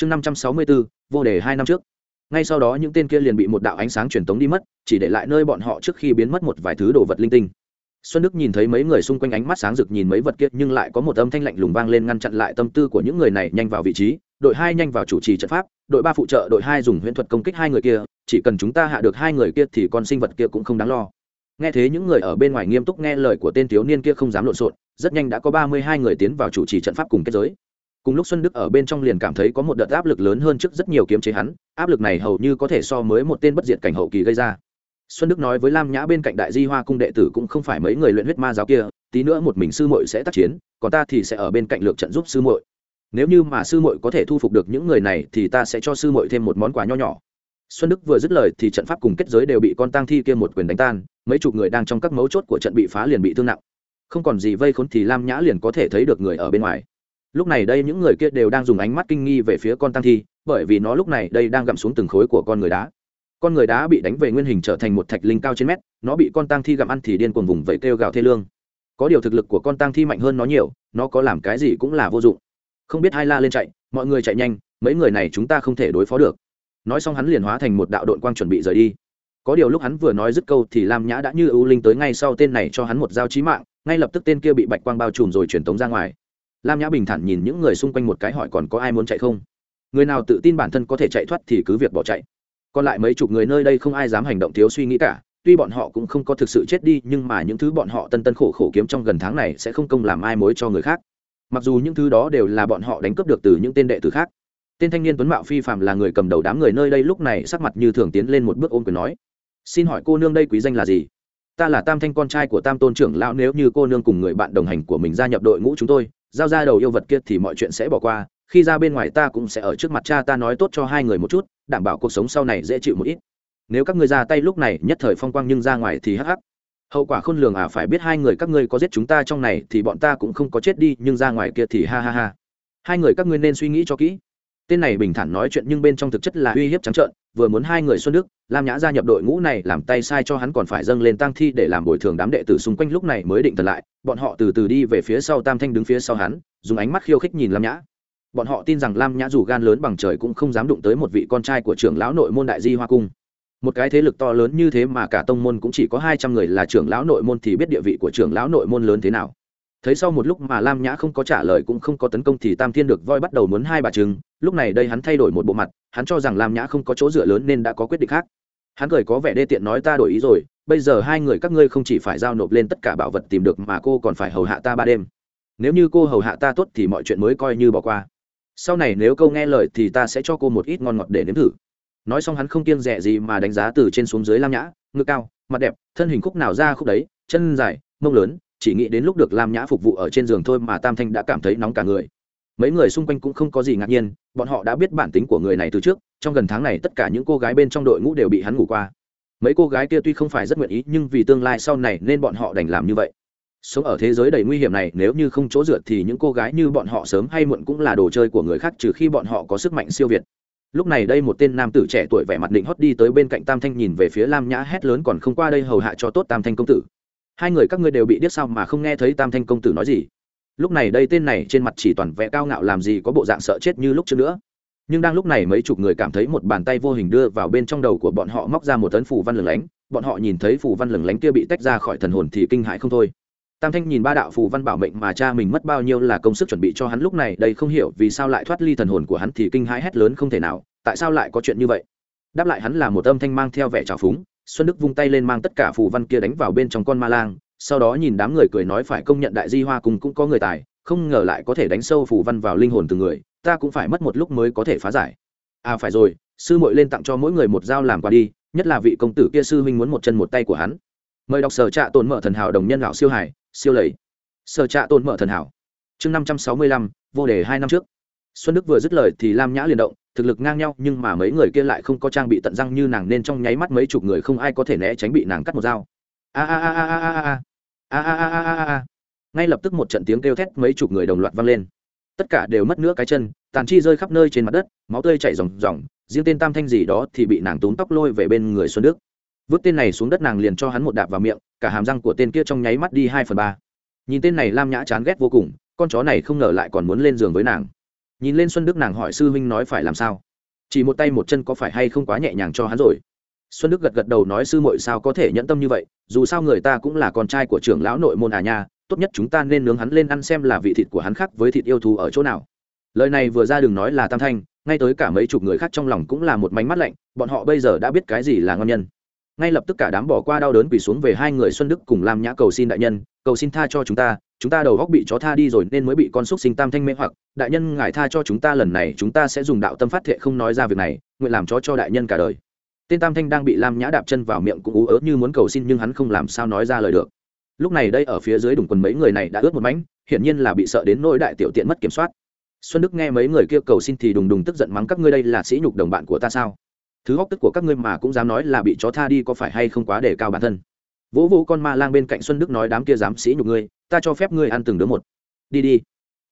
chương năm trăm sáu mươi bốn vô đề hai năm trước. Ngay sau đó những tên kia liền bị một đạo ánh sáng truyền tống đi mất, chỉ để lại nơi bọn họ trước khi biến mất một vài thứ đồ vật linh tinh. Xuân đức nhìn thấy mấy người xung quanh ánh mắt sáng rực nhìn mấy vật kia, nhưng lại có một âm thanh lạnh lùng vang lên ngăn chặn lại tâm tư của những người này nhanh vào vị trí. Đội hai nhanh vào chủ trì trận pháp, đội ba phụ trợ, đội hai dùng huyễn thuật công kích hai người kia, chỉ cần chúng ta hạ được hai người kia thì con sinh vật kia cũng không đáng lo. Nghe thế những người ở bên ngoài nghiêm túc nghe lời của tên thiếu niên kia không dám lộn xộn, rất nhanh đã có ba mươi hai người tiến vào chủ trì trận pháp cùng kết giới cùng lúc xuân đức ở bên trong liền cảm thấy có một đợt áp lực lớn hơn trước rất nhiều kiếm chế hắn, áp lực này hầu như có thể so với một tên bất diệt cảnh hậu kỳ gây ra. Xuân đức nói với lam nhã bên cạnh đại di hoa cung đệ tử cũng không phải mấy người luyện huyết ma giáo kia, tí nữa một mình sư muội sẽ tác chiến, còn ta thì sẽ ở bên cạnh lược trận giúp sư muội. Nếu như mà sư muội có thể thu phục được những người này thì ta sẽ cho sư muội thêm một món quà nho nhỏ. Xuân đức vừa dứt lời thì trận pháp cùng kết giới đều bị con tang thi kia một quyền đánh tan, mấy chục người đang trong các mấu chốt của trận bị phá liền bị thương nặng. Không còn gì vây khốn thì lam nhã liền có thể thấy được người ở bên ngoài lúc này đây những người kia đều đang dùng ánh mắt kinh nghi về phía con tăng thi, bởi vì nó lúc này đây đang gặm xuống từng khối của con người đá. Con người đá bị đánh về nguyên hình trở thành một thạch linh cao trên mét, nó bị con tăng thi gặm ăn thì điên cuồng vùng vẫy kêu gào thê lương. Có điều thực lực của con tăng thi mạnh hơn nó nhiều, nó có làm cái gì cũng là vô dụng. Không biết hai la lên chạy, mọi người chạy nhanh, mấy người này chúng ta không thể đối phó được. Nói xong hắn liền hóa thành một đạo đội quang chuẩn bị rời đi. Có điều lúc hắn vừa nói dứt câu thì lam nhã đã như ưu linh tới ngay sau tên này cho hắn một dao chí mạng, ngay lập tức tên kia bị bạch quang bao trùm rồi truyền tống ra ngoài lam nhã bình thản nhìn những người xung quanh một cái hỏi còn có ai muốn chạy không? Người nào tự tin bản thân có thể chạy thoát thì cứ việc bỏ chạy. Còn lại mấy chục người nơi đây không ai dám hành động thiếu suy nghĩ cả, tuy bọn họ cũng không có thực sự chết đi, nhưng mà những thứ bọn họ tân tân khổ khổ kiếm trong gần tháng này sẽ không công làm ai mối cho người khác. Mặc dù những thứ đó đều là bọn họ đánh cướp được từ những tên đệ tử khác. Tên thanh niên tuấn mạo phi phạm là người cầm đầu đám người nơi đây lúc này sắc mặt như thường tiến lên một bước ôm quyền nói, xin hỏi cô nương đây quý danh là gì? Ta là tam thanh con trai của tam tôn trưởng lão, nếu như cô nương cùng người bạn đồng hành của mình gia nhập đội ngũ chúng tôi giao ra đầu yêu vật kia thì mọi chuyện sẽ bỏ qua, khi ra bên ngoài ta cũng sẽ ở trước mặt cha ta nói tốt cho hai người một chút, đảm bảo cuộc sống sau này dễ chịu một ít. Nếu các ngươi ra tay lúc này, nhất thời phong quang nhưng ra ngoài thì hắc hắc. Hậu quả khôn lường à phải biết hai người các ngươi có giết chúng ta trong này thì bọn ta cũng không có chết đi, nhưng ra ngoài kia thì ha ha ha. Hai người các ngươi nên suy nghĩ cho kỹ tên này bình thản nói chuyện nhưng bên trong thực chất là uy hiếp trắng trợn, vừa muốn hai người xuân đức, lam nhã gia nhập đội ngũ này làm tay sai cho hắn còn phải dâng lên tăng thi để làm bồi thường đám đệ tử xung quanh lúc này mới định thần lại, bọn họ từ từ đi về phía sau tam thanh đứng phía sau hắn, dùng ánh mắt khiêu khích nhìn lam nhã. Bọn họ tin rằng lam nhã dù gan lớn bằng trời cũng không dám đụng tới một vị con trai của trưởng lão nội môn đại di hoa cung. Một cái thế lực to lớn như thế mà cả tông môn cũng chỉ có hai trăm người là trưởng lão nội môn thì biết địa vị của trưởng lão nội môn lớn thế nào thấy sau một lúc mà lam nhã không có trả lời cũng không có tấn công thì tam thiên được voi bắt đầu muốn hai bà trưng. lúc này đây hắn thay đổi một bộ mặt, hắn cho rằng lam nhã không có chỗ dựa lớn nên đã có quyết định khác. Hắn cười có vẻ đê tiện nói ta đổi ý rồi, bây giờ hai người các ngươi không chỉ phải giao nộp lên tất cả bảo vật tìm được mà cô còn phải hầu hạ ta ba đêm. Nếu như cô hầu hạ ta tốt thì mọi chuyện mới coi như bỏ qua. Sau này nếu câu nghe lời thì ta sẽ cho cô một ít ngon ngọt để nếm thử. Nói xong hắn không kiêng rẻ gì mà đánh giá từ trên xuống dưới lam nhã, ngực cao, mặt đẹp, thân hình khúc nào ra khúc đấy, chân dài, mông lớn chỉ nghĩ đến lúc được lam nhã phục vụ ở trên giường thôi mà tam thanh đã cảm thấy nóng cả người. Mấy người xung quanh cũng không có gì ngạc nhiên, bọn họ đã biết bản tính của người này từ trước, trong gần tháng này tất cả những cô gái bên trong đội ngũ đều bị hắn ngủ qua. Mấy cô gái kia tuy không phải rất nguyện ý, nhưng vì tương lai sau này nên bọn họ đành làm như vậy. Sống ở thế giới đầy nguy hiểm này, nếu như không chỗ dựa thì những cô gái như bọn họ sớm hay muộn cũng là đồ chơi của người khác, trừ khi bọn họ có sức mạnh siêu việt. Lúc này đây một tên nam tử trẻ tuổi vẻ mặt định hót đi tới bên cạnh tam thanh nhìn về phía lam nhã hét lớn còn không qua đây hầu hạ cho tốt tam thanh công tử hai người các ngươi đều bị điếc sao mà không nghe thấy tam thanh công tử nói gì? Lúc này đây tên này trên mặt chỉ toàn vẽ cao ngạo làm gì có bộ dạng sợ chết như lúc trước nữa. Nhưng đang lúc này mấy chục người cảm thấy một bàn tay vô hình đưa vào bên trong đầu của bọn họ móc ra một tấn phủ văn lửng lánh. Bọn họ nhìn thấy phủ văn lửng lánh kia bị tách ra khỏi thần hồn thì kinh hãi không thôi. Tam thanh nhìn ba đạo phù văn bảo mệnh mà cha mình mất bao nhiêu là công sức chuẩn bị cho hắn lúc này đây không hiểu vì sao lại thoát ly thần hồn của hắn thì kinh hãi hét lớn không thể nào. Tại sao lại có chuyện như vậy? Đáp lại hắn là một âm thanh mang theo vẻ trào phúng xuân đức vung tay lên mang tất cả phù văn kia đánh vào bên trong con ma lang, sau đó nhìn đám người cười nói phải công nhận đại di hoa cùng cũng có người tài, không ngờ lại có thể đánh sâu phù văn vào linh hồn từng người, ta cũng phải mất một lúc mới có thể phá giải. À phải rồi, sư muội lên tặng cho mỗi người một dao làm quà đi, nhất là vị công tử kia sư huynh muốn một chân một tay của hắn. Mời đọc sở trạ tồn mở thần hảo đồng nhân lão siêu hải siêu lầy. Sở trạ tồn mở thần hảo. Chương năm trăm sáu mươi lăm, vô đề hai năm trước. Xuân đức vừa dứt lời thì lam nhã liền động thực lực ngang nhau, nhưng mà mấy người kia lại không có trang bị tận răng như nàng nên trong nháy mắt mấy chục người không ai có thể né tránh bị nàng cắt một dao. A a a a a a a. A a a a a ngay lập tức một trận tiếng kêu thét mấy chục người đồng loạt vang lên. Tất cả đều mất nữa cái chân, tàn chi rơi khắp nơi trên mặt đất, máu tươi chảy ròng ròng, riêng tên tam thanh gì đó thì bị nàng túm tóc lôi về bên người xuân đức. Vứt tên này xuống đất nàng liền cho hắn một đạp vào miệng, cả hàm răng của tên kia trong nháy mắt đi hai phần ba. Nhìn tên này lam nhã chán ghét vô cùng, con chó này không ngờ lại còn muốn lên giường với nàng nhìn lên xuân đức nàng hỏi sư huynh nói phải làm sao? Chỉ một tay một chân có phải hay không quá nhẹ nhàng cho hắn rồi? Xuân đức gật gật đầu nói sư muội sao có thể nhẫn tâm như vậy, dù sao người ta cũng là con trai của trưởng lão nội môn à nha, tốt nhất chúng ta nên nướng hắn lên ăn xem là vị thịt của hắn khác với thịt yêu thú ở chỗ nào. Lời này vừa ra đừng nói là tam thanh, ngay tới cả mấy chục người khác trong lòng cũng là một mánh mắt lạnh, bọn họ bây giờ đã biết cái gì là ngon nhân ngay lập tức cả đám bỏ qua đau đớn quỳ xuống về hai người xuân đức cùng lam nhã cầu xin đại nhân, cầu xin tha cho chúng ta chúng ta đầu góc bị chó tha đi rồi nên mới bị con xúc sinh tam thanh mê hoặc. Đại nhân ngài tha cho chúng ta lần này, chúng ta sẽ dùng đạo tâm phát thệ không nói ra việc này, nguyện làm chó cho đại nhân cả đời. Tên tam thanh đang bị lam nhã đạp chân vào miệng cũng ú ớ như muốn cầu xin nhưng hắn không làm sao nói ra lời được. Lúc này đây ở phía dưới đùng quần mấy người này đã ướt một mánh hiển nhiên là bị sợ đến nỗi đại tiểu tiện mất kiểm soát. Xuân đức nghe mấy người kia cầu xin thì đùng đùng tức giận mắng, các ngươi đây là sĩ nhục đồng bạn của ta sao? Thứ hóc tức của các ngươi mà cũng dám nói là bị chó tha đi có phải hay không quá để cao bản thân. Vỗ vỗ con ma lang bên cạnh xuân đức nói đám kia dám sĩ nhục ngươi, ta cho phép ngươi ăn từng đứa một. Đi đi.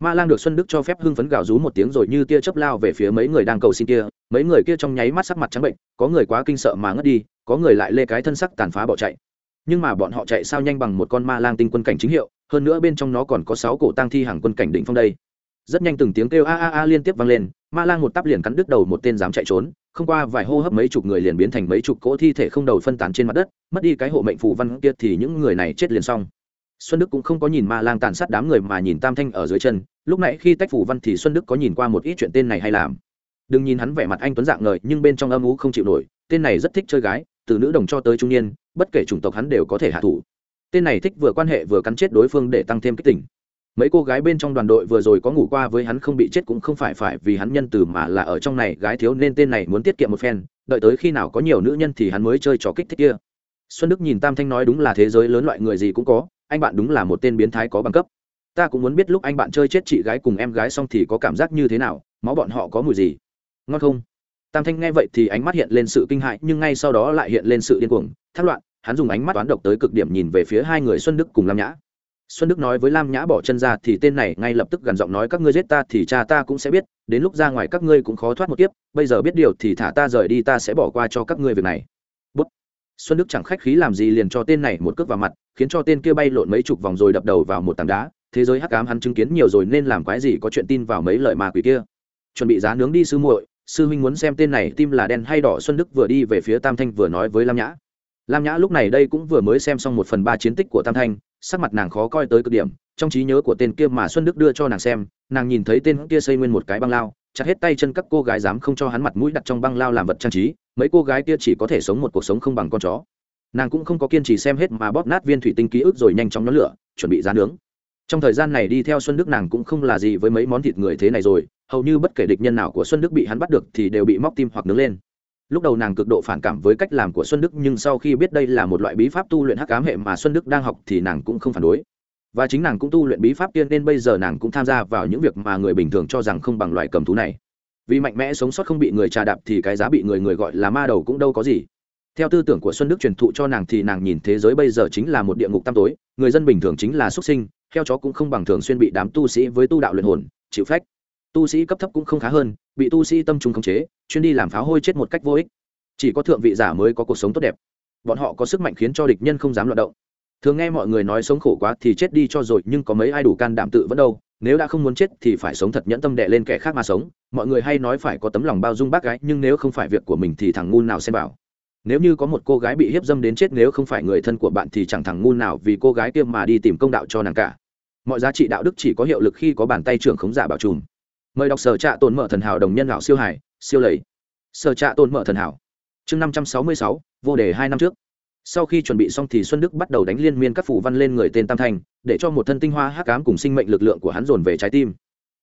Ma lang được xuân đức cho phép hưng phấn gào rú một tiếng rồi như tia chớp lao về phía mấy người đang cầu xin kia, mấy người kia trong nháy mắt sắc mặt trắng bệnh, có người quá kinh sợ mà ngất đi, có người lại lê cái thân sắc tàn phá bỏ chạy. Nhưng mà bọn họ chạy sao nhanh bằng một con ma lang tinh quân cảnh chính hiệu, hơn nữa bên trong nó còn có sáu cổ tang thi hàng quân cảnh đỉnh phong đây. Rất nhanh từng tiếng kêu a a a liên tiếp vang lên, ma lang một tắp liền cắn đứt đầu một tên dám chạy trốn không qua vài hô hấp mấy chục người liền biến thành mấy chục cỗ thi thể không đầu phân tán trên mặt đất, mất đi cái hộ mệnh phù văn kia thì những người này chết liền xong. Xuân đức cũng không có nhìn ma lang tàn sát đám người mà nhìn tam thanh ở dưới chân, lúc nãy khi tách phù văn thì xuân đức có nhìn qua một ít chuyện tên này hay làm. Đừng nhìn hắn vẻ mặt anh tuấn dạng ngời, nhưng bên trong âm ú không chịu nổi, tên này rất thích chơi gái, từ nữ đồng cho tới trung niên, bất kể chủng tộc hắn đều có thể hạ thủ. Tên này thích vừa quan hệ vừa cắn chết đối phương để tăng thêm kích tình mấy cô gái bên trong đoàn đội vừa rồi có ngủ qua với hắn không bị chết cũng không phải phải vì hắn nhân từ mà là ở trong này, gái thiếu nên tên này muốn tiết kiệm một phen, đợi tới khi nào có nhiều nữ nhân thì hắn mới chơi trò kích thích kia. Xuân đức nhìn tam thanh nói đúng là thế giới lớn loại người gì cũng có, anh bạn đúng là một tên biến thái có bằng cấp. Ta cũng muốn biết lúc anh bạn chơi chết chị gái cùng em gái xong thì có cảm giác như thế nào, máu bọn họ có mùi gì? Ngon không? Tam thanh nghe vậy thì ánh mắt hiện lên sự kinh hại nhưng ngay sau đó lại hiện lên sự điên cuồng, thác loạn, hắn dùng ánh mắt toán độc tới cực điểm nhìn về phía hai người xuân đức cùng lam nhã xuân đức nói với lam nhã bỏ chân ra thì tên này ngay lập tức gần giọng nói, các ngươi giết ta thì cha ta cũng sẽ biết, đến lúc ra ngoài các ngươi cũng khó thoát một tiếp bây giờ biết điều thì thả ta rời đi, ta sẽ bỏ qua cho các ngươi việc này. Bút. xuân đức chẳng khách khí làm gì liền cho tên này một cước vào mặt, khiến cho tên kia bay lộn mấy chục vòng rồi đập đầu vào một tảng đá. Thế giới hắc ám hắn chứng kiến nhiều rồi nên làm quái gì có chuyện tin vào mấy lời mà quỷ kia. Chuẩn bị giá nướng đi sư muội, sư huynh muốn xem tên này tim là đen hay đỏ. Xuân đức vừa đi về phía tam thanh vừa nói với lam nhã lam nhã lúc này đây cũng vừa mới xem xong một phần ba chiến tích của tam thanh, sắc mặt nàng khó coi tới cực điểm, trong trí nhớ của tên kia mà xuân đức đưa cho nàng xem, nàng nhìn thấy tên kia xây nguyên một cái băng lao, chặt hết tay chân các cô gái dám không cho hắn mặt mũi đặt trong băng lao làm vật trang trí, mấy cô gái kia chỉ có thể sống một cuộc sống không bằng con chó. Nàng cũng không có kiên trì xem hết mà bóp nát viên thủy tinh ký ức rồi nhanh chóng nhóm lửa, chuẩn bị rán nướng. Trong thời gian này đi theo xuân đức nàng cũng không là gì với mấy món thịt người thế này rồi, hầu như bất kể địch nhân nào của xuân đức bị hắn bắt được thì đều bị móc tim hoặc nướng lên lúc đầu nàng cực độ phản cảm với cách làm của xuân đức, nhưng sau khi biết đây là một loại bí pháp tu luyện hắc cám hệ mà xuân đức đang học thì nàng cũng không phản đối. Và chính nàng cũng tu luyện bí pháp tiên nên bây giờ nàng cũng tham gia vào những việc mà người bình thường cho rằng không bằng loại cầm thú này. Vì mạnh mẽ sống sót không bị người trà đạp thì cái giá bị người người gọi là ma đầu cũng đâu có gì. Theo tư tưởng của xuân đức truyền thụ cho nàng thì nàng nhìn thế giới bây giờ chính là một địa ngục tăm tối, người dân bình thường chính là xuất sinh theo chó cũng không bằng thường xuyên bị đám tu sĩ với tu đạo luyện hồn, chịu phách tu sĩ cấp thấp cũng không khá hơn, bị tu sĩ tâm trung khống chế, chuyên đi làm pháo hôi chết một cách vô ích. Chỉ có thượng vị giả mới có cuộc sống tốt đẹp. Bọn họ có sức mạnh khiến cho địch nhân không dám loạt động. Thường nghe mọi người nói sống khổ quá thì chết đi cho rồi, nhưng có mấy ai đủ can đảm tự vẫn đâu. Nếu đã không muốn chết thì phải sống thật nhẫn tâm đệ lên kẻ khác mà sống. Mọi người hay nói phải có tấm lòng bao dung bác gái, nhưng nếu không phải việc của mình thì thằng ngu nào xem bảo. Nếu như có một cô gái bị hiếp dâm đến chết, nếu không phải người thân của bạn thì chẳng thằng ngu nào vì cô gái kia mà đi tìm công đạo cho nàng cả. Mọi giá trị đạo đức chỉ có hiệu lực khi có bàn tay trưởng khống giả bảo trùm mời đọc sở trạ tồn mở thần hảo đồng nhân lão siêu hải siêu lầy. Sở trạ tồn mở thần hảo. Chương năm trăm sáu mươi sáu, vô đề hai năm trước. Sau khi chuẩn bị xong thì xuân đức bắt đầu đánh liên miên các phủ văn lên người tên tam thanh để cho một thân tinh hoa hắc cám cùng sinh mệnh lực lượng của hắn dồn về trái tim.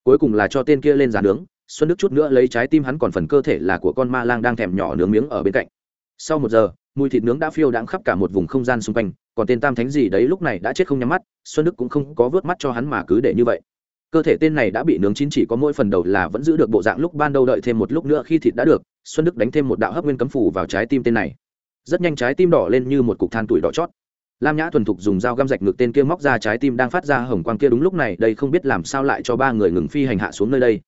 Cuối cùng là cho tên kia lên giàn nướng, xuân đức chút nữa lấy trái tim hắn còn phần cơ thể là của con ma lang đang thèm nhỏ nướng miếng ở bên cạnh. Sau một giờ, mùi thịt nướng đã phiêu đãng khắp cả một vùng không gian xung quanh, còn tên tam thánh gì đấy lúc này đã chết không nhắm mắt, xuân đức cũng không có vớt mắt cho hắn mà cứ để như vậy cơ thể tên này đã bị nướng chín chỉ có mỗi phần đầu là vẫn giữ được bộ dạng lúc ban đầu đợi thêm một lúc nữa khi thịt đã được, xuân đức đánh thêm một đạo hấp nguyên cấm phủ vào trái tim tên này. Rất nhanh trái tim đỏ lên như một cục than tuổi đỏ chót. Lam nhã thuần thục dùng dao găm rạch ngực tên kia móc ra trái tim đang phát ra hồng quang kia đúng lúc này, đây không biết làm sao lại cho ba người ngừng phi hành hạ xuống nơi đây.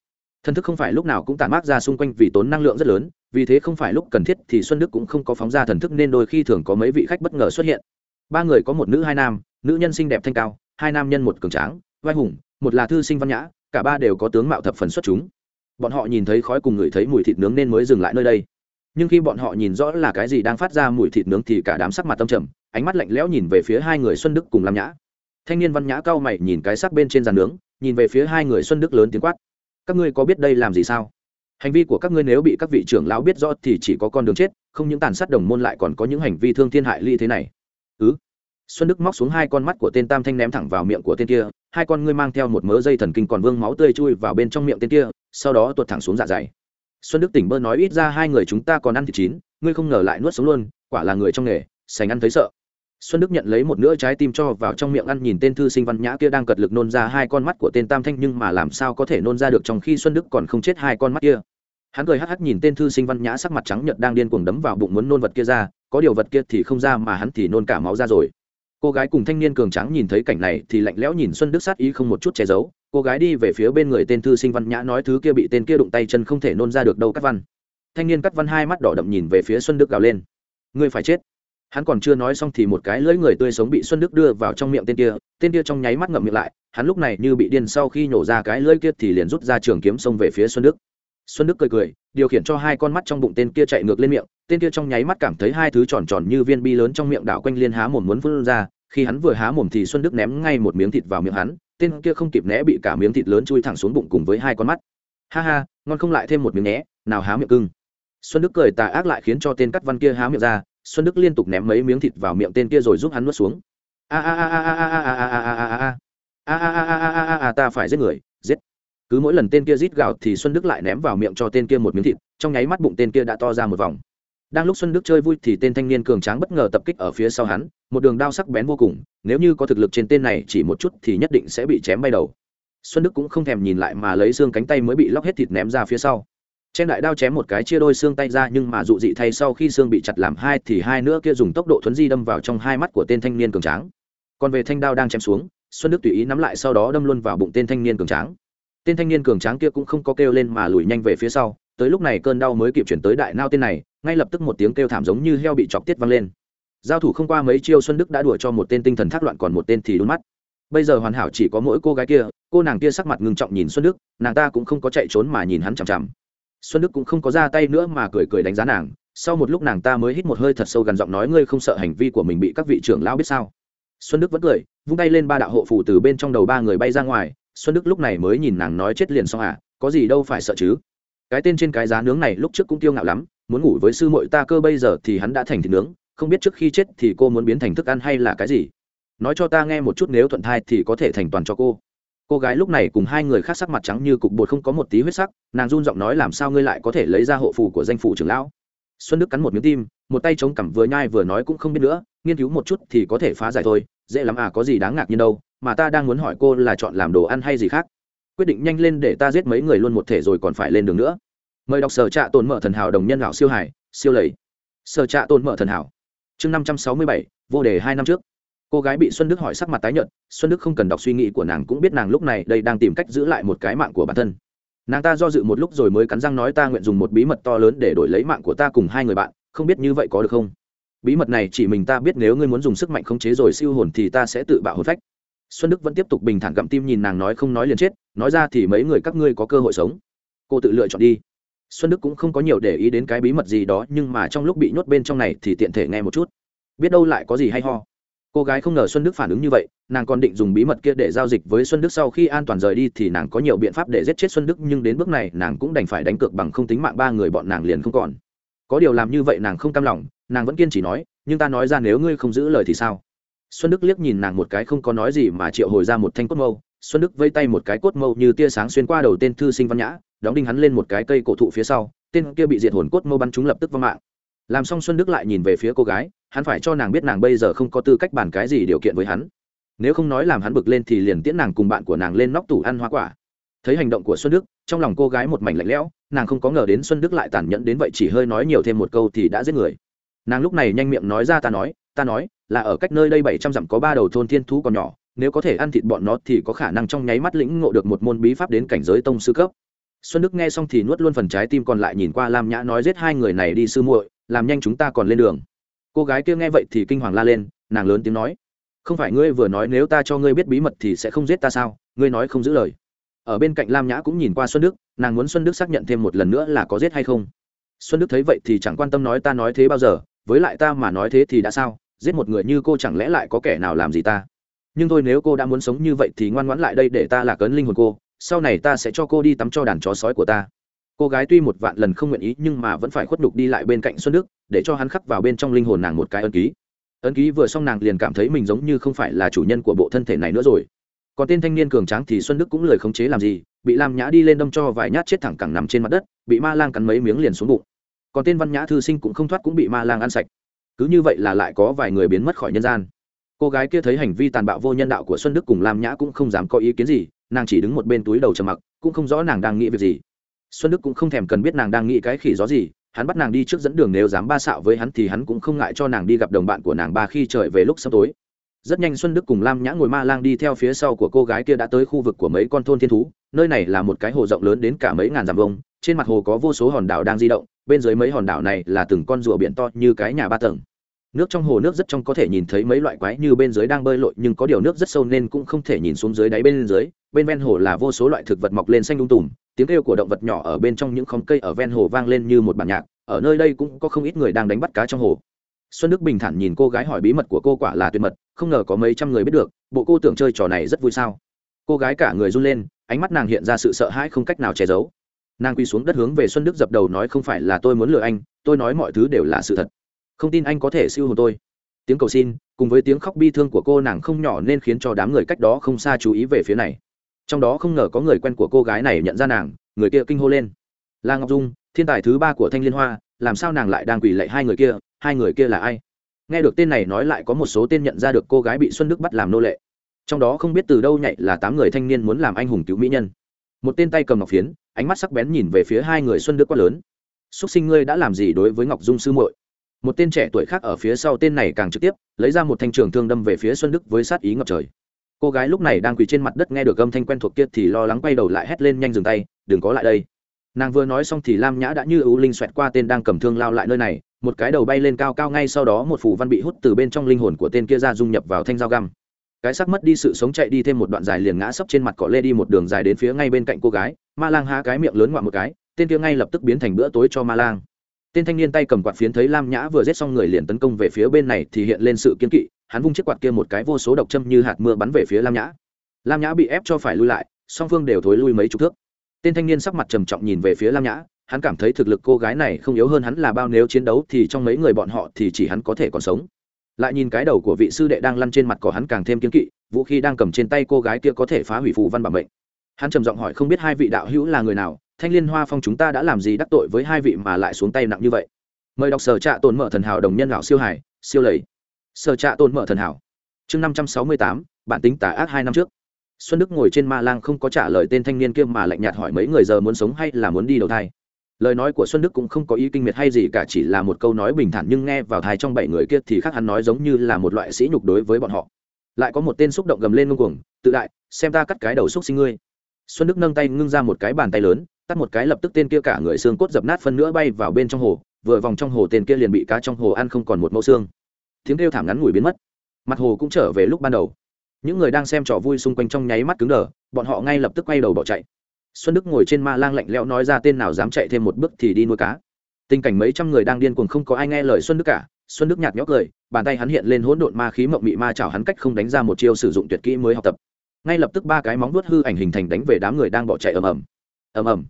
Thân thức không phải lúc nào cũng tản mát ra xung quanh vì tốn năng lượng rất lớn, vì thế không phải lúc cần thiết thì xuân đức cũng không có phóng ra thần thức nên đôi khi thường có mấy vị khách bất ngờ xuất hiện. Ba người có một nữ hai nam, nữ nhân xinh đẹp thanh cao, hai nam nhân một cường tráng, vai hùng một là thư sinh văn nhã, cả ba đều có tướng mạo thập phần xuất chúng. Bọn họ nhìn thấy khói cùng ngửi thấy mùi thịt nướng nên mới dừng lại nơi đây. Nhưng khi bọn họ nhìn rõ là cái gì đang phát ra mùi thịt nướng thì cả đám sắc mặt tâm trầm, ánh mắt lạnh lẽo nhìn về phía hai người xuân đức cùng lam nhã. Thanh niên văn nhã cao mày nhìn cái sắc bên trên giàn nướng, nhìn về phía hai người xuân đức lớn tiếng quát. Các ngươi có biết đây làm gì sao? Hành vi của các ngươi nếu bị các vị trưởng lão biết rõ thì chỉ có con đường chết, không những tàn sát đồng môn lại còn có những hành vi thương thiên hại ly thế này. Ừ xuân đức móc xuống hai con mắt của tên tam thanh ném thẳng vào miệng của tên kia, hai con ngươi mang theo một mớ dây thần kinh còn vương máu tươi chui vào bên trong miệng tên kia, sau đó tuột thẳng xuống dạ dày. Xuân đức tỉnh bơ nói ít ra hai người chúng ta còn ăn thịt chín, ngươi không ngờ lại nuốt sống luôn, quả là người trong nghề, sành ăn thấy sợ. Xuân đức nhận lấy một nửa trái tim cho vào trong miệng ăn, nhìn tên thư sinh văn nhã kia đang cật lực nôn ra hai con mắt của tên tam thanh, nhưng mà làm sao có thể nôn ra được trong khi xuân đức còn không chết hai con mắt kia? Hắn cười hắc hắc nhìn tên thư sinh văn nhã sắc mặt trắng nhợt đang điên cuồng đấm vào bụng muốn nôn vật kia ra, có điều vật kia thì không ra mà hắn thì nôn cả máu ra rồi cô gái cùng thanh niên cường tráng nhìn thấy cảnh này thì lạnh lẽo nhìn xuân đức sát ý không một chút che giấu. Cô gái đi về phía bên người tên thư sinh văn nhã nói thứ kia bị tên kia đụng tay chân không thể nôn ra được đâu cắt văn. Thanh niên cắt văn hai mắt đỏ đậm nhìn về phía xuân đức gào lên. Ngươi phải chết. Hắn còn chưa nói xong thì một cái lưỡi người tươi sống bị xuân đức đưa vào trong miệng tên kia. Tên kia trong nháy mắt ngậm miệng lại, hắn lúc này như bị điên sau khi nhổ ra cái lưỡi kia thì liền rút ra trường kiếm xông về phía xuân đức. Xuân đức cười cười, điều khiển cho hai con mắt trong bụng tên kia chạy ngược lên miệng. Tên kia trong nháy mắt cảm thấy hai thứ tròn tròn như viên bi lớn trong miệng đảo quanh liên há mồm muốn phun ra khi hắn vừa há mồm thì xuân đức ném ngay một miếng thịt vào miệng hắn tên kia không kịp né bị cả miếng thịt lớn chui thẳng xuống bụng cùng với hai con mắt ha ha ngon không lại thêm một miếng nhé nào há miệng cưng xuân đức cười tà ác lại khiến cho tên cắt văn kia há miệng ra xuân đức liên tục ném mấy miếng thịt vào miệng tên kia rồi giúp hắn nuốt xuống a a a a a a a a a a a a a a a a a a a ta phải giết người giết cứ mỗi lần tên kia rít gạo thì xuân đức lại ném vào miệng cho tên kia một miếng thịt trong nháy mắt bụng tên kia đã to ra một vòng đang lúc xuân đức chơi vui thì tên thanh niên cường tráng bất ngờ tập kích ở phía sau hắn một đường đao sắc bén vô cùng, nếu như có thực lực trên tên này chỉ một chút thì nhất định sẽ bị chém bay đầu. Xuân đức cũng không thèm nhìn lại mà lấy xương cánh tay mới bị lóc hết thịt ném ra phía sau. Trên đại đao chém một cái chia đôi xương tay ra nhưng mà dụ dị thay sau khi xương bị chặt làm hai thì hai nữa kia dùng tốc độ thuấn di đâm vào trong hai mắt của tên thanh niên cường tráng. Còn về thanh đao đang chém xuống, xuân đức tùy ý nắm lại sau đó đâm luôn vào bụng tên thanh niên cường tráng. Tên thanh niên cường tráng kia cũng không có kêu lên mà lùi nhanh về phía sau, tới lúc này cơn đau mới kịp chuyển tới đại nao tên này, ngay lập tức một tiếng kêu thảm giống như heo bị chọc tiết văng lên giao thủ không qua mấy chiêu xuân đức đã đuổi cho một tên tinh thần thác loạn còn một tên thì đun mắt. Bây giờ hoàn hảo chỉ có mỗi cô gái kia, cô nàng kia sắc mặt ngưng trọng nhìn xuân đức, nàng ta cũng không có chạy trốn mà nhìn hắn chằm chằm. Xuân đức cũng không có ra tay nữa mà cười cười đánh giá nàng, sau một lúc nàng ta mới hít một hơi thật sâu gần giọng nói, ngươi không sợ hành vi của mình bị các vị trưởng lão biết sao? Xuân đức vẫn cười, vung tay lên ba đạo hộ phủ từ bên trong đầu ba người bay ra ngoài. Xuân đức lúc này mới nhìn nàng nói chết liền xong à có gì đâu phải sợ chứ. Cái tên trên cái giá nướng này lúc trước cũng tiêu ngạo lắm, muốn ngủ với sư muội ta cơ bây giờ thì hắn đã thành thịt nướng không biết trước khi chết thì cô muốn biến thành thức ăn hay là cái gì. Nói cho ta nghe một chút nếu thuận thai thì có thể thành toàn cho cô. Cô gái lúc này cùng hai người khác sắc mặt trắng như cục bột không có một tí huyết sắc, nàng run giọng nói làm sao ngươi lại có thể lấy ra hộ phù của danh phủ trưởng lão. Xuân đức cắn một miếng tim, một tay chống cằm vừa nhai vừa nói cũng không biết nữa, nghiên cứu một chút thì có thể phá giải thôi, dễ lắm à có gì đáng ngạc nhiên đâu, mà ta đang muốn hỏi cô là chọn làm đồ ăn hay gì khác. Quyết định nhanh lên để ta giết mấy người luôn một thể rồi còn phải lên đường nữa. Mời đọc sở trạ tồn mở thần hảo đồng nhân lão siêu hải, siêu lầy. Sở trạ tồn mở thần hảo chương năm trăm sáu mươi bảy, vô đề hai năm trước. Cô gái bị xuân đức hỏi sắc mặt tái nhợt, xuân đức không cần đọc suy nghĩ của nàng cũng biết nàng lúc này đây đang tìm cách giữ lại một cái mạng của bản thân. Nàng ta do dự một lúc rồi mới cắn răng nói ta nguyện dùng một bí mật to lớn để đổi lấy mạng của ta cùng hai người bạn, không biết như vậy có được không? Bí mật này chỉ mình ta biết nếu ngươi muốn dùng sức mạnh khống chế rồi siêu hồn thì ta sẽ tự bạo hồn phách. Xuân đức vẫn tiếp tục bình thản gặm tim nhìn nàng nói không nói liền chết, nói ra thì mấy người các ngươi có cơ hội sống. Cô tự lựa chọn đi xuân đức cũng không có nhiều để ý đến cái bí mật gì đó, nhưng mà trong lúc bị nhốt bên trong này thì tiện thể nghe một chút. Biết đâu lại có gì hay ho. Cô gái không ngờ xuân đức phản ứng như vậy, nàng còn định dùng bí mật kia để giao dịch với xuân đức sau khi an toàn rời đi thì nàng có nhiều biện pháp để giết chết xuân đức, nhưng đến bước này nàng cũng đành phải đánh cược bằng không tính mạng ba người bọn nàng liền không còn. Có điều làm như vậy nàng không cam lòng, nàng vẫn kiên trì nói, nhưng ta nói ra nếu ngươi không giữ lời thì sao? Xuân đức liếc nhìn nàng một cái không có nói gì mà triệu hồi ra một thanh cốt mâu. Xuân đức vây tay một cái cốt mâu như tia sáng xuyên qua đầu tên thư sinh văn nhã đóng đinh hắn lên một cái cây cổ thụ phía sau, tên kia bị diệt hồn cốt mâu bắn chúng lập tức vong mạng. Làm xong xuân đức lại nhìn về phía cô gái, hắn phải cho nàng biết nàng bây giờ không có tư cách bàn cái gì điều kiện với hắn. Nếu không nói làm hắn bực lên thì liền tiễn nàng cùng bạn của nàng lên nóc tủ ăn hoa quả. Thấy hành động của xuân đức, trong lòng cô gái một mảnh lạnh lẽo, nàng không có ngờ đến xuân đức lại tàn nhẫn đến vậy chỉ hơi nói nhiều thêm một câu thì đã giết người. Nàng lúc này nhanh miệng nói ra ta nói ta nói, là ở cách nơi đây bảy trăm dặm có ba đầu thôn thiên thú còn nhỏ, nếu có thể ăn thịt bọn nó thì có khả năng trong nháy mắt lĩnh ngộ được một môn bí pháp đến cảnh giới tông sư cấp xuân đức nghe xong thì nuốt luôn phần trái tim còn lại nhìn qua lam nhã nói giết hai người này đi sư muội, làm nhanh chúng ta còn lên đường. Cô gái kia nghe vậy thì kinh hoàng la lên, nàng lớn tiếng nói, không phải ngươi vừa nói nếu ta cho ngươi biết bí mật thì sẽ không giết ta sao? Ngươi nói không giữ lời. Ở bên cạnh lam nhã cũng nhìn qua xuân đức, nàng muốn xuân đức xác nhận thêm một lần nữa là có giết hay không. Xuân đức thấy vậy thì chẳng quan tâm nói ta nói thế bao giờ, với lại ta mà nói thế thì đã sao? Giết một người như cô chẳng lẽ lại có kẻ nào làm gì ta? Nhưng thôi nếu cô đã muốn sống như vậy thì ngoan ngoãn lại đây để ta là cấn linh hồn cô sau này ta sẽ cho cô đi tắm cho đàn chó sói của ta. Cô gái tuy một vạn lần không nguyện ý, nhưng mà vẫn phải khuất đục đi lại bên cạnh xuân đức, để cho hắn khắc vào bên trong linh hồn nàng một cái ân ký. Ân ký vừa xong nàng liền cảm thấy mình giống như không phải là chủ nhân của bộ thân thể này nữa rồi. Còn tên thanh niên cường tráng thì xuân đức cũng lời khống chế làm gì, bị lam nhã đi lên đâm cho vài nhát chết thẳng cẳng nằm trên mặt đất, bị ma lang cắn mấy miếng liền xuống bụng. Còn tên văn nhã thư sinh cũng không thoát cũng bị ma lang ăn sạch. Cứ như vậy là lại có vài người biến mất khỏi nhân gian. Cô gái kia thấy hành vi tàn bạo vô nhân đạo của xuân đức cùng lam nhã cũng không dám có ý kiến gì nàng chỉ đứng một bên túi đầu trầm mặc, cũng không rõ nàng đang nghĩ việc gì. Xuân đức cũng không thèm cần biết nàng đang nghĩ cái khỉ gió gì, hắn bắt nàng đi trước dẫn đường nếu dám ba xạo với hắn thì hắn cũng không ngại cho nàng đi gặp đồng bạn của nàng ba khi trời về lúc sắp tối. Rất nhanh xuân đức cùng lam nhã ngồi ma lang đi theo phía sau của cô gái kia đã tới khu vực của mấy con thôn thiên thú, nơi này là một cái hồ rộng lớn đến cả mấy ngàn dặm vông trên mặt hồ có vô số hòn đảo đang di động, bên dưới mấy hòn đảo này là từng con rùa biển to như cái nhà ba tầng nước trong hồ nước rất trong có thể nhìn thấy mấy loại quái như bên dưới đang bơi lội, nhưng có điều nước rất sâu nên cũng không thể nhìn xuống dưới đáy bên dưới. Bên ven hồ là vô số loại thực vật mọc lên xanh lung tùm, tiếng kêu của động vật nhỏ ở bên trong những khóm cây ở ven hồ vang lên như một bản nhạc, ở nơi đây cũng có không ít người đang đánh bắt cá trong hồ. Xuân đức bình thản nhìn cô gái hỏi bí mật của cô quả là tuyệt mật, không ngờ có mấy trăm người biết được, bộ cô tưởng chơi trò này rất vui sao? Cô gái cả người run lên, ánh mắt nàng hiện ra sự sợ hãi không cách nào che giấu. Nàng quy xuống đất hướng về xuân đức dập đầu nói không phải là tôi muốn lừa anh, tôi nói mọi thứ đều là sự thật không tin anh có thể siêu hồn tôi. Tiếng cầu xin, cùng với tiếng khóc bi thương của cô nàng không nhỏ nên khiến cho đám người cách đó không xa chú ý về phía này. Trong đó không ngờ có người quen của cô gái này nhận ra nàng, người kia kinh hô lên. Là ngọc dung, thiên tài thứ ba của thanh liên hoa, làm sao nàng lại đang quỳ lạy hai người kia, hai người kia là ai? Nghe được tên này nói lại có một số tên nhận ra được cô gái bị xuân đức bắt làm nô lệ. Trong đó không biết từ đâu nhảy là tám người thanh niên muốn làm anh hùng cứu mỹ nhân. Một tên tay cầm ngọc phiến, ánh mắt sắc bén nhìn về phía hai người xuân đức quá lớn. Xúc sinh ngươi đã làm gì đối với ngọc dung sư muội? Một tên trẻ tuổi khác ở phía sau tên này càng trực tiếp, lấy ra một thanh trường thương đâm về phía xuân đức với sát ý ngập trời. Cô gái lúc này đang quỳ trên mặt đất nghe được âm thanh quen thuộc kia thì lo lắng quay đầu lại hét lên nhanh dừng tay, đừng có lại đây. Nàng vừa nói xong thì lam nhã đã như ưu linh xoẹt qua tên đang cầm thương lao lại nơi này, một cái đầu bay lên cao cao ngay sau đó một phù văn bị hút từ bên trong linh hồn của tên kia ra dung nhập vào thanh dao găm. Cái sắc mất đi sự sống chạy đi thêm một đoạn dài liền ngã sấp trên mặt cỏ lê đi một đường dài đến phía ngay bên cạnh cô gái, ma lang há cái miệng lớn ngoạm một cái, tên kia ngay lập tức biến thành bữa tối cho ma lang tên thanh niên tay cầm quạt phiến thấy lam nhã vừa giết xong người liền tấn công về phía bên này thì hiện lên sự kiên kỵ, hắn vung chiếc quạt kia một cái vô số độc châm như hạt mưa bắn về phía lam nhã. Lam nhã bị ép cho phải lui lại, song phương đều thối lui mấy chục thước. Tên thanh niên sắc mặt trầm trọng nhìn về phía lam nhã, hắn cảm thấy thực lực cô gái này không yếu hơn hắn là bao nếu chiến đấu thì trong mấy người bọn họ thì chỉ hắn có thể còn sống. Lại nhìn cái đầu của vị sư đệ đang lăn trên mặt của hắn càng thêm kiên kỵ, vũ khí đang cầm trên tay cô gái kia có thể phá hủy phù văn bằng bệnh hắn trầm giọng hỏi không biết hai vị đạo hữu là người nào thanh liên hoa phong chúng ta đã làm gì đắc tội với hai vị mà lại xuống tay nặng như vậy? Mời đọc sở trạ tồn mở thần hảo đồng nhân lão siêu hải siêu lầy. Sở trạ tồn mở thần hảo. Chương năm trăm sáu mươi tám, bản tính tả ác hai năm trước. Xuân đức ngồi trên ma lang không có trả lời tên thanh niên kia mà lạnh nhạt hỏi mấy người giờ muốn sống hay là muốn đi đầu thai. Lời nói của xuân đức cũng không có ý kinh miệt hay gì cả, chỉ là một câu nói bình thản nhưng nghe vào thai trong bảy người kia thì khác hắn nói giống như là một loại sĩ nhục đối với bọn họ. Lại có một tên xúc động gầm lên ngông cuồng, tự đại, xem ta cắt cái đầu xúc sinh ngươi. Xuân đức nâng tay ngưng ra một cái bàn tay lớn cắt một cái lập tức tên kia cả người xương cốt dập nát phân nữa bay vào bên trong hồ, vừa vòng trong hồ tên kia liền bị cá trong hồ ăn không còn một mẫu xương. Tiếng kêu thảm ngắn ngủi biến mất. Mặt hồ cũng trở về lúc ban đầu. Những người đang xem trò vui xung quanh trong nháy mắt cứng đờ, bọn họ ngay lập tức quay đầu bỏ chạy. Xuân đức ngồi trên ma lang lạnh lẽo nói ra tên nào dám chạy thêm một bước thì đi nuôi cá. Tình cảnh mấy trăm người đang điên cuồng không có ai nghe lời xuân đức cả. Xuân đức nhạt nhóc cười, bàn tay hắn hiện lên hỗn độn ma khí mộng mị ma chảo hắn cách không đánh ra một chiêu sử dụng tuyệt kỹ mới học tập. Ngay lập tức ba cái móng vuốt hư ảnh hình thành đánh về đám người đang bỏ chạy ầm ầm. Ầm ầm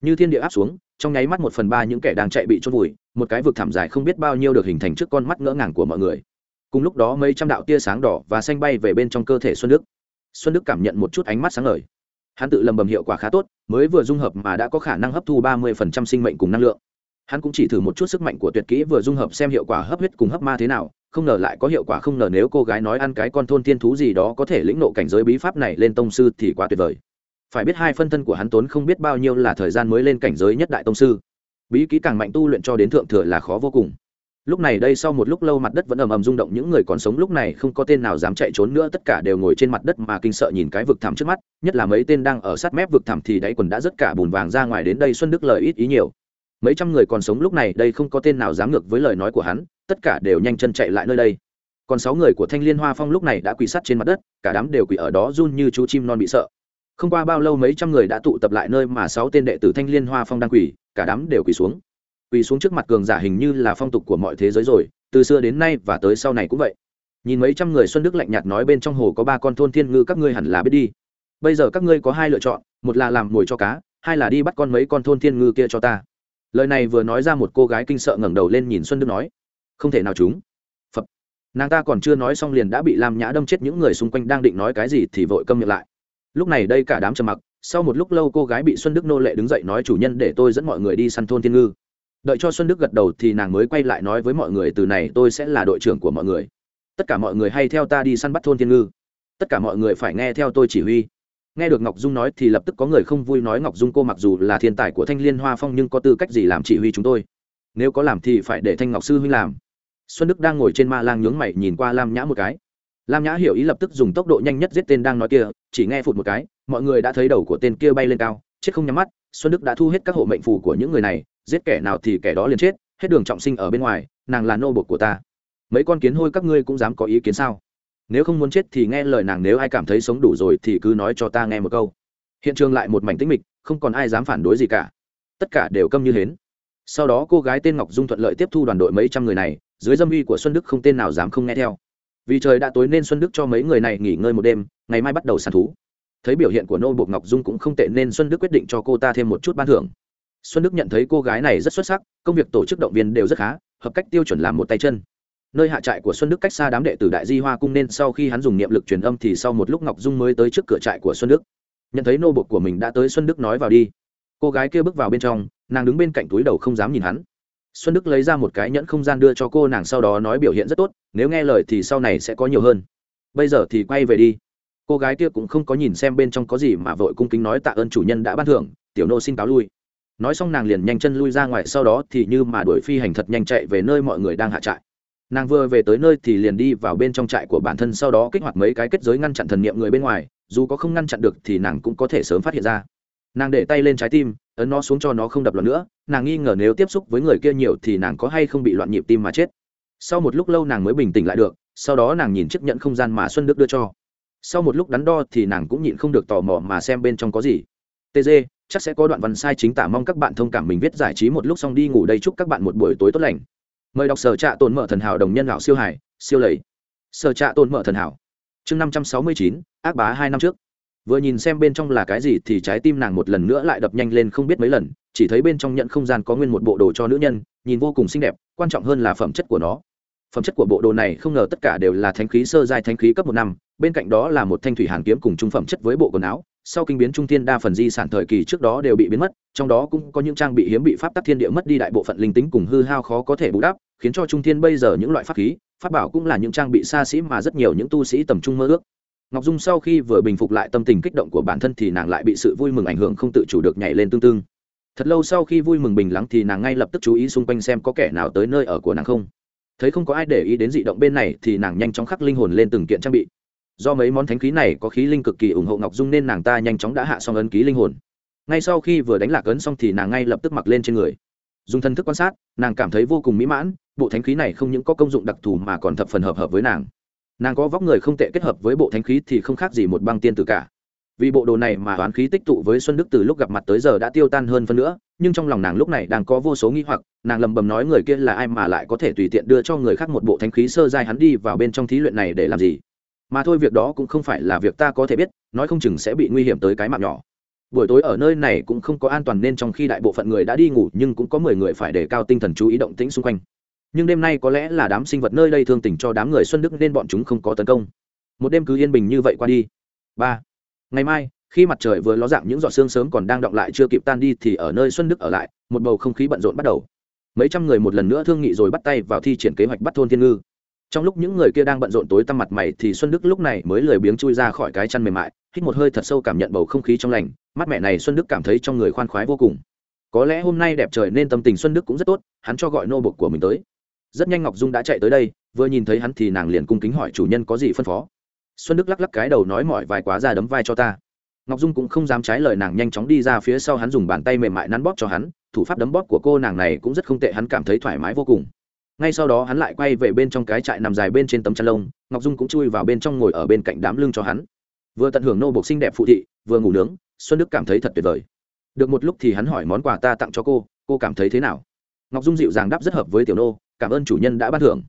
như thiên địa áp xuống, trong nháy mắt một phần ba những kẻ đang chạy bị trôn vùi, một cái vực thảm dài không biết bao nhiêu được hình thành trước con mắt ngỡ ngàng của mọi người. Cùng lúc đó mấy trăm đạo tia sáng đỏ và xanh bay về bên trong cơ thể xuân đức. Xuân đức cảm nhận một chút ánh mắt sáng ngời. Hắn tự lầm bầm hiệu quả khá tốt, mới vừa dung hợp mà đã có khả năng hấp thu ba mươi phần trăm sinh mệnh cùng năng lượng. Hắn cũng chỉ thử một chút sức mạnh của tuyệt kỹ vừa dung hợp xem hiệu quả hấp huyết cùng hấp ma thế nào, không ngờ lại có hiệu quả không ngờ nếu cô gái nói ăn cái con thôn thiên thú gì đó có thể lĩnh nộ cảnh giới bí pháp này lên tông sư thì quá tuyệt vời phải biết hai phân thân của hắn tốn không biết bao nhiêu là thời gian mới lên cảnh giới nhất đại tông sư. Bí kỹ càng mạnh tu luyện cho đến thượng thừa là khó vô cùng. Lúc này đây sau một lúc lâu mặt đất vẫn ầm ầm rung động, những người còn sống lúc này không có tên nào dám chạy trốn nữa, tất cả đều ngồi trên mặt đất mà kinh sợ nhìn cái vực thẳm trước mắt, nhất là mấy tên đang ở sát mép vực thẳm thì đáy quần đã rất cả bùn vàng ra ngoài đến đây xuân đức lời ít ý nhiều. Mấy trăm người còn sống lúc này, đây không có tên nào dám ngược với lời nói của hắn, tất cả đều nhanh chân chạy lại nơi đây. Còn sáu người của thanh liên hoa phong lúc này đã quỳ sắt trên mặt đất, cả đám đều quỳ ở đó run như chú chim non bị sợ không qua bao lâu mấy trăm người đã tụ tập lại nơi mà sáu tên đệ tử thanh liên hoa phong đang quỳ, cả đám đều quỳ xuống. Quỳ xuống trước mặt cường giả hình như là phong tục của mọi thế giới rồi, từ xưa đến nay và tới sau này cũng vậy. Nhìn mấy trăm người xuân đức lạnh nhạt nói bên trong hồ có ba con thôn thiên ngư, các ngươi hẳn là biết đi. Bây giờ các ngươi có hai lựa chọn, một là làm mồi cho cá, hai là đi bắt con mấy con thôn thiên ngư kia cho ta. Lời này vừa nói ra một cô gái kinh sợ ngẩng đầu lên nhìn xuân đức nói, không thể nào chúng. Phật nàng ta còn chưa nói xong liền đã bị lam nhã đâm chết, những người xung quanh đang định nói cái gì thì vội câm miệng lại lúc này đây cả đám trầm mặc, sau một lúc lâu cô gái bị xuân đức nô lệ đứng dậy nói chủ nhân để tôi dẫn mọi người đi săn thôn thiên ngư. Đợi cho xuân đức gật đầu thì nàng mới quay lại nói với mọi người từ này tôi sẽ là đội trưởng của mọi người. Tất cả mọi người hay theo ta đi săn bắt thôn thiên ngư. Tất cả mọi người phải nghe theo tôi chỉ huy. Nghe được ngọc dung nói thì lập tức có người không vui nói ngọc dung cô mặc dù là thiên tài của thanh liên hoa phong nhưng có tư cách gì làm chỉ huy chúng tôi? Nếu có làm thì phải để thanh ngọc sư huynh làm. Xuân đức đang ngồi trên ma lang nhướng mày nhìn qua lam nhã một cái lam nhã hiểu ý lập tức dùng tốc độ nhanh nhất giết tên đang nói kia, chỉ nghe phụt một cái, mọi người đã thấy đầu của tên kia bay lên cao, chết không nhắm mắt, xuân đức đã thu hết các hộ mệnh phù của những người này, giết kẻ nào thì kẻ đó liền chết, hết đường trọng sinh ở bên ngoài, nàng là nô bộc của ta. Mấy con kiến hôi các ngươi cũng dám có ý kiến sao? Nếu không muốn chết thì nghe lời nàng, nếu ai cảm thấy sống đủ rồi thì cứ nói cho ta nghe một câu. Hiện trường lại một mảnh tĩnh mịch, không còn ai dám phản đối gì cả. Tất cả đều câm như hến. Sau đó cô gái tên ngọc dung thuận lợi tiếp thu đoàn đội mấy trăm người này, dưới dâm uy của xuân đức không tên nào dám không nghe theo vì trời đã tối nên xuân đức cho mấy người này nghỉ ngơi một đêm, ngày mai bắt đầu săn thú. Thấy biểu hiện của nô bột ngọc dung cũng không tệ nên xuân đức quyết định cho cô ta thêm một chút ban thưởng. Xuân đức nhận thấy cô gái này rất xuất sắc, công việc tổ chức động viên đều rất khá, hợp cách tiêu chuẩn làm một tay chân. Nơi hạ trại của xuân đức cách xa đám đệ tử đại di hoa cung nên sau khi hắn dùng niệm lực truyền âm thì sau một lúc ngọc dung mới tới trước cửa trại của xuân đức. Nhận thấy nô bột của mình đã tới, xuân đức nói vào đi. Cô gái kia bước vào bên trong, nàng đứng bên cạnh túi đầu không dám nhìn hắn xuân đức lấy ra một cái nhẫn không gian đưa cho cô nàng sau đó nói biểu hiện rất tốt, nếu nghe lời thì sau này sẽ có nhiều hơn. Bây giờ thì quay về đi. Cô gái kia cũng không có nhìn xem bên trong có gì mà vội cung kính nói tạ ơn chủ nhân đã ban thưởng, tiểu nô xin cáo lui. Nói xong nàng liền nhanh chân lui ra ngoài, sau đó thì như mà đuổi phi hành thật nhanh chạy về nơi mọi người đang hạ trại. Nàng vừa về tới nơi thì liền đi vào bên trong trại của bản thân, sau đó kích hoạt mấy cái kết giới ngăn chặn thần niệm người bên ngoài, dù có không ngăn chặn được thì nàng cũng có thể sớm phát hiện ra. Nàng để tay lên trái tim ấn nó xuống cho nó không đập loạn nữa, nàng nghi ngờ nếu tiếp xúc với người kia nhiều thì nàng có hay không bị loạn nhịp tim mà chết. Sau một lúc lâu nàng mới bình tĩnh lại được, sau đó nàng nhìn chiếc nhẫn không gian mà xuân đức đưa cho. Sau một lúc đắn đo thì nàng cũng nhịn không được tò mò mà xem bên trong có gì. Tg chắc sẽ có đoạn văn sai chính tả mong các bạn thông cảm mình viết giải trí một lúc xong đi ngủ đây chúc các bạn một buổi tối tốt lành. Mời đọc sở trạ tồn mở thần hảo đồng nhân lão siêu hải siêu lầy. Sở trạ tồn mở thần hảo. Chương năm trăm sáu mươi chín, ác bá hai năm trước vừa nhìn xem bên trong là cái gì thì trái tim nàng một lần nữa lại đập nhanh lên không biết mấy lần, chỉ thấy bên trong nhận không gian có nguyên một bộ đồ cho nữ nhân, nhìn vô cùng xinh đẹp, quan trọng hơn là phẩm chất của nó. Phẩm chất của bộ đồ này không ngờ tất cả đều là thánh khí sơ giai thánh khí cấp một năm, bên cạnh đó là một thanh thủy hàn kiếm cùng trung phẩm chất với bộ quần áo, sau kinh biến trung thiên đa phần di sản thời kỳ trước đó đều bị biến mất, trong đó cũng có những trang bị hiếm bị pháp tắc thiên địa mất đi đại bộ phận linh tính cùng hư hao khó có thể bù đắp, khiến cho trung thiên bây giờ những loại pháp khí, pháp bảo cũng là những trang bị xa xỉ mà rất nhiều những tu sĩ tầm trung mơ ước ngọc dung sau khi vừa bình phục lại tâm tình kích động của bản thân thì nàng lại bị sự vui mừng ảnh hưởng không tự chủ được nhảy lên tương tương thật lâu sau khi vui mừng bình lắng thì nàng ngay lập tức chú ý xung quanh xem có kẻ nào tới nơi ở của nàng không. Thấy không có ai để ý đến dị động bên này thì nàng nhanh chóng khắc linh hồn lên từng kiện trang bị. Do mấy món thánh khí này có khí linh cực kỳ ủng hộ ngọc dung nên nàng ta nhanh chóng đã hạ xong ấn ký linh hồn. Ngay sau khi vừa đánh lạc ấn xong thì nàng ngay lập tức mặc lên trên người. Dùng thân thức quan sát, nàng cảm thấy vô cùng mỹ mãn, bộ thánh khí này không những có công dụng đặc thù mà còn thập phần hợp hợp với nàng nàng có vóc người không tệ kết hợp với bộ thánh khí thì không khác gì một băng tiên tử cả. Vì bộ đồ này mà oán khí tích tụ với xuân đức từ lúc gặp mặt tới giờ đã tiêu tan hơn phân nữa, nhưng trong lòng nàng lúc này đang có vô số nghi hoặc, nàng lầm bầm nói người kia là ai mà lại có thể tùy tiện đưa cho người khác một bộ thánh khí sơ giai hắn đi vào bên trong thí luyện này để làm gì? Mà thôi việc đó cũng không phải là việc ta có thể biết, nói không chừng sẽ bị nguy hiểm tới cái mạng nhỏ. Buổi tối ở nơi này cũng không có an toàn nên trong khi đại bộ phận người đã đi ngủ nhưng cũng có mười người phải đề cao tinh thần chú ý động tĩnh xung quanh nhưng đêm nay có lẽ là đám sinh vật nơi đây thương tình cho đám người xuân đức nên bọn chúng không có tấn công. Một đêm cứ yên bình như vậy qua đi. Ba. Ngày mai, khi mặt trời vừa ló dạng những giọt sương sớm còn đang động lại chưa kịp tan đi thì ở nơi xuân đức ở lại, một bầu không khí bận rộn bắt đầu. Mấy trăm người một lần nữa thương nghị rồi bắt tay vào thi triển kế hoạch bắt thôn thiên ngư. Trong lúc những người kia đang bận rộn tối tăm mặt mày thì xuân đức lúc này mới lười biếng chui ra khỏi cái chăn mềm mại, hít một hơi thật sâu cảm nhận bầu không khí trong lành. Mắt mẹ này xuân đức cảm thấy trong người khoan khoái vô cùng. Có lẽ hôm nay đẹp trời nên tâm tình xuân đức cũng rất tốt, hắn cho gọi nô bục của mình tới rất nhanh ngọc dung đã chạy tới đây, vừa nhìn thấy hắn thì nàng liền cung kính hỏi chủ nhân có gì phân phó. Xuân đức lắc lắc cái đầu nói mỏi vài quá ra đấm vai cho ta. Ngọc dung cũng không dám trái lời, nàng nhanh chóng đi ra phía sau hắn dùng bàn tay mềm mại nắn bóp cho hắn, thủ pháp đấm bóp của cô nàng này cũng rất không tệ, hắn cảm thấy thoải mái vô cùng. Ngay sau đó hắn lại quay về bên trong cái trại nằm dài bên trên tấm chăn lông, ngọc dung cũng chui vào bên trong ngồi ở bên cạnh đám lưng cho hắn. Vừa tận hưởng nô bộc xinh đẹp phụ thị, vừa ngủ nướng, xuân đức cảm thấy thật tuyệt vời. Được một lúc thì hắn hỏi món quà ta tặng cho cô cô cảm thấy thế nào? Ngọc dung dịu dàng đáp rất hợp với tiểu nô cảm ơn chủ nhân đã ban thưởng.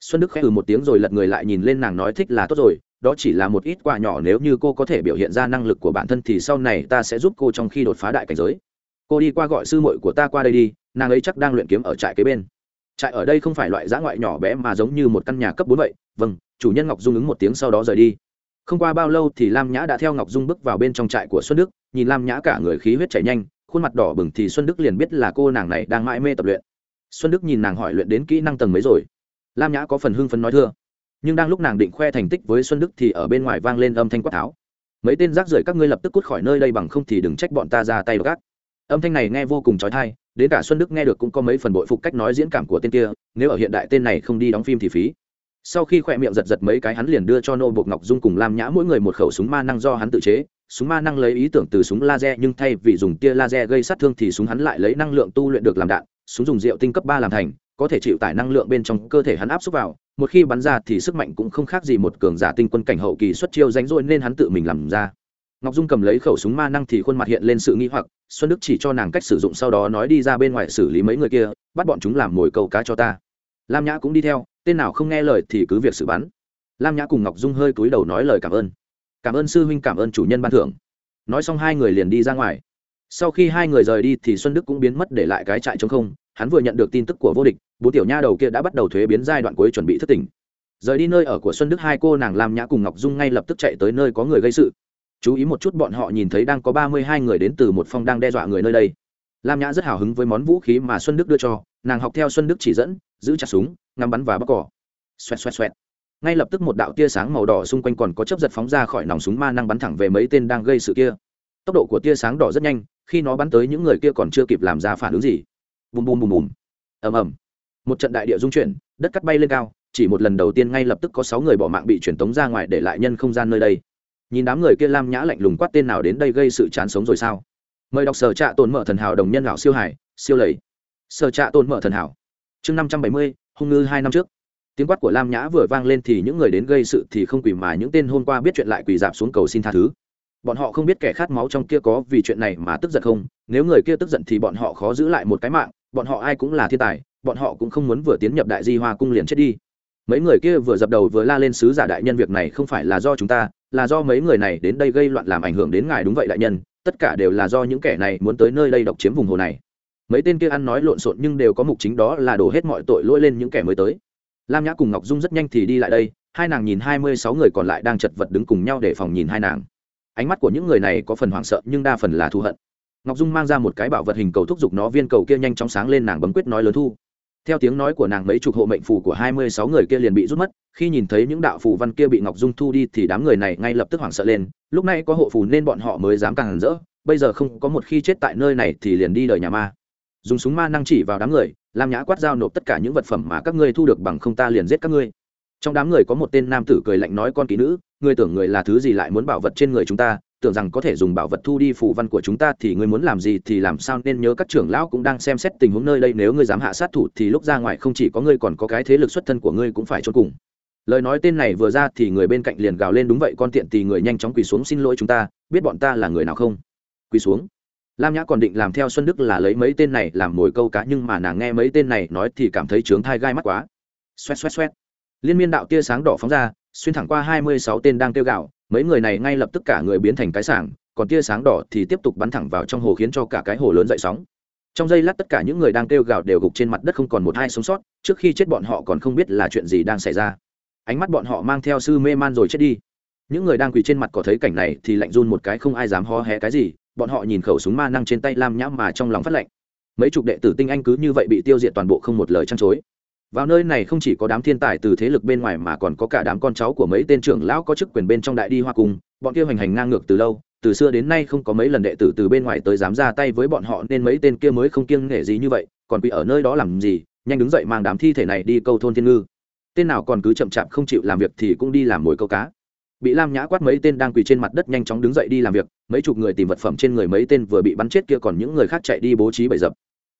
Xuân đức khẽ ừ một tiếng rồi lật người lại nhìn lên nàng nói thích là tốt rồi, đó chỉ là một ít quà nhỏ nếu như cô có thể biểu hiện ra năng lực của bản thân thì sau này ta sẽ giúp cô trong khi đột phá đại cảnh giới. Cô đi qua gọi sư muội của ta qua đây đi, nàng ấy chắc đang luyện kiếm ở trại kế bên. Trại ở đây không phải loại giã ngoại nhỏ bé mà giống như một căn nhà cấp bốn vậy. Vâng chủ nhân ngọc dung ứng một tiếng sau đó rời đi. Không qua bao lâu thì lam nhã đã theo ngọc dung bước vào bên trong trại của xuân đức, nhìn lam nhã cả người khí huyết chảy nhanh, khuôn mặt đỏ bừng thì xuân đức liền biết là cô nàng này đang mãi mê tập luyện xuân đức nhìn nàng hỏi luyện đến kỹ năng tầng mấy rồi? Lam nhã có phần hưng phấn nói thưa. Nhưng đang lúc nàng định khoe thành tích với xuân đức thì ở bên ngoài vang lên âm thanh quát tháo. Mấy tên rác rưởi các ngươi lập tức cút khỏi nơi đây bằng không thì đừng trách bọn ta ra tay gác âm thanh này nghe vô cùng trói thai đến cả xuân đức nghe được cũng có mấy phần bội phục cách nói diễn cảm của tên kia, nếu ở hiện đại tên này không đi đóng phim thì phí. Sau khi khoe miệng giật giật mấy cái hắn liền đưa cho nô bộc ngọc dung cùng lam nhã mỗi người một khẩu súng ma năng do hắn tự chế. Súng ma năng lấy ý tưởng từ súng laser nhưng thay vì dùng tia laser gây sát thương thì súng hắn lại lấy năng lượng tu luyện được làm đạn súng dùng rượu tinh cấp ba làm thành, có thể chịu tải năng lượng bên trong cơ thể hắn áp xúc vào, một khi bắn ra thì sức mạnh cũng không khác gì một cường giả tinh quân cảnh hậu kỳ xuất chiêu ránh rỗi nên hắn tự mình làm ra. Ngọc dung cầm lấy khẩu súng ma năng thì khuôn mặt hiện lên sự nghi hoặc, xuân đức chỉ cho nàng cách sử dụng sau đó nói đi ra bên ngoài xử lý mấy người kia, bắt bọn chúng làm mồi câu cá cho ta. Lam nhã cũng đi theo, tên nào không nghe lời thì cứ việc xử bắn. Lam nhã cùng ngọc dung hơi cúi đầu nói lời cảm ơn. Cảm ơn sư huynh, cảm ơn chủ nhân ban thưởng. Nói xong hai người liền đi ra ngoài. Sau khi hai người rời đi thì xuân đức cũng biến mất để lại cái trại trống không hắn vừa nhận được tin tức của vô địch, bố tiểu nha đầu kia đã bắt đầu thuế biến giai đoạn cuối chuẩn bị thất tỉnh. Rời đi nơi ở của xuân đức, hai cô nàng lam nhã cùng ngọc dung ngay lập tức chạy tới nơi có người gây sự. Chú ý một chút, bọn họ nhìn thấy đang có ba mươi hai người đến từ một phong đang đe dọa người nơi đây. Lam nhã rất hào hứng với món vũ khí mà xuân đức đưa cho, nàng học theo xuân đức chỉ dẫn, giữ chặt súng, ngắm bắn và bóc cỏ. Xoẹt xoẹt xoẹt. Ngay lập tức một đạo tia sáng màu đỏ xung quanh còn có chấp giật phóng ra khỏi nòng súng ma năng bắn thẳng về mấy tên đang gây sự kia. Tốc độ của tia sáng đỏ rất nhanh, khi nó bắn tới những người kia còn chưa kịp làm ra phản ứng gì bùm bùm bùm bùm. Ầm ầm. Một trận đại địa dung chuyển, đất cắt bay lên cao, chỉ một lần đầu tiên ngay lập tức có sáu người bỏ mạng bị truyền tống ra ngoài để lại nhân không gian nơi đây. Nhìn đám người kia lam nhã lạnh lùng quát tên nào đến đây gây sự chán sống rồi sao? Mời đọc sở trạ tồn mở thần hảo đồng nhân lão siêu hải, siêu lầy. Sở trạ tồn mở thần hảo. Chương năm trăm bảy mươi, hung ngư hai năm trước. Tiếng quát của lam nhã vừa vang lên thì những người đến gây sự thì không quỳ mà những tên hôm qua biết chuyện lại quỳ dạp xuống cầu xin tha thứ. Bọn họ không biết kẻ khát máu trong kia có vì chuyện này mà tức giận không, nếu người kia tức giận thì bọn họ khó giữ lại một cái mạng bọn họ ai cũng là thiên tài, bọn họ cũng không muốn vừa tiến nhập đại di hoa cung liền chết đi. Mấy người kia vừa dập đầu vừa la lên sứ giả đại nhân việc này không phải là do chúng ta, là do mấy người này đến đây gây loạn làm ảnh hưởng đến ngài đúng vậy đại nhân, tất cả đều là do những kẻ này muốn tới nơi đây độc chiếm vùng hồ này. Mấy tên kia ăn nói lộn xộn nhưng đều có mục chính đó là đổ hết mọi tội lỗi lên những kẻ mới tới. Lam nhã cùng ngọc dung rất nhanh thì đi lại đây, hai nàng nhìn hai mươi sáu người còn lại đang chật vật đứng cùng nhau để phòng nhìn hai nàng. Ánh mắt của những người này có phần hoảng sợ nhưng đa phần là thù hận ngọc dung mang ra một cái bảo vật hình cầu thúc giục nó viên cầu kia nhanh chóng sáng lên nàng bấm quyết nói lớn thu. Theo tiếng nói của nàng mấy chục hộ mệnh phù của hai mươi sáu người kia liền bị rút mất, khi nhìn thấy những đạo phù văn kia bị ngọc dung thu đi thì đám người này ngay lập tức hoảng sợ lên, lúc này có hộ phù nên bọn họ mới dám càng hẳn rỡ, bây giờ không có một khi chết tại nơi này thì liền đi đời nhà ma. Dùng súng ma năng chỉ vào đám người, lam nhã quát giao nộp tất cả những vật phẩm mà các ngươi thu được bằng không ta liền giết các ngươi. Trong đám người có một tên nam tử cười lạnh nói con kỹ nữ, ngươi tưởng người là thứ gì lại muốn bảo vật trên người chúng ta tưởng rằng có thể dùng bảo vật thu đi phù văn của chúng ta thì ngươi muốn làm gì thì làm sao nên nhớ các trưởng lão cũng đang xem xét tình huống nơi đây. Nếu ngươi dám hạ sát thủ thì lúc ra ngoài không chỉ có ngươi còn có cái thế lực xuất thân của ngươi cũng phải chôn cùng. Lời nói tên này vừa ra thì người bên cạnh liền gào lên, đúng vậy, con tiện thì người nhanh chóng quỳ xuống xin lỗi chúng ta, biết bọn ta là người nào không? Quỳ xuống. Lam nhã còn định làm theo xuân đức là lấy mấy tên này làm mồi câu cá, nhưng mà nàng nghe mấy tên này nói thì cảm thấy trướng thai gai mắt quá. Xoét xoét xoét liên miên đạo tia sáng đỏ phóng ra, xuyên thẳng qua hai mươi sáu tên đang kêu gạo mấy người này ngay lập tức cả người biến thành cái sảng, còn tia sáng đỏ thì tiếp tục bắn thẳng vào trong hồ khiến cho cả cái hồ lớn dậy sóng. Trong giây lát tất cả những người đang kêu gào đều gục trên mặt đất không còn một hai sống sót, trước khi chết bọn họ còn không biết là chuyện gì đang xảy ra. Ánh mắt bọn họ mang theo sư mê man rồi chết đi. Những người đang quỳ trên mặt có thấy cảnh này thì lạnh run một cái không ai dám ho hé cái gì, bọn họ nhìn khẩu súng ma năng trên tay lam nhãm mà trong lòng phát lạnh. Mấy chục đệ tử tinh anh cứ như vậy bị tiêu diệt toàn bộ không một lời trăn chối vào nơi này không chỉ có đám thiên tài từ thế lực bên ngoài mà còn có cả đám con cháu của mấy tên trưởng lão có chức quyền bên trong đại đi hoa cung, bọn kia hoành hành ngang ngược từ lâu, từ xưa đến nay không có mấy lần đệ tử từ bên ngoài tới dám ra tay với bọn họ nên mấy tên kia mới không kiêng nể gì như vậy, còn quỷ ở nơi đó làm gì, nhanh đứng dậy mang đám thi thể này đi câu thôn thiên ngư. Tên nào còn cứ chậm chạp không chịu làm việc thì cũng đi làm mồi câu cá. Bị lam nhã quát mấy tên đang quỳ trên mặt đất nhanh chóng đứng dậy đi làm việc, mấy chục người tìm vật phẩm trên người mấy tên vừa bị bắn chết kia còn những người khác chạy đi bố trí bẫy dập.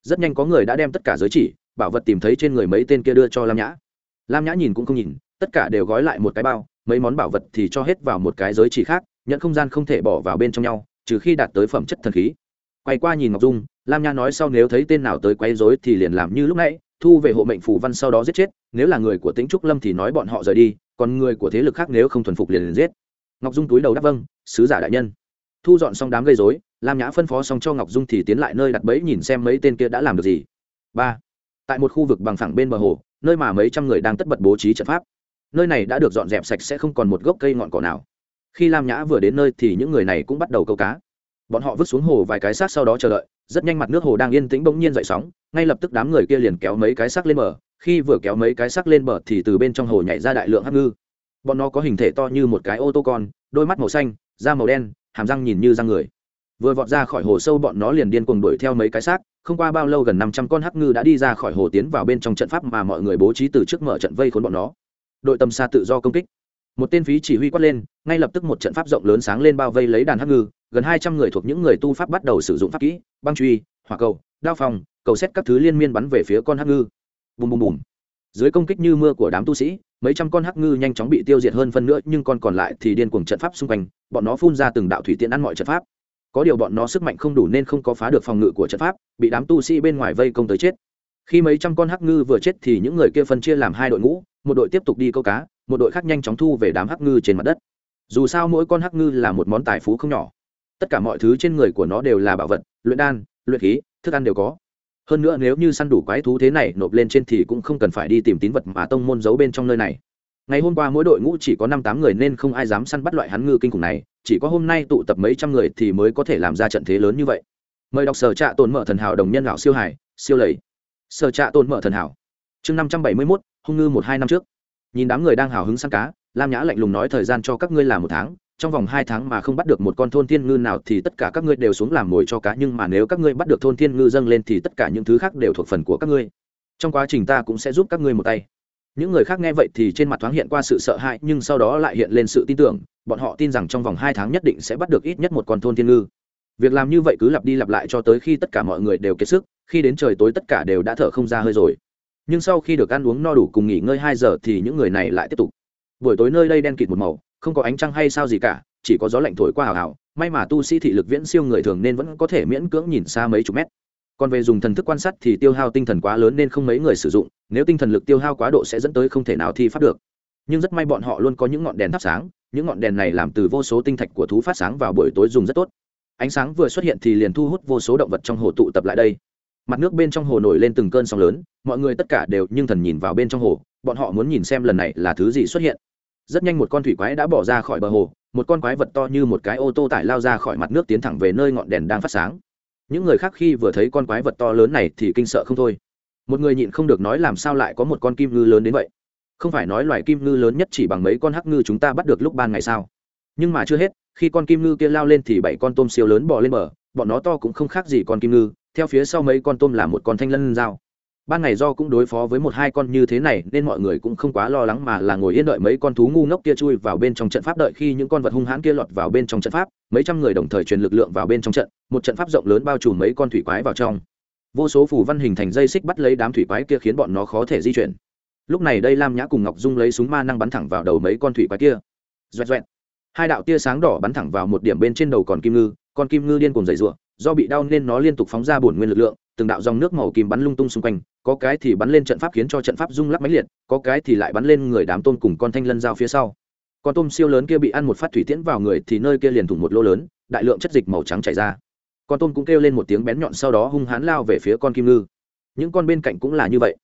Rất nhanh có người đã đem tất cả giới chỉ bảo vật tìm thấy trên người mấy tên kia đưa cho lam nhã. Lam nhã nhìn cũng không nhìn, tất cả đều gói lại một cái bao, mấy món bảo vật thì cho hết vào một cái giới chỉ khác, nhận không gian không thể bỏ vào bên trong nhau, trừ khi đạt tới phẩm chất thần khí. Quay qua nhìn ngọc dung, lam Nhã nói sau nếu thấy tên nào tới quấy rối thì liền làm như lúc nãy, thu về hộ mệnh phủ văn sau đó giết chết, nếu là người của tĩnh trúc lâm thì nói bọn họ rời đi, còn người của thế lực khác nếu không thuần phục liền liền giết. Ngọc dung túi đầu đáp vâng sứ giả đại nhân. Thu dọn xong đám gây rối, lam nhã phân phó xong cho ngọc dung thì tiến lại nơi đặt bẫy nhìn xem mấy tên kia đã làm được gì. Ba tại một khu vực bằng phẳng bên bờ hồ, nơi mà mấy trăm người đang tất bật bố trí trận pháp. Nơi này đã được dọn dẹp sạch sẽ không còn một gốc cây ngọn cỏ nào. Khi lam nhã vừa đến nơi thì những người này cũng bắt đầu câu cá. Bọn họ vứt xuống hồ vài cái xác sau đó chờ đợi, rất nhanh mặt nước hồ đang yên tĩnh bỗng nhiên dậy sóng, ngay lập tức đám người kia liền kéo mấy cái xác lên bờ, khi vừa kéo mấy cái xác lên bờ thì từ bên trong hồ nhảy ra đại lượng hắc ngư. Bọn nó có hình thể to như một cái ô tô con, đôi mắt màu xanh, da màu đen, hàm răng nhìn như răng người. Vừa vọt ra khỏi hồ sâu bọn nó liền điên cuồng đuổi theo mấy cái xác không qua bao lâu gần năm trăm con hắc ngư đã đi ra khỏi hồ tiến vào bên trong trận pháp mà mọi người bố trí từ trước mở trận vây khốn bọn nó. Đội tầm xa tự do công kích. Một tên phí chỉ huy quát lên, ngay lập tức một trận pháp rộng lớn sáng lên bao vây lấy đàn hắc ngư, gần hai trăm người thuộc những người tu pháp bắt đầu sử dụng pháp kỹ, băng truy, hỏa cầu, đao phòng cầu xét các thứ liên miên bắn về phía con hắc ngư. Bùm bùm bùm. Dưới công kích như mưa của đám tu sĩ, mấy trăm con hắc ngư nhanh chóng bị tiêu diệt hơn phân nữa nhưng con còn lại thì điên cuồng trận pháp xung quanh, bọn nó phun ra từng đạo thủy tiện ăn mọi trận pháp có điều bọn nó sức mạnh không đủ nên không có phá được phòng ngự của trận pháp, bị đám tu sĩ bên ngoài vây công tới chết. Khi mấy trăm con hắc ngư vừa chết thì những người kia phân chia làm hai đội ngũ, một đội tiếp tục đi câu cá, một đội khác nhanh chóng thu về đám hắc ngư trên mặt đất. Dù sao mỗi con hắc ngư là một món tài phú không nhỏ. Tất cả mọi thứ trên người của nó đều là bảo vật, luyện đan, luyện khí, thức ăn đều có. Hơn nữa nếu như săn đủ quái thú thế này nộp lên trên thì cũng không cần phải đi tìm tín vật mà tông môn giấu bên trong nơi này ngày hôm qua mỗi đội ngũ chỉ có năm tám người nên không ai dám săn bắt loại hắn ngư kinh khủng này, chỉ có hôm nay tụ tập mấy trăm người thì mới có thể làm ra trận thế lớn như vậy. Mời đọc sở trạ tồn mở thần hảo đồng nhân lão siêu hải siêu lầy. Sở trạ tồn mở thần hảo. Chương năm trăm bảy mươi mốt, hung ngư một hai năm trước. Nhìn đám người đang hào hứng săn cá, lam nhã lạnh lùng nói thời gian cho các ngươi là một tháng, trong vòng hai tháng mà không bắt được một con thôn thiên ngư nào thì tất cả các ngươi đều xuống làm mồi cho cá, nhưng mà nếu các ngươi bắt được thôn thiên ngư dâng lên thì tất cả những thứ khác đều thuộc phần của các ngươi. Trong quá trình ta cũng sẽ giúp các ngươi một tay những người khác nghe vậy thì trên mặt thoáng hiện qua sự sợ hãi, nhưng sau đó lại hiện lên sự tin tưởng. Bọn họ tin rằng trong vòng hai tháng nhất định sẽ bắt được ít nhất một con thôn thiên ngư. Việc làm như vậy cứ lặp đi lặp lại cho tới khi tất cả mọi người đều kiệt sức, khi đến trời tối tất cả đều đã thở không ra hơi rồi. Nhưng sau khi được ăn uống no đủ cùng nghỉ ngơi hai giờ thì những người này lại tiếp tục. Buổi tối nơi đây đen kịt một màu, không có ánh trăng hay sao gì cả, chỉ có gió lạnh thổi qua hào hào. May mà tu sĩ thị lực viễn siêu người thường nên vẫn có thể miễn cưỡng nhìn xa mấy chục mét còn về dùng thần thức quan sát thì tiêu hao tinh thần quá lớn nên không mấy người sử dụng, nếu tinh thần lực tiêu hao quá độ sẽ dẫn tới không thể nào thi pháp được. Nhưng rất may bọn họ luôn có những ngọn đèn thắp sáng, những ngọn đèn này làm từ vô số tinh thạch của thú phát sáng vào buổi tối dùng rất tốt. Ánh sáng vừa xuất hiện thì liền thu hút vô số động vật trong hồ tụ tập lại đây. Mặt nước bên trong hồ nổi lên từng cơn sóng lớn, mọi người tất cả đều nhưng thần nhìn vào bên trong hồ, bọn họ muốn nhìn xem lần này là thứ gì xuất hiện. Rất nhanh một con thủy quái đã bỏ ra khỏi bờ hồ, một con quái vật to như một cái ô tô tải lao ra khỏi mặt nước tiến thẳng về nơi ngọn đèn đang phát sáng những người khác khi vừa thấy con quái vật to lớn này thì kinh sợ không thôi. Một người nhịn không được nói làm sao lại có một con kim ngư lớn đến vậy? Không phải nói loài kim ngư lớn nhất chỉ bằng mấy con hắc ngư chúng ta bắt được lúc ban ngày sao? Nhưng mà chưa hết, khi con kim ngư kia lao lên thì bảy con tôm siêu lớn bò lên bờ, bọn nó to cũng không khác gì con kim ngư, theo phía sau mấy con tôm là một con thanh lân dao ban ngày do cũng đối phó với một hai con như thế này, nên mọi người cũng không quá lo lắng mà là ngồi yên đợi mấy con thú ngu ngốc kia chui vào bên trong trận pháp đợi khi những con vật hung hãn kia lọt vào bên trong trận pháp, mấy trăm người đồng thời truyền lực lượng vào bên trong trận, một trận pháp rộng lớn bao trùm mấy con thủy quái vào trong. Vô số phù văn hình thành dây xích bắt lấy đám thủy quái kia khiến bọn nó khó thể di chuyển. Lúc này đây lam nhã cùng ngọc dung lấy súng ma năng bắn thẳng vào đầu mấy con thủy quái kia. Doẹt doẹt hai đạo tia sáng đỏ bắn thẳng vào một điểm bên trên đầu còn kim ngư, con kim ngư điên cùng dày ruộng do bị đau nên nó liên tục phóng ra bổn nguyên lực lượng từng đạo dòng nước màu kim bắn lung tung xung quanh, có cái thì bắn lên trận pháp khiến cho trận pháp rung lắc máy liệt, có cái thì lại bắn lên người đám tôm cùng con thanh lân dao phía sau. Con tôm siêu lớn kia bị ăn một phát thủy tiễn vào người thì nơi kia liền thủng một lô lớn, đại lượng chất dịch màu trắng chảy ra. Con tôm cũng kêu lên một tiếng bén nhọn sau đó hung hãn lao về phía con kim ngư. Những con bên cạnh cũng là như vậy.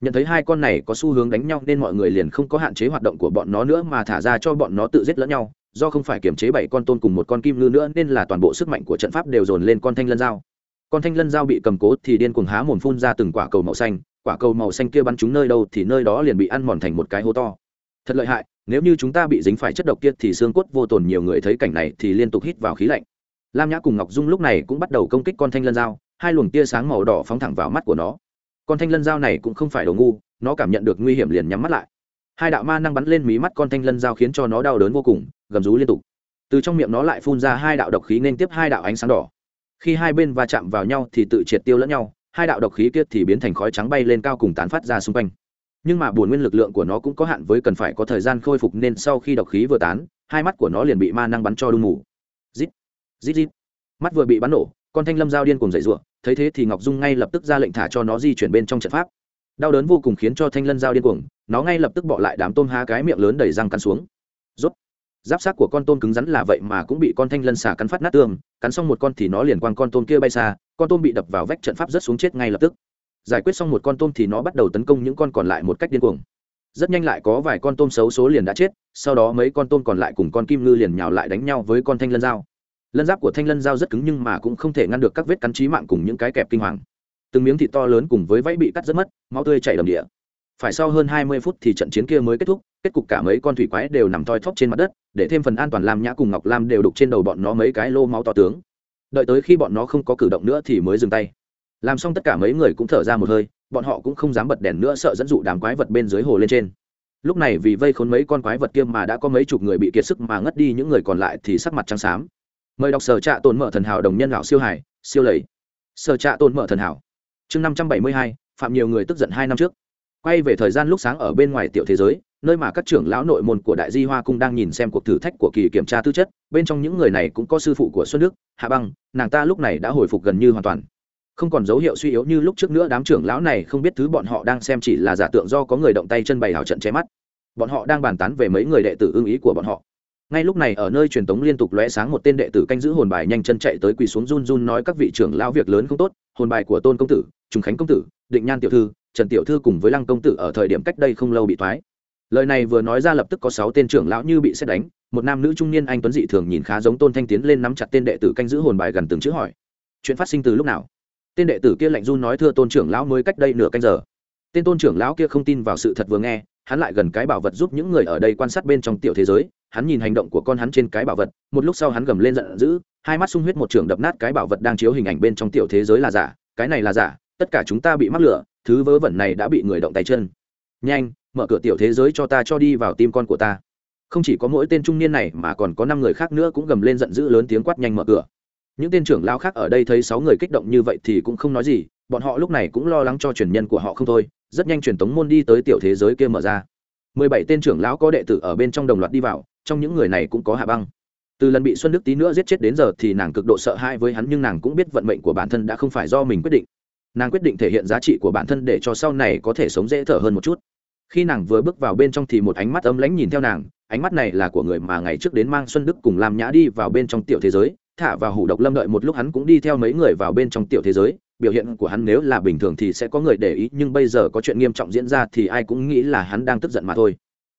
Nhận thấy hai con này có xu hướng đánh nhau nên mọi người liền không có hạn chế hoạt động của bọn nó nữa mà thả ra cho bọn nó tự giết lẫn nhau. Do không phải kiềm chế bảy con tôm cùng một con kim ngư nữa nên là toàn bộ sức mạnh của trận pháp đều dồn lên con thanh lân dao con thanh lân dao bị cầm cố thì điên cuồng há mồm phun ra từng quả cầu màu xanh, quả cầu màu xanh kia bắn trúng nơi đâu thì nơi đó liền bị ăn mòn thành một cái hố to. Thật lợi hại, nếu như chúng ta bị dính phải chất độc kia thì xương cốt vô tồn, nhiều người thấy cảnh này thì liên tục hít vào khí lạnh. Lam nhã cùng ngọc dung lúc này cũng bắt đầu công kích con thanh lân dao hai luồng tia sáng màu đỏ phóng thẳng vào mắt của nó. Con thanh lân dao này cũng không phải đồ ngu, nó cảm nhận được nguy hiểm liền nhắm mắt lại. Hai đạo ma năng bắn lên mí mắt con thanh lân dao khiến cho nó đau đớn vô cùng, gầm rú liên tục. Từ trong miệng nó lại phun ra hai đạo độc khí nên tiếp hai đạo ánh sáng đỏ khi hai bên va chạm vào nhau thì tự triệt tiêu lẫn nhau, hai đạo độc khí kia thì biến thành khói trắng bay lên cao cùng tán phát ra xung quanh. Nhưng mà bổn nguyên lực lượng của nó cũng có hạn với cần phải có thời gian khôi phục nên sau khi độc khí vừa tán, hai mắt của nó liền bị ma năng bắn cho đung mù. Rít rít rít. Mắt vừa bị bắn nổ, con thanh lâm giao điên cùng dậy ruộng thấy thế thì ngọc dung ngay lập tức ra lệnh thả cho nó di chuyển bên trong trận pháp. Đau đớn vô cùng khiến cho thanh lân giao điên cuồng, nó ngay lập tức bỏ lại đám tôm há cái miệng lớn đầy răng cắn xuống. Rốt giáp sát của con tôm cứng rắn là vậy mà cũng bị con thanh lân xả cắn phát nát tương cắn xong một con thì nó liền quăng con tôm kia bay xa, con tôm bị đập vào vách trận pháp rất xuống chết ngay lập tức. Giải quyết xong một con tôm thì nó bắt đầu tấn công những con còn lại một cách điên cuồng. Rất nhanh lại có vài con tôm xấu số liền đã chết, sau đó mấy con tôm còn lại cùng con kim ngư liền nhào lại đánh nhau với con thanh lân dao. Lân giáp của thanh lân dao rất cứng nhưng mà cũng không thể ngăn được các vết cắn trí mạng cùng những cái kẹp kinh hoàng. Từng miếng thịt to lớn cùng với vẫy bị cắt rất mất, máu tươi chảy đầm địa phải sau hơn hai mươi phút thì trận chiến kia mới kết thúc, kết cục cả mấy con thủy quái đều nằm thoi thóp trên mặt đất, để thêm phần an toàn lam nhã cùng ngọc lam đều đục trên đầu bọn nó mấy cái lô máu to tướng. Đợi tới khi bọn nó không có cử động nữa thì mới dừng tay. Làm xong tất cả mấy người cũng thở ra một hơi, bọn họ cũng không dám bật đèn nữa sợ dẫn dụ đám quái vật bên dưới hồ lên trên. Lúc này vì vây khốn mấy con quái vật kia mà đã có mấy chục người bị kiệt sức mà ngất đi, những người còn lại thì sắc mặt trắng xám. Mời đọc sở trạ tồn mở thần hảo đồng nhân lão siêu hải siêu lầy. Sở trạ tồn mở thần hảo. Chương năm trăm bảy mươi hai, phạm nhiều người tức giận hai năm trước quay về thời gian lúc sáng ở bên ngoài tiểu thế giới, nơi mà các trưởng lão nội môn của đại di hoa cung đang nhìn xem cuộc thử thách của kỳ kiểm tra tư chất, bên trong những người này cũng có sư phụ của xuân đức, hạ băng, nàng ta lúc này đã hồi phục gần như hoàn toàn. Không còn dấu hiệu suy yếu như lúc trước nữa, đám trưởng lão này không biết thứ bọn họ đang xem chỉ là giả tượng do có người động tay chân bày hào trận che mắt. Bọn họ đang bàn tán về mấy người đệ tử ưng ý của bọn họ. Ngay lúc này ở nơi truyền tống liên tục lóe sáng một tên đệ tử canh giữ hồn bài nhanh chân chạy tới quỳ xuống run run nói các vị trưởng lão việc lớn không tốt, hồn bài của tôn công tử, trùng khánh công tử, định nhan tiểu thư trần tiểu thư cùng với lăng công tử ở thời điểm cách đây không lâu bị thoái. Lời này vừa nói ra lập tức có sáu tên trưởng lão như bị xét đánh, một nam nữ trung niên anh tuấn dị thường nhìn khá giống tôn thanh tiến lên nắm chặt tên đệ tử canh giữ hồn bài gần từng chữ hỏi, chuyện phát sinh từ lúc nào? Tên đệ tử kia lạnh run nói, thưa tôn trưởng lão mới cách đây nửa canh giờ. Tên tôn trưởng lão kia không tin vào sự thật vừa nghe, hắn lại gần cái bảo vật giúp những người ở đây quan sát bên trong tiểu thế giới, hắn nhìn hành động của con hắn trên cái bảo vật, một lúc sau hắn gầm lên giận dữ, hai mắt sung huyết một trường đập nát cái bảo vật đang chiếu hình ảnh bên trong tiểu thế giới là giả, cái này là giả tất cả chúng ta bị mắc lửa, thứ vớ vẩn này đã bị người động tay chân. Nhanh, mở cửa tiểu thế giới cho ta cho đi vào tim con của ta. Không chỉ có mỗi tên trung niên này mà còn có năm người khác nữa cũng gầm lên giận dữ lớn tiếng quát nhanh mở cửa. Những tên trưởng lao khác ở đây thấy sáu người kích động như vậy thì cũng không nói gì, bọn họ lúc này cũng lo lắng cho truyền nhân của họ không thôi, rất nhanh truyền tống môn đi tới tiểu thế giới kia mở ra. Mười bảy tên trưởng lão có đệ tử ở bên trong đồng loạt đi vào, trong những người này cũng có hạ băng. Từ lần bị xuân đức tí nữa giết chết đến giờ thì nàng cực độ sợ hãi với hắn nhưng nàng cũng biết vận mệnh của bản thân đã không phải do mình quyết định nàng quyết định thể hiện giá trị của bản thân để cho sau này có thể sống dễ thở hơn một chút. Khi nàng vừa bước vào bên trong thì một ánh mắt ấm lãnh nhìn theo nàng, ánh mắt này là của người mà ngày trước đến mang xuân đức cùng làm nhã đi vào bên trong tiểu thế giới, thả vào hủ độc lâm đợi một lúc hắn cũng đi theo mấy người vào bên trong tiểu thế giới, biểu hiện của hắn nếu là bình thường thì sẽ có người để ý, nhưng bây giờ có chuyện nghiêm trọng diễn ra thì ai cũng nghĩ là hắn đang tức giận mà thôi.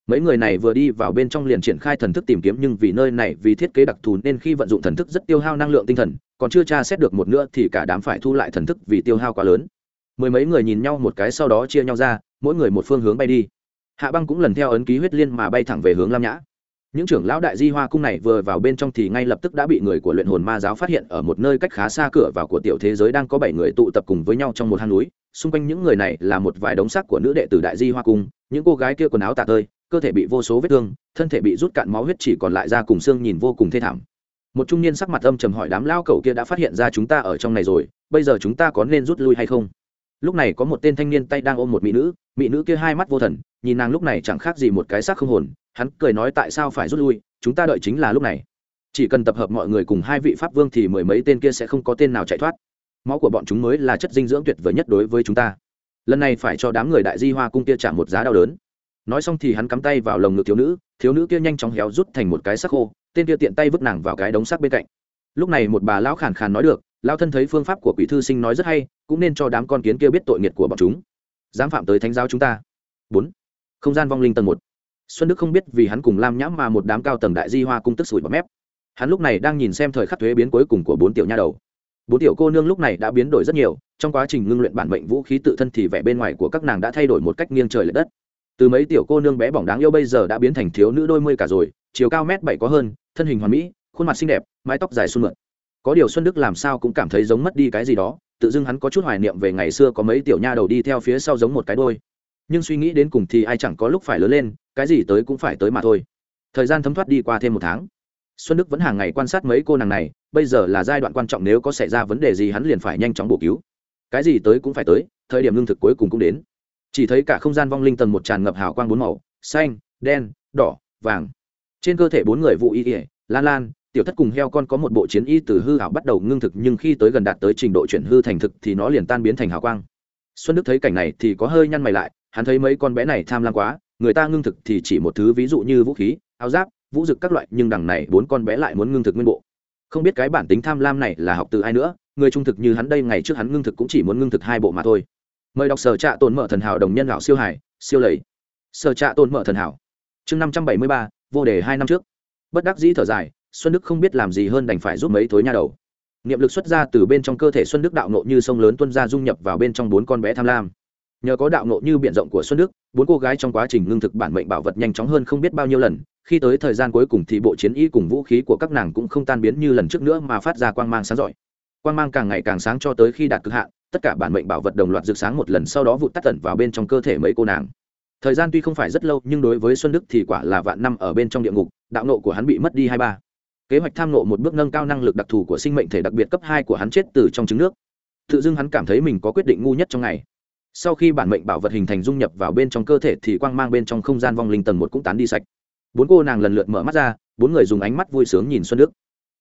Mấy người này vừa đi vào bên trong liền triển khai thần thức tìm kiếm, nhưng vì nơi này vì thiết kế đặc thù nên khi vận dụng thần thức rất tiêu hao năng lượng tinh thần còn chưa tra xét được một nữa thì cả đám phải thu lại thần thức vì tiêu hao quá lớn. Mười mấy người nhìn nhau một cái sau đó chia nhau ra, mỗi người một phương hướng bay đi. Hạ băng cũng lần theo ấn ký huyết liên mà bay thẳng về hướng lam nhã. Những trưởng lão đại di hoa cung này vừa vào bên trong thì ngay lập tức đã bị người của luyện hồn ma giáo phát hiện ở một nơi cách khá xa cửa vào của tiểu thế giới đang có bảy người tụ tập cùng với nhau trong một hang núi. Xung quanh những người này là một vài đống xác của nữ đệ tử đại di hoa cung. Những cô gái kia quần áo tạ tơi, cơ thể bị vô số vết thương, thân thể bị rút cạn máu huyết chỉ còn lại ra cùng xương nhìn vô cùng thê thảm một trung niên sắc mặt âm trầm hỏi đám lao cẩu kia đã phát hiện ra chúng ta ở trong này rồi, bây giờ chúng ta có nên rút lui hay không? Lúc này có một tên thanh niên tay đang ôm một mỹ nữ mỹ nữ kia hai mắt vô thần, nhìn nàng lúc này chẳng khác gì một cái xác không hồn, hắn cười nói tại sao phải rút lui, chúng ta đợi chính là lúc này. Chỉ cần tập hợp mọi người cùng hai vị pháp vương thì mười mấy tên kia sẽ không có tên nào chạy thoát. Máu của bọn chúng mới là chất dinh dưỡng tuyệt vời nhất đối với chúng ta. Lần này phải cho đám người đại di hoa cung kia trả một giá đau đớn. Nói xong thì hắn cắm tay vào lồng ngực thiếu nữ thiếu nữ kia nhanh chóng héo rút thành một cái sắc khô tên kia tiện tay vứt nàng vào cái đống xác bên cạnh. Lúc này một bà lão khàn khàn nói được, lão thân thấy phương pháp của quỷ thư sinh nói rất hay, cũng nên cho đám con kiến kia biết tội nghiệt của bọn chúng. Dám phạm tới thánh giáo chúng ta. Bốn. Không gian vong linh tầng một. Xuân đức không biết vì hắn cùng lam nhãm mà một đám cao tầng đại di hoa cung tức sủi bọt mép. Hắn lúc này đang nhìn xem thời khắc thuế biến cuối cùng của bốn tiểu nha đầu. Bốn tiểu cô nương lúc này đã biến đổi rất nhiều, trong quá trình ngưng luyện bản mệnh vũ khí tự thân thì vẻ bên ngoài của các nàng đã thay đổi một cách nghiêng trời l ệ đất. Từ mấy tiểu cô nương bé bỏng đáng yêu bây giờ đã biến thành thiếu nữ đôi mươi cả rồi, chiều cao mét bảy có hơn thân hình hoàn mỹ, khuôn mặt xinh đẹp, mái tóc dài xuân mượn có điều xuân đức làm sao cũng cảm thấy giống mất đi cái gì đó, tự dưng hắn có chút hoài niệm về ngày xưa có mấy tiểu nha đầu đi theo phía sau giống một cái đôi. Nhưng suy nghĩ đến cùng thì ai chẳng có lúc phải lớn lên, cái gì tới cũng phải tới mà thôi. Thời gian thấm thoát đi qua thêm một tháng. Xuân đức vẫn hàng ngày quan sát mấy cô nàng này, bây giờ là giai đoạn quan trọng nếu có xảy ra vấn đề gì hắn liền phải nhanh chóng bổ cứu. Cái gì tới cũng phải tới, thời điểm lương thực cuối cùng cũng đến. Chỉ thấy cả không gian vong linh tầng một tràn ngập hào quang bốn màu, xanh, đen, đỏ, vàng trên cơ thể bốn người vụ y ỉa lan lan, tiểu thất cùng heo con có một bộ chiến y từ hư hảo bắt đầu ngưng thực nhưng khi tới gần đạt tới trình độ chuyển hư thành thực thì nó liền tan biến thành hào quang. Xuân đức thấy cảnh này thì có hơi nhăn mày lại, hắn thấy mấy con bé này tham lam quá, người ta ngưng thực thì chỉ một thứ ví dụ như vũ khí, áo giáp, vũ dực các loại, nhưng đằng này bốn con bé lại muốn ngưng thực nguyên bộ. Không biết cái bản tính tham lam này là học từ ai nữa, người trung thực như hắn đây ngày trước hắn ngưng thực cũng chỉ muốn ngưng thực hai bộ mà thôi. Mời đọc sở trạ tồn mở thần hảo đồng nhân lão siêu hải, siêu lầy. Sở trạ tồn mở thần hảo. Chương năm trăm bảy mươi ba vô đề hai năm trước. Bất đắc dĩ thở dài, xuân đức không biết làm gì hơn đành phải giúp mấy thối nha đầu. Niệm lực xuất ra từ bên trong cơ thể xuân đức đạo nộ như sông lớn tuân ra dung nhập vào bên trong bốn con bé tham lam. Nhờ có đạo nộ như b i ể n rộng của xuân đức, bốn cô gái trong quá trình ngưng thực bản mệnh bảo vật nhanh chóng hơn không biết bao nhiêu lần, khi tới thời gian cuối cùng thì bộ chiến y cùng vũ khí của các nàng cũng không tan biến như lần trước nữa mà phát ra quang mang sáng rọi. quang mang càng ngày càng sáng cho tới khi đạt cực hạn, tất cả bản mệnh bảo vật đồng loạt rực sáng một lần sau đó vụt tắt tẩn vào bên trong cơ thể mấy cô nàng thời gian tuy không phải rất lâu, nhưng đối với xuân đức thì quả là vạn năm ở bên trong địa ngục, đạo nộ của hắn bị mất đi hai ba. Kế hoạch tham nộ một bước nâng cao năng lực đặc thù của sinh mệnh thể đặc biệt cấp hai của hắn chết từ trong trứng nước. Tự dưng hắn cảm thấy mình có quyết định ngu nhất trong ngày. Sau khi bản mệnh bảo vật hình thành dung nhập vào bên trong cơ thể thì quang mang bên trong không gian vong linh tầng một cũng tán đi sạch. Bốn cô nàng lần lượt mở mắt ra, bốn người dùng ánh mắt vui sướng nhìn xuân đức.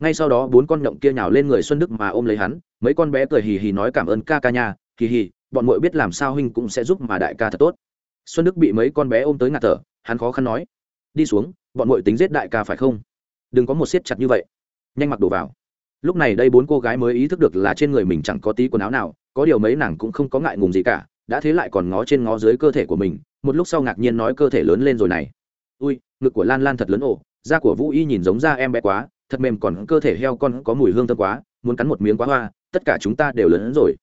Ngay sau đó, bốn con nhộng kia nhào lên người xuân đức mà ôm lấy hắn, mấy con bé cười hì hì nói cảm ơn ca ca nha, hì hì, bọn muội biết làm sao huynh cũng sẽ giúp mà đại ca thật tốt xuân đức bị mấy con bé ôm tới ngạt thở, hắn khó khăn nói, đi xuống, bọn mội tính giết đại ca phải không? Đừng có một siết chặt như vậy. Nhanh mặc đồ vào. Lúc này đây bốn cô gái mới ý thức được là trên người mình chẳng có tí quần áo nào, có điều mấy nàng cũng không có ngại ngùng gì cả, đã thế lại còn ngó trên ngó dưới cơ thể của mình, một lúc sau ngạc nhiên nói cơ thể lớn lên rồi này. Ui, ngực của lan lan thật lớn ổ da của vũ y nhìn giống da em bé quá, thật mềm còn cơ thể heo con có mùi hương thơm quá, muốn cắn một miếng quá hoa, tất cả chúng ta đều lớn hơn rồi.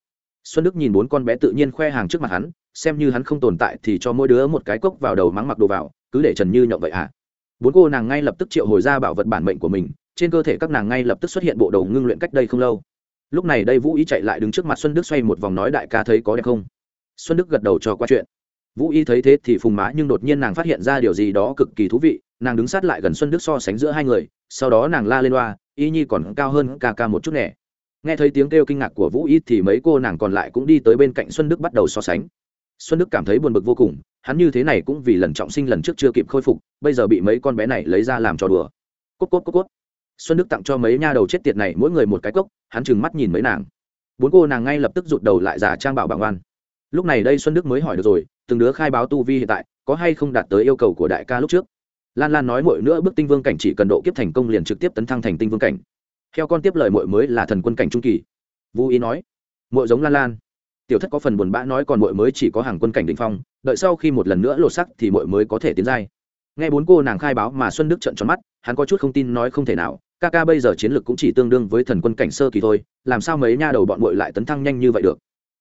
Xuân đức nhìn bốn con bé tự nhiên khoe hàng trước mặt hắn xem như hắn không tồn tại thì cho mỗi đứa một cái cốc vào đầu mắng mặc đồ vào, cứ để trần như nhậu vậy à. Bốn cô nàng ngay lập tức triệu hồi ra bảo vật bản mệnh của mình, trên cơ thể các nàng ngay lập tức xuất hiện bộ đầu ngưng luyện cách đây không lâu. Lúc này đây vũ y chạy lại đứng trước mặt xuân đức xoay một vòng nói đại ca thấy có đẹp không? Xuân đức gật đầu cho qua chuyện. Vũ y thấy thế thì phùng má nhưng đột nhiên nàng phát hiện ra điều gì đó cực kỳ thú vị, nàng đứng sát lại gần xuân đức so sánh giữa hai người, sau đó nàng la lên loa, y nhi còn cao hơn ca ca một chút nè. Nghe thấy tiếng kêu kinh ngạc của vũ y thì mấy cô nàng còn lại cũng đi tới bên cạnh xuân đức bắt đầu so sánh xuân đức cảm thấy buồn bực vô cùng, hắn như thế này cũng vì lần trọng sinh lần trước chưa kịp khôi phục, bây giờ bị mấy con bé này lấy ra làm trò đùa. Cốt cốt cốt cốt. Xuân đức tặng cho mấy nha đầu chết tiệt này mỗi người một cái cốc, hắn trừng mắt nhìn mấy nàng. Bốn cô nàng ngay lập tức rụt đầu lại giả trang bảo bảo ngoan. Lúc này đây xuân đức mới hỏi được rồi, từng đứa khai báo tu vi hiện tại, có hay không đạt tới yêu cầu của đại ca lúc trước? Lan lan nói mỗi nữa bước tinh vương cảnh chỉ cần độ kiếp thành công liền trực tiếp tấn thăng thành tinh vương cảnh. Theo con tiếp lời mội mới là thần quân cảnh trung kỳ. Vũ ý nói mội giống lan lan tiểu thất có phần buồn bã nói còn mội mới chỉ có hàng quân cảnh định phong, đợi sau khi một lần nữa lột sắc thì mội mới có thể tiến giai. Nghe bốn cô nàng khai báo mà xuân đức trận tròn mắt, hắn có chút không tin nói không thể nào, ca ca bây giờ chiến lược cũng chỉ tương đương với thần quân cảnh sơ kỳ thôi, làm sao mấy nha đầu bọn mội lại tấn thăng nhanh như vậy được?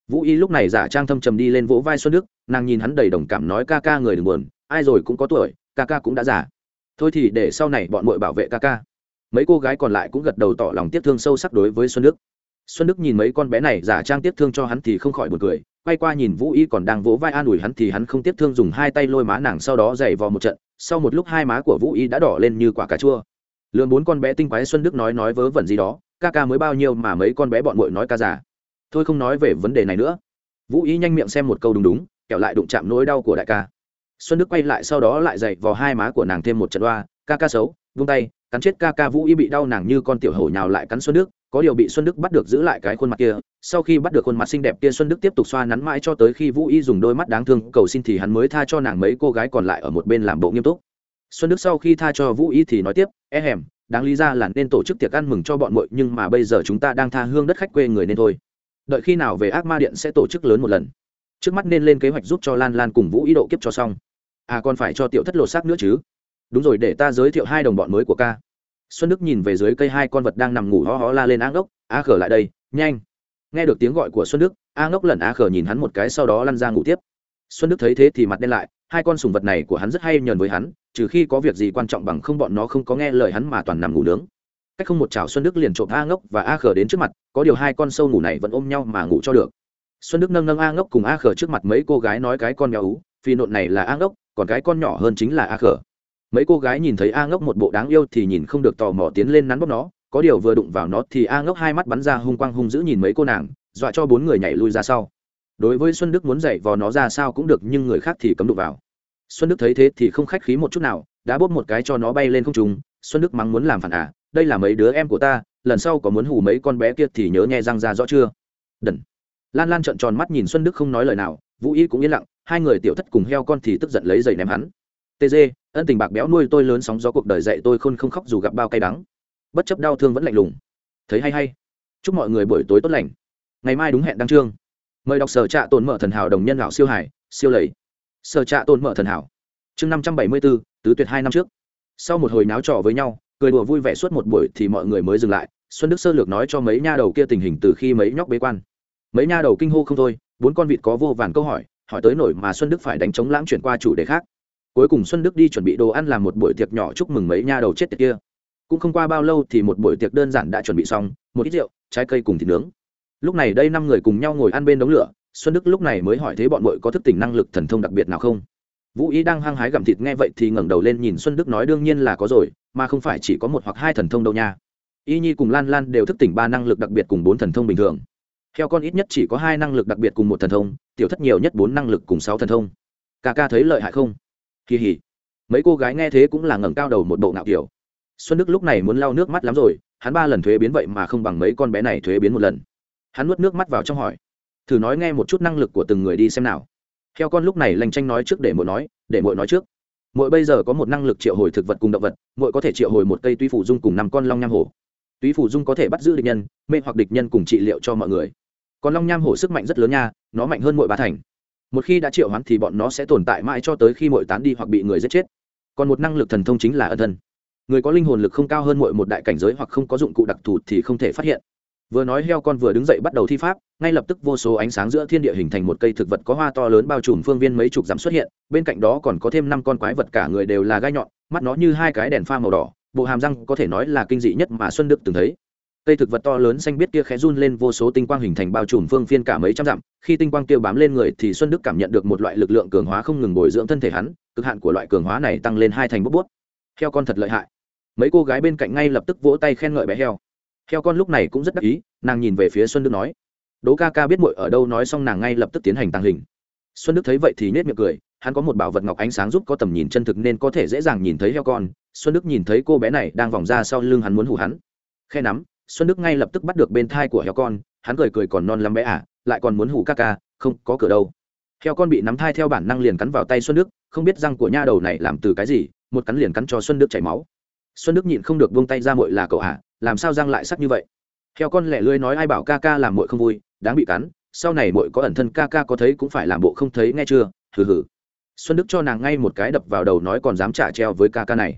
Vũ y lúc này giả trang thâm trầm đi lên vỗ vai xuân đức, nàng nhìn hắn đầy đồng cảm nói ca ca người đừng buồn, ai rồi cũng có tuổi, ca ca cũng đã già. Thôi thì để sau này bọn mội bảo vệ ca ca. Mấy cô gái còn lại cũng gật đầu tỏ lòng tiếc thương sâu sắc đối với xuân đức xuân đức nhìn mấy con bé này giả trang tiếp thương cho hắn thì không khỏi b cười, quay qua nhìn vũ y còn đang vỗ vai an ủi hắn thì hắn không tiếp thương dùng hai tay lôi má nàng sau đó giày vò một trận, sau một lúc hai má của vũ y đã đỏ lên như quả cà chua. Lượm bốn con bé tinh quái xuân đức nói nói vớ vẩn gì đó, ca ca mới bao nhiêu mà mấy con bé bọn bội nói ca giả. Thôi không nói về vấn đề này nữa. Vũ y nhanh miệng xem một câu đúng đúng kẹo lại đụng chạm nỗi đau của đại ca. Xuân đức quay lại sau đó lại dậy vào hai má của nàng thêm một trận đoa ca ca xấu, vung tay, cắn chết ca ca vũ y bị đau nàng như con tiểu hổ nhào lại cắn xuân đức có điều bị xuân đức bắt được giữ lại cái khuôn mặt kia, sau khi bắt được khuôn mặt xinh đẹp kia, xuân đức tiếp tục xoa nắn mãi cho tới khi vũ y dùng đôi mắt đáng thương cầu xin thì hắn mới tha cho nàng mấy cô gái còn lại ở một bên làm bộ nghiêm túc. Xuân đức sau khi tha cho vũ y thì nói tiếp e hèm, đáng lý ra là nên tổ chức tiệc ăn mừng cho bọn muội, nhưng mà bây giờ chúng ta đang tha hương đất khách quê người nên thôi. Đợi khi nào về ác ma điện sẽ tổ chức lớn một lần. Trước mắt nên lên kế hoạch giúp cho lan lan cùng vũ ý độ kiếp cho xong. À còn phải cho tiểu thất lột xác nữa chứ. Đúng rồi, để ta giới thiệu hai đồng bọn mới của ca xuân đức nhìn về dưới cây hai con vật đang nằm ngủ ho ho la lên á ngốc, a khở lại đây, nhanh. Nghe được tiếng gọi của xuân đức, a ngốc lần a khở nhìn hắn một cái sau đó lăn ra ngủ tiếp. Xuân đức thấy thế thì mặt đen lại, hai con sùng vật này của hắn rất hay nhờn với hắn, trừ khi có việc gì quan trọng bằng không bọn nó không có nghe lời hắn mà toàn nằm ngủ nướng. Cách không một chảo xuân đức liền trộm a ngốc và a khở đến trước mặt, có điều hai con sâu ngủ này vẫn ôm nhau mà ngủ cho được. Xuân đức nâng nâng a ngốc cùng a khở trước mặt mấy cô gái nói cái con mèo ú, phi nộn này là a ngốc, còn cái con nhỏ hơn chính là a khở mấy cô gái nhìn thấy a ngốc một bộ đáng yêu thì nhìn không được tò mò tiến lên nắn bóp nó, có điều vừa đụng vào nó thì a ngốc hai mắt bắn ra hung quang hung dữ nhìn mấy cô nàng, dọa cho bốn người nhảy lui ra sau. Đối với xuân đức muốn dạy vò nó ra sao cũng được nhưng người khác thì cấm đụng vào. Xuân đức thấy thế thì không khách khí một chút nào, đã bóp một cái cho nó bay lên không trùng xuân đức mắng muốn làm phản à đây là mấy đứa em của ta, lần sau có muốn hù mấy con bé kia thì nhớ nghe răng ra rõ chưa? Đần. Lan lan trợn tròn mắt nhìn xuân đức không nói lời nào, vũ y cũng yên lặng, hai người tiểu thất cùng heo con thì tức giận lấy giày ném hắn. Tg ân tình bạc béo nuôi tôi lớn sóng gió cuộc đời dạy tôi khôn không khóc dù gặp bao cay đắng. Bất chấp đau thương vẫn lạnh lùng. Thấy hay hay. Chúc mọi người buổi tối tốt lành. Ngày mai đúng hẹn đăng trương mời đọc sở trạ tồn mở thần hảo đồng nhân lão siêu hải siêu lầy. Sở trạ tồn mở thần hảo. Chương năm trăm bảy mươi bốn tứ tuyệt hai năm trước. Sau một hồi náo trò với nhau, cười đùa vui vẻ suốt một buổi thì mọi người mới dừng lại. Xuân đức sơ lược nói cho mấy nha đầu kia tình hình từ khi mấy nhóc bế quan. Mấy nha đầu kinh hô không thôi, bốn con vịt có vô vàn câu hỏi hỏi tới nổi mà xuân đức phải đánh chống lãng chuyển qua chủ đề khác cuối cùng xuân đức đi chuẩn bị đồ ăn làm một buổi tiệc nhỏ chúc mừng mấy nha đầu chết tiệt kia. Cũng không qua bao lâu thì một buổi tiệc đơn giản đã chuẩn bị xong, một ít rượu, trái cây cùng thịt nướng. Lúc này đây năm người cùng nhau ngồi ăn bên đống lửa, xuân đức lúc này mới hỏi thế bọn mội có thức tỉnh năng lực thần thông đặc biệt nào không? Vũ ý đang hăng hái gặm thịt nghe vậy thì ngẩng đầu lên nhìn xuân đức nói đương nhiên là có rồi, mà không phải chỉ có một hoặc hai thần thông đâu nha. Y nhi cùng lan lan đều thức tỉnh ba năng lực đặc biệt cùng bốn thần thông bình thường. Theo con ít nhất chỉ có hai năng lực đặc biệt cùng một thần thông, tiểu thất nhiều nhất bốn năng lực cùng sáu thần thông. Ca ca thấy lợi hại không? Kỳ hỉ. Mấy cô gái nghe thế cũng là ngẩng cao đầu một bộ ngạo kiểu. Xuân đức lúc này muốn lau nước mắt lắm rồi, hắn ba lần thuế biến vậy mà không bằng mấy con bé này thuế biến một lần. Hắn nuốt nước mắt vào trong hỏi. Thử nói nghe một chút năng lực của từng người đi xem nào. Theo con lúc này lành tranh nói trước để muội nói, để muội nói trước. Muội bây giờ có một năng lực triệu hồi thực vật cùng động vật, muội có thể triệu hồi một cây tuy phủ dung cùng năm con long nham hổ. Túy phủ dung có thể bắt giữ địch nhân, mê hoặc địch nhân cùng trị liệu cho mọi người. Còn long nham hổ sức mạnh rất lớn nha, nó mạnh hơn muội ba thành một khi đã triệu hoán thì bọn nó sẽ tồn tại mãi cho tới khi muội tán đi hoặc bị người giết chết. Còn một năng lực thần thông chính là ân thân. Người có linh hồn lực không cao hơn muội một đại cảnh giới hoặc không có dụng cụ đặc thù thì không thể phát hiện. Vừa nói heo con vừa đứng dậy bắt đầu thi pháp, ngay lập tức vô số ánh sáng giữa thiên địa hình thành một cây thực vật có hoa to lớn bao trùm phương viên mấy chục dặm xuất hiện, bên cạnh đó còn có thêm năm con quái vật cả người đều là gai nhọn, mắt nó như hai cái đèn pha màu đỏ, bộ hàm răng có thể nói là kinh dị nhất mà xuân đức từng thấy cây thực vật to lớn xanh biết kia khẽ run lên, vô số tinh quang hình thành bao trùm phương phiên cả mấy trăm dặm. Khi tinh quang kia bám lên người thì xuân đức cảm nhận được một loại lực lượng cường hóa không ngừng bồi dưỡng thân thể hắn, cực hạn của loại cường hóa này tăng lên hai thành bút bút. Heo con thật lợi hại. Mấy cô gái bên cạnh ngay lập tức vỗ tay khen ngợi bé heo. Heo con lúc này cũng rất đắc ý, nàng nhìn về phía xuân đức nói đỗ ca ca biết muội ở đâu nói xong nàng ngay lập tức tiến hành tăng hình. Xuân đức thấy vậy thì nhếch miệng cười, hắn có một bảo vật ngọc ánh sáng giúp có tầm nhìn chân thực nên có thể dễ dàng nhìn thấy heo con. Xuân đức nhìn thấy cô bé này đang vòng ra sau lưng hắn muốn hù hắn. Khe nắm xuân đức ngay lập tức bắt được bên thai của heo con, hắn cười cười còn non lắm bé à lại còn muốn hù ca ca, không, có cửa đâu. Heo con bị nắm thai theo bản năng liền cắn vào tay xuân đức, không biết răng của nha đầu này làm từ cái gì, một cắn liền cắn cho xuân đức chảy máu. Xuân đức nhịn không được buông tay ra mội là cậu à làm sao răng lại sắc như vậy? Heo con lẻ lưới nói ai bảo ca ca làm mội không vui, đáng bị cắn, sau này mội có ẩn thân ca ca có thấy cũng phải làm bộ không thấy nghe chưa, hừ hừ. Xuân đức cho nàng ngay một cái đập vào đầu nói còn dám trả treo với ca ca này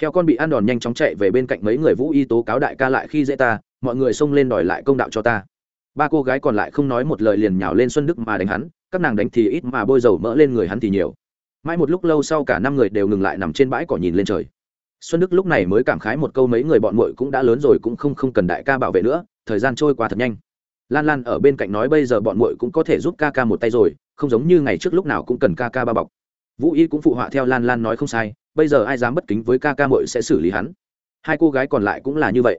heo con bị ăn đòn nhanh chóng chạy về bên cạnh mấy người vũ y tố cáo đại ca lại khi dễ ta, mọi người xông lên đòi lại công đạo cho ta. Ba cô gái còn lại không nói một lời liền nhào lên xuân đức mà đánh hắn, các nàng đánh thì ít mà bôi dầu mỡ lên người hắn thì nhiều. Mãi một lúc lâu sau cả năm người đều ngừng lại nằm trên bãi cỏ nhìn lên trời. Xuân đức lúc này mới cảm khái một câu mấy người bọn muội cũng đã lớn rồi cũng không không cần đại ca bảo vệ nữa, thời gian trôi qua thật nhanh. Lan lan ở bên cạnh nói bây giờ bọn muội cũng có thể giúp ca ca một tay rồi, không giống như ngày trước lúc nào cũng cần ca ca bao bọc. Vũ y cũng phụ họa theo lan lan nói không sai bây giờ ai dám bất kính với ca ca muội sẽ xử lý hắn. Hai cô gái còn lại cũng là như vậy.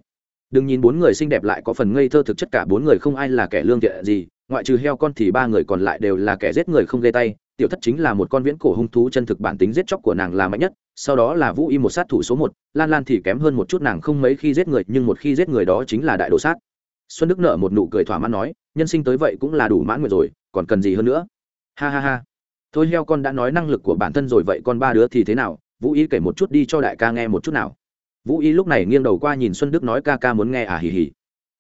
Đừng nhìn bốn người xinh đẹp lại có phần ngây thơ thực chất cả bốn người không ai là kẻ lương thiện gì, ngoại trừ heo con thì ba người còn lại đều là kẻ giết người không gây tay. Tiểu thất chính là một con viễn cổ hung thú chân thực bản tính giết chóc của nàng là mạnh nhất, sau đó là vũ y một sát thủ số một, lan lan thì kém hơn một chút nàng không mấy khi giết người, nhưng một khi giết người đó chính là đại đồ sát. Xuân đức nợ một nụ cười thỏa mãn nói, nhân sinh tới vậy cũng là đủ mãn nguyện rồi, còn cần gì hơn nữa? Ha ha ha. Thôi heo con đã nói năng lực của bản thân rồi, vậy con ba đứa thì thế nào? Vũ y kể một chút đi cho đại ca nghe một chút nào. Vũ y lúc này nghiêng đầu qua nhìn xuân đức nói ca ca muốn nghe à hì hì.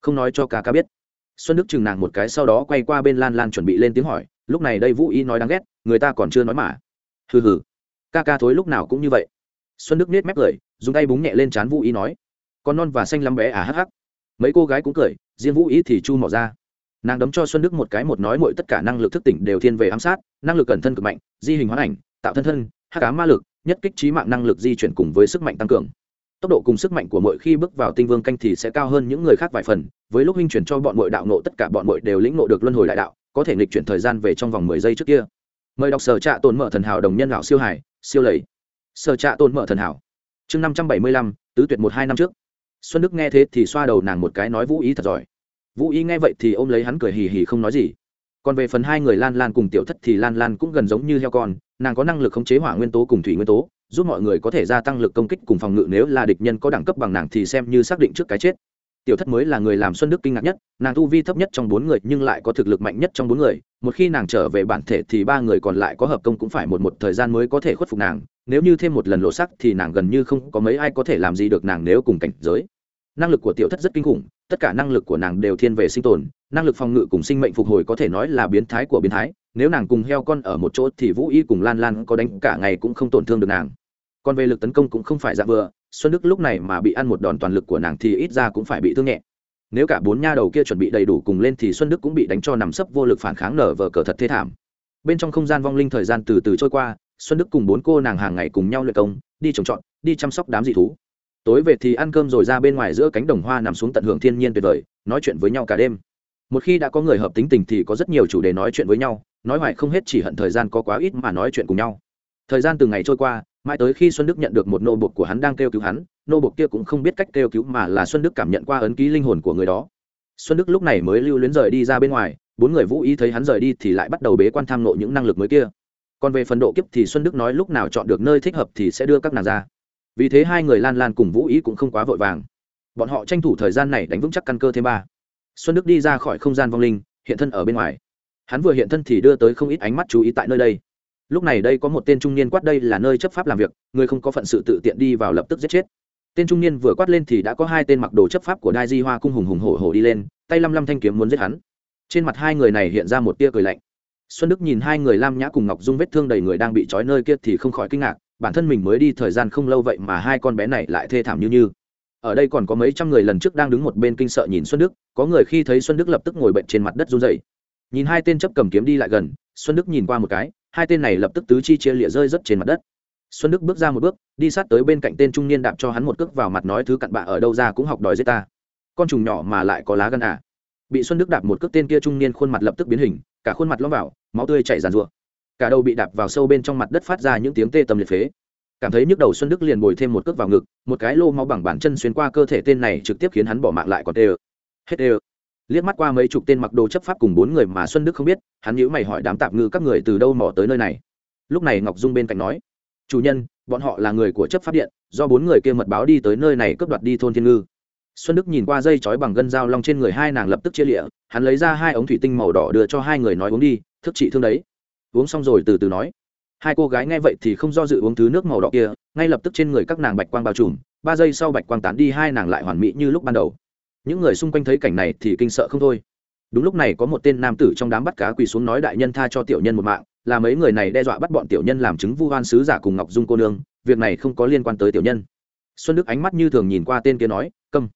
Không nói cho ca ca biết. Xuân đức chừng nàng một cái sau đó quay qua bên lan lan chuẩn bị lên tiếng hỏi, lúc này đây vũ y nói đáng ghét, người ta còn chưa nói mà. Hừ hừ. Ca ca thối lúc nào cũng như vậy. Xuân đức nết mép cười, dùng tay búng nhẹ lên trán vũ y nói, con non và xanh lắm bé à hắc hắc. Mấy cô gái cũng cười, riêng vũ y thì chu mỏ ra. Nàng đấm cho xuân đức một cái một nói mọi tất cả năng lực thức tỉnh đều thiên về ám sát, năng lực cẩn thân cực mạnh, di hình hóa ảnh, tạo thân thân hát cá ma lực nhất kích trí mạng năng lực di chuyển cùng với sức mạnh tăng cường. Tốc độ cùng sức mạnh của mỗi khi bước vào tinh vương canh thì sẽ cao hơn những người khác vài phần, với lúc huynh chuyển cho bọn mội đạo nộ tất cả bọn mội đều lĩnh nộ được luân hồi đại đạo, có thể nghịch chuyển thời gian về trong vòng mười giây trước kia. Mời đọc sở trạ tồn mở thần hảo đồng nhân lão siêu hải, siêu lầy. Sở trạ tồn mở thần hảo. Chương năm trăm bảy mươi lăm, tứ tuyệt một hai năm trước. Xuân đức nghe thế thì xoa đầu nàng một cái nói vũ ý thật giỏi. Vũ ý nghe vậy thì ôm lấy hắn cười hì hì không nói gì còn về phần hai người lan lan cùng tiểu thất thì lan lan cũng gần giống như heo con, nàng có năng lực khống chế hỏa nguyên tố cùng thủy nguyên tố, giúp mọi người có thể gia tăng lực công kích cùng phòng ngự nếu là địch nhân có đẳng cấp bằng nàng thì xem như xác định trước cái chết. Tiểu thất mới là người làm xuân đức kinh ngạc nhất, nàng tu vi thấp nhất trong bốn người nhưng lại có thực lực mạnh nhất trong bốn người, một khi nàng trở về bản thể thì ba người còn lại có hợp công cũng phải một một thời gian mới có thể khuất phục nàng, nếu như thêm một lần lộ sắc thì nàng gần như không có mấy ai có thể làm gì được nàng nếu cùng cảnh giới năng lực của tiểu thất rất kinh khủng, tất cả năng lực của nàng đều thiên về sinh tồn, năng lực phòng ngự cùng sinh mệnh phục hồi có thể nói là biến thái của biến thái, nếu nàng cùng heo con ở một chỗ thì vũ y cùng lan lan có đánh cả ngày cũng không tổn thương được nàng. Còn về lực tấn công cũng không phải dạng vừa, xuân đức lúc này mà bị ăn một đòn toàn lực của nàng thì ít ra cũng phải bị thương nhẹ. Nếu cả bốn nha đầu kia chuẩn bị đầy đủ cùng lên thì xuân đức cũng bị đánh cho nằm sấp vô lực phản kháng nở vờ cờ thật thê thảm. Bên trong không gian vong linh thời gian từ từ trôi qua, xuân đức cùng bốn cô nàng hàng ngày cùng nhau luyện công, đi trồng trọt, đi chăm sóc đám dị thú tối về thì ăn cơm rồi ra bên ngoài giữa cánh đồng hoa nằm xuống tận hưởng thiên nhiên tuyệt vời, nói chuyện với nhau cả đêm. Một khi đã có người hợp tính tình thì có rất nhiều chủ đề nói chuyện với nhau, nói hoài không hết chỉ hận thời gian có quá ít mà nói chuyện cùng nhau. Thời gian từng ngày trôi qua, mãi tới khi xuân đức nhận được một nô bột của hắn đang kêu cứu hắn, nô bột kia cũng không biết cách kêu cứu mà là xuân đức cảm nhận qua ấn ký linh hồn của người đó. Xuân đức lúc này mới lưu luyến rời đi ra bên ngoài, bốn người vũ ý thấy hắn rời đi thì lại bắt đầu bế quan tham nộ những năng lực mới kia. Còn về phần độ kiếp thì xuân đức nói lúc nào chọn được nơi thích hợp thì sẽ đưa các nàng ra vì thế hai người lan lan cùng vũ ý cũng không quá vội vàng bọn họ tranh thủ thời gian này đánh vững chắc căn cơ thêm ba xuân đức đi ra khỏi không gian vong linh hiện thân ở bên ngoài hắn vừa hiện thân thì đưa tới không ít ánh mắt chú ý tại nơi đây lúc này đây có một tên trung niên quát đây là nơi chấp pháp làm việc người không có phận sự tự tiện đi vào lập tức giết chết tên trung niên vừa quát lên thì đã có hai tên mặc đồ chấp pháp của đai di hoa cung hùng hùng hổ hổ đi lên tay lăm lăm thanh kiếm muốn giết hắn trên mặt hai người này hiện ra một tia cười lạnh xuân đức nhìn hai người lam nhã cùng ngọc dung vết thương đầy người đang bị trói nơi kia thì không khỏi kinh ngạc, bản thân mình mới đi thời gian không lâu vậy mà hai con bé này lại thê thảm như như. Ở đây còn có mấy trăm người lần trước đang đứng một bên kinh sợ nhìn xuân đức, có người khi thấy xuân đức lập tức ngồi bệnh trên mặt đất run dậy nhìn hai tên chấp cầm kiếm đi lại gần, xuân đức nhìn qua một cái, hai tên này lập tức tứ chi chia lịa rơi rất trên mặt đất. Xuân đức bước ra một bước, đi sát tới bên cạnh tên trung niên đạp cho hắn một cước vào mặt nói thứ cặn bạ ở đâu ra cũng học đòi giết ta. Con trùng nhỏ mà lại có lá gân à. Bị xuân đức đạp một cước tên kia trung niên khuôn mặt lập tức biến hình cả khuôn mặt lõm vào, máu tươi chảy ràn rụa cả đầu bị đạp vào sâu bên trong mặt đất phát ra những tiếng tê tầm liệt phế. Cảm thấy nhức đầu xuân đức liền bồi thêm một cước vào ngực, một cái lô máu bằng bàn chân xuyên qua cơ thể tên này trực tiếp khiến hắn bỏ mạng lại còn tê ơ. Hết tê ơ. Liếc mắt qua mấy chục tên mặc đồ chấp pháp cùng bốn người mà xuân đức không biết, hắn nhữ mày hỏi đám tạp ngư các người từ đâu mò tới nơi này. Lúc này ngọc dung bên cạnh nói, chủ nhân, bọn họ là người của chấp pháp điện, do bốn người kia mật báo đi tới nơi này cướp đoạt đi thôn thiên ngư xuân đức nhìn qua dây chói bằng gân dao long trên người hai nàng lập tức chia lịa, hắn lấy ra hai ống thủy tinh màu đỏ đưa cho hai người nói uống đi, thức trị thương đấy. Uống xong rồi từ từ nói. Hai cô gái nghe vậy thì không do dự uống thứ nước màu đỏ kia, ngay lập tức trên người các nàng bạch quang bao trùm, ba giây sau bạch quang tán đi hai nàng lại hoàn mỹ như lúc ban đầu. Những người xung quanh thấy cảnh này thì kinh sợ không thôi. Đúng lúc này có một tên nam tử trong đám bắt cá quỳ xuống nói đại nhân tha cho tiểu nhân một mạng, là mấy người này đe dọa bắt bọn tiểu nhân làm chứng vu hoan sứ giả cùng ngọc dung cô nương, việc này không có liên quan tới tiểu nhân. Xuân đức ánh mắt như thường nhìn qua tên kia nói câm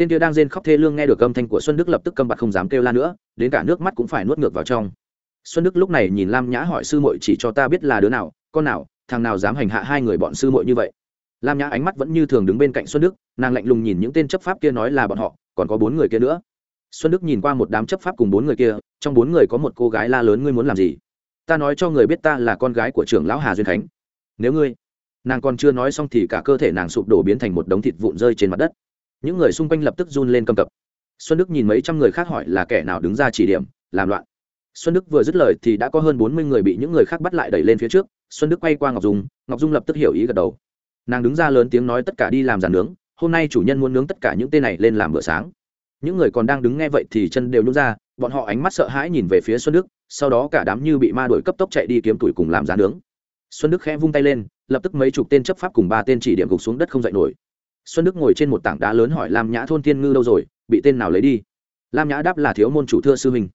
tên kia đang rên khóc thê lương nghe được âm thanh của xuân đức lập tức câm bặt không dám kêu la nữa, đến cả nước mắt cũng phải nuốt ngược vào trong. Xuân đức lúc này nhìn lam nhã hỏi sư muội chỉ cho ta biết là đứa nào, con nào, thằng nào dám hành hạ hai người bọn sư muội như vậy. Lam nhã ánh mắt vẫn như thường đứng bên cạnh xuân đức, nàng lạnh lùng nhìn những tên chấp pháp kia nói là bọn họ, còn có bốn người kia nữa. Xuân đức nhìn qua một đám chấp pháp cùng bốn người kia, trong bốn người có một cô gái la lớn ngươi muốn làm gì? Ta nói cho người biết ta là con gái của trưởng lão hà duyên khánh. Nếu ngươi, nàng còn chưa nói xong thì cả cơ thể nàng sụp đổ biến thành một đống thịt vụn rơi trên mặt đất những người xung quanh lập tức run lên cầm cập. Xuân đức nhìn mấy trăm người khác hỏi là kẻ nào đứng ra chỉ điểm, làm loạn. Xuân đức vừa dứt lời thì đã có hơn bốn mươi người bị những người khác bắt lại đẩy lên phía trước. Xuân đức quay qua ngọc dung ngọc dung lập tức hiểu ý gật đầu. Nàng đứng ra lớn tiếng nói tất cả đi làm giàn nướng, hôm nay chủ nhân muốn nướng tất cả những tên này lên làm bữa sáng. Những người còn đang đứng nghe vậy thì chân đều nhún ra, bọn họ ánh mắt sợ hãi nhìn về phía xuân đức, sau đó cả đám như bị ma đuổi cấp tốc chạy đi kiếm tuổi cùng làm giàn nướng. Xuân đức khẽ vung tay lên, lập tức mấy chục tên chấp pháp cùng ba tên chỉ điểm gục xuống đất không dậy nổi xuân đức ngồi trên một tảng đá lớn hỏi lam nhã thôn tiên ngư đâu rồi, bị tên nào lấy đi? Lam nhã đáp là thiếu môn chủ thưa sư huynh.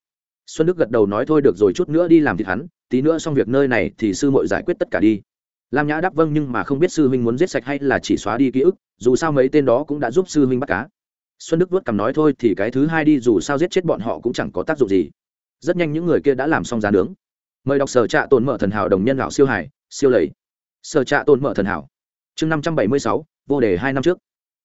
Xuân đức gật đầu nói thôi được rồi chút nữa đi làm thịt hắn, tí nữa xong việc nơi này thì sư muội giải quyết tất cả đi. Lam nhã đáp vâng nhưng mà không biết sư huynh muốn giết sạch hay là chỉ xóa đi ký ức, dù sao mấy tên đó cũng đã giúp sư huynh bắt cá. Xuân đức vuốt cằm nói thôi thì cái thứ hai đi, dù sao giết chết bọn họ cũng chẳng có tác dụng gì. Rất nhanh những người kia đã làm xong giá nướng. Mời đọc sở trạ tồn mở thần hảo đồng nhân lão siêu hải siêu lầy. Sở trạ tồn mở thần hảo. Chương năm trăm bảy mươi sáu vô đề hai năm trước.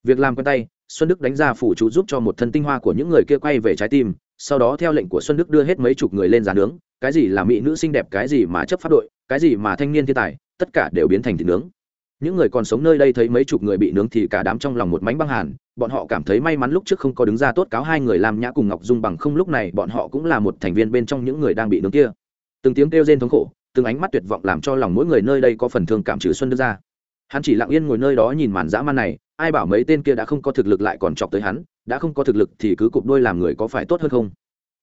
Việc làm quen tay, xuân đức đánh ra phủ chú giúp cho một thân tinh hoa của những người kia quay về trái tim, sau đó theo lệnh của xuân đức đưa hết mấy chục người lên giàn nướng, cái gì là mỹ nữ xinh đẹp, cái gì mà chấp pháp đội, cái gì mà thanh niên thiên tài, tất cả đều biến thành thịt nướng. Những người còn sống nơi đây thấy mấy chục người bị nướng thì cả đám trong lòng một mánh băng hàn, bọn họ cảm thấy may mắn lúc trước không có đứng ra tốt cáo hai người làm nhã cùng ngọc dung bằng không, lúc này bọn họ cũng là một thành viên bên trong những người đang bị nướng kia. Từng tiếng kêu rên thống khổ, từng ánh mắt tuyệt vọng làm cho lòng mỗi người nơi đây có phần thương cảm trừ xuân đức ra hắn chỉ lặng yên ngồi nơi đó nhìn màn dã man này, ai bảo mấy tên kia đã không có thực lực lại còn chọc tới hắn, đã không có thực lực thì cứ cụp đôi làm người có phải tốt hơn không?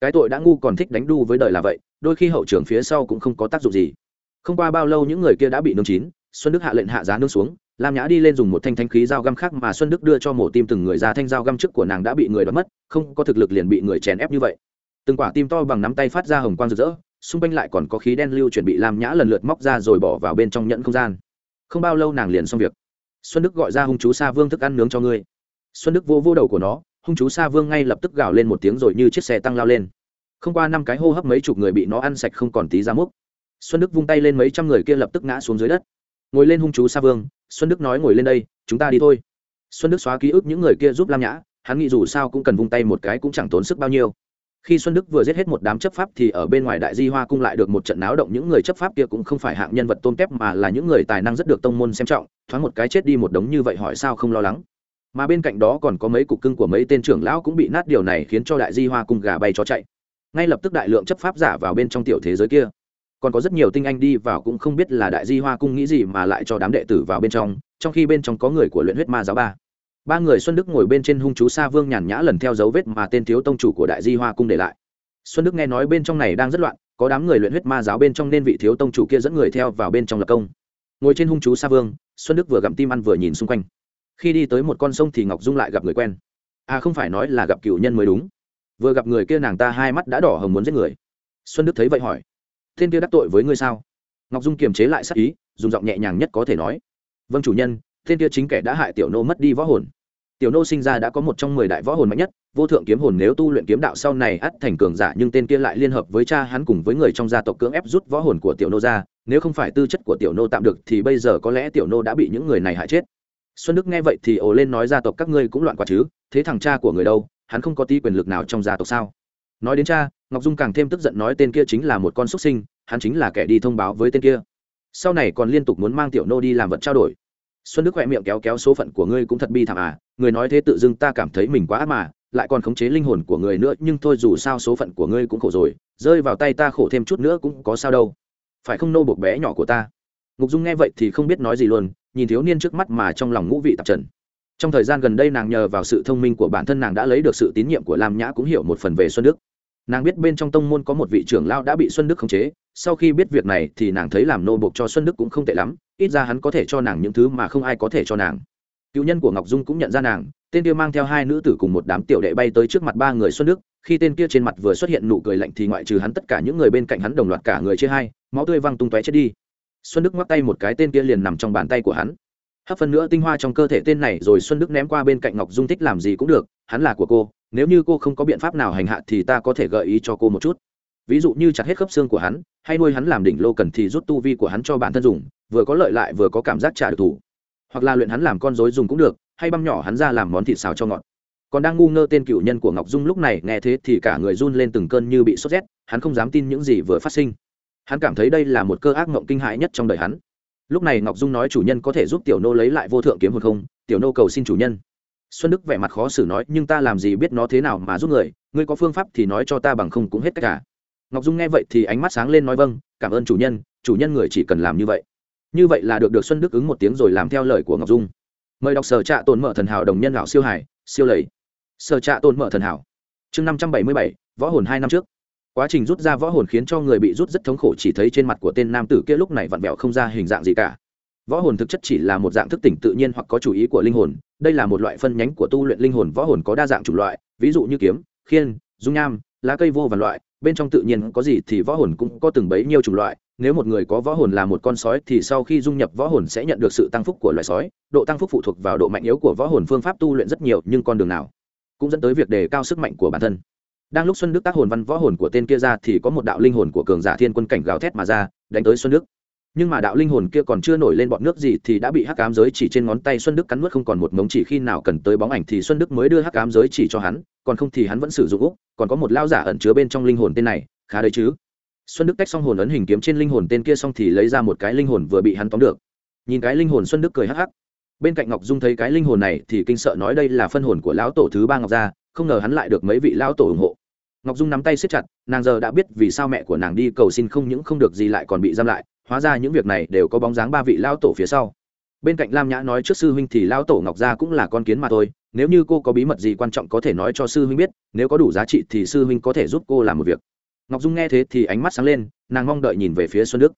Cái tội đã ngu còn thích đánh đu với đời là vậy, đôi khi hậu trường phía sau cũng không có tác dụng gì. Không qua bao lâu những người kia đã bị nương chín, xuân đức hạ lệnh hạ giá nương xuống, lam nhã đi lên dùng một thanh thanh khí dao găm khác mà xuân đức đưa cho mổ tim từng người ra thanh dao găm trước của nàng đã bị người đoạt mất, không có thực lực liền bị người chèn ép như vậy. Từng quả tim to bằng nắm tay phát ra hồng quang rực rỡ, xung quanh lại còn có khí đen lưu chuẩn bị lam nhã lần lượt móc ra rồi bỏ vào bên trong nhẫn không gian không bao lâu nàng liền xong việc. Xuân đức gọi ra hung chú sa vương thức ăn nướng cho ngươi. Xuân đức vô vô đầu của nó, hung chú sa vương ngay lập tức gào lên một tiếng rồi như chiếc xe tăng lao lên. Không qua năm cái hô hấp mấy chục người bị nó ăn sạch không còn tí ra múc. Xuân đức vung tay lên mấy trăm người kia lập tức ngã xuống dưới đất. Ngồi lên hung chú sa vương, xuân đức nói ngồi lên đây, chúng ta đi thôi. Xuân đức xóa ký ức những người kia giúp lam nhã, hắn nghĩ dù sao cũng cần vung tay một cái cũng chẳng tốn sức bao nhiêu khi xuân đức vừa giết hết một đám chấp pháp thì ở bên ngoài đại di hoa cung lại được một trận náo động. Những người chấp pháp kia cũng không phải hạng nhân vật tôn kép mà là những người tài năng rất được tông môn xem trọng. Thoáng một cái chết đi một đống như vậy hỏi sao không lo lắng. Mà bên cạnh đó còn có mấy cục cưng của mấy tên trưởng lão cũng bị nát điều này khiến cho đại di hoa cung gà bay chó chạy. Ngay lập tức đại lượng chấp pháp giả vào bên trong tiểu thế giới kia. Còn có rất nhiều tinh anh đi vào cũng không biết là đại di hoa cung nghĩ gì mà lại cho đám đệ tử vào bên trong trong khi bên trong có người của luyện huyết ma giáo ba ba người xuân đức ngồi bên trên hung chú sa vương nhàn nhã lần theo dấu vết mà tên thiếu tông chủ của đại di hoa cung để lại. Xuân đức nghe nói bên trong này đang rất loạn, có đám người luyện huyết ma giáo bên trong nên vị thiếu tông chủ kia dẫn người theo vào bên trong lập công. Ngồi trên hung chú sa vương, xuân đức vừa gặm tim ăn vừa nhìn xung quanh. Khi đi tới một con sông thì ngọc dung lại gặp người quen. À không phải nói là gặp cựu nhân mới đúng. Vừa gặp người kia nàng ta hai mắt đã đỏ hồng muốn giết người. Xuân đức thấy vậy hỏi Thiên kia đắc tội với ngươi sao? Ngọc dung kiềm chế lại sắc ý, dùng giọng nhẹ nhàng nhất có thể nói vâng chủ nhân Thiên kia chính kẻ đã hại tiểu nô mất đi võ hồn tiểu nô sinh ra đã có một trong mười đại võ hồn mạnh nhất, vô thượng kiếm hồn nếu tu luyện kiếm đạo sau này ắt thành cường giả, nhưng tên kia lại liên hợp với cha hắn cùng với người trong gia tộc cưỡng ép rút võ hồn của tiểu nô ra, nếu không phải tư chất của tiểu nô tạm được thì bây giờ có lẽ tiểu nô đã bị những người này hại chết. Xuân đức nghe vậy thì ồ lên nói gia tộc các ngươi cũng loạn quá chứ, thế thằng cha của người đâu, hắn không có tí quyền lực nào trong gia tộc sao? Nói đến cha, ngọc dung càng thêm tức giận nói tên kia chính là một con xuất sinh, hắn chính là kẻ đi thông báo với tên kia. Sau này còn liên tục muốn mang tiểu nô đi làm vật trao đổi xuân đức khoe miệng kéo kéo số phận của ngươi cũng thật bi thảm à người nói thế tự dưng ta cảm thấy mình quá ác mà, lại còn khống chế linh hồn của người nữa, nhưng thôi dù sao số phận của ngươi cũng khổ rồi, rơi vào tay ta khổ thêm chút nữa cũng có sao đâu. Phải không nô buộc bé nhỏ của ta? Ngục dung nghe vậy thì không biết nói gì luôn, nhìn thiếu niên trước mắt mà trong lòng ngũ vị tạp trần. Trong thời gian gần đây nàng nhờ vào sự thông minh của bản thân nàng đã lấy được sự tín nhiệm của lam nhã cũng hiểu một phần về xuân đức. Nàng biết bên trong tông môn có một vị trưởng lao đã bị xuân đức khống chế, sau khi biết việc này thì nàng thấy làm nô buộc cho xuân đức cũng không tệ lắm ít ra hắn có thể cho nàng những thứ mà không ai có thể cho nàng. Cựu nhân của ngọc dung cũng nhận ra nàng, tên kia mang theo hai nữ tử cùng một đám tiểu đệ bay tới trước mặt ba người xuân đức, khi tên kia trên mặt vừa xuất hiện nụ cười lạnh thì ngoại trừ hắn tất cả những người bên cạnh hắn đồng loạt cả người chia hai, máu tươi văng tung tóe chết đi. Xuân đức ngoắc tay một cái tên kia liền nằm trong bàn tay của hắn. Hấp phần nữa tinh hoa trong cơ thể tên này rồi xuân đức ném qua bên cạnh ngọc dung thích làm gì cũng được, hắn là của cô, nếu như cô không có biện pháp nào hành hạ thì ta có thể gợi ý cho cô một chút ví dụ như chặt hết khớp xương của hắn, hay nuôi hắn làm đỉnh lô cần thì rút tu vi của hắn cho bản thân dùng, vừa có lợi lại vừa có cảm giác trả được thủ. Hoặc là luyện hắn làm con dối dùng cũng được, hay băm nhỏ hắn ra làm món thịt xào cho ngọt. Còn đang ngu ngơ tên cựu nhân của ngọc dung lúc này nghe thế thì cả người run lên từng cơn như bị sốt rét, hắn không dám tin những gì vừa phát sinh. Hắn cảm thấy đây là một cơ ác mộng kinh hãi nhất trong đời hắn. Lúc này ngọc dung nói chủ nhân có thể giúp tiểu nô lấy lại vô thượng kiếm hồn không? Tiểu nô cầu xin chủ nhân. Xuân đức vẻ mặt khó xử nói, nhưng ta làm gì biết nó thế nào mà giúp người? Ngươi có phương pháp thì nói cho ta bằng không cũng hết tất cả ngọc dung nghe vậy thì ánh mắt sáng lên nói vâng cảm ơn chủ nhân chủ nhân người chỉ cần làm như vậy. Như vậy là được được xuân đức ứng một tiếng rồi làm theo lời của ngọc dung. Mời đọc sở trạ tồn mở thần hảo đồng nhân lão siêu hải, siêu lầy. Sở trạ tồn mở thần hảo. Chương năm trăm bảy mươi bảy, võ hồn hai năm trước. Quá trình rút ra võ hồn khiến cho người bị rút rất thống khổ, chỉ thấy trên mặt của tên nam tử kia lúc này vặn vẹo không ra hình dạng gì cả. Võ hồn thực chất chỉ là một dạng thức tỉnh tự nhiên hoặc có chủ ý của linh hồn, đây là một loại phân nhánh của tu luyện linh hồn, võ hồn có đa dạng chủng loại, ví dụ như kiếm, khiên, dung nham, lá cây vô và loại bên trong tự nhiên có gì thì võ hồn cũng có từng bấy nhiêu chủng loại, nếu một người có võ hồn là một con sói thì sau khi dung nhập võ hồn sẽ nhận được sự tăng phúc của loài sói, độ tăng phúc phụ thuộc vào độ mạnh yếu của võ hồn phương pháp tu luyện rất nhiều, nhưng con đường nào cũng dẫn tới việc đề cao sức mạnh của bản thân. Đang lúc xuân đức tác hồn văn võ hồn của tên kia ra thì có một đạo linh hồn của cường giả thiên quân cảnh gào thét mà ra, đánh tới xuân đức nhưng mà đạo linh hồn kia còn chưa nổi lên bọn nước gì thì đã bị hắc ám giới chỉ trên ngón tay xuân đức cắn nuốt không còn một ngống chỉ khi nào cần tới bóng ảnh thì xuân đức mới đưa hắc ám giới chỉ cho hắn, còn không thì hắn vẫn sử dụng úc, còn có một lao giả ẩn chứa bên trong linh hồn tên này, khá đấy chứ. Xuân đức tách xong hồn ấn hình kiếm trên linh hồn tên kia xong thì lấy ra một cái linh hồn vừa bị hắn tóm được. Nhìn cái linh hồn xuân đức cười hắc hắc. Bên cạnh ngọc dung thấy cái linh hồn này thì kinh sợ nói đây là phân hồn của lão tổ thứ ba ngọc gia, không ngờ hắn lại được mấy vị lão tổ ủng hộ. Ngọc dung nắm tay siết chặt, nàng giờ đã biết vì sao mẹ của nàng đi cầu xin không những không được gì lại còn bị giam lại hóa ra những việc này đều có bóng dáng ba vị lão tổ phía sau. Bên cạnh lam nhã nói trước sư huynh thì lão tổ ngọc gia cũng là con kiến mà thôi, nếu như cô có bí mật gì quan trọng có thể nói cho sư huynh biết, nếu có đủ giá trị thì sư huynh có thể giúp cô làm một việc. Ngọc dung nghe thế thì ánh mắt sáng lên, nàng mong đợi nhìn về phía xuân đức.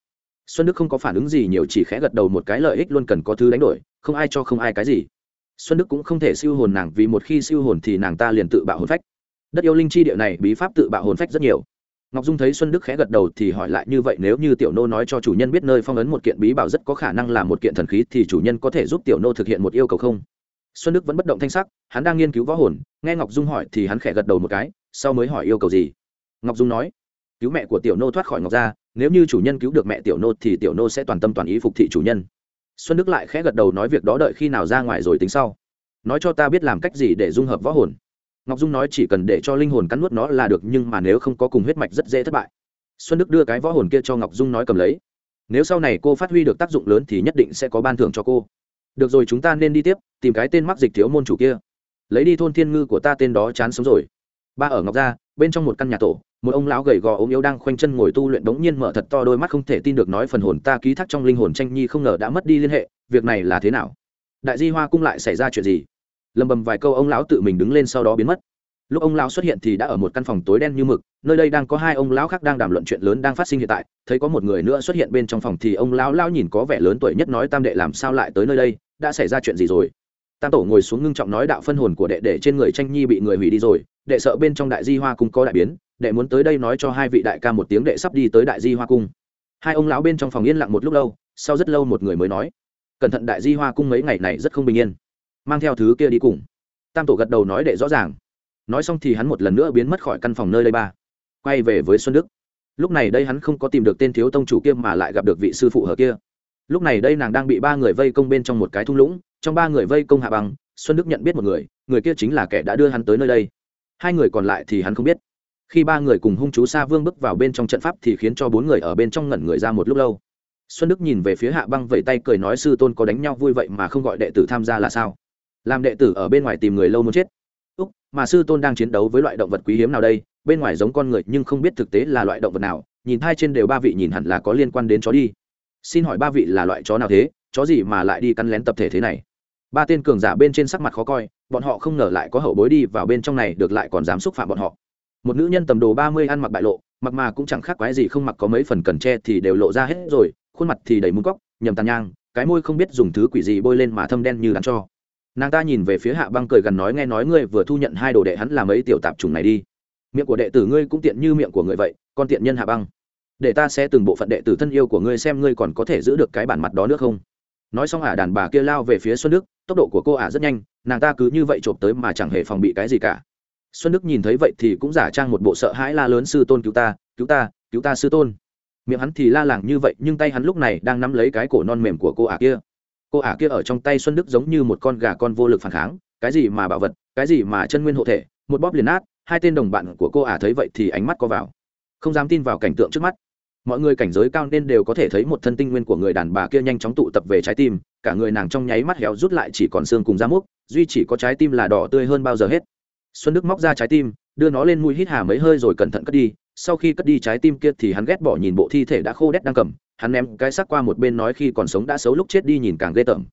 Xuân đức không có phản ứng gì nhiều, chỉ khẽ gật đầu một cái lợi ích luôn cần có thứ đánh đổi, không ai cho không ai cái gì. Xuân đức cũng không thể siêu hồn nàng, vì một khi siêu hồn thì nàng ta liền tự bạo hồn phách. Đất yêu linh chi địa này, bí pháp tự bạo hồn phách rất nhiều ngọc dung thấy xuân đức khẽ gật đầu thì hỏi lại như vậy, nếu như tiểu nô nói cho chủ nhân biết nơi phong ấn một kiện bí bảo rất có khả năng là một kiện thần khí thì chủ nhân có thể giúp tiểu nô thực hiện một yêu cầu không? Xuân đức vẫn bất động thanh sắc, hắn đang nghiên cứu võ hồn, nghe ngọc dung hỏi thì hắn khẽ gật đầu một cái, sau mới hỏi yêu cầu gì? Ngọc dung nói, cứu mẹ của tiểu nô thoát khỏi ngọc gia, nếu như chủ nhân cứu được mẹ tiểu nô thì tiểu nô sẽ toàn tâm toàn ý phục thị chủ nhân. Xuân đức lại khẽ gật đầu nói việc đó đợi khi nào ra ngoài rồi tính sau. Nói cho ta biết làm cách gì để dung hợp võ hồn ngọc dung nói chỉ cần để cho linh hồn cắn nuốt nó là được, nhưng mà nếu không có cùng huyết mạch rất dễ thất bại. Xuân đức đưa cái võ hồn kia cho ngọc dung nói cầm lấy. Nếu sau này cô phát huy được tác dụng lớn thì nhất định sẽ có ban thưởng cho cô. Được rồi, chúng ta nên đi tiếp, tìm cái tên mắc dịch thiếu môn chủ kia. Lấy đi thôn thiên ngư của ta tên đó chán sống rồi. Ba ở ngọc gia bên trong một căn nhà tổ, một ông lão gầy gò ốm yếu đang khoanh chân ngồi tu luyện bỗng nhiên mở thật to đôi mắt không thể tin được nói phần hồn ta ký thác trong linh hồn tranh nhi không ngờ đã mất đi liên hệ, việc này là thế nào? Đại di hoa cung lại xảy ra chuyện gì? Lầm bầm vài câu ông lão tự mình đứng lên sau đó biến mất. Lúc ông lão xuất hiện thì đã ở một căn phòng tối đen như mực, nơi đây đang có hai ông lão khác đang đàm luận chuyện lớn đang phát sinh hiện tại, thấy có một người nữa xuất hiện bên trong phòng thì ông lão lão nhìn có vẻ lớn tuổi nhất nói tam đệ làm sao lại tới nơi đây, đã xảy ra chuyện gì rồi? Tam tổ ngồi xuống ngưng trọng nói đạo phân hồn của đệ để trên người tranh nhi bị người hủy đi rồi, đệ sợ bên trong đại di hoa cung có đại biến, đệ muốn tới đây nói cho hai vị đại ca một tiếng đệ sắp đi tới đại di hoa cung. Hai ông lão bên trong phòng yên lặng một lúc lâu, sau rất lâu một người mới nói, cẩn thận đại di hoa cung mấy ngày này rất không bình yên mang theo thứ kia đi cùng. Tam tổ gật đầu nói đệ rõ ràng. Nói xong thì hắn một lần nữa biến mất khỏi căn phòng nơi đây ba. Quay về với xuân đức. Lúc này đây hắn không có tìm được tên thiếu tông chủ kia mà lại gặp được vị sư phụ hở kia. Lúc này đây nàng đang bị ba người vây công bên trong một cái thung lũng, trong ba người vây công hạ bằng, xuân đức nhận biết một người người kia chính là kẻ đã đưa hắn tới nơi đây. Hai người còn lại thì hắn không biết. Khi ba người cùng hung chú sa vương bước vào bên trong trận pháp thì khiến cho bốn người ở bên trong ngẩn người ra một lúc lâu. Xuân đức nhìn về phía hạ băng vẫy tay cười nói sư tôn có đánh nhau vui vậy mà không gọi đệ tử tham gia là sao? Làm đệ tử ở bên ngoài tìm người lâu muốn chết. Úc, mà sư tôn đang chiến đấu với loại động vật quý hiếm nào đây, bên ngoài giống con người nhưng không biết thực tế là loại động vật nào, nhìn hai trên đều ba vị nhìn hẳn là có liên quan đến chó đi. Xin hỏi ba vị là loại chó nào thế, chó gì mà lại đi cắn lén tập thể thế này? Ba tên cường giả bên trên sắc mặt khó coi, bọn họ không ngờ lại có hậu bối đi vào bên trong này, được lại còn dám xúc phạm bọn họ. Một nữ nhân tầm đồ ba mươi ăn mặc bại lộ, mặc mà cũng chẳng khác quái gì không mặc có mấy phần cần che thì đều lộ ra hết rồi, khuôn mặt thì đầy múng cóc, nhầm tàn nhang, cái môi không biết dùng thứ quỷ gì bôi lên mà thâm đen như đắn cho nàng ta nhìn về phía hạ băng cười gần nói nghe nói ngươi vừa thu nhận hai đồ đệ hắn làm ấy tiểu tạp trùng này đi. Miệng của đệ tử ngươi cũng tiện như miệng của người vậy, con tiện nhân hạ băng. Để ta sẽ từng bộ phận đệ tử thân yêu của ngươi xem ngươi còn có thể giữ được cái bản mặt đó nữa không? Nói xong ả đàn bà kia lao về phía xuân đức, tốc độ của cô ả rất nhanh, nàng ta cứ như vậy trộm tới mà chẳng hề phòng bị cái gì cả. Xuân đức nhìn thấy vậy thì cũng giả trang một bộ sợ hãi la lớn sư tôn cứu ta cứu ta cứu ta sư tôn. Miệng hắn thì la làng như vậy, nhưng tay hắn lúc này đang nắm lấy cái cổ non mềm của cô ả kia cô ả kia ở trong tay xuân đức giống như một con gà con vô lực phản kháng, cái gì mà bảo vật, cái gì mà chân nguyên hộ thể, một bóp liền nát, hai tên đồng bạn của cô ả thấy vậy thì ánh mắt có vào. Không dám tin vào cảnh tượng trước mắt. Mọi người cảnh giới cao nên đều có thể thấy một thân tinh nguyên của người đàn bà kia nhanh chóng tụ tập về trái tim, cả người nàng trong nháy mắt héo rút lại chỉ còn xương cùng da múc, duy chỉ có trái tim là đỏ tươi hơn bao giờ hết. Xuân đức móc ra trái tim, đưa nó lên mũi hít hà mấy hơi rồi cẩn thận cất đi, sau khi cất đi trái tim kia thì hắn ghét bỏ nhìn bộ thi thể đã khô đét đang cầm hắn ném cái xác qua một bên nói khi còn sống đã xấu lúc chết đi nhìn càng ghê tởm.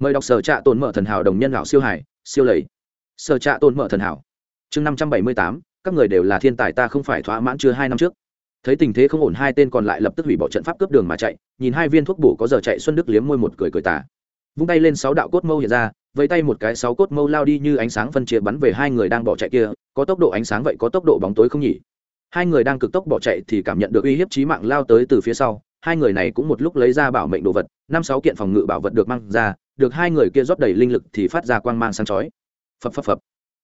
Mời đọc sở trạ tồn mở thần hảo đồng nhân lão siêu hải siêu lầy. Sở trạ tồn mở thần hảo. Chương năm trăm bảy mươi tám, các người đều là thiên tài ta không phải thỏa mãn chưa hai năm trước. Thấy tình thế không ổn, hai tên còn lại lập tức hủy bỏ trận pháp cướp đường mà chạy, nhìn hai viên thuốc bổ có giờ chạy xuân đức liếm môi một cười cười tả vung tay lên sáu đạo cốt mâu hiện ra, vẫy tay một cái sáu cốt mâu lao đi như ánh sáng phân chia bắn về hai người đang bỏ chạy kia, có tốc độ ánh sáng vậy có tốc độ bóng tối không nhỉ? Hai người đang cực tốc bỏ chạy thì cảm nhận được uy hiếp chí mạng lao tới từ phía sau hai người này cũng một lúc lấy ra bảo mệnh đồ vật, năm sáu kiện phòng ngự bảo vật được mang ra, được hai người kia rót đầy linh lực thì phát ra quang mang sáng chói. Phập phập phập.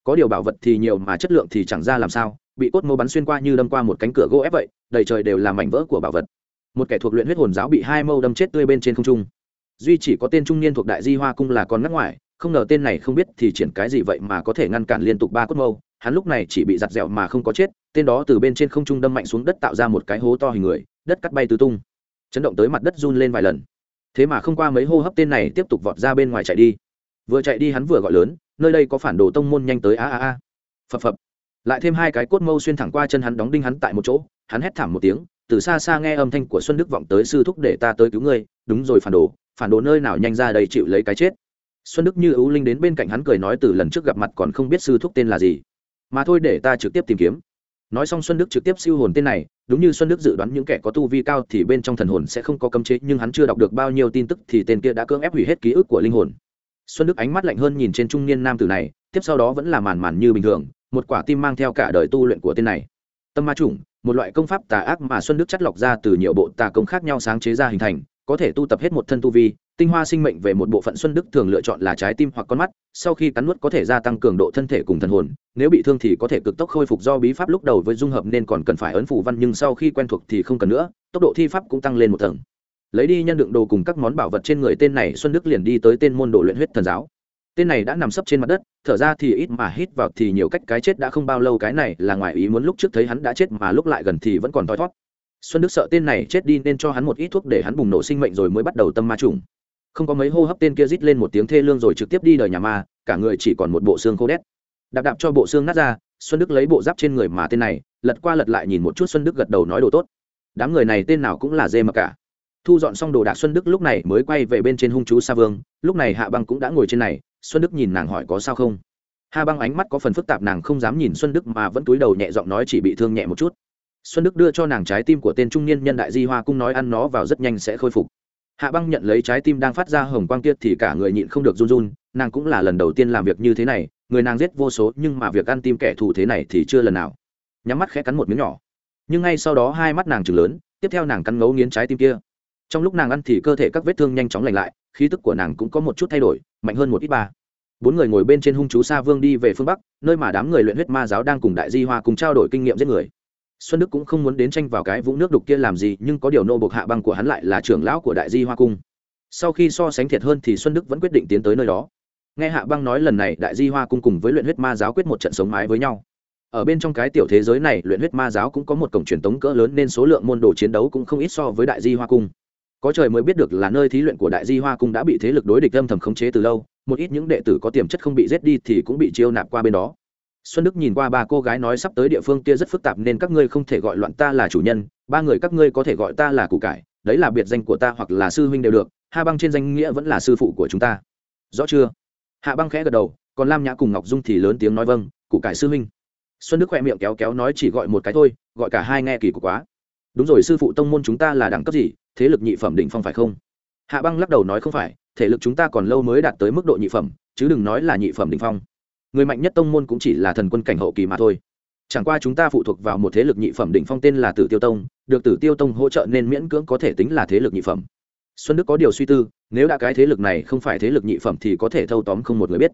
Có điều bảo vật thì nhiều mà chất lượng thì chẳng ra làm sao, bị cốt mâu bắn xuyên qua như đâm qua một cánh cửa gỗ ép vậy, đầy trời đều là mảnh vỡ của bảo vật. Một kẻ thuộc luyện huyết hồn giáo bị hai mâu đâm chết tươi bên trên không trung. Duy chỉ có tên trung niên thuộc đại di hoa cung là con ngắt ngoài không ngờ tên này không biết thì triển cái gì vậy mà có thể ngăn cản liên tục ba cốt mâu. Hắn lúc này chỉ bị giặt dẹo mà không có chết, tên đó từ bên trên không trung đâm mạnh xuống đất tạo ra một cái hố to hình người, đất cắt bay tứ tung chấn động tới mặt đất run lên vài lần. Thế mà không qua mấy hô hấp tên này tiếp tục vọt ra bên ngoài chạy đi. Vừa chạy đi hắn vừa gọi lớn, nơi đây có phản đồ tông môn nhanh tới a a a. Phập phập. Lại thêm hai cái cốt mâu xuyên thẳng qua chân hắn đóng đinh hắn tại một chỗ, hắn hét thảm một tiếng, từ xa xa nghe âm thanh của xuân đức vọng tới sư thúc để ta tới cứu ngươi, đúng rồi phản đồ phản đồ nơi nào nhanh ra đây chịu lấy cái chết. Xuân đức như ưu linh đến bên cạnh hắn cười nói từ lần trước gặp mặt còn không biết sư thúc tên là gì, mà thôi để ta trực tiếp tìm kiếm nói xong xuân đức trực tiếp siêu hồn tên này, đúng như xuân đức dự đoán những kẻ có tu vi cao thì bên trong thần hồn sẽ không có cấm chế, nhưng hắn chưa đọc được bao nhiêu tin tức thì tên kia đã cưỡng ép hủy hết ký ức của linh hồn. Xuân đức ánh mắt lạnh hơn nhìn trên trung niên nam tử này, tiếp sau đó vẫn là màn màn như bình thường, một quả tim mang theo cả đời tu luyện của tên này. Tâm ma chủng, một loại công pháp tà ác mà xuân đức chắt lọc ra từ nhiều bộ tà công khác nhau sáng chế ra hình thành, có thể tu tập hết một thân tu vi tinh hoa sinh mệnh về một bộ phận xuân đức thường lựa chọn là trái tim hoặc con mắt, sau khi cắn nuốt có thể gia tăng cường độ thân thể cùng thần hồn, nếu bị thương thì có thể cực tốc khôi phục do bí pháp lúc đầu với dung hợp nên còn cần phải ấn phủ văn nhưng sau khi quen thuộc thì không cần nữa, tốc độ thi pháp cũng tăng lên một tầng. Lấy đi nhân đựng đồ cùng các món bảo vật trên người tên này, xuân đức liền đi tới tên môn đồ luyện huyết thần giáo. Tên này đã nằm sấp trên mặt đất, thở ra thì ít mà hít vào thì nhiều cách cái chết đã không bao lâu, cái này là ngoài ý muốn lúc trước thấy hắn đã chết mà lúc lại gần thì vẫn còn thoi thót. Xuân đức sợ tên này chết đi nên cho hắn một ít thuốc để hắn bùng nổ sinh mệnh rồi mới bắt đầu tâm ma trùng không có mấy hô hấp tên kia rít lên một tiếng thê lương rồi trực tiếp đi đời nhà ma, cả người chỉ còn một bộ xương khô đét. Đạp đạp cho bộ xương nát ra, xuân đức lấy bộ giáp trên người mà tên này, lật qua lật lại nhìn một chút xuân đức gật đầu nói đồ tốt. Đám người này tên nào cũng là dê mà cả. Thu dọn xong đồ đạc xuân đức lúc này mới quay về bên trên hung chú sa vương, lúc này hạ băng cũng đã ngồi trên này, xuân đức nhìn nàng hỏi có sao không? Hà băng ánh mắt có phần phức tạp nàng không dám nhìn xuân đức mà vẫn túi đầu nhẹ giọng nói chỉ bị thương nhẹ một chút. Xuân đức đưa cho nàng trái tim của tên trung niên nhân đại di hoa cung nói ăn nó vào rất nhanh sẽ khôi phục hạ băng nhận lấy trái tim đang phát ra hồng quang kia thì cả người nhịn không được run run, nàng cũng là lần đầu tiên làm việc như thế này, người nàng giết vô số nhưng mà việc ăn tim kẻ thù thế này thì chưa lần nào. Nhắm mắt khẽ cắn một miếng nhỏ. Nhưng ngay sau đó hai mắt nàng chừng lớn, tiếp theo nàng cắn ngấu nghiến trái tim kia. Trong lúc nàng ăn thì cơ thể các vết thương nhanh chóng lành lại, khí tức của nàng cũng có một chút thay đổi, mạnh hơn một ít ba. Bốn người ngồi bên trên hung chú sa vương đi về phương bắc, nơi mà đám người luyện huyết ma giáo đang cùng đại di hoa cùng trao đổi kinh nghiệm giết người xuân đức cũng không muốn đến tranh vào cái vũng nước đục kia làm gì, nhưng có điều nô buộc hạ băng của hắn lại là trưởng lão của đại di hoa cung. Sau khi so sánh thiệt hơn thì xuân đức vẫn quyết định tiến tới nơi đó. Nghe hạ băng nói lần này đại di hoa cung cùng với luyện huyết ma giáo quyết một trận sống mái với nhau. Ở bên trong cái tiểu thế giới này, luyện huyết ma giáo cũng có một cổng truyền tống cỡ lớn nên số lượng môn đồ chiến đấu cũng không ít so với đại di hoa cung. Có trời mới biết được là nơi thí luyện của đại di hoa cung đã bị thế lực đối địch âm thầm khống chế từ lâu, một ít những đệ tử có tiềm chất không bị giết đi thì cũng bị chiêu nạp qua bên đó xuân đức nhìn qua ba cô gái nói sắp tới địa phương kia rất phức tạp nên các ngươi không thể gọi loạn ta là chủ nhân, ba người các ngươi có thể gọi ta là củ cải, đấy là biệt danh của ta hoặc là sư huynh đều được, hạ băng trên danh nghĩa vẫn là sư phụ của chúng ta. Rõ chưa? Hạ băng khẽ gật đầu, còn lam nhã cùng ngọc dung thì lớn tiếng nói vâng củ cải sư huynh. Xuân đức khoe miệng kéo kéo nói chỉ gọi một cái thôi, gọi cả hai nghe kỳ cục quá. Đúng rồi sư phụ tông môn chúng ta là đẳng cấp gì, thế lực nhị phẩm đỉnh phong phải không? Hạ băng lắc đầu nói không phải, thể lực chúng ta còn lâu mới đạt tới mức độ nhị phẩm, chứ đừng nói là nhị phẩm đỉnh phong người mạnh nhất tông môn cũng chỉ là thần quân cảnh hậu kỳ mà thôi. Chẳng qua chúng ta phụ thuộc vào một thế lực nhị phẩm đỉnh phong tên là tử tiêu tông, được tử tiêu tông hỗ trợ nên miễn cưỡng có thể tính là thế lực nhị phẩm. Xuân đức có điều suy tư, nếu đã cái thế lực này không phải thế lực nhị phẩm thì có thể thâu tóm không một người biết.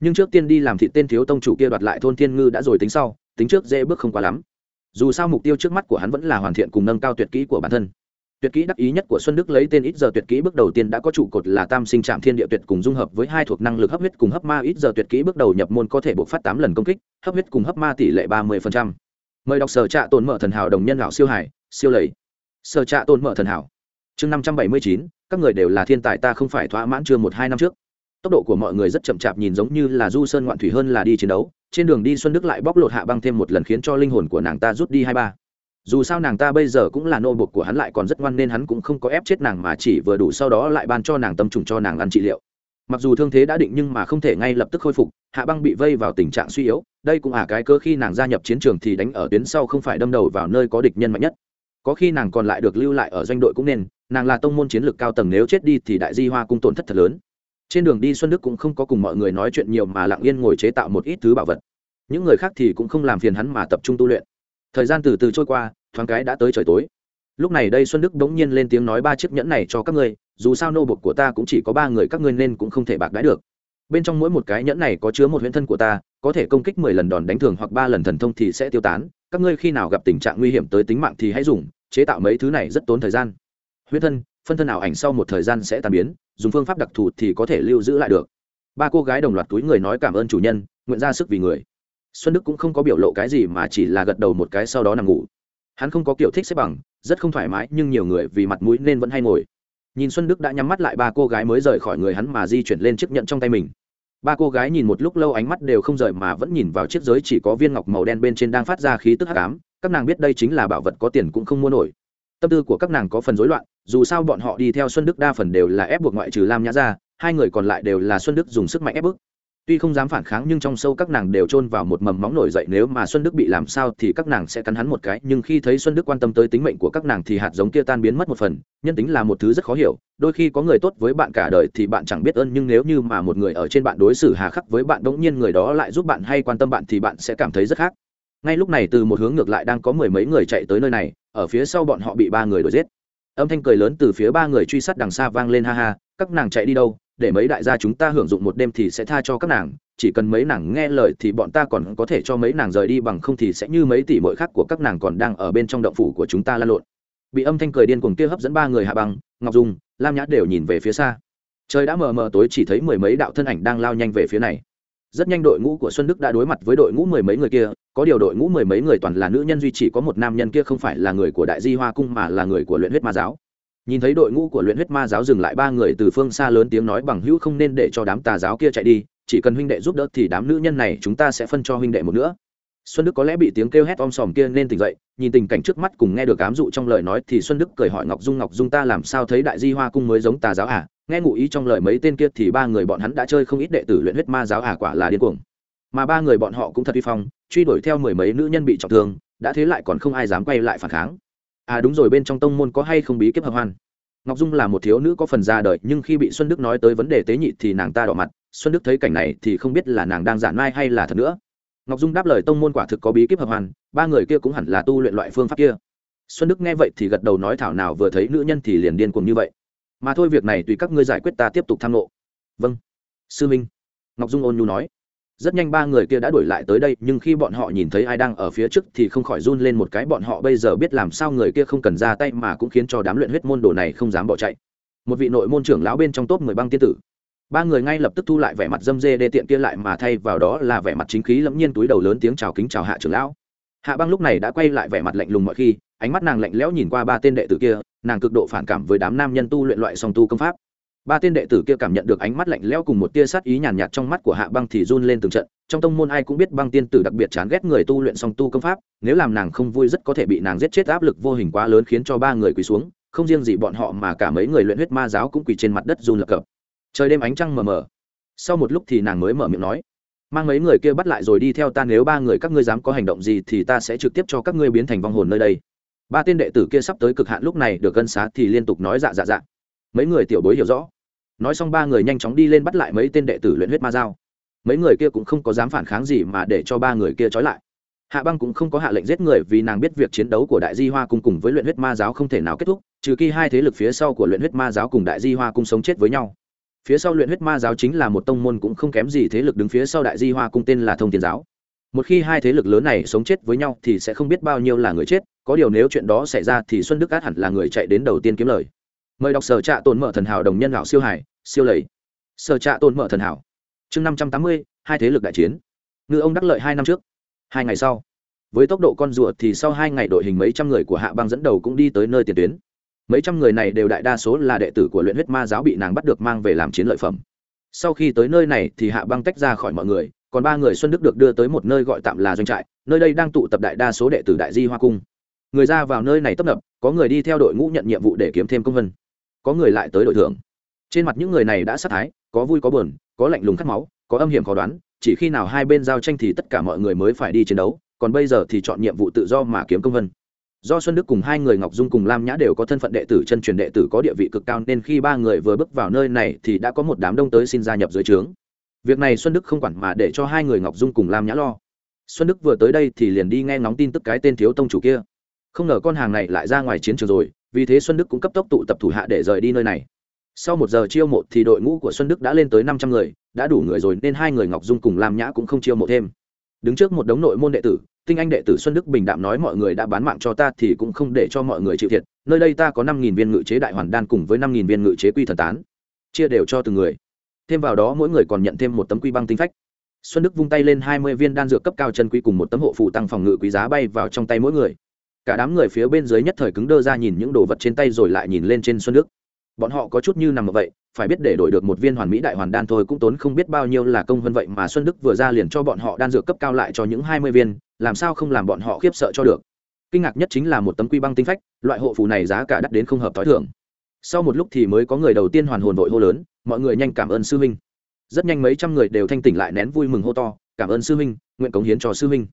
Nhưng trước tiên đi làm thị tên thiếu tông chủ kia đoạt lại thôn thiên ngư đã rồi tính sau, tính trước dễ bước không quá lắm. Dù sao mục tiêu trước mắt của hắn vẫn là hoàn thiện cùng nâng cao tuyệt kỹ của bản thân tuyệt kỹ đắc ý nhất của xuân đức lấy tên ít giờ tuyệt kỹ bước đầu tiên đã có trụ cột là tam sinh trạm thiên địa tuyệt cùng dung hợp với hai thuộc năng lực hấp huyết cùng hấp ma ít giờ tuyệt kỹ bước đầu nhập môn có thể buộc phát tám lần công kích, hấp huyết cùng hấp ma tỷ lệ ba mươi mời đọc sở trạ tồn mở thần hảo đồng nhân lão siêu hải siêu lầy. Sở trạ tồn mở thần hảo. Chương năm trăm bảy mươi chín, các người đều là thiên tài ta không phải thỏa mãn chưa một hai năm trước. Tốc độ của mọi người rất chậm chạp nhìn giống như là du sơn ngoạn thủy hơn là đi chiến đấu, trên đường đi xuân đức lại bóc lột hạ băng thêm một lần khiến cho linh hồn của nàng ta rút đi hai ba dù sao nàng ta bây giờ cũng là nô bộc của hắn lại còn rất ngoan nên hắn cũng không có ép chết nàng mà chỉ vừa đủ sau đó lại ban cho nàng tâm trùng cho nàng ăn trị liệu. Mặc dù thương thế đã định nhưng mà không thể ngay lập tức khôi phục, hạ băng bị vây vào tình trạng suy yếu, đây cũng là cái cơ khi nàng gia nhập chiến trường thì đánh ở tuyến sau không phải đâm đầu vào nơi có địch nhân mạnh nhất. Có khi nàng còn lại được lưu lại ở doanh đội cũng nên, nàng là tông môn chiến lược cao tầng nếu chết đi thì đại di hoa cung tổn thất thật lớn. Trên đường đi xuân đức cũng không có cùng mọi người nói chuyện nhiều mà lặng yên ngồi chế tạo một ít thứ bảo vật. Những người khác thì cũng không làm phiền hắn mà tập trung tu luyện thời gian từ từ trôi qua, thoáng cái đã tới trời tối. Lúc này đây xuân đức đống nhiên lên tiếng nói ba chiếc nhẫn này cho các ngươi, dù sao nô bột của ta cũng chỉ có ba người, các ngươi nên cũng không thể bạc đái được. Bên trong mỗi một cái nhẫn này có chứa một huyễn thân của ta, có thể công kích mười lần đòn đánh thường hoặc ba lần thần thông thì sẽ tiêu tán, các ngươi khi nào gặp tình trạng nguy hiểm tới tính mạng thì hãy dùng, chế tạo mấy thứ này rất tốn thời gian. Huyễn thân, phân thân ảo ảnh sau một thời gian sẽ tan biến, dùng phương pháp đặc thù thì có thể lưu giữ lại được. Ba cô gái đồng loạt túi người nói cảm ơn chủ nhân, nguyện ra sức vì người xuân đức cũng không có biểu lộ cái gì mà chỉ là gật đầu một cái sau đó nằm ngủ. Hắn không có kiểu thích xếp bằng, rất không thoải mái, nhưng nhiều người vì mặt mũi nên vẫn hay ngồi. Nhìn xuân đức đã nhắm mắt lại, ba cô gái mới rời khỏi người hắn mà di chuyển lên chiếc nhận trong tay mình. Ba cô gái nhìn một lúc lâu ánh mắt đều không rời mà vẫn nhìn vào chiếc giới chỉ có viên ngọc màu đen bên trên đang phát ra khí tức hắc ám. Các nàng biết đây chính là bảo vật có tiền cũng không mua nổi. Tâm tư của các nàng có phần rối loạn, dù sao bọn họ đi theo xuân đức đa phần đều là ép buộc ngoại trừ lam nhã ra, hai người còn lại đều là xuân đức dùng sức mạnh ép bức tuy không dám phản kháng nhưng trong sâu các nàng đều chôn vào một mầm móng nổi dậy, nếu mà xuân đức bị làm sao thì các nàng sẽ cắn hắn một cái, nhưng khi thấy xuân đức quan tâm tới tính mệnh của các nàng thì hạt giống kia tan biến mất một phần, nhân tính là một thứ rất khó hiểu, đôi khi có người tốt với bạn cả đời thì bạn chẳng biết ơn, nhưng nếu như mà một người ở trên bạn đối xử hà khắc với bạn, bỗng nhiên người đó lại giúp bạn hay quan tâm bạn thì bạn sẽ cảm thấy rất khác. Ngay lúc này từ một hướng ngược lại đang có mười mấy người chạy tới nơi này, ở phía sau bọn họ bị ba người đuổi giết. Âm thanh cười lớn từ phía ba người truy sát đằng xa vang lên ha ha, các nàng chạy đi đâu? Để mấy đại gia chúng ta hưởng dụng một đêm thì sẽ tha cho các nàng, chỉ cần mấy nàng nghe lời thì bọn ta còn có thể cho mấy nàng rời đi bằng không thì sẽ như mấy tỷ mỗi khác của các nàng còn đang ở bên trong động phủ của chúng ta lan lộn. Bị âm thanh cười điên cuồng kia hấp dẫn ba người hạ băng, ngọc dung, lam nhã đều nhìn về phía xa. Trời đã mờ mờ tối chỉ thấy mười mấy đạo thân ảnh đang lao nhanh về phía này. Rất nhanh đội ngũ của xuân đức đã đối mặt với đội ngũ mười mấy người kia, có điều đội ngũ mười mấy người toàn là nữ nhân duy chỉ có một nam nhân kia không phải là người của đại di hoa cung mà là người của luyện huyết ma giáo nhìn thấy đội ngũ của luyện huyết ma giáo dừng lại ba người từ phương xa lớn tiếng nói bằng hữu không nên để cho đám tà giáo kia chạy đi, chỉ cần huynh đệ giúp đỡ thì đám nữ nhân này chúng ta sẽ phân cho huynh đệ một nữa xuân đức có lẽ bị tiếng kêu hét om sòm kia nên tỉnh dậy, nhìn tình cảnh trước mắt cùng nghe được ám dụ trong lời nói thì xuân đức cười hỏi ngọc dung ngọc dung ta làm sao thấy đại di hoa cung mới giống tà giáo à? Nghe ngụ ý trong lời mấy tên kia thì ba người bọn hắn đã chơi không ít đệ tử luyện huyết ma giáo à quả là điên cuồng. Mà ba người bọn họ cũng thật uy phong, truy đuổi theo mười mấy nữ nhân bị trọng thương, đã thế lại còn không ai dám quay lại phản kháng à đúng rồi, bên trong tông môn có hay không bí kiếp hợp hoan? Ngọc dung là một thiếu nữ có phần ra đời, nhưng khi bị xuân đức nói tới vấn đề tế nhị thì nàng ta đỏ mặt. Xuân đức thấy cảnh này thì không biết là nàng đang giản mai hay là thật nữa. Ngọc dung đáp lời, tông môn quả thực có bí kíp hợp hoàn ba người kia cũng hẳn là tu luyện loại phương pháp kia. Xuân đức nghe vậy thì gật đầu nói, thảo nào vừa thấy nữ nhân thì liền điên cuồng như vậy. Mà thôi, việc này tùy các ngươi giải quyết ta tiếp tục tham ngộ. Vâng. Sư minh. Ngọc dung ôn nhu nói rất nhanh ba người kia đã đuổi lại tới đây, nhưng khi bọn họ nhìn thấy ai đang ở phía trước thì không khỏi run lên một cái, bọn họ bây giờ biết làm sao người kia không cần ra tay mà cũng khiến cho đám luyện huyết môn đồ này không dám bỏ chạy. Một vị nội môn trưởng lão bên trong top mười băng tiên tử. Ba người ngay lập tức thu lại vẻ mặt dâm dê đê tiện kia lại mà thay vào đó là vẻ mặt chính khí lẫm nhiên túi đầu lớn tiếng chào kính chào hạ trưởng lão. Hạ băng lúc này đã quay lại vẻ mặt lạnh lùng mọi khi, ánh mắt nàng lạnh lẽo nhìn qua ba tên đệ tử kia, nàng cực độ phản cảm với đám nam nhân tu luyện loại song tu công pháp ba tên đệ tử kia cảm nhận được ánh mắt lạnh lẽo cùng một tia sát ý nhàn nhạt trong mắt của hạ băng thì run lên từng trận. Trong tông môn ai cũng biết băng tiên tử đặc biệt chán ghét người tu luyện song tu công pháp, nếu làm nàng không vui rất có thể bị nàng giết chết áp lực vô hình quá lớn khiến cho ba người quỳ xuống, không riêng gì bọn họ mà cả mấy người luyện huyết ma giáo cũng quỳ trên mặt đất run lập cập. Trời đêm ánh trăng mờ mờ. Sau một lúc thì nàng mới mở miệng nói, mang mấy người kia bắt lại rồi đi theo ta, nếu ba người các ngươi dám có hành động gì thì ta sẽ trực tiếp cho các ngươi biến thành vong hồn nơi đây. Ba tên đệ tử kia sắp tới cực hạn lúc này được cân xá thì liên tục nói dạ dạ dạ. Mấy người tiểu bối hiểu rõ nói xong ba người nhanh chóng đi lên bắt lại mấy tên đệ tử luyện huyết ma dao. Mấy người kia cũng không có dám phản kháng gì mà để cho ba người kia trói lại. Hạ băng cũng không có hạ lệnh giết người vì nàng biết việc chiến đấu của đại di hoa cung cùng với luyện huyết ma giáo không thể nào kết thúc, trừ khi hai thế lực phía sau của luyện huyết ma giáo cùng đại di hoa cung sống chết với nhau. Phía sau luyện huyết ma giáo chính là một tông môn cũng không kém gì thế lực đứng phía sau đại di hoa cung tên là thông tiền giáo. Một khi hai thế lực lớn này sống chết với nhau thì sẽ không biết bao nhiêu là người chết, có điều nếu chuyện đó xảy ra thì xuân đức át hẳn là người chạy đến đầu tiên kiếm lời mời đọc sở trạ tồn mở thần hảo đồng nhân lão siêu hải, siêu lầy. Sở trạ tồn mở thần hảo. Chương năm trăm tám mươi, hai thế lực đại chiến. Ngư ông đắc lợi hai năm trước. Hai ngày sau, với tốc độ con rùa thì sau hai ngày đội hình mấy trăm người của hạ bang dẫn đầu cũng đi tới nơi tiền tuyến. Mấy trăm người này đều đại đa số là đệ tử của luyện huyết ma giáo bị nàng bắt được mang về làm chiến lợi phẩm. Sau khi tới nơi này thì hạ băng tách ra khỏi mọi người, còn ba người xuân đức được đưa tới một nơi gọi tạm là doanh trại, nơi đây đang tụ tập đại đa số đệ tử đại di hoa cung. Người ra vào nơi này tấp nập, có người đi theo đội ngũ nhận nhiệm vụ để kiếm thêm công vân có người lại tới đội thưởng. Trên mặt những người này đã sát thái, có vui có buồn, có lạnh lùng cắt máu, có âm hiểm khó đoán, chỉ khi nào hai bên giao tranh thì tất cả mọi người mới phải đi chiến đấu, còn bây giờ thì chọn nhiệm vụ tự do mà kiếm công vân. Do xuân đức cùng hai người ngọc dung cùng lam nhã đều có thân phận đệ tử, chân truyền đệ tử, có địa vị cực cao nên khi ba người vừa bước vào nơi này thì đã có một đám đông tới xin gia nhập dưới trướng. Việc này xuân đức không quản mà để cho hai người ngọc dung cùng lam nhã lo. Xuân đức vừa tới đây thì liền đi nghe ngóng tin tức cái tên thiếu tông chủ kia. Không ngờ con hàng này lại ra ngoài chiến trường rồi vì thế xuân đức cũng cấp tốc tụ tập thủ hạ để rời đi nơi này. Sau một giờ chiêu mộ thì đội ngũ của xuân đức đã lên tới năm trăm người, đã đủ người rồi nên hai người ngọc dung cùng lam nhã cũng không chiêu mộ thêm. Đứng trước một đống nội môn đệ tử, tinh anh đệ tử xuân đức bình đạm nói mọi người đã bán mạng cho ta thì cũng không để cho mọi người chịu thiệt, nơi đây ta có năm nghìn viên ngự chế đại hoàn đan cùng với năm nghìn viên ngự chế quy thần tán. Chia đều cho từng người. Thêm vào đó mỗi người còn nhận thêm một tấm quy băng tinh phách. Xuân đức vung tay lên hai mươi viên đan dược cấp cao chân quý cùng một tấm hộ phụ tăng phòng ngự quý giá bay vào trong tay mỗi người cả đám người phía bên dưới nhất thời cứng đơ ra nhìn những đồ vật trên tay rồi lại nhìn lên trên xuân đức. Bọn họ có chút như nằm ở vậy, phải biết để đổi được một viên hoàn mỹ đại hoàn đan thôi cũng tốn không biết bao nhiêu là công hơn vậy mà xuân đức vừa ra liền cho bọn họ đan dược cấp cao lại cho những hai mươi viên, làm sao không làm bọn họ khiếp sợ cho được. Kinh ngạc nhất chính là một tấm quy băng tinh phách, loại hộ phù này giá cả đắt đến không hợp t h o i thưởng sau một lúc thì mới có người đầu tiên hoàn hồn vội hô lớn, mọi người nhanh cảm ơn sư huynh. Rất nhanh mấy trăm người đều thanh tỉnh lại nén vui mừng hô to, cảm ơn sư huynh, nguyện cống hiến cho sư huynh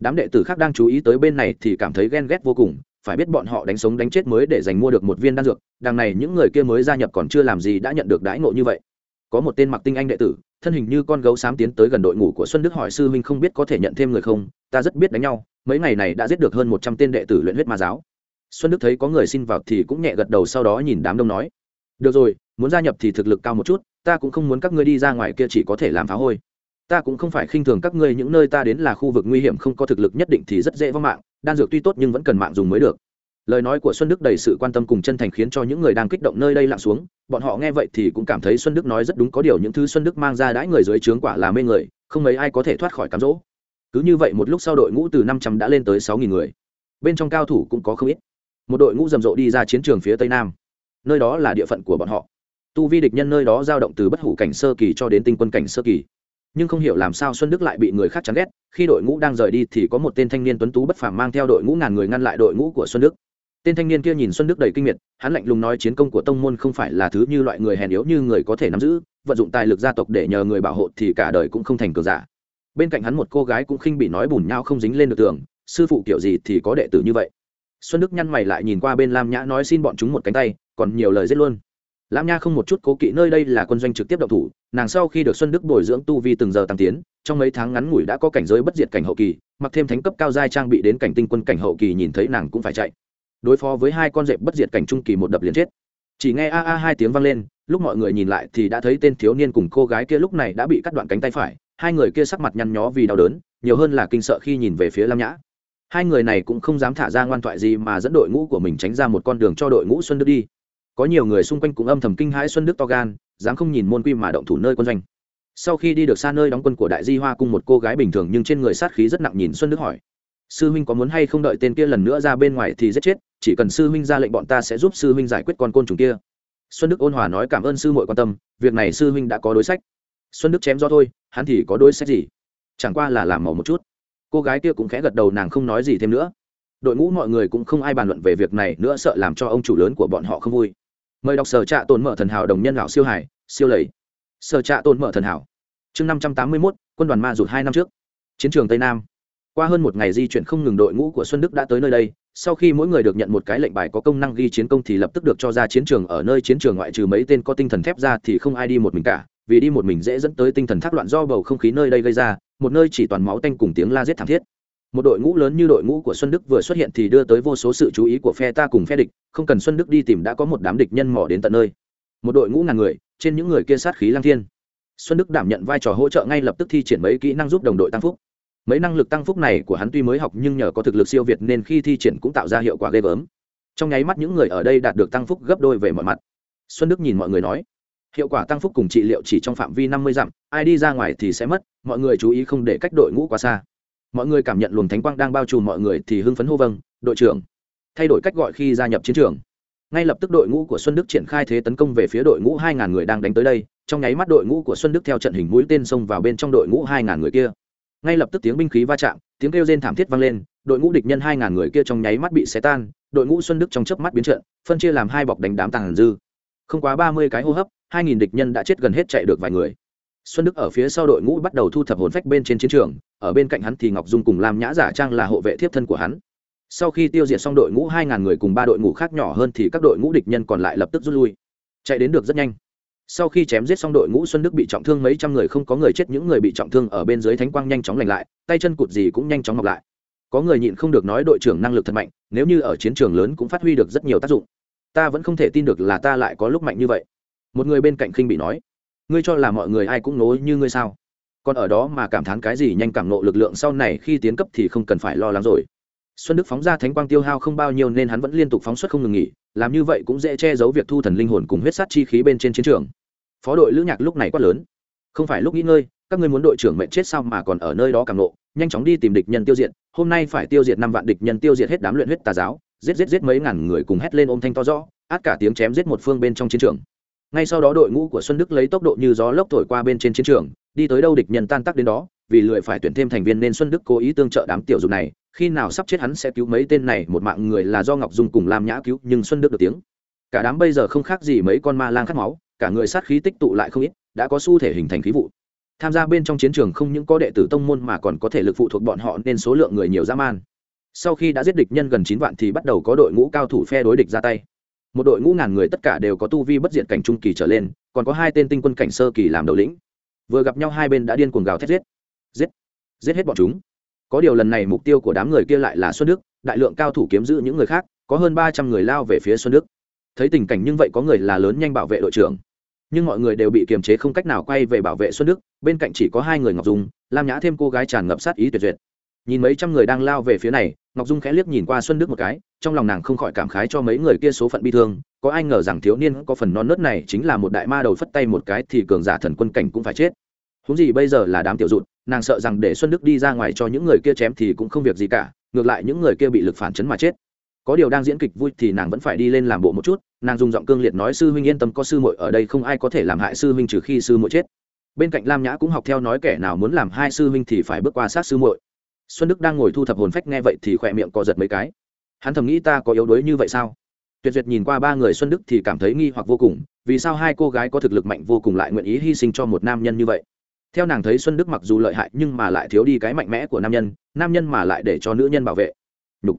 đám đệ tử khác đang chú ý tới bên này thì cảm thấy ghen ghét vô cùng, phải biết bọn họ đánh sống đánh chết mới để giành mua được một viên đan dược, đằng này những người kia mới gia nhập còn chưa làm gì đã nhận được đãi ngộ như vậy. Có một tên mặc tinh anh đệ tử, thân hình như con gấu xám tiến tới gần đội ngũ của xuân đức hỏi sư huynh không biết có thể nhận thêm người không, ta rất biết đánh nhau, mấy ngày này đã giết được hơn một trăm tên đệ tử luyện huyết ma giáo. Xuân đức thấy có người xin vào thì cũng nhẹ gật đầu sau đó nhìn đám đông nói, được rồi, muốn gia nhập thì thực lực cao một chút, ta cũng không muốn các ngươi đi ra ngoài kia chỉ có thể làm phá hôi ta cũng không phải khinh thường các ngươi, những nơi ta đến là khu vực nguy hiểm, không có thực lực nhất định thì rất dễ vong mạng, đan dược tuy tốt nhưng vẫn cần mạng dùng mới được. Lời nói của xuân đức đầy sự quan tâm cùng chân thành khiến cho những người đang kích động nơi đây lặng xuống. Bọn họ nghe vậy thì cũng cảm thấy xuân đức nói rất đúng, có điều những thứ xuân đức mang ra đãi người dưới trướng quả là mê người, không mấy ai có thể thoát khỏi cám dỗ. Cứ như vậy một lúc sau đội ngũ từ năm trăm đã lên tới sáu nghìn người. Bên trong cao thủ cũng có không ít. Một đội ngũ rầm rộ đi ra chiến trường phía tây nam. Nơi đó là địa phận của bọn họ. Tu vi địch nhân nơi đó dao động từ bất hủ cảnh sơ kỳ cho đến tinh quân cảnh sơ kỳ nhưng không hiểu làm sao xuân đức lại bị người khác chán ghét, khi đội ngũ đang rời đi thì có một tên thanh niên tuấn tú bất phàm mang theo đội ngũ ngàn người ngăn lại đội ngũ của xuân đức. Tên thanh niên kia nhìn xuân đức đầy kinh nghiệt hắn lạnh lùng nói chiến công của tông môn không phải là thứ như loại người hèn yếu như người có thể nắm giữ, vận dụng tài lực gia tộc để nhờ người bảo hộ thì cả đời cũng không thành cường giả. Bên cạnh hắn một cô gái cũng khinh bị nói bùn nhau không dính lên được tường, sư phụ kiểu gì thì có đệ tử như vậy. Xuân đức nhăn mày lại nhìn qua bên lam nhã nói xin bọn chúng một cánh tay, còn nhiều lời giết luôn lam nha không một chút cố kỵ nơi đây là quân doanh trực tiếp động thủ, nàng sau khi được xuân đức bồi dưỡng tu vi từng giờ tăng tiến, trong mấy tháng ngắn ngủi đã có cảnh giới bất diệt cảnh hậu kỳ, mặc thêm thánh cấp cao giai trang bị đến cảnh tinh quân cảnh hậu kỳ nhìn thấy nàng cũng phải chạy. Đối phó với hai con dẹp bất diệt cảnh trung kỳ một đập liền chết. Chỉ nghe a a hai tiếng vang lên, lúc mọi người nhìn lại thì đã thấy tên thiếu niên cùng cô gái kia lúc này đã bị cắt đoạn cánh tay phải, hai người kia sắc mặt nhăn nhó vì đau đớn, nhiều hơn là kinh sợ khi nhìn về phía lam nhã. Hai người này cũng không dám thả ra ngoan thoại gì mà dẫn đội ngũ của mình tránh ra một con đường cho đội ngũ xuân đức đi có nhiều người xung quanh cũng âm thầm kinh hãi xuân đức to gan, dám không nhìn môn quy mà động thủ nơi quân doanh. Sau khi đi được xa nơi đóng quân của đại di hoa cung một cô gái bình thường nhưng trên người sát khí rất nặng nhìn xuân đức hỏi, sư huynh có muốn hay không đợi tên kia lần nữa ra bên ngoài thì giết chết, chỉ cần sư huynh ra lệnh bọn ta sẽ giúp sư huynh giải quyết con côn trùng kia. Xuân đức ôn hòa nói, cảm ơn sư muội quan tâm, việc này sư huynh đã có đối sách. Xuân đức chém do thôi, hắn thì có đối sách gì? Chẳng qua là làm màu một chút. Cô gái kia cũng khẽ gật đầu, nàng không nói gì thêm nữa. Đội ngũ mọi người cũng không ai bàn luận về việc này nữa, sợ làm cho ông chủ lớn của bọn họ không vui mời đọc sở trạ tồn mở thần hảo đồng nhân lão siêu hải siêu lầy. Sở trạ tồn mở thần hảo. Chương năm trăm tám mươi mốt, quân đoàn ma rụt hai năm trước. Chiến trường tây nam. Qua hơn một ngày di chuyển không ngừng đội ngũ của xuân đức đã tới nơi đây. Sau khi mỗi người được nhận một cái lệnh bài có công năng ghi chiến công thì lập tức được cho ra chiến trường. Ở nơi chiến trường ngoại trừ mấy tên có tinh thần thép ra thì không ai đi một mình cả, vì đi một mình dễ dẫn tới tinh thần thác loạn do bầu không khí nơi đây gây ra. Một nơi chỉ toàn máu tanh cùng tiếng la giết thảm thiết một đội ngũ lớn như đội ngũ của xuân đức vừa xuất hiện thì đưa tới vô số sự chú ý của phe ta cùng phe địch, không cần xuân đức đi tìm đã có một đám địch nhân mỏ đến tận nơi. Một đội ngũ ngàn người, trên những người kia sát khí lang thiên. Xuân đức đảm nhận vai trò hỗ trợ ngay lập tức thi triển mấy kỹ năng giúp đồng đội tăng phúc. Mấy năng lực tăng phúc này của hắn tuy mới học nhưng nhờ có thực lực siêu việt nên khi thi triển cũng tạo ra hiệu quả ghê gớm. Trong nháy mắt những người ở đây đạt được tăng phúc gấp đôi về mọi mặt. Xuân đức nhìn mọi người nói, hiệu quả tăng phúc cùng trị liệu chỉ trong phạm vi năm mươi dặm, ai đi ra ngoài thì sẽ mất, mọi người chú ý không để cách đội ngũ quá xa mọi người cảm nhận luồng thánh quang đang bao trùm mọi người thì hưng phấn hô vâng đội trưởng. Thay đổi cách gọi khi gia nhập chiến trường. Ngay lập tức đội ngũ của xuân đức triển khai thế tấn công về phía đội ngũ hai ngàn người đang đánh tới đây, trong nháy mắt đội ngũ của xuân đức theo trận hình mũi tên xông vào bên trong đội ngũ hai ngàn người kia. Ngay lập tức tiếng binh khí va chạm, tiếng kêu rên thảm thiết vang lên, đội ngũ địch nhân hai ngàn người kia trong nháy mắt bị xé tan, đội ngũ xuân đức trong chớp mắt biến trận, phân chia làm hai bọc đánh đám tàn dư. Không quá ba mươi cái hô hấp, hai nghìn địch nhân đã chết gần hết chạy được vài người xuân đức ở phía sau đội ngũ bắt đầu thu thập hồn phách bên trên chiến trường, ở bên cạnh hắn thì ngọc dung cùng Lam nhã giả trang là hộ vệ thiếp thân của hắn. Sau khi tiêu diệt xong đội ngũ hai ngàn người cùng ba đội ngũ khác nhỏ hơn thì các đội ngũ địch nhân còn lại lập tức rút lui. Chạy đến được rất nhanh. Sau khi chém giết xong đội ngũ, xuân đức bị trọng thương mấy trăm người, không có người chết, những người bị trọng thương ở bên dưới thánh quang nhanh chóng lành lại, tay chân cụt gì cũng nhanh chóng mọc lại. Có người nhịn không được nói đội trưởng năng lực thật mạnh, nếu như ở chiến trường lớn cũng phát huy được rất nhiều tác dụng. Ta vẫn không thể tin được là ta lại có lúc mạnh như vậy. Một người bên cạnh khinh bị nói ngươi cho là mọi người ai cũng nối như ngươi sao? Còn ở đó mà cảm thán cái gì nhanh cảm nộ lực lượng sau này khi tiến cấp thì không cần phải lo lắng rồi. Xuân đức phóng ra thánh quang tiêu hao không bao nhiêu nên hắn vẫn liên tục phóng xuất không ngừng nghỉ, làm như vậy cũng dễ che giấu việc thu thần linh hồn cùng huyết sát chi khí bên trên chiến trường. Phó đội lữ nhạc lúc này quát lớn, không phải lúc nghỉ ngơi, các ngươi muốn đội trưởng mệnh chết sao mà còn ở nơi đó cảm nộ, nhanh chóng đi tìm địch nhân tiêu diệt, hôm nay phải tiêu diệt năm vạn địch nhân tiêu diệt hết đám luyện huyết tà giáo, giết giết giết mấy ngàn người cùng hét lên ôm thanh to rõ, át cả tiếng chém giết một phương bên trong chiến trường ngay sau đó đội ngũ của xuân đức lấy tốc độ như gió lốc thổi qua bên trên chiến trường, đi tới đâu địch nhân tan tác đến đó, vì lười phải tuyển thêm thành viên nên xuân đức cố ý tương trợ đám tiểu dục này, khi nào sắp chết hắn sẽ cứu mấy tên này, một mạng người là do ngọc dung cùng lam nhã cứu, nhưng xuân đức được tiếng. Cả đám bây giờ không khác gì mấy con ma lang khát máu, cả người sát khí tích tụ lại không ít, đã có xu thể hình thành khí vụ. Tham gia bên trong chiến trường không những có đệ tử tông môn mà còn có thể lực phụ thuộc bọn họ nên số lượng người nhiều dã man. Sau khi đã giết địch nhân gần chín vạn thì bắt đầu có đội ngũ cao thủ phe đối địch ra tay một đội ngũ ngàn người tất cả đều có tu vi bất diệt cảnh trung kỳ trở lên, còn có hai tên tinh quân cảnh sơ kỳ làm đầu lĩnh. Vừa gặp nhau hai bên đã điên cuồng gào thét giết. Giết. Giết hết bọn chúng. Có điều lần này mục tiêu của đám người kia lại là xuân đức, đại lượng cao thủ kiếm giữ những người khác, có hơn ba trăm người lao về phía xuân đức. Thấy tình cảnh như vậy có người là lớn nhanh bảo vệ đội trưởng. Nhưng mọi người đều bị kiềm chế không cách nào quay về bảo vệ xuân đức, bên cạnh chỉ có hai người ngọc dung, lam nhã thêm cô gái tràn ngập sát ý tuyệt duyệt nhìn mấy trăm người đang lao về phía này, ngọc dung khẽ liếc nhìn qua xuân đức một cái, trong lòng nàng không khỏi cảm khái cho mấy người kia số phận bi thương, có ai ngờ rằng thiếu niên có phần non nớt này chính là một đại ma đầu phất tay một cái thì cường giả thần quân cảnh cũng phải chết. Húng gì bây giờ là đám tiểu rụt nàng sợ rằng để xuân đức đi ra ngoài cho những người kia chém thì cũng không việc gì cả, ngược lại những người kia bị lực phản chấn mà chết. Có điều đang diễn kịch vui thì nàng vẫn phải đi lên làm bộ một chút, nàng dùng giọng cương liệt nói sư huynh yên tâm có sư muội ở đây không ai có thể làm hại sư huynh trừ khi sư muội chết. Bên cạnh lam nhã cũng học theo nói kẻ nào muốn làm hai sư huynh thì phải bước qua sát sư muội xuân đức đang ngồi thu thập hồn phách nghe vậy thì khỏe miệng co giật mấy cái. Hắn thầm nghĩ ta có yếu đuối như vậy sao? Tuyệt duyệt nhìn qua ba người xuân đức thì cảm thấy nghi hoặc vô cùng, vì sao hai cô gái có thực lực mạnh vô cùng lại nguyện ý hy sinh cho một nam nhân như vậy? Theo nàng thấy xuân đức mặc dù lợi hại nhưng mà lại thiếu đi cái mạnh mẽ của nam nhân nam nhân mà lại để cho nữ nhân bảo vệ. Nhục.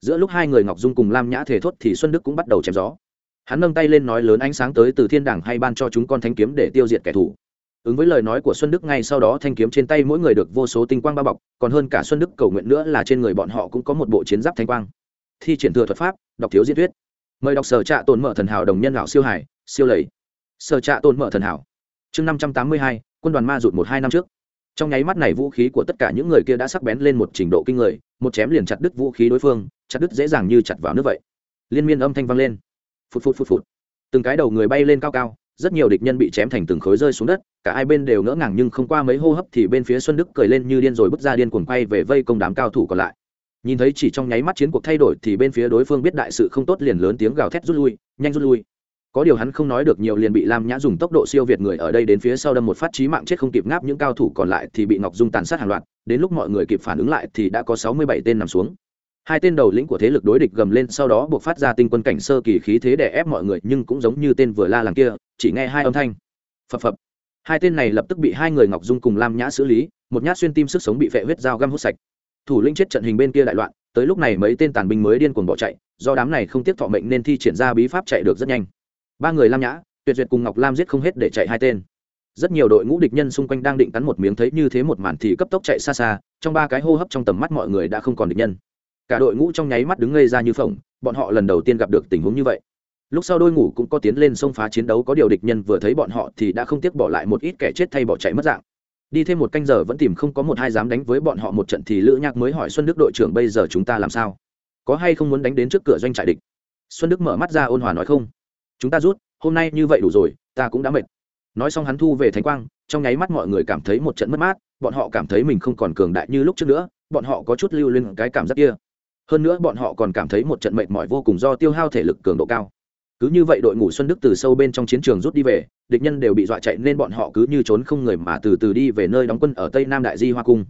giữa lúc hai người ngọc dung cùng lam nhã thề thốt thì xuân đức cũng bắt đầu chém gió. Hắn nâng tay lên nói lớn ánh sáng tới từ thiên đàng hay ban cho chúng con thanh kiếm để tiêu diệt kẻ thù ứng với lời nói của xuân đức ngay sau đó thanh kiếm trên tay mỗi người được vô số tinh quang bao bọc, còn hơn cả xuân đức cầu nguyện nữa là trên người bọn họ cũng có một bộ chiến giáp thanh quang. Thi triển thừa thuật pháp, đọc thiếu diễn thuyết. Mời đọc sở trạ tồn mở thần hảo đồng nhân lão siêu hải, siêu lầy. Sở trạ tồn mở thần hảo. Chương năm trăm tám mươi hai, quân đoàn ma rụt một hai năm trước. Trong nháy mắt này vũ khí của tất cả những người kia đã sắc bén lên một trình độ kinh người, một chém liền chặt đứt vũ khí đối phương, chặt đứt dễ dàng như chặt vào nước vậy. Liên miên âm thanh vang lên. Phụt phụt phụt phụt. Từng cái đầu người bay lên cao cao rất nhiều địch nhân bị chém thành từng khối rơi xuống đất, cả hai bên đều ngỡ ngàng nhưng không qua mấy hô hấp thì bên phía xuân đức cười lên như điên rồi bước ra điên cuồng quay về vây công đám cao thủ còn lại. Nhìn thấy chỉ trong nháy mắt chiến cuộc thay đổi thì bên phía đối phương biết đại sự không tốt liền lớn tiếng gào thét rút lui, nhanh rút lui. Có điều hắn không nói được nhiều liền bị lam nhã dùng tốc độ siêu việt người ở đây đến phía sau đâm một phát chí mạng chết không kịp ngáp, những cao thủ còn lại thì bị ngọc dung tàn sát hàng loạt, đến lúc mọi người kịp phản ứng lại thì đã có sáu mươi bảy tên nằm xuống hai tên đầu lĩnh của thế lực đối địch gầm lên, sau đó buộc phát ra tinh quân cảnh sơ kỳ khí thế để ép mọi người, nhưng cũng giống như tên vừa la làng kia, chỉ nghe hai âm thanh. Phập phập. Hai tên này lập tức bị hai người ngọc dung cùng lam nhã xử lý, một nhát xuyên tim sức sống bị phệ huyết dao găm hút sạch. Thủ lĩnh chết trận hình bên kia đại loạn, tới lúc này mấy tên tàn binh mới điên cuồng bỏ chạy, do đám này không tiếc thọ mệnh nên thi triển ra bí pháp chạy được rất nhanh. Ba người lam nhã, tuyệt duyệt cùng ngọc lam giết không hết để chạy hai tên. Rất nhiều đội ngũ địch nhân xung quanh đang định cắn một miếng thấy như thế một màn thì cấp tốc chạy xa xa, trong ba cái hô hấp trong tầm mắt mọi người đã không còn địch nhân cả đội ngũ trong nháy mắt đứng ngây ra như phồng, bọn họ lần đầu tiên gặp được tình huống như vậy. Lúc sau đôi ngủ cũng có tiến lên sông phá chiến đấu, có điều địch nhân vừa thấy bọn họ thì đã không tiếc bỏ lại một ít kẻ chết thay bỏ chạy mất dạng. Đi thêm một canh giờ vẫn tìm không có một hai dám đánh với bọn họ một trận thì lữ nhạc mới hỏi xuân đức đội trưởng bây giờ chúng ta làm sao? Có hay không muốn đánh đến trước cửa doanh trại địch? Xuân đức mở mắt ra ôn hòa nói không. Chúng ta rút, hôm nay như vậy đủ rồi, ta cũng đã mệt. Nói xong hắn thu về thánh quang, trong nháy mắt mọi người cảm thấy một trận mất mát, bọn họ cảm thấy mình không còn cường đại như lúc trước nữa, bọn họ có chút lưu lên cái cảm giác kia hơn nữa bọn họ còn cảm thấy một trận mệt mỏi vô cùng do tiêu hao thể lực cường độ cao. Cứ như vậy đội ngũ xuân đức từ sâu bên trong chiến trường rút đi về, địch nhân đều bị dọa chạy nên bọn họ cứ như trốn không người mà từ từ đi về nơi đóng quân ở tây nam đại di hoa cung.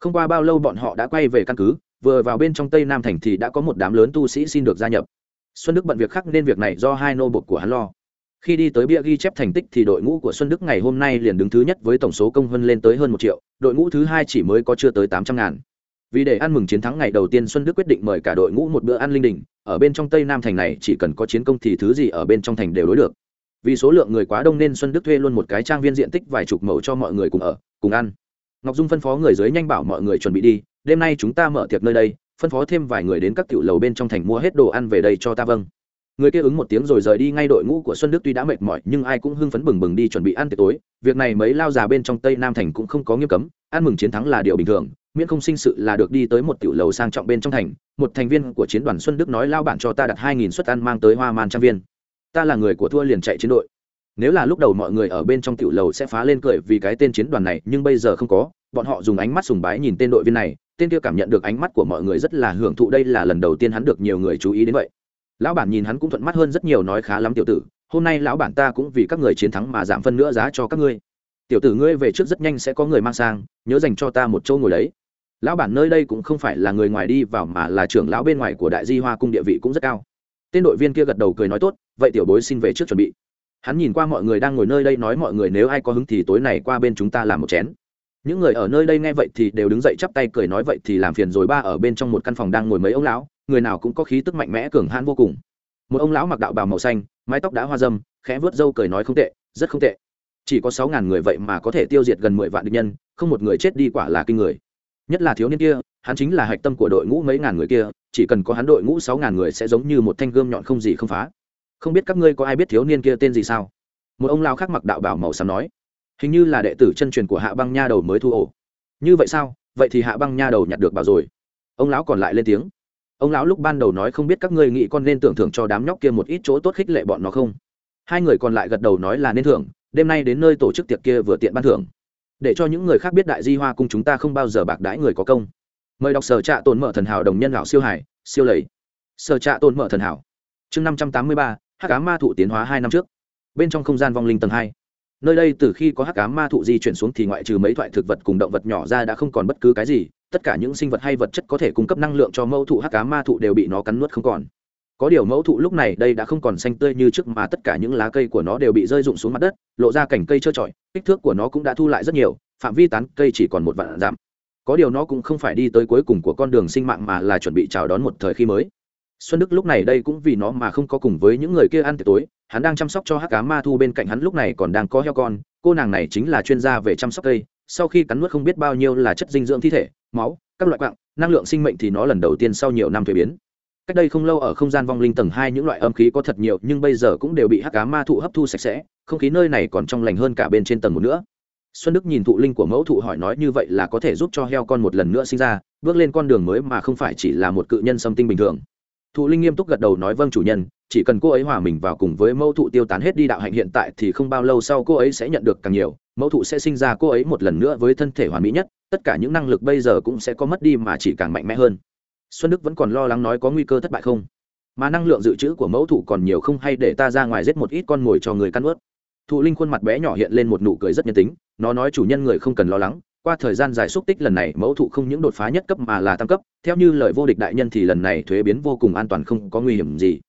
Không qua bao lâu bọn họ đã quay về căn cứ, vừa vào bên trong tây nam thành thì đã có một đám lớn tu sĩ xin được gia nhập. Xuân đức bận việc khác nên việc này do hai nô bột của hắn lo. Khi đi tới bia ghi chép thành tích thì đội ngũ của xuân đức ngày hôm nay liền đứng thứ nhất với tổng số công hơn lên tới hơn một triệu, đội ngũ thứ hai chỉ mới có chưa tới tám trăm ngàn vì để ăn mừng chiến thắng ngày đầu tiên xuân đức quyết định mời cả đội ngũ một bữa ăn linh đình, ở bên trong tây nam thành này chỉ cần có chiến công thì thứ gì ở bên trong thành đều đối được. Vì số lượng người quá đông nên xuân đức thuê luôn một cái trang viên diện tích vài chục mẫu cho mọi người cùng ở, cùng ăn. Ngọc dung phân phó người dưới nhanh bảo mọi người chuẩn bị đi, đêm nay chúng ta mở tiệc nơi đây, phân phó thêm vài người đến các tiểu lầu bên trong thành mua hết đồ ăn về đây cho ta vâng. Người kia ứng một tiếng rồi rời đi, ngay đội ngũ của xuân đức tuy đã mệt mỏi nhưng ai cũng hưng phấn bừng bừng đi chuẩn bị ăn tiệc tối. Việc này mấy lao già bên trong tây nam thành cũng không có nghiêm cấm, ăn mừng chiến thắng là điều bình thường miễn không sinh sự là được đi tới một tiểu lầu sang trọng bên trong thành, một thành viên của chiến đoàn xuân đức nói lao bản cho ta đặt hai nghìn suất ăn mang tới hoa man trang viên. Ta là người của thua liền chạy chiến đội. Nếu là lúc đầu mọi người ở bên trong tiểu lầu sẽ phá lên cười vì cái tên chiến đoàn này, nhưng bây giờ không có, bọn họ dùng ánh mắt sùng bái nhìn tên đội viên này, tên kia cảm nhận được ánh mắt của mọi người rất là hưởng thụ, đây là lần đầu tiên hắn được nhiều người chú ý đến vậy. Lão bản nhìn hắn cũng thuận mắt hơn rất nhiều nói khá lắm tiểu tử, hôm nay lão bản ta cũng vì các người chiến thắng mà giảm phân nữa giá cho các ngươi. Tiểu tử ngươi về trước rất nhanh sẽ có người mang sang, nhớ dành cho ta một chỗ ngồi đấy lão bản nơi đây cũng không phải là người ngoài đi vào mà là trưởng lão bên ngoài của đại di hoa cung địa vị cũng rất cao. Tên đội viên kia gật đầu cười nói tốt, vậy tiểu bối xin về trước chuẩn bị. Hắn nhìn qua mọi người đang ngồi nơi đây nói mọi người nếu ai có hứng thì tối này qua bên chúng ta làm một chén. Những người ở nơi đây nghe vậy thì đều đứng dậy chắp tay cười nói vậy thì làm phiền rồi ba ở bên trong một căn phòng đang ngồi mấy ông lão, người nào cũng có khí tức mạnh mẽ cường hãn vô cùng. Một ông lão mặc đạo bào màu xanh, mái tóc đã hoa dâm, khẽ vớt râu cười nói không tệ, rất không tệ. Chỉ có sáu ngàn người vậy mà có thể tiêu diệt gần mười vạn địch nhân, không một người chết đi quả là kinh người nhất là thiếu niên kia, hắn chính là hạch tâm của đội ngũ mấy ngàn người kia, chỉ cần có hắn đội ngũ sáu ngàn người sẽ giống như một thanh gươm nhọn không gì không phá. Không biết các ngươi có ai biết thiếu niên kia tên gì sao? Một ông lao khác mặc đạo bảo màu xám nói, hình như là đệ tử chân truyền của hạ băng nha đầu mới thu ổ. Như vậy sao? Vậy thì hạ băng nha đầu nhặt được bảo rồi. Ông lão còn lại lên tiếng. Ông lão lúc ban đầu nói không biết các ngươi nghĩ con nên tưởng thưởng cho đám nhóc kia một ít chỗ tốt khích lệ bọn nó không? Hai người còn lại gật đầu nói là nên thưởng, đêm nay đến nơi tổ chức tiệc kia vừa tiện ban thưởng để cho những người khác biết đại di hoa cung chúng ta không bao giờ bạc đãi người có công. Mời đọc sở trạ tồn mở thần hảo đồng nhân lão siêu hải siêu lầy. Sở trạ tồn mở thần hảo. Chương năm trăm tám mươi ba hát cá ma thụ tiến hóa hai năm trước. Bên trong không gian vong linh tầng hai. Nơi đây từ khi có hát cá ma thụ di chuyển xuống thì ngoại trừ mấy thoại thực vật cùng động vật nhỏ ra đã không còn bất cứ cái gì, tất cả những sinh vật hay vật chất có thể cung cấp năng lượng cho mẫu thụ hát cá ma thụ đều bị nó cắn nuốt không còn có điều mẫu thụ lúc này đây đã không còn xanh tươi như trước mà tất cả những lá cây của nó đều bị rơi rụng xuống mặt đất, lộ ra cảnh cây trơ trọi, kích thước của nó cũng đã thu lại rất nhiều, phạm vi tán cây chỉ còn một vạn giảm có điều nó cũng không phải đi tới cuối cùng của con đường sinh mạng mà là chuẩn bị chào đón một thời khi mới. Xuân đức lúc này đây cũng vì nó mà không có cùng với những người kia ăn tiệc tối, hắn đang chăm sóc cho hắc cá ma thu bên cạnh hắn lúc này còn đang có heo con, cô nàng này chính là chuyên gia về chăm sóc cây, sau khi cắn nuốt không biết bao nhiêu là chất dinh dưỡng thi thể, máu, các loại quạng, năng lượng sinh mệnh thì nó lần đầu tiên sau nhiều năm thuế biến cách đây không lâu ở không gian vong linh tầng hai những loại âm khí có thật nhiều, nhưng bây giờ cũng đều bị hắc cá ma thụ hấp thu sạch sẽ, không khí nơi này còn trong lành hơn cả bên trên tầng một nữa. Xuân đức nhìn thụ linh của mẫu thụ hỏi nói như vậy là có thể giúp cho heo con một lần nữa sinh ra, bước lên con đường mới mà không phải chỉ là một cự nhân xâm tinh bình thường. Thụ linh nghiêm túc gật đầu nói vâng chủ nhân, chỉ cần cô ấy hòa mình vào cùng với mẫu thụ tiêu tán hết đi đạo hạnh hiện tại thì không bao lâu sau cô ấy sẽ nhận được càng nhiều, mẫu thụ sẽ sinh ra cô ấy một lần nữa với thân thể hoàn mỹ nhất, tất cả những năng lực bây giờ cũng sẽ có mất đi mà chỉ càng mạnh mẽ hơn xuân đức vẫn còn lo lắng nói có nguy cơ thất bại không? Mà năng lượng dự trữ của mẫu thụ còn nhiều không hay để ta ra ngoài giết một ít con mồi cho người căn ướt. Thụ linh khuôn mặt bé nhỏ hiện lên một nụ cười rất nhân tính, nó nói chủ nhân người không cần lo lắng, qua thời gian dài xúc tích lần này mẫu thụ không những đột phá nhất cấp mà là tăng cấp, theo như lời vô địch đại nhân thì lần này thuế biến vô cùng an toàn không có nguy hiểm gì.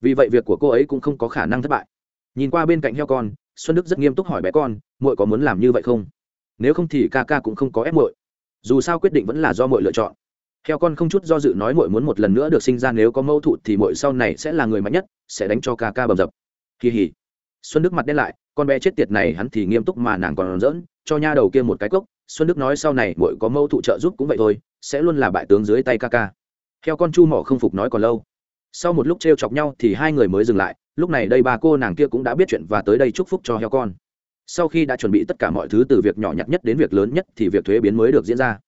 Vì vậy việc của cô ấy cũng không có khả năng thất bại. Nhìn qua bên cạnh heo con, xuân đức rất nghiêm túc hỏi bé con, muội có muốn làm như vậy không? Nếu không thì ca ca cũng không có ép muội. Dù sao quyết định vẫn là do muội lựa chọn heo con không chút do dự nói muội muốn một lần nữa được sinh ra, nếu có mâu thụ thì muội sau này sẽ là người mạnh nhất, sẽ đánh cho ca ca bầm dập. Kỳ hỉ xuân đức mặt đen lại, con bé chết tiệt này hắn thì nghiêm túc mà nàng còn giỡn, cho nha đầu kia một cái cốc. Xuân đức nói sau này muội có mâu thụ trợ giúp cũng vậy thôi, sẽ luôn là bại tướng dưới tay ca ca. Heo con chu mỏ không phục nói còn lâu. Sau một lúc t r e o chọc nhau thì hai người mới dừng lại, lúc này đây ba cô nàng kia cũng đã biết chuyện và tới đây chúc phúc cho heo con. Sau khi đã chuẩn bị tất cả mọi thứ từ việc nhỏ nhặt nhất đến việc lớn nhất thì việc thuế biến mới được diễn ra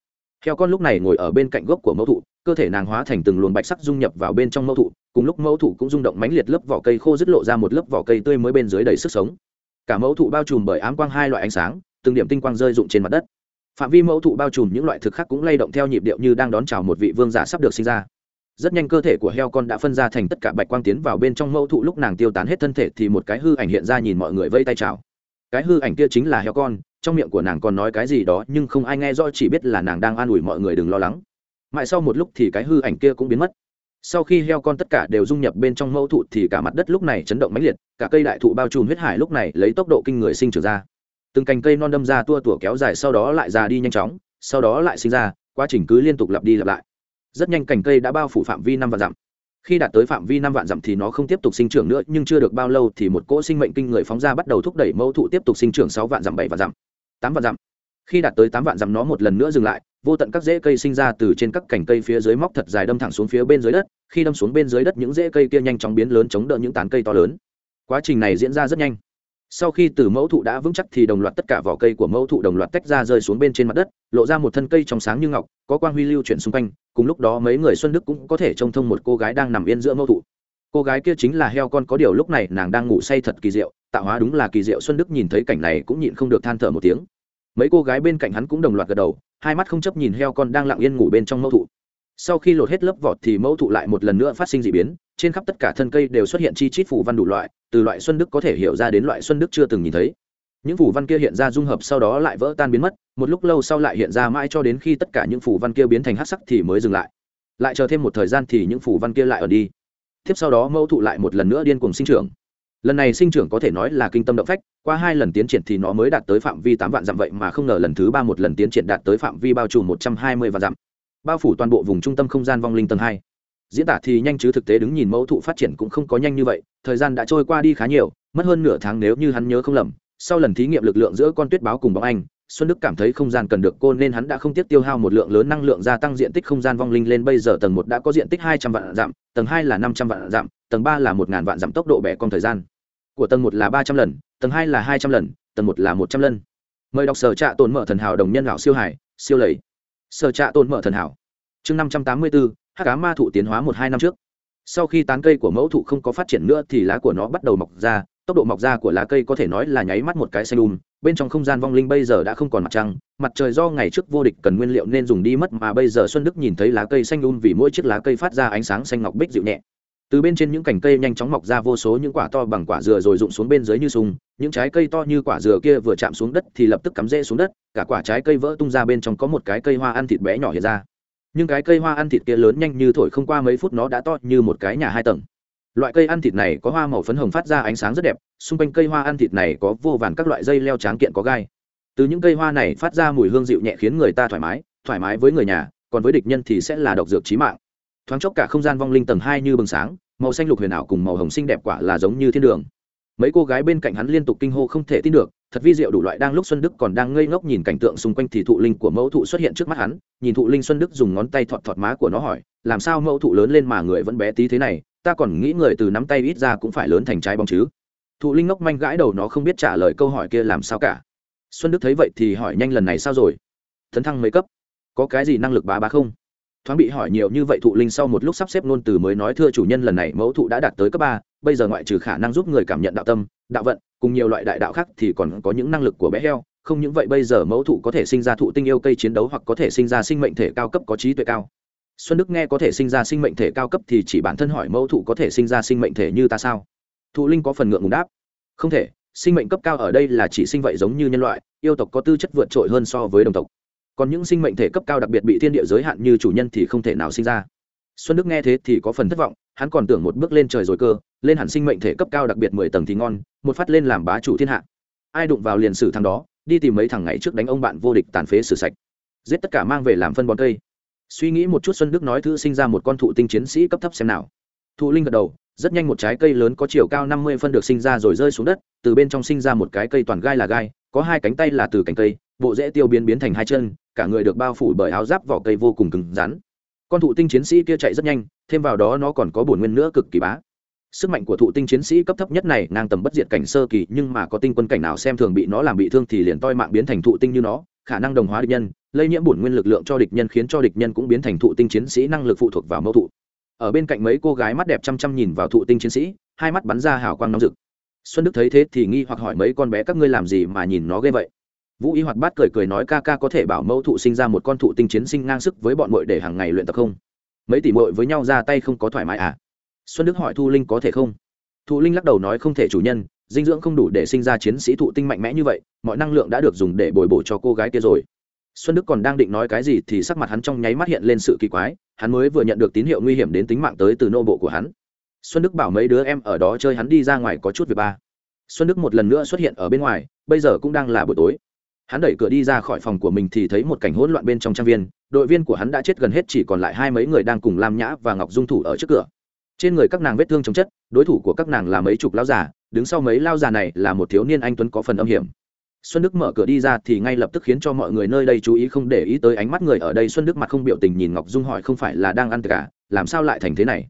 heo con lúc này ngồi ở bên cạnh gốc của mẫu thụ, cơ thể nàng hóa thành từng luồng bạch sắc dung nhập vào bên trong mẫu thụ, cùng lúc mẫu thụ cũng rung động mãnh liệt lớp vỏ cây khô dứt lộ ra một lớp vỏ cây tươi mới bên dưới đầy sức sống. Cả mẫu thụ bao trùm bởi ám quang hai loại ánh sáng, từng điểm tinh quang rơi rụng trên mặt đất. Phạm vi mẫu thụ bao trùm những loại thực khác cũng lay động theo nhịp điệu như đang đón chào một vị vương giả sắp được sinh ra. Rất nhanh cơ thể của heo con đã phân ra thành tất cả bạch quang tiến vào bên trong mẫu thụ, lúc nàng tiêu tán hết thân thể thì một cái hư ảnh hiện ra nhìn mọi người vây tay chào. Cái hư ảnh kia chính là heo con trong miệng của nàng còn nói cái gì đó, nhưng không ai nghe rõ, chỉ biết là nàng đang an ủi mọi người đừng lo lắng. Mãi sau một lúc thì cái hư ảnh kia cũng biến mất. Sau khi heo con tất cả đều dung nhập bên trong mẫu thụ thì cả mặt đất lúc này chấn động mãnh liệt, cả cây đại thụ bao trùm huyết hải lúc này lấy tốc độ kinh người sinh trưởng ra. Từng cành cây non đâm ra tua tủa kéo dài, sau đó lại già đi nhanh chóng, sau đó lại sinh ra, quá trình cứ liên tục lặp đi lặp lại. Rất nhanh cành cây đã bao phủ phạm vi năm vạn dặm. Khi đạt tới phạm vi năm vạn dặm thì nó không tiếp tục sinh trưởng nữa, nhưng chưa được bao lâu thì một cỗ sinh mệnh kinh người phóng ra bắt đầu thúc đẩy mẫu thụ tiếp tục sinh trưởng sáu vạn dặm, bảy vạn dặm tám vạn dặm. Khi đạt tới tám vạn dặm nó một lần nữa dừng lại, vô tận các rễ cây sinh ra từ trên các cành cây phía dưới móc thật dài đâm thẳng xuống phía bên dưới đất. Khi đâm xuống bên dưới đất, những rễ cây kia nhanh chóng biến lớn chống đỡ những tán cây to lớn. Quá trình này diễn ra rất nhanh. Sau khi từ mẫu thụ đã vững chắc thì đồng loạt tất cả vỏ cây của mẫu thụ đồng loạt tách ra rơi xuống bên trên mặt đất, lộ ra một thân cây trong sáng như ngọc, có quang huy lưu chuyển xung quanh. Cùng lúc đó mấy người xuân đức cũng có thể trông thông một cô gái đang nằm yên giữa mẫu thụ. Cô gái kia chính là heo con. Có điều lúc này nàng đang ngủ say thật kỳ diệu, tạo hóa đúng là kỳ diệu. Xuân đức nhìn thấy cảnh này cũng nhịn không được than thở một tiếng mấy cô gái bên cạnh hắn cũng đồng loạt gật đầu, hai mắt không chấp nhìn heo con đang lặng yên ngủ bên trong mẫu thụ. Sau khi lột hết lớp vọt thì mẫu thụ lại một lần nữa phát sinh d ị biến, trên khắp tất cả thân cây đều xuất hiện chi chít phủ văn đủ loại, từ loại xuân đức có thể hiểu ra đến loại xuân đức chưa từng nhìn thấy. Những phủ văn kia hiện ra dung hợp sau đó lại vỡ tan biến mất, một lúc lâu sau lại hiện ra mãi cho đến khi tất cả những phủ văn kia biến thành hát sắc thì mới dừng lại. Lại chờ thêm một thời gian thì những phủ văn kia lại ở đi. Tiếp sau đó mẫu thụ lại một lần nữa điên cuồng sinh trưởng lần này sinh trưởng có thể nói là kinh tâm động phách, qua hai lần tiến triển thì nó mới đạt tới phạm vi tám vạn dặm vậy mà không ngờ lần thứ ba một lần tiến triển đạt tới phạm vi bao trùm một trăm hai mươi vạn dặm. Bao phủ toàn bộ vùng trung tâm không gian vong linh tầng hai. Diễn tả thì nhanh chứ thực tế đứng nhìn mẫu thụ phát triển cũng không có nhanh như vậy, thời gian đã trôi qua đi khá nhiều, mất hơn nửa tháng nếu như hắn nhớ không lầm, sau lần thí nghiệm lực lượng giữa con tuyết báo cùng bóng anh, xuân đức cảm thấy không gian cần được cô nên hắn đã không tiếp tiêu hao một lượng lớn năng lượng gia tăng diện tích không gian vong linh lên bây giờ tầng một đã có diện tích hai trăm vạn dặm, tầng hai là năm trăm vạn dặm, tầng ba là một ngàn vạn dặm tốc độ bẻ con thời gian của tầng một là ba trăm lần, tầng hai là hai trăm lần, tầng một là một trăm lần. Mời đọc sở trạ tồn mở thần hảo đồng nhân lão siêu hải siêu lầy. Sở trạ tồn mở thần hảo. Chương năm trăm tám mươi bốn, hắc cá ma thụ tiến hóa một hai năm trước. Sau khi tán cây của mẫu thụ không có phát triển nữa thì lá của nó bắt đầu mọc ra, tốc độ mọc ra của lá cây có thể nói là nháy mắt một cái xanh đùm bên trong không gian vong linh bây giờ đã không còn mặt trăng, mặt trời do ngày trước vô địch cần nguyên liệu nên dùng đi mất mà bây giờ xuân đức nhìn thấy lá cây xanh um vì mỗi chiếc lá cây phát ra ánh sáng xanh ngọc bích dịu nhẹ từ bên trên những cành cây nhanh chóng mọc ra vô số những quả to bằng quả dừa rồi rụng xuống bên dưới như sùng những trái cây to như quả dừa kia vừa chạm xuống đất thì lập tức cắm rễ xuống đất, cả quả trái cây vỡ tung ra bên trong có một cái cây hoa ăn thịt bé nhỏ hiện ra. Nhưng cái cây hoa ăn thịt kia lớn nhanh như thổi không qua mấy phút nó đã to như một cái nhà hai tầng. Loại cây ăn thịt này có hoa màu phấn hồng phát ra ánh sáng rất đẹp, xung quanh cây hoa ăn thịt này có vô vàn các loại dây leo tráng kiện có gai. Từ những cây hoa này phát ra mùi hương dịu nhẹ khiến người ta thoải mái thoải mái với người nhà, còn với địch nhân thì sẽ là độc dược trí mạng thoáng chốc cả không gian vong linh tầng hai như bừng sáng, màu xanh lục huyền ảo cùng màu hồng xinh đẹp quả là giống như thiên đường. Mấy cô gái bên cạnh hắn liên tục kinh hô không thể tin được, thật vi diệu đủ loại đang lúc xuân đức còn đang ngây ngốc nhìn cảnh tượng xung quanh thì thụ linh của mẫu thụ xuất hiện trước mắt hắn, nhìn thụ linh xuân đức dùng ngón tay thọt thọt má của nó hỏi, làm sao mẫu thụ lớn lên mà người vẫn bé tí thế này, ta còn nghĩ người từ nắm tay ít ra cũng phải lớn thành trái bóng chứ? Thụ linh ngốc manh gãi đầu nó không biết trả lời câu hỏi kia làm sao cả. Xuân đức thấy vậy thì hỏi nhanh lần này sao rồi? Thấn thăng mấy cấp? Có cái gì năng lực bá bá không? Thoáng bị hỏi nhiều như vậy thụ linh sau một lúc sắp xếp ngôn từ mới nói, thưa chủ nhân, lần này mẫu thụ đã đạt tới cấp ba, bây giờ ngoại trừ khả năng giúp người cảm nhận đạo tâm, đạo vận, cùng nhiều loại đại đạo khác thì còn có những năng lực của bé heo. Không những vậy, bây giờ mẫu thụ có thể sinh ra thụ tinh yêu cây chiến đấu hoặc có thể sinh ra sinh mệnh thể cao cấp có trí tuệ cao. Xuân đức nghe có thể sinh ra sinh mệnh thể cao cấp thì chỉ bản thân hỏi mẫu thụ có thể sinh ra sinh mệnh thể như ta sao? Thụ linh có phần ngượng ngùng đáp, không thể, sinh mệnh cấp cao ở đây là chỉ sinh vậy giống như nhân loại, yêu tộc có tư chất vượt trội hơn so với đồng tộc còn những sinh mệnh thể cấp cao đặc biệt bị thiên địa giới hạn như chủ nhân thì không thể nào sinh ra. Xuân đức nghe thế thì có phần thất vọng, hắn còn tưởng một bước lên trời rồi cơ, lên hẳn sinh mệnh thể cấp cao đặc biệt mười tầng thì ngon, một phát lên làm bá chủ thiên hạ. Ai đụng vào liền sử thằng đó, đi tìm mấy thằng ngày trước đánh ông bạn vô địch tàn phế xử sạch. Giết tất cả mang về làm phân bón cây. Suy nghĩ một chút xuân đức nói thư sinh ra một con thụ tinh chiến sĩ cấp thấp xem nào. Thụ linh gật đầu, rất nhanh một trái cây lớn có chiều cao năm mươi phân được sinh ra rồi rơi xuống đất, từ bên trong sinh ra một cái cây toàn gai là gai có hai cánh tay là từ cành cây, bộ rễ tiêu biến biến thành hai chân, cả người được bao phủ bởi áo giáp vỏ cây vô cùng cứng rắn. Con thụ tinh chiến sĩ kia chạy rất nhanh, thêm vào đó nó còn có bổn nguyên nữa cực kỳ bá. Sức mạnh của thụ tinh chiến sĩ cấp thấp nhất này, ngang tầm bất diệt cảnh sơ kỳ, nhưng mà có tinh quân cảnh nào xem thường bị nó làm bị thương thì liền toi mạng biến thành thụ tinh như nó, khả năng đồng hóa địch nhân, lây nhiễm bổn nguyên lực lượng cho địch nhân khiến cho địch nhân cũng biến thành thụ tinh chiến sĩ năng lực phụ thuộc vào mẫu thụ. Ở bên cạnh mấy cô gái mắt đẹp chăm chăm nhìn vào thụ tinh chiến sĩ, hai mắt bắn ra hào quang nóng rực xuân đức thấy thế thì nghi hoặc hỏi mấy con bé các ngươi làm gì mà nhìn nó ghê vậy? Vũ y hoạt bát cười cười nói ca ca có thể bảo mẫu thụ sinh ra một con thụ tinh chiến sinh ngang sức với bọn mội để hàng ngày luyện tập không? Mấy tỷ mội với nhau ra tay không có thoải mái à? Xuân đức hỏi thu linh có thể không? Thụ linh lắc đầu nói không thể chủ nhân, dinh dưỡng không đủ để sinh ra chiến sĩ thụ tinh mạnh mẽ như vậy, mọi năng lượng đã được dùng để bồi bổ cho cô gái kia rồi. Xuân đức còn đang định nói cái gì thì sắc mặt hắn trong nháy mắt hiện lên sự kỳ quái, hắn mới vừa nhận được tín hiệu nguy hiểm đến tính mạng tới từ nô bộ của hắn xuân đức bảo mấy đứa em ở đó chơi hắn đi ra ngoài có chút việc ba. Xuân đức một lần nữa xuất hiện ở bên ngoài, bây giờ cũng đang là buổi tối. Hắn đẩy cửa đi ra khỏi phòng của mình thì thấy một cảnh hỗn loạn bên trong trang viên, đội viên của hắn đã chết gần hết chỉ còn lại hai mấy người đang cùng lam nhã và ngọc dung thủ ở trước cửa. Trên người các nàng vết thương chống chất, đối thủ của các nàng là mấy chục lao già, đứng sau mấy lao già này là một thiếu niên anh tuấn có phần âm hiểm. Xuân đức mở cửa đi ra thì ngay lập tức khiến cho mọi người nơi đây chú ý không để ý tới ánh mắt người ở đây. Xuân đức mặt không biểu tình nhìn ngọc dung hỏi không phải là đang ăn cả à? làm sao lại thành thế này?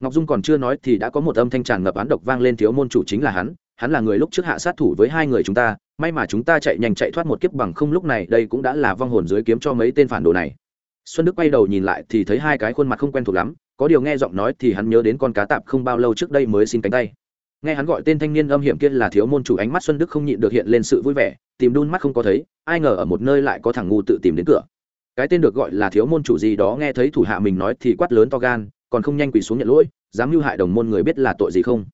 Ngọc dung còn chưa nói thì đã có một âm thanh tràn ngập án độc vang lên thiếu môn chủ chính là hắn hắn là người lúc trước hạ sát thủ với hai người chúng ta, may mà chúng ta chạy nhanh chạy thoát một kiếp bằng không lúc này đây cũng đã là vong hồn dưới kiếm cho mấy tên phản đồ này. Xuân đức quay đầu nhìn lại thì thấy hai cái khuôn mặt không quen thuộc lắm, có điều nghe giọng nói thì hắn nhớ đến con cá tạp không bao lâu trước đây mới xin cánh tay. Nghe hắn gọi tên thanh niên âm hiểm kia là thiếu môn chủ, ánh mắt xuân đức không nhịn được hiện lên sự vui vẻ, tìm đun mắt không có thấy, ai ngờ ở một nơi lại có thằng ngu tự tìm đến cửa. Cái tên được gọi là thiếu môn chủ gì đó nghe thấy thủ hạ mình nói thì quát lớn to gan còn không nhanh quỳ xuống nhận lỗi, dám mưu hại đồng môn người biết là tội gì không?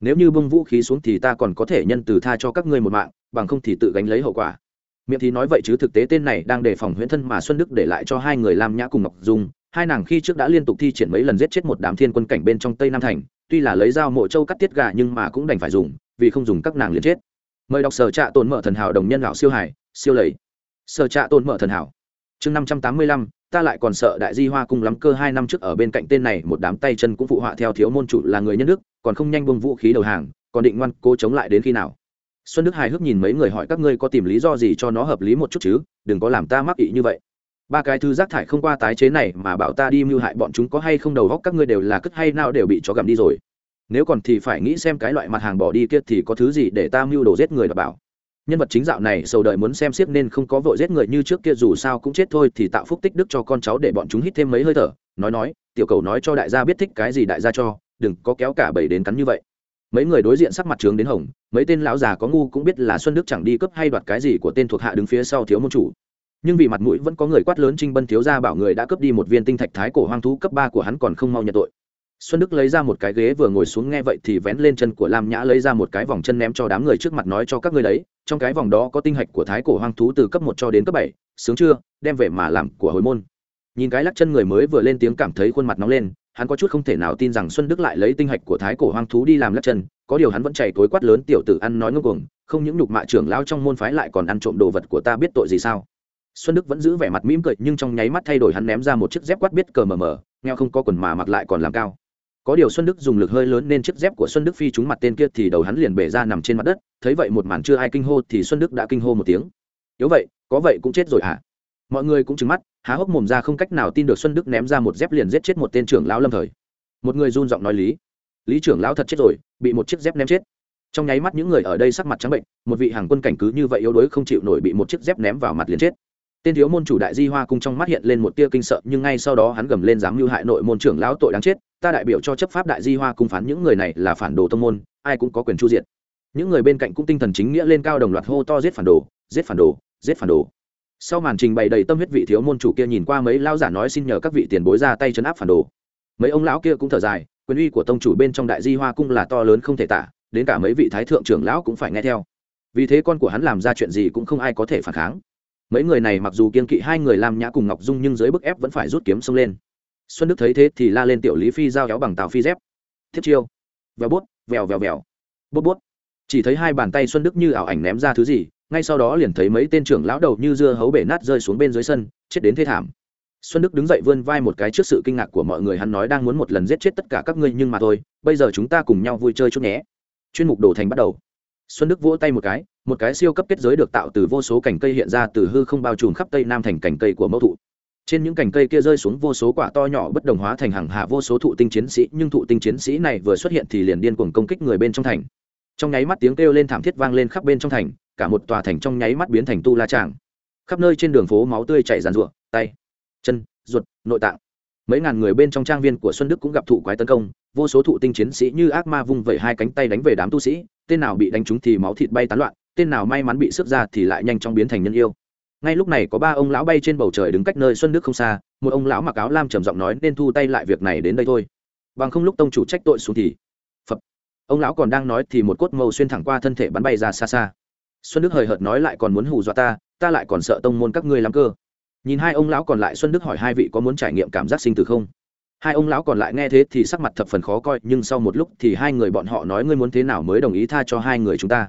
Nếu như bông vũ khí xuống thì ta còn có thể nhân từ tha cho các ngươi một mạng, bằng không thì tự gánh lấy hậu quả. Miệng thì nói vậy chứ thực tế tên này đang đề phòng huyễn thân mà xuân đức để lại cho hai người làm nhã cùng ngọc dung. Hai nàng khi trước đã liên tục thi triển mấy lần giết chết một đám thiên quân cảnh bên trong tây nam thành, tuy là lấy dao mộ châu cắt tiết gà nhưng mà cũng đành phải dùng, vì không dùng các nàng liền chết. Mời đọc sở trạ tồn mở thần hảo đồng nhân lão siêu hải, siêu lầy. Sở trạ tồn mở thần hảo. Chương năm trăm tám mươi lăm ta lại còn sợ đại di hoa cung lắm cơ hai năm trước ở bên cạnh tên này, một đám tay chân cũng phụ họa theo thiếu môn chủ là người nhân đức, còn không nhanh bông vũ khí đầu hàng, còn định ngoan cố chống lại đến khi nào? Xuân đức hài hước nhìn mấy người hỏi các ngươi có tìm lý do gì cho nó hợp lý một chút chứ, đừng có làm ta mắc ị như vậy. Ba cái thứ rác thải không qua tái chế này mà bảo ta đi mưu hại bọn chúng có hay không đầu góc các ngươi đều là cất hay nào đều bị chó gặm đi rồi. Nếu còn thì phải nghĩ xem cái loại mặt hàng bỏ đi kia thì có thứ gì để ta mưu đồ giết người đảm bảo nhân vật chính dạo này sầu đợi muốn xem xiếc nên không có vội giết người như trước kia, dù sao cũng chết thôi thì tạo phúc tích đức cho con cháu để bọn chúng hít thêm mấy hơi thở. Nói nói, tiểu cầu nói cho đại gia biết thích cái gì đại gia cho, đừng có kéo cả bầy đến cắn như vậy. Mấy người đối diện sắc mặt trướng đến hồng, mấy tên lão già có ngu cũng biết là xuân đức chẳng đi cướp hay đoạt cái gì của tên thuộc hạ đứng phía sau thiếu môn chủ. Nhưng vì mặt mũi vẫn có người quát lớn trinh bân thiếu gia bảo người đã cướp đi một viên tinh thạch thái cổ hoang thú cấp ba của hắn còn không mau nhận tội xuân đức lấy ra một cái ghế vừa ngồi xuống nghe vậy thì vén lên chân của lam nhã lấy ra một cái vòng chân ném cho đám người trước mặt nói cho các ngươi đấy, trong cái vòng đó có tinh hạch của thái cổ hoang thú từ cấp một cho đến cấp bảy, sướng chưa, đem về mà làm của hồi môn. Nhìn cái lắc chân người mới vừa lên tiếng cảm thấy khuôn mặt nóng lên, hắn có chút không thể nào tin rằng xuân đức lại lấy tinh hạch của thái cổ hoang thú đi làm lắc chân, có điều hắn vẫn chạy tối quát lớn tiểu tử ăn nói ngông cuồng, không những nhục mạ trưởng lao trong môn phái lại còn ăn trộm đồ vật của ta biết tội gì sao? Xuân đức vẫn giữ vẻ mặt mỉm cười, nhưng trong nháy mắt thay đổi hắn ném ra một chiếc dép quát biết cờ mờ mờ, nghèo không có quần mà mặc lại còn làm cao có điều xuân đức dùng lực hơi lớn nên chiếc dép của xuân đức phi trúng mặt tên kia thì đầu hắn liền bể ra nằm trên mặt đất, thấy vậy một màn chưa ai kinh hô thì xuân đức đã kinh hô một tiếng. Yếu vậy, có vậy cũng chết rồi hả? Mọi người cũng trừng mắt, há hốc mồm ra không cách nào tin được xuân đức ném ra một dép liền giết chết một tên trưởng lão lâm thời. Một người run giọng nói lý lý trưởng lão thật chết rồi, bị một chiếc dép ném chết. Trong nháy mắt những người ở đây sắc mặt trắng bệnh, một vị hàng quân cảnh cứ như vậy yếu đuối không chịu nổi bị một chiếc dép ném vào mặt liền chết tên thiếu môn chủ đại di hoa cung trong mắt hiện lên một tia kinh sợ, nhưng ngay sau đó hắn gầm lên dám mưu hại nội môn trưởng lão tội đáng chết, ta đại biểu cho chấp pháp đại di hoa cung phán những người này là phản đồ tông môn, ai cũng có quyền chu diệt. Những người bên cạnh cũng tinh thần chính nghĩa lên cao đồng loạt hô to giết phản đồ, giết phản đồ, giết phản đồ. Sau màn trình bày đầy tâm huyết vị thiếu môn chủ kia nhìn qua mấy lão giả nói xin nhờ các vị tiền bối ra tay chấn áp phản đồ. Mấy ông lão kia cũng thở dài, quyền uy của tông chủ bên trong đại di hoa cung là to lớn không thể tả, đến cả mấy vị thái thượng trưởng lão cũng phải nghe theo. Vì thế con của hắn làm ra chuyện gì cũng không ai có thể phản kháng mấy người này mặc dù kiên kỵ hai người làm nhã cùng ngọc dung nhưng dưới bức ép vẫn phải rút kiếm xông lên. Xuân đức thấy thế thì la lên tiểu lý phi giao kéo bằng tàu phi dép. Thiết chiêu. Vèo bút, vèo vèo vèo. Bút bút. Chỉ thấy hai bàn tay xuân đức như ảo ảnh ném ra thứ gì, ngay sau đó liền thấy mấy tên trưởng lão đầu như dưa hấu bể nát rơi xuống bên dưới sân, chết đến thế thảm. Xuân đức đứng dậy vươn vai một cái trước sự kinh ngạc của mọi người, hắn nói đang muốn một lần giết chết tất cả các ngươi nhưng mà thôi, bây giờ chúng ta cùng nhau vui chơi chút nhé. Chuyên mục đổ thành bắt đầu xuân đức vỗ tay một cái một cái siêu cấp kết giới được tạo từ vô số cành cây hiện ra từ hư không bao trùm khắp tây nam thành cành cây của mẫu thụ. Trên những cành cây kia rơi xuống vô số quả to nhỏ bất đồng hóa thành hàng hạ vô số thụ tinh chiến sĩ, nhưng thụ tinh chiến sĩ này vừa xuất hiện thì liền điên cuồng công kích người bên trong thành. Trong nháy mắt tiếng kêu lên thảm thiết vang lên khắp bên trong thành, cả một tòa thành trong nháy mắt biến thành tu la tràng. Khắp nơi trên đường phố máu tươi chảy ràn rụa, tay, chân, ruột, nội tạng. Mấy ngàn người bên trong trang viên của xuân đức cũng gặp thụ quái tấn công, vô số thụ tinh chiến sĩ như ác ma vung vẩy hai cánh tay đánh về đám tu sĩ tên nào bị đánh trúng thì máu thịt bay tán loạn, tên nào may mắn bị xước ra thì lại nhanh chóng biến thành nhân yêu. Ngay lúc này có ba ông lão bay trên bầu trời đứng cách nơi xuân đức không xa, một ông lão mặc áo lam trầm giọng nói nên thu tay lại việc này đến đây thôi. Bằng không lúc tông chủ trách tội xuống thì phập. ông lão còn đang nói thì một cốt màu xuyên thẳng qua thân thể bắn bay ra xa xa. Xuân đức hời hợt nói lại còn muốn hù dọa ta ta lại còn sợ tông môn các ngươi lắm cơ. Nhìn hai ông lão còn lại, xuân đức hỏi hai vị có muốn trải nghiệm cảm giác sinh tử không? Hai ông lão còn lại nghe thế thì sắc mặt thập phần khó coi, nhưng sau một lúc thì hai người bọn họ nói ngươi muốn thế nào mới đồng ý tha cho hai người chúng ta.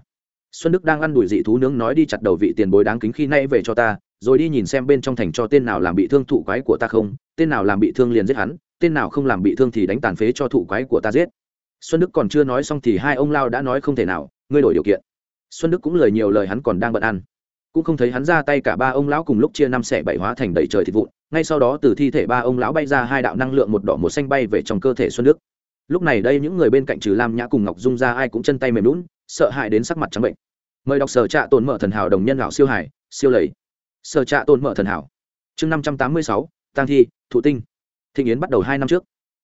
Xuân đức đang ăn đuổi dị thú nướng nói đi chặt đầu vị tiền bối đáng kính khi nay về cho ta, rồi đi nhìn xem bên trong thành cho tên nào làm bị thương thụ quái của ta không, tên nào làm bị thương liền giết hắn, tên nào không làm bị thương thì đánh tàn phế cho thụ quái của ta giết. Xuân đức còn chưa nói xong thì hai ông lao đã nói không thể nào, ngươi đổi điều kiện. Xuân đức cũng lời nhiều lời hắn còn đang bận ăn cũng không thấy hắn ra tay cả ba ông lão cùng lúc chia năm xẻ bảy hóa thành đầy trời thịt vụn, ngay sau đó từ thi thể ba ông lão bay ra hai đạo năng lượng một đỏ một xanh bay về trong cơ thể xuân đức. Lúc này đây những người bên cạnh trừ lam nhã cùng ngọc dung ra ai cũng chân tay mềm lún sợ hãi đến sắc mặt trắng bệnh. Mời đọc sở trạ tồn mở thần hảo đồng nhân lão siêu hải, siêu lầy. Sở trạ tồn mở thần hảo. Chương năm trăm tám mươi sáu tăng thi, thụ tinh. Thịnh yến bắt đầu hai năm trước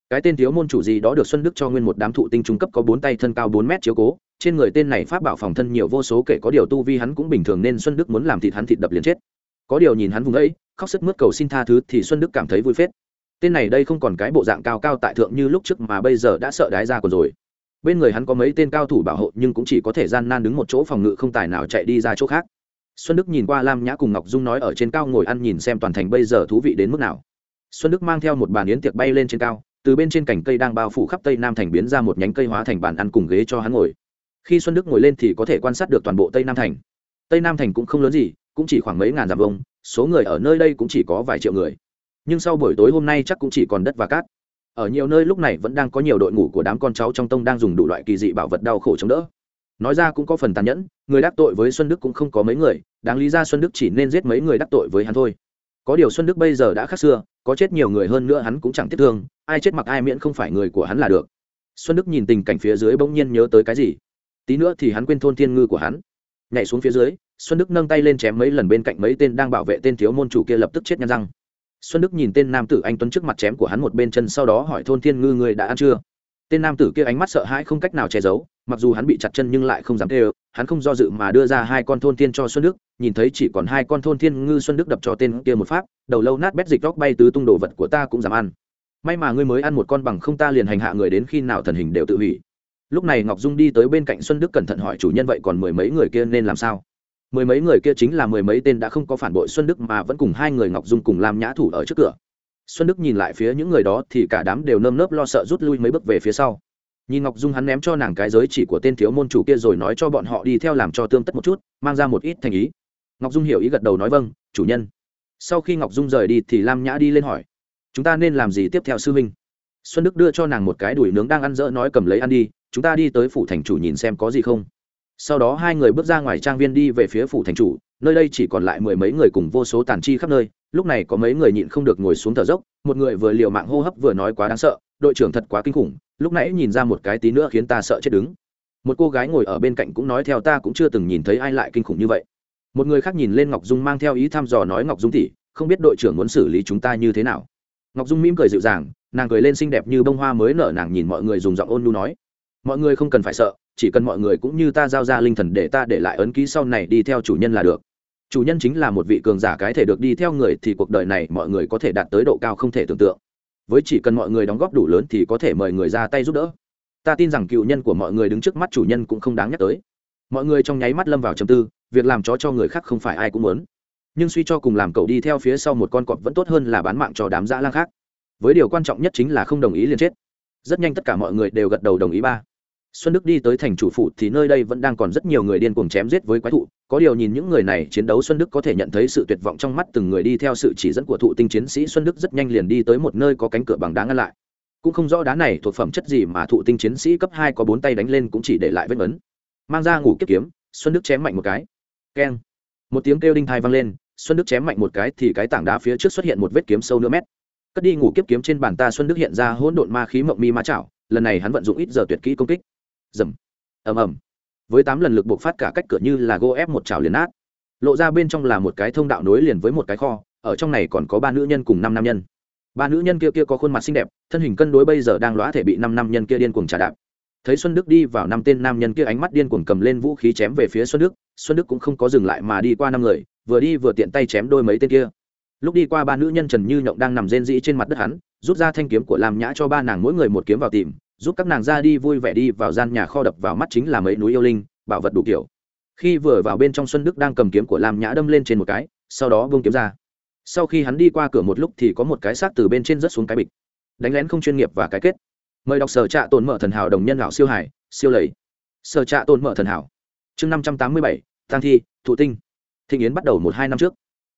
cái tên thiếu môn chủ gì đó được xuân đức cho nguyên một đám thụ tinh trung cấp có bốn tay thân cao bốn mét chiếu cố. Trên người tên này pháp bảo phòng thân nhiều vô số kể có điều tu vi hắn cũng bình thường nên xuân đức muốn làm thịt hắn thịt đập liền chết. Có điều nhìn hắn vùng ấy, khóc sức mướt cầu xin tha thứ thì xuân đức cảm thấy vui phết. Tên này đây không còn cái bộ dạng cao cao tại thượng như lúc trước mà bây giờ đã sợ đái ra còn rồi. Bên người hắn có mấy tên cao thủ bảo hộ nhưng cũng chỉ có thể gian nan đứng một chỗ phòng ngự không tài nào chạy đi ra chỗ khác. Xuân đức nhìn qua lam nhã cùng ngọc dung nói ở trên cao ngồi ăn nhìn xem toàn thành bây giờ thú vị đến mức nào. Xuân đức mang theo một bàn yến tiệc bay lên trên cao từ bên trên cành cây đang bao phủ khắp tây nam thành biến ra một nhánh cây hóa thành bàn ăn cùng ghế cho hắn ngồi. Khi xuân đức ngồi lên thì có thể quan sát được toàn bộ tây nam thành. Tây nam thành cũng không lớn gì, cũng chỉ khoảng mấy ngàn dặm vông số người ở nơi đây cũng chỉ có vài triệu người. Nhưng sau buổi tối hôm nay chắc cũng chỉ còn đất và cát. Ở nhiều nơi lúc này vẫn đang có nhiều đội ngũ của đám con cháu trong tông đang dùng đủ loại kỳ dị bảo vật đau khổ chống đỡ. Nói ra cũng có phần tàn nhẫn, người đắc tội với xuân đức cũng không có mấy người, đáng lý ra xuân đức chỉ nên giết mấy người đắc tội với hắn thôi. Có điều xuân đức bây giờ đã khác xưa có chết nhiều người hơn nữa hắn cũng chẳng tiếc thương, ai chết mặc ai miễn không phải người của hắn là được. Xuân đức nhìn tình cảnh phía dưới bỗng nhiên nhớ tới cái gì. Tí nữa thì hắn quên thôn thiên ngư của hắn. Nhảy xuống phía dưới, xuân đức nâng tay lên chém mấy lần bên cạnh mấy tên đang bảo vệ tên thiếu môn chủ kia lập tức chết nhăn răng. Xuân đức nhìn tên nam tử anh tuấn trước mặt chém của hắn một bên chân sau đó hỏi thôn thiên ngư người đã ăn chưa? Tên nam tử kia ánh mắt sợ hãi không cách nào che giấu mặc dù hắn bị chặt chân nhưng lại không dám tê ơ hắn không do dự mà đưa ra hai con thôn thiên cho xuân đức nhìn thấy chỉ còn hai con thôn thiên ngư xuân đức đập cho tên kia một phát, đầu lâu nát bét dịch góc bay tứ tung đồ vật của ta cũng dám ăn. May mà ngươi mới ăn một con bằng không ta liền hành hạ người đến khi nào thần hình đều tự hủy. Lúc này ngọc dung đi tới bên cạnh xuân đức cẩn thận hỏi chủ nhân vậy còn mười mấy người kia nên làm sao? Mười mấy người kia chính là mười mấy tên đã không có phản bội xuân đức mà vẫn cùng hai người ngọc dung cùng làm nhã thủ ở trước cửa xuân đức nhìn lại phía những người đó thì cả đám đều nơm nớp lo sợ rút lui mấy bước về phía sau. Nhìn ngọc dung hắn ném cho nàng cái giới chỉ của tên thiếu môn chủ kia rồi nói cho bọn họ đi theo làm cho tương tất một chút, mang ra một ít thành ý. Ngọc dung hiểu ý gật đầu nói vâng chủ nhân. Sau khi ngọc dung rời đi thì lam nhã đi lên hỏi, chúng ta nên làm gì tiếp theo sư huynh? Xuân đức đưa cho nàng một cái đùi nướng đang ăn dỡ nói cầm lấy ăn đi, chúng ta đi tới phủ thành chủ nhìn xem có gì không sau đó hai người bước ra ngoài trang viên đi về phía phủ thành chủ, nơi đây chỉ còn lại mười mấy người cùng vô số tàn chi khắp nơi, lúc này có mấy người nhịn không được ngồi xuống thở dốc, một người vừa liều mạng hô hấp vừa nói quá đáng sợ, đội trưởng thật quá kinh khủng, lúc nãy nhìn ra một cái tí nữa khiến ta sợ chết đứng. Một cô gái ngồi ở bên cạnh cũng nói theo ta cũng chưa từng nhìn thấy ai lại kinh khủng như vậy. Một người khác nhìn lên ngọc dung mang theo ý thăm dò nói ngọc dung tỉ không biết đội trưởng muốn xử lý chúng ta như thế nào. Ngọc dung mỉm cười dịu dàng, nàng cười lên xinh đẹp như bông hoa mới nở, nàng nhìn mọi người dùng giọng ôn nhu nói. Mọi người không cần phải sợ chỉ cần mọi người cũng như ta giao ra linh thần để ta để lại ấn ký sau này đi theo chủ nhân là được. Chủ nhân chính là một vị cường giả cái thể được đi theo người thì cuộc đời này mọi người có thể đạt tới độ cao không thể tưởng tượng. Với chỉ cần mọi người đóng góp đủ lớn thì có thể mời người ra tay giúp đỡ. Ta tin rằng cựu nhân của mọi người đứng trước mắt chủ nhân cũng không đáng nhắc tới. Mọi người trong nháy mắt lâm vào chầm tư, việc làm chó cho người khác không phải ai cũng muốn. Nhưng suy cho cùng làm cậu đi theo phía sau một con cọp vẫn tốt hơn là bán mạng cho đám dã lang khác. Với điều quan trọng nhất chính là không đồng ý liền chết. Rất nhanh tất cả mọi người đều gật đầu đồng ý ba xuân đức đi tới thành chủ phụ thì nơi đây vẫn đang còn rất nhiều người điên cuồng chém giết với quái thụ. Có điều nhìn những người này chiến đấu, xuân đức có thể nhận thấy sự tuyệt vọng trong mắt từng người đi theo sự chỉ dẫn của thụ tinh chiến sĩ. Xuân đức rất nhanh liền đi tới một nơi có cánh cửa bằng đá ngăn lại. Cũng không rõ đá này thuộc phẩm chất gì mà thụ tinh chiến sĩ cấp hai có bốn tay đánh lên cũng chỉ để lại vết ấn. Mang ra ngủ kiếp kiếm, xuân đức chém mạnh một cái. Keng. Một tiếng kêu đinh thai vang lên, xuân đức chém mạnh một cái thì cái tảng đá phía trước xuất hiện một vết kiếm sâu nửa mét. Cất đi ngủ kiếp kiếm trên bàn ta, xuân đức hiện ra hỗn độn ma khí mộng mi ma chảo. Lần này hắn vận dụng ít giờ tuyệt kỹ công kích dầm. Ầm ầm. Với tám lần lực buộc phát cả cách cửa như là gô ép một trào liền nát. Lộ ra bên trong là một cái thông đạo nối liền với một cái kho, ở trong này còn có ba nữ nhân cùng năm nam nhân. Ba nữ nhân kia kia có khuôn mặt xinh đẹp, thân hình cân đối bây giờ đang lõa thể bị năm nam nhân kia điên cuồng trả đạp. Thấy xuân đức đi vào năm tên nam nhân kia ánh mắt điên cuồng cầm lên vũ khí chém về phía xuân đức xuân đức cũng không có dừng lại mà đi qua năm người, vừa đi vừa tiện tay chém đôi mấy tên kia. Lúc đi qua ba nữ nhân trần như nhộng đang nằm rên rĩ trên mặt đất hắn, rút ra thanh kiếm của làm nhã cho ba nàng mỗi người một kiếm vào tìm giúp các nàng ra đi vui vẻ đi vào gian nhà kho đập vào mắt chính là mấy núi yêu linh, bảo vật đủ kiểu. Khi vừa vào bên trong xuân đức đang cầm kiếm của lam nhã đâm lên trên một cái, sau đó bông kiếm ra. Sau khi hắn đi qua cửa một lúc thì có một cái xác từ bên trên rớt xuống cái bịch. Đánh lén không chuyên nghiệp và cái kết. Mời đọc sở trạ tồn mở thần hảo đồng nhân lão siêu hải, siêu lầy. Sở trạ tồn mở thần hảo. Chương năm trăm tám mươi bảy tăng thi, thụ tinh. Thịnh yến bắt đầu một hai năm trước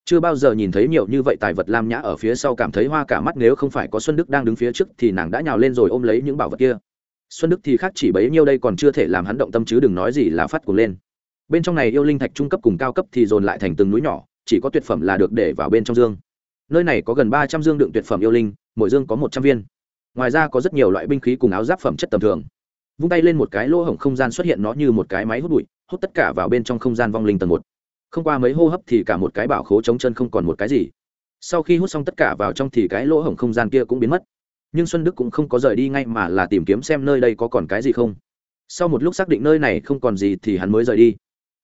chưa bao giờ nhìn thấy nhiều như vậy tài vật lam nhã ở phía sau cảm thấy hoa cả mắt nếu không phải có xuân đức đang đứng phía trước thì nàng đã nhào lên rồi ôm lấy những bảo vật kia. Xuân đức thì khác chỉ bấy nhiêu đây còn chưa thể làm hắn động tâm chứ đừng nói gì là phát cuồng lên. Bên trong này yêu linh thạch trung cấp cùng cao cấp thì dồn lại thành từng núi nhỏ, chỉ có tuyệt phẩm là được để vào bên trong dương. Nơi này có gần ba trăm dương đựng tuyệt phẩm yêu linh, mỗi dương có một trăm viên. Ngoài ra có rất nhiều loại binh khí cùng áo giáp phẩm chất tầm thường. Vung tay lên một cái lỗ hổng không gian xuất hiện nó như một cái máy hút bụi, hút tất cả vào bên trong không gian vong linh tầng một không qua mấy hô hấp thì cả một cái bảo khố chống chân không còn một cái gì. Sau khi hút xong tất cả vào trong thì cái lỗ hổng không gian kia cũng biến mất. Nhưng xuân đức cũng không có rời đi ngay mà là tìm kiếm xem nơi đây có còn cái gì không. Sau một lúc xác định nơi này không còn gì thì hắn mới rời đi.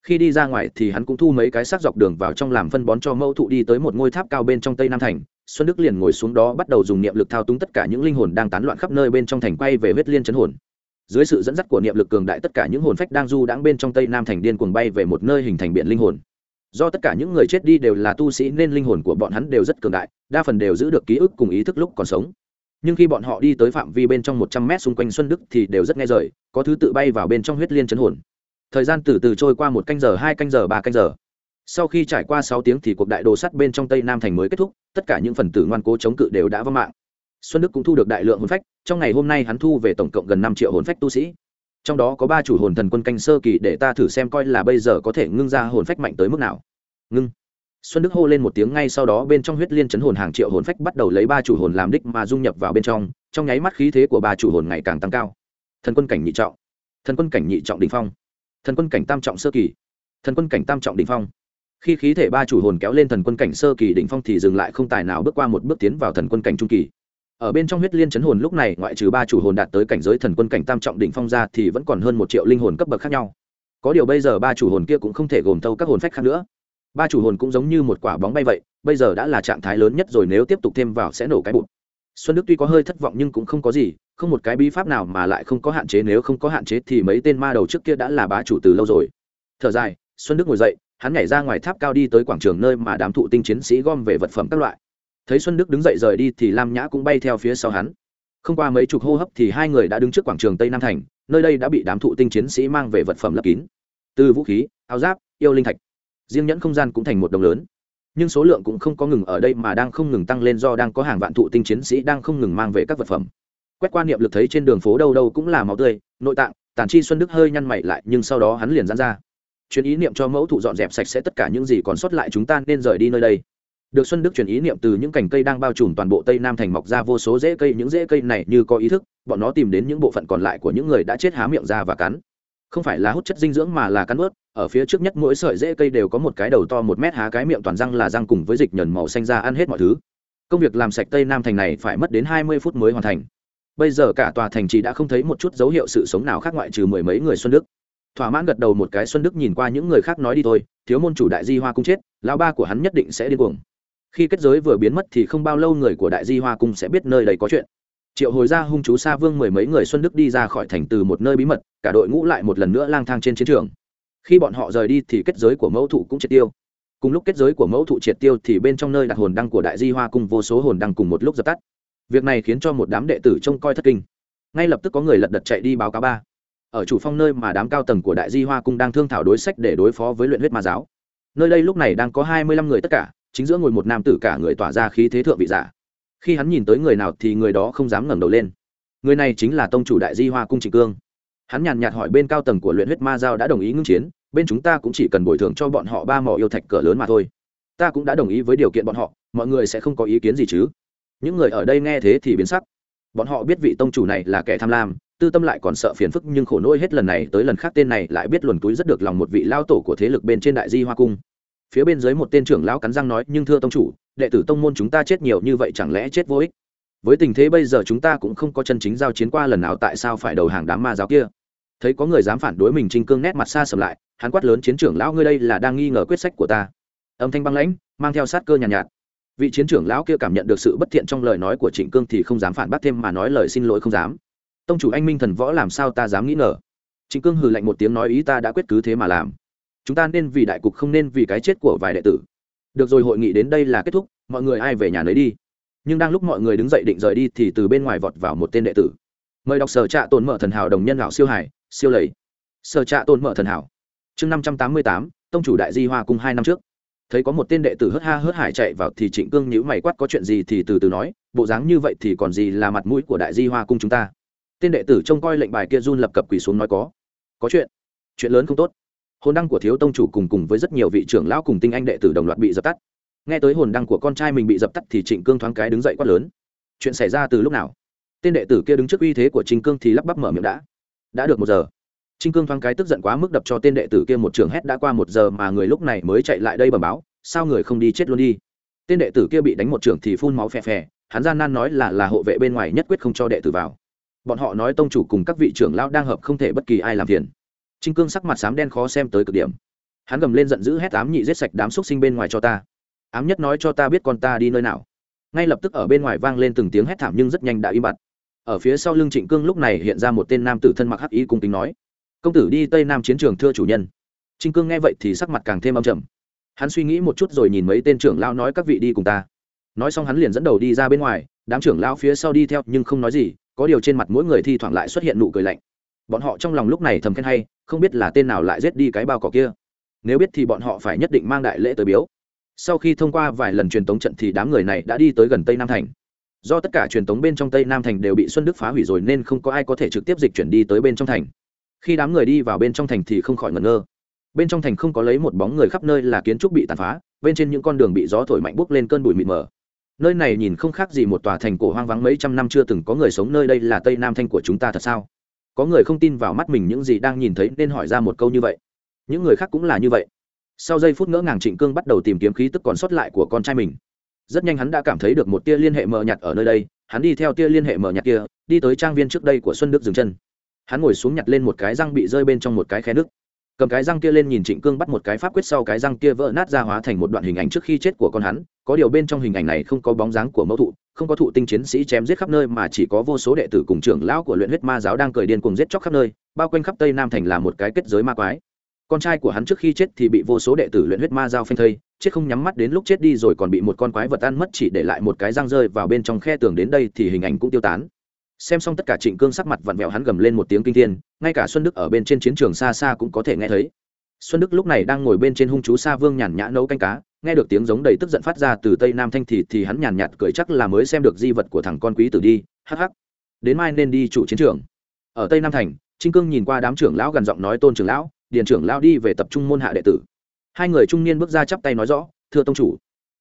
Khi đi ra ngoài thì hắn cũng thu mấy cái xác dọc đường vào trong làm phân bón cho mẫu thụ đi tới một ngôi tháp cao bên trong tây nam thành. Xuân đức liền ngồi xuống đó bắt đầu dùng niệm lực thao túng tất cả những linh hồn đang tán loạn khắp nơi bên trong thành quay về huyết liên chấn hồn. Dưới sự dẫn dắt của niệm lực cường đại tất cả những hồn phách đang du đãng bên trong tây nam thành điên cuồng bay về một nơi hình thành biển linh hồn do tất cả những người chết đi đều là tu sĩ nên linh hồn của bọn hắn đều rất cường đại, đa phần đều giữ được ký ức cùng ý thức lúc còn sống. Nhưng khi bọn họ đi tới phạm vi bên trong một trăm mét xung quanh xuân đức thì đều rất nghe rời, có thứ tự bay vào bên trong huyết liên chấn hồn. Thời gian từ từ trôi qua một canh giờ, hai canh giờ, ba canh giờ. Sau khi trải qua sáu tiếng thì cuộc đại đồ sắt bên trong tây nam thành mới kết thúc, tất cả những phần tử ngoan cố chống cự đều đã vong mạng. Xuân đức cũng thu được đại lượng hồn phách, trong ngày hôm nay hắn thu về tổng cộng gần năm triệu hồn phách tu sĩ trong đó có ba chủ hồn thần quân canh sơ kỳ để ta thử xem coi là bây giờ có thể ngưng ra hồn phách mạnh tới mức nào. Ngưng. Xuân đức hô lên một tiếng ngay sau đó bên trong huyết liên chấn hồn hàng triệu hồn phách bắt đầu lấy ba chủ hồn làm đích mà dung nhập vào bên trong trong nháy mắt khí thế của ba chủ hồn ngày càng tăng cao. Thần quân cảnh nhị trọng. Thần quân cảnh nhị trọng đ ỉ n h phong. Thần quân cảnh tam trọng sơ kỳ. Thần quân cảnh tam trọng đ ỉ n h phong. Khi khí thể ba chủ hồn kéo lên thần quân cảnh sơ kỳ đ ỉ n h phong thì dừng lại không tài nào bước qua một bước tiến vào thần quân cảnh trung kỳ ở bên trong huyết liên chấn hồn lúc này, ngoại trừ ba chủ hồn đạt tới cảnh giới thần quân cảnh tam trọng đỉnh phong ra thì vẫn còn hơn một triệu linh hồn cấp bậc khác nhau. Có điều bây giờ ba chủ hồn kia cũng không thể gồm thâu các hồn phách khác nữa. Ba chủ hồn cũng giống như một quả bóng bay vậy, bây giờ đã là trạng thái lớn nhất rồi, nếu tiếp tục thêm vào sẽ nổ cái bụt xuân đức tuy có hơi thất vọng nhưng cũng không có gì, không một cái bí pháp nào mà lại không có hạn chế, nếu không có hạn chế thì mấy tên ma đầu trước kia đã là bá chủ từ lâu rồi. Thở dài, xuân đức ngồi dậy, hắn nhảy ra ngoài tháp cao đi tới quảng trường nơi mà đám thụ tinh chiến sĩ gom về vật phẩm các loại thấy xuân đức đứng dậy rời đi thì lam nhã cũng bay theo phía sau hắn không qua mấy chục hô hấp thì hai người đã đứng trước quảng trường tây nam thành nơi đây đã bị đám thụ tinh chiến sĩ mang về vật phẩm lấp kín từ vũ khí áo giáp yêu linh thạch riêng nhẫn không gian cũng thành một đồng lớn nhưng số lượng cũng không có ngừng ở đây mà đang không ngừng tăng lên do đang có hàng vạn thụ tinh chiến sĩ đang không ngừng mang về các vật phẩm quét qua niệm lực thấy trên đường phố đâu đâu cũng là máu tươi nội tạng tàn chi xuân đức hơi nhăn mày lại nhưng sau đó hắn liền dán ra truyền ý niệm cho mẫu thụ dọn dẹp sạch sẽ tất cả những gì còn sót lại chúng ta nên rời đi nơi đây được xuân đức truyền ý niệm từ những cành cây đang bao trùm toàn bộ tây nam thành mọc ra vô số rễ cây, những rễ cây này như có ý thức, bọn nó tìm đến những bộ phận còn lại của những người đã chết há miệng ra và cắn. Không phải là hút chất dinh dưỡng mà là cắn ướt, ở phía trước nhất mỗi sợi rễ cây đều có một cái đầu to một mét há cái miệng toàn răng là răng cùng với dịch nhờn màu xanh ra ăn hết mọi thứ. Công việc làm sạch tây nam thành này phải mất đến hai mươi phút mới hoàn thành. Bây giờ cả tòa thành chỉ đã không thấy một chút dấu hiệu sự sống nào khác ngoại trừ mười mấy người xuân đức. Thỏa mãn gật đầu một cái, xuân đức nhìn qua những người khác nói đi thôi, thiếu môn chủ đại di hoa cũng chết, lão ba của hắn nhất định sẽ điên cuồng khi kết giới vừa biến mất thì không bao lâu người của đại di hoa cung sẽ biết nơi đây có chuyện. Triệu hồi ra hung chú sa vương mười mấy người xuân đức đi ra khỏi thành từ một nơi bí mật, cả đội ngũ lại một lần nữa lang thang trên chiến trường. Khi bọn họ rời đi thì kết giới của mẫu thụ cũng triệt tiêu. Cùng lúc kết giới của mẫu thụ triệt tiêu thì bên trong nơi đặt hồn đăng của đại di hoa Cung vô số hồn đăng cùng một lúc dập tắt. Việc này khiến cho một đám đệ tử trông coi thất kinh. Ngay lập tức có người lật đật chạy đi báo cáo ba. Ở chủ phong nơi mà đám cao tầng của đại di hoa cung đang thương thảo đối sách để đối phó với luyện huyết ma giáo. Nơi đây lúc này đang có hai mươi lăm người tất cả chính giữa ngồi một nam tử cả người tỏa ra khí thế thượng vị giả. Khi hắn nhìn tới người nào thì người đó không dám ngẩng đầu lên. Người này chính là tông chủ đại di hoa cung trịnh cương. Hắn nhàn nhạt hỏi bên cao tầng của luyện huyết ma giao đã đồng ý ngưng chiến, bên chúng ta cũng chỉ cần bồi thường cho bọn họ ba mỏ yêu thạch cỡ lớn mà thôi. Ta cũng đã đồng ý với điều kiện bọn họ, mọi người sẽ không có ý kiến gì chứ. Những người ở đây nghe thế thì biến sắc. Bọn họ biết vị tông chủ này là kẻ tham lam, tư tâm lại còn sợ phiền phức nhưng khổ nỗi hết lần này tới lần khác tên này lại biết luồn túi rất được lòng một vị lao tổ của thế lực bên trên đại di hoa cung phía bên dưới một tên trưởng lão cắn răng nói nhưng thưa tông chủ đệ tử tông môn chúng ta chết nhiều như vậy chẳng lẽ chết vô ích? Với tình thế bây giờ chúng ta cũng không có chân chính giao chiến qua lần nào tại sao phải đầu hàng đám ma giáo kia? Thấy có người dám phản đối mình trinh cương nét mặt xa sầm lại hắn quát lớn chiến trưởng lão ngươi đây là đang nghi ngờ quyết sách của ta. Âm thanh băng lãnh mang theo sát cơ nhàn nhạt, nhạt. Vị chiến trưởng lão kia cảm nhận được sự bất thiện trong lời nói của trịnh cương thì không dám phản bác thêm mà nói lời xin lỗi không dám. Tông chủ anh minh thần võ làm sao ta dám nghĩ ngờ? Trịnh cương hừ lạnh một tiếng nói ý ta đã quyết cứ thế mà làm chúng ta nên vì đại cục không nên vì cái chết của vài đệ tử. Được rồi, hội nghị đến đây là kết thúc, mọi người ai về nhà nấy đi. Nhưng đang lúc mọi người đứng dậy định rời đi thì từ bên ngoài vọt vào một tên đệ tử. Mời đọc sở trạ tồn mở thần hảo đồng nhân lão siêu hải, siêu lầy. Sở trạ tồn mở thần hảo. Chương năm trăm tám mươi tám, tông chủ đại di hoa cung hai năm trước. Thấy có một tên đệ tử hớt ha hớt hải chạy vào thì trịnh cương nhữ mày quát, có chuyện gì thì từ từ nói, bộ dáng như vậy thì còn gì là mặt mũi của đại di hoa cung chúng ta? Tên đệ tử trông coi lệnh bài kia run lập cập quỳ xuống nói, có có chuyện. Chuyện lớn không tốt hồn đăng của thiếu tông chủ cùng cùng với rất nhiều vị trưởng lão cùng tinh anh đệ tử đồng loạt bị dập tắt. Nghe tới hồn đăng của con trai mình bị dập tắt thì trịnh cương thoáng cái đứng dậy quát lớn. Chuyện xảy ra từ lúc nào? Tên đệ tử kia đứng trước uy thế của trịnh cương thì lắp bắp mở miệng đã. Đã được một giờ. Trịnh cương thoáng cái tức giận quá mức đập cho tên đệ tử kia một trường hét đã qua một giờ mà người lúc này mới chạy lại đây bẩm báo, sao người không đi chết luôn đi? Tên đệ tử kia bị đánh một trường thì phun máu phè phè, hắn gian nan nói là là hộ vệ bên ngoài nhất quyết không cho đệ tử vào. Bọn họ nói tông chủ cùng các vị trưởng lão đang hợp không thể bất kỳ ai làm phiền trinh cương sắc mặt xám đen khó xem tới cực điểm. Hắn gầm lên giận dữ hét ám nhị giết sạch đám xúc sinh bên ngoài cho ta. Ám nhất nói cho ta biết con ta đi nơi nào. Ngay lập tức ở bên ngoài vang lên từng tiếng hét thảm nhưng rất nhanh đã im bặt. Ở phía sau lưng trịnh cương lúc này hiện ra một tên nam tử thân mặc hắc ý cung kính nói, công tử đi tây nam chiến trường thưa chủ nhân. Trịnh cương nghe vậy thì sắc mặt càng thêm âm trầm. Hắn suy nghĩ một chút rồi nhìn mấy tên trưởng lao nói, các vị đi cùng ta. Nói xong hắn liền dẫn đầu đi ra bên ngoài, đám trưởng lao phía sau đi theo nhưng không nói gì, có điều trên mặt mỗi người thi thoảng lại xuất hiện nụ cười lạnh bọn họ trong lòng lúc này thầm khen hay, không biết là tên nào lại giết đi cái bao cỏ kia. Nếu biết thì bọn họ phải nhất định mang đại lễ tới biếu. Sau khi thông qua vài lần truyền tống trận thì đám người này đã đi tới gần tây nam thành. Do tất cả truyền tống bên trong tây nam thành đều bị xuân đức phá hủy rồi nên không có ai có thể trực tiếp dịch chuyển đi tới bên trong thành. Khi đám người đi vào bên trong thành thì không khỏi ngẩn ngơ. Bên trong thành không có lấy một bóng người khắp nơi là kiến trúc bị tàn phá, bên trên những con đường bị gió thổi mạnh bốc lên cơn bụi mịt mờ. Nơi này nhìn không khác gì một tòa thành cổ hoang vắng mấy trăm năm chưa từng có người sống nơi đây là tây nam thanh của chúng ta thật sao? Có người không tin vào mắt mình những gì đang nhìn thấy nên hỏi ra một câu như vậy. Những người khác cũng là như vậy. Sau giây phút ngỡ ngàng trịnh cương bắt đầu tìm kiếm khí tức còn sót lại của con trai mình. Rất nhanh hắn đã cảm thấy được một tia liên hệ mờ nhạt ở nơi đây, hắn đi theo tia liên hệ mờ nhạt kia, đi tới trang viên trước đây của xuân đức dừng chân. Hắn ngồi xuống nhặt lên một cái răng bị rơi bên trong một cái khe nước cầm cái răng kia lên nhìn trịnh cương bắt một cái pháp quyết sau cái răng kia vỡ nát ra hóa thành một đoạn hình ảnh trước khi chết của con hắn, có điều bên trong hình ảnh này không có bóng dáng của mẫu thụ, không có thụ tinh chiến sĩ chém giết khắp nơi mà chỉ có vô số đệ tử cùng trưởng lão của luyện huyết ma giáo đang cười điên cùng giết chóc khắp nơi, bao quanh khắp tây nam thành là một cái kết giới ma quái. Con trai của hắn trước khi chết thì bị vô số đệ tử luyện huyết ma giao phanh thây, chết không nhắm mắt đến lúc chết đi rồi còn bị một con quái vật ăn mất chỉ để lại một cái răng rơi vào bên trong khe tường đến đây thì hình ảnh cũng tiêu tán xem xong tất cả trịnh cương sắc mặt vặn vẹo hắn gầm lên một tiếng kinh thiên, ngay cả xuân đức ở bên trên chiến trường xa xa cũng có thể nghe thấy. Xuân đức lúc này đang ngồi bên trên hung chú sa vương nhàn nhã nấu canh cá, nghe được tiếng giống đầy tức giận phát ra từ tây nam thanh thì thì hắn nhàn nhạt cười chắc là mới xem được di vật của thằng con quý tử đi, hắc hắc. Đến mai nên đi chủ chiến trường. Ở tây nam thành trinh cương nhìn qua đám trưởng lão gần giọng nói tôn trưởng lão, điền trưởng lão đi về tập trung môn hạ đệ tử. Hai người trung niên bước ra chắp tay nói rõ, thưa tông chủ,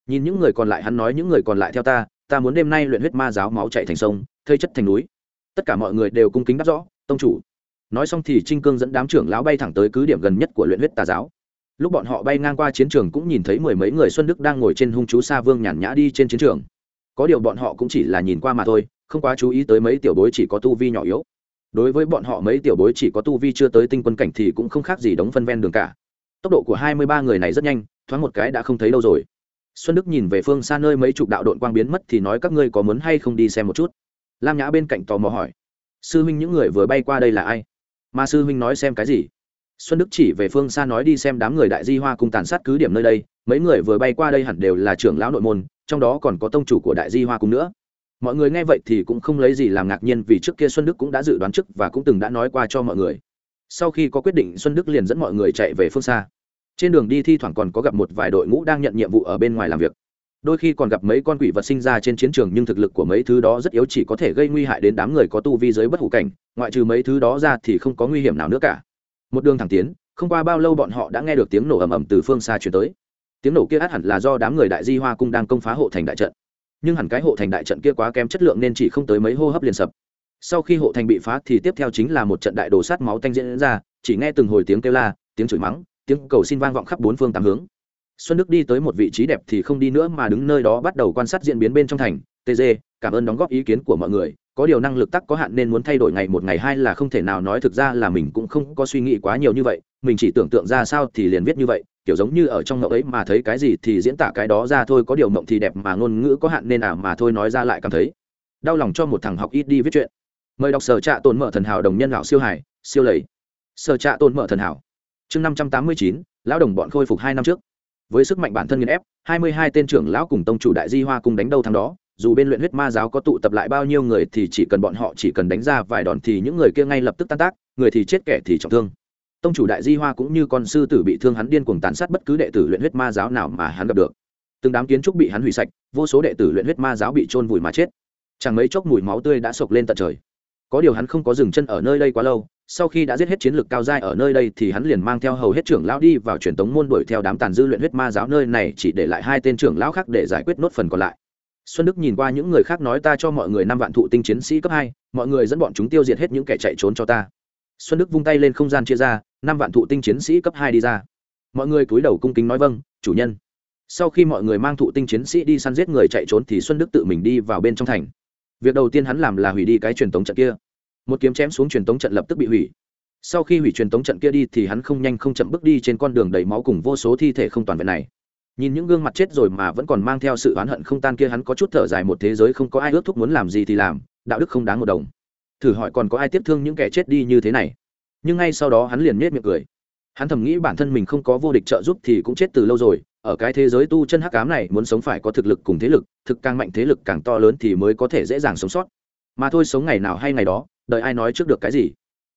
nhìn những người còn lại hắn nói những người còn lại theo ta ta muốn đêm nay luyện huyết ma giáo máu chạy thành sông thây chất thành núi. Tất cả mọi người đều cung kính đáp rõ, tông chủ. Nói xong thì trinh cương dẫn đám trưởng lão bay thẳng tới cứ điểm gần nhất của luyện huyết tà giáo. Lúc bọn họ bay ngang qua chiến trường cũng nhìn thấy mười mấy người xuân đức đang ngồi trên hung chú sa vương nhàn nhã đi trên chiến trường. Có điều bọn họ cũng chỉ là nhìn qua mà thôi, không quá chú ý tới mấy tiểu bối chỉ có tu vi nhỏ yếu. Đối với bọn họ mấy tiểu bối chỉ có tu vi chưa tới tinh quân cảnh thì cũng không khác gì đóng phân ven đường cả. Tốc độ của hai mươi ba người này rất nhanh, thoáng một cái đã không thấy đâu rồi. Xuân đức nhìn về phương xa nơi mấy chục đạo đội quang biến mất thì nói các ngươi có muốn hay không đi xem một chút lam nhã bên cạnh tò mò hỏi, sư huynh những người vừa bay qua đây là ai? Mà sư huynh nói xem cái gì? Xuân đức chỉ về phương xa nói đi xem đám người đại di hoa cùng tàn sát cứ điểm nơi đây, mấy người vừa bay qua đây hẳn đều là trưởng lão nội môn, trong đó còn có tông chủ của đại di hoa cùng nữa. Mọi người nghe vậy thì cũng không lấy gì làm ngạc nhiên vì trước kia xuân đức cũng đã dự đoán trước và cũng từng đã nói qua cho mọi người. Sau khi có quyết định, xuân đức liền dẫn mọi người chạy về phương xa. Trên đường đi thi thoảng còn có gặp một vài đội ngũ đang nhận nhiệm vụ ở bên ngoài làm việc đôi khi còn gặp mấy con quỷ vật sinh ra trên chiến trường nhưng thực lực của mấy thứ đó rất yếu chỉ có thể gây nguy hại đến đám người có tu vi giới bất hủ cảnh, ngoại trừ mấy thứ đó ra thì không có nguy hiểm nào nữa cả. Một đường thẳng tiến, không qua bao lâu bọn họ đã nghe được tiếng nổ ầm ầm từ phương xa chuyển tới. Tiếng nổ kia át hẳn là do đám người đại di hoa cung đang công phá hộ thành đại trận. Nhưng hẳn cái hộ thành đại trận kia quá kém chất lượng nên chỉ không tới mấy hô hấp liền sập. Sau khi hộ thành bị phá thì tiếp theo chính là một trận đại đồ sát máu tanh diễn ra, chỉ nghe từng hồi tiếng kêu la, tiếng chửi mắng, tiếng cầu xin vang vọng khắp bốn phương tám hướng xuân đức đi tới một vị trí đẹp thì không đi nữa mà đứng nơi đó bắt đầu quan sát diễn biến bên trong thành. Tg cảm ơn đóng góp ý kiến của mọi người. Có điều năng lực tắc có hạn nên muốn thay đổi ngày một ngày hai là không thể nào nói thực ra là mình cũng không có suy nghĩ quá nhiều như vậy. Mình chỉ tưởng tượng ra sao thì liền viết như vậy. Kiểu giống như ở trong mộng ấy mà thấy cái gì thì diễn tả cái đó ra thôi. Có điều mộng thì đẹp mà ngôn ngữ có hạn nên à mà thôi nói ra lại cảm thấy đau lòng cho một thằng học ít đi viết chuyện. Mời đọc sở trạ tồn mở thần hảo đồng nhân lão siêu hải, siêu lầy. Sở trạ tồn mở thần hảo. Chương năm trăm tám mươi chín, lão đồng bọn khôi phục hai năm trước với sức mạnh bản thân nghiền ép, hai mươi hai tên trưởng lão cùng tông chủ đại di hoa cùng đánh đâu thắng đó. Dù bên luyện huyết ma giáo có tụ tập lại bao nhiêu người thì chỉ cần bọn họ chỉ cần đánh ra vài đòn thì những người kia ngay lập tức tan tác, người thì chết kẻ thì trọng thương. Tông chủ đại di hoa cũng như con sư tử bị thương hắn điên cuồng tàn sát bất cứ đệ tử luyện huyết ma giáo nào mà hắn gặp được. Từng đám kiến trúc bị hắn hủy sạch, vô số đệ tử luyện huyết ma giáo bị trôn vùi mà chết. Chẳng mấy chốc mùi máu tươi đã sộc lên tận trời. Có điều hắn không có dừng chân ở nơi đây quá lâu sau khi đã giết hết chiến lược cao giai ở nơi đây thì hắn liền mang theo hầu hết trưởng lão đi vào truyền tống môn đuổi theo đám tàn dư luyện huyết ma giáo nơi này chỉ để lại hai tên trưởng lão khác để giải quyết nốt phần còn lại. Xuân đức nhìn qua những người khác nói ta cho mọi người năm vạn thụ tinh chiến sĩ cấp hai, mọi người dẫn bọn chúng tiêu diệt hết những kẻ chạy trốn cho ta. Xuân đức vung tay lên không gian chia ra, năm vạn thụ tinh chiến sĩ cấp hai đi ra. Mọi người cúi đầu cung kính nói vâng chủ nhân. Sau khi mọi người mang thụ tinh chiến sĩ đi săn giết người chạy trốn thì xuân đức tự mình đi vào bên trong thành. Việc đầu tiên hắn làm là hủy đi cái truyền tống trận kia một kiếm chém xuống truyền tống trận lập tức bị hủy. Sau khi hủy truyền tống trận kia đi thì hắn không nhanh không chậm bước đi trên con đường đầy máu cùng vô số thi thể không toàn vẹn này. Nhìn những gương mặt chết rồi mà vẫn còn mang theo sự oán hận không tan kia hắn có chút thở dài một thế giới không có ai ước thúc muốn làm gì thì làm, đạo đức không đáng một đồng. Thử hỏi còn có ai tiếp thương những kẻ chết đi như thế này? Nhưng ngay sau đó hắn liền nhếch miệng cười. Hắn thầm nghĩ bản thân mình không có vô địch trợ giúp thì cũng chết từ lâu rồi, ở cái thế giới tu chân hắc ám này muốn sống phải có thực lực cùng thế lực, thực càng mạnh thế lực càng to lớn thì mới có thể dễ dàng sống sót. Mà thôi, sống ngày nào hay ngày đó đợi ai nói trước được cái gì.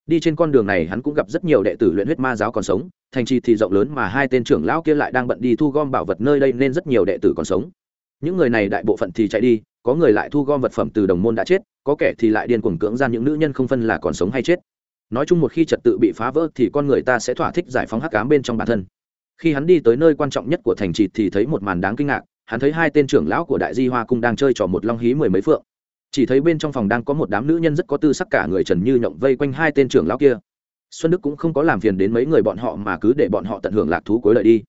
Đi trên con đường này hắn cũng gặp rất nhiều đệ tử luyện huyết ma giáo còn sống, thành trì thì rộng lớn mà hai tên trưởng lão kia lại đang bận đi thu gom bảo vật nơi đây nên rất nhiều đệ tử còn sống. Những người này đại bộ phận thì chạy đi, có người lại thu gom vật phẩm từ đồng môn đã chết, có kẻ thì lại điên cuồng cưỡng gian những nữ nhân không phân là còn sống hay chết. Nói chung một khi trật tự bị phá vỡ thì con người ta sẽ thỏa thích giải phóng hắc cám bên trong bản thân. Khi hắn đi tới nơi quan trọng nhất của thành trì thì thấy một màn đáng kinh ngạc, hắn thấy hai tên trưởng lão của đại di hoa cung đang chơi trò một long hí mười mấy phượng chỉ thấy bên trong phòng đang có một đám nữ nhân rất có tư sắc cả người trần như nhộng vây quanh hai tên trưởng lão kia. Xuân đức cũng không có làm phiền đến mấy người bọn họ mà cứ để bọn họ tận hưởng lạc thú cuối lợi đi.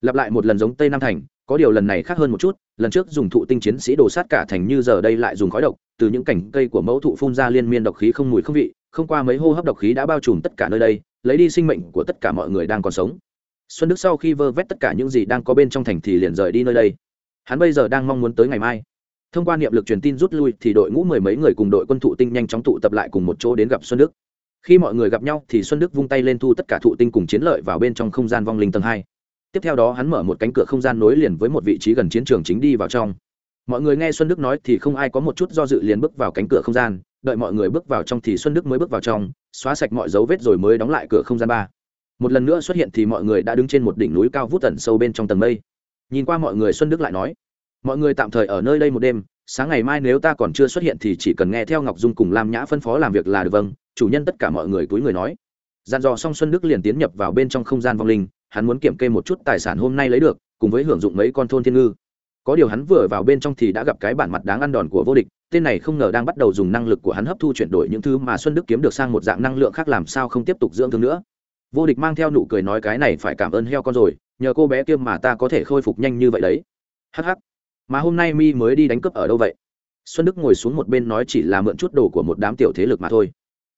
Lặp lại một lần giống tây nam thành, có điều lần này khác hơn một chút, lần trước dùng thụ tinh chiến sĩ đồ sát cả thành như giờ đây lại dùng khói độc, từ những cành cây của mẫu thụ phun ra liên miên độc khí không mùi không vị, không qua mấy hô hấp độc khí đã bao trùm tất cả nơi đây, lấy đi sinh mệnh của tất cả mọi người đang còn sống. Xuân đức sau khi vơ vét tất cả những gì đang có bên trong thành thì liền rời đi nơi đây. Hắn bây giờ đang mong muốn tới ngày mai thông qua niệm lực truyền tin rút lui thì đội ngũ mười mấy người cùng đội quân thụ tinh nhanh chóng tụ tập lại cùng một chỗ đến gặp xuân đức. Khi mọi người gặp nhau thì xuân đức vung tay lên thu tất cả thụ tinh cùng chiến lợi vào bên trong không gian vong linh tầng hai. Tiếp theo đó hắn mở một cánh cửa không gian nối liền với một vị trí gần chiến trường chính đi vào trong. Mọi người nghe xuân đức nói thì không ai có một chút do dự liền bước vào cánh cửa không gian, đợi mọi người bước vào trong thì xuân đức mới bước vào trong, xóa sạch mọi dấu vết rồi mới đóng lại cửa không gian ba. Một lần nữa xuất hiện thì mọi người đã đứng trên một đỉnh núi cao vút tẩn sâu bên trong tầng mây. Nhìn qua mọi người xuân đức lại nói mọi người tạm thời ở nơi đây một đêm, sáng ngày mai nếu ta còn chưa xuất hiện thì chỉ cần nghe theo ngọc dung cùng lam nhã phân phó làm việc là được vâng chủ nhân tất cả mọi người túi người nói. Dàn dò xong xuân đức liền tiến nhập vào bên trong không gian vong linh, hắn muốn kiểm kê một chút tài sản hôm nay lấy được, cùng với hưởng dụng mấy con thôn thiên ngư. Có điều hắn vừa vào bên trong thì đã gặp cái bản mặt đáng ăn đòn của vô địch, tên này không ngờ đang bắt đầu dùng năng lực của hắn hấp thu chuyển đổi những thứ mà xuân đức kiếm được sang một dạng năng lượng khác làm sao không tiếp tục dưỡng thương nữa. Vô địch mang theo nụ cười nói cái này phải cảm ơn heo con rồi, nhờ cô bé kia mà ta có thể khôi phục nhanh như vậy đấy. Hh mà hôm nay mi mới đi đánh cướp ở đâu vậy? Xuân đức ngồi xuống một bên nói chỉ là mượn chút đồ của một đám tiểu thế lực mà thôi.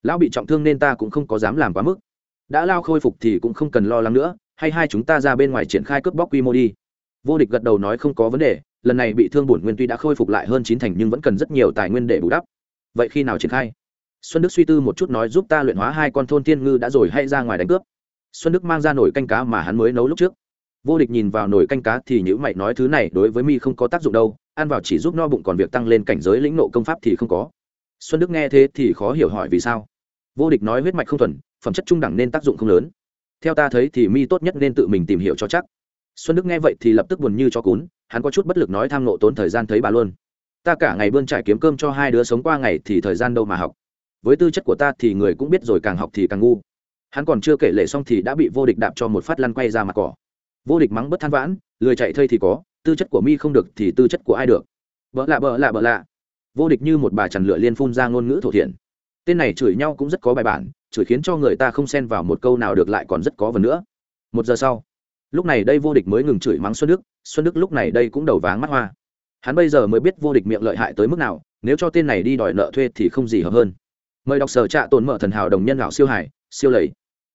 Lão bị trọng thương nên ta cũng không có dám làm quá mức. Đã lao khôi phục thì cũng không cần lo lắng nữa, hay hai chúng ta ra bên ngoài triển khai cướp bóc quy mô đi. Vô địch gật đầu nói không có vấn đề, lần này bị thương bổn nguyên tuy đã khôi phục lại hơn chín thành nhưng vẫn cần rất nhiều tài nguyên để bù đắp. Vậy khi nào triển khai? Xuân đức suy tư một chút nói giúp ta luyện hóa hai con thôn thiên ngư đã rồi hay ra ngoài đánh cướp. Xuân đức mang ra nồi canh cá mà hắn mới nấu lúc trước vô địch nhìn vào nồi canh cá thì nhữ mày nói thứ này đối với mi không có tác dụng đâu, ăn vào chỉ giúp no bụng còn việc tăng lên cảnh giới lĩnh nộ công pháp thì không có. Xuân đức nghe thế thì khó hiểu hỏi vì sao. Vô địch nói huyết mạch không thuần, phẩm chất trung đẳng nên tác dụng không lớn. Theo ta thấy thì mi tốt nhất nên tự mình tìm hiểu cho chắc. Xuân đức nghe vậy thì lập tức buồn như cho cún, hắn có chút bất lực nói tham nộ tốn thời gian thấy bà luôn. Ta cả ngày bươn trải kiếm cơm cho hai đứa sống qua ngày thì thời gian đâu mà học. Với tư chất của ta thì người cũng biết rồi, càng học thì càng ngu. Hắn còn chưa kể lệ xong thì đã bị vô địch đạp cho một phát lăn quay ra mặt cỏ vô địch mắng bất than vãn, lười chạy thây thì có, tư chất của mi không được thì tư chất của ai được. Vợ lạ vợ lạ vợ lạ. Vô địch như một bà trần lựa liên phun ra ngôn ngữ thổ thiện. Tên này chửi nhau cũng rất có bài bản, chửi khiến cho người ta không xen vào một câu nào được lại còn rất có vần nữa. Một giờ sau, lúc này đây vô địch mới ngừng chửi mắng xuân đức xuân đức lúc này đây cũng đầu váng mắt hoa. Hắn bây giờ mới biết vô địch miệng lợi hại tới mức nào, nếu cho tên này đi đòi nợ thuê thì không gì hợp hơn. Mời đọc sở trạ tồn mở thần hảo đồng nhân lão siêu hải siêu lầy.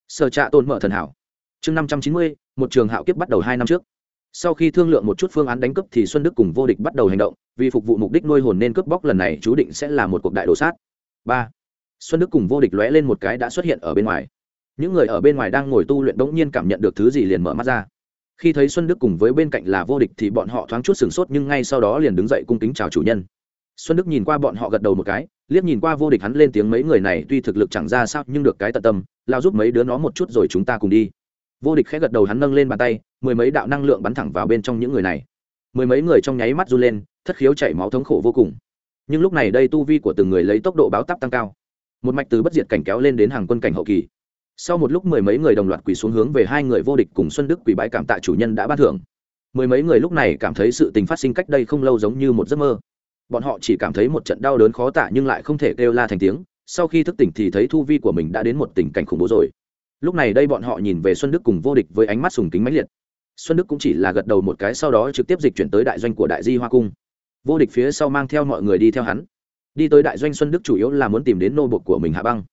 Sở trạ tồn mở thần hảo chương năm trăm chín mươi, một trường hạo kiếp bắt đầu hai năm trước. Sau khi thương lượng một chút phương án đánh cướp thì xuân đức cùng vô địch bắt đầu hành động, vì phục vụ mục đích nuôi hồn nên cướp bóc lần này chú định sẽ là một cuộc đại đồ sát. Ba, xuân đức cùng vô địch lóe lên một cái đã xuất hiện ở bên ngoài. Những người ở bên ngoài đang ngồi tu luyện đ ỗ n g nhiên cảm nhận được thứ gì liền mở mắt ra. Khi thấy xuân đức cùng với bên cạnh là vô địch thì bọn họ thoáng chút sửng sốt nhưng ngay sau đó liền đứng dậy cung kính chào chủ nhân. Xuân đức nhìn qua bọn họ gật đầu một cái, liếc nhìn qua vô địch hắn lên tiếng mấy người này tuy thực lực chẳng ra sao nhưng được cái tận tâm, lao giúp mấy đứa nó một chút rồi chúng ta cùng đi vô địch khẽ gật đầu hắn nâng lên bàn tay, mười mấy đạo năng lượng bắn thẳng vào bên trong những người này. Mười mấy người trong nháy mắt run lên, thất khiếu chảy máu thống khổ vô cùng. Nhưng lúc này đây tu vi của từng người lấy tốc độ báo tắp tăng cao. Một mạch từ bất diệt cảnh kéo lên đến hàng quân cảnh hậu kỳ. Sau một lúc mười mấy người đồng loạt quỳ xuống hướng về hai người vô địch cùng xuân đức quỳ bái cảm tạ chủ nhân đã ban thưởng. Mười mấy người lúc này cảm thấy sự tình phát sinh cách đây không lâu giống như một giấc mơ. Bọn họ chỉ cảm thấy một trận đau đớn khó tả nhưng lại không thể kêu la thành tiếng. Sau khi thức tỉnh thì thấy thu vi của mình đã đến một tình cảnh khủng bố rồi lúc này đây bọn họ nhìn về xuân đức cùng vô địch với ánh mắt sùng kính mãnh liệt. Xuân đức cũng chỉ là gật đầu một cái, sau đó trực tiếp dịch chuyển tới đại doanh của đại di hoa cung. Vô địch phía sau mang theo mọi người đi theo hắn. Đi tới đại doanh xuân đức chủ yếu là muốn tìm đến nô bột của mình hạ băng.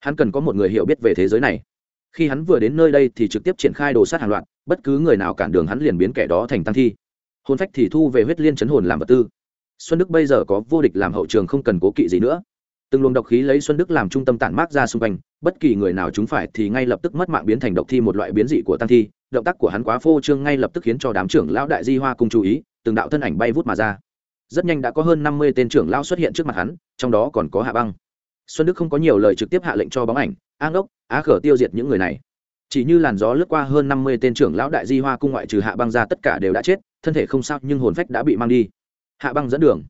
Hắn cần có một người hiểu biết về thế giới này. Khi hắn vừa đến nơi đây thì trực tiếp triển khai đồ sát hàng loạt, bất cứ người nào cản đường hắn liền biến kẻ đó thành tăng thi. Hôn phách thì thu về huyết liên chấn hồn làm vật tư. Xuân đức bây giờ có vô địch làm hậu trường không cần cố kỵ gì nữa từng luồng độc khí lấy xuân đức làm trung tâm tản mát ra xung quanh, bất kỳ người nào chúng phải thì ngay lập tức mất mạng biến thành độc thi một loại biến dị của tăng thi, động tác của hắn quá phô trương ngay lập tức khiến cho đám trưởng lão đại di hoa cùng chú ý, từng đạo thân ảnh bay vút mà ra. Rất nhanh đã có hơn năm mươi tên trưởng lão xuất hiện trước mặt hắn, trong đó còn có hạ băng. Xuân đức không có nhiều lời trực tiếp hạ lệnh cho bóng ảnh an ốc á khở tiêu diệt những người này. Chỉ như làn gió lướt qua hơn năm mươi tên trưởng lão đại di hoa cung ngoại trừ hạ băng ra tất cả đều đã chết, thân thể không sao nhưng hồn phách đã bị mang đi. Hạ băng dẫn đường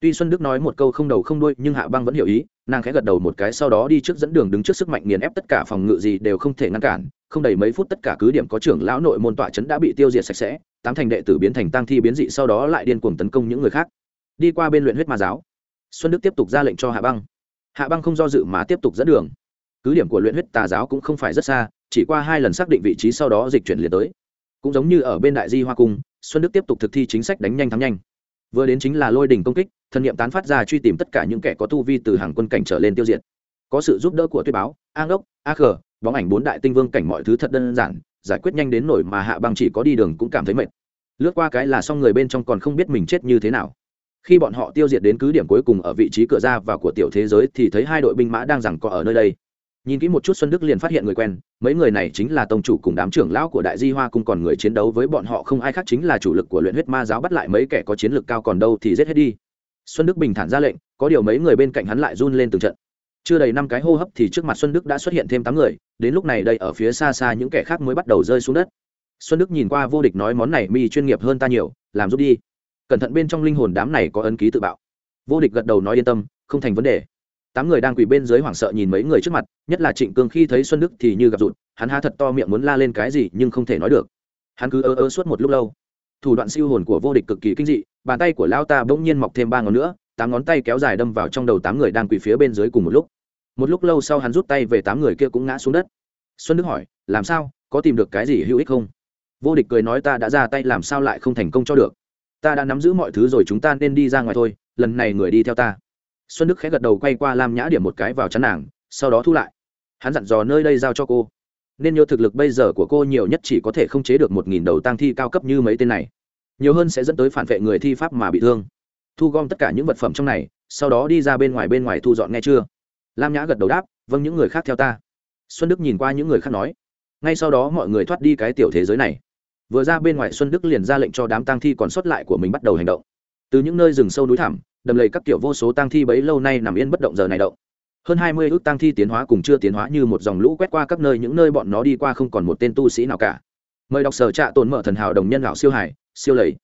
tuy xuân đức nói một câu không đầu không đuôi, nhưng hạ băng vẫn hiểu ý, nàng khẽ gật đầu một cái, sau đó đi trước dẫn đường đứng trước sức mạnh nghiền ép tất cả phòng ngự gì đều không thể ngăn cản, không đầy mấy phút tất cả cứ điểm có trưởng lão nội môn tọa trấn đã bị tiêu diệt sạch sẽ, tám thành đệ tử biến thành tăng thi biến dị, sau đó lại điên cuồng tấn công những người khác. Đi qua bên luyện huyết ma giáo, xuân đức tiếp tục ra lệnh cho hạ băng. Hạ băng không do dự mà tiếp tục dẫn đường. Cứ điểm của luyện huyết tà giáo cũng không phải rất xa, chỉ qua hai lần xác định vị trí sau đó dịch chuyển liền tới. Cũng giống như ở bên đại di hoa cung, xuân đức tiếp tục thực thi chính sách đánh nhanh thắng nhanh vừa đến chính là lôi đỉnh công kích, thần nghiệm tán phát ra truy tìm tất cả những kẻ có tu vi từ hàng quân cảnh trở lên tiêu diệt. Có sự giúp đỡ của tuyết báo an đốc a khờ, bóng ảnh bốn đại tinh vương cảnh mọi thứ thật đơn giản, giải quyết nhanh đến nổi mà hạ băng chỉ có đi đường cũng cảm thấy mệt. Lướt qua cái là xong người bên trong còn không biết mình chết như thế nào. Khi bọn họ tiêu diệt đến cứ điểm cuối cùng ở vị trí cửa ra vào của tiểu thế giới thì thấy hai đội binh mã đang rằng có ở nơi đây nhìn kỹ một chút xuân đức liền phát hiện người quen, mấy người này chính là tông chủ cùng đám trưởng lão của đại di hoa cung còn người chiến đấu với bọn họ, không ai khác chính là chủ lực của luyện huyết ma giáo bắt lại mấy kẻ có chiến lược cao còn đâu thì giết hết đi. Xuân đức bình thản ra lệnh, có điều mấy người bên cạnh hắn lại run lên từng trận. Chưa đầy năm cái hô hấp thì trước mặt xuân đức đã xuất hiện thêm tám người, đến lúc này đây ở phía xa xa những kẻ khác mới bắt đầu rơi xuống đất. Xuân đức nhìn qua vô địch nói món này mi chuyên nghiệp hơn ta nhiều, làm giúp đi. Cẩn thận bên trong linh hồn đám này có ấn ký tự bạo. Vô địch gật đầu nói yên tâm, không thành vấn đề tám người đang quỳ bên dưới hoảng sợ nhìn mấy người trước mặt, nhất là trịnh cương khi thấy xuân đức thì như gặp rụt, hắn há thật to miệng muốn la lên cái gì nhưng không thể nói được. Hắn cứ ơ ơ suốt một lúc lâu. Thủ đoạn siêu hồn của vô địch cực kỳ kinh dị, bàn tay của lao ta bỗng nhiên mọc thêm ba ngón nữa, tám ngón tay kéo dài đâm vào trong đầu tám người đang quỳ phía bên dưới cùng một lúc. Một lúc lâu sau hắn rút tay về tám người kia cũng ngã xuống đất. Xuân đức hỏi, làm sao? Có tìm được cái gì hữu ích không? Vô địch cười nói, ta đã ra tay, làm sao lại không thành công cho được? Ta đã nắm giữ mọi thứ rồi, chúng ta nên đi ra ngoài thôi, lần này người đi theo ta xuân đức khẽ gật đầu quay qua lam nhã điểm một cái vào chắn nàng, sau đó thu lại. Hắn dặn dò nơi đây giao cho cô. Nên nhớ thực lực bây giờ của cô nhiều nhất chỉ có thể không chế được một nghìn đầu tăng thi cao cấp như mấy tên này. Nhiều hơn sẽ dẫn tới phản vệ người thi pháp mà bị thương. Thu gom tất cả những vật phẩm trong này, sau đó đi ra bên ngoài bên ngoài thu dọn nghe chưa? Lam nhã gật đầu đáp vâng những người khác theo ta. Xuân đức nhìn qua những người khác nói. Ngay sau đó mọi người thoát đi cái tiểu thế giới này. Vừa ra bên ngoài, xuân đức liền ra lệnh cho đám tang thi còn sót lại của mình bắt đầu hành động. Từ những nơi rừng sâu núi thẳm đầm lầy các kiểu vô số tang thi bấy lâu nay nằm yên bất động giờ này động. Hơn hai mươi ước tang thi tiến hóa cùng chưa tiến hóa như một dòng lũ quét qua các nơi, những nơi bọn nó đi qua không còn một tên tu sĩ nào cả. Mời đọc sở trạ tồn mở thần hảo đồng nhân lão siêu hải, siêu lầy.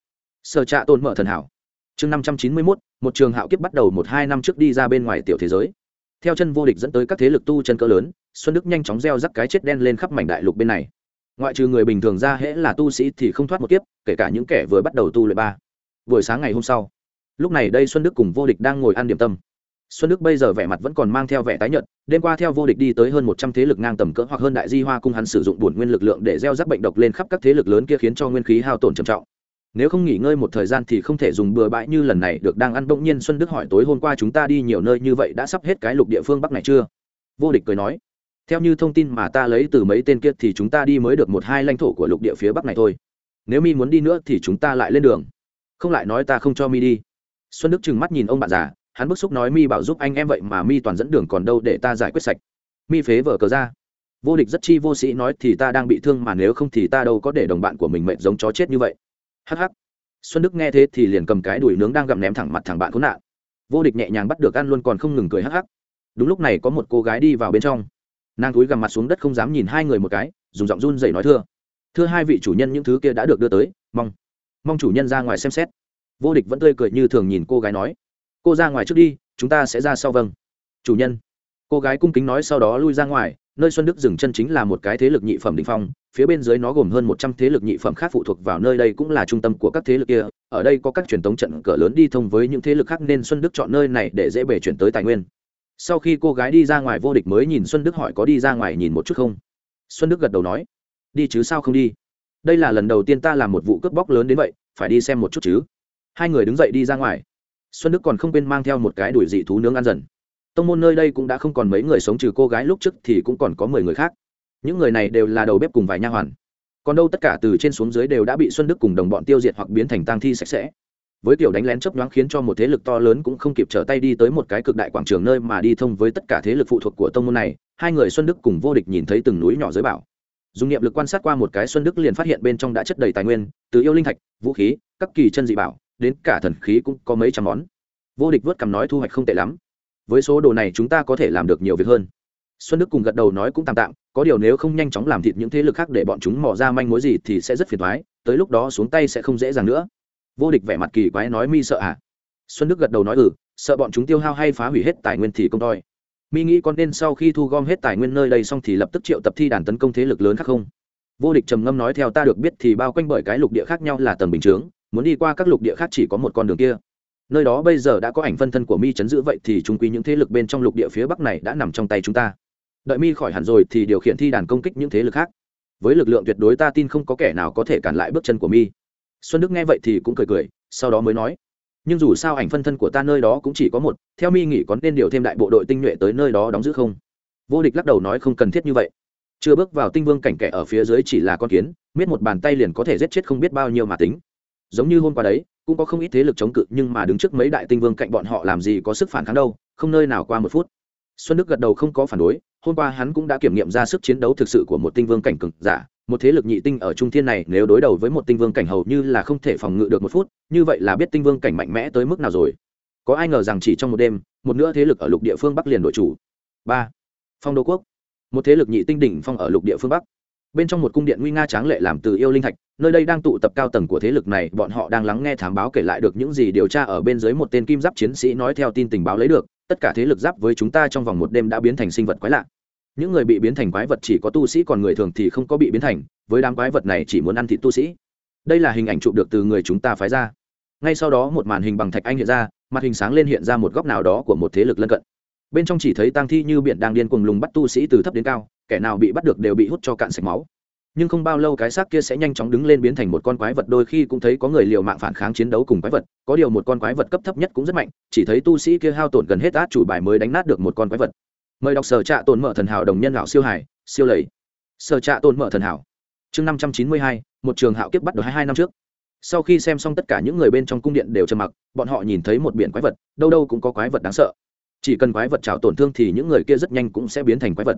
Sở trạ tồn mở thần hảo. Chương năm trăm chín mươi mốt, một trường hạo kiếp bắt đầu một hai năm trước đi ra bên ngoài tiểu thế giới. Theo chân vô địch dẫn tới các thế lực tu chân cỡ lớn, xuân đức nhanh chóng gieo rắc cái chết đen lên khắp mảnh đại lục bên này. Ngoại trừ người bình thường ra hễ là tu sĩ thì không thoát một kiếp, kể cả những kẻ vừa bắt đầu tu luyện ba. Buổi sáng ngày hôm sau lúc này đây xuân đức cùng vô địch đang ngồi ăn điểm tâm. Xuân đức bây giờ vẻ mặt vẫn còn mang theo vẻ tái nhợt, đêm qua theo vô địch đi tới hơn một trăm thế lực ngang tầm cỡ hoặc hơn đại di hoa cung hắn sử dụng bổn nguyên lực lượng để gieo rắc bệnh độc lên khắp các thế lực lớn kia khiến cho nguyên khí hao tổn trầm trọng. Nếu không nghỉ ngơi một thời gian thì không thể dùng bừa bãi như lần này được đang ăn. Bỗng nhiên xuân đức hỏi tối hôm qua chúng ta đi nhiều nơi như vậy đã sắp hết cái lục địa phương bắc này chưa? Vô địch cười nói, theo như thông tin mà ta lấy từ mấy tên kia thì chúng ta đi mới được một hai lãnh thổ của lục địa phía bắc này thôi. Nếu mi muốn đi nữa thì chúng ta lại lên đường. Không lại nói ta không cho mi đi xuân đức trừng mắt nhìn ông bạn già, hắn bức xúc nói, mi bảo giúp anh, em vậy mà mi toàn dẫn đường còn đâu để ta giải quyết sạch. Mi phế vở cờ ra. Vô địch rất chi vô sĩ nói, thì ta đang bị thương mà nếu không thì ta đâu có để đồng bạn của mình mệnh giống chó chết như vậy. Hh xuân đức nghe thế thì liền cầm cái đùi nướng đang gặm ném thẳng mặt thằng bạn khốn nạn. Vô địch nhẹ nhàng bắt được ăn luôn còn không ngừng cười hắc hắc. Đúng lúc này có một cô gái đi vào bên trong. Nàng túi gằm mặt xuống đất không dám nhìn hai người một cái, dùng giọng run dậy nói, thưa thưa hai vị chủ nhân những thứ kia đã được đưa tới, mong mong chủ nhân ra ngoài xem xét vô địch vẫn tươi cười như thường nhìn cô gái nói, cô ra ngoài trước đi, chúng ta sẽ ra sau vâng. Chủ nhân. Cô gái cung kính nói sau đó lui ra ngoài, nơi xuân đức dừng chân chính là một cái thế lực nhị phẩm định phong, phía bên dưới nó gồm hơn một trăm thế lực nhị phẩm khác phụ thuộc vào nơi đây cũng là trung tâm của các thế lực kia, ở đây có các truyền thống trận cỡ lớn đi thông với những thế lực khác nên xuân đức chọn nơi này để dễ bể chuyển tới tài nguyên. Sau khi cô gái đi ra ngoài vô địch mới nhìn xuân đức hỏi có đi ra ngoài nhìn một chút không? Xuân đức gật đầu nói, đi chứ sao không đi? Đây là lần đầu tiên ta làm một vụ cướp bóc lớn đến vậy, phải đi xem một chút chứ hai người đứng dậy đi ra ngoài. Xuân đức còn không quên mang theo một cái đuổi dị thú nướng ăn dần. Tông môn nơi đây cũng đã không còn mấy người sống trừ cô gái lúc trước thì cũng còn có mười người khác. Những người này đều là đầu bếp cùng vài nha hoàn. Còn đâu tất cả từ trên xuống dưới đều đã bị xuân đức cùng đồng bọn tiêu diệt hoặc biến thành tang thi sạch sẽ. Với kiểu đánh lén chấp nhoáng khiến cho một thế lực to lớn cũng không kịp trở tay đi tới một cái cực đại quảng trường nơi mà đi thông với tất cả thế lực phụ thuộc của tông môn này, hai người xuân đức cùng vô địch nhìn thấy từng núi nhỏ giới bảo. Dùng niệm lực quan sát qua một cái xuân đức liền phát hiện bên trong đã chất đầy tài nguyên, từ yêu linh thạch, vũ khí, các kỳ chân dị bảo đến cả thần khí cũng có mấy trăm món. Vô địch vớt cằm nói thu hoạch không tệ lắm. Với số đồ này chúng ta có thể làm được nhiều việc hơn. Xuân đức cùng gật đầu nói cũng tạm tạm, có điều nếu không nhanh chóng làm thịt những thế lực khác để bọn chúng mò ra manh mối gì thì sẽ rất phiền thoái tới lúc đó xuống tay sẽ không dễ dàng nữa. Vô địch vẻ mặt kỳ quái nói mi sợ à? Xuân đức gật đầu nói ừ sợ bọn chúng tiêu hao hay phá hủy hết tài nguyên thì công toi mi nghĩ con nên sau khi thu gom hết tài nguyên nơi đây xong thì lập tức triệu tập thi đàn tấn công thế lực lớn khác không? Vô địch trầm ngâm nói theo ta được biết thì bao quanh bởi cái lục địa khác nhau là tầng bình chướng muốn đi qua các lục địa khác chỉ có một con đường kia. Nơi đó bây giờ đã có ảnh phân thân của mi chấn giữ vậy thì trung quy những thế lực bên trong lục địa phía bắc này đã nằm trong tay chúng ta. Đợi mi khỏi hẳn rồi thì điều khiển thi đàn công kích những thế lực khác. Với lực lượng tuyệt đối ta tin không có kẻ nào có thể cản lại bước chân của mi. Xuân đức nghe vậy thì cũng cười cười, sau đó mới nói, nhưng dù sao ảnh phân thân của ta nơi đó cũng chỉ có một, theo mi nghĩ có nên điều thêm đại bộ đội tinh nhuệ tới nơi đó đóng giữ không? Vô địch lắc đầu nói, không cần thiết như vậy. Chưa bước vào tinh vương cảnh kẻ ở phía dưới chỉ là con kiến, miết một bàn tay liền có thể giết chết không biết bao nhiêu mà tính giống như hôm qua đấy, cũng có không ít thế lực chống cự, nhưng mà đứng trước mấy đại tinh vương cạnh bọn họ làm gì có sức phản kháng đâu, không nơi nào qua một phút. Xuân đức gật đầu không có phản đối, hôm qua hắn cũng đã kiểm nghiệm ra sức chiến đấu thực sự của một tinh vương cảnh cực giả, một thế lực nhị tinh ở trung thiên này, nếu đối đầu với một tinh vương cảnh hầu như là không thể phòng ngự được một phút, như vậy là biết tinh vương cảnh mạnh mẽ tới mức nào rồi. Có ai ngờ rằng chỉ trong một đêm, một nửa thế lực ở lục địa phương bắc liền đội chủ. Ba. Phong đô quốc. Một thế lực nhị tinh đỉnh phong ở lục địa phương bắc bên trong một cung điện nguy nga tráng lệ làm từ yêu linh thạch, nơi đây đang tụ tập cao tầng của thế lực này, bọn họ đang lắng nghe thám báo kể lại được những gì điều tra ở bên dưới một tên kim giáp chiến sĩ nói theo tin tình báo lấy được, tất cả thế lực giáp với chúng ta trong vòng một đêm đã biến thành sinh vật quái lạ. Những người bị biến thành quái vật chỉ có tu sĩ, còn người thường thì không có bị biến thành, với đám quái vật này chỉ muốn ăn thịt tu sĩ. Đây là hình ảnh chụp được từ người chúng ta phái ra. Ngay sau đó một màn hình bằng thạch anh hiện ra, mặt hình sáng lên hiện ra một góc nào đó của một thế lực lân cận. Bên trong chỉ thấy tang thi như biển đang điên cuồng lùng bắt tu sĩ từ thấp đến cao kẻ nào bị bắt được đều bị hút cho cạn sạch máu. Nhưng không bao lâu cái xác kia sẽ nhanh chóng đứng lên biến thành một con quái vật, đôi khi cũng thấy có người liều mạng phản kháng chiến đấu cùng quái vật, có điều một con quái vật cấp thấp nhất cũng rất mạnh, chỉ thấy tu sĩ kia hao tổn gần hết át chủ bài mới đánh nát được một con quái vật. Mời đọc sở trạ tồn mở thần hảo đồng nhân lão siêu hải, siêu lầy. Sở trạ tồn mở thần hảo, chương năm trăm chín mươi hai, một trường hạo kiếp bắt đầu hai hai năm trước. Sau khi xem xong tất cả những người bên trong cung điện đều trầm mặc, bọn họ nhìn thấy một biển quái vật, đâu đâu cũng có quái vật đáng sợ. Chỉ cần quái vật trào tổn thương thì những người kia rất nhanh cũng sẽ biến thành quái vật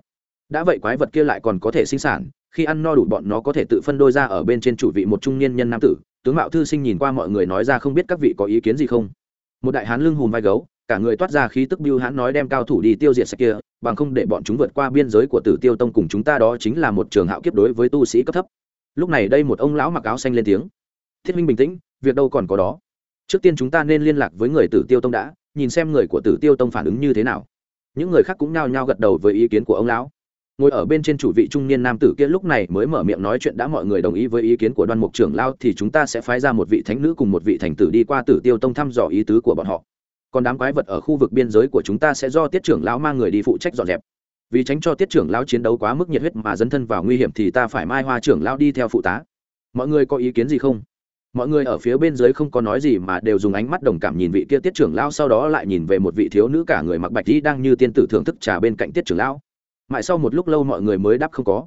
đã vậy quái vật kia lại còn có thể sinh sản, khi ăn no đủ bọn nó có thể tự phân đôi ra ở bên trên chủ vị một trung niên nhân nam tử. Tướng mạo thư sinh nhìn qua mọi người nói ra không biết các vị có ý kiến gì không? Một đại hán lưng hùm vai gấu, cả người toát ra khí tức biêu hãn nói đem cao thủ đi tiêu diệt sạch kia, bằng không để bọn chúng vượt qua biên giới của tử tiêu tông cùng chúng ta đó chính là một trường hạo kiếp đối với tu sĩ cấp thấp. Lúc này đây một ông lão mặc áo xanh lên tiếng. Thiết minh bình tĩnh, việc đâu còn có đó? Trước tiên chúng ta nên liên lạc với người tử tiêu tông đã, nhìn xem người của tử tiêu tông phản ứng như thế nào. Những người khác cũng nhao nhao gật đầu với ý kiến của ông lão ngồi ở bên trên chủ vị trung niên nam tử kia lúc này mới mở miệng nói chuyện đã mọi người đồng ý với ý kiến của đoan mục trưởng lao thì chúng ta sẽ phái ra một vị thánh nữ cùng một vị thành tử đi qua tử tiêu tông thăm dò ý tứ của bọn họ. Còn đám quái vật ở khu vực biên giới của chúng ta sẽ do tiết trưởng lão mang người đi phụ trách dọn dẹp. Vì tránh cho tiết trưởng lão chiến đấu quá mức nhiệt huyết mà dấn thân vào nguy hiểm thì ta phải mai hoa trưởng lão đi theo phụ tá. Mọi người có ý kiến gì không? Mọi người ở phía bên dưới không có nói gì mà đều dùng ánh mắt đồng cảm nhìn vị kia tiết trưởng lão, sau đó lại nhìn về một vị thiếu nữ cả người mặc bạch đi đang như tiên tử thưởng thức trà bên cạnh tiết trưởng lão mãi sau một lúc lâu mọi người mới đáp không có.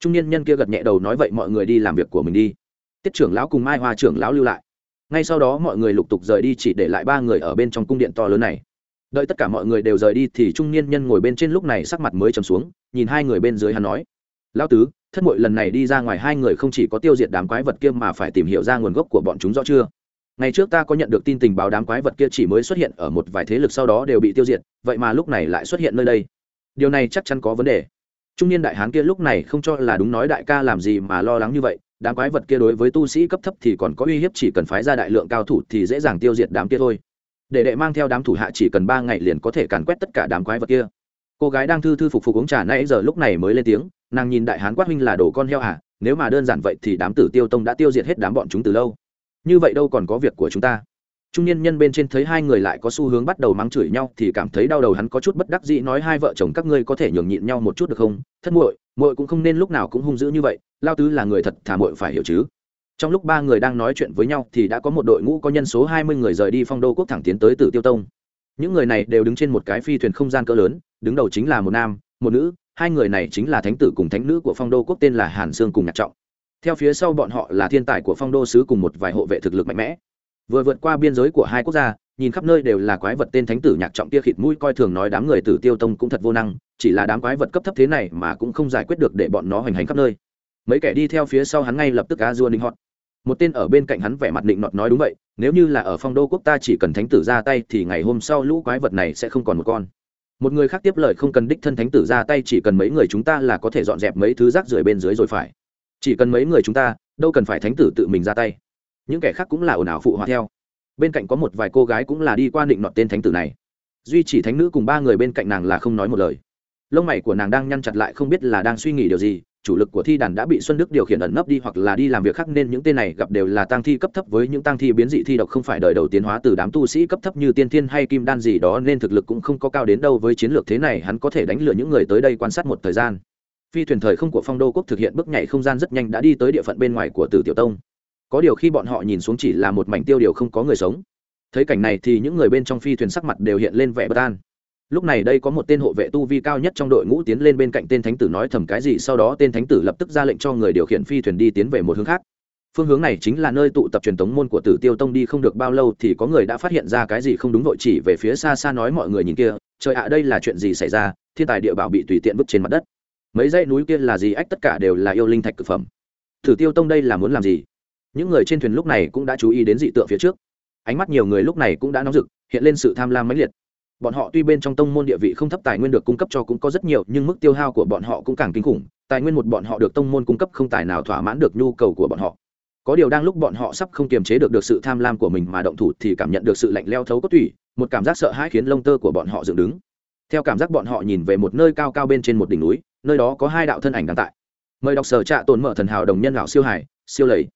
Trung niên nhân kia gật nhẹ đầu nói vậy mọi người đi làm việc của mình đi. Tiết trưởng lão cùng mai hoa trưởng lão lưu lại. Ngay sau đó mọi người lục tục rời đi chỉ để lại ba người ở bên trong cung điện to lớn này. Đợi tất cả mọi người đều rời đi thì trung niên nhân ngồi bên trên lúc này sắc mặt mới trầm xuống, nhìn hai người bên dưới hắn nói. Lão tứ, thất mội lần này đi ra ngoài hai người không chỉ có tiêu diệt đám quái vật kia mà phải tìm hiểu ra nguồn gốc của bọn chúng rõ chưa? Ngày trước ta có nhận được tin tình báo đám quái vật kia chỉ mới xuất hiện ở một vài thế lực sau đó đều bị tiêu diệt, vậy mà lúc này lại xuất hiện nơi đây điều này chắc chắn có vấn đề. Trung niên đại hán kia lúc này không cho là đúng nói đại ca làm gì mà lo lắng như vậy, đám quái vật kia đối với tu sĩ cấp thấp thì còn có uy hiếp chỉ cần phái ra đại lượng cao thủ thì dễ dàng tiêu diệt đám kia thôi. Để đệ mang theo đám thủ hạ chỉ cần ba ngày liền có thể càn quét tất cả đám quái vật kia. Cô gái đang thư thư phục phục uống trà nãy giờ lúc này mới lên tiếng, nàng nhìn đại hán quát huynh là đồ con heo à nếu mà đơn giản vậy thì đám tử tiêu tông đã tiêu diệt hết đám bọn chúng từ lâu. Như vậy đâu còn có việc của chúng ta trung niên nhân bên trên thấy hai người lại có xu hướng bắt đầu mắng chửi nhau thì cảm thấy đau đầu hắn có chút bất đắc dĩ nói hai vợ chồng các ngươi có thể nhường nhịn nhau một chút được không? Thất muội muội cũng không nên lúc nào cũng hung dữ như vậy, lao tứ là người thật thà muội phải hiểu chứ. Trong lúc ba người đang nói chuyện với nhau thì đã có một đội ngũ có nhân số hai mươi người rời đi phong đô quốc thẳng tiến tới tử tiêu tông. Những người này đều đứng trên một cái phi thuyền không gian cỡ lớn, đứng đầu chính là một nam, một nữ, hai người này chính là thánh tử cùng thánh nữ của phong đô quốc tên là hàn sương cùng nhạc trọng. Theo phía sau bọn họ là thiên tài của phong đô sứ cùng một vài hộ vệ thực lực mạnh mẽ vừa vượt qua biên giới của hai quốc gia, nhìn khắp nơi đều là quái vật tên thánh tử nhạc trọng tia khịt mũi coi thường nói đám người tử tiêu tông cũng thật vô năng, chỉ là đám quái vật cấp thấp thế này mà cũng không giải quyết được để bọn nó hoành hành khắp nơi. Mấy kẻ đi theo phía sau hắn ngay lập tức a dua ninh hot một tên ở bên cạnh hắn vẻ mặt định nọt nói đúng vậy, nếu như là ở phong đô quốc ta chỉ cần thánh tử ra tay thì ngày hôm sau lũ quái vật này sẽ không còn một con. Một người khác tiếp lời không cần đích thân thánh tử ra tay, chỉ cần mấy người chúng ta là có thể dọn dẹp mấy thứ rác rưởi bên dưới rồi phải. Chỉ cần mấy người chúng ta, đâu cần phải thánh tử tự mình ra tay những kẻ khác cũng là ồn ào phụ họa theo. Bên cạnh có một vài cô gái cũng là đi qua định nọt tên thánh tử này. Duy chỉ thánh nữ cùng ba người bên cạnh nàng là không nói một lời. Lông mày của nàng đang nhăn chặt lại không biết là đang suy nghĩ điều gì, chủ lực của thi đàn đã bị xuân đức điều khiển ẩn nấp đi hoặc là đi làm việc khác nên những tên này gặp đều là tăng thi cấp thấp với những tăng thi biến dị thi độc không phải đời đầu tiến hóa từ đám tu sĩ cấp thấp như tiên thiên hay kim đan gì đó nên thực lực cũng không có cao đến đâu với chiến lược thế này hắn có thể đánh lừa những người tới đây quan sát một thời gian. Phi thuyền thời không của phong đô quốc thực hiện bước nhảy không gian rất nhanh đã đi tới địa phận bên ngoài của tử tiểu tông có điều khi bọn họ nhìn xuống chỉ là một mảnh tiêu điều không có người sống. Thấy cảnh này thì những người bên trong phi thuyền sắc mặt đều hiện lên vẻ bất an. Lúc này đây có một tên hộ vệ tu vi cao nhất trong đội ngũ tiến lên bên cạnh tên thánh tử nói thầm cái gì, sau đó tên thánh tử lập tức ra lệnh cho người điều khiển phi thuyền đi tiến về một hướng khác. Phương hướng này chính là nơi tụ tập truyền thống môn của tử tiêu tông đi không được bao lâu thì có người đã phát hiện ra cái gì không đúng vội chỉ về phía xa xa nói mọi người nhìn kia, trời ạ, đây là chuyện gì xảy ra? Thiên tài địa bảo bị tùy tiện vứt trên mặt đất. Mấy dãy núi kia là gì? Ách, tất cả đều là yêu linh thạch thực phẩm. Tử tiêu tông đây là muốn làm gì? Những người trên thuyền lúc này cũng đã chú ý đến dị tượng phía trước. Ánh mắt nhiều người lúc này cũng đã nóng rực, hiện lên sự tham lam mãnh liệt. Bọn họ tuy bên trong tông môn địa vị không thấp, tài nguyên được cung cấp cho cũng có rất nhiều, nhưng mức tiêu hao của bọn họ cũng càng kinh khủng, tài nguyên một bọn họ được tông môn cung cấp không tài nào thỏa mãn được nhu cầu của bọn họ. Có điều đang lúc bọn họ sắp không kiềm chế được được sự tham lam của mình mà động thủ thì cảm nhận được sự lạnh leo thấu cốt tủy, một cảm giác sợ hãi khiến lông tơ của bọn họ dựng đứng. Theo cảm giác bọn họ nhìn về một nơi cao cao bên trên một đỉnh núi, nơi đó có hai đạo thân ảnh đang tại. Mời đọc sở trạ tồn mở thần hảo đồng nhân lão siêu hải, siêu lầy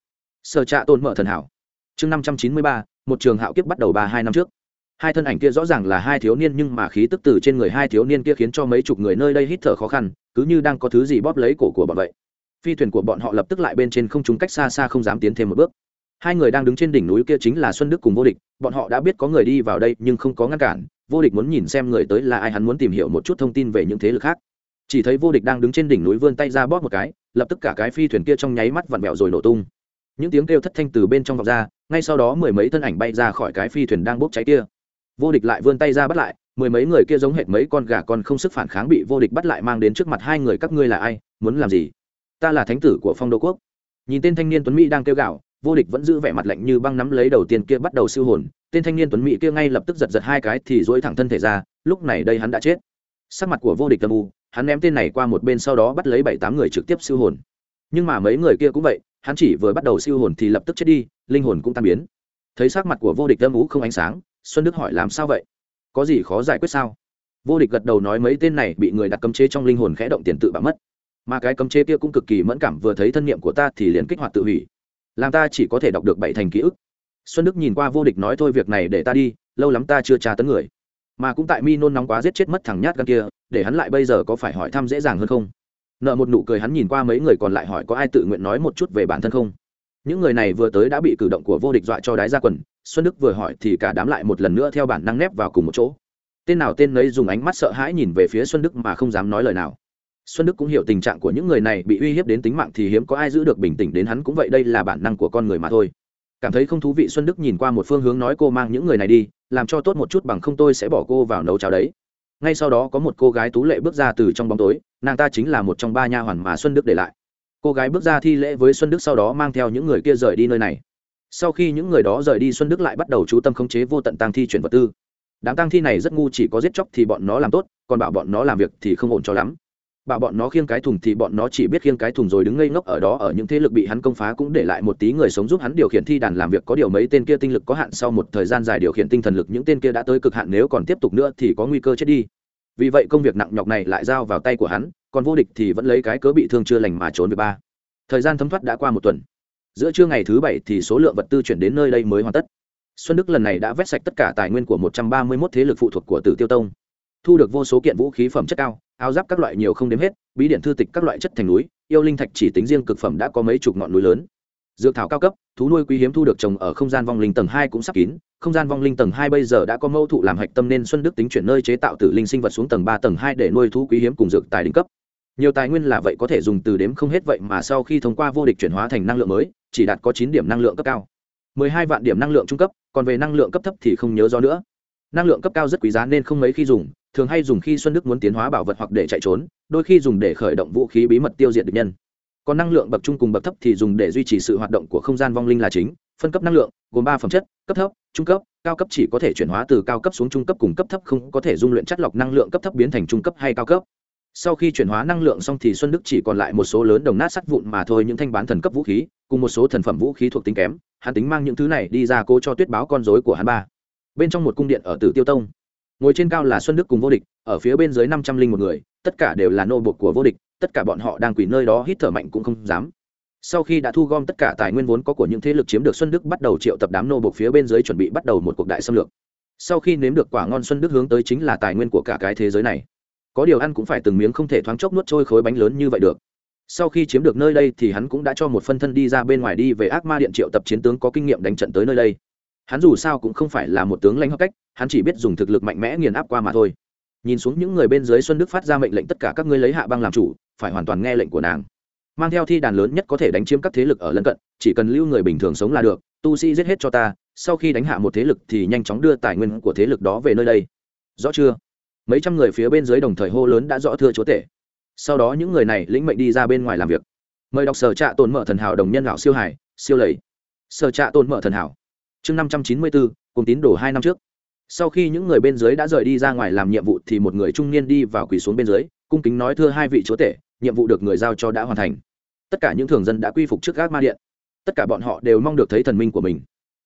sở trạ Tôn mở thần hảo. Chương năm trăm chín mươi ba, một trường hạo kiếp bắt đầu ba hai năm trước. Hai thân ảnh kia rõ ràng là hai thiếu niên nhưng mà khí tức từ trên người hai thiếu niên kia khiến cho mấy chục người nơi đây hít thở khó khăn, cứ như đang có thứ gì bóp lấy cổ của bọn vậy. Phi thuyền của bọn họ lập tức lại bên trên không trúng cách xa xa không dám tiến thêm một bước. Hai người đang đứng trên đỉnh núi kia chính là xuân đức cùng vô địch, bọn họ đã biết có người đi vào đây nhưng không có ngăn cản, vô địch muốn nhìn xem người tới là ai, hắn muốn tìm hiểu một chút thông tin về những thế lực khác. Chỉ thấy vô địch đang đứng trên đỉnh núi vươn tay ra bóp một cái, lập tức cả cái phi thuyền kia trong nháy mắt vặn vẹo rồi nổ tung những tiếng kêu thất thanh từ bên trong vọng ra, ngay sau đó mười mấy thân ảnh bay ra khỏi cái phi thuyền đang bốc cháy kia. Vô địch lại vươn tay ra bắt lại, mười mấy người kia giống hệt mấy con gà con không sức phản kháng bị vô địch bắt lại mang đến trước mặt hai người các ngươi là ai, muốn làm gì? Ta là thánh tử của phong đô quốc. Nhìn tên thanh niên tuấn mỹ đang kêu gạo vô địch vẫn giữ vẻ mặt lạnh như băng nắm lấy đầu tiên kia bắt đầu siêu hồn. Tên thanh niên tuấn mỹ kia ngay lập tức giật giật hai cái thì dỗi thẳng thân thể ra, lúc này đây hắn đã chết. Sắc mặt của vô địch tâm u, hắn ném tên này qua một bên sau đó bắt lấy bảy tám người trực tiếp siêu hồn. Nhưng mà mấy người kia cũng vậy hắn chỉ vừa bắt đầu siêu hồn thì lập tức chết đi, linh hồn cũng tan biến. Thấy sắc mặt của vô địch âm ú không ánh sáng, xuân đức hỏi làm sao vậy? Có gì khó giải quyết sao? Vô địch gật đầu nói mấy tên này bị người đặt cấm chế trong linh hồn khẽ động tiền tự bạo mất. Mà cái cấm chế kia cũng cực kỳ mẫn cảm, vừa thấy thân nhiệm của ta thì liền kích hoạt tự hủy. Làm ta chỉ có thể đọc được bảy thành ký ức. Xuân đức nhìn qua vô địch nói thôi việc này để ta đi, lâu lắm ta chưa tra tấn người. Mà cũng tại mi nôn nóng quá giết chết mất thằng nhát gan kia, để hắn lại bây giờ có phải hỏi thăm dễ dàng hơn không? Nợ một nụ cười hắn nhìn qua mấy người còn lại hỏi có ai tự nguyện nói một chút về bản thân không? Những người này vừa tới đã bị cử động của vô địch dọa cho đái ra quần, xuân đức vừa hỏi thì cả đám lại một lần nữa theo bản năng nép vào cùng một chỗ. Tên nào tên nấy dùng ánh mắt sợ hãi nhìn về phía xuân đức mà không dám nói lời nào. Xuân đức cũng hiểu tình trạng của những người này, bị uy hiếp đến tính mạng thì hiếm có ai giữ được bình tĩnh đến hắn cũng vậy, đây là bản năng của con người mà thôi. Cảm thấy không thú vị, xuân đức nhìn qua một phương hướng nói cô mang những người này đi, làm cho tốt một chút bằng không tôi sẽ bỏ cô vào nấu cháo đấy ngay sau đó có một cô gái tú lệ bước ra từ trong bóng tối, nàng ta chính là một trong ba nha hoàn mà xuân đức để lại. Cô gái bước ra thi lễ với xuân đức sau đó mang theo những người kia rời đi nơi này. Sau khi những người đó rời đi, xuân đức lại bắt đầu chú tâm khống chế vô tận tăng thi chuyển vật tư. Đám tăng thi này rất ngu, chỉ có giết chóc thì bọn nó làm tốt, còn bảo bọn nó làm việc thì không ổn cho lắm bảo bọn nó khiêng cái thùng thì bọn nó chỉ biết khiêng cái thùng rồi đứng ngây ngốc ở đó, ở những thế lực bị hắn công phá cũng để lại một tí người sống giúp hắn điều khiển thi đàn làm việc. Có điều mấy tên kia tinh lực có hạn, sau một thời gian dài điều khiển tinh thần lực, những tên kia đã tới cực hạn, nếu còn tiếp tục nữa thì có nguy cơ chết đi. Vì vậy công việc nặng nhọc này lại giao vào tay của hắn, còn vô địch thì vẫn lấy cái cớ bị thương chưa lành mà trốn về ba. Thời gian thấm thoát đã qua một tuần. Giữa trưa ngày thứ bảy thì số lượng vật tư chuyển đến nơi đây mới hoàn tất. Xuân đức lần này đã vét sạch tất cả tài nguyên của một trăm ba mươi 131 thế lực phụ thuộc của tử tiêu tông. Thu được vô số kiện vũ khí phẩm chất cao áo giáp các loại nhiều không đếm hết, bí điện thư tịch các loại chất thành núi, yêu linh thạch chỉ tính riêng cực phẩm đã có mấy chục ngọn núi lớn. Dược thảo cao cấp, thú nuôi quý hiếm thu được trồng ở không gian vong linh tầng hai cũng sắp kín, không gian vong linh tầng hai bây giờ đã có mâu thụ làm hạch tâm nên xuân đức tính chuyển nơi chế tạo tử linh sinh vật xuống tầng ba, tầng hai để nuôi thú quý hiếm cùng dược tài đỉnh cấp. Nhiều tài nguyên là vậy có thể dùng từ đếm không hết vậy mà sau khi thông qua vô địch chuyển hóa thành năng lượng mới, chỉ đạt có chín điểm năng lượng cấp cao. Mười hai vạn điểm năng lượng trung cấp, còn về năng lượng cấp thấp thì không nhớ rõ nữa. Năng lượng cấp cao rất quý giá nên không mấy khi dùng thường hay dùng khi xuân đức muốn tiến hóa bảo vật hoặc để chạy trốn, đôi khi dùng để khởi động vũ khí bí mật tiêu diệt địch nhân. Còn năng lượng bậc trung cùng bậc thấp thì dùng để duy trì sự hoạt động của không gian vong linh là chính, phân cấp năng lượng, gồm ba phẩm chất, cấp thấp, trung cấp, cao cấp chỉ có thể chuyển hóa từ cao cấp xuống trung cấp cùng cấp thấp không có thể dung luyện chất lọc năng lượng cấp thấp biến thành trung cấp hay cao cấp. Sau khi chuyển hóa năng lượng xong thì xuân đức chỉ còn lại một số lớn đồng nát sắt vụn mà thôi, những thanh bán thần cấp vũ khí, cùng một số thần phẩm vũ khí thuộc tính kém, hắn tính mang những thứ này đi ra cố cho tuyết báo con dối của hắn ba. Bên trong một cung điện ở tử tiêu tông ngồi trên cao là xuân đức cùng vô địch, ở phía bên dưới năm trăm linh một người, tất cả đều là nô bột của vô địch, tất cả bọn họ đang quỳ nơi đó hít thở mạnh cũng không dám. Sau khi đã thu gom tất cả tài nguyên vốn có của những thế lực chiếm được xuân đức bắt đầu triệu tập đám nô bột phía bên dưới chuẩn bị bắt đầu một cuộc đại xâm lược. Sau khi nếm được quả ngon xuân đức hướng tới chính là tài nguyên của cả cái thế giới này. Có điều ăn cũng phải từng miếng không thể thoáng chốc nuốt trôi khối bánh lớn như vậy được. Sau khi chiếm được nơi đây thì hắn cũng đã cho một phân thân đi ra bên ngoài đi về ác ma điện triệu tập chiến tướng có kinh nghiệm đánh trận tới nơi đây hắn dù sao cũng không phải là một tướng lãnh hợp cách, hắn chỉ biết dùng thực lực mạnh mẽ nghiền áp qua mà thôi. Nhìn xuống những người bên dưới xuân đức phát ra mệnh lệnh tất cả các ngươi lấy hạ băng làm chủ, phải hoàn toàn nghe lệnh của nàng. Mang theo thi đàn lớn nhất có thể đánh chiếm các thế lực ở lân cận, chỉ cần lưu người bình thường sống là được, tu sĩ giết hết cho ta, sau khi đánh hạ một thế lực thì nhanh chóng đưa tài nguyên của thế lực đó về nơi đây. Rõ chưa? Mấy trăm người phía bên dưới đồng thời hô lớn đã rõ thưa chúa tể. Sau đó những người này lĩnh mệnh đi ra bên ngoài làm việc. Mời đọc sở trạ tồn mở thần hảo đồng nhân lão siêu hải, siêu lầy. Sở trạ tồn mở thần hảo chương năm trăm chín mươi bốn, cùng tín đồ hai năm trước. Sau khi những người bên dưới đã rời đi ra ngoài làm nhiệm vụ thì một người trung niên đi vào quỳ xuống bên dưới, cung kính nói, thưa hai vị chúa tể, nhiệm vụ được người giao cho đã hoàn thành. Tất cả những thường dân đã quy phục trước gác ma điện. Tất cả bọn họ đều mong được thấy thần minh của mình.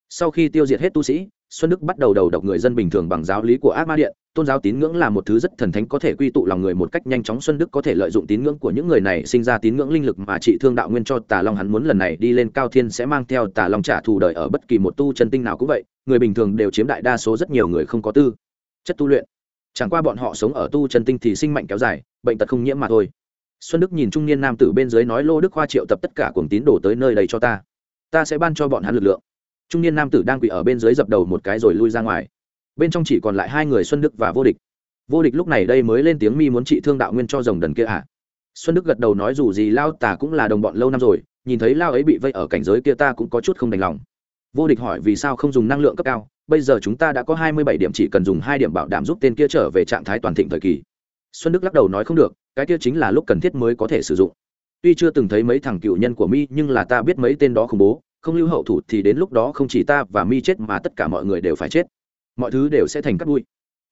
Sau khi tiêu diệt hết tu sĩ xuân đức bắt đầu đầu độc người dân bình thường bằng giáo lý của ác ma điện. Tôn giáo tín ngưỡng là một thứ rất thần thánh có thể quy tụ lòng người một cách nhanh chóng. Xuân đức có thể lợi dụng tín ngưỡng của những người này sinh ra tín ngưỡng linh lực mà trị thương đạo nguyên cho tà long. Hắn muốn lần này đi lên cao thiên sẽ mang theo tà long trả thù đời ở bất kỳ một tu chân tinh nào cũng vậy. Người bình thường đều chiếm đại đa số, rất nhiều người không có tư chất tu luyện. Chẳng qua bọn họ sống ở tu chân tinh thì sinh mạnh kéo dài, bệnh tật không nhiễm mà thôi. Xuân đức nhìn trung niên nam tử bên dưới nói, lô đức khoa triệu tập tất cả cùng tín đồ tới nơi đây cho ta. Ta sẽ ban cho bọn hắn lực lượng trung niên nam tử đang quỳ ở bên dưới dập đầu một cái rồi lui ra ngoài. Bên trong chỉ còn lại hai người xuân đức và vô địch. Vô địch lúc này đây mới lên tiếng mi muốn trị thương đạo nguyên cho rồng đần kia à xuân đức gật đầu nói dù gì lao tả cũng là đồng bọn lâu năm rồi, nhìn thấy lao ấy bị vây ở cảnh giới kia ta cũng có chút không đành lòng. Vô địch hỏi vì sao không dùng năng lượng cấp cao, bây giờ chúng ta đã có hai mươi bảy điểm chỉ cần dùng hai điểm bảo đảm giúp tên kia trở về trạng thái toàn thịnh thời kỳ. Xuân đức lắc đầu nói không được, cái kia chính là lúc cần thiết mới có thể sử dụng. Tuy chưa từng thấy mấy thằng cựu nhân của mi, nhưng là ta biết mấy tên đó khủng bố không lưu hậu thủ thì đến lúc đó không chỉ ta và mi chết mà tất cả mọi người đều phải chết. Mọi thứ đều sẽ thành cắt bụi.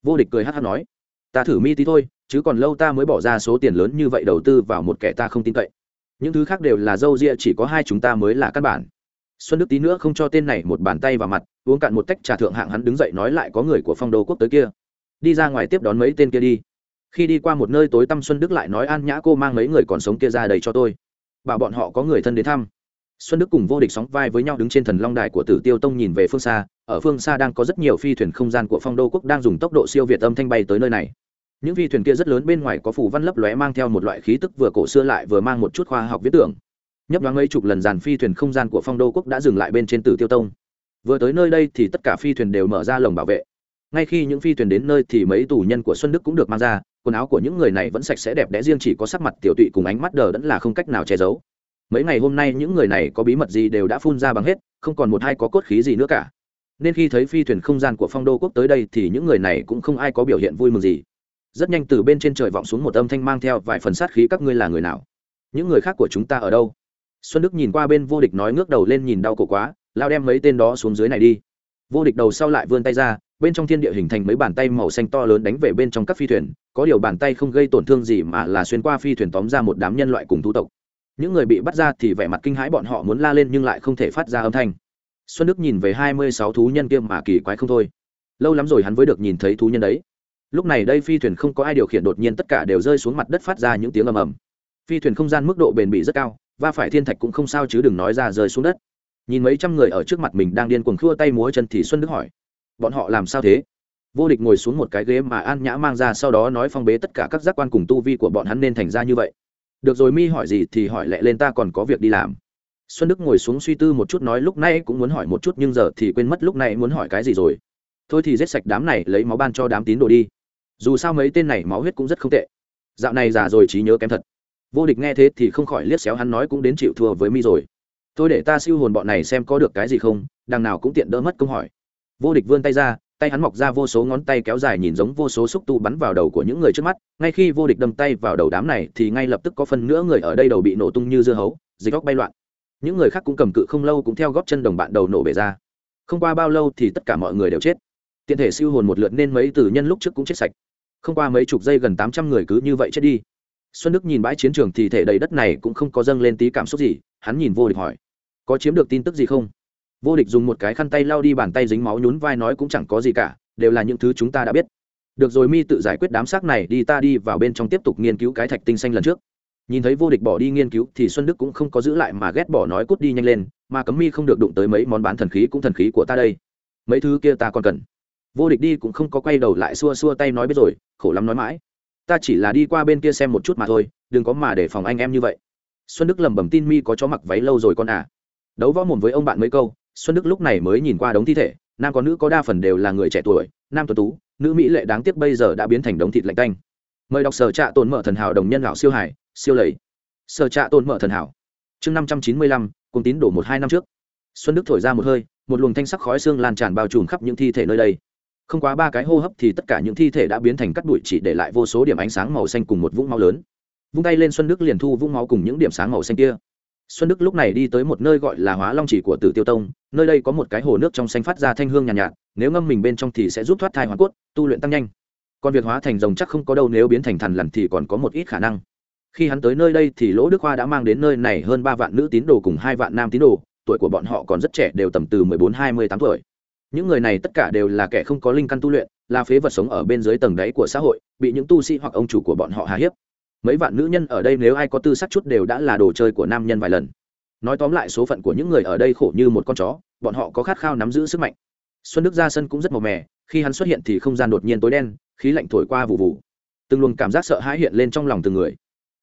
Vô địch cười hát hát nói. Ta thử mi tí thôi, chứ còn lâu ta mới bỏ ra số tiền lớn như vậy đầu tư vào một kẻ ta không tin cậy. Những thứ khác đều là dâu ria, chỉ có hai chúng ta mới là căn bản. Xuân đức tí nữa không cho tên này một bàn tay vào mặt, uống cạn một tách trà thượng hạng hắn đứng dậy nói lại có người của phong đô quốc tới kia. Đi ra ngoài tiếp đón mấy tên kia đi. Khi đi qua một nơi tối tăm, xuân đức lại nói, an nhã cô mang mấy người còn sống kia ra đầy cho tôi. Bảo bọn họ có người thân đến thăm xuân đức cùng vô địch sóng vai với nhau đứng trên thần long đài của tử tiêu tông nhìn về phương xa, ở phương xa đang có rất nhiều phi thuyền không gian của phong đô quốc đang dùng tốc độ siêu việt âm thanh bay tới nơi này. Những phi thuyền kia rất lớn bên ngoài có phủ văn lấp lóe mang theo một loại khí tức vừa cổ xưa lại vừa mang một chút khoa học viễn tưởng. Nhấp đoán mấy chục lần dàn phi thuyền không gian của phong đô quốc đã dừng lại bên trên tử tiêu tông. Vừa tới nơi đây thì tất cả phi thuyền đều mở ra lồng bảo vệ. Ngay khi những phi thuyền đến nơi thì mấy tù nhân của xuân đức cũng được mang ra, quần áo của những người này vẫn sạch sẽ đẹp đẽ, riêng chỉ có sắc mặt tiểu tụy cùng ánh mắt đờ đẫn là không cách nào che giấu mấy ngày hôm nay những người này có bí mật gì đều đã phun ra bằng hết, không còn một hai có cốt khí gì nữa cả. Nên khi thấy phi thuyền không gian của phong đô quốc tới đây thì những người này cũng không ai có biểu hiện vui mừng gì. Rất nhanh từ bên trên trời vọng xuống một âm thanh mang theo vài phần sát khí, các ngươi là người nào? Những người khác của chúng ta ở đâu? Xuân đức nhìn qua bên vô địch nói ngước đầu lên nhìn đau cổ quá, lao đem mấy tên đó xuống dưới này đi. Vô địch đầu sau lại vươn tay ra, bên trong thiên địa hình thành mấy bàn tay màu xanh to lớn đánh về bên trong các phi thuyền, có điều bàn tay không gây tổn thương gì mà là xuyên qua phi thuyền tóm ra một đám nhân loại cùng thu tộc những người bị bắt ra thì vẻ mặt kinh hãi bọn họ muốn la lên nhưng lại không thể phát ra âm thanh. Xuân đức nhìn về hai mươi sáu thú nhân kia mà kỳ quái không thôi. Lâu lắm rồi hắn mới được nhìn thấy thú nhân đấy. Lúc này đây phi thuyền không có ai điều khiển đột nhiên tất cả đều rơi xuống mặt đất phát ra những tiếng ầm ầm. Phi thuyền không gian mức độ bền bỉ rất cao và phải thiên thạch cũng không sao chứ đừng nói ra rơi xuống đất. Nhìn mấy trăm người ở trước mặt mình đang điên cuồng khua tay múa chân thì xuân đức hỏi, bọn họ làm sao thế? Vô địch ngồi xuống một cái ghế mà an nhã mang ra sau đó nói phong bế tất cả các giác quan cùng tu vi của bọn hắn nên thành ra như vậy được rồi, mi hỏi gì thì hỏi lẹ lên, ta còn có việc đi làm. Xuân đức ngồi xuống suy tư một chút, nói lúc nay cũng muốn hỏi một chút, nhưng giờ thì quên mất lúc này muốn hỏi cái gì rồi. Thôi thì giết sạch đám này, lấy máu ban cho đám tín đồ đi. Dù sao mấy tên này máu huyết cũng rất không tệ. Dạo này già rồi trí nhớ kém thật. Vô địch nghe thế thì không khỏi liếc xéo, hắn nói cũng đến chịu thua với mi rồi. Thôi để ta siêu hồn bọn này xem có được cái gì không, đằng nào cũng tiện đỡ mất công hỏi. Vô địch vươn tay ra tay hắn mọc ra vô số ngón tay kéo dài nhìn giống vô số xúc tu bắn vào đầu của những người trước mắt, ngay khi vô địch đâm tay vào đầu đám này thì ngay lập tức có phần nữa người ở đây đầu bị nổ tung như dưa hấu, dịch góc bay loạn. Những người khác cũng cầm cự không lâu cũng theo góp chân đồng bạn đầu nổ bể ra. Không qua bao lâu thì tất cả mọi người đều chết. Tiện thể siêu hồn một lượt nên mấy tử nhân lúc trước cũng chết sạch. Không qua mấy chục giây gần tám trăm người cứ như vậy chết đi. Xuân đức nhìn bãi chiến trường thì thể đầy đất này cũng không có dâng lên tí cảm xúc gì, hắn nhìn vô địch hỏi, có chiếm được tin tức gì không? Vô địch dùng một cái khăn tay lau đi bàn tay dính máu nhún vai nói cũng chẳng có gì cả, đều là những thứ chúng ta đã biết. Được rồi, mi tự giải quyết đám xác này đi, ta đi vào bên trong tiếp tục nghiên cứu cái thạch tinh xanh lần trước. Nhìn thấy vô địch bỏ đi nghiên cứu thì xuân đức cũng không có giữ lại mà ghét bỏ nói cút đi nhanh lên, mà cấm mi không được đụng tới mấy món bán thần khí cũng thần khí của ta đây. Mấy thứ kia ta còn cần. Vô địch đi cũng không có quay đầu lại xua xua tay nói biết rồi, khổ lắm nói mãi. Ta chỉ là đi qua bên kia xem một chút mà thôi, đừng có mà để phòng anh em như vậy. Xuân đức lẩm bẩm tin mi có chó mặc váy lâu rồi con à. Đấu võ mồm với ông bạn mấy câu xuân đức lúc này mới nhìn qua đống thi thể, nam có nữ có đa phần đều là người trẻ tuổi, nam tuấn tú, nữ mỹ lệ đáng tiếc bây giờ đã biến thành đống thịt lạnh canh mời đọc sở trạ tồn mở thần hảo đồng nhân lão siêu hải, siêu lầy. Sở trạ tồn mở thần hảo. Chương năm trăm chín mươi lăm cùng tín đổ một hai năm trước. Xuân đức thổi ra một hơi, một luồng thanh sắc khói xương lan tràn bao trùm khắp những thi thể nơi đây. Không quá ba cái hô hấp thì tất cả những thi thể đã biến thành cắt bụi chỉ để lại vô số điểm ánh sáng màu xanh cùng một vũng máu lớn. Vung tay lên xuân đức liền thu vũng máu cùng những điểm sáng màu xanh kia xuân đức lúc này đi tới một nơi gọi là hóa long chỉ của tử tiêu tông nơi đây có một cái hồ nước trong xanh phát ra thanh hương nhàn nhạt, nhạt nếu ngâm mình bên trong thì sẽ giúp thoát thai hoàn cốt tu luyện tăng nhanh. Còn việc hóa thành rồng chắc không có đâu nếu biến thành thần lằn thì còn có một ít khả năng. Khi hắn tới nơi đây thì lỗ đức hoa đã mang đến nơi này hơn ba vạn nữ tín đồ cùng hai vạn nam tín đồ tuổi của bọn họ còn rất trẻ đều tầm từ mười bốn hai mươi tám tuổi. Những người này tất cả đều là kẻ không có linh căn tu luyện là phế vật sống ở bên dưới tầng đáy của xã hội bị những tu sĩ hoặc ông chủ của bọn họ hà hiếp mấy vạn nữ nhân ở đây nếu ai có tư sắc chút đều đã là đồ chơi của nam nhân vài lần. Nói tóm lại số phận của những người ở đây khổ như một con chó, bọn họ có khát khao nắm giữ sức mạnh. Xuân đức ra sân cũng rất màu mè, khi hắn xuất hiện thì không gian đột nhiên tối đen, khí lạnh thổi qua vụ vụ. Từng luồng cảm giác sợ hãi hiện lên trong lòng từng người.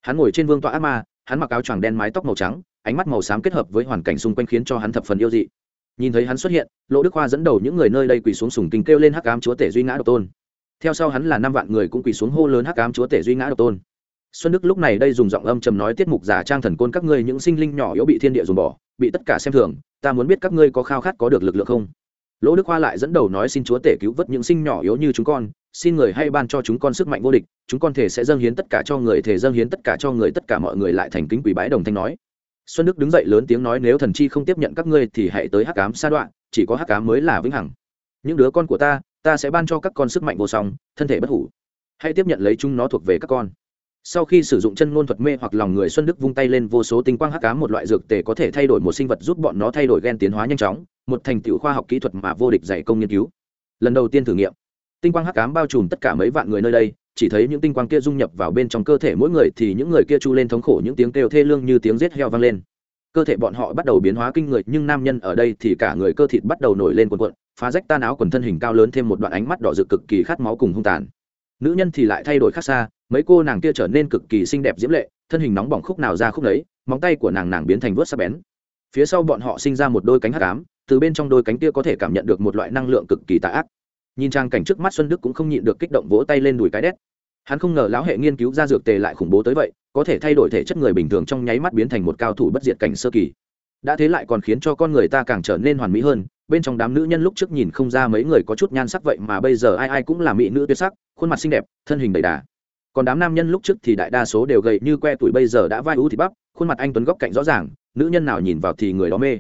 Hắn ngồi trên vương tọa ác ma, hắn mặc áo choàng đen mái tóc màu trắng, ánh mắt màu xám kết hợp với hoàn cảnh xung quanh khiến cho hắn thập phần yêu dị. Nhìn thấy hắn xuất hiện, lỗ đức hoa dẫn đầu những người nơi đây quỳ xuống sùng kinh kêu lên hắc ám chúa tể duy ngã độc tôn. Theo sau hắn là năm vạn người cũng quỳ xuống hô lớn hắc ám chúa tể duy ngã độc tôn xuân đức lúc này đây dùng giọng âm trầm nói tiết mục giả trang thần côn các ngươi những sinh linh nhỏ yếu bị thiên địa dùng bỏ, bị tất cả xem thường, ta muốn biết các ngươi có khao khát có được lực lượng không? Lỗ đức hoa lại dẫn đầu nói xin chúa tể cứu vớt những sinh nhỏ yếu như chúng con, xin người hay ban cho chúng con sức mạnh vô địch, chúng con thể sẽ dâng hiến tất cả cho người, thể dâng hiến tất cả cho người, tất cả mọi người lại thành kính quỷ bái đồng thanh nói. Xuân đức đứng dậy lớn tiếng nói nếu thần chi không tiếp nhận các ngươi thì hãy tới hắc cám sa đoạn, chỉ có hắc cám mới là vĩnh hằng. Những đứa con của ta ta sẽ ban cho các con sức mạnh vô song, thân thể bất hủ. Hãy tiếp nhận lấy chúng nó thuộc về các con sau khi sử dụng chân ngôn thuật mê hoặc lòng người, xuân đức vung tay lên, vô số tinh quang hắc cá một loại dược tề có thể thay đổi một sinh vật, giúp bọn nó thay đổi gen tiến hóa nhanh chóng, một thành tựu khoa học kỹ thuật mà vô địch dạy công nghiên cứu. Lần đầu tiên thử nghiệm, tinh quang hắc cám bao trùm tất cả mấy vạn người nơi đây, chỉ thấy những tinh quang kia dung nhập vào bên trong cơ thể mỗi người, thì những người kia chu lên thống khổ, những tiếng kêu thê lương như tiếng rết heo vang lên. Cơ thể bọn họ bắt đầu biến hóa kinh người, nhưng nam nhân ở đây thì cả người cơ thịt bắt đầu nổi lên quần quận phá rách tan áo quần thân hình cao lớn thêm một đoạn ánh mắt đỏ rực cực kỳ khát máu cùng hung tàn. Nữ nhân thì lại thay đổi khác xa mấy cô nàng kia trở nên cực kỳ xinh đẹp diễm lệ, thân hình nóng bỏng khúc nào ra khúc đấy móng tay của nàng nàng biến thành vớt sắc bén. Phía sau bọn họ sinh ra một đôi cánh hát cám từ bên trong đôi cánh kia có thể cảm nhận được một loại năng lượng cực kỳ tà ác. Nhìn trang cảnh trước mắt xuân đức cũng không nhịn được kích động vỗ tay lên đùi cái đét. Hắn không ngờ lão hệ nghiên cứu ra dược tề lại khủng bố tới vậy, có thể thay đổi thể chất người bình thường trong nháy mắt biến thành một cao thủ bất diệt cảnh sơ kỳ. Đã thế lại còn khiến cho con người ta càng trở nên hoàn mỹ hơn, bên trong đám nữ nhân lúc trước nhìn không ra mấy người có chút nhan sắc vậy mà bây giờ ai ai cũng là mỹ nữ tuyệt sắc, khuôn mặt xinh đẹp, thân hình đầy đà còn đám nam nhân lúc trước thì đại đa số đều gầy như que tuổi bây giờ đã vai ú thịt bắp, khuôn mặt anh tuấn góc cạnh rõ ràng, nữ nhân nào nhìn vào thì người đó mê.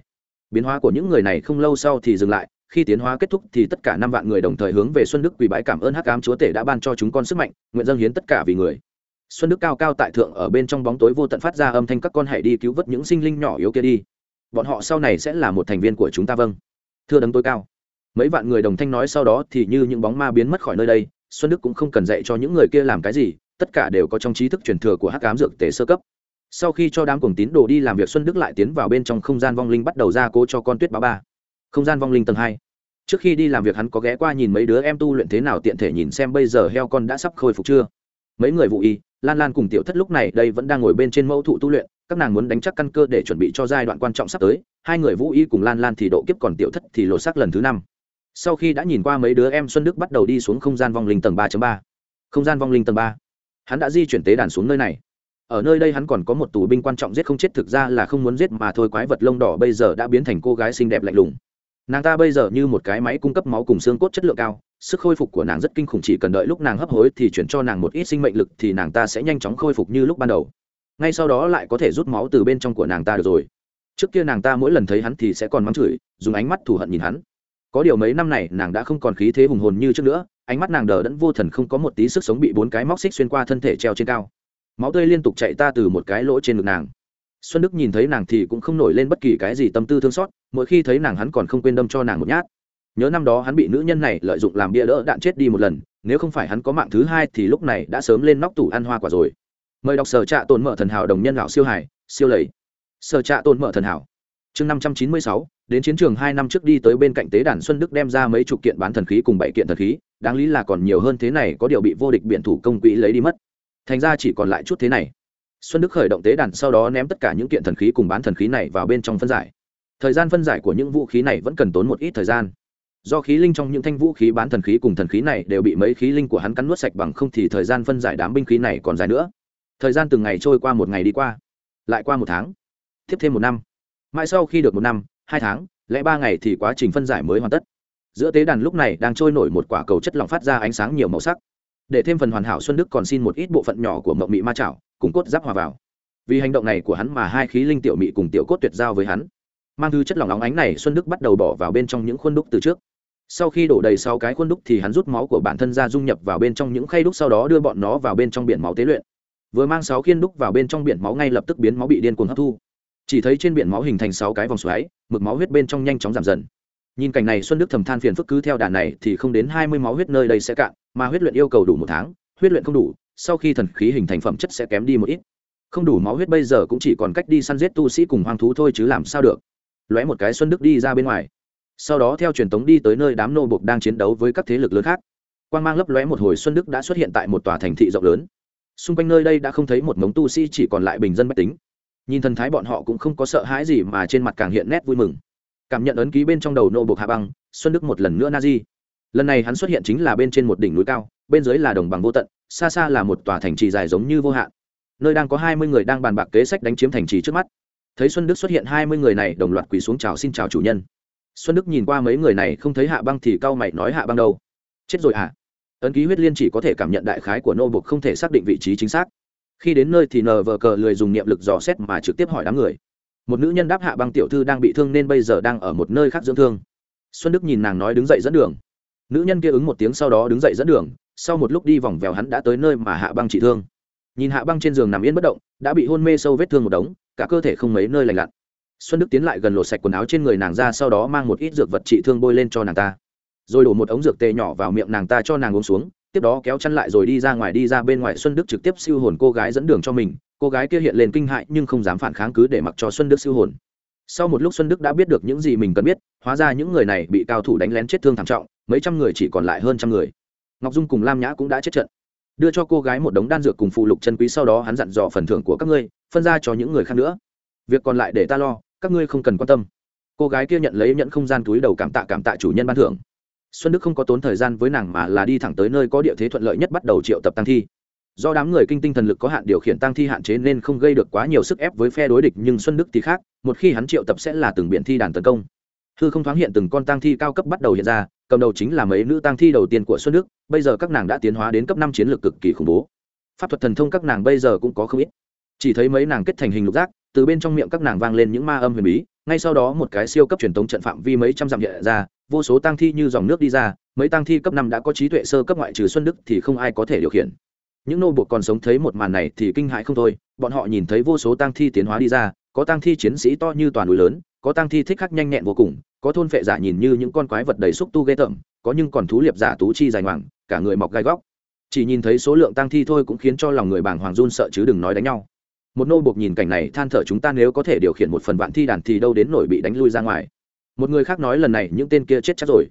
Biến hóa của những người này không lâu sau thì dừng lại, khi tiến hóa kết thúc thì tất cả năm vạn người đồng thời hướng về xuân đức quỳ bái cảm ơn hắc ám chúa tể đã ban cho chúng con sức mạnh, nguyện dâng hiến tất cả vì người. Xuân đức cao cao tại thượng ở bên trong bóng tối vô tận phát ra âm thanh các con hãy đi cứu vớt những sinh linh nhỏ yếu kia đi. Bọn họ sau này sẽ là một thành viên của chúng ta vâng. Thưa đấng tối cao. Mấy vạn người đồng thanh nói sau đó thì như những bóng ma biến mất khỏi nơi đây, xuân đức cũng không cần dạy cho những người kia làm cái gì tất cả đều có trong trí thức truyền thừa của hắc ám dược tề sơ cấp. Sau khi cho đám cuồng tín đồ đi làm việc, xuân đức lại tiến vào bên trong không gian vong linh bắt đầu ra cố cho con tuyết báo ba. Không gian vong linh tầng hai. Trước khi đi làm việc, hắn có ghé qua nhìn mấy đứa em tu luyện thế nào tiện thể nhìn xem bây giờ heo con đã sắp khôi phục chưa. Mấy người vụ y, lan lan cùng tiểu thất lúc này đây vẫn đang ngồi bên trên mẫu thụ tu luyện, các nàng muốn đánh chắc căn cơ để chuẩn bị cho giai đoạn quan trọng sắp tới. Hai người vũ y cùng lan lan thì độ kiếp còn tiểu thất thì lột xác lần thứ năm. Sau khi đã nhìn qua mấy đứa em, xuân đức bắt đầu đi xuống không gian vong linh tầng ba ba. Không gian vong linh tầng ba hắn đã di chuyển tế đàn xuống nơi này. Ở nơi đây hắn còn có một tù binh quan trọng giết không chết thực ra là không muốn giết mà thôi, quái vật lông đỏ bây giờ đã biến thành cô gái xinh đẹp lạnh lùng. Nàng ta bây giờ như một cái máy cung cấp máu cùng xương cốt chất lượng cao, sức khôi phục của nàng rất kinh khủng, chỉ cần đợi lúc nàng hấp hối thì chuyển cho nàng một ít sinh mệnh lực thì nàng ta sẽ nhanh chóng khôi phục như lúc ban đầu. Ngay sau đó lại có thể rút máu từ bên trong của nàng ta được rồi. Trước kia nàng ta mỗi lần thấy hắn thì sẽ còn mắng chửi, dùng ánh mắt thù hận nhìn hắn có điều mấy năm này nàng đã không còn khí thế hùng hồn như trước nữa, ánh mắt nàng đờ đẫn vô thần không có một tí sức sống bị bốn cái móc xích xuyên qua thân thể treo trên cao. Máu tươi liên tục chạy ta từ một cái lỗ trên ngực nàng. Xuân đức nhìn thấy nàng thì cũng không nổi lên bất kỳ cái gì tâm tư thương xót, mỗi khi thấy nàng hắn còn không quên đâm cho nàng một nhát. Nhớ năm đó hắn bị nữ nhân này lợi dụng làm bia đỡ đạn chết đi một lần, nếu không phải hắn có mạng thứ hai thì lúc này đã sớm lên nóc tủ ăn hoa quả rồi. Mời đọc sở trạ tồn mở thần hảo đồng nhân lão siêu hải siêu lầy. Sở trạ tồn mở thần hảo chương năm trăm chín mươi sáu, đến chiến trường hai năm trước đi tới bên cạnh tế đàn xuân đức đem ra mấy chục kiện bán thần khí cùng bảy kiện thần khí, đáng lý là còn nhiều hơn thế này có điều bị vô địch biện thủ công quỹ lấy đi mất. Thành ra chỉ còn lại chút thế này. Xuân đức khởi động tế đàn sau đó ném tất cả những kiện thần khí cùng bán thần khí này vào bên trong phân giải. Thời gian phân giải của những vũ khí này vẫn cần tốn một ít thời gian. Do khí linh trong những thanh vũ khí bán thần khí cùng thần khí này đều bị mấy khí linh của hắn cắn nuốt sạch bằng không thì thời gian phân giải đám binh khí này còn dài nữa. Thời gian từng ngày trôi qua một ngày đi qua, lại qua một tháng, tiếp thêm một năm mãi sau khi được một năm, hai tháng, lẽ ba ngày thì quá trình phân giải mới hoàn tất. Giữa tế đàn lúc này đang trôi nổi một quả cầu chất lỏng phát ra ánh sáng nhiều màu sắc. Để thêm phần hoàn hảo xuân đức còn xin một ít bộ phận nhỏ của mộng mị ma chảo, cùng cốt giáp hòa vào. Vì hành động này của hắn mà hai khí linh tiểu mị cùng tiểu cốt tuyệt giao với hắn. Mang thứ chất lỏng óng ánh này, xuân đức bắt đầu bỏ vào bên trong những khuôn đúc từ trước. Sau khi đổ đầy sau cái khuôn đúc thì hắn rút máu của bản thân ra dung nhập vào bên trong những khay đúc sau đó đưa bọn nó vào bên trong biển máu tế luyện. Vừa mang sáu khiên đúc vào bên trong biển máu ngay lập tức biến máu bị điên cuồng hấp thu chỉ thấy trên biển máu hình thành sáu cái vòng xoáy, mực máu huyết bên trong nhanh chóng giảm dần. Nhìn cảnh này xuân đức thầm than phiền phức cứ theo đàn này thì không đến hai mươi máu huyết nơi đây sẽ cạn, mà huyết luyện yêu cầu đủ một tháng, huyết luyện không đủ, sau khi thần khí hình thành phẩm chất sẽ kém đi một ít. Không đủ máu huyết bây giờ cũng chỉ còn cách đi săn giết tu sĩ cùng hoang thú thôi chứ làm sao được. Lóe một cái xuân đức đi ra bên ngoài. Sau đó theo truyền tống đi tới nơi đám nô bục đang chiến đấu với các thế lực lớn khác. Quan g mang lấp lóe một hồi xuân đức đã xuất hiện tại một tòa thành thị rộng lớn. Xung quanh nơi đây đã không thấy một mống tu sĩ chỉ còn lại bình dân mách tính nhìn thần thái bọn họ cũng không có sợ hãi gì mà trên mặt càng hiện nét vui mừng. Cảm nhận ấn ký bên trong đầu nô buộc hạ băng, xuân đức một lần nữa na di. Lần này hắn xuất hiện chính là bên trên một đỉnh núi cao, bên dưới là đồng bằng vô tận, xa xa là một tòa thành trì dài giống như vô hạn. Nơi đang có hai mươi người đang bàn bạc kế sách đánh chiếm thành trì trước mắt. Thấy xuân đức xuất hiện hai mươi người này đồng loạt quỳ xuống chào xin chào chủ nhân. Xuân đức nhìn qua mấy người này, không thấy hạ băng thì cau mày nói hạ băng đâu? Chết rồi à ấn ký huyết liên chỉ có thể cảm nhận đại khái của nô buộc không thể xác định vị trí chính xác khi đến nơi thì nờ vờ cờ lười dùng niệm lực dò xét mà trực tiếp hỏi đám người. Một nữ nhân đáp hạ băng tiểu thư đang bị thương nên bây giờ đang ở một nơi khác dưỡng thương. Xuân đức nhìn nàng nói đứng dậy dẫn đường. Nữ nhân kia ứng một tiếng sau đó đứng dậy dẫn đường, sau một lúc đi vòng vèo hắn đã tới nơi mà hạ băng trị thương. Nhìn hạ băng trên giường nằm yên bất động, đã bị hôn mê sâu vết thương một đống, cả cơ thể không mấy nơi lành lặn. Xuân đức tiến lại gần lột sạch quần áo trên người nàng ra sau đó mang một ít dược vật trị thương bôi lên cho nàng ta. Rồi đổ một ống dược tê nhỏ vào miệng nàng ta cho nàng uống xuống tiếp đó kéo chăn lại rồi đi ra ngoài đi ra bên ngoài xuân đức trực tiếp siêu hồn cô gái dẫn đường cho mình. Cô gái kia hiện lên kinh hại nhưng không dám phản kháng cứ để mặc cho xuân đức siêu hồn. Sau một lúc xuân đức đã biết được những gì mình cần biết, hóa ra những người này bị cao thủ đánh lén chết thương thảm trọng, mấy trăm người chỉ còn lại hơn trăm người. Ngọc dung cùng lam nhã cũng đã chết trận. Đưa cho cô gái một đống đan dược cùng phụ lục chân quý, sau đó hắn dặn dò phần thưởng của các ngươi, phân ra cho những người khác nữa. Việc còn lại để ta lo, các ngươi không cần quan tâm. Cô gái kia nhận lấy nhận không gian túi đầu cảm tạ cảm tạ chủ nhân ban thưởng xuân đức không có tốn thời gian với nàng mà là đi thẳng tới nơi có địa thế thuận lợi nhất bắt đầu triệu tập tăng thi. Do đám người kinh tinh thần lực có hạn điều khiển tăng thi hạn chế nên không gây được quá nhiều sức ép với phe đối địch, nhưng xuân đức thì khác, một khi hắn triệu tập sẽ là từng biện thi đàn tấn công. Hư không thoáng hiện từng con tăng thi cao cấp bắt đầu hiện ra, cầm đầu chính là mấy nữ tăng thi đầu tiên của xuân đức, bây giờ các nàng đã tiến hóa đến cấp năm chiến lược cực kỳ khủng bố. Pháp thuật thần thông các nàng bây giờ cũng có không ít. Chỉ thấy mấy nàng kết thành hình lục giác, từ bên trong miệng các nàng vang lên những ma âm huyền bí, ngay sau đó một cái siêu cấp truyền thống trận phạm vi mấy trăm dặm nhẹ ra vô số tăng thi như dòng nước đi ra, mấy tăng thi cấp năm đã có trí tuệ sơ cấp ngoại trừ xuân đức thì không ai có thể điều khiển. Những nô buộc còn sống thấy một màn này thì kinh hãi không thôi, bọn họ nhìn thấy vô số tăng thi tiến hóa đi ra, có tăng thi chiến sĩ to như toàn núi lớn, có tăng thi thích khắc nhanh nhẹn vô cùng, có thôn phệ giả nhìn như những con quái vật đầy xúc tu ghê tởm, có nhưng còn thú liệp giả tú chi dài ngoằng, cả người mọc gai góc. Chỉ nhìn thấy số lượng tăng thi thôi cũng khiến cho lòng người bàng hoàng run sợ chứ đừng nói đánh nhau. Một nô buộc nhìn cảnh này than thở chúng ta nếu có thể điều khiển một phần vạn thi đàn thì đâu đến nổi bị đánh lui ra ngoài một người khác nói lần này những tên kia chết chắc rồi.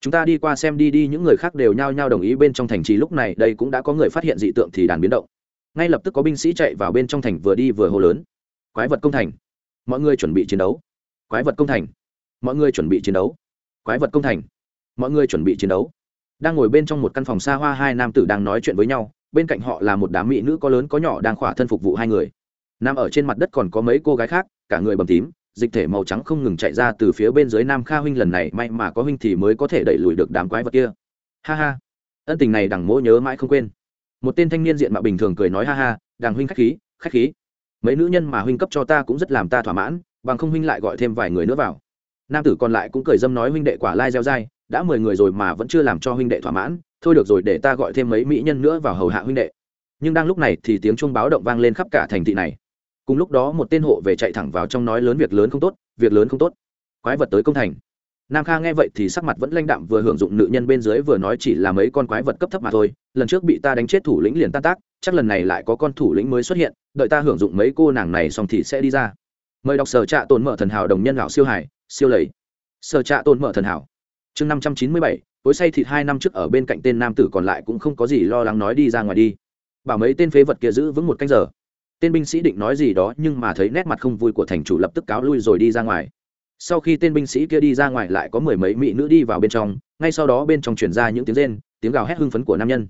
Chúng ta đi qua xem đi đi, những người khác đều nhao nhao đồng ý bên trong thành trì. Lúc này đây cũng đã có người phát hiện dị tượng thì đàn biến động. Ngay lập tức có binh sĩ chạy vào bên trong thành vừa đi vừa hô lớn. Quái vật công thành. Mọi người chuẩn bị chiến đấu. Quái vật công thành. Mọi người chuẩn bị chiến đấu. Quái vật công thành. Mọi người chuẩn bị chiến đấu. Đang ngồi bên trong một căn phòng xa hoa, hai nam tử đang nói chuyện với nhau. Bên cạnh họ là một đám mỹ nữ có lớn có nhỏ đang khỏa thân phục vụ hai người. Nằm ở trên mặt đất còn có mấy cô gái khác, cả người bầm tím dịch thể màu trắng không ngừng chạy ra từ phía bên dưới nam kha huynh lần này, may mà có huynh thì mới có thể đẩy lùi được đám quái vật kia. Ha ha. Ân tình này đằng mỗ nhớ mãi không quên. Một tên thanh niên diện mạo bình thường cười nói ha ha, đằng huynh khách khí khách khí. Mấy nữ nhân mà huynh cấp cho ta cũng rất làm ta thỏa mãn, bằng không huynh lại gọi thêm vài người nữa vào. Nam tử còn lại cũng cười dâm nói, huynh đệ quả lai gieo dai, đã mười người rồi mà vẫn chưa làm cho huynh đệ thỏa mãn, thôi được rồi để ta gọi thêm mấy mỹ nhân nữa vào hầu hạ huynh đệ. Nhưng đang lúc này thì tiếng chuông báo động vang lên khắp cả thành thị này cùng lúc đó một tên hộ về chạy thẳng vào trong nói lớn việc lớn không tốt, việc lớn không tốt. Quái vật tới công thành. Nam kha nghe vậy thì sắc mặt vẫn lanh đạm, vừa hưởng dụng nữ nhân bên dưới vừa nói chỉ là mấy con quái vật cấp thấp mà thôi, lần trước bị ta đánh chết thủ lĩnh liền tan tác, chắc lần này lại có con thủ lĩnh mới xuất hiện, đợi ta hưởng dụng mấy cô nàng này xong thì sẽ đi ra. Mời đọc sở trạ tồn mở thần hảo đồng nhân lão siêu hải, siêu lầy. Sở trạ tồn mở thần hảo. Chương năm trăm chín mươi bảy, tối say thịt hai năm trước ở bên cạnh tên nam tử còn lại cũng không có gì lo lắng nói đi ra ngoài đi. Bảo mấy tên phế vật kia giữ vững một canh giờ tên binh sĩ định nói gì đó nhưng mà thấy nét mặt không vui của thành chủ lập tức cáo lui rồi đi ra ngoài. Sau khi tên binh sĩ kia đi ra ngoài lại có mười mấy mỹ nữ đi vào bên trong, ngay sau đó bên trong truyền ra những tiếng rên, tiếng gào hét hưng phấn của nam nhân.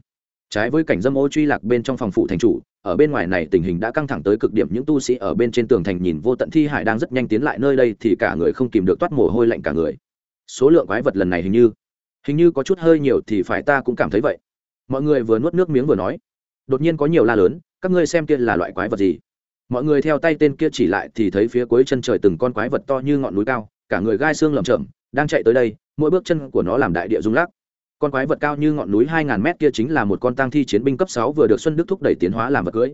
Trái với cảnh dâm ô truy lạc bên trong phòng phụ thành chủ, ở bên ngoài này tình hình đã căng thẳng tới cực điểm, những tu sĩ ở bên trên tường thành nhìn vô tận thi hải đang rất nhanh tiến lại nơi đây thì cả người không kìm được toát mồ hôi lạnh cả người. Số lượng quái vật lần này hình như hình như có chút hơi nhiều thì phải ta cũng cảm thấy vậy. Mọi người vừa nuốt nước miếng vừa nói. Đột nhiên có nhiều la lớn các ngươi xem kia là loại quái vật gì? Mọi người theo tay tên kia chỉ lại thì thấy phía cuối chân trời từng con quái vật to như ngọn núi cao, cả người gai xương lởm chởm, đang chạy tới đây, mỗi bước chân của nó làm đại địa rung lắc. Con quái vật cao như ngọn núi hai ngàn mét kia chính là một con tang thi chiến binh cấp sáu vừa được xuân đức thúc đẩy tiến hóa làm vật cưới.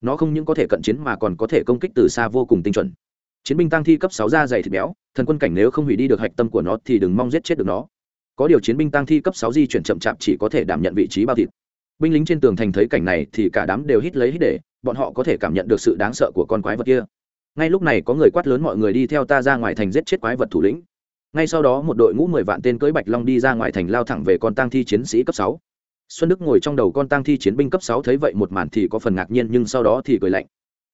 Nó không những có thể cận chiến mà còn có thể công kích từ xa vô cùng tinh chuẩn. Chiến binh tăng thi cấp sáu da dày thịt béo, thần quân cảnh nếu không hủy đi được hạch tâm của nó thì đừng mong giết chết được nó. Có điều chiến binh tăng thi cấp sáu di chuyển chậm chạp chỉ có thể đảm nhận vị trí bao thịt binh lính trên tường thành thấy cảnh này thì cả đám đều hít lấy hít để, bọn họ có thể cảm nhận được sự đáng sợ của con quái vật kia. Ngay lúc này có người quát lớn mọi người đi theo ta ra ngoài thành giết chết quái vật thủ lĩnh. Ngay sau đó một đội ngũ mười vạn tên cưỡi bạch long đi ra ngoài thành lao thẳng về con tang thi chiến sĩ cấp sáu. Xuân đức ngồi trong đầu con tang thi chiến binh cấp sáu thấy vậy một màn thì có phần ngạc nhiên nhưng sau đó thì cười lạnh.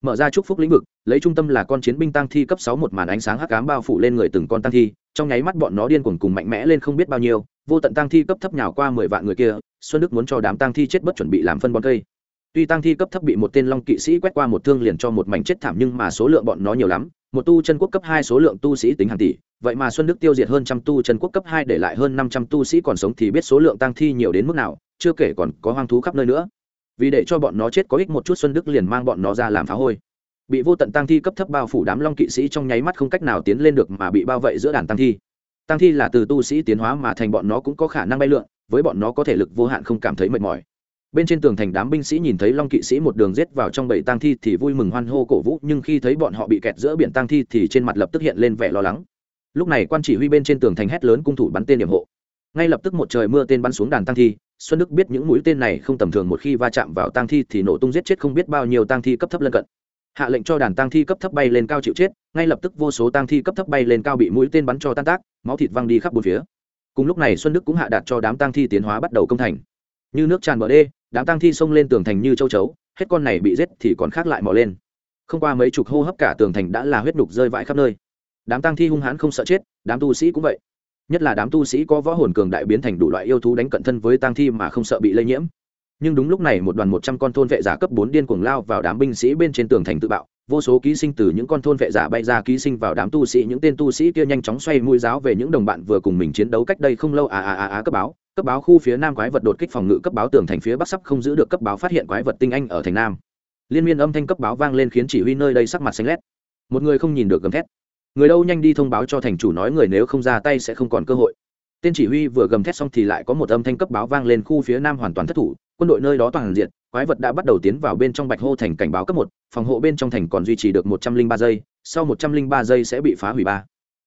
Mở ra chúc phúc lĩnh vực, lấy trung tâm là con chiến binh tang thi cấp sáu một màn ánh sáng hắc ám bao phủ lên người từng con tang thi, trong nháy mắt bọn nó điên cuồng cùng mạnh mẽ lên không biết bao nhiêu, vô tận tang thi cấp thấp nhào qua mười vạn người kia xuân đức muốn cho đám tang thi chết bất chuẩn bị làm phân bón cây. Tuy tang thi cấp thấp bị một tên long kỵ sĩ quét qua một thương liền cho một mảnh chết thảm nhưng mà số lượng bọn nó nhiều lắm. Một tu chân quốc cấp hai số lượng tu sĩ tính hàng tỷ. Vậy mà xuân đức tiêu diệt hơn trăm tu chân quốc cấp hai để lại hơn năm trăm tu sĩ còn sống thì biết số lượng tang thi nhiều đến mức nào, chưa kể còn có hoang thú khắp nơi nữa. Vì để cho bọn nó chết có ích một chút xuân đức liền mang bọn nó ra làm phá hôi. Bị vô tận tăng thi cấp thấp bao phủ đám long kỵ sĩ trong nháy mắt không cách nào tiến lên được mà bị bao vây giữa đàn tăng thi. Tăng thi là từ tu sĩ tiến hóa mà thành bọn nó cũng có khả năng bay lượn với bọn nó có thể lực vô hạn không cảm thấy mệt mỏi. Bên trên tường thành đám binh sĩ nhìn thấy long kỵ sĩ một đường rết vào trong bầy tang thi thì vui mừng hoan hô cổ vũ, nhưng khi thấy bọn họ bị kẹt giữa biển tang thi thì trên mặt lập tức hiện lên vẻ lo lắng. Lúc này quan chỉ huy bên trên tường thành hét lớn cung thủ bắn tên điểm hộ. Ngay lập tức một trời mưa tên bắn xuống đàn tang thi, xuân đức biết những mũi tên này không tầm thường một khi va chạm vào tang thi thì nổ tung giết chết không biết bao nhiêu tang thi cấp thấp lân cận. Hạ lệnh cho đàn tang thi cấp thấp bay lên cao chịu chết, ngay lập tức vô số tang thi cấp thấp bay lên cao bị mũi tên bắn cho tan tác, máu thịt văng đi khắp bốn phía cùng lúc này xuân đức cũng hạ đạt cho đám tang thi tiến hóa bắt đầu công thành. Như nước tràn bờ đê, đám tang thi xông lên tường thành như châu chấu, hết con này bị giết thì còn khác lại mò lên. Không qua mấy chục hô hấp cả tường thành đã là huyết nục rơi vãi khắp nơi. Đám tang thi hung hãn không sợ chết, đám tu sĩ cũng vậy. Nhất là đám tu sĩ có võ hồn cường đại biến thành đủ loại yêu thú đánh cận thân với tang thi mà không sợ bị lây nhiễm. Nhưng đúng lúc này một đoàn một trăm con thôn vệ giả cấp bốn điên cuồng lao vào đám binh sĩ bên trên tường thành tự bạo vô số ký sinh từ những con thôn vệ giả bay ra ký sinh vào đám tu sĩ, những tên tu sĩ kia nhanh chóng xoay mũi giáo về những đồng bạn vừa cùng mình chiến đấu cách đây không lâu. À à à à cấp báo cấp báo khu phía nam quái vật đột kích phòng ngự cấp báo tường thành phía bắc sắp không giữ được cấp báo phát hiện quái vật tinh anh ở thành nam. Liên miên âm thanh cấp báo vang lên khiến chỉ huy nơi đây sắc mặt xanh lét. Một người không nhìn được gầm thét. Người đâu nhanh đi thông báo cho thành chủ nói người nếu không ra tay sẽ không còn cơ hội. Tên chỉ huy vừa gầm thét xong thì lại có một âm thanh cấp báo vang lên khu phía nam hoàn toàn thất thủ. Quân đội nơi đó toàn diện quái vật đã bắt đầu tiến vào bên trong bạch hô thành cảnh báo cấp một, phòng hộ bên trong thành còn duy trì được một trăm linh ba giây, sau một trăm linh ba giây sẽ bị phá hủy ba.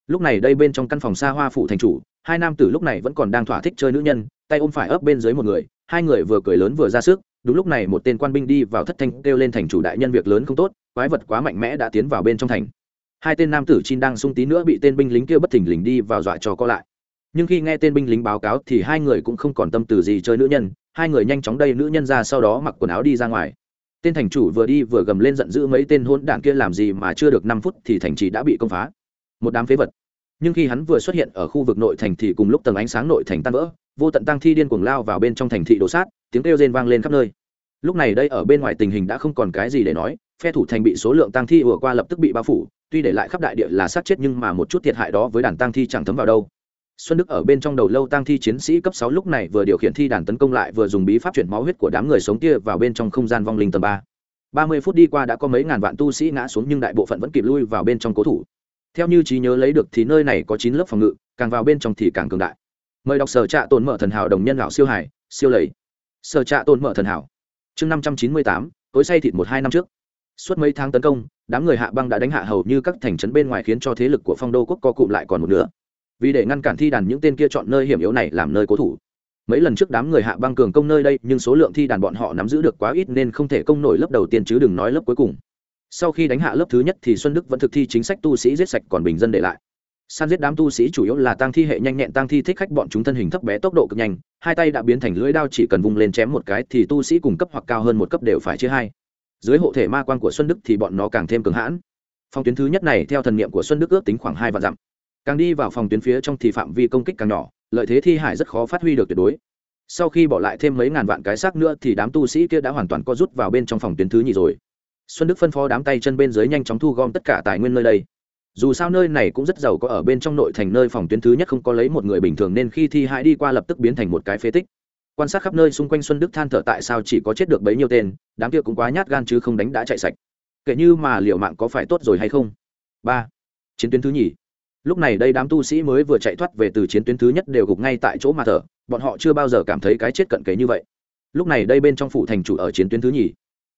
Lúc này đây bên trong căn phòng xa hoa phủ thành chủ, hai nam tử lúc này vẫn còn đang thỏa thích chơi nữ nhân, tay ôm phải ấp bên dưới một người, hai người vừa cười lớn vừa ra sức, đúng lúc này một tên quan binh đi vào thất thanh kêu lên thành chủ đại nhân việc lớn không tốt, quái vật quá mạnh mẽ đã tiến vào bên trong thành. Hai tên nam tử chin đang sung tí nữa bị tên binh lính kia bất thình lình đi vào dọa cho co lại. Nhưng khi nghe tên binh lính báo cáo thì hai người cũng không còn tâm từ gì chơi nữ nhân hai người nhanh chóng đây nữ nhân ra sau đó mặc quần áo đi ra ngoài. Tên thành chủ vừa đi vừa gầm lên giận dữ mấy tên hôn đảng kia làm gì mà chưa được năm phút thì thành trì đã bị công phá. Một đám phế vật. Nhưng khi hắn vừa xuất hiện ở khu vực nội thành thì cùng lúc tầng ánh sáng nội thành tan vỡ, vô tận tăng thi điên cuồng lao vào bên trong thành thị đổ sát, tiếng kêu rên vang lên khắp nơi. Lúc này đây ở bên ngoài tình hình đã không còn cái gì để nói, phe thủ thành bị số lượng tăng thi vừa qua lập tức bị bao phủ, tuy để lại khắp đại địa là sát chết nhưng mà một chút thiệt hại đó với đàn tăng thi chẳng thấm vào đâu xuân đức ở bên trong đầu lâu tăng thi chiến sĩ cấp sáu lúc này vừa điều khiển thi đàn tấn công lại vừa dùng bí pháp chuyển máu huyết của đám người sống kia vào bên trong không gian vong linh tầng ba. Ba mươi phút đi qua đã có mấy ngàn vạn tu sĩ ngã xuống nhưng đại bộ phận vẫn kịp lui vào bên trong cố thủ. Theo như trí nhớ lấy được thì nơi này có chín lớp phòng ngự, càng vào bên trong thì càng cường đại. Mời đọc sở trạ tồn mở thần hảo đồng nhân lão siêu hải, siêu lầy. Sở trạ tồn mở thần hảo. Chương năm trăm chín mươi tám, tối say thịt một hai năm trước. Suốt mấy tháng tấn công, đám người hạ băng đã đánh hạ hầu như các thành trấn bên ngoài khiến cho thế lực của phong đô quốc co cụm lại còn một nửa vì để ngăn cản thi đàn những tên kia chọn nơi hiểm yếu này làm nơi cố thủ. Mấy lần trước đám người hạ băng cường công nơi đây, nhưng số lượng thi đàn bọn họ nắm giữ được quá ít nên không thể công nổi lớp đầu tiên chứ đừng nói lớp cuối cùng. Sau khi đánh hạ lớp thứ nhất thì xuân đức vẫn thực thi chính sách tu sĩ giết sạch còn bình dân để lại. San giết đám tu sĩ chủ yếu là tăng thi hệ nhanh nhẹn tăng thi thích khách bọn chúng thân hình thấp bé, tốc độ cực nhanh. Hai tay đã biến thành lưỡi đao, chỉ cần vung lên chém một cái thì tu sĩ cùng cấp hoặc cao hơn một cấp đều phải chia hai. Dưới hộ thể ma quan của xuân đức thì bọn nó càng thêm cứng hãn. Phong tuyến thứ nhất này, theo thần niệm của xuân đức ước tính khoảng hai vạn dặm càng đi vào phòng tuyến phía trong thì phạm vi công kích càng nhỏ, lợi thế thi hải rất khó phát huy được tuyệt đối. Sau khi bỏ lại thêm mấy ngàn vạn cái xác nữa thì đám tu sĩ kia đã hoàn toàn co rút vào bên trong phòng tuyến thứ nhì rồi. Xuân đức phân phó đám tay chân bên dưới nhanh chóng thu gom tất cả tài nguyên nơi đây. Dù sao nơi này cũng rất giàu có ở bên trong nội thành nơi phòng tuyến thứ nhất không có lấy một người bình thường nên khi thi hãi đi qua lập tức biến thành một cái phế tích. Quan sát khắp nơi xung quanh xuân đức than thở tại sao chỉ có chết được bấy nhiêu tên, đám kia cũng quá nhát gan chứ không đánh đã chạy sạch. Kể như mà liệu mạng có phải tốt rồi hay không? Ba. Chiến tuyến thứ nhì lúc này đây đám tu sĩ mới vừa chạy thoát về từ chiến tuyến thứ nhất đều gục ngay tại chỗ mà thở, bọn họ chưa bao giờ cảm thấy cái chết cận kề như vậy. Lúc này đây bên trong phủ thành chủ ở chiến tuyến thứ nhì.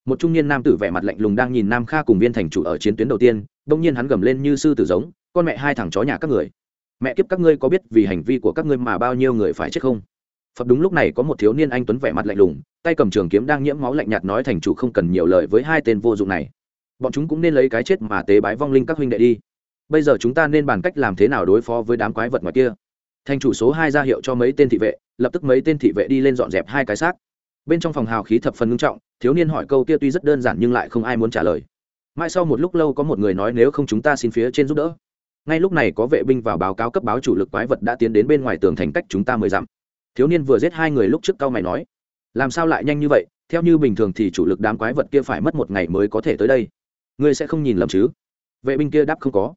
Một trung niên nam tử vẻ mặt lạnh lùng đang nhìn nam kha cùng viên thành chủ ở chiến tuyến đầu tiên đông nhiên hắn gầm lên như sư tử giống, con mẹ hai thằng chó nhà các người, mẹ kiếp các ngươi có biết vì hành vi của các ngươi mà bao nhiêu người phải chết không? Phật đúng lúc này có một thiếu niên anh tuấn vẻ mặt lạnh lùng, tay cầm trường kiếm đang nhiễm máu lạnh nhạt nói thành chủ không cần nhiều lời với hai tên vô dụng này. Bọn chúng cũng nên lấy cái chết mà tế bái vong linh các huynh đệ đi bây giờ chúng ta nên bàn cách làm thế nào đối phó với đám quái vật ngoài kia? Thành chủ số hai ra hiệu cho mấy tên thị vệ, lập tức mấy tên thị vệ đi lên dọn dẹp hai cái xác. Bên trong phòng hào khí thập phần ngưng trọng, thiếu niên hỏi câu kia tuy rất đơn giản nhưng lại không ai muốn trả lời. Mãi sau một lúc lâu có một người nói nếu không chúng ta xin phía trên giúp đỡ. Ngay lúc này có vệ binh vào báo cáo cấp báo chủ lực quái vật đã tiến đến bên ngoài tường thành cách chúng ta mười dặm. Thiếu niên vừa giết hai người lúc trước cao mày nói, làm sao lại nhanh như vậy? Theo như bình thường thì chủ lực đám quái vật kia phải mất một ngày mới có thể tới đây. Ngươi sẽ không nhìn lầm chứ? Vệ binh kia đáp, không có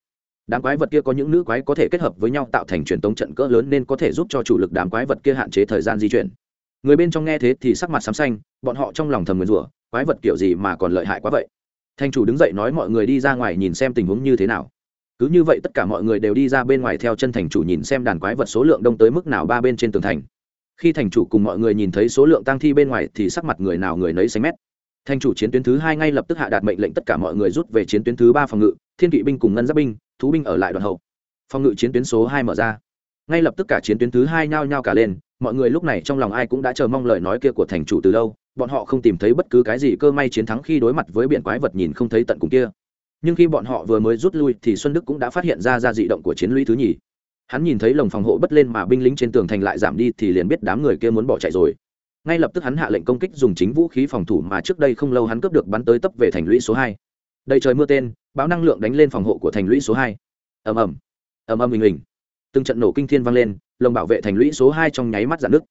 đám quái vật kia có những nữ quái có thể kết hợp với nhau tạo thành truyền tống trận cỡ lớn nên có thể giúp cho chủ lực đám quái vật kia hạn chế thời gian di chuyển. Người bên trong nghe thế thì sắc mặt xám xanh, bọn họ trong lòng thầm nguyền rủa, quái vật kiểu gì mà còn lợi hại quá vậy? Thành chủ đứng dậy nói mọi người đi ra ngoài nhìn xem tình huống như thế nào. Cứ như vậy tất cả mọi người đều đi ra bên ngoài theo chân thành chủ nhìn xem đàn quái vật số lượng đông tới mức nào ba bên trên tường thành. Khi thành chủ cùng mọi người nhìn thấy số lượng tăng thi bên ngoài thì sắc mặt người nào người nấy xanh mét thành chủ chiến tuyến thứ hai ngay lập tức hạ đạt mệnh lệnh tất cả mọi người rút về chiến tuyến thứ ba phòng ngự, thiên kỵ binh cùng ngân giáp binh, thú binh ở lại đoàn hậu. Phòng ngự chiến tuyến số hai mở ra. Ngay lập tức cả chiến tuyến thứ hai nhao nhao cả lên, mọi người lúc này trong lòng ai cũng đã chờ mong lời nói kia của thành chủ từ lâu, bọn họ không tìm thấy bất cứ cái gì cơ may chiến thắng khi đối mặt với biển quái vật nhìn không thấy tận cùng kia. Nhưng khi bọn họ vừa mới rút lui thì xuân đức cũng đã phát hiện ra ra dị động của chiến lũy thứ nhì. Hắn nhìn thấy lồng phòng hộ bất lên mà binh lính trên tường thành lại giảm đi thì liền biết đám người kia muốn bỏ chạy rồi ngay lập tức hắn hạ lệnh công kích dùng chính vũ khí phòng thủ mà trước đây không lâu hắn cướp được bắn tới tấp về thành lũy số hai. Đầy trời mưa tên, báo năng lượng đánh lên phòng hộ của thành lũy số hai. Ầm ầm ầm ầm hình hình. Từng trận nổ kinh thiên vang lên, lồng bảo vệ thành lũy số hai trong nháy mắt dạn nứt.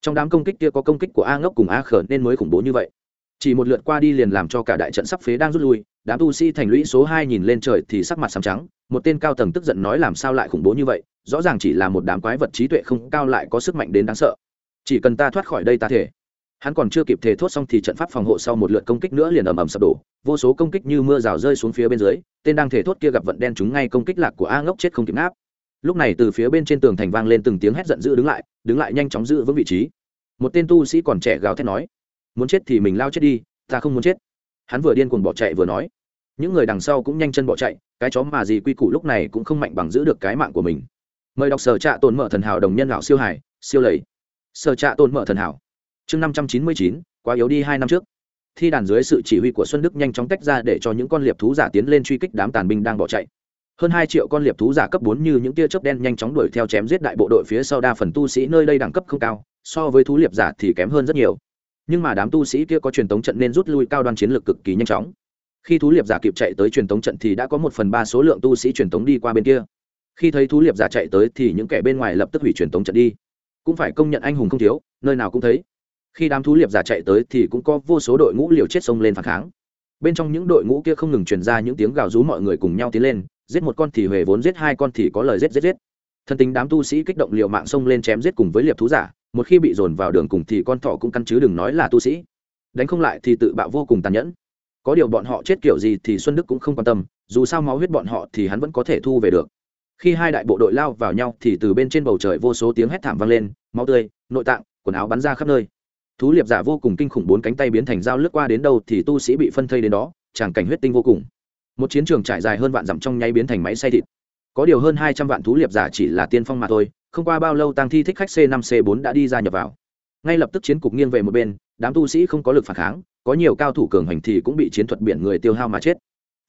trong đám công kích kia có công kích của a ngốc cùng a khở nên mới khủng bố như vậy. Chỉ một lượt qua đi liền làm cho cả đại trận sắp phế đang rút lui, đám tu sĩ thành lũy số hai nhìn lên trời thì sắc mặt sầm trắng, một tên cao tầng tức giận nói làm sao lại khủng bố như vậy, rõ ràng chỉ là một đám quái vật trí tuệ không cao lại có sức mạnh đến đáng sợ chỉ cần ta thoát khỏi đây ta thể. Hắn còn chưa kịp thể thốt xong thì trận pháp phòng hộ sau một lượt công kích nữa liền ầm ầm sập đổ. Vô số công kích như mưa rào rơi xuống phía bên dưới, tên đang thể thốt kia gặp vận đen chúng ngay công kích lạc của a ngốc chết không kịp ngáp. Lúc này từ phía bên trên tường thành vang lên từng tiếng hét giận dữ đứng lại đứng lại nhanh chóng giữ vững vị trí. Một tên tu sĩ còn trẻ gào thét nói, muốn chết thì mình lao chết đi, ta không muốn chết. Hắn vừa điên cuồng bỏ chạy vừa nói, những người đằng sau cũng nhanh chân bỏ chạy, cái chó mà gì quy củ lúc này cũng không mạnh bằng giữ được cái mạng của mình. Mời đọc sở trạ tồn mở thần hảo đồng nhân lão siêu hải siêu lầy sở trạ tồn mở thần hảo. Chương năm trăm chín mươi chín, quá yếu đi hai năm trước. Thi đàn dưới sự chỉ huy của xuân đức nhanh chóng tách ra để cho những con liệp thú giả tiến lên truy kích đám tàn binh đang bỏ chạy. Hơn hai triệu con liệp thú giả cấp bốn như những tia chớp đen nhanh chóng đuổi theo chém giết đại bộ đội phía sau đa phần tu sĩ nơi đây đẳng cấp không cao, so với thú liệp giả thì kém hơn rất nhiều. Nhưng mà đám tu sĩ kia có truyền thống trận nên rút lui cao đoan chiến lược cực kỳ nhanh chóng. Khi thú liệp giả kịp chạy tới truyền thống trận thì đã có một phần ba số lượng tu sĩ truyền thống đi qua bên kia. Khi thấy thú liệp giả chạy tới thì những kẻ bên ngoài lập tức hủy truyền thống trận đi cũng phải công nhận anh hùng không thiếu, nơi nào cũng thấy. Khi đám thú liệp giả chạy tới thì cũng có vô số đội ngũ liều chết sông lên phản kháng. Bên trong những đội ngũ kia không ngừng truyền ra những tiếng gào rú mọi người cùng nhau tiến lên, giết một con thì huề vốn giết hai con thì có lời giết giết giết. Thân tính đám tu sĩ kích động liều mạng sông lên chém giết cùng với liệp thú giả, một khi bị dồn vào đường cùng thì con thọ cũng căn chứ đừng nói là tu sĩ. Đánh không lại thì tự bạo vô cùng tàn nhẫn. Có điều bọn họ chết kiểu gì thì xuân đức cũng không quan tâm, dù sao máu huyết bọn họ thì hắn vẫn có thể thu về được khi hai đại bộ đội lao vào nhau thì từ bên trên bầu trời vô số tiếng hét thảm vang lên, máu tươi, nội tạng, quần áo bắn ra khắp nơi. Thú liệp giả vô cùng kinh khủng bốn cánh tay biến thành dao lướt qua đến đâu thì tu sĩ bị phân thây đến đó, tràng cảnh huyết tinh vô cùng. Một chiến trường trải dài hơn vạn dặm trong nháy biến thành máy xay thịt. Có điều hơn hai trăm vạn thú liệp giả chỉ là tiên phong mà thôi, không qua bao lâu tăng thi thích khách c năm, c bốn đã đi ra nhập vào. Ngay lập tức chiến cục nghiêng về một bên, đám tu sĩ không có lực phản kháng, có nhiều cao thủ cường hành thì cũng bị chiến thuật biển người tiêu hao mà chết.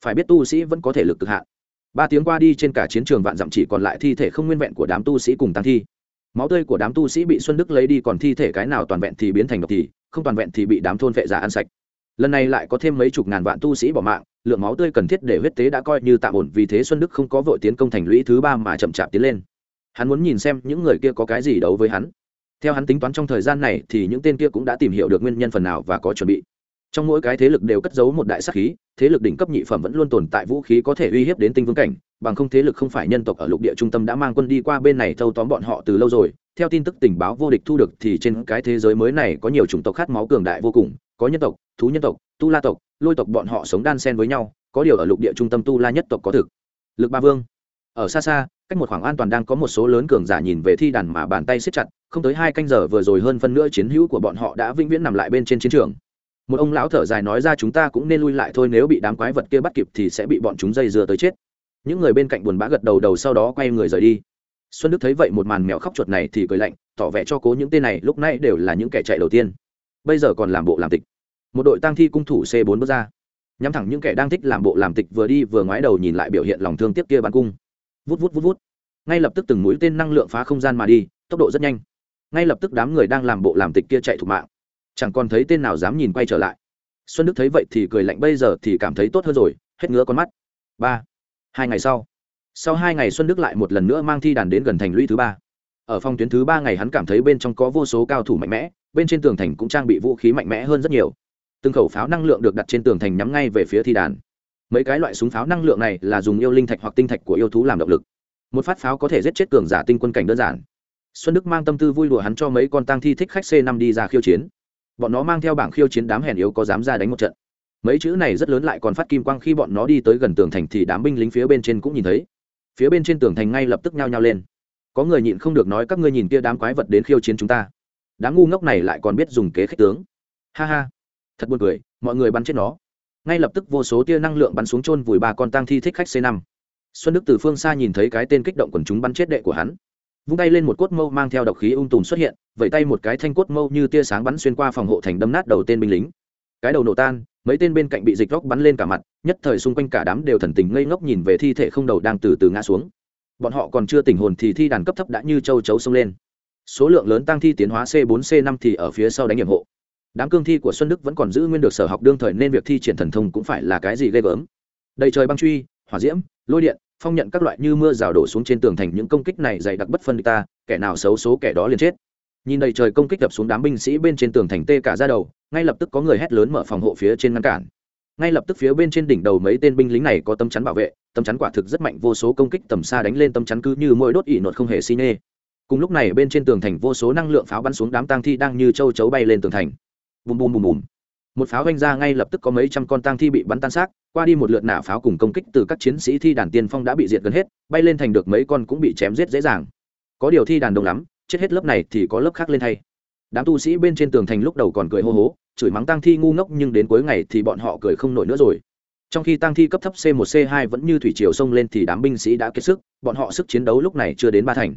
Phải biết tu sĩ vẫn có thể lực cực hạn ba tiếng qua đi trên cả chiến trường vạn dặm chỉ còn lại thi thể không nguyên vẹn của đám tu sĩ cùng tăng thi. Máu tươi của đám tu sĩ bị xuân đức lấy đi, còn thi thể cái nào toàn vẹn thì biến thành độc thì, không toàn vẹn thì bị đám thôn vệ giả ăn sạch. Lần này lại có thêm mấy chục ngàn vạn tu sĩ bỏ mạng, lượng máu tươi cần thiết để huyết tế đã coi như tạm ổn, vì thế xuân đức không có vội tiến công thành lũy thứ ba mà chậm chạp tiến lên. Hắn muốn nhìn xem những người kia có cái gì đấu với hắn. Theo hắn tính toán trong thời gian này thì những tên kia cũng đã tìm hiểu được nguyên nhân phần nào và có chuẩn bị trong mỗi cái thế lực đều cất giấu một đại sắc khí, thế lực đỉnh cấp nhị phẩm vẫn luôn tồn tại vũ khí có thể uy hiếp đến tinh vương cảnh, bằng không thế lực không phải nhân tộc ở lục địa trung tâm đã mang quân đi qua bên này thâu tóm bọn họ từ lâu rồi. Theo tin tức tình báo vô địch thu được thì trên cái thế giới mới này có nhiều chủng tộc khát máu cường đại vô cùng, có nhân tộc, thú nhân tộc, tu la tộc, lôi tộc bọn họ sống đan sen với nhau, có điều ở lục địa trung tâm tu la nhất tộc có thực. Lực ba vương. Ở xa xa, cách một khoảng an toàn đang có một số lớn cường giả nhìn về thi đàn mà bàn tay siết chặt, không tới hai canh giờ vừa rồi hơn phân nữa chiến hữu của bọn họ đã vĩnh viễn nằm lại bên trên chiến trường một ông lão thở dài nói ra chúng ta cũng nên lui lại thôi, nếu bị đám quái vật kia bắt kịp thì sẽ bị bọn chúng dây dưa tới chết. Những người bên cạnh buồn bã gật đầu đầu sau đó quay người rời đi. Xuân đức thấy vậy một màn mèo khóc chuột này thì cười lạnh, tỏ vẻ cho cố những tên này lúc này đều là những kẻ chạy đầu tiên. Bây giờ còn làm bộ làm tịch. Một đội tăng thi cung thủ c 4 bước ra. Nhắm thẳng những kẻ đang thích làm bộ làm tịch vừa đi vừa ngoái đầu nhìn lại biểu hiện lòng thương tiếc kia bắn cung. Vút vút vút vút. Ngay lập tức từng mũi tên năng lượng phá không gian mà đi, tốc độ rất nhanh. Ngay lập tức đám người đang làm bộ làm tịch kia chạy thục mạng chẳng còn thấy tên nào dám nhìn quay trở lại. Xuân đức thấy vậy thì cười lạnh, bây giờ thì cảm thấy tốt hơn rồi, hết ngứa con mắt. Ba, hai ngày sau. Sau hai ngày xuân đức lại một lần nữa mang thi đàn đến gần thành lũy thứ ba. Ở phòng tuyến thứ ba ngày hắn cảm thấy bên trong có vô số cao thủ mạnh mẽ, bên trên tường thành cũng trang bị vũ khí mạnh mẽ hơn rất nhiều. Từng khẩu pháo năng lượng được đặt trên tường thành nhắm ngay về phía thi đàn. Mấy cái loại súng pháo năng lượng này là dùng yêu linh thạch hoặc tinh thạch của yêu thú làm động lực. Một phát pháo có thể giết chết cường giả tinh quân cảnh đơn giản. Xuân đức mang tâm tư vui đùa hắn cho mấy con tang thi thích khách c năm đi ra khiêu chiến bọn nó mang theo bảng khiêu chiến đám hèn yếu có dám ra đánh một trận. Mấy chữ này rất lớn lại còn phát kim quang khi bọn nó đi tới gần tường thành thì đám binh lính phía bên trên cũng nhìn thấy. Phía bên trên tường thành ngay lập tức nhao nhao lên. Có người nhịn không được nói, các ngươi nhìn kia đám quái vật đến khiêu chiến chúng ta. Đám ngu ngốc này lại còn biết dùng kế khích tướng. Ha ha. Thật buồn cười, mọi người bắn chết nó. Ngay lập tức vô số tia năng lượng bắn xuống chôn vùi ba con tang thi thích khách c 5 xuân đức từ phương xa nhìn thấy cái tên kích động quần chúng bắn chết đệ của hắn vung tay lên một cốt mâu mang theo độc khí ung tùm xuất hiện, vẩy tay một cái thanh cốt mâu như tia sáng bắn xuyên qua phòng hộ thành đâm nát đầu tên binh lính. Cái đầu nổ tan, mấy tên bên cạnh bị dịch góc bắn lên cả mặt, nhất thời xung quanh cả đám đều thần tình ngây ngốc nhìn về thi thể không đầu đang từ từ ngã xuống. Bọn họ còn chưa tỉnh hồn thì thi đàn cấp thấp đã như châu chấu xông lên. Số lượng lớn tăng thi tiến hóa c 4 c 5 thì ở phía sau đánh nhiệm hộ. Đám cương thi của xuân đức vẫn còn giữ nguyên được sở học đương thời nên việc thi triển thần thông cũng phải là cái gì ghê gớm. Đầy trời băng truy, hỏa diễm, lôi điện phong nhận các loại như mưa rào đổ xuống trên tường thành những công kích này dày đặc bất phân địch ta, kẻ nào xấu số kẻ đó liền chết. Nhìn đầy trời công kích đập xuống đám binh sĩ bên trên tường thành tê cả ra đầu, ngay lập tức có người hét lớn mở phòng hộ phía trên ngăn cản. Ngay lập tức phía bên trên đỉnh đầu mấy tên binh lính này có tấm chắn bảo vệ, tấm chắn quả thực rất mạnh, vô số công kích tầm xa đánh lên tấm chắn cứ như mỗi đốt ỉ nột không hề xi nê. Cùng lúc này bên trên tường thành vô số năng lượng pháo bắn xuống đám tang thi đang như châu chấu bay lên tường thành. Bùm bùm bùm bùm một pháo vanh ra ngay lập tức có mấy trăm con tang thi bị bắn tan xác, qua đi một lượt nã pháo cùng công kích từ các chiến sĩ thi đàn tiên phong đã bị diệt gần hết, bay lên thành được mấy con cũng bị chém giết dễ dàng. Có điều thi đàn đông lắm, chết hết lớp này thì có lớp khác lên thay. Đám tu sĩ bên trên tường thành lúc đầu còn cười hô hố, chửi mắng tang thi ngu ngốc nhưng đến cuối ngày thì bọn họ cười không nổi nữa rồi. Trong khi tang thi cấp thấp c 1 c 2 vẫn như thủy triều sông lên thì đám binh sĩ đã kiệt sức, bọn họ sức chiến đấu lúc này chưa đến ba thành.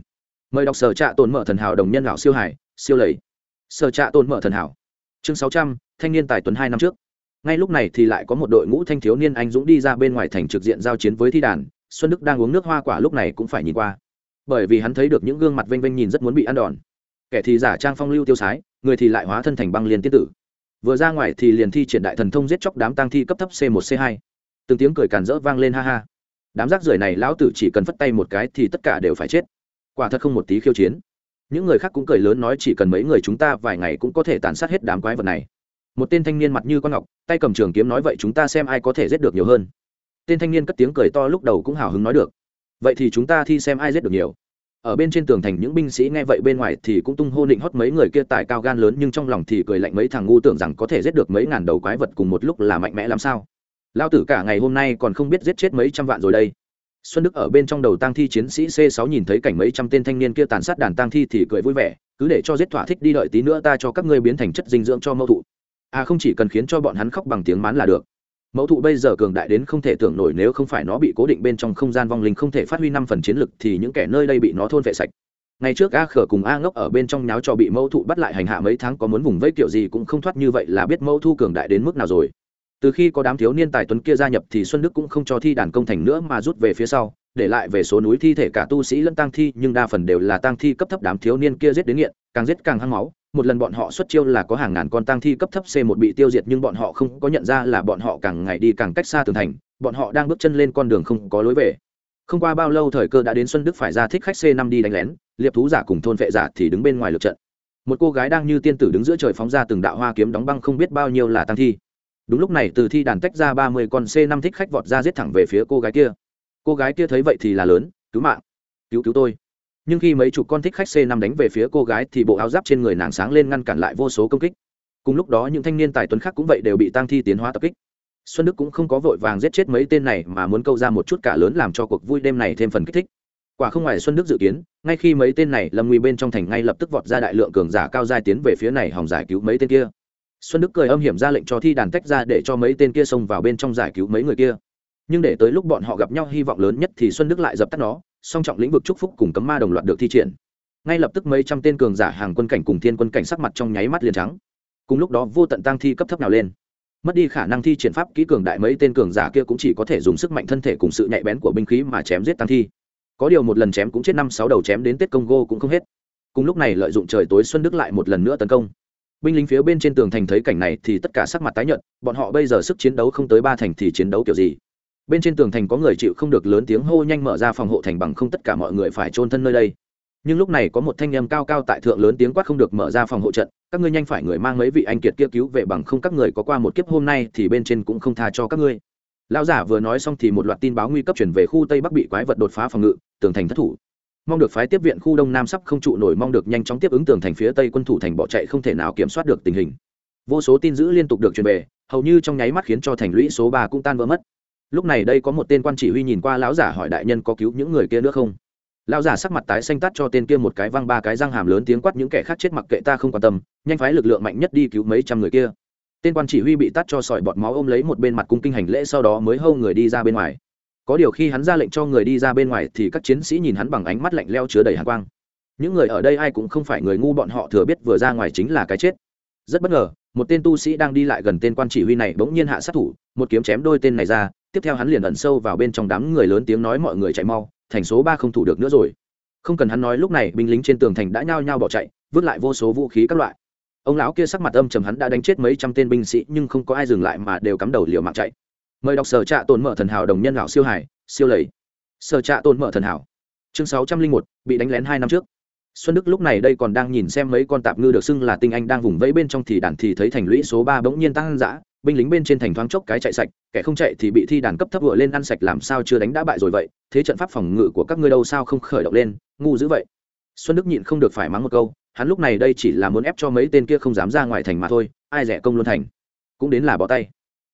Mời đọc sở trạ tồn mở thần hảo đồng nhân lão siêu hải, siêu lầy. Sở trạ tồn mở thần hảo. Chương sáu trăm thanh niên tài tuấn hai năm trước. Ngay lúc này thì lại có một đội ngũ thanh thiếu niên anh dũng đi ra bên ngoài thành trực diện giao chiến với thi đàn, xuân đức đang uống nước hoa quả lúc này cũng phải nhìn qua. Bởi vì hắn thấy được những gương mặt vênh vênh nhìn rất muốn bị ăn đòn. Kẻ thì giả trang phong lưu tiêu sái, người thì lại hóa thân thành băng liên tiết tử. Vừa ra ngoài thì liền thi triển đại thần thông giết chóc đám tăng thi cấp thấp c 1 c 2 từng tiếng cười càn rỡ vang lên ha ha. Đám rác rưởi này lão tử chỉ cần phất tay một cái thì tất cả đều phải chết. Quả thật không một tí khiêu chiến. Những người khác cũng cười lớn nói chỉ cần mấy người chúng ta vài ngày cũng có thể tàn sát hết đám quái vật này một tên thanh niên mặt như con ngọc, tay cầm trường kiếm nói, vậy chúng ta xem ai có thể giết được nhiều hơn? Tên thanh niên cất tiếng cười to lúc đầu cũng hào hứng nói được. Vậy thì chúng ta thi xem ai giết được nhiều. Ở bên trên tường thành những binh sĩ nghe vậy bên ngoài thì cũng tung hô định hót mấy người kia tài cao gan lớn nhưng trong lòng thì cười lạnh mấy thằng ngu tưởng rằng có thể giết được mấy ngàn đầu quái vật cùng một lúc là mạnh mẽ làm sao. Lao tử cả ngày hôm nay còn không biết giết chết mấy trăm vạn rồi đây. Xuân đức ở bên trong đầu tang thi chiến sĩ c 6 nhìn thấy cảnh mấy trăm tên thanh niên kia tàn sát đàn tang thi thì cười vui vẻ, cứ để cho giết thỏa thích đi đợi tí nữa ta cho các ngươi biến thành chất dinh dưỡng cho mâu thụ à không chỉ cần khiến cho bọn hắn khóc bằng tiếng mán là được. Mẫu thụ bây giờ cường đại đến không thể tưởng nổi nếu không phải nó bị cố định bên trong không gian vong linh không thể phát huy năm phần chiến lực thì những kẻ nơi đây bị nó thôn vệ sạch. Ngày trước a khở cùng a ngốc ở bên trong nháo cho bị mẫu thụ bắt lại hành hạ mấy tháng có muốn vùng vẫy kiểu gì cũng không thoát như vậy là biết mẫu thu cường đại đến mức nào rồi. Từ khi có đám thiếu niên tài tuấn kia gia nhập thì xuân đức cũng không cho thi đàn công thành nữa mà rút về phía sau, để lại về số núi thi thể cả tu sĩ lẫn tăng thi, nhưng đa phần đều là tăng thi cấp thấp đám thiếu niên kia giết đến nghiện, càng giết càng hăng máu một lần bọn họ xuất chiêu là có hàng ngàn con tăng thi cấp thấp c một bị tiêu diệt nhưng bọn họ không có nhận ra là bọn họ càng ngày đi càng cách xa tường thành, bọn họ đang bước chân lên con đường không có lối về. Không qua bao lâu thời cơ đã đến xuân đức phải ra thích khách c năm đi đánh lén, liệp thú giả cùng thôn vệ giả thì đứng bên ngoài lượt trận. Một cô gái đang như tiên tử đứng giữa trời phóng ra từng đạo hoa kiếm đóng băng không biết bao nhiêu là tăng thi. Đúng lúc này từ thi đàn tách ra ba mươi con c năm thích khách vọt ra giết thẳng về phía cô gái kia. Cô gái kia thấy vậy thì là lớn, cứu mạng, cứu cứu tôi nhưng khi mấy chục con thích khách c năm đánh về phía cô gái thì bộ áo giáp trên người nàng sáng lên ngăn cản lại vô số công kích. Cùng lúc đó những thanh niên tài tuấn khác cũng vậy đều bị tăng thi tiến hóa tập kích. Xuân đức cũng không có vội vàng giết chết mấy tên này mà muốn câu ra một chút cả lớn làm cho cuộc vui đêm này thêm phần kích thích. Quả không ngoài xuân đức dự kiến, ngay khi mấy tên này lâm nguy bên trong thành ngay lập tức vọt ra đại lượng cường giả cao giai tiến về phía này hòng giải cứu mấy tên kia. Xuân đức cười âm hiểm ra lệnh cho thi đàn tách ra để cho mấy tên kia xông vào bên trong giải cứu mấy người kia. Nhưng để tới lúc bọn họ gặp nhau hy vọng lớn nhất thì xuân đức lại dập tắt nó song trọng lĩnh vực chúc phúc cùng cấm ma đồng loạt được thi triển. Ngay lập tức mấy trăm tên cường giả hàng quân cảnh cùng thiên quân cảnh sắc mặt trong nháy mắt liền trắng. Cùng lúc đó vô tận tăng thi cấp thấp nào lên. Mất đi khả năng thi triển pháp kỹ cường đại mấy tên cường giả kia cũng chỉ có thể dùng sức mạnh thân thể cùng sự nhạy bén của binh khí mà chém giết tăng thi. Có điều một lần chém cũng chết năm sáu đầu chém đến tết congo cũng không hết. Cùng lúc này lợi dụng trời tối xuân đức lại một lần nữa tấn công. Binh lính phía bên trên tường thành thấy cảnh này thì tất cả sắc mặt tái nhợt, bọn họ bây giờ sức chiến đấu không tới ba thành thì chiến đấu kiểu gì? Bên trên tường thành có người chịu không được lớn tiếng hô nhanh mở ra phòng hộ thành bằng không tất cả mọi người phải trôn thân nơi đây. Nhưng lúc này có một thanh em cao cao tại thượng lớn tiếng quát không được mở ra phòng hộ trận, các ngươi nhanh phải người mang mấy vị anh kiệt kia cứu về bằng không các người có qua một kiếp hôm nay thì bên trên cũng không tha cho các ngươi. Lão giả vừa nói xong thì một loạt tin báo nguy cấp chuyển về khu tây bắc bị quái vật đột phá phòng ngự, tường thành thất thủ. Mong được phái tiếp viện khu đông nam sắp không trụ nổi, mong được nhanh chóng tiếp ứng tường thành phía tây quân thủ thành bỏ chạy không thể nào kiểm soát được tình hình. Vô số tin dữ liên tục được truyền về, hầu như trong nháy mắt khiến cho thành lũy số ba cũng tan vỡ mất lúc này đây có một tên quan chỉ huy nhìn qua lão giả hỏi đại nhân có cứu những người kia nữa không? Lão giả sắc mặt tái xanh tắt cho tên kia một cái văng ba cái răng hàm lớn tiếng quát những kẻ khác chết mặc kệ ta không quan tâm, nhanh phái lực lượng mạnh nhất đi cứu mấy trăm người kia. Tên quan chỉ huy bị tắt cho sỏi bọt máu ôm lấy một bên mặt cung kinh hành lễ sau đó mới hâu người đi ra bên ngoài. Có điều khi hắn ra lệnh cho người đi ra bên ngoài thì các chiến sĩ nhìn hắn bằng ánh mắt lạnh leo chứa đầy hàn quang. Những người ở đây ai cũng không phải người ngu, bọn họ thừa biết vừa ra ngoài chính là cái chết rất bất ngờ, một tên tu sĩ đang đi lại gần tên quan chỉ huy này bỗng nhiên hạ sát thủ, một kiếm chém đôi tên này ra, tiếp theo hắn liền ẩn sâu vào bên trong đám người lớn tiếng nói mọi người chạy mau, thành số ba không thủ được nữa rồi. Không cần hắn nói lúc này, binh lính trên tường thành đã nhao nhao bỏ chạy, vứt lại vô số vũ khí các loại. Ông lão kia sắc mặt âm trầm hắn đã đánh chết mấy trăm tên binh sĩ, nhưng không có ai dừng lại mà đều cắm đầu liều mạng chạy. Mời đọc sở trạ tồn mở thần hảo đồng nhân lão siêu hải siêu lầy. Sở trạ tồn mở thần hảo. Chương sáu trăm linh một, bị đánh lén hai năm trước xuân đức lúc này đây còn đang nhìn xem mấy con tạp ngư được xưng là tinh anh đang vùng vẫy bên trong thì đàn thì thấy thành lũy số ba bỗng nhiên tăng dã, binh lính bên trên thành thoáng chốc cái chạy sạch, kẻ không chạy thì bị thi đàn cấp thấp vừa lên ăn sạch làm sao chưa đánh đã bại rồi vậy, thế trận pháp phòng ngự của các ngươi đâu sao không khởi động lên, ngu dữ vậy. Xuân đức nhịn không được phải mắng một câu, hắn lúc này đây chỉ là muốn ép cho mấy tên kia không dám ra ngoài thành mà thôi, ai rẻ công luôn thành. Cũng đến là bỏ tay.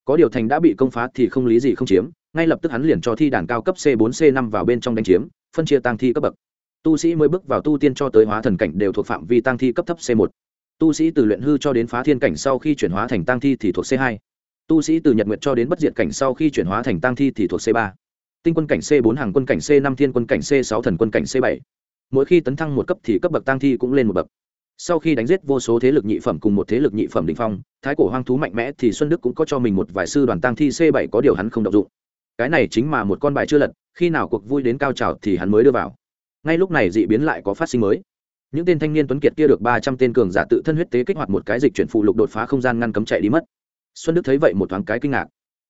Có điều thành đã bị công phá thì không lý gì không chiếm, ngay lập tức hắn liền cho thi đàn cao cấp c 4 c 5 vào bên trong đánh chiếm, phân chia tăng thi cấp bậc tu sĩ mới bước vào tu tiên cho tới hóa thần cảnh đều thuộc phạm vi tăng thi cấp thấp c 1 tu sĩ từ luyện hư cho đến phá thiên cảnh sau khi chuyển hóa thành tăng thi thì thuộc c 2 tu sĩ từ nhật nguyện cho đến bất diệt cảnh sau khi chuyển hóa thành tăng thi thì thuộc c 3 tinh quân cảnh c 4 hàng quân cảnh c 5 thiên quân cảnh c 6 thần quân cảnh c 7 mỗi khi tấn thăng một cấp thì cấp bậc tăng thi cũng lên một bậc. Sau khi đánh giết vô số thế lực nhị phẩm cùng một thế lực nhị phẩm đ ỉ n h phong, thái cổ hoang thú mạnh mẽ thì xuân đức cũng có cho mình một vài sư đoàn tăng thi c 7 có điều hắn không đ dụng. Cái này chính mà một con bài chưa lật, khi nào cuộc vui đến cao trào thì hắn mới đưa vào ngay lúc này dị biến lại có phát sinh mới. Những tên thanh niên tuấn kiệt kia được ba trăm tên cường giả tự thân huyết tế kích hoạt một cái dịch chuyển phụ lục đột phá không gian ngăn cấm chạy đi mất. Xuân đức thấy vậy một thoáng cái kinh ngạc.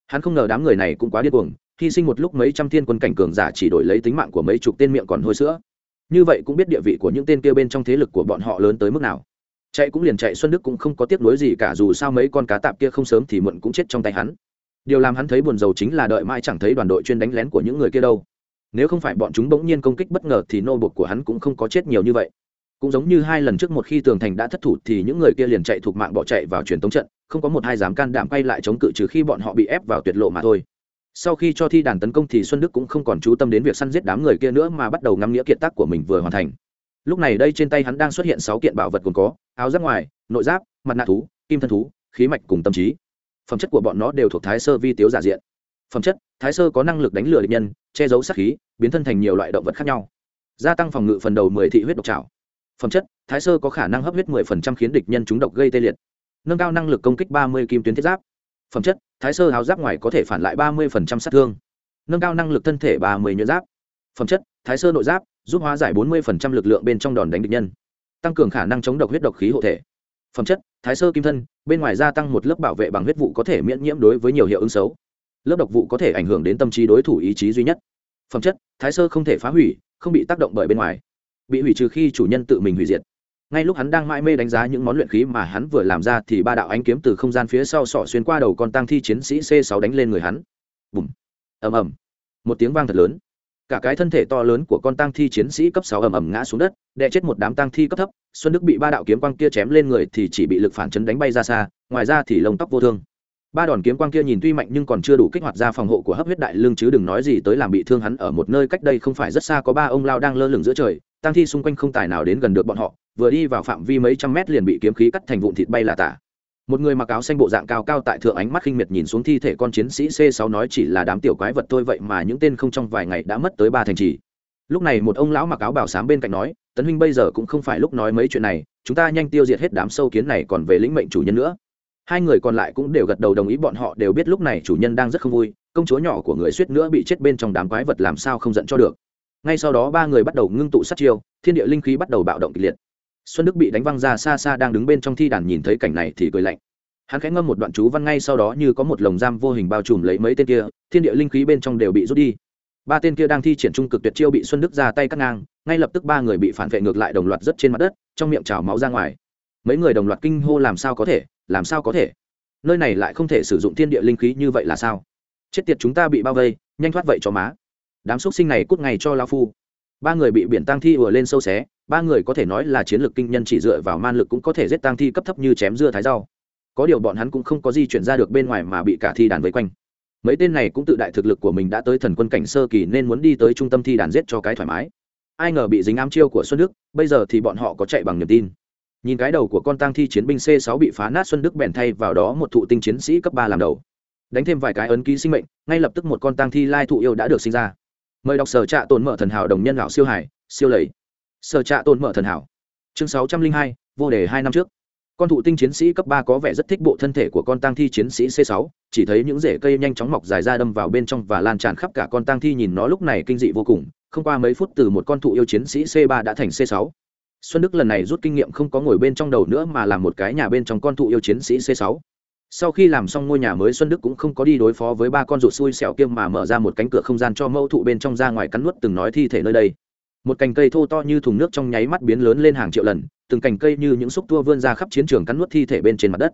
Hắn không ngờ đám người này cũng quá điên cuồng, hy sinh một lúc mấy trăm thiên quân cảnh cường giả chỉ đổi lấy tính mạng của mấy chục tên miệng còn hôi sữa. Như vậy cũng biết địa vị của những tên kia bên trong thế lực của bọn họ lớn tới mức nào. Chạy cũng liền chạy, xuân đức cũng không có tiếc nuối gì cả, dù sao mấy con cá tạp kia không sớm thì muộn cũng chết trong tay hắn. Điều làm hắn thấy buồn rầu chính là đợi mãi chẳng thấy đoàn đội chuyên đánh lén của những người kia đâu nếu không phải bọn chúng bỗng nhiên công kích bất ngờ thì nô bột của hắn cũng không có chết nhiều như vậy. Cũng giống như hai lần trước một khi tường thành đã thất thủ thì những người kia liền chạy thuộc mạng bỏ chạy vào truyền tống trận, không có một hai dám can đảm quay lại chống cự trừ khi bọn họ bị ép vào tuyệt lộ mà thôi. Sau khi cho thi đàn tấn công thì xuân đức cũng không còn chú tâm đến việc săn giết đám người kia nữa mà bắt đầu ngắm nghĩa kiệt tác của mình vừa hoàn thành. Lúc này đây trên tay hắn đang xuất hiện sáu kiện bảo vật gồm có áo giáp ngoài, nội giáp, mặt nạ thú, kim thân thú, khí mạch cùng tâm trí. Phẩm chất của bọn nó đều thuộc thái sơ vi tiếu giả diện. Phẩm chất thái sơ có năng lực đánh lừa địch nhân, che giấu sát khí, biến thân thành nhiều loại động vật khác nhau. Gia tăng phòng ngự phần đầu mười thị huyết độc trào phẩm chất, thái sơ có khả năng hấp huyết mười phần trăm khiến địch nhân trúng độc gây tê liệt. Nâng cao năng lực công kích ba mươi kim tuyến thiết giáp. Phẩm chất, thái sơ háo giáp ngoài có thể phản lại ba mươi phần trăm sát thương. Nâng cao năng lực thân thể ba mươi nhuận giáp. Phẩm chất, thái sơ nội giáp, giúp hóa giải bốn mươi phần trăm lực lượng bên trong đòn đánh địch nhân. Tăng cường khả năng chống độc huyết độc khí hộ thể. Phẩm chất, thái sơ kim thân, bên ngoài gia tăng một lớp bảo vệ bằng huyết vụ có thể miễn nhiễm đối với nhiều hiệu ứng xấu lớp độc vụ có thể ảnh hưởng đến tâm trí đối thủ ý chí duy nhất. Phẩm chất, thái sơ không thể phá hủy, không bị tác động bởi bên ngoài. Bị hủy trừ khi chủ nhân tự mình hủy diệt. Ngay lúc hắn đang mãi mê đánh giá những món luyện khí mà hắn vừa làm ra thì ba đạo ánh kiếm từ không gian phía sau sọ xuyên qua đầu con tăng thi chiến sĩ c 6 đánh lên người hắn. Bùm. Ầm ầm. Một tiếng vang thật lớn. Cả cái thân thể to lớn của con tăng thi chiến sĩ cấp sáu ầm ầm ngã xuống đất, đè chết một đám tăng thi cấp thấp. Xuân đức bị ba đạo kiếm quang kia chém lên người thì chỉ bị lực phản chấn đánh bay ra xa, ngoài ra thì lông tóc vô thương ba đòn kiếm quang kia nhìn tuy mạnh nhưng còn chưa đủ kích hoạt ra phòng hộ của hấp huyết đại lương chứ đừng nói gì tới làm bị thương hắn ở một nơi cách đây không phải rất xa có ba ông lao đang lơ lửng giữa trời tăng thi xung quanh không tài nào đến gần được bọn họ, vừa đi vào phạm vi mấy trăm mét liền bị kiếm khí cắt thành vụn thịt bay là tả. Một người mặc áo xanh bộ dạng cao cao tại thượng ánh mắt khinh miệt nhìn xuống thi thể con chiến sĩ c 6 nói chỉ là đám tiểu quái vật thôi vậy mà những tên không trong vài ngày đã mất tới ba thành trì. Lúc này một ông lão mặc áo bảo sám bên cạnh nói, tấn huynh bây giờ cũng không phải lúc nói mấy chuyện này, chúng ta nhanh tiêu diệt hết đám sâu kiến này còn về lĩnh mệnh chủ nhân nữa hai người còn lại cũng đều gật đầu đồng ý, bọn họ đều biết lúc này chủ nhân đang rất không vui, công chúa nhỏ của người suýt nữa bị chết bên trong đám quái vật làm sao không giận cho được. Ngay sau đó ba người bắt đầu ngưng tụ sát chiêu, thiên địa linh khí bắt đầu bạo động kịch liệt. Xuân đức bị đánh văng ra xa xa đang đứng bên trong thi đàn nhìn thấy cảnh này thì cười lạnh. Hắn khẽ ngâm một đoạn chú văn ngay sau đó như có một lồng giam vô hình bao trùm lấy mấy tên kia, thiên địa linh khí bên trong đều bị rút đi. Ba tên kia đang thi triển trung cực tuyệt chiêu bị xuân đức ra tay cắt ngang, ngay lập tức ba người bị phản vệ ngược lại đồng loạt rất trên mặt đất, trong miệng trào máu ra ngoài. Mấy người đồng loạt kinh hô làm sao có thể? Làm sao có thể? Nơi này lại không thể sử dụng thiên địa linh khí như vậy là sao? Chết tiệt chúng ta bị bao vây, nhanh thoát vậy cho má. Đám xúc sinh này cút ngày cho lao phu. Ba người bị biển tang thi ùa lên sâu xé, ba người có thể nói là chiến lược kinh nhân chỉ dựa vào man lực cũng có thể giết tang thi cấp thấp như chém dưa thái rau. Có điều bọn hắn cũng không có di chuyển ra được bên ngoài mà bị cả thi đàn vây quanh. Mấy tên này cũng tự đại thực lực của mình đã tới thần quân cảnh sơ kỳ nên muốn đi tới trung tâm thi đàn giết cho cái thoải mái. Ai ngờ bị dính ám chiêu của xuân đức, bây giờ thì bọn họ có chạy bằng niềm tin nhìn cái đầu của con tang thi chiến binh c 6 bị phá nát xuân đức bèn thay vào đó một thụ tinh chiến sĩ cấp ba làm đầu. Đánh thêm vài cái ấn ký sinh mệnh, ngay lập tức một con tang thi lai thụ yêu đã được sinh ra. Mời đọc sở trạ tồn mở thần hảo đồng nhân lão siêu hải, siêu lầy. Sở trạ tồn mở thần hảo. Chương sáu trăm linh hai, vô đề hai năm trước. Con thụ tinh chiến sĩ cấp ba có vẻ rất thích bộ thân thể của con tang thi chiến sĩ c 6 chỉ thấy những rễ cây nhanh chóng mọc dài ra đâm vào bên trong và lan tràn khắp cả con tang thi nhìn nó lúc này kinh dị vô cùng. Không qua mấy phút từ một con thụ yêu chiến sĩ c 3 đã thành c 6 xuân đức lần này rút kinh nghiệm không có ngồi bên trong đầu nữa mà làm một cái nhà bên trong con thụ yêu chiến sĩ c 6 sau khi làm xong ngôi nhà mới, xuân đức cũng không có đi đối phó với ba con ruột xui xẻo kiêm mà mở ra một cánh cửa không gian cho mẫu thụ bên trong ra ngoài cắn nuốt từng nói thi thể nơi đây. Một cành cây thô to như thùng nước trong nháy mắt biến lớn lên hàng triệu lần, từng cành cây như những xúc tua vươn ra khắp chiến trường cắn nuốt thi thể bên trên mặt đất.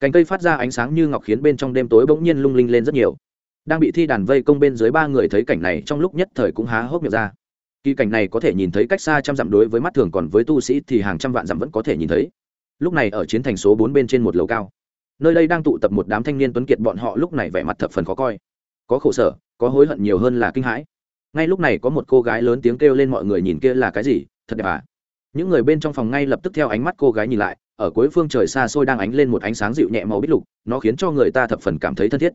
Cành cây phát ra ánh sáng như ngọc khiến bên trong đêm tối bỗng nhiên lung linh lên rất nhiều. Đang bị thi đàn vây công bên dưới ba người thấy cảnh này trong lúc nhất thời cũng há hốc miệng ra kỳ cảnh này có thể nhìn thấy cách xa trăm dặm đối với mắt thường còn với tu sĩ thì hàng trăm vạn dặm vẫn có thể nhìn thấy. Lúc này ở chiến thành số bốn bên trên một lầu cao. Nơi đây đang tụ tập một đám thanh niên tuấn kiệt bọn họ lúc này vẻ mặt thập phần khó coi. Có khổ sở, có hối hận nhiều hơn là kinh hãi. Ngay lúc này có một cô gái lớn tiếng kêu lên mọi người nhìn kia là cái gì, thật đẹp à? Những người bên trong phòng ngay lập tức theo ánh mắt cô gái nhìn lại, ở cuối phương trời xa xôi đang ánh lên một ánh sáng dịu nhẹ màu bít lục, nó khiến cho người ta thập phần cảm thấy thân thiết.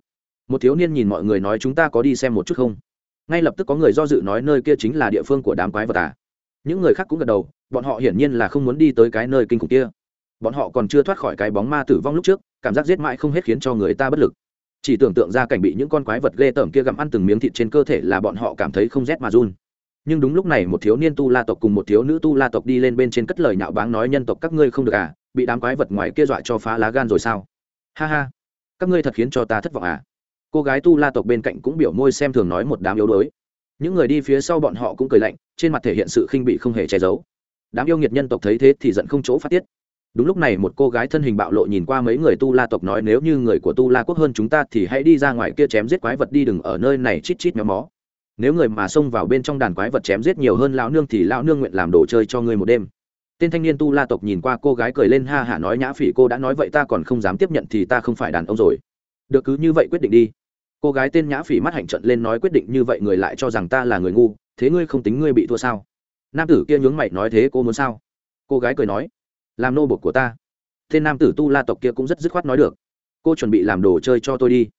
Một thiếu niên nhìn mọi người nói chúng ta có đi xem một chút không? Ngay lập tức có người do dự nói nơi kia chính là địa phương của đám quái vật à. Những người khác cũng gật đầu, bọn họ hiển nhiên là không muốn đi tới cái nơi kinh khủng kia. Bọn họ còn chưa thoát khỏi cái bóng ma tử vong lúc trước, cảm giác giết mãi không hết khiến cho người ta bất lực. Chỉ tưởng tượng ra cảnh bị những con quái vật ghê tởm kia gặm ăn từng miếng thịt trên cơ thể là bọn họ cảm thấy không rét mà run. Nhưng đúng lúc này một thiếu niên tu la tộc cùng một thiếu nữ tu la tộc đi lên bên trên cất lời nhạo báng nói nhân tộc các ngươi không được à bị đám quái vật ngoài kia dọa cho phá lá gan rồi sao? Ha ha, các ngươi thật khiến cho ta thất vọng à cô gái tu la tộc bên cạnh cũng biểu môi xem thường nói một đám yếu đuối. Những người đi phía sau bọn họ cũng cười lạnh, trên mặt thể hiện sự khinh bị không hề che giấu. Đám yêu nghiệt nhân tộc thấy thế thì giận không chỗ phát tiết. Đúng lúc này một cô gái thân hình bạo lộ nhìn qua mấy người tu la tộc nói nếu như người của tu la quốc hơn chúng ta thì hãy đi ra ngoài kia chém giết quái vật đi đừng ở nơi này chít chít méo mó. Nếu người mà xông vào bên trong đàn quái vật chém giết nhiều hơn lão nương thì lão nương nguyện làm đồ chơi cho ngươi một đêm. Tên thanh niên tu la tộc nhìn qua cô gái cười lên ha hả nói nhã phỉ cô đã nói vậy ta còn không dám tiếp nhận thì ta không phải đàn ông rồi. Được cứ như vậy quyết định đi cô gái tên nhã phỉ mắt hạnh trận lên nói quyết định như vậy người lại cho rằng ta là người ngu, thế ngươi không tính ngươi bị thua sao? Nam tử kia nhướng mày nói thế cô muốn sao? Cô gái cười nói, làm nô bột của ta. Tên nam tử tu la tộc kia cũng rất dứt khoát nói được. Cô chuẩn bị làm đồ chơi cho tôi đi.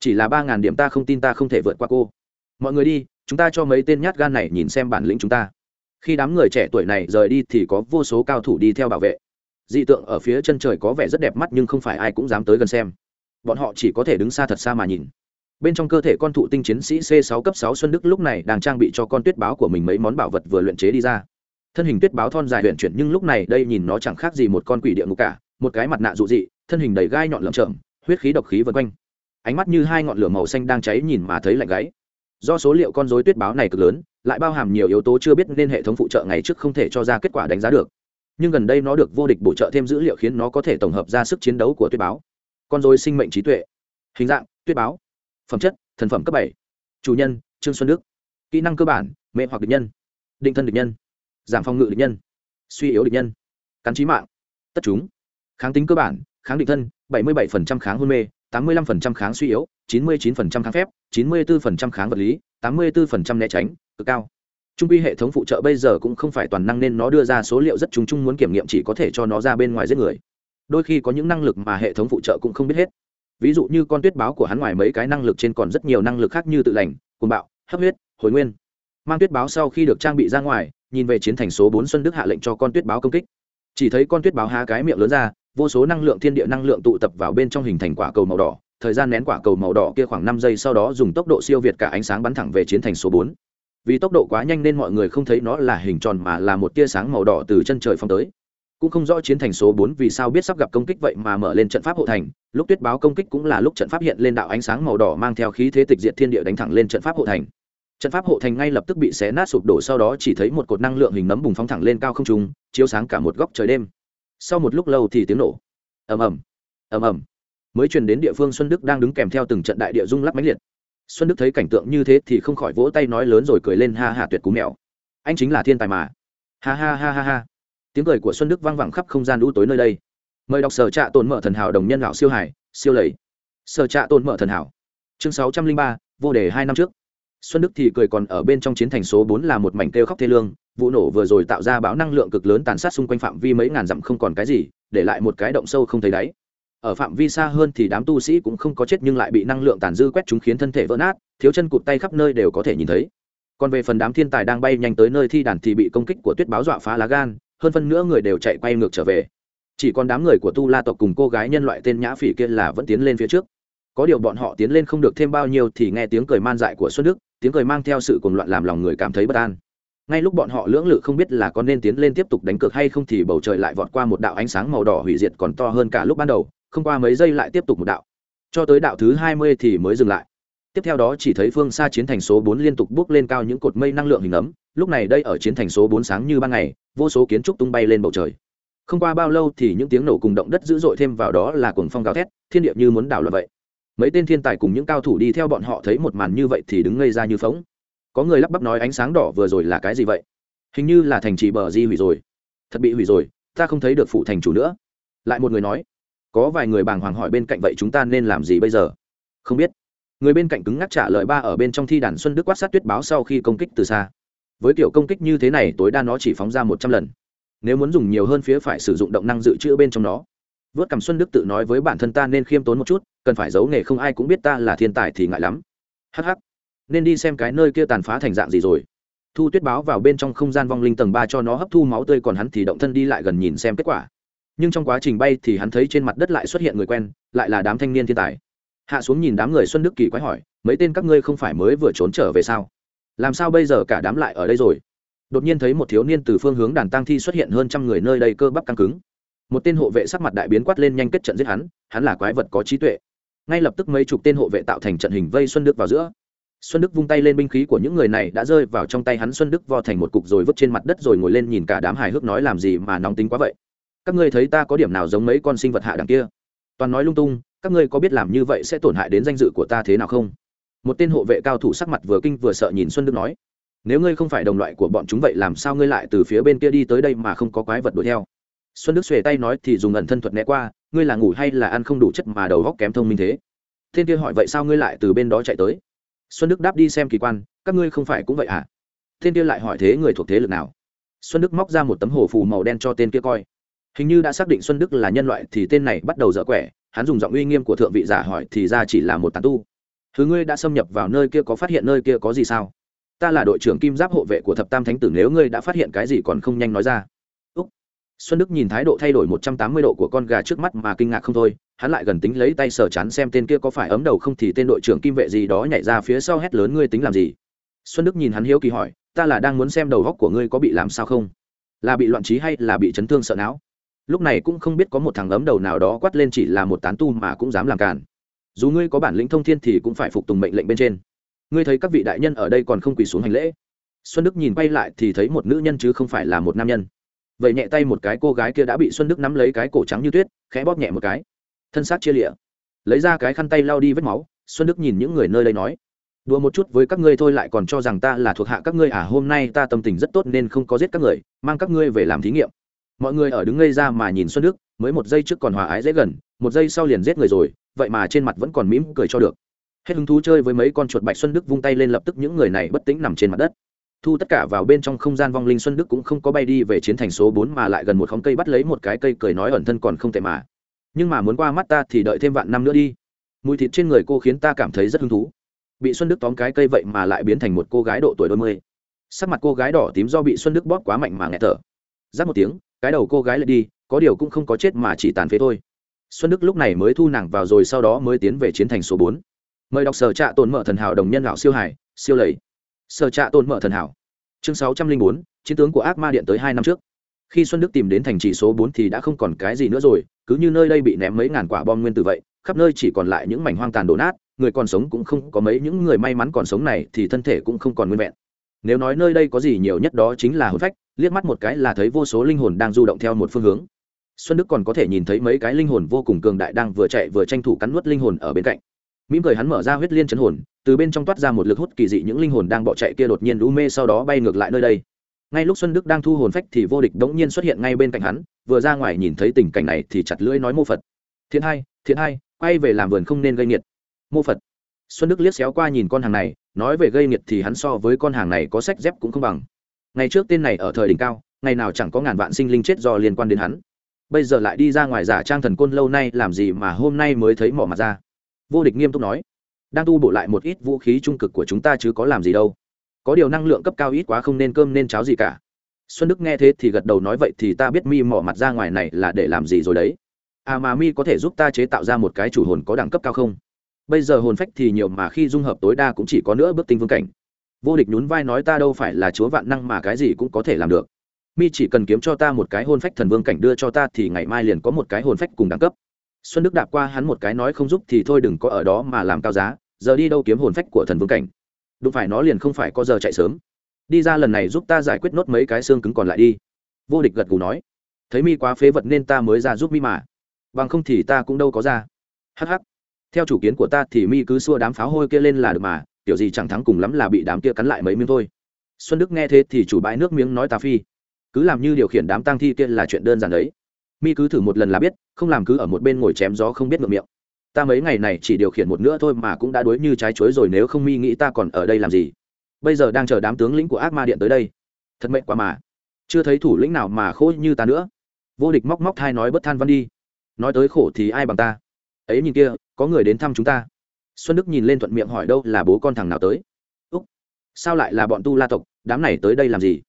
Chỉ là ba ngàn điểm ta không tin ta không thể vượt qua cô. Mọi người đi, chúng ta cho mấy tên nhát gan này nhìn xem bản lĩnh chúng ta. Khi đám người trẻ tuổi này rời đi thì có vô số cao thủ đi theo bảo vệ. Dị tượng ở phía chân trời có vẻ rất đẹp mắt nhưng không phải ai cũng dám tới gần xem. Bọn họ chỉ có thể đứng xa thật xa mà nhìn bên trong cơ thể con thụ tinh chiến sĩ c 6 cấp 6 xuân đức lúc này đang trang bị cho con tuyết báo của mình mấy món bảo vật vừa luyện chế đi ra. Thân hình tuyết báo thon dài luyện chuyển nhưng lúc này đây nhìn nó chẳng khác gì một con quỷ địa ngục cả, một cái mặt nạ dụ dị, thân hình đầy gai nhọn lởm chởm, huyết khí độc khí vân quanh. Ánh mắt như hai ngọn lửa màu xanh đang cháy nhìn mà thấy lạnh gáy. Do số liệu con rối tuyết báo này cực lớn, lại bao hàm nhiều yếu tố chưa biết nên hệ thống phụ trợ ngày trước không thể cho ra kết quả đánh giá được. Nhưng gần đây nó được vô địch bổ trợ thêm dữ liệu khiến nó có thể tổng hợp ra sức chiến đấu của tuyết báo. Con rối sinh mệnh trí tuệ. Hình dạng, tuyết báo phẩm chất, thần phẩm cấp bảy. Chủ nhân, trương xuân đức. Kỹ năng cơ bản, mê hoặc địch nhân. Định thân địch nhân. Giảm phòng ngự địch nhân. Suy yếu địch nhân. Cắn trí mạng. Tất chúng. Kháng tính cơ bản, kháng định thân 77% kháng hôn mê 85% kháng suy yếu 99% kháng phép 94% kháng vật lý 84% né tránh, cực cao. Trung quy hệ thống phụ trợ bây giờ cũng không phải toàn năng nên nó đưa ra số liệu rất chung chung muốn kiểm nghiệm chỉ có thể cho nó ra bên ngoài giết người. Đôi khi có những năng lực mà hệ thống phụ trợ cũng không biết hết ví dụ như con tuyết báo của hắn ngoài mấy cái năng lực trên còn rất nhiều năng lực khác như tự lành côn bạo, hấp huyết, hồi nguyên. Mang tuyết báo sau khi được trang bị ra ngoài, nhìn về chiến thành số bốn xuân đức hạ lệnh cho con tuyết báo công kích. Chỉ thấy con tuyết báo há cái miệng lớn ra, vô số năng lượng thiên địa năng lượng tụ tập vào bên trong hình thành quả cầu màu đỏ. Thời gian nén quả cầu màu đỏ kia khoảng năm giây sau đó dùng tốc độ siêu việt cả ánh sáng bắn thẳng về chiến thành số bốn. Vì tốc độ quá nhanh nên mọi người không thấy nó là hình tròn mà là một tia sáng màu đỏ từ chân trời phong tới cũng không rõ chiến thành số bốn vì sao biết sắp gặp công kích vậy mà mở lên trận pháp hộ thành. Lúc tuyết báo công kích cũng là lúc trận pháp hiện lên đạo ánh sáng màu đỏ mang theo khí thế tịch diệt thiên địa đánh thẳng lên trận pháp hộ thành. Trận pháp hộ thành ngay lập tức bị xé nát sụp đổ, sau đó chỉ thấy một cột năng lượng hình nấm bùng phóng thẳng lên cao không trung, chiếu sáng cả một góc trời đêm. Sau một lúc lâu thì tiếng nổ. Ầm ầm. Ầm ầm. Mới truyền đến địa phương xuân đức đang đứng kèm theo từng trận đại địa rung lắc mãnh liệt. Xuân đức thấy cảnh tượng như thế thì không khỏi vỗ tay nói lớn rồi cười lên, ha ha, tuyệt cú mèo. Anh chính là thiên tài mà. Ha ha ha ha ha tiếng cười của xuân đức vang vẳng khắp không gian u tối nơi đây. Mời đọc sở trạ tồn mở thần hảo đồng nhân lão siêu hải, siêu lầy. Sở trạ tồn mở thần hảo. Chương sáu trăm linh ba, vô đề hai năm trước. Xuân đức thì cười còn ở bên trong chiến thành số bốn là một mảnh kêu khóc thê lương, vụ nổ vừa rồi tạo ra bão năng lượng cực lớn tàn sát xung quanh phạm vi mấy ngàn dặm không còn cái gì, để lại một cái động sâu không thấy đáy. Ở phạm vi xa hơn thì đám tu sĩ cũng không có chết nhưng lại bị năng lượng tàn dư quét chúng khiến thân thể vỡ nát, thiếu chân cụt tay khắp nơi đều có thể nhìn thấy. Còn về phần đám thiên tài đang bay nhanh tới nơi thi đàn thì bị công kích của tuyết báo dọa phá lá gan hơn phân nữa người đều chạy quay ngược trở về. Chỉ còn đám người của tu la tộc cùng cô gái nhân loại tên nhã phỉ kia là vẫn tiến lên phía trước. Có điều bọn họ tiến lên không được thêm bao nhiêu thì nghe tiếng cười man dại của xuân đức, tiếng cười mang theo sự cuồng loạn làm lòng người cảm thấy bất an. Ngay lúc bọn họ lưỡng lự không biết là có nên tiến lên tiếp tục đánh cược hay không thì bầu trời lại vọt qua một đạo ánh sáng màu đỏ hủy diệt còn to hơn cả lúc ban đầu, không qua mấy giây lại tiếp tục một đạo. Cho tới đạo thứ hai mươi thì mới dừng lại. Tiếp theo đó chỉ thấy phương xa chiến thành số bốn liên tục bước lên cao những cột mây năng lượng hình ấm lúc này đây ở chiến thành số bốn sáng như ban ngày, vô số kiến trúc tung bay lên bầu trời. Không qua bao lâu thì những tiếng nổ cùng động đất dữ dội thêm vào đó là cuồng phong gào thét, thiên địa như muốn đảo loạn vậy. Mấy tên thiên tài cùng những cao thủ đi theo bọn họ thấy một màn như vậy thì đứng ngây ra như phóng có người lắp bắp nói ánh sáng đỏ vừa rồi là cái gì vậy? Hình như là thành trì bờ di hủy rồi. Thật bị hủy rồi, ta không thấy được phụ thành chủ nữa. Lại một người nói, có vài người bàng hoàng hỏi bên cạnh vậy chúng ta nên làm gì bây giờ? Không biết. Người bên cạnh cứng ngắc trả lời ba ở bên trong thi đàn xuân đức quát sát tuyết báo sau khi công kích từ xa với kiểu công kích như thế này tối đa nó chỉ phóng ra một trăm lần. Nếu muốn dùng nhiều hơn phía phải sử dụng động năng dự trữ bên trong nó. Vớt cầm xuân đức tự nói với bản thân ta nên khiêm tốn một chút, cần phải giấu nghề không ai cũng biết ta là thiên tài thì ngại lắm. Hh nên đi xem cái nơi kia tàn phá thành dạng gì rồi. Thu tuyết báo vào bên trong không gian vong linh tầng ba cho nó hấp thu máu tươi còn hắn thì động thân đi lại gần nhìn xem kết quả. Nhưng trong quá trình bay thì hắn thấy trên mặt đất lại xuất hiện người quen, lại là đám thanh niên thiên tài. Hạ xuống nhìn đám người xuân đức kỳ quái hỏi, mấy tên các ngươi không phải mới vừa trốn trở về sao? Làm sao bây giờ cả đám lại ở đây rồi? Đột nhiên thấy một thiếu niên từ phương hướng đàn tăng thi xuất hiện hơn trăm người nơi đây cơ bắp căng cứng. Một tên hộ vệ sắc mặt đại biến quát lên nhanh kết trận giết hắn hắn là quái vật có trí tuệ. Ngay lập tức mấy chục tên hộ vệ tạo thành trận hình vây xuân đức vào giữa. Xuân đức vung tay lên binh khí của những người này đã rơi vào trong tay hắn, xuân đức vo thành một cục rồi vứt trên mặt đất rồi ngồi lên nhìn cả đám hài hước nói làm gì mà nóng tính quá vậy? Các ngươi thấy ta có điểm nào giống mấy con sinh vật hạ đằng kia? Toàn nói lung tung, các ngươi có biết làm như vậy sẽ tổn hại đến danh dự của ta thế nào không? Một tên hộ vệ cao thủ sắc mặt vừa kinh vừa sợ nhìn xuân đức nói, nếu ngươi không phải đồng loại của bọn chúng vậy làm sao ngươi lại từ phía bên kia đi tới đây mà không có quái vật đuổi theo? Xuân đức xuề tay nói thì dùng ẩn thân thuật né qua, ngươi là ngủ hay là ăn không đủ chất mà đầu góc kém thông minh thế? Thiên kia hỏi vậy sao ngươi lại từ bên đó chạy tới? Xuân đức đáp đi xem kỳ quan, các ngươi không phải cũng vậy à? Thiên kia lại hỏi, thế người thuộc thế lực nào? Xuân đức móc ra một tấm hồ phù màu đen cho tên kia coi. Hình như đã xác định xuân đức là nhân loại thì tên này bắt đầu dở quẻ, hắn dùng giọng uy nghiêm của thượng vị giả hỏi thì ra chỉ là một tàn tu thứ ngươi đã xâm nhập vào nơi kia có phát hiện nơi kia có gì sao? Ta là đội trưởng kim giáp hộ vệ của thập tam thánh tử, nếu ngươi đã phát hiện cái gì còn không nhanh nói ra. Úc. xuân đức nhìn thái độ thay đổi một trăm tám mươi độ của con gà trước mắt mà kinh ngạc không thôi. Hắn lại gần tính lấy tay sờ chắn xem tên kia có phải ấm đầu không thì tên đội trưởng kim vệ gì đó nhảy ra phía sau hét lớn, ngươi tính làm gì? Xuân đức nhìn hắn hiếu kỳ hỏi, ta là đang muốn xem đầu góc của ngươi có bị làm sao không? Là bị loạn trí hay là bị chấn thương sợ não? Lúc này cũng không biết có một thằng ấm đầu nào đó quát lên chỉ là một tán tu mà cũng dám làm cản dù ngươi có bản lĩnh thông thiên thì cũng phải phục tùng mệnh lệnh bên trên. Ngươi thấy các vị đại nhân ở đây còn không quỳ xuống hành lễ? Xuân đức nhìn bay lại thì thấy một nữ nhân chứ không phải là một nam nhân. Vậy nhẹ tay một cái cô gái kia đã bị xuân đức nắm lấy cái cổ trắng như tuyết, khẽ bóp nhẹ một cái. Thân xác chia lịa. Lấy ra cái khăn tay lau đi vết máu, xuân đức nhìn những người nơi đây nói. Đùa một chút với các ngươi thôi lại còn cho rằng ta là thuộc hạ các ngươi à hôm nay ta tâm tình rất tốt nên không có giết các người, mang các ngươi về làm thí nghiệm. Mọi người ở đứng ngây ra mà nhìn xuân đức, mới một giây trước còn hòa ái dễ gần, một giây sau liền giết người rồi vậy mà trên mặt vẫn còn mỉm cười cho được. Hết hứng thú chơi với mấy con chuột bạch xuân đức vung tay lên lập tức những người này bất tĩnh nằm trên mặt đất. Thu tất cả vào bên trong không gian vong linh xuân đức cũng không có bay đi về chiến thành số bốn mà lại gần một khóm cây bắt lấy một cái cây cười nói ẩn thân còn không tệ mà. Nhưng mà muốn qua mắt ta thì đợi thêm vạn năm nữa đi. Mùi thịt trên người cô khiến ta cảm thấy rất hứng thú. Bị xuân đức tóm cái cây vậy mà lại biến thành một cô gái độ tuổi đôi mươi. Sắc mặt cô gái đỏ tím do bị xuân đức bóp quá mạnh mà nghẹt thở. Giáp một tiếng, cái đầu cô gái lại đi, có điều cũng không có chết mà chỉ tàn phế thôi xuân đức lúc này mới thu nàng vào rồi sau đó mới tiến về chiến thành số bốn. Mời đọc sở trạ tồn mở thần hảo đồng nhân lão siêu hải, siêu lầy. Sở trạ tồn mở thần hảo. Chương sáu trăm linh bốn, chiến tướng của ác ma điện tới hai năm trước. Khi xuân đức tìm đến thành trì số bốn thì đã không còn cái gì nữa rồi, cứ như nơi đây bị ném mấy ngàn quả bom nguyên tử vậy, khắp nơi chỉ còn lại những mảnh hoang tàn đổ nát, người còn sống cũng không có mấy, những người may mắn còn sống này thì thân thể cũng không còn nguyên vẹn. Nếu nói nơi đây có gì nhiều nhất đó chính là hồn phách, liếc mắt một cái là thấy vô số linh hồn đang du động theo một phương hướng xuân đức còn có thể nhìn thấy mấy cái linh hồn vô cùng cường đại đang vừa chạy vừa tranh thủ cắn nuốt linh hồn ở bên cạnh. Mỉm cười hắn mở ra huyết liên chấn hồn, từ bên trong toát ra một lực hút kỳ dị những linh hồn đang bỏ chạy kia đột nhiên lũ mê sau đó bay ngược lại nơi đây. Ngay lúc xuân đức đang thu hồn phách thì vô địch đống nhiên xuất hiện ngay bên cạnh hắn, vừa ra ngoài nhìn thấy tình cảnh này thì chặt lưỡi nói mô phật. Thiện hai thiện hai, quay về làm vườn không nên gây nghiệt. Mô phật. Xuân đức liếc xéo qua nhìn con hàng này, nói về gây nghiệt thì hắn so với con hàng này có sách dép cũng không bằng. Ngày trước tên này ở thời đỉnh cao, ngày nào chẳng có ngàn vạn sinh linh chết do liên quan đến hắn bây giờ lại đi ra ngoài giả trang thần côn lâu nay, làm gì mà hôm nay mới thấy mỏ mặt ra? Vô địch nghiêm túc nói. Đang tu bổ lại một ít vũ khí trung cực của chúng ta chứ có làm gì đâu. Có điều năng lượng cấp cao ít quá không nên cơm nên cháo gì cả. Xuân đức nghe thế thì gật đầu nói, vậy thì ta biết mi mỏ mặt ra ngoài này là để làm gì rồi đấy. À mà mi có thể giúp ta chế tạo ra một cái chủ hồn có đẳng cấp cao không? Bây giờ hồn phách thì nhiều mà khi dung hợp tối đa cũng chỉ có nữa bước tinh vương cảnh. Vô địch nhún vai nói, ta đâu phải là chúa vạn năng mà cái gì cũng có thể làm được mi chỉ cần kiếm cho ta một cái hồn phách thần vương cảnh đưa cho ta thì ngày mai liền có một cái hồn phách cùng đẳng cấp. Xuân đức đạp qua hắn một cái nói không giúp thì thôi đừng có ở đó mà làm cao giá, giờ đi đâu kiếm hồn phách của thần vương cảnh. Đúng phải nó liền không phải có giờ chạy sớm. Đi ra lần này giúp ta giải quyết nốt mấy cái xương cứng còn lại đi. Vô địch gật gù nói. Thấy mi quá phế vật nên ta mới ra giúp mi mà. Bằng không thì ta cũng đâu có ra. Hh theo chủ kiến của ta thì mi cứ xua đám pháo hôi kia lên là được mà kiểu gì chẳng thắng cùng lắm là bị đám kia cắn lại mấy miếng thôi. Xuân đức nghe thế thì chủ bãi nước miếng nói ta phi cứ làm như điều khiển đám tang thi kia là chuyện đơn giản đấy. Mi cứ thử một lần là biết, không làm cứ ở một bên ngồi chém gió không biết ngượng miệng. Ta mấy ngày này chỉ điều khiển một nữa thôi mà cũng đã đuối như trái chuối rồi, nếu không mi nghĩ ta còn ở đây làm gì? Bây giờ đang chờ đám tướng lĩnh của ác ma điện tới đây. Thật mệnh quá mà. Chưa thấy thủ lĩnh nào mà khô như ta nữa. Vô địch móc móc thai nói bất than văn đi. Nói tới khổ thì ai bằng ta? Ấy nhìn kia, có người đến thăm chúng ta. Xuân đức nhìn lên thuận miệng hỏi đâu là bố con thằng nào tới? Úc, sao lại là bọn tu la tộc? Đám này tới đây làm gì?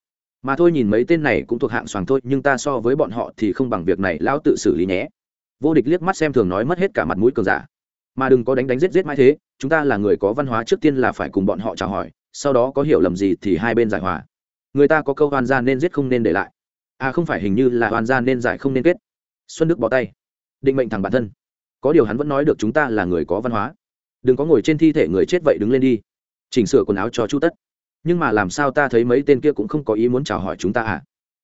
Mà thôi nhìn mấy tên này cũng thuộc hạng xoàng thôi, nhưng ta so với bọn họ thì không bằng việc này, lão tự xử lý nhé. Vô địch liếc mắt xem thường nói mất hết cả mặt mũi cường giả. Mà đừng có đánh đánh giết giết mãi thế, chúng ta là người có văn hóa trước tiên là phải cùng bọn họ chào hỏi, sau đó có hiểu lầm gì thì hai bên giải hòa. Người ta có câu oan gia nên giết không nên để lại. À không phải hình như là oan gia nên giải không nên kết. Xuân đức bỏ tay. Định mệnh thằng bản thân. Có điều hắn vẫn nói được chúng ta là người có văn hóa. Đừng có ngồi trên thi thể người chết vậy đứng lên đi. Chỉnh sửa quần áo cho chu tất nhưng mà làm sao ta thấy mấy tên kia cũng không có ý muốn chào hỏi chúng ta à?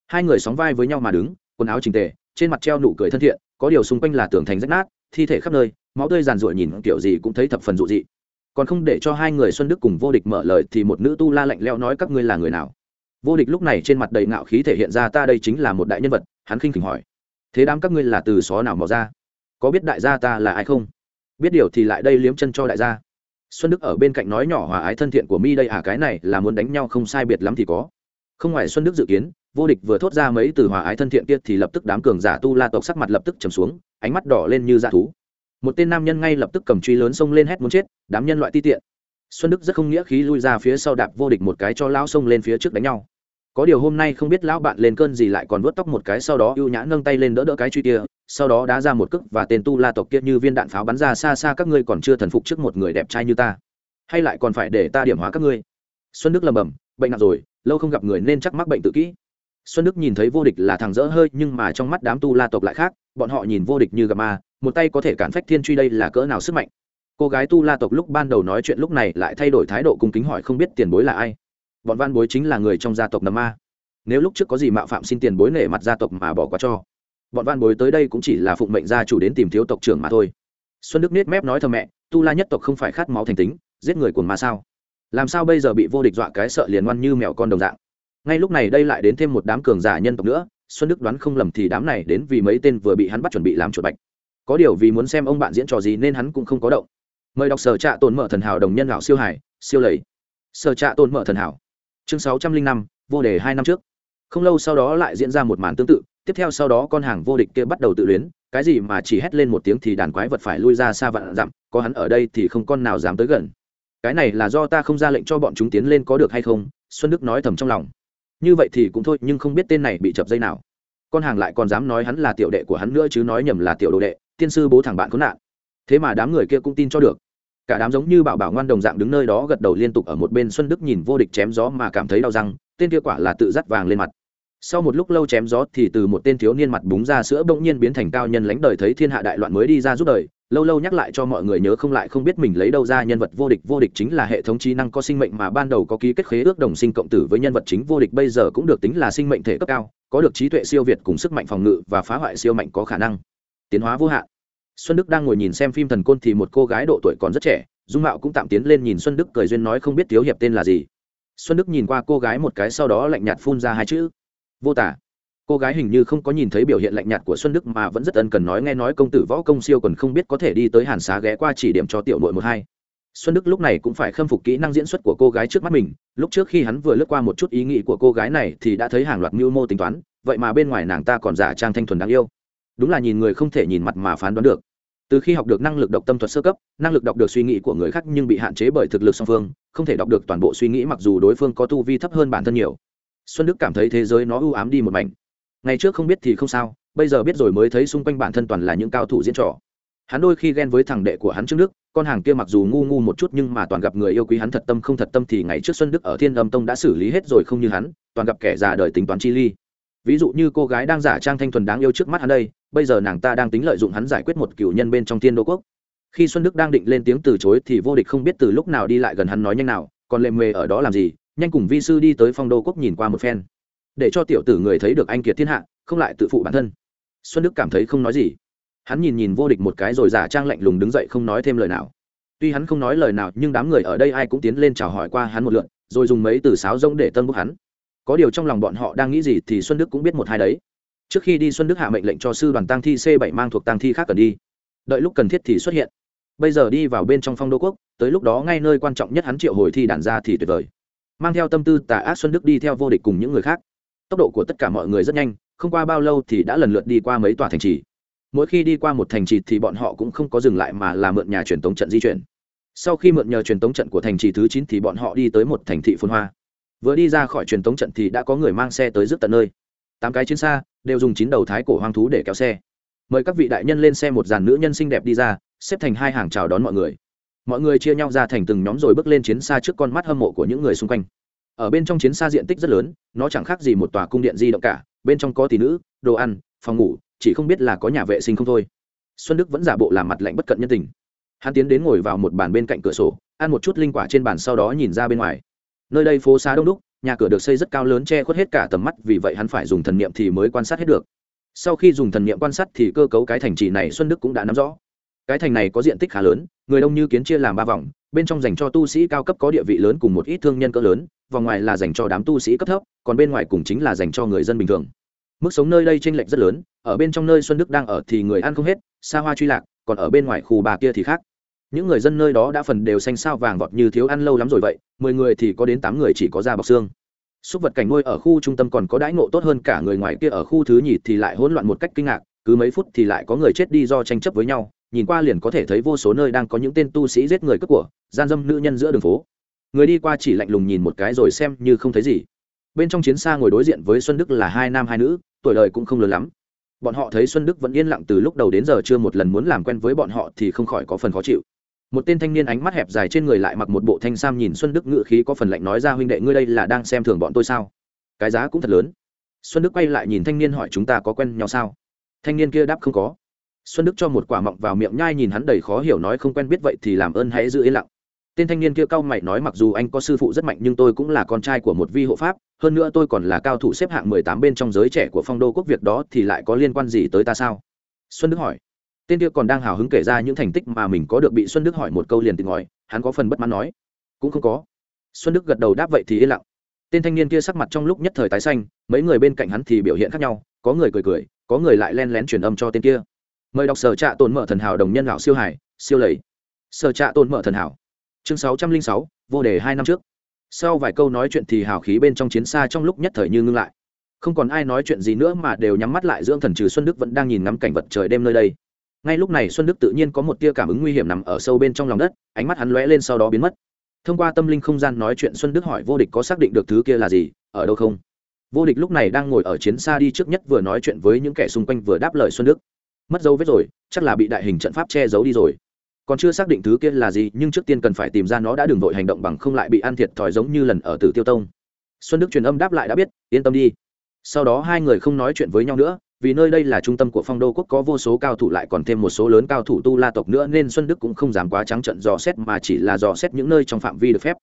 Hai người sóng vai với nhau mà đứng, quần áo trình tề, trên mặt treo nụ cười thân thiện, có điều xung quanh là tường thành rách nát, thi thể khắp nơi, máu tươi giàn ruội nhìn kiểu gì cũng thấy thập phần dụ dị. Còn không để cho hai người xuân đức cùng vô địch mở lời thì một nữ tu la lạnh leo nói các ngươi là người nào? Vô địch lúc này trên mặt đầy ngạo khí thể hiện ra ta đây chính là một đại nhân vật, hắn khinh khỉnh hỏi. Thế đám các ngươi là từ xó nào mò ra? Có biết đại gia ta là ai không? Biết điều thì lại đây liếm chân cho đại gia xuân đức ở bên cạnh nói nhỏ hòa ái thân thiện của mi đây à cái này là muốn đánh nhau không sai biệt lắm thì có. Không ngoài xuân đức dự kiến, vô địch vừa thốt ra mấy từ hòa ái thân thiện kia thì lập tức đám cường giả tu la tộc sắc mặt lập tức trầm xuống, ánh mắt đỏ lên như dạ thú. Một tên nam nhân ngay lập tức cầm truy lớn xông lên hét muốn chết, đám nhân loại ti tiện. Xuân đức rất không nghĩa khí lui ra phía sau đạp vô địch một cái cho lão xông lên phía trước đánh nhau. Có điều hôm nay không biết lão bạn lên cơn gì lại còn vớt tóc một cái sau đó ưu nhã nâng tay lên đỡ đỡ cái truy kia sau đó đá ra một cước và tên tu la tộc kia như viên đạn pháo bắn ra xa xa các ngươi còn chưa thần phục trước một người đẹp trai như ta. Hay lại còn phải để ta điểm hóa các ngươi. Xuân đức lầm bầm bệnh nặng rồi, lâu không gặp người nên chắc mắc bệnh tự kỹ xuân đức nhìn thấy vô địch là thằng dỡ hơi, nhưng mà trong mắt đám tu la tộc lại khác, bọn họ nhìn vô địch như gặp ma, một tay có thể cản phách thiên truy đây là cỡ nào sức mạnh. Cô gái tu la tộc lúc ban đầu nói chuyện lúc này lại thay đổi thái độ cung kính hỏi không biết tiền bối là ai. Bọn văn bối chính là người trong gia tộc nấm ma. Nếu lúc trước có gì mạo phạm xin tiền bối nể mặt gia tộc mà bỏ qua cho bọn van bối tới đây cũng chỉ là phụng mệnh gia chủ đến tìm thiếu tộc trưởng mà thôi. Xuân đức nết mép nói thầm mẹ, tu la nhất tộc không phải khát máu thành tính, giết người cuồng mà sao? Làm sao bây giờ bị vô địch dọa cái sợ liền ngoan như mèo con đồng dạng? Ngay lúc này đây lại đến thêm một đám cường giả nhân tộc nữa, xuân đức đoán không lầm thì đám này đến vì mấy tên vừa bị hắn bắt chuẩn bị làm chuột bạch. Có điều vì muốn xem ông bạn diễn trò gì nên hắn cũng không có động. Mời đọc sở trạ tồn mở thần hảo đồng nhân lão siêu hải, siêu lầy. Sở trạ tồn mở thần hảo. Chương sáu trăm linh năm, vô đề hai năm trước không lâu sau đó lại diễn ra một màn tương tự, tiếp theo sau đó con hàng vô địch kia bắt đầu tự luyến, cái gì mà chỉ hét lên một tiếng thì đàn quái vật phải lui ra xa vạn dặm, có hắn ở đây thì không con nào dám tới gần. Cái này là do ta không ra lệnh cho bọn chúng tiến lên có được hay không, xuân đức nói thầm trong lòng. Như vậy thì cũng thôi, nhưng không biết tên này bị chập dây nào. Con hàng lại còn dám nói hắn là tiểu đệ của hắn nữa chứ nói nhầm là tiểu đồ đệ, tiên sư bố thẳng bạn khốn nạn. Thế mà đám người kia cũng tin cho được. Cả đám giống như bảo bảo ngoan đồng dạng đứng nơi đó gật đầu liên tục ở một bên xuân đức nhìn vô địch chém gió mà cảm thấy đau răng, tên kia quả là tự dắt vàng lên mặt sau một lúc lâu chém gió thì từ một tên thiếu niên mặt búng ra sữa bỗng nhiên biến thành cao nhân lãnh đời thấy thiên hạ đại loạn mới đi ra giúp đời. Lâu lâu nhắc lại cho mọi người nhớ không lại không biết mình lấy đâu ra nhân vật vô địch vô địch chính là hệ thống trí năng có sinh mệnh mà ban đầu có ký kết khế ước đồng sinh cộng tử với nhân vật chính vô địch bây giờ cũng được tính là sinh mệnh thể cấp cao, có được trí tuệ siêu việt cùng sức mạnh phòng ngự và phá hoại siêu mạnh có khả năng. Tiến hóa vô hạn. Xuân đức đang ngồi nhìn xem phim thần côn thì một cô gái độ tuổi còn rất trẻ, dung mạo cũng tạm tiến lên nhìn xuân đức cười duyên nói không biết thiếu hiệp tên là gì. Xuân đức nhìn qua cô gái một cái sau đó lạnh nhạt phun ra hai chữ vô tả. Cô gái hình như không có nhìn thấy biểu hiện lạnh nhạt của xuân đức mà vẫn rất ân cần nói nghe nói công tử võ công siêu còn không biết có thể đi tới hàn xá ghé qua chỉ điểm cho tiểu nội một hai. Xuân đức lúc này cũng phải khâm phục kỹ năng diễn xuất của cô gái trước mắt mình, lúc trước khi hắn vừa lướt qua một chút ý nghĩ của cô gái này thì đã thấy hàng loạt mưu mô tính toán, vậy mà bên ngoài nàng ta còn giả trang thanh thuần đáng yêu. Đúng là nhìn người không thể nhìn mặt mà phán đoán được. Từ khi học được năng lực đọc tâm thuật sơ cấp, năng lực đọc được suy nghĩ của người khác nhưng bị hạn chế bởi thực lực song phương, không thể đọc được toàn bộ suy nghĩ mặc dù đối phương có tu vi thấp hơn bản thân nhiều xuân đức cảm thấy thế giới nó ưu ám đi một mảnh. Ngày trước không biết thì không sao, bây giờ biết rồi mới thấy xung quanh bản thân toàn là những cao thủ diễn trò. Hắn đôi khi ghen với thằng đệ của hắn trước đức, con hàng kia mặc dù ngu ngu một chút nhưng mà toàn gặp người yêu quý hắn thật tâm không thật tâm thì ngày trước xuân đức ở thiên âm tông đã xử lý hết rồi không như hắn, toàn gặp kẻ già đời tính toán chi ly. Ví dụ như cô gái đang giả trang thanh thuần đáng yêu trước mắt hắn đây, bây giờ nàng ta đang tính lợi dụng hắn giải quyết một cựu nhân bên trong thiên đô quốc. Khi xuân đức đang định lên tiếng từ chối thì vô địch không biết từ lúc nào đi lại gần hắn nói nhanh nào, còn lệ mề ở đó làm gì nhanh cùng vi sư đi tới phong đô quốc nhìn qua một phen. Để cho tiểu tử người thấy được anh kiệt thiên hạ, không lại tự phụ bản thân. Xuân đức cảm thấy không nói gì. Hắn nhìn nhìn vô địch một cái rồi giả trang lạnh lùng đứng dậy không nói thêm lời nào. Tuy hắn không nói lời nào, nhưng đám người ở đây ai cũng tiến lên chào hỏi qua hắn một lượn rồi dùng mấy từ sáo rông để tân bốc hắn. Có điều trong lòng bọn họ đang nghĩ gì thì xuân đức cũng biết một hai đấy. Trước khi đi xuân đức hạ mệnh lệnh cho sư đoàn tăng thi c 7 mang thuộc tăng thi khác cần đi. Đợi lúc cần thiết thì xuất hiện. Bây giờ đi vào bên trong phong đô quốc, tới lúc đó ngay nơi quan trọng nhất hắn triệu hồi thi đàn ra thì tuyệt vời mang theo tâm tư tà ác xuân đức đi theo vô địch cùng những người khác. Tốc độ của tất cả mọi người rất nhanh, không qua bao lâu thì đã lần lượt đi qua mấy tòa thành trì. Mỗi khi đi qua một thành trì thì bọn họ cũng không có dừng lại mà là mượn nhà truyền tống trận di chuyển. Sau khi mượn nhờ truyền tống trận của thành trì thứ chín thì bọn họ đi tới một thành thị phun hoa. Vừa đi ra khỏi truyền tống trận thì đã có người mang xe tới rước tận nơi. Tám cái chiến xa đều dùng chín đầu thái cổ hoang thú để kéo xe. Mời các vị đại nhân lên xe một dàn nữ nhân xinh đẹp đi ra, xếp thành hai hàng chào đón mọi người mọi người chia nhau ra thành từng nhóm rồi bước lên chiến xa trước con mắt hâm mộ của những người xung quanh. Ở bên trong chiến xa diện tích rất lớn, nó chẳng khác gì một tòa cung điện di động cả, bên trong có tỷ nữ, đồ ăn, phòng ngủ, chỉ không biết là có nhà vệ sinh không thôi. Xuân đức vẫn giả bộ làm mặt lạnh bất cận nhân tình. Hắn tiến đến ngồi vào một bàn bên cạnh cửa sổ, ăn một chút linh quả trên bàn sau đó nhìn ra bên ngoài. Nơi đây phố xá đông đúc, nhà cửa được xây rất cao lớn che khuất hết cả tầm mắt, vì vậy hắn phải dùng thần niệm thì mới quan sát hết được. Sau khi dùng thần niệm quan sát thì cơ cấu cái thành trì này xuân đức cũng đã nắm rõ cái thành này có diện tích khá lớn, người đông như kiến chia làm ba vòng, bên trong dành cho tu sĩ cao cấp có địa vị lớn cùng một ít thương nhân cỡ lớn, vòng ngoài là dành cho đám tu sĩ cấp thấp, còn bên ngoài cùng chính là dành cho người dân bình thường. Mức sống nơi đây t r ê n lệch rất lớn, ở bên trong nơi xuân đức đang ở thì người ăn không hết, xa hoa truy lạc, còn ở bên ngoài khu bà kia thì khác. Những người dân nơi đó đã phần đều xanh sao vàng vọt như thiếu ăn lâu lắm rồi vậy, mười người thì có đến tám người chỉ có da bọc xương. Súc vật cảnh nuôi ở khu trung tâm còn có đãi ngộ tốt hơn cả người ngoài kia ở khu thứ nhì thì lại hỗn loạn một cách kinh ngạc, cứ mấy phút thì lại có người chết đi do tranh chấp với nhau nhìn qua liền có thể thấy vô số nơi đang có những tên tu sĩ giết người cướp của, gian dâm nữ nhân giữa đường phố. Người đi qua chỉ lạnh lùng nhìn một cái rồi xem như không thấy gì. Bên trong chiến xa ngồi đối diện với xuân đức là hai nam hai nữ, tuổi đời cũng không lớn lắm. Bọn họ thấy xuân đức vẫn yên lặng từ lúc đầu đến giờ chưa một lần muốn làm quen với bọn họ thì không khỏi có phần khó chịu. Một tên thanh niên ánh mắt hẹp dài trên người lại mặc một bộ thanh sam nhìn xuân đức ngự khí có phần lạnh nói ra, huynh đệ, ngươi đây là đang xem thường bọn tôi sao? Cái giá cũng thật lớn. Xuân đức quay lại nhìn thanh niên hỏi, chúng ta có quen nhau sao? Thanh niên kia đáp, không có xuân đức cho một quả mọng vào miệng nhai nhìn hắn đầy khó hiểu nói không quen biết vậy thì làm ơn hãy giữ yên lặng. Tên thanh niên kia cau mày nói mặc dù anh có sư phụ rất mạnh nhưng tôi cũng là con trai của một vi hộ pháp, hơn nữa tôi còn là cao thủ xếp hạng mười tám bên trong giới trẻ của phong đô quốc việc đó thì lại có liên quan gì tới ta sao? Xuân đức hỏi. Tên kia còn đang hào hứng kể ra những thành tích mà mình có được bị xuân đức hỏi một câu liền tìm ngòi, hắn có phần bất mãn nói. Cũng không có. Xuân đức gật đầu đáp vậy thì yên lặng. Tên thanh niên kia sắc mặt trong lúc nhất thời tái xanh, mấy người bên cạnh hắn thì biểu hiện khác nhau, có người cười cười, có người lại len lén truyền âm cho tên kia mời đọc sở trạ tồn mở thần hảo đồng nhân lão siêu hải, siêu lầy. Sở trạ tồn mở thần hảo. Chương sáu trăm linh sáu, vô đề hai năm trước. Sau vài câu nói chuyện thì hào khí bên trong chiến xa trong lúc nhất thời như ngưng lại. Không còn ai nói chuyện gì nữa mà đều nhắm mắt lại dưỡng thần trừ xuân đức vẫn đang nhìn ngắm cảnh vật trời đêm nơi đây. Ngay lúc này xuân đức tự nhiên có một tia cảm ứng nguy hiểm nằm ở sâu bên trong lòng đất, ánh mắt hắn lóe lên sau đó biến mất. Thông qua tâm linh không gian nói chuyện xuân đức hỏi vô địch có xác định được thứ kia là gì, ở đâu không? Vô địch lúc này đang ngồi ở chiến xa đi trước nhất vừa nói chuyện với những kẻ xung quanh vừa đáp lời xuân đức mất dấu vết rồi, chắc là bị đại hình trận pháp che giấu đi rồi. Còn chưa xác định thứ kia là gì, nhưng trước tiên cần phải tìm ra nó đã đừng vội hành động bằng không lại bị ăn thiệt thòi giống như lần ở tử tiêu tông. Xuân đức truyền âm đáp lại đã biết, yên tâm đi. Sau đó hai người không nói chuyện với nhau nữa, vì nơi đây là trung tâm của phong đô quốc có vô số cao thủ lại còn thêm một số lớn cao thủ tu la tộc nữa nên xuân đức cũng không dám quá trắng trận dò xét mà chỉ là dò xét những nơi trong phạm vi được phép.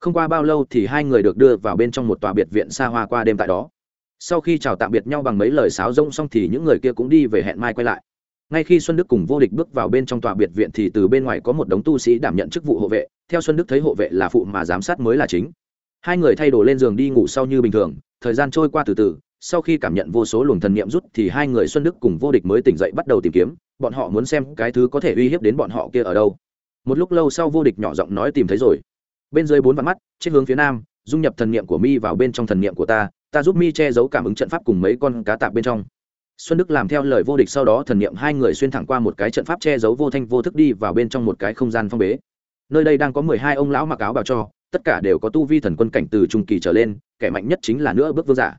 Không qua bao lâu thì hai người được đưa vào bên trong một tòa biệt viện xa hoa qua đêm tại đó. Sau khi chào tạm biệt nhau bằng mấy lời sáo rông xong thì những người kia cũng đi về hẹn mai quay lại ngay khi xuân đức cùng vô địch bước vào bên trong tòa biệt viện thì từ bên ngoài có một đống tu sĩ đảm nhận chức vụ hộ vệ. Theo xuân đức thấy hộ vệ là phụ mà giám sát mới là chính. Hai người thay đồ lên giường đi ngủ sau như bình thường, thời gian trôi qua từ từ, sau khi cảm nhận vô số luồng thần niệm rút thì hai người xuân đức cùng vô địch mới tỉnh dậy bắt đầu tìm kiếm, bọn họ muốn xem cái thứ có thể uy hiếp đến bọn họ kia ở đâu. Một lúc lâu sau vô địch nhỏ giọng nói tìm thấy rồi. Bên dưới bốn vạn mắt trên hướng phía nam, dung nhập thần niệm của mi vào bên trong thần niệm của ta ta giúp mi che giấu cảm ứng trận pháp cùng mấy con cá tạp bên trong xuân đức làm theo lời vô địch sau đó thần niệm hai người xuyên thẳng qua một cái trận pháp che giấu vô thanh vô thức đi vào bên trong một cái không gian phong bế. Nơi đây đang có mười hai ông lão mặc áo bào cho, tất cả đều có tu vi thần quân cảnh từ trung kỳ trở lên, kẻ mạnh nhất chính là nữa bước vương giả.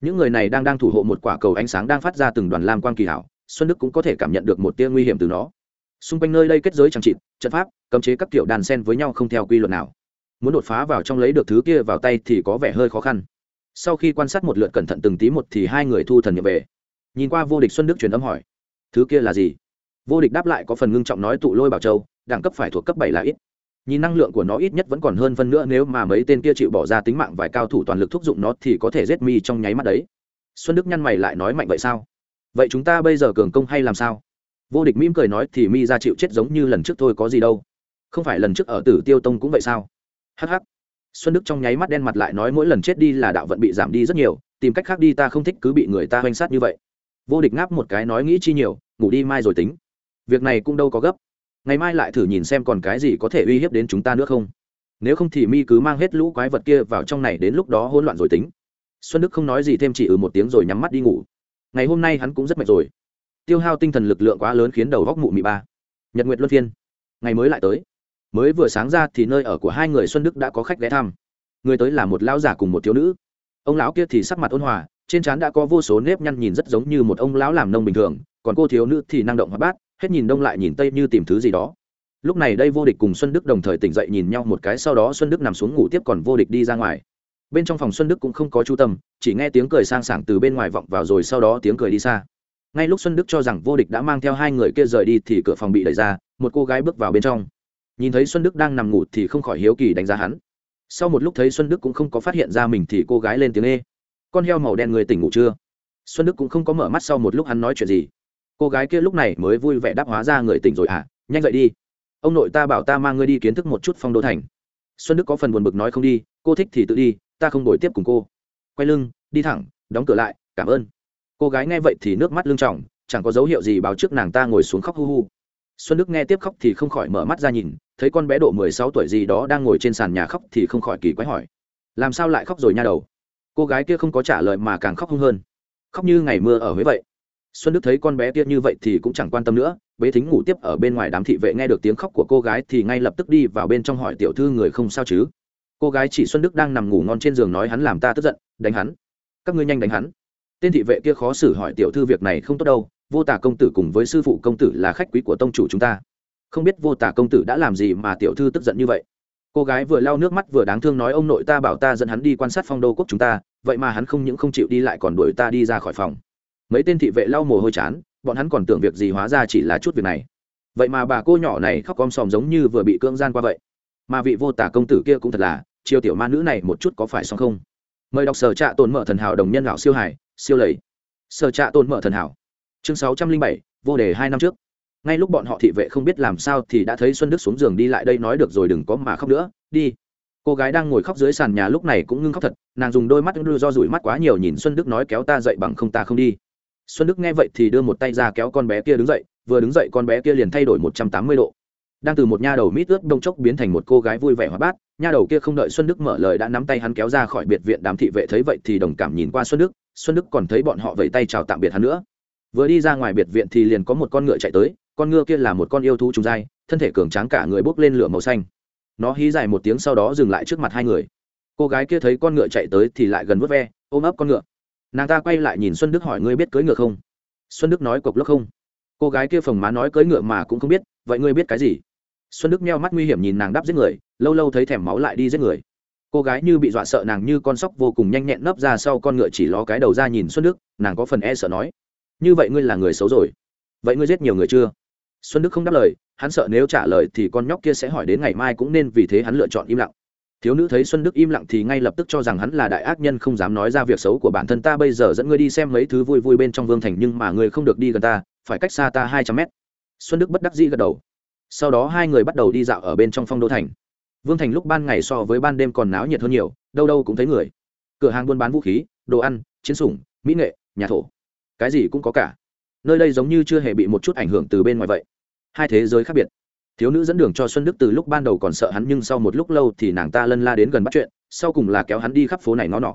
Những người này đang đang thủ hộ một quả cầu ánh sáng đang phát ra từng đoàn lam quang kỳ hảo, xuân đức cũng có thể cảm nhận được một tia nguy hiểm từ nó. Xung quanh nơi đây kết giới trang trị trận pháp, cấm chế các kiểu đàn sen với nhau không theo quy luật nào. Muốn đột phá vào trong lấy được thứ kia vào tay thì có vẻ hơi khó khăn. Sau khi quan sát một lượt cẩn thận từng tí một thì hai người thu thần nhập về nhìn qua vô địch xuân đức truyền âm hỏi, thứ kia là gì? Vô địch đáp lại có phần ngưng trọng nói tụ lôi bảo châu, đẳng cấp phải thuộc cấp bảy là ít. Nhìn năng lượng của nó ít nhất vẫn còn hơn phân nữa, nếu mà mấy tên kia chịu bỏ ra tính mạng vài cao thủ toàn lực thúc dụng nó thì có thể giết mi trong nháy mắt đấy. Xuân đức nhăn mày lại nói mạnh vậy sao? Vậy chúng ta bây giờ cường công hay làm sao? Vô địch mỉm cười nói thì mi ra chịu chết giống như lần trước thôi có gì đâu. Không phải lần trước ở tử tiêu tông cũng vậy sao? Hh xuân đức trong nháy mắt đen mặt lại nói mỗi lần chết đi là đạo vận bị giảm đi rất nhiều, tìm cách khác đi ta không thích cứ bị người ta oanh sát như vậy vô địch ngáp một cái nói nghĩ chi nhiều, ngủ đi mai rồi tính. Việc này cũng đâu có gấp. Ngày mai lại thử nhìn xem còn cái gì có thể uy hiếp đến chúng ta nữa không. Nếu không thì mi cứ mang hết lũ quái vật kia vào trong này đến lúc đó hỗn loạn rồi tính. Xuân đức không nói gì thêm chỉ ừ một tiếng rồi nhắm mắt đi ngủ. Ngày hôm nay hắn cũng rất mệt rồi. Tiêu hao tinh thần lực lượng quá lớn khiến đầu góc mụ mị ba. Nhật nguyệt luân phiên. Ngày mới lại tới. Mới vừa sáng ra thì nơi ở của hai người xuân đức đã có khách ghé thăm. Người tới là một lão giả cùng một thiếu nữ. Ông lão kia thì sắc mặt ôn hòa trên trán đã có vô số nếp nhăn nhìn rất giống như một ông lão làm nông bình thường, còn cô thiếu nữ thì năng động hoạt bát, hết nhìn đông lại nhìn tây như tìm thứ gì đó. Lúc này đây vô địch cùng xuân đức đồng thời tỉnh dậy nhìn nhau một cái, sau đó xuân đức nằm xuống ngủ tiếp còn vô địch đi ra ngoài. Bên trong phòng xuân đức cũng không có chú tâm, chỉ nghe tiếng cười sang sảng từ bên ngoài vọng vào rồi sau đó tiếng cười đi xa. Ngay lúc xuân đức cho rằng vô địch đã mang theo hai người kia rời đi thì cửa phòng bị đẩy ra, một cô gái bước vào bên trong. Nhìn thấy xuân đức đang nằm ngủ thì không khỏi hiếu kỳ đánh giá hắn. Sau một lúc thấy xuân đức cũng không có phát hiện ra mình thì cô gái lên tiếng ê con heo màu đen người tỉnh ngủ chưa? Xuân đức cũng không có mở mắt sau một lúc hắn nói chuyện gì. Cô gái kia lúc này mới vui vẻ đáp hóa ra người tỉnh rồi à nhanh dậy đi. Ông nội ta bảo ta mang ngươi đi kiến thức một chút phong đô thành. Xuân đức có phần buồn bực nói không đi cô thích thì tự đi ta không đổi tiếp cùng cô. Quay lưng đi thẳng đóng cửa lại cảm ơn. Cô gái nghe vậy thì nước mắt lưng tròng, chẳng có dấu hiệu gì báo trước nàng ta ngồi xuống khóc hu hu. Xuân đức nghe tiếp khóc thì không khỏi mở mắt ra nhìn thấy con bé độ mười sáu tuổi gì đó đang ngồi trên sàn nhà khóc thì không khỏi kỳ quái hỏi. Làm sao lại khóc rồi nha đầu? Cô gái kia không có trả lời mà càng khóc hung hơn. Khóc như ngày mưa ở huế vậy. Xuân đức thấy con bé kia như vậy thì cũng chẳng quan tâm nữa, bế thính ngủ tiếp ở bên ngoài đám thị vệ nghe được tiếng khóc của cô gái thì ngay lập tức đi vào bên trong hỏi tiểu thư người không sao chứ? Cô gái chỉ xuân đức đang nằm ngủ ngon trên giường nói hắn làm ta tức giận, đánh hắn. Các ngươi nhanh đánh hắn. Tên thị vệ kia khó xử hỏi tiểu thư việc này không tốt đâu, vô tả công tử cùng với sư phụ công tử là khách quý của tông chủ chúng ta. Không biết vô tả công tử đã làm gì mà tiểu thư tức giận như vậy cô gái vừa lau nước mắt vừa đáng thương nói, ông nội ta bảo ta dẫn hắn đi quan sát phong đô quốc chúng ta, vậy mà hắn không những không chịu đi lại còn đuổi ta đi ra khỏi phòng. Mấy tên thị vệ lau mồ hôi chán, bọn hắn còn tưởng việc gì hóa ra chỉ là chút việc này. Vậy mà bà cô nhỏ này khóc om sòm giống như vừa bị cưỡng gian qua vậy. Mà vị vô tả công tử kia cũng thật là, chiêu tiểu ma nữ này một chút có phải xong không? Mời đọc sở trạ tồn mở thần hảo đồng nhân lão siêu hải, siêu lầy. Sở trạ tồn mở thần hảo. Chương sáu trăm linh bảy, vô đề hai năm trước ngay lúc bọn họ thị vệ không biết làm sao thì đã thấy xuân đức xuống giường đi lại đây nói được rồi đừng có mà khóc nữa, đi. Cô gái đang ngồi khóc dưới sàn nhà lúc này cũng ngưng khóc thật, nàng dùng đôi mắt đưa do rủi mắt quá nhiều nhìn xuân đức nói kéo ta dậy bằng không ta không đi. Xuân đức nghe vậy thì đưa một tay ra kéo con bé kia đứng dậy, vừa đứng dậy con bé kia liền thay đổi một trăm tám mươi độ. Đang từ một nha đầu mít ướt đông chốc biến thành một cô gái vui vẻ hoạt bát, nha đầu kia không đợi xuân đức mở lời đã nắm tay hắn kéo ra khỏi biệt viện, đám thị vệ thấy vậy thì đồng cảm nhìn qua xuân đức xuân đức còn thấy bọn họ vẫy tay chào tạm biệt hắn nữa. Vừa đi ra ngoài biệt viện thì liền có một con ngựa chạy tới con ngựa kia là một con yêu thú trùng dai thân thể cường tráng cả người bốc lên lửa màu xanh. Nó hí dài một tiếng sau đó dừng lại trước mặt hai người. Cô gái kia thấy con ngựa chạy tới thì lại gần vớt ve, ôm ấp con ngựa. Nàng ta quay lại nhìn xuân đức hỏi ngươi biết cưỡi ngựa không? Xuân đức nói cộc lốc không. Cô gái kia phồng má nói cưỡi ngựa mà cũng không biết, vậy ngươi biết cái gì? Xuân đức meo mắt nguy hiểm nhìn nàng đáp giết người, lâu lâu thấy thèm máu lại đi giết người. Cô gái như bị dọa sợ nàng như con sóc vô cùng nhanh nhẹn nấp ra sau con ngựa chỉ ló cái đầu ra nhìn xuân đức, nàng có phần e sợ nói. Như vậy ngươi là người xấu rồi. Vậy ngươi giết nhiều người chưa? Xuân đức không đáp lời, hắn sợ nếu trả lời thì con nhóc kia sẽ hỏi đến ngày mai cũng nên vì thế hắn lựa chọn im lặng. Thiếu nữ thấy xuân đức im lặng thì ngay lập tức cho rằng hắn là đại ác nhân không dám nói ra việc xấu của bản thân ta bây giờ dẫn ngươi đi xem mấy thứ vui vui bên trong vương thành nhưng mà ngươi không được đi gần ta, phải cách xa ta hai trăm mét. Xuân đức bất đắc dĩ gật đầu. Sau đó hai người bắt đầu đi dạo ở bên trong phong đô thành. Vương thành lúc ban ngày so với ban đêm còn náo nhiệt hơn nhiều, đâu đâu cũng thấy người. Cửa hàng buôn bán vũ khí, đồ ăn, chiến sủng, mỹ nghệ, nhà thổ. Cái gì cũng có cả. Nơi đây giống như chưa hề bị một chút ảnh hưởng từ bên ngoài vậy hai thế giới khác biệt. Thiếu nữ dẫn đường cho xuân đức từ lúc ban đầu còn sợ hắn nhưng sau một lúc lâu thì nàng ta lân la đến gần bắt chuyện, sau cùng là kéo hắn đi khắp phố này nó nọ.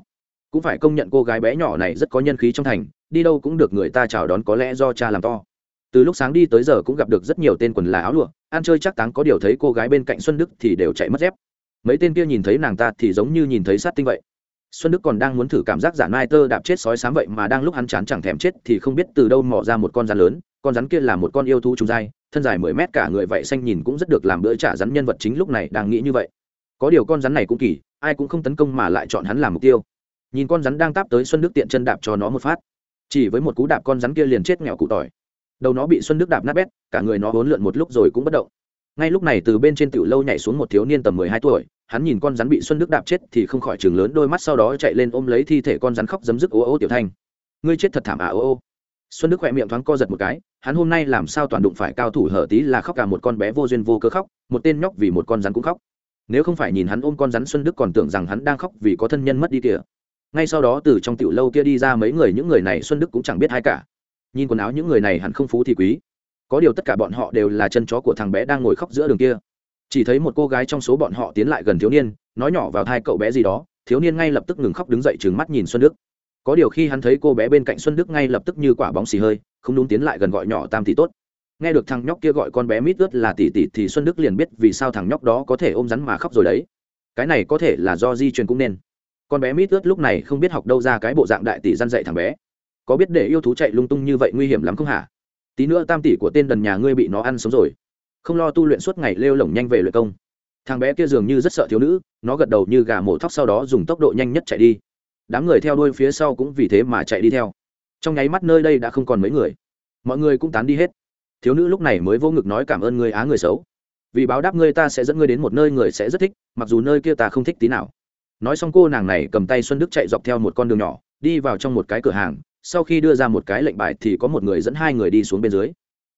Cũng phải công nhận cô gái bé nhỏ này rất có nhân khí trong thành, đi đâu cũng được người ta chào đón có lẽ do cha làm to. Từ lúc sáng đi tới giờ cũng gặp được rất nhiều tên quần là áo lụa, ăn chơi chắc táng có điều thấy cô gái bên cạnh xuân đức thì đều chạy mất dép. Mấy tên kia nhìn thấy nàng ta thì giống như nhìn thấy sát tinh vậy. Xuân đức còn đang muốn thử cảm giác giả mai tơ đạp chết sói sám vậy mà đang lúc hắn chán chẳng thèm chết thì không biết từ đâu mò ra một con rắn lớn, con rắn kia là một con yêu thú trùng dai thân dài mười mét cả người vậy xanh nhìn cũng rất được làm bữa trả rắn nhân vật chính lúc này đang nghĩ như vậy. Có điều con rắn này cũng kỳ, ai cũng không tấn công mà lại chọn hắn làm mục tiêu. Nhìn con rắn đang táp tới xuân đức tiện chân đạp cho nó một phát. Chỉ với một cú đạp con rắn kia liền chết nghèo cụ tỏi. Đầu nó bị xuân đức đạp nát bét, cả người nó hốn lượn một lúc rồi cũng bất động. Ngay lúc này từ bên trên tiểu lâu nhảy xuống một thiếu niên tầm mười hai tuổi, hắn nhìn con rắn bị xuân đức đạp chết thì không khỏi chừng lớn đôi mắt sau đó chạy lên ôm lấy thi thể con rắn khóc giấm dứt ô ô tiểu thanh. Ngươi chết thật thảm à ô ô xuân đức khỏe miệng thoáng co giật một cái, hắn hôm nay làm sao toàn đụng phải cao thủ hở tí là khóc cả một con bé vô duyên vô cớ khóc, một tên nhóc vì một con rắn cũng khóc. Nếu không phải nhìn hắn ôm con rắn xuân đức còn tưởng rằng hắn đang khóc vì có thân nhân mất đi kìa. Ngay sau đó từ trong tiểu lâu kia đi ra mấy người, những người này xuân đức cũng chẳng biết ai cả. Nhìn quần áo những người này hẳn không phú thì quý. Có điều tất cả bọn họ đều là chân chó của thằng bé đang ngồi khóc giữa đường kia. Chỉ thấy một cô gái trong số bọn họ tiến lại gần thiếu niên, nói nhỏ vào thai cậu bé gì đó, thiếu niên ngay lập tức ngừng khóc đứng dậy trừng mắt nhìn xuân đức có điều khi hắn thấy cô bé bên cạnh xuân đức ngay lập tức như quả bóng xì hơi, không đúng tiến lại gần gọi nhỏ tam tỷ tốt. Nghe được thằng nhóc kia gọi con bé mít ướt là tỷ tỷ thì xuân đức liền biết vì sao thằng nhóc đó có thể ôm rắn mà khóc rồi đấy. Cái này có thể là do di truyền cũng nên. Con bé mít ướt lúc này không biết học đâu ra cái bộ dạng đại tỷ răn dạy thằng bé. Có biết để yêu thú chạy lung tung như vậy nguy hiểm lắm không hả? Tí nữa tam tỷ của tên đần nhà ngươi bị nó ăn sống rồi. Không lo tu luyện suốt ngày lêu lổng nhanh về luyện công. Thằng bé kia dường như rất sợ thiếu nữ, nó gật đầu như gà mổ thóc sau đó dùng tốc độ nhanh nhất chạy đi đám người theo đuôi phía sau cũng vì thế mà chạy đi theo. Trong nháy mắt nơi đây đã không còn mấy người. Mọi người cũng tán đi hết. Thiếu nữ lúc này mới vô ngực nói cảm ơn người á người xấu. Vì báo đáp ngươi ta sẽ dẫn ngươi đến một nơi người sẽ rất thích, mặc dù nơi kia ta không thích tí nào. Nói xong cô nàng này cầm tay xuân đức chạy dọc theo một con đường nhỏ, đi vào trong một cái cửa hàng, sau khi đưa ra một cái lệnh bài thì có một người dẫn hai người đi xuống bên dưới.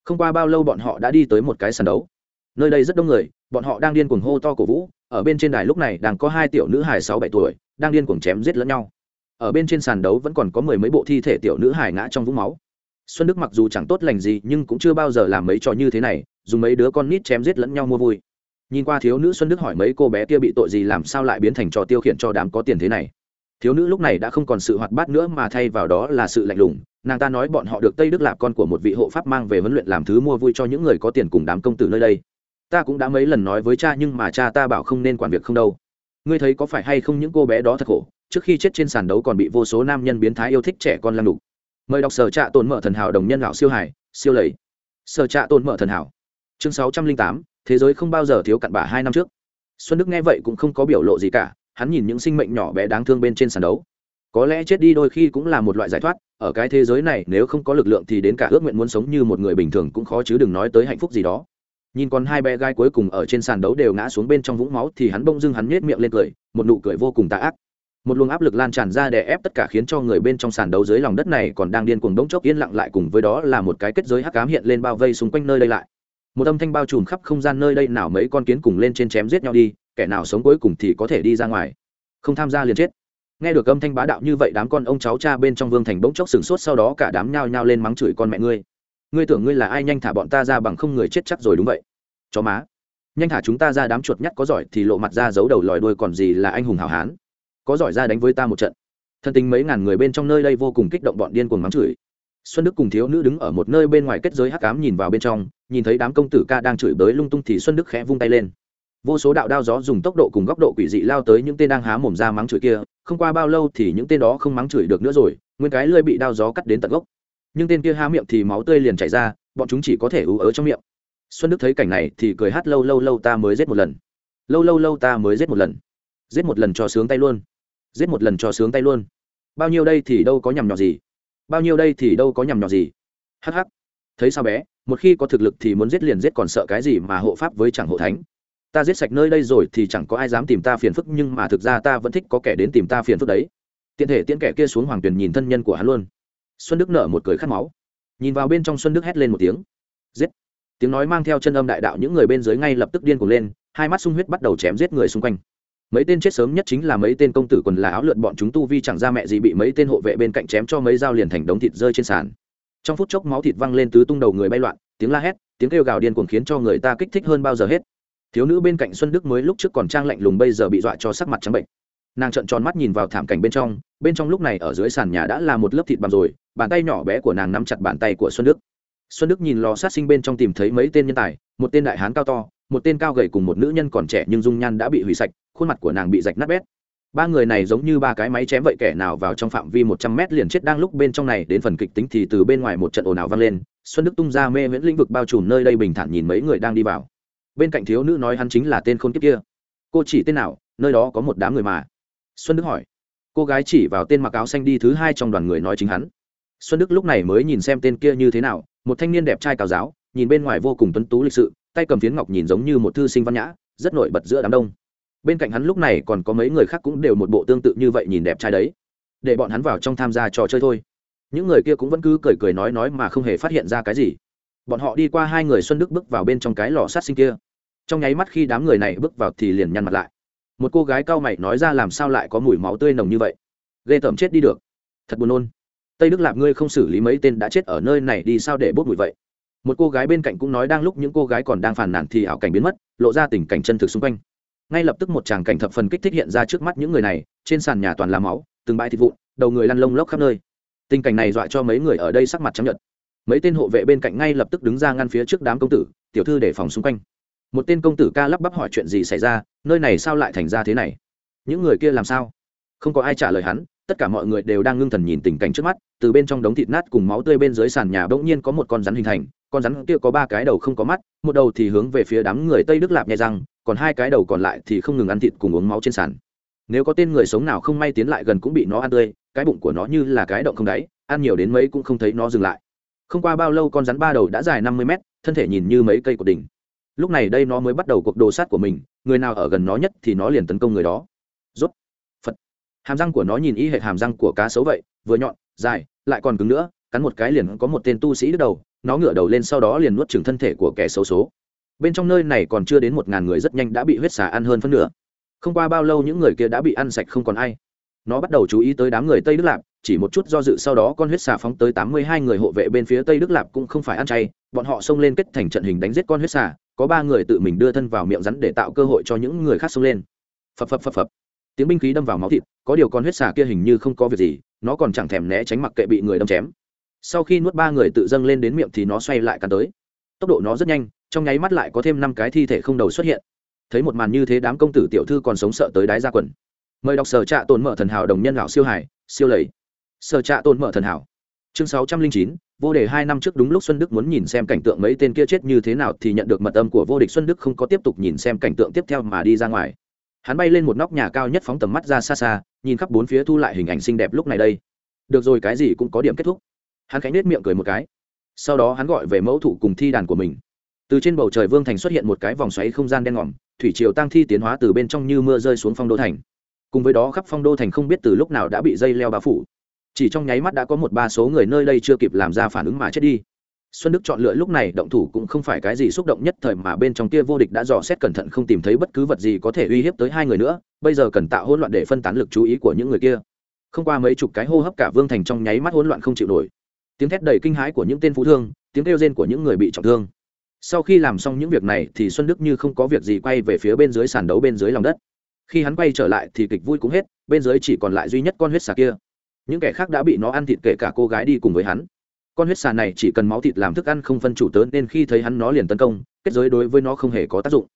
Không qua bao lâu bọn họ đã đi tới một cái sàn đấu. Nơi đây rất đông người, bọn họ đang điên cuồng hô to cổ vũ, ở bên trên đài lúc này đang có hai tiểu nữ hài sáu bảy tuổi, đang điên cuồng chém giết lẫn nhau ở bên trên sàn đấu vẫn còn có mười mấy bộ thi thể tiểu nữ hài ngã trong vũng máu. Xuân đức mặc dù chẳng tốt lành gì, nhưng cũng chưa bao giờ làm mấy trò như thế này, dùng mấy đứa con nít chém giết lẫn nhau mua vui. Nhìn qua thiếu nữ xuân đức hỏi mấy cô bé kia bị tội gì làm sao lại biến thành trò tiêu khiển cho đám có tiền thế này. Thiếu nữ lúc này đã không còn sự hoạt bát nữa mà thay vào đó là sự lạnh lùng, nàng ta nói bọn họ được tây đức lạp con của một vị hộ pháp mang về huấn luyện làm thứ mua vui cho những người có tiền cùng đám công tử nơi đây. Ta cũng đã mấy lần nói với cha nhưng mà cha ta bảo không nên quản việc không đâu. Ngươi thấy có phải hay không những cô bé đó thật khổ? Trước khi chết trên sàn đấu còn bị vô số nam nhân biến thái yêu thích trẻ con lăng đục mời đọc sở trạ tồn mở thần hảo đồng nhân lão siêu hải, siêu lầy. Sở trạ tồn mở thần hảo. Chương sáu trăm linh tám, thế giới không bao giờ thiếu cặn bã hai năm trước. Xuân đức nghe vậy cũng không có biểu lộ gì cả, hắn nhìn những sinh mệnh nhỏ bé đáng thương bên trên sàn đấu. Có lẽ chết đi đôi khi cũng là một loại giải thoát, ở cái thế giới này nếu không có lực lượng thì đến cả ước nguyện muốn sống như một người bình thường cũng khó chứ đừng nói tới hạnh phúc gì đó. Nhìn còn hai bé gái cuối cùng ở trên sàn đấu đều ngã xuống bên trong vũng máu thì hắn bông dưng hắn nhếch miệng lên cười, một nụ cười vô cùng tà ác một luồng áp lực lan tràn ra để ép tất cả khiến cho người bên trong sàn đấu dưới lòng đất này còn đang điên cuồng đống chốc yên lặng lại cùng với đó là một cái kết giới hắc ám hiện lên bao vây xung quanh nơi đây lại. Một âm thanh bao trùm khắp không gian nơi đây nào mấy con kiến cùng lên trên chém giết nhau đi, kẻ nào sống cuối cùng thì có thể đi ra ngoài. Không tham gia liền chết. Nghe được âm thanh bá đạo như vậy, đám con ông cháu cha bên trong vương thành bỗng chốc sửng sốt, sau đó cả đám nhao nhao lên mắng chửi con mẹ ngươi. Ngươi tưởng ngươi là ai, nhanh thả bọn ta ra bằng không người chết chắc rồi đúng vậy. Chó má. Nhanh thả chúng ta ra, đám chuột nhắt có giỏi thì lộ mặt ra giấu đầu lòi đuôi còn gì là anh hùng hảo hán có giỏi ra đánh với ta một trận. Thân tình mấy ngàn người bên trong nơi đây vô cùng kích động bọn điên cuồng mắng chửi. Xuân đức cùng thiếu nữ đứng ở một nơi bên ngoài kết giới hắc cám nhìn vào bên trong, nhìn thấy đám công tử ca đang chửi bới lung tung thì xuân đức khẽ vung tay lên. Vô số đạo đao gió dùng tốc độ cùng góc độ quỷ dị lao tới những tên đang há mồm ra mắng chửi kia, không qua bao lâu thì những tên đó không mắng chửi được nữa rồi, nguyên cái lơi bị đao gió cắt đến tận gốc. Nhưng tên kia há miệng thì máu tươi liền chảy ra, bọn chúng chỉ có thể ú ớ trong miệng. Xuân đức thấy cảnh này thì cười hát lâu lâu lâu ta mới giết một lần. Lâu lâu lâu ta mới giết một lần. Giết một lần cho sướng tay luôn giết một lần cho sướng tay luôn. Bao nhiêu đây thì đâu có nhằm nhỏ gì. Bao nhiêu đây thì đâu có nhằm nhỏ gì. Hh thấy sao bé, một khi có thực lực thì muốn giết liền giết còn sợ cái gì mà hộ pháp với chẳng hộ thánh. Ta giết sạch nơi đây rồi thì chẳng có ai dám tìm ta phiền phức, nhưng mà thực ra ta vẫn thích có kẻ đến tìm ta phiền phức đấy. Tiện thể tiễn kẻ kia xuống hoàng tuyền nhìn thân nhân của hắn luôn. Xuân đức nở một cười khát máu. Nhìn vào bên trong xuân đức hét lên một tiếng. Giết. Tiếng nói mang theo chân âm đại đạo, những người bên dưới ngay lập tức điên cuồng lên, hai mắt sung huyết bắt đầu chém giết người xung quanh mấy tên chết sớm nhất chính là mấy tên công tử quần là áo lượn bọn chúng tu vi chẳng ra mẹ gì bị mấy tên hộ vệ bên cạnh chém cho mấy dao liền thành đống thịt rơi trên sàn. Trong phút chốc máu thịt văng lên tứ tung đầu người bay loạn, tiếng la hét, tiếng kêu gào điên cuồng khiến cho người ta kích thích hơn bao giờ hết. Thiếu nữ bên cạnh xuân đức mới lúc trước còn trang lạnh lùng bây giờ bị dọa cho sắc mặt trắng bệnh. Nàng trợn tròn mắt nhìn vào thảm cảnh bên trong bên trong lúc này ở dưới sàn nhà đã là một lớp thịt bằm rồi, bàn tay nhỏ bé của nàng nắm chặt bàn tay của xuân đức. Xuân đức nhìn lò sát sinh bên trong tìm thấy mấy tên nhân tài, một tên đại hán cao to, một tên cao gầy cùng một nữ nhân còn trẻ nhưng dung nhan đã bị hủy sạch khuôn mặt của nàng bị rạch nát bét. Ba người này giống như ba cái máy chém vậy, kẻ nào vào trong phạm vi một trăm mét liền chết đang lúc bên trong này, đến phần kịch tính thì từ bên ngoài một trận ồn ào vang lên, xuân đức tung ra mê miễn lĩnh vực bao trùm nơi đây bình thản nhìn mấy người đang đi vào. Bên cạnh thiếu nữ nói hắn chính là tên khôn kiếp kia. Cô chỉ tên nào, nơi đó có một đám người mà. Xuân đức hỏi. Cô gái chỉ vào tên mặc áo xanh đi thứ hai trong đoàn người nói chính hắn. Xuân đức lúc này mới nhìn xem tên kia như thế nào, một thanh niên đẹp trai cào giáo, nhìn bên ngoài vô cùng tuấn tú lịch sự, tay cầm phiến ngọc nhìn giống như một thư sinh văn nhã, rất nổi bật giữa đám đông bên cạnh hắn lúc này còn có mấy người khác cũng đều một bộ tương tự như vậy nhìn đẹp trai đấy. Để bọn hắn vào trong tham gia trò chơi thôi. Những người kia cũng vẫn cứ cười cười nói nói mà không hề phát hiện ra cái gì. Bọn họ đi qua hai người xuân đức bước vào bên trong cái lò sát sinh kia. Trong nháy mắt khi đám người này bước vào thì liền nhăn mặt lại. Một cô gái cao mày nói ra làm sao lại có mùi máu tươi nồng như vậy? Ghê tởm chết đi được. Thật buồn nôn. Tây đức lạp ngươi không xử lý mấy tên đã chết ở nơi này đi sao để bốc mùi vậy? Một cô gái bên cạnh cũng nói đang lúc những cô gái còn đang phàn nàn thì ảo cảnh biến mất, lộ ra tình cảnh chân thực xung quanh ngay lập tức một tràng cảnh thập phần kích thích hiện ra trước mắt những người này, trên sàn nhà toàn là máu, từng bãi thịt vụn, đầu người lăn lông lốc khắp nơi. Tình cảnh này dọa cho mấy người ở đây sắc mặt chấp nhận mấy tên hộ vệ bên cạnh ngay lập tức đứng ra ngăn phía trước đám công tử, tiểu thư để phòng xung quanh. Một tên công tử ca lắp bắp hỏi chuyện gì xảy ra, nơi này sao lại thành ra thế này? Những người kia làm sao? Không có ai trả lời hắn, tất cả mọi người đều đang ngưng thần nhìn tình cảnh trước mắt, từ bên trong đống thịt nát cùng máu tươi bên dưới sàn nhà bỗng nhiên có một con rắn hình thành con rắn kia có ba cái đầu không có mắt, một đầu thì hướng về phía đám người tây đức lạp nhẹ răng, còn hai cái đầu còn lại thì không ngừng ăn thịt cùng uống máu trên sàn. Nếu có tên người sống nào không may tiến lại gần cũng bị nó ăn tươi, cái bụng của nó như là cái động không đáy, ăn nhiều đến mấy cũng không thấy nó dừng lại. Không qua bao lâu con rắn ba đầu đã dài năm mươi mét, thân thể nhìn như mấy cây của đỉnh. Lúc này đây nó mới bắt đầu cuộc đồ sát của mình, người nào ở gần nó nhất thì nó liền tấn công người đó. Rốt. Phật. Hàm răng của nó nhìn y hệt hàm răng của cá sấu vậy, vừa nhọn, dài, lại còn cứng nữa, cắn một cái liền có một tên tu sĩ đứt đầu nó ngửa đầu lên sau đó liền nuốt chừng thân thể của kẻ xấu số. Bên trong nơi này còn chưa đến một ngàn người rất nhanh đã bị huyết xà ăn hơn phân nửa. Không qua bao lâu những người kia đã bị ăn sạch không còn ai. Nó bắt đầu chú ý tới đám người tây đức lạp, chỉ một chút do dự sau đó con huyết xà phóng tới tám mươi hai người hộ vệ bên phía tây đức lạp cũng không phải ăn chay. Bọn họ xông lên kết thành trận hình đánh giết con huyết xà, có ba người tự mình đưa thân vào miệng rắn để tạo cơ hội cho những người khác xông lên. Phập phập phập phập. Tiếng binh khí đâm vào máu thịt, có điều con huyết xà kia hình như không có việc gì, nó còn chẳng thèm né tránh mặc kệ bị người đâm chém sau khi nuốt ba người tự dâng lên đến miệng thì nó xoay lại cắn tới. Tốc độ nó rất nhanh, trong nháy mắt lại có thêm năm cái thi thể không đầu xuất hiện. Thấy một màn như thế đám công tử tiểu thư còn sống sợ tới đái ra quần. Mời đọc sở trạ tồn mở thần hảo đồng nhân lão siêu hải siêu lầy. Sở trạ tồn mở thần hảo. Chương sáu trăm linh chín, vô đề hai năm trước đúng lúc xuân đức muốn nhìn xem cảnh tượng mấy tên kia chết như thế nào thì nhận được mật âm của vô địch xuân đức không có tiếp tục nhìn xem cảnh tượng tiếp theo mà đi ra ngoài. Hắn bay lên một nóc nhà cao nhất phóng tầm mắt ra xa xa, nhìn khắp bốn phía thu lại hình ảnh xinh đẹp lúc này đây. Được rồi, cái gì cũng có điểm kết thúc hắn khánh nết miệng cười một cái. Sau đó hắn gọi về mẫu thủ cùng thi đàn của mình. Từ trên bầu trời vương thành xuất hiện một cái vòng xoáy không gian đen ngòm, thủy triều tăng thi tiến hóa từ bên trong như mưa rơi xuống phong đô thành. Cùng với đó khắp phong đô thành không biết từ lúc nào đã bị dây leo bao phủ. Chỉ trong nháy mắt đã có một ba số người nơi đây chưa kịp làm ra phản ứng mà chết đi. Xuân đức chọn lựa lúc này động thủ cũng không phải cái gì xúc động nhất thời mà bên trong kia vô địch đã dò xét cẩn thận không tìm thấy bất cứ vật gì có thể uy hiếp tới hai người nữa, bây giờ cần tạo hỗn loạn để phân tán lực chú ý của những người kia. Không qua mấy chục cái hô hấp cả vương thành trong nháy mắt hỗn loạn không chịu nổi tiếng thét đầy kinh hãi của những tên phú thương, tiếng kêu rên của những người bị trọng thương. Sau khi làm xong những việc này thì xuân đức như không có việc gì quay về phía bên dưới sàn đấu bên dưới lòng đất. Khi hắn quay trở lại thì kịch vui cũng hết, bên dưới chỉ còn lại duy nhất con huyết xà kia. Những kẻ khác đã bị nó ăn thịt kể cả cô gái đi cùng với hắn. Con huyết xà này chỉ cần máu thịt làm thức ăn không phân chủ tớ nên khi thấy hắn nó liền tấn công, kết giới đối với nó không hề có tác dụng.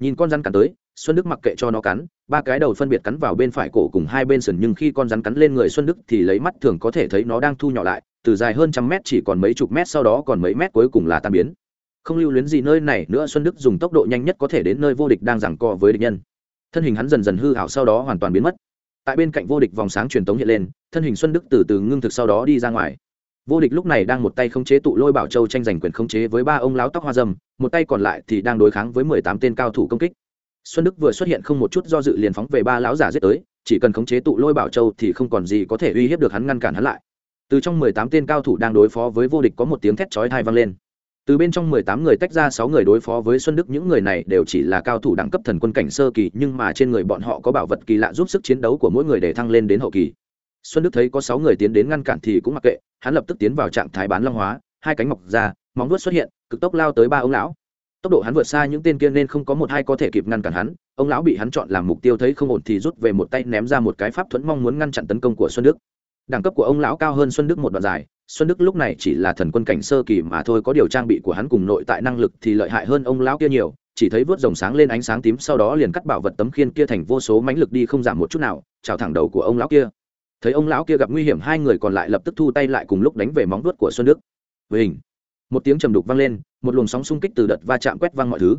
Nhìn con rắn cắn tới, xuân đức mặc kệ cho nó cắn, ba cái đầu phân biệt cắn vào bên phải cổ cùng hai bên sườn nhưng khi con rắn cắn lên người xuân đức thì lấy mắt thường có thể thấy nó đang thu nhỏ lại từ dài hơn trăm mét chỉ còn mấy chục mét sau đó còn mấy mét cuối cùng là tan biến. Không lưu luyến gì nơi này nữa, xuân đức dùng tốc độ nhanh nhất có thể đến nơi vô địch đang giằng co với địch nhân. Thân hình hắn dần dần hư hảo sau đó hoàn toàn biến mất. Tại bên cạnh vô địch vòng sáng truyền tống hiện lên, thân hình xuân đức từ từ ngưng thực sau đó đi ra ngoài. Vô địch lúc này đang một tay khống chế tụ lôi bảo châu tranh giành quyền khống chế với ba ông láo tóc hoa dâm, một tay còn lại thì đang đối kháng với mười tám tên cao thủ công kích. Xuân đức vừa xuất hiện không một chút do dự liền phóng về ba lão giả giết tới, chỉ cần khống chế tụ lôi bảo châu thì không còn gì có thể uy hiếp được hắn ngăn cản hắn lại từ trong mười tám tên cao thủ đang đối phó với vô địch có một tiếng thét chói tai vang lên. Từ bên trong mười tám người tách ra, sáu người đối phó với xuân đức, những người này đều chỉ là cao thủ đẳng cấp thần quân cảnh sơ kỳ, nhưng mà trên người bọn họ có bảo vật kỳ lạ giúp sức chiến đấu của mỗi người để thăng lên đến hậu kỳ. Xuân đức thấy có sáu người tiến đến ngăn cản thì cũng mặc kệ, hắn lập tức tiến vào trạng thái bán long hóa, hai cánh mọc ra, móng vuốt xuất hiện, cực tốc lao tới ba ông lão. Tốc độ hắn vượt xa những tên kia nên không có một hai có thể kịp ngăn cản hắn, ông lão bị hắn chọn làm mục tiêu thấy không ổn thì rút về một tay ném ra một cái pháp thuẫn mong muốn ngăn chặn tấn công của xuân đức đẳng cấp của ông lão cao hơn xuân đức một đoạn dài, xuân đức lúc này chỉ là thần quân cảnh sơ kỳ mà thôi, có điều trang bị của hắn cùng nội tại năng lực thì lợi hại hơn ông lão kia nhiều, chỉ thấy vớt rồng sáng lên ánh sáng tím, sau đó liền cắt bảo vật tấm khiên kia thành vô số mánh lực đi không giảm một chút nào, chào thẳng đầu của ông lão kia. Thấy ông lão kia gặp nguy hiểm, hai người còn lại lập tức thu tay lại cùng lúc đánh về móng vuốt của xuân đức. Với hình một tiếng trầm đục vang lên, một luồng sóng xung kích từ đợt va chạm quét văng mọi thứ.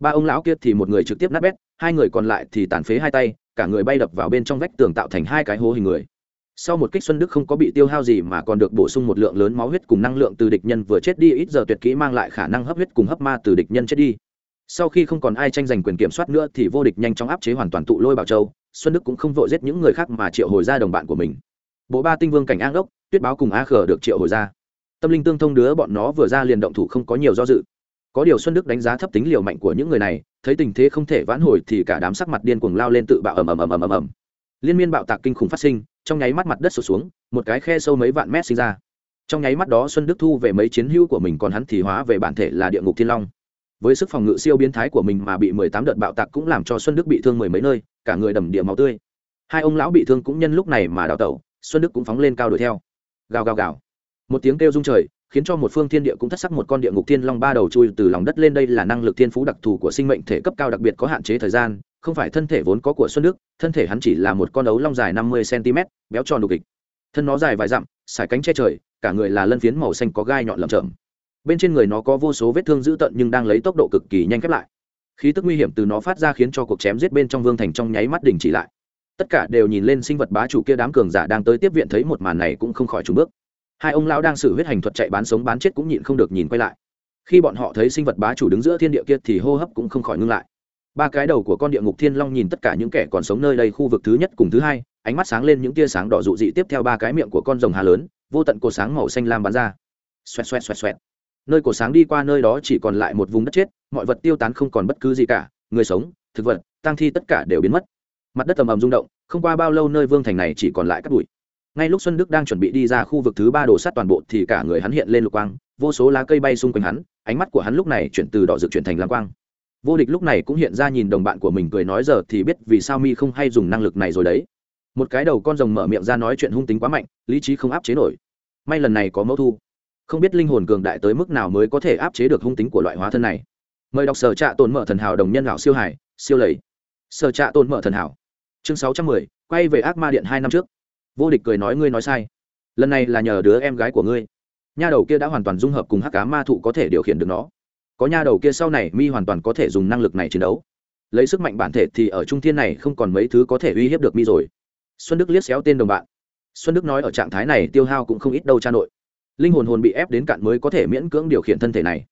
Ba ông lão kia thì một người trực tiếp nát bét, hai người còn lại thì tàn phế hai tay, cả người bay đập vào bên trong vách tường tạo thành hai cái hố hình người sau một kích xuân đức không có bị tiêu hao gì mà còn được bổ sung một lượng lớn máu huyết cùng năng lượng từ địch nhân vừa chết đi, ít giờ tuyệt kỹ mang lại khả năng hấp huyết cùng hấp ma từ địch nhân chết đi. Sau khi không còn ai tranh giành quyền kiểm soát nữa thì vô địch nhanh chóng áp chế hoàn toàn tụ lôi bảo châu, xuân đức cũng không vội giết những người khác mà triệu hồi ra đồng bạn của mình. Bộ ba tinh vương cảnh an đốc tuyết báo cùng a khờ được triệu hồi ra. Tâm linh tương thông đứa bọn nó vừa ra liền động thủ không có nhiều do dự. Có điều xuân đức đánh giá thấp tính liều mạnh của những người này, thấy tình thế không thể vãn hồi thì cả đám sắc mặt điên cuồng lao lên tự bạo ầm ầm ầm ầm ầm ầm. Liên miên bạo tạc kinh khủng phát sinh trong nháy mắt mặt đất sụt xuống, một cái khe sâu mấy vạn mét sinh ra. Trong nháy mắt đó xuân đức thu về mấy chiến hữu của mình còn hắn thì hóa về bản thể là địa ngục thiên long. Với sức phòng ngự siêu biến thái của mình mà bị mười tám đợt bạo tạc cũng làm cho xuân đức bị thương mười mấy nơi, cả người đầm địa máu tươi. Hai ông lão bị thương cũng nhân lúc này mà đào tẩu, xuân đức cũng phóng lên cao đuổi theo. Gào gào gào. Một tiếng kêu rung trời, khiến cho một phương thiên địa cũng thất sắc, một con địa ngục thiên long ba đầu chui từ lòng đất lên. Đây là năng lực thiên phú đặc thù của sinh mệnh thể cấp cao, đặc biệt có hạn chế thời gian không phải thân thể vốn có của xuân đức, thân thể hắn chỉ là một con ấu long dài năm mươi cm béo tròn đục kịch. Thân nó dài vài dặm, sải cánh che trời, cả người là lân phiến màu xanh có gai nhọn lầm chởm. Bên trên người nó có vô số vết thương dữ tợn nhưng đang lấy tốc độ cực kỳ nhanh khép lại. Khí tức nguy hiểm từ nó phát ra khiến cho cuộc chém giết bên trong vương thành trong nháy mắt đình chỉ lại. Tất cả đều nhìn lên sinh vật bá chủ kia đám cường giả đang tới tiếp viện thấy một màn này cũng không khỏi trùng bước. Hai ông lão đang xử huyết hành thuật chạy bán sống bán chết cũng nhịn không được nhìn quay lại. Khi bọn họ thấy sinh vật bá chủ đứng giữa thiên địa kia thì hô hấp cũng không khỏi ngưng lại ba cái đầu của con địa ngục thiên long nhìn tất cả những kẻ còn sống nơi đây khu vực thứ nhất cùng thứ hai, ánh mắt sáng lên những tia sáng đỏ dụ dị tiếp theo ba cái miệng của con rồng hà lớn, vô tận cột sáng màu xanh lam bắn ra. Xoẹt xoẹt xoẹt xoẹt. Nơi cổ sáng đi qua nơi đó chỉ còn lại một vùng đất chết, mọi vật tiêu tán không còn bất cứ gì cả, người sống, thực vật tăng thi tất cả đều biến mất. Mặt đất ầm ầm rung động, không qua bao lâu nơi vương thành này chỉ còn lại cát bụi. Ngay lúc xuân đức đang chuẩn bị đi ra khu vực thứ ba đổ sát toàn bộ thì cả người hắn hiện lên lục quang, vô số lá cây bay xung quanh hắn, ánh mắt của hắn lúc này chuyển từ đỏ rực chuyển thành lam quang vô địch lúc này cũng hiện ra nhìn đồng bạn của mình cười nói giờ thì biết vì sao mi không hay dùng năng lực này rồi đấy. Một cái đầu con rồng mở miệng ra nói chuyện hung tính quá mạnh, lý trí không áp chế nổi. May lần này có mẫu thu. Không biết linh hồn cường đại tới mức nào mới có thể áp chế được hung tính của loại hóa thân này. Mời đọc sở trạ tồn mở thần hảo đồng nhân lão siêu hải, siêu lầy. Sở trạ tồn mở thần hảo. Chương sáu trăm mười, quay về ác ma điện hai năm trước. Vô địch cười nói ngươi nói sai. Lần này là nhờ đứa em gái của ngươi. Nha đầu kia đã hoàn toàn dung hợp cùng hắc cá ma thụ có thể điều khiển được nó có nha đầu kia sau này mi hoàn toàn có thể dùng năng lực này chiến đấu. Lấy sức mạnh bản thể thì ở trung thiên này không còn mấy thứ có thể uy hiếp được mi rồi. Xuân đức liếc xéo tên đồng bạn. Xuân đức nói ở trạng thái này tiêu hao cũng không ít đâu cha nội. Linh hồn hồn bị ép đến cạn mới có thể miễn cưỡng điều khiển thân thể này.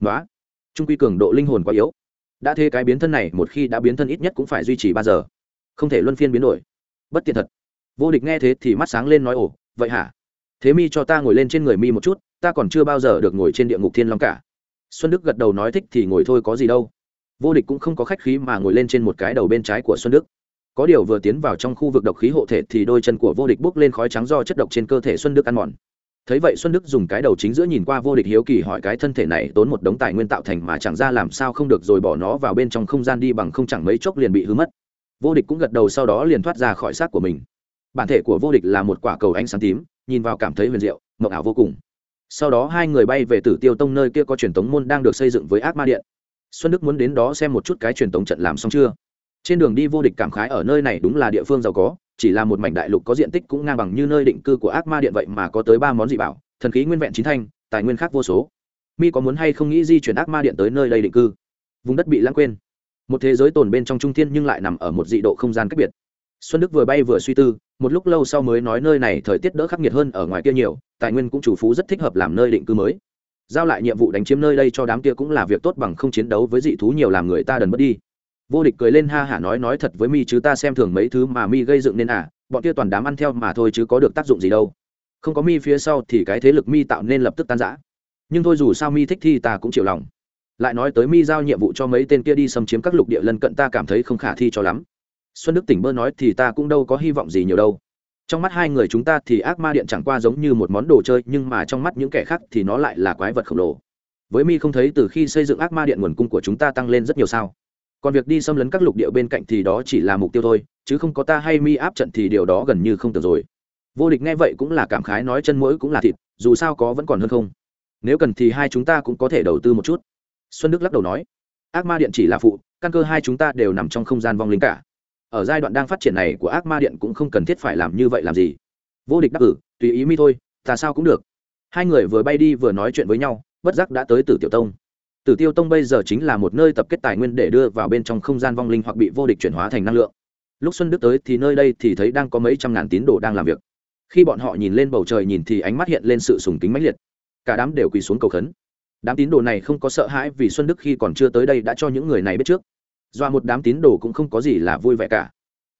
Nói trung quy cường độ linh hồn quá yếu. Đã thế cái biến thân này một khi đã biến thân ít nhất cũng phải duy trì ba giờ. Không thể luân phiên biến đổi. Bất tiện thật. Vô địch nghe thế thì mắt sáng lên nói ồ, vậy hả? Thế mi cho ta ngồi lên trên người mi một chút, ta còn chưa bao giờ được ngồi trên địa ngục thiên long cả xuân đức gật đầu nói thích thì ngồi thôi có gì đâu. Vô địch cũng không có khách khí mà ngồi lên trên một cái đầu bên trái của xuân đức. Có điều vừa tiến vào trong khu vực độc khí hộ thể thì đôi chân của vô địch bốc lên khói trắng do chất độc trên cơ thể xuân đức ăn mòn. Thấy vậy xuân đức dùng cái đầu chính giữa nhìn qua vô địch hiếu kỳ hỏi cái thân thể này tốn một đống tài nguyên tạo thành mà chẳng ra làm sao không được rồi bỏ nó vào bên trong không gian đi bằng không chẳng mấy chốc liền bị hư mất. Vô địch cũng gật đầu sau đó liền thoát ra khỏi xác của mình. Bản thể của vô địch là một quả cầu ánh sáng tím, nhìn vào cảm thấy huyền diệu, mộng ảo vô cùng sau đó hai người bay về tử tiêu tông nơi kia có truyền tống môn đang được xây dựng với ác ma điện. Xuân đức muốn đến đó xem một chút cái truyền tống trận làm xong chưa. Trên đường đi vô địch cảm khái ở nơi này đúng là địa phương giàu có, chỉ là một mảnh đại lục có diện tích cũng ngang bằng như nơi định cư của ác ma điện vậy mà có tới ba món dị bảo, thần khí nguyên vẹn chín thanh, tài nguyên khác vô số. Mi có muốn hay không nghĩ di chuyển ác ma điện tới nơi đây định cư? Vùng đất bị lãng quên. Một thế giới tồn bên trong trung thiên nhưng lại nằm ở một dị độ không gian cách biệt. Xuân đức vừa bay vừa suy tư một lúc lâu sau mới nói nơi này thời tiết đỡ khắc nghiệt hơn ở ngoài kia nhiều, tài nguyên cũng chủ phú rất thích hợp làm nơi định cư mới. Giao lại nhiệm vụ đánh chiếm nơi đây cho đám kia cũng là việc tốt bằng không chiến đấu với dị thú nhiều làm người ta đần mất đi. Vô địch cười lên ha hả nói nói thật với mi chứ ta xem thường mấy thứ mà mi gây dựng nên à bọn kia toàn đám ăn theo mà thôi chứ có được tác dụng gì đâu. Không có mi phía sau thì cái thế lực mi tạo nên lập tức tan rã. Nhưng thôi dù sao mi thích thì ta cũng chịu lòng. Lại nói tới mi giao nhiệm vụ cho mấy tên kia đi xâm chiếm các lục địa lân cận ta cảm thấy không khả thi cho lắm xuân đức tỉnh bơ nói thì ta cũng đâu có hy vọng gì nhiều đâu. Trong mắt hai người chúng ta thì ác ma điện chẳng qua giống như một món đồ chơi, nhưng mà trong mắt những kẻ khác thì nó lại là quái vật khổng lồ. Với mi không thấy từ khi xây dựng ác ma điện nguồn cung của chúng ta tăng lên rất nhiều sao. Còn việc đi xâm lấn các lục địa bên cạnh thì đó chỉ là mục tiêu thôi, chứ không có ta hay mi áp trận thì điều đó gần như không tưởng rồi. Vô địch nghe vậy cũng là cảm khái nói chân mũi cũng là thịt, dù sao có vẫn còn hơn không. Nếu cần thì hai chúng ta cũng có thể đầu tư một chút. Xuân đức lắc đầu nói, ác ma điện chỉ là phụ, căn cơ hai chúng ta đều nằm trong không gian vong linh cả ở giai đoạn đang phát triển này của ác ma điện cũng không cần thiết phải làm như vậy làm gì. Vô địch đắc cử, tùy ý mi thôi, ta sao cũng được. Hai người vừa bay đi vừa nói chuyện với nhau, bất giác đã tới tử tiểu tông. Tử tiêu tông bây giờ chính là một nơi tập kết tài nguyên để đưa vào bên trong không gian vong linh hoặc bị vô địch chuyển hóa thành năng lượng. Lúc xuân đức tới thì nơi đây thì thấy đang có mấy trăm ngàn tín đồ đang làm việc. Khi bọn họ nhìn lên bầu trời nhìn thì ánh mắt hiện lên sự sùng kính mãnh liệt. Cả đám đều quỳ xuống cầu khấn. Đám tín đồ này không có sợ hãi vì xuân đức khi còn chưa tới đây đã cho những người này biết trước dọa một đám tín đồ cũng không có gì là vui vẻ cả.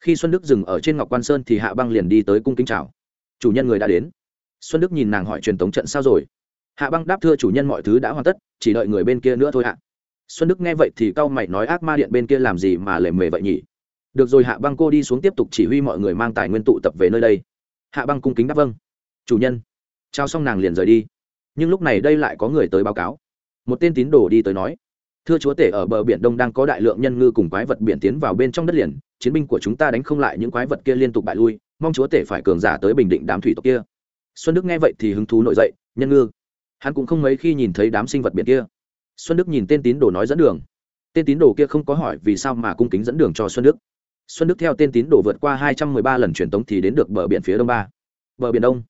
Khi xuân đức dừng ở trên ngọc quan sơn thì hạ băng liền đi tới cung kính chào. Chủ nhân người đã đến. Xuân đức nhìn nàng hỏi truyền tống trận sao rồi. Hạ băng đáp thưa chủ nhân mọi thứ đã hoàn tất, chỉ đợi người bên kia nữa thôi hạ xuân đức nghe vậy thì cau mày nói ác ma điện bên kia làm gì mà lề mề vậy nhỉ? Được rồi hạ băng cô đi xuống tiếp tục chỉ huy mọi người mang tài nguyên tụ tập về nơi đây. Hạ băng cung kính đáp vâng. Chủ nhân. Trao xong nàng liền rời đi. Nhưng lúc này đây lại có người tới báo cáo. Một tên tín đồ đi tới nói thưa chúa tể, ở bờ biển đông đang có đại lượng nhân ngư cùng quái vật biển tiến vào bên trong đất liền. Chiến binh của chúng ta đánh không lại những quái vật kia liên tục bại lui. Mong chúa tể phải cường giả tới bình định đám thủy tộc kia. Xuân đức nghe vậy thì hứng thú nổi dậy. Nhân ngư. Hắn cũng không mấy khi nhìn thấy đám sinh vật biển kia. Xuân đức nhìn tên tín đồ nói dẫn đường. Tên tín đồ kia không có hỏi vì sao mà cung kính dẫn đường cho xuân đức. Xuân đức theo tên tín đồ vượt qua hai trăm mười ba lần truyền tống thì đến được bờ biển phía đông ba. Bờ biển đông.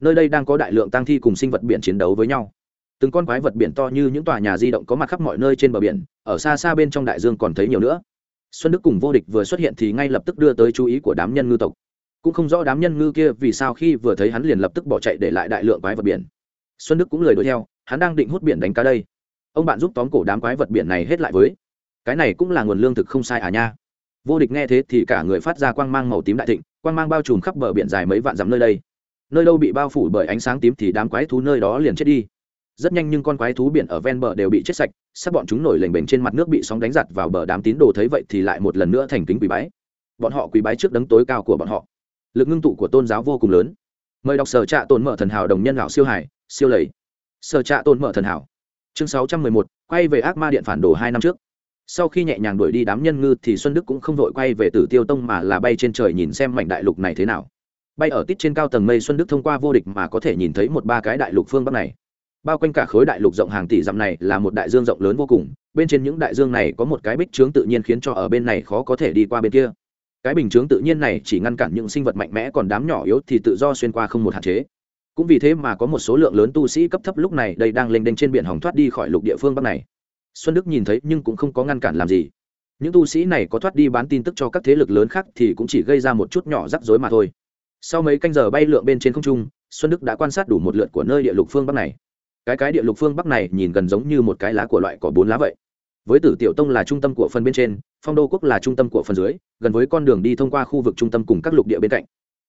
Nơi đây đang có đại lượng tăng thi cùng sinh vật biển chiến đấu với nhau từng con quái vật biển to như những tòa nhà di động có mặt khắp mọi nơi trên bờ biển, ở xa xa bên trong đại dương còn thấy nhiều nữa. Xuân đức cùng vô địch vừa xuất hiện thì ngay lập tức đưa tới chú ý của đám nhân ngư tộc. Cũng không rõ đám nhân ngư kia vì sao khi vừa thấy hắn liền lập tức bỏ chạy để lại đại lượng quái vật biển. Xuân đức cũng lời đuổi theo, hắn đang định hút biển đánh cá đây. Ông bạn giúp tóm cổ đám quái vật biển này hết lại với. Cái này cũng là nguồn lương thực không sai à nha. Vô địch nghe thế thì cả người phát ra quang mang màu tím đại thịnh, quang mang bao trùm khắp bờ biển dài mấy vạn dặm nơi đây. Nơi đâu bị bao phủ bởi ánh sáng tím thì đám quái thú nơi đó liền chết đi rất nhanh nhưng con quái thú biển ở ven bờ đều bị chết sạch, sắp bọn chúng nổi lềnh bềnh trên mặt nước bị sóng đánh giặt vào bờ đám tín đồ thấy vậy thì lại một lần nữa thành kính quỳ bái. Bọn họ quỳ bái trước đấng tối cao của bọn họ. Lực ngưng tụ của tôn giáo vô cùng lớn. Mời đọc sở trạ tồn mở thần hảo đồng nhân lão siêu hải, siêu lầy. Sở trạ tồn mở thần hảo. Chương sáu trăm mười một, quay về ác ma điện phản đồ hai năm trước. Sau khi nhẹ nhàng đuổi đi đám nhân ngư thì xuân đức cũng không vội quay về tử tiêu tông mà là bay trên trời nhìn xem mảnh đại lục này thế nào. Bay ở tít trên cao tầng mây, xuân đức thông qua vô địch mà có thể nhìn thấy một ba cái đại lục phương bắc này bao quanh cả khối đại lục rộng hàng tỷ dặm này là một đại dương rộng lớn vô cùng, bên trên những đại dương này có một cái bích trướng tự nhiên khiến cho ở bên này khó có thể đi qua bên kia. Cái bình chướng tự nhiên này chỉ ngăn cản những sinh vật mạnh mẽ còn đám nhỏ yếu thì tự do xuyên qua không một hạn chế. Cũng vì thế mà có một số lượng lớn tu sĩ cấp thấp lúc này đây đang lênh đênh trên biển hỏng thoát đi khỏi lục địa phương bắc này. Xuân đức nhìn thấy nhưng cũng không có ngăn cản làm gì. Những tu sĩ này có thoát đi bán tin tức cho các thế lực lớn khác thì cũng chỉ gây ra một chút nhỏ rắc rối mà thôi. Sau mấy canh giờ bay lượn bên trên không trung, xuân đức đã quan sát đủ một lượt của nơi địa lục phương bắc này cái cái địa lục phương bắc này nhìn gần giống như một cái lá của loại có bốn lá vậy. Với tử tiểu tông là trung tâm của phần bên trên, phong đô quốc là trung tâm của phần dưới, gần với con đường đi thông qua khu vực trung tâm cùng các lục địa bên cạnh.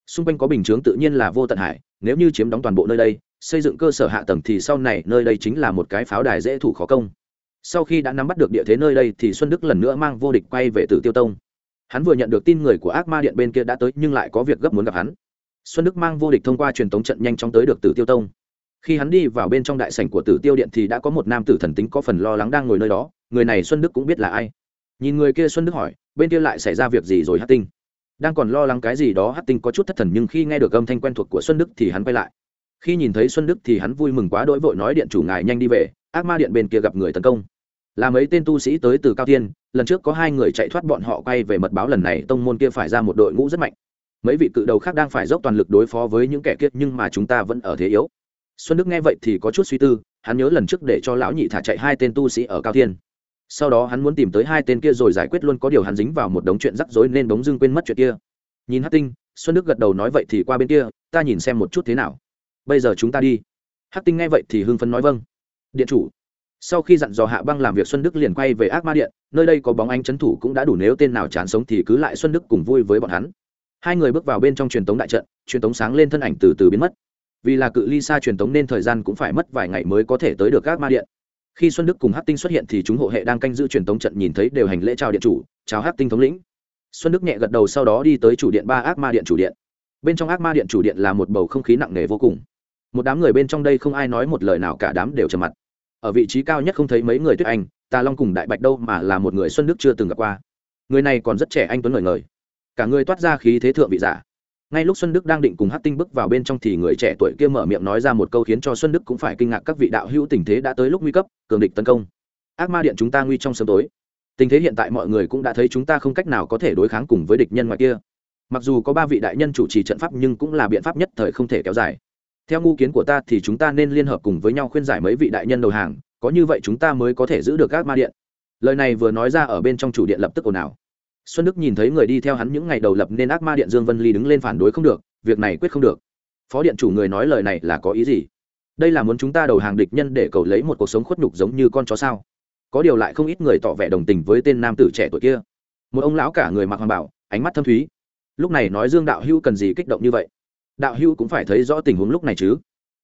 Xung quanh có bình chướng tự nhiên là vô tận hải, nếu như chiếm đóng toàn bộ nơi đây, xây dựng cơ sở hạ tầng thì sau này nơi đây chính là một cái pháo đài dễ thủ khó công. Sau khi đã nắm bắt được địa thế nơi đây thì xuân đức lần nữa mang vô địch quay về tử tiêu tông. Hắn vừa nhận được tin người của ác ma điện bên kia đã tới nhưng lại có việc gấp muốn gặp hắn. Xuân đức mang vô địch thông qua truyền tống trận nhanh chóng tới được tử tiêu tông khi hắn đi vào bên trong đại sảnh của tử tiêu điện thì đã có một nam tử thần tính có phần lo lắng đang ngồi nơi đó, người này xuân đức cũng biết là ai. Nhìn người kia xuân đức hỏi, bên kia lại xảy ra việc gì rồi hát tinh? Đang còn lo lắng cái gì đó hát tinh có chút thất thần nhưng khi nghe được âm thanh quen thuộc của xuân đức thì hắn quay lại. Khi nhìn thấy xuân đức thì hắn vui mừng quá đỗi vội nói điện chủ ngài nhanh đi về, ác ma điện bên kia gặp người tấn công. Là mấy tên tu sĩ tới từ cao tiên, lần trước có hai người chạy thoát bọn họ quay về mật báo lần này tông môn kia phải ra một đội ngũ rất mạnh. Mấy vị cự đầu khác đang phải dốc toàn lực đối phó với những kẻ kia nhưng mà chúng ta vẫn ở thế yếu xuân đức nghe vậy thì có chút suy tư, hắn nhớ lần trước để cho lão nhị thả chạy hai tên tu sĩ ở cao thiên. Sau đó hắn muốn tìm tới hai tên kia rồi giải quyết luôn có điều hắn dính vào một đống chuyện rắc rối nên bỗng dưng quên mất chuyện kia. Nhìn hát tinh, xuân đức gật đầu nói vậy thì qua bên kia, ta nhìn xem một chút thế nào. Bây giờ chúng ta đi. Hát tinh nghe vậy thì hưng phấn nói vâng. Điện chủ. Sau khi dặn dò hạ băng làm việc, xuân đức liền quay về ác ma điện, nơi đây có bóng anh trấn thủ cũng đã đủ nếu tên nào chán sống thì cứ lại xuân đức cùng vui với bọn hắn. Hai người bước vào bên trong truyền tống đại trận, truyền tống sáng lên thân ảnh từ từ biến mất vì là cự ly xa truyền tống nên thời gian cũng phải mất vài ngày mới có thể tới được ác ma điện. Khi xuân đức cùng hát tinh xuất hiện thì chúng hộ hệ đang canh giữ truyền tống trận nhìn thấy đều hành lễ chào điện chủ, chào hát tinh thống lĩnh. Xuân đức nhẹ gật đầu sau đó đi tới chủ điện ba ác ma điện chủ điện. Bên trong ác ma điện chủ điện là một bầu không khí nặng nề vô cùng. Một đám người bên trong đây không ai nói một lời nào cả, đám đều trầm mặt. Ở vị trí cao nhất không thấy mấy người tuyết anh, tà long cùng đại bạch đâu mà là một người xuân đức chưa từng gặp qua. Người này còn rất trẻ anh tuấn ngời ngời. Cả người toát ra khí thế thượng vị giả ngay lúc xuân đức đang định cùng hát tinh bước vào bên trong thì người trẻ tuổi kia mở miệng nói ra một câu khiến cho xuân đức cũng phải kinh ngạc các vị đạo hữu tình thế đã tới lúc nguy cấp, cường địch tấn công. Ác ma điện chúng ta nguy trong sớm tối. Tình thế hiện tại mọi người cũng đã thấy chúng ta không cách nào có thể đối kháng cùng với địch nhân ngoài kia. Mặc dù có ba vị đại nhân chủ trì trận pháp nhưng cũng là biện pháp nhất thời không thể kéo dài. Theo ngu kiến của ta thì chúng ta nên liên hợp cùng với nhau khuyên giải mấy vị đại nhân đầu hàng, có như vậy chúng ta mới có thể giữ được ác ma điện. Lời này vừa nói ra ở bên trong chủ điện lập tức ồn ào xuân đức nhìn thấy người đi theo hắn những ngày đầu lập nên ác ma điện dương vân ly đứng lên phản đối không được, việc này quyết không được. Phó điện chủ người nói lời này là có ý gì? Đây là muốn chúng ta đầu hàng địch nhân để cầu lấy một cuộc sống khuất nhục giống như con chó sao? Có điều lại không ít người tỏ vẻ đồng tình với tên nam tử trẻ tuổi kia. Một ông lão cả người mặc hoàng bảo, ánh mắt thâm thúy. Lúc này nói dương đạo Hưu cần gì kích động như vậy? Đạo Hưu cũng phải thấy rõ tình huống lúc này chứ.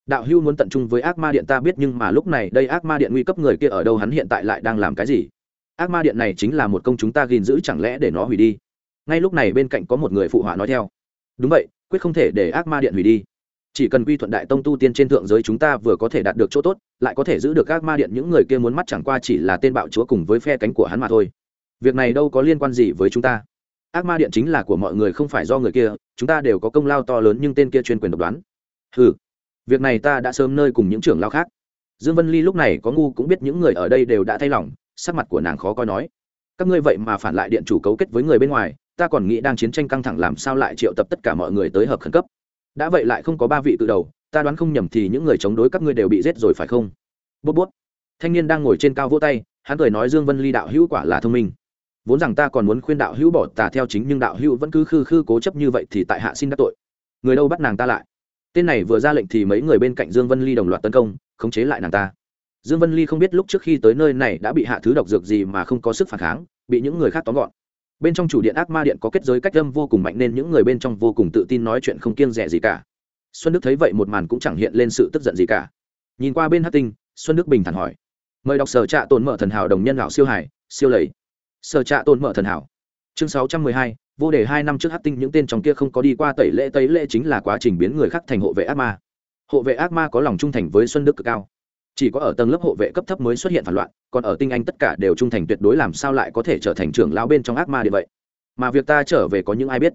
Đạo Hưu muốn tận trung với ác ma điện ta biết nhưng mà lúc này đây ác ma điện nguy cấp người kia ở đâu hắn hiện tại lại đang làm cái gì? Ác ma điện này chính là một công chúng ta gìn giữ chẳng lẽ để nó hủy đi? Ngay lúc này bên cạnh có một người phụ họa nói theo. Đúng vậy, quyết không thể để ác ma điện hủy đi. Chỉ cần quy thuận đại tông tu tiên trên thượng giới chúng ta vừa có thể đạt được chỗ tốt, lại có thể giữ được ác ma điện, những người kia muốn mắt chẳng qua chỉ là tên bạo chúa cùng với phe cánh của hắn mà thôi. Việc này đâu có liên quan gì với chúng ta. Ác ma điện chính là của mọi người, không phải do người kia, chúng ta đều có công lao to lớn nhưng tên kia chuyên quyền độc đoán. Ừ việc này ta đã sớm nơi cùng những trưởng lao khác. Dương vân ly lúc này có ngu cũng biết những người ở đây đều đã thay lòng sắc mặt của nàng khó coi nói, các ngươi vậy mà phản lại điện chủ cấu kết với người bên ngoài, ta còn nghĩ đang chiến tranh căng thẳng làm sao lại triệu tập tất cả mọi người tới hợp khẩn cấp. Đã vậy lại không có ba vị tự đầu, ta đoán không nhầm thì những người chống đối các ngươi đều bị giết rồi phải không? Bút bút thanh niên đang ngồi trên cao vỗ tay, hắn cười nói dương vân ly đạo hữu quả là thông minh. Vốn rằng ta còn muốn khuyên đạo hữu bỏ tà theo chính nhưng đạo hữu vẫn cứ khư khư cố chấp như vậy thì tại hạ xin đắc tội. Người đâu bắt nàng ta lại? Tên này vừa ra lệnh thì mấy người bên cạnh dương vân ly đồng loạt tấn công, khống chế lại nàng ta dương vân ly không biết lúc trước khi tới nơi này đã bị hạ thứ độc dược gì mà không có sức phản kháng, bị những người khác tóm gọn. Bên trong chủ điện ác ma điện có kết giới cách âm vô cùng mạnh nên những người bên trong vô cùng tự tin nói chuyện không kiêng rẻ gì cả. Xuân đức thấy vậy một màn cũng chẳng hiện lên sự tức giận gì cả. Nhìn qua bên hát tinh, xuân đức bình thản hỏi, mời đọc sở trạ tồn mở thần hảo đồng nhân lão siêu hải, siêu lầy. Sở trạ tồn mở thần hảo. Chương sáu trăm mười hai, vô đề hai năm trước hát tinh những tên trong kia không có đi qua tẩy lễ tẩy lễ chính là quá trình biến người khác thành hộ vệ ác ma. Hộ vệ ác ma có lòng trung thành với xuân đức cực cao chỉ có ở tầng lớp hộ vệ cấp thấp mới xuất hiện phản loạn, còn ở tinh anh tất cả đều trung thành tuyệt đối làm sao lại có thể trở thành trưởng lão bên trong ác ma như vậy? Mà việc ta trở về có những ai biết?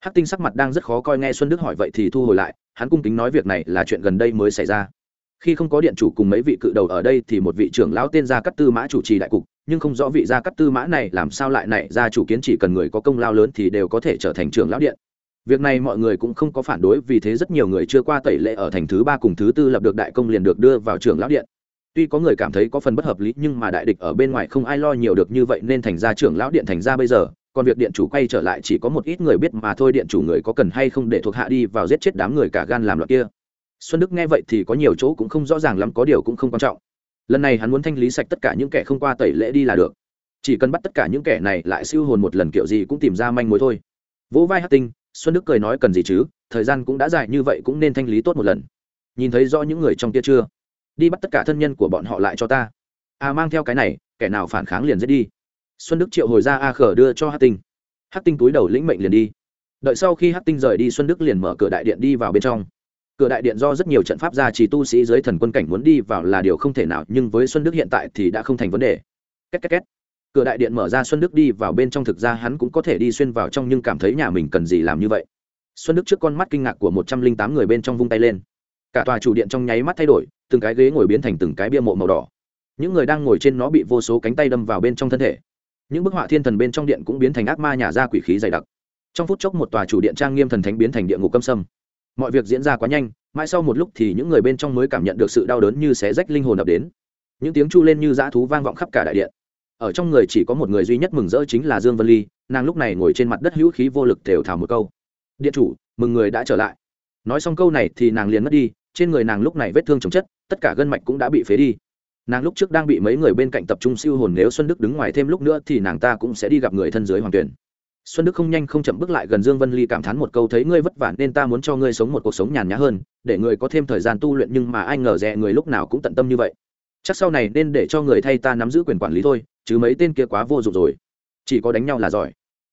Hắc tinh sắc mặt đang rất khó coi nghe xuân đức hỏi vậy thì thu hồi lại, hắn cung kính nói việc này là chuyện gần đây mới xảy ra. Khi không có điện chủ cùng mấy vị cự đầu ở đây thì một vị trưởng lão tên gia cắt tư mã chủ trì đại cục, nhưng không rõ vị gia cắt tư mã này làm sao lại này ra chủ kiến chỉ cần người có công lao lớn thì đều có thể trở thành trưởng lão điện việc này mọi người cũng không có phản đối vì thế rất nhiều người chưa qua tẩy lệ ở thành thứ ba cùng thứ tư lập được đại công liền được đưa vào trưởng lão điện. Tuy có người cảm thấy có phần bất hợp lý nhưng mà đại địch ở bên ngoài không ai lo nhiều được như vậy nên thành ra trưởng lão điện thành ra bây giờ, còn việc điện chủ quay trở lại chỉ có một ít người biết mà thôi điện chủ người có cần hay không để thuộc hạ đi vào giết chết đám người cả gan làm loạn kia. Xuân đức nghe vậy thì có nhiều chỗ cũng không rõ ràng lắm, có điều cũng không quan trọng. Lần này hắn muốn thanh lý sạch tất cả những kẻ không qua tẩy lễ đi là được. Chỉ cần bắt tất cả những kẻ này lại siêu hồn một lần kiểu gì cũng tìm ra manh mối thôi. Vỗ vai hát tinh xuân đức cười nói cần gì chứ, thời gian cũng đã dài như vậy cũng nên thanh lý tốt một lần. Nhìn thấy rõ những người trong kia chưa? Đi bắt tất cả thân nhân của bọn họ lại cho ta. À mang theo cái này, kẻ nào phản kháng liền giết đi. Xuân đức triệu hồi ra a khở đưa cho hát tinh. Hát tinh túi đầu lĩnh mệnh liền đi. Đợi sau khi hát tinh rời đi, xuân đức liền mở cửa đại điện đi vào bên trong. Cửa đại điện do rất nhiều trận pháp gia trì tu sĩ dưới thần quân cảnh muốn đi vào là điều không thể nào, nhưng với xuân đức hiện tại thì đã không thành vấn đề. Két két két cửa đại điện mở ra xuân đức đi vào bên trong thực ra hắn cũng có thể đi xuyên vào trong nhưng cảm thấy nhà mình cần gì làm như vậy. Xuân đức trước con mắt kinh ngạc của một trăm linh tám người bên trong vung tay lên. Cả tòa chủ điện trong nháy mắt thay đổi, từng cái ghế ngồi biến thành từng cái bia mộ màu đỏ. Những người đang ngồi trên nó bị vô số cánh tay đâm vào bên trong thân thể. Những bức họa thiên thần bên trong điện cũng biến thành ác ma nhà ra quỷ khí dày đặc. Trong phút chốc một tòa chủ điện trang nghiêm thần thánh biến thành địa ngục câm sâm. Mọi việc diễn ra quá nhanh, mãi sau một lúc thì những người bên trong mới cảm nhận được sự đau đớn như xé rách linh hồn ập đến. Những tiếng chu lên như dã thú vang vọng khắp cả đại điện ở trong người chỉ có một người duy nhất mừng rỡ chính là dương vân ly, nàng lúc này ngồi trên mặt đất hữu khí vô lực thều thào một câu. Điện chủ, mừng người đã trở lại. Nói xong câu này thì nàng liền mất đi, trên người nàng lúc này vết thương chồng chất, tất cả gân mạch cũng đã bị phế đi. Nàng lúc trước đang bị mấy người bên cạnh tập trung siêu hồn nếu xuân đức đứng ngoài thêm lúc nữa thì nàng ta cũng sẽ đi gặp người thân dưới hoàng tuyển. Xuân đức không nhanh không chậm bước lại gần dương vân ly cảm thán một câu thấy ngươi vất vả nên ta muốn cho ngươi sống một cuộc sống nhàn nhã hơn, để người có thêm thời gian tu luyện nhưng mà ai ngờ rẻ người lúc nào cũng tận tâm như vậy. Chắc sau này nên để cho người thay ta nắm giữ quyền quản lý thôi chứ mấy tên kia quá vô dụng rồi. Chỉ có đánh nhau là giỏi.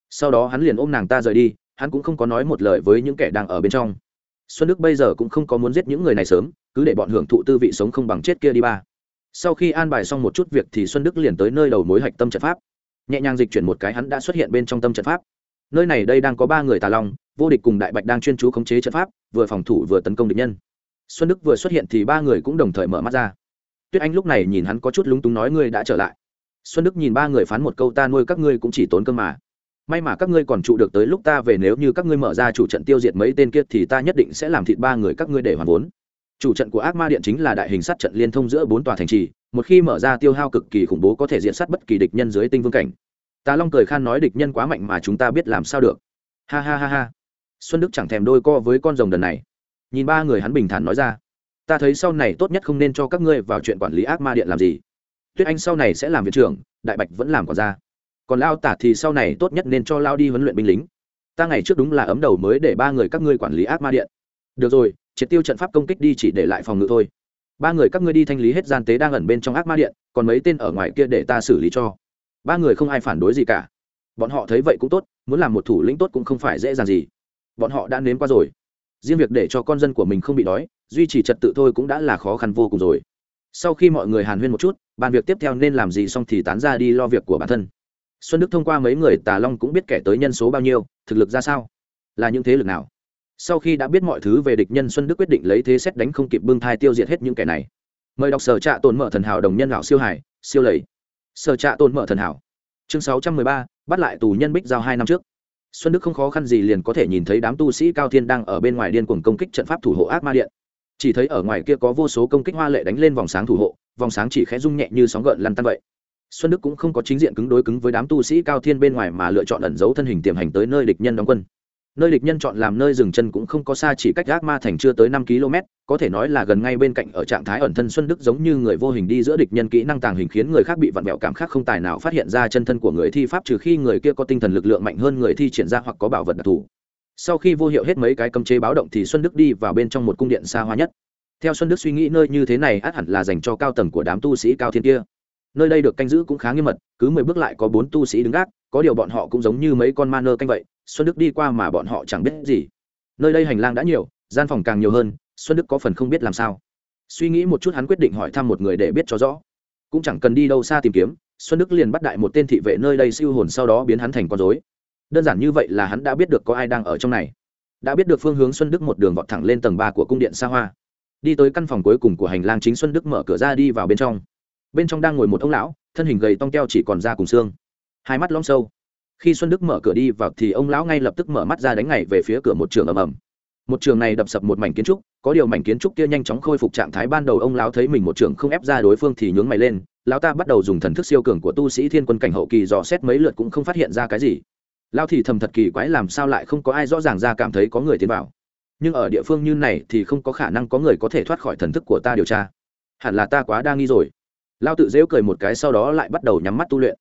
Sau đó hắn liền ôm nàng ta rời đi, hắn cũng không có nói một lời với những kẻ đang ở bên trong. Xuân đức bây giờ cũng không có muốn giết những người này sớm, cứ để bọn hưởng thụ tư vị sống không bằng chết kia đi ba. Sau khi an bài xong một chút việc thì xuân đức liền tới nơi đầu mối hạch tâm trận pháp. Nhẹ nhàng dịch chuyển một cái hắn đã xuất hiện bên trong tâm trận pháp. Nơi này đây đang có ba người tà long, vô địch cùng đại bạch đang chuyên chú khống chế trận pháp, vừa phòng thủ vừa tấn công địch nhân. Xuân đức vừa xuất hiện thì ba người cũng đồng thời mở mắt ra. Tuyết anh lúc này nhìn hắn có chút lúng túng nói, ngươi đã trở lại xuân đức nhìn ba người phán một câu ta nuôi các ngươi cũng chỉ tốn cơm mà. May mà các ngươi còn trụ được tới lúc ta về, nếu như các ngươi mở ra chủ trận tiêu diệt mấy tên kia thì ta nhất định sẽ làm thịt ba người các ngươi để hoàn vốn. Chủ trận của ác ma điện chính là đại hình sát trận liên thông giữa bốn tòa thành trì, một khi mở ra tiêu hao cực kỳ khủng bố có thể diện sát bất kỳ địch nhân dưới tinh vương cảnh. Ta long cười khan nói địch nhân quá mạnh mà chúng ta biết làm sao được. Ha ha ha ha. Xuân đức chẳng thèm đôi co với con rồng đần này. Nhìn ba người hắn bình thản nói ra. Ta thấy sau này tốt nhất không nên cho các ngươi vào chuyện quản lý ác ma điện làm gì tuyết anh sau này sẽ làm viện trưởng, đại bạch vẫn làm còn ra còn lao tả thì sau này tốt nhất nên cho lao đi huấn luyện binh lính. Ta ngày trước đúng là ấm đầu mới để ba người các ngươi quản lý ác ma điện. Được rồi, triệt tiêu trận pháp công kích đi chỉ để lại phòng ngự thôi. Ba người các ngươi đi thanh lý hết gian tế đang ẩn bên trong ác ma điện, còn mấy tên ở ngoài kia để ta xử lý cho. Ba người không ai phản đối gì cả. Bọn họ thấy vậy cũng tốt, muốn làm một thủ lĩnh tốt cũng không phải dễ dàng gì. Bọn họ đã nếm qua rồi. Riêng việc để cho con dân của mình không bị đói, duy trì trật tự thôi cũng đã là khó khăn vô cùng rồi sau khi mọi người hàn huyên một chút, bàn việc tiếp theo nên làm gì xong thì tán ra đi lo việc của bản thân. Xuân đức thông qua mấy người tà long cũng biết kẻ tới nhân số bao nhiêu, thực lực ra sao? Là những thế lực nào? Sau khi đã biết mọi thứ về địch nhân, xuân đức quyết định lấy thế xét đánh không kịp bưng thai tiêu diệt hết những kẻ này. Mời đọc sở trạ tồn mở thần hảo đồng nhân lão siêu hải, siêu lầy. Sở trạ tồn mở thần hảo. Chương sáu trăm mười ba, bắt lại tù nhân bích giao hai năm trước. Xuân đức không khó khăn gì liền có thể nhìn thấy đám tu sĩ cao thiên đang ở bên ngoài điên cuồng công kích trận pháp thủ hộ ác ma điện chỉ thấy ở ngoài kia có vô số công kích hoa lệ đánh lên vòng sáng thủ hộ, vòng sáng chỉ khẽ rung nhẹ như sóng gợn lăn tan vậy. Xuân đức cũng không có chính diện cứng đối cứng với đám tu sĩ cao thiên bên ngoài mà lựa chọn ẩn giấu thân hình tiềm hành tới nơi địch nhân đóng quân. Nơi địch nhân chọn làm nơi dừng chân cũng không có xa chỉ cách gác ma thành chưa tới năm km, có thể nói là gần ngay bên cạnh ở trạng thái ẩn thân xuân đức giống như người vô hình đi giữa địch nhân kỹ năng tàng hình khiến người khác bị vặn vẹo cảm khác không tài nào phát hiện ra chân thân của người thi pháp trừ khi người kia có tinh thần lực lượng mạnh hơn người thi triển ra hoặc có bảo vật đặc thù sau khi vô hiệu hết mấy cái cấm chế báo động thì xuân đức đi vào bên trong một cung điện xa hoa nhất. Theo xuân đức suy nghĩ nơi như thế này át hẳn là dành cho cao tầng của đám tu sĩ cao thiên kia. Nơi đây được canh giữ cũng khá nghiêm mật, cứ mười bước lại có bốn tu sĩ đứng gác, có điều bọn họ cũng giống như mấy con ma nơ canh vậy, xuân đức đi qua mà bọn họ chẳng biết gì. Nơi đây hành lang đã nhiều, gian phòng càng nhiều hơn, xuân đức có phần không biết làm sao. Suy nghĩ một chút hắn quyết định hỏi thăm một người để biết cho rõ. Cũng chẳng cần đi đâu xa tìm kiếm, xuân đức liền bắt đại một tên thị vệ nơi đây siêu hồn sau đó biến hắn thành con dối đơn giản như vậy là hắn đã biết được có ai đang ở trong này. Đã biết được phương hướng xuân đức một đường vọt thẳng lên tầng ba của cung điện xa hoa. Đi tới căn phòng cuối cùng của hành lang chính xuân đức mở cửa ra đi vào bên trong. Bên trong đang ngồi một ông lão, thân hình gầy tong keo chỉ còn da cùng xương. Hai mắt lõm sâu. Khi xuân đức mở cửa đi vào thì ông lão ngay lập tức mở mắt ra đánh ngày về phía cửa một trường ầm ầm. Một trường này đập sập một mảnh kiến trúc, có điều mảnh kiến trúc kia nhanh chóng khôi phục trạng thái ban đầu ông lão thấy mình một trường không ép ra đối phương thì nhướng mày lên, lão ta bắt đầu dùng thần thức siêu cường của tu sĩ thiên quân cảnh hậu kỳ dò xét mấy lượt cũng không phát hiện ra cái gì lao thì thầm thật kỳ quái làm sao lại không có ai rõ ràng ra cảm thấy có người tiến vào. Nhưng ở địa phương như này thì không có khả năng có người có thể thoát khỏi thần thức của ta điều tra. Hẳn là ta quá đa nghi rồi. Lao tự dễu cười một cái sau đó lại bắt đầu nhắm mắt tu luyện.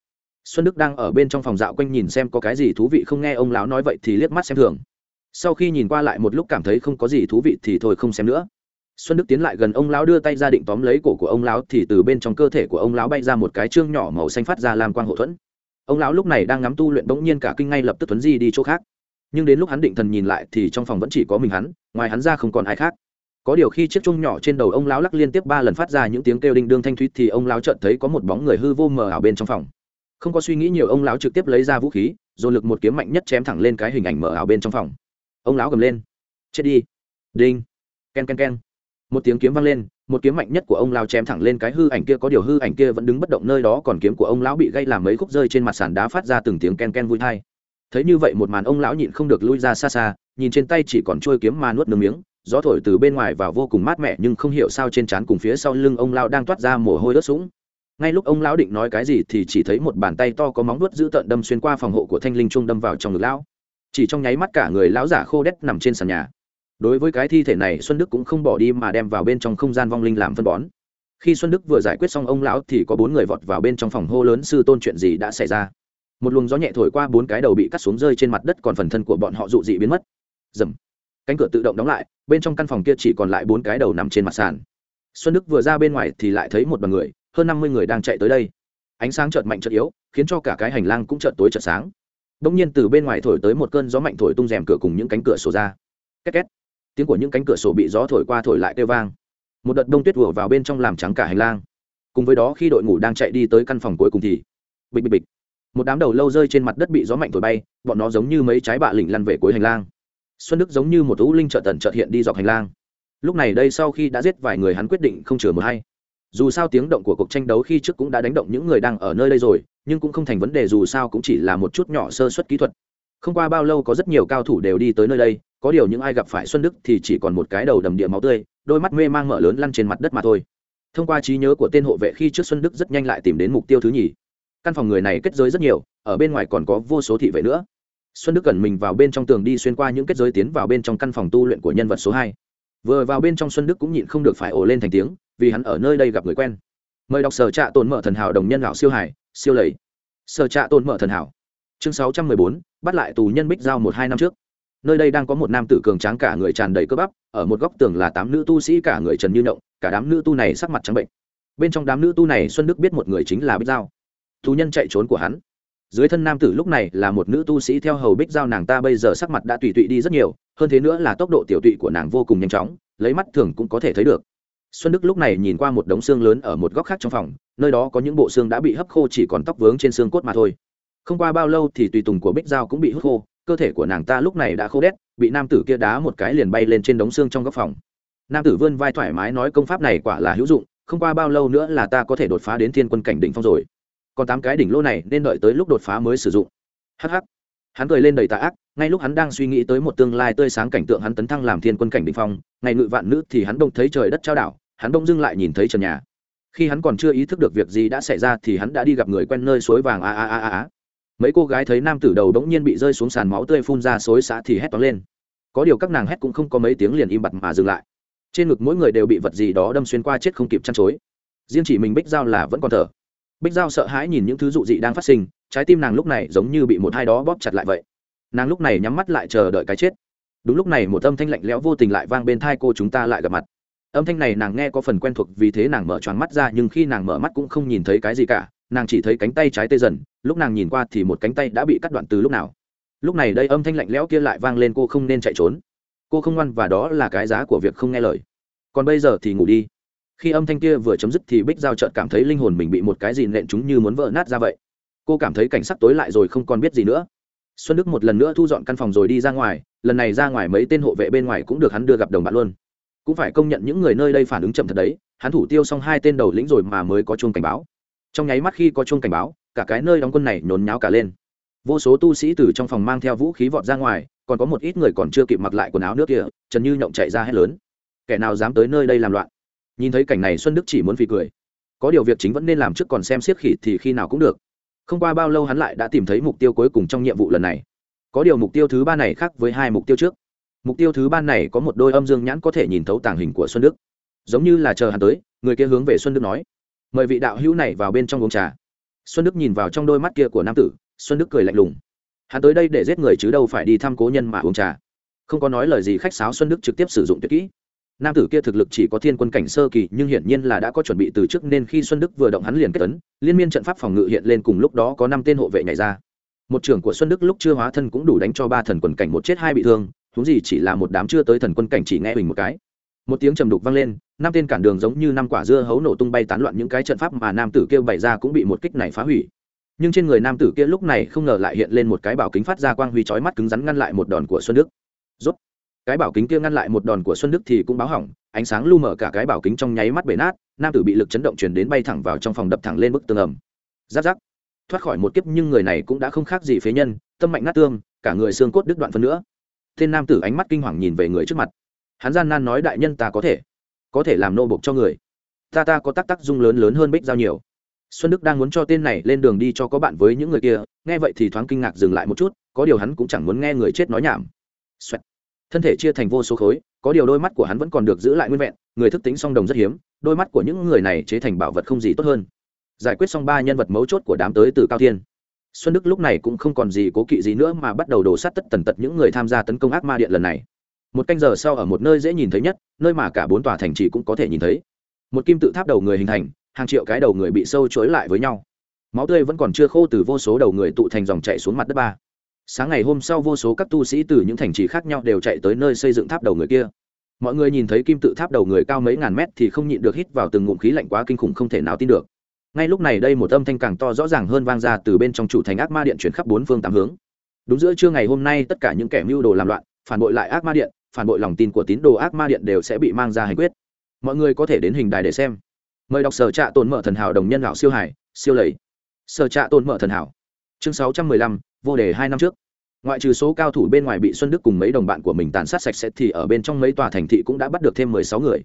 Xuân đức đang ở bên trong phòng dạo quanh nhìn xem có cái gì thú vị không nghe ông lão nói vậy thì liếc mắt xem thường. Sau khi nhìn qua lại một lúc cảm thấy không có gì thú vị thì thôi không xem nữa. Xuân đức tiến lại gần ông lão đưa tay ra định tóm lấy cổ của ông lão thì từ bên trong cơ thể của ông lão bay ra một cái chương nhỏ màu xanh phát ra làm quang hậu thuẫn ông lão lúc này đang ngắm tu luyện bỗng nhiên cả kinh ngay lập tức tuấn di đi chỗ khác. Nhưng đến lúc hắn định thần nhìn lại thì trong phòng vẫn chỉ có mình hắn, ngoài hắn ra không còn ai khác. Có điều khi chiếc chung nhỏ trên đầu ông lão lắc liên tiếp ba lần phát ra những tiếng kêu đinh đương thanh thúy thì ông lão chợt thấy có một bóng người hư vô mờ ảo bên trong phòng. Không có suy nghĩ nhiều, ông lão trực tiếp lấy ra vũ khí, dồn lực một kiếm mạnh nhất chém thẳng lên cái hình ảnh mờ ảo bên trong phòng. Ông lão gầm lên. Chết đi. Đinh. K e n k e n k e n một tiếng kiếm vang lên, một kiếm mạnh nhất của ông lão chém thẳng lên cái hư ảnh kia, có điều hư ảnh kia vẫn đứng bất động nơi đó, còn kiếm của ông lão bị gây làm mấy khúc rơi trên mặt sàn đá phát ra từng tiếng ken ken vui thai. Thấy như vậy một màn ông lão nhịn không được lui ra xa xa, nhìn trên tay chỉ còn trôi kiếm mà nuốt nước miếng, gió thổi từ bên ngoài vào vô cùng mát mẻ nhưng không hiểu sao trên trán cùng phía sau lưng ông lão đang toát ra mồ hôi ướt sũng. Ngay lúc ông lão định nói cái gì thì chỉ thấy một bàn tay to có móng vuốt giữ tợn đâm xuyên qua phòng hộ của thanh linh trung đâm vào trong ngực lão. Chỉ trong nháy mắt cả người lão giả khô đét nằm trên sàn nhà đối với cái thi thể này, xuân đức cũng không bỏ đi mà đem vào bên trong không gian vong linh làm phân bón. Khi xuân đức vừa giải quyết xong, ông lão thì có bốn người vọt vào bên trong phòng hô lớn sư tôn chuyện gì đã xảy ra. Một luồng gió nhẹ thổi qua, bốn cái đầu bị cắt xuống rơi trên mặt đất, còn phần thân của bọn họ dụ dị biến mất. Dầm cánh cửa tự động đóng lại, bên trong căn phòng kia chỉ còn lại bốn cái đầu nằm trên mặt sàn. Xuân đức vừa ra bên ngoài thì lại thấy một đoàn người, hơn năm mươi người đang chạy tới đây. Ánh sáng chợt mạnh chợt yếu, khiến cho cả cái hành lang cũng chợt tối chợt sáng. Bỗng nhiên từ bên ngoài thổi tới một cơn gió mạnh thổi tung rèm cửa cùng những cánh cửa sổ ra. Két két tiếng của những cánh cửa sổ bị gió thổi qua thổi lại kêu vang. Một đợt đông tuyết ùa vào bên trong làm trắng cả hành lang. Cùng với đó, khi đội ngủ đang chạy đi tới căn phòng cuối cùng thì, bịch bịch bịch, một đám đầu lâu rơi trên mặt đất bị gió mạnh thổi bay, bọn nó giống như mấy trái bạ lỉnh lăn về cuối hành lang. Xuân đức giống như một thú linh trợ tần trợt hiện đi dọc hành lang. Lúc này đây sau khi đã giết vài người, hắn quyết định không chừa một hay. Dù sao tiếng động của cuộc tranh đấu khi trước cũng đã đánh động những người đang ở nơi đây rồi, nhưng cũng không thành vấn đề dù sao cũng chỉ là một chút nhỏ sơ suất kỹ thuật không qua bao lâu có rất nhiều cao thủ đều đi tới nơi đây, có điều những ai gặp phải xuân đức thì chỉ còn một cái đầu đầm địa máu tươi, đôi mắt mê mang mở lớn lăn trên mặt đất mà thôi. Thông qua trí nhớ của tên hộ vệ khi trước xuân đức rất nhanh lại tìm đến mục tiêu thứ nhì. Căn phòng người này kết giới rất nhiều, ở bên ngoài còn có vô số thị vệ nữa. Xuân đức cần mình vào bên trong tường đi xuyên qua những kết giới tiến vào bên trong căn phòng tu luyện của nhân vật số hai. Vừa vào bên trong xuân đức cũng nhịn không được phải ổ lên thành tiếng, vì hắn ở nơi đây gặp người quen. Mời đọc sở trạ tồn mở thần hảo đồng nhân lão siêu hải, siêu lầy. Sở trạ tồn mở thần hảo chương sáu trăm mười bốn, bắt lại tù nhân bích giao một hai năm trước. Nơi đây đang có một nam tử cường tráng cả người tràn đầy cơ bắp, ở một góc tường là tám nữ tu sĩ cả người trần như động, cả đám nữ tu này sắc mặt trắng bệnh. Bên trong đám nữ tu này xuân đức biết một người chính là bích giao. Tù nhân chạy trốn của hắn. Dưới thân nam tử lúc này là một nữ tu sĩ theo hầu bích giao nàng ta bây giờ sắc mặt đã tùy tụy đi rất nhiều, hơn thế nữa là tốc độ tiểu tụy của nàng vô cùng nhanh chóng, lấy mắt thường cũng có thể thấy được. Xuân đức lúc này nhìn qua một đống xương lớn ở một góc khác trong phòng, nơi đó có những bộ xương đã bị hấp khô chỉ còn tóc vướng trên xương cốt mà thôi không qua bao lâu thì tùy tùng của bích giao cũng bị hút khô, cơ thể của nàng ta lúc này đã khô đét, bị nam tử kia đá một cái liền bay lên trên đống xương trong góc phòng. Nam tử vươn vai thoải mái nói công pháp này quả là hữu dụng, không qua bao lâu nữa là ta có thể đột phá đến thiên quân cảnh đỉnh phong rồi. Còn tám cái đỉnh lô này nên đợi tới lúc đột phá mới sử dụng. Hh hắn cười lên đầy tà ác, ngay lúc hắn đang suy nghĩ tới một tương lai tươi sáng cảnh tượng hắn tấn thăng làm thiên quân cảnh đỉnh phong, ngày ngự vạn nữ thì hắn đông thấy trời đất trao đảo, hắn đông dưng lại nhìn thấy trần nhà. Khi hắn còn chưa ý thức được việc gì đã xảy ra thì hắn đã đi gặp người quen nơi suối vàng a a a a mấy cô gái thấy nam tử đầu đống nhiên bị rơi xuống sàn máu tươi phun ra xối xả thì hét toáng lên. Có điều các nàng hét cũng không có mấy tiếng liền im bặt mà dừng lại. Trên ngực mỗi người đều bị vật gì đó đâm xuyên qua chết không kịp chăn chối. Riêng chỉ mình bích giao là vẫn còn thở. Bích giao sợ hãi nhìn những thứ dụ dị đang phát sinh, trái tim nàng lúc này giống như bị một hai đó bóp chặt lại vậy. Nàng lúc này nhắm mắt lại chờ đợi cái chết. Đúng lúc này một âm thanh lạnh lẽo vô tình lại vang bên thai cô chúng ta lại gặp mặt. Âm thanh này nàng nghe có phần quen thuộc vì thế nàng mở choáng mắt ra nhưng khi nàng mở mắt cũng không nhìn thấy cái gì cả nàng chỉ thấy cánh tay trái tê dần, lúc nàng nhìn qua thì một cánh tay đã bị cắt đoạn từ lúc nào. Lúc này đây âm thanh lạnh lẽo kia lại vang lên cô không nên chạy trốn. Cô không ngoan và đó là cái giá của việc không nghe lời. Còn bây giờ thì ngủ đi. Khi âm thanh kia vừa chấm dứt thì bích giao trợt cảm thấy linh hồn mình bị một cái gì nện chúng như muốn vỡ nát ra vậy. Cô cảm thấy cảnh sắc tối lại rồi không còn biết gì nữa. Xuân đức một lần nữa thu dọn căn phòng rồi đi ra ngoài, lần này ra ngoài mấy tên hộ vệ bên ngoài cũng được hắn đưa gặp đồng bạn luôn. Cũng phải công nhận những người nơi đây phản ứng chậm thật đấy, hắn thủ tiêu xong hai tên đầu lĩnh rồi mà mới có chuông cảnh báo trong nháy mắt khi có chuông cảnh báo, cả cái nơi đóng quân này nhốn nháo cả lên. Vô số tu sĩ từ trong phòng mang theo vũ khí vọt ra ngoài, còn có một ít người còn chưa kịp mặc lại quần áo nước kia, trần như nhộng chạy ra hết lớn. Kẻ nào dám tới nơi đây làm loạn? Nhìn thấy cảnh này xuân đức chỉ muốn phì cười. Có điều việc chính vẫn nên làm trước còn xem siết khỉ thì khi nào cũng được. Không qua bao lâu hắn lại đã tìm thấy mục tiêu cuối cùng trong nhiệm vụ lần này. Có điều mục tiêu thứ ba này khác với hai mục tiêu trước. Mục tiêu thứ ba này có một đôi âm dương nhãn có thể nhìn thấu tàng hình của xuân đức. Giống như là chờ hắn tới, người kia hướng về xuân đức nói mời vị đạo hữu này vào bên trong uống trà. Xuân đức nhìn vào trong đôi mắt kia của nam tử, xuân đức cười lạnh lùng. Hắn tới đây để giết người chứ đâu phải đi thăm cố nhân mà uống trà. Không có nói lời gì khách sáo xuân đức trực tiếp sử dụng tuyệt kỹ. Nam tử kia thực lực chỉ có thiên quân cảnh sơ kỳ, nhưng hiển nhiên là đã có chuẩn bị từ trước nên khi xuân đức vừa động hắn liền kết tấn liên miên trận pháp phòng ngự hiện lên cùng lúc đó có năm tên hộ vệ nhảy ra. Một trưởng của xuân đức lúc chưa hóa thân cũng đủ đánh cho ba thần quần cảnh một chết hai bị thương thúng gì chỉ là một đám chưa tới thần quân cảnh chỉ nghe mình một cái một tiếng trầm đục vang lên, năm tên cản đường giống như năm quả dưa hấu nổ tung bay tán loạn những cái trận pháp mà nam tử kia bày ra cũng bị một kích này phá hủy. Nhưng trên người nam tử kia lúc này không ngờ lại hiện lên một cái bảo kính phát ra quang huy chói mắt cứng rắn ngăn lại một đòn của xuân đức. Rốt, cái bảo kính kia ngăn lại một đòn của xuân đức thì cũng báo hỏng, ánh sáng lu mở cả cái bảo kính trong nháy mắt bể nát, nam tử bị lực chấn động truyền đến bay thẳng vào trong phòng đập thẳng lên bức tường ẩm. giáp giáp, thoát khỏi một kiếp nhưng người này cũng đã không khác gì phế nhân, tâm mạnh nát tương, cả người xương cốt đứt đoạn phân nữa. Tên nam tử ánh mắt kinh hoàng nhìn về người trước mặt hắn gian nan nói đại nhân ta có thể có thể làm nô bộc cho người. Ta ta có tác tác dung lớn lớn hơn bích giao nhiều. Xuân đức đang muốn cho tên này lên đường đi cho có bạn với những người kia, nghe vậy thì thoáng kinh ngạc dừng lại một chút, có điều hắn cũng chẳng muốn nghe người chết nói nhảm. Xoẹt. thân thể chia thành vô số khối, có điều đôi mắt của hắn vẫn còn được giữ lại nguyên vẹn, người thức tính song đồng rất hiếm, đôi mắt của những người này chế thành bảo vật không gì tốt hơn. Giải quyết xong ba nhân vật mấu chốt của đám tới từ cao thiên. Xuân đức lúc này cũng không còn gì cố kỵ gì nữa mà bắt đầu đổ sát tất tần tật những người tham gia tấn công ác ma điện lần này một canh giờ sau ở một nơi dễ nhìn thấy nhất, nơi mà cả bốn tòa thành trì cũng có thể nhìn thấy. Một kim tự tháp đầu người hình thành, hàng triệu cái đầu người bị sâu chối lại với nhau. Máu tươi vẫn còn chưa khô từ vô số đầu người tụ thành dòng chạy xuống mặt đất ba. Sáng ngày hôm sau vô số các tu sĩ từ những thành trì khác nhau đều chạy tới nơi xây dựng tháp đầu người kia. Mọi người nhìn thấy kim tự tháp đầu người cao mấy ngàn mét thì không nhịn được hít vào từng ngụm khí lạnh quá kinh khủng không thể nào tin được. Ngay lúc này đây một âm thanh càng to rõ ràng hơn vang ra từ bên trong chủ thành ác ma điện chuyển khắp bốn phương tám hướng. Đúng giữa trưa ngày hôm nay tất cả những kẻ mưu đồ làm loạn, phản bội lại ác ma điện phản bội lòng tin của tín đồ ác ma điện đều sẽ bị mang ra hành quyết. Mọi người có thể đến hình đài để xem. Mời đọc sở trạ tồn mở thần hảo đồng nhân lão siêu hải, siêu lầy. Sở trạ tồn mở thần hảo. Chương sáu trăm mười lăm, vô đề hai năm trước. Ngoại trừ số cao thủ bên ngoài bị xuân đức cùng mấy đồng bạn của mình tàn sát sạch sẽ thì ở bên trong mấy tòa thành thị cũng đã bắt được thêm mười sáu người.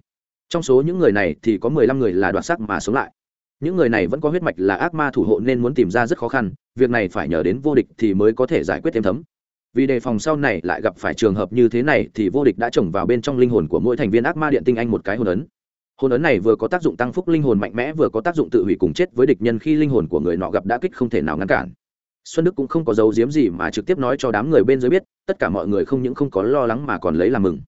Trong số những người này thì có mười lăm người là đoạt sắc mà sống lại. Những người này vẫn có huyết mạch là ác ma thủ hộ nên muốn tìm ra rất khó khăn, việc này phải nhờ đến vô địch thì mới có thể giải quyết thêm thấm vì đề phòng sau này lại gặp phải trường hợp như thế này thì vô địch đã trồng vào bên trong linh hồn của mỗi thành viên ác ma điện tinh anh một cái hồn ấn. Hồn ấn này vừa có tác dụng tăng phúc linh hồn mạnh mẽ, vừa có tác dụng tự hủy cùng chết với địch nhân khi linh hồn của người nọ gặp đã kích không thể nào ngăn cản. Xuân đức cũng không có dấu diếm gì mà trực tiếp nói cho đám người bên dưới biết, tất cả mọi người không những không có lo lắng mà còn lấy làm mừng.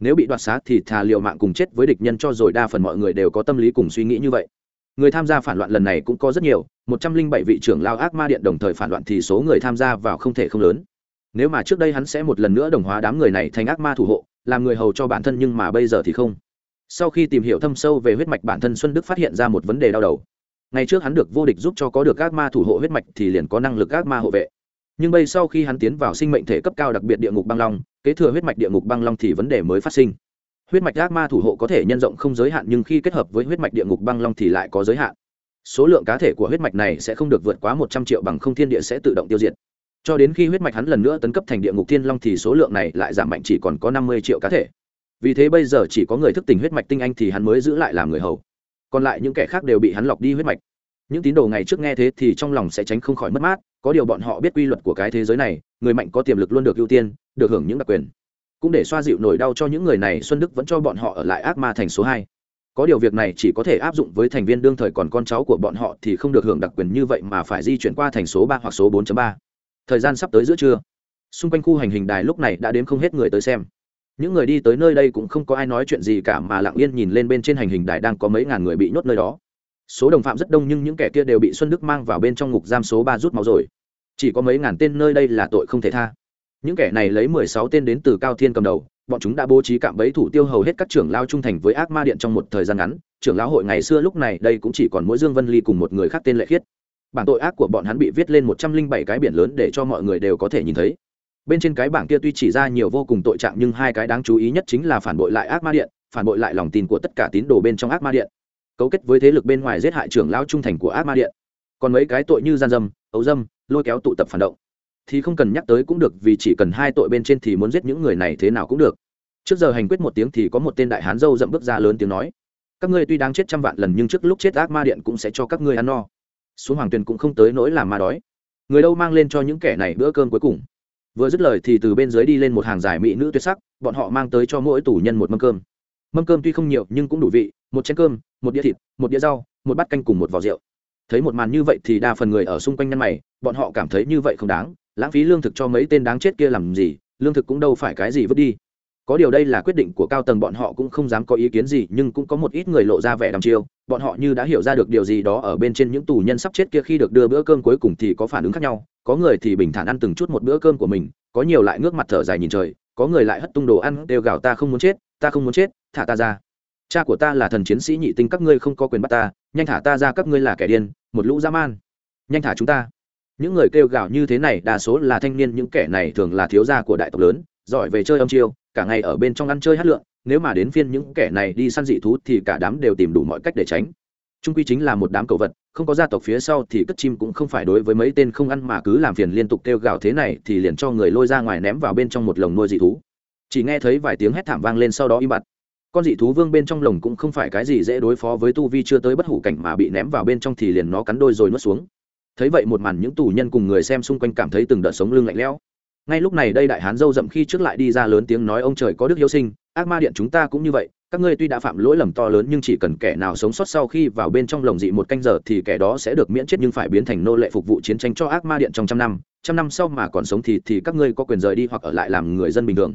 Nếu bị đoạt xá thì thà liệu mạng cùng chết với địch nhân cho rồi đa phần mọi người đều có tâm lý cùng suy nghĩ như vậy. Người tham gia phản loạn lần này cũng có rất nhiều, một trăm linh bảy vị trưởng lao ác ma điện đồng thời phản loạn thì số người tham gia vào không thể không lớn nếu mà trước đây hắn sẽ một lần nữa đồng hóa đám người này thành ác ma thủ hộ, làm người hầu cho bản thân nhưng mà bây giờ thì không. Sau khi tìm hiểu thâm sâu về huyết mạch bản thân xuân đức phát hiện ra một vấn đề đau đầu. Ngày trước hắn được vô địch giúp cho có được ác ma thủ hộ huyết mạch thì liền có năng lực ác ma hộ vệ. Nhưng bây sau khi hắn tiến vào sinh mệnh thể cấp cao đặc biệt địa ngục băng long, kế thừa huyết mạch địa ngục băng long thì vấn đề mới phát sinh. Huyết mạch ác ma thủ hộ có thể nhân rộng không giới hạn nhưng khi kết hợp với huyết mạch địa ngục băng long thì lại có giới hạn. Số lượng cá thể của huyết mạch này sẽ không được vượt quá một trăm triệu bằng không thiên địa sẽ tự động tiêu diệt cho đến khi huyết mạch hắn lần nữa tấn cấp thành địa ngục thiên long thì số lượng này lại giảm mạnh chỉ còn có năm mươi triệu cá thể. Vì thế bây giờ chỉ có người thức tỉnh huyết mạch tinh anh thì hắn mới giữ lại làm người hầu. Còn lại những kẻ khác đều bị hắn lọc đi huyết mạch. Những tín đồ ngày trước nghe thế thì trong lòng sẽ tránh không khỏi mất mát, có điều bọn họ biết quy luật của cái thế giới này, người mạnh có tiềm lực luôn được ưu tiên, được hưởng những đặc quyền. Cũng để xoa dịu nỗi đau cho những người này, xuân đức vẫn cho bọn họ ở lại ác ma thành số hai. Có điều việc này chỉ có thể áp dụng với thành viên đương thời còn con cháu của bọn họ thì không được hưởng đặc quyền như vậy mà phải di chuyển qua thành số ba hoặc số 4 ba thời gian sắp tới giữa trưa. Xung quanh khu hành hình đài lúc này đã đến không hết người tới xem. Những người đi tới nơi đây cũng không có ai nói chuyện gì cả mà lặng yên nhìn lên bên trên hành hình đài đang có mấy ngàn người bị nhốt nơi đó. Số đồng phạm rất đông nhưng những kẻ kia đều bị xuân đức mang vào bên trong ngục giam số ba rút máu rồi. Chỉ có mấy ngàn tên nơi đây là tội không thể tha. Những kẻ này lấy mười sáu tên đến từ cao thiên cầm đầu, bọn chúng đã bố trí cạm bẫy thủ tiêu hầu hết các trưởng lao trung thành với ác ma điện trong một thời gian ngắn. Trưởng lão hội ngày xưa lúc này đây cũng chỉ còn mỗi dương vân ly cùng một người khác tên lệ khiết bảng tội ác của bọn hắn bị viết lên một trăm linh bảy cái biển lớn để cho mọi người đều có thể nhìn thấy. Bên trên cái bảng kia tuy chỉ ra nhiều vô cùng tội trạng nhưng hai cái đáng chú ý nhất chính là phản bội lại ác ma điện, phản bội lại lòng tin của tất cả tín đồ bên trong ác ma điện. Cấu kết với thế lực bên ngoài giết hại trưởng lão trung thành của ác ma điện. Còn mấy cái tội như gian dâm, ấu dâm, lôi kéo tụ tập phản động. Thì không cần nhắc tới cũng được, vì chỉ cần hai tội bên trên thì muốn giết những người này thế nào cũng được. Trước giờ hành quyết một tiếng thì có một tên đại hán dâu dậm bước ra lớn tiếng nói, các ngươi tuy đáng chết trăm vạn lần nhưng trước lúc chết ác ma điện cũng sẽ cho các ngươi ăn no xuống hoàng tuyền cũng không tới nỗi làm ma đói. Người đâu mang lên cho những kẻ này bữa cơm cuối cùng? Vừa dứt lời thì từ bên dưới đi lên một hàng dài mỹ nữ tuyệt sắc, bọn họ mang tới cho mỗi tù nhân một mâm cơm. Mâm cơm tuy không nhiều nhưng cũng đủ vị, một chén cơm, một đĩa thịt, một đĩa rau, một bát canh cùng một vò rượu. Thấy một màn như vậy thì đa phần người ở xung quanh nhân mày, bọn họ cảm thấy như vậy không đáng, lãng phí lương thực cho mấy tên đáng chết kia làm gì, lương thực cũng đâu phải cái gì vứt đi có điều đây là quyết định của cao tầng, bọn họ cũng không dám có ý kiến gì, nhưng cũng có một ít người lộ ra vẻ đăm chiêu. Bọn họ như đã hiểu ra được điều gì đó ở bên trên những tù nhân sắp chết kia khi được đưa bữa cơm cuối cùng thì có phản ứng khác nhau. Có người thì bình thản ăn từng chút một bữa cơm của mình, có nhiều lại ngước mặt thở dài nhìn trời, có người lại hất tung đồ ăn đều gào, ta không muốn chết, ta không muốn chết, thả ta ra. Cha của ta là thần chiến sĩ nhị tinh, các ngươi không có quyền bắt ta, nhanh thả ta ra, các ngươi là kẻ điên, một lũ dã man. Nhanh thả chúng ta. Những người kêu gào như thế này, đa số là thanh niên, những kẻ này thường là thiếu gia của đại tộc lớn, giỏi về chơi âm chiêu cả ngày ở bên trong ăn chơi hát lượn nếu mà đến phiên những kẻ này đi săn dị thú thì cả đám đều tìm đủ mọi cách để tránh. Trung quy chính là một đám cầu vật, không có gia tộc phía sau thì cất chim cũng không phải đối với mấy tên không ăn mà cứ làm phiền liên tục kêu gào thế này thì liền cho người lôi ra ngoài ném vào bên trong một lồng nuôi dị thú. Chỉ nghe thấy vài tiếng hét thảm vang lên sau đó im bặt. Con dị thú vương bên trong lồng cũng không phải cái gì dễ đối phó với tu vi chưa tới bất hủ cảnh mà bị ném vào bên trong thì liền nó cắn đôi rồi nuốt xuống. Thấy vậy một màn những tù nhân cùng người xem xung quanh cảm thấy từng đợt sống lưng lạnh lẽo ngay lúc này đây đại hán dâu dậm khi trước lại đi ra lớn tiếng nói, ông trời có đức hiếu sinh, ác ma điện chúng ta cũng như vậy, các ngươi tuy đã phạm lỗi lầm to lớn nhưng chỉ cần kẻ nào sống sót sau khi vào bên trong lồng dị một canh giờ thì kẻ đó sẽ được miễn chết nhưng phải biến thành nô lệ phục vụ chiến tranh cho ác ma điện trong trăm năm. Trăm năm sau mà còn sống thì thì các ngươi có quyền rời đi hoặc ở lại làm người dân bình thường.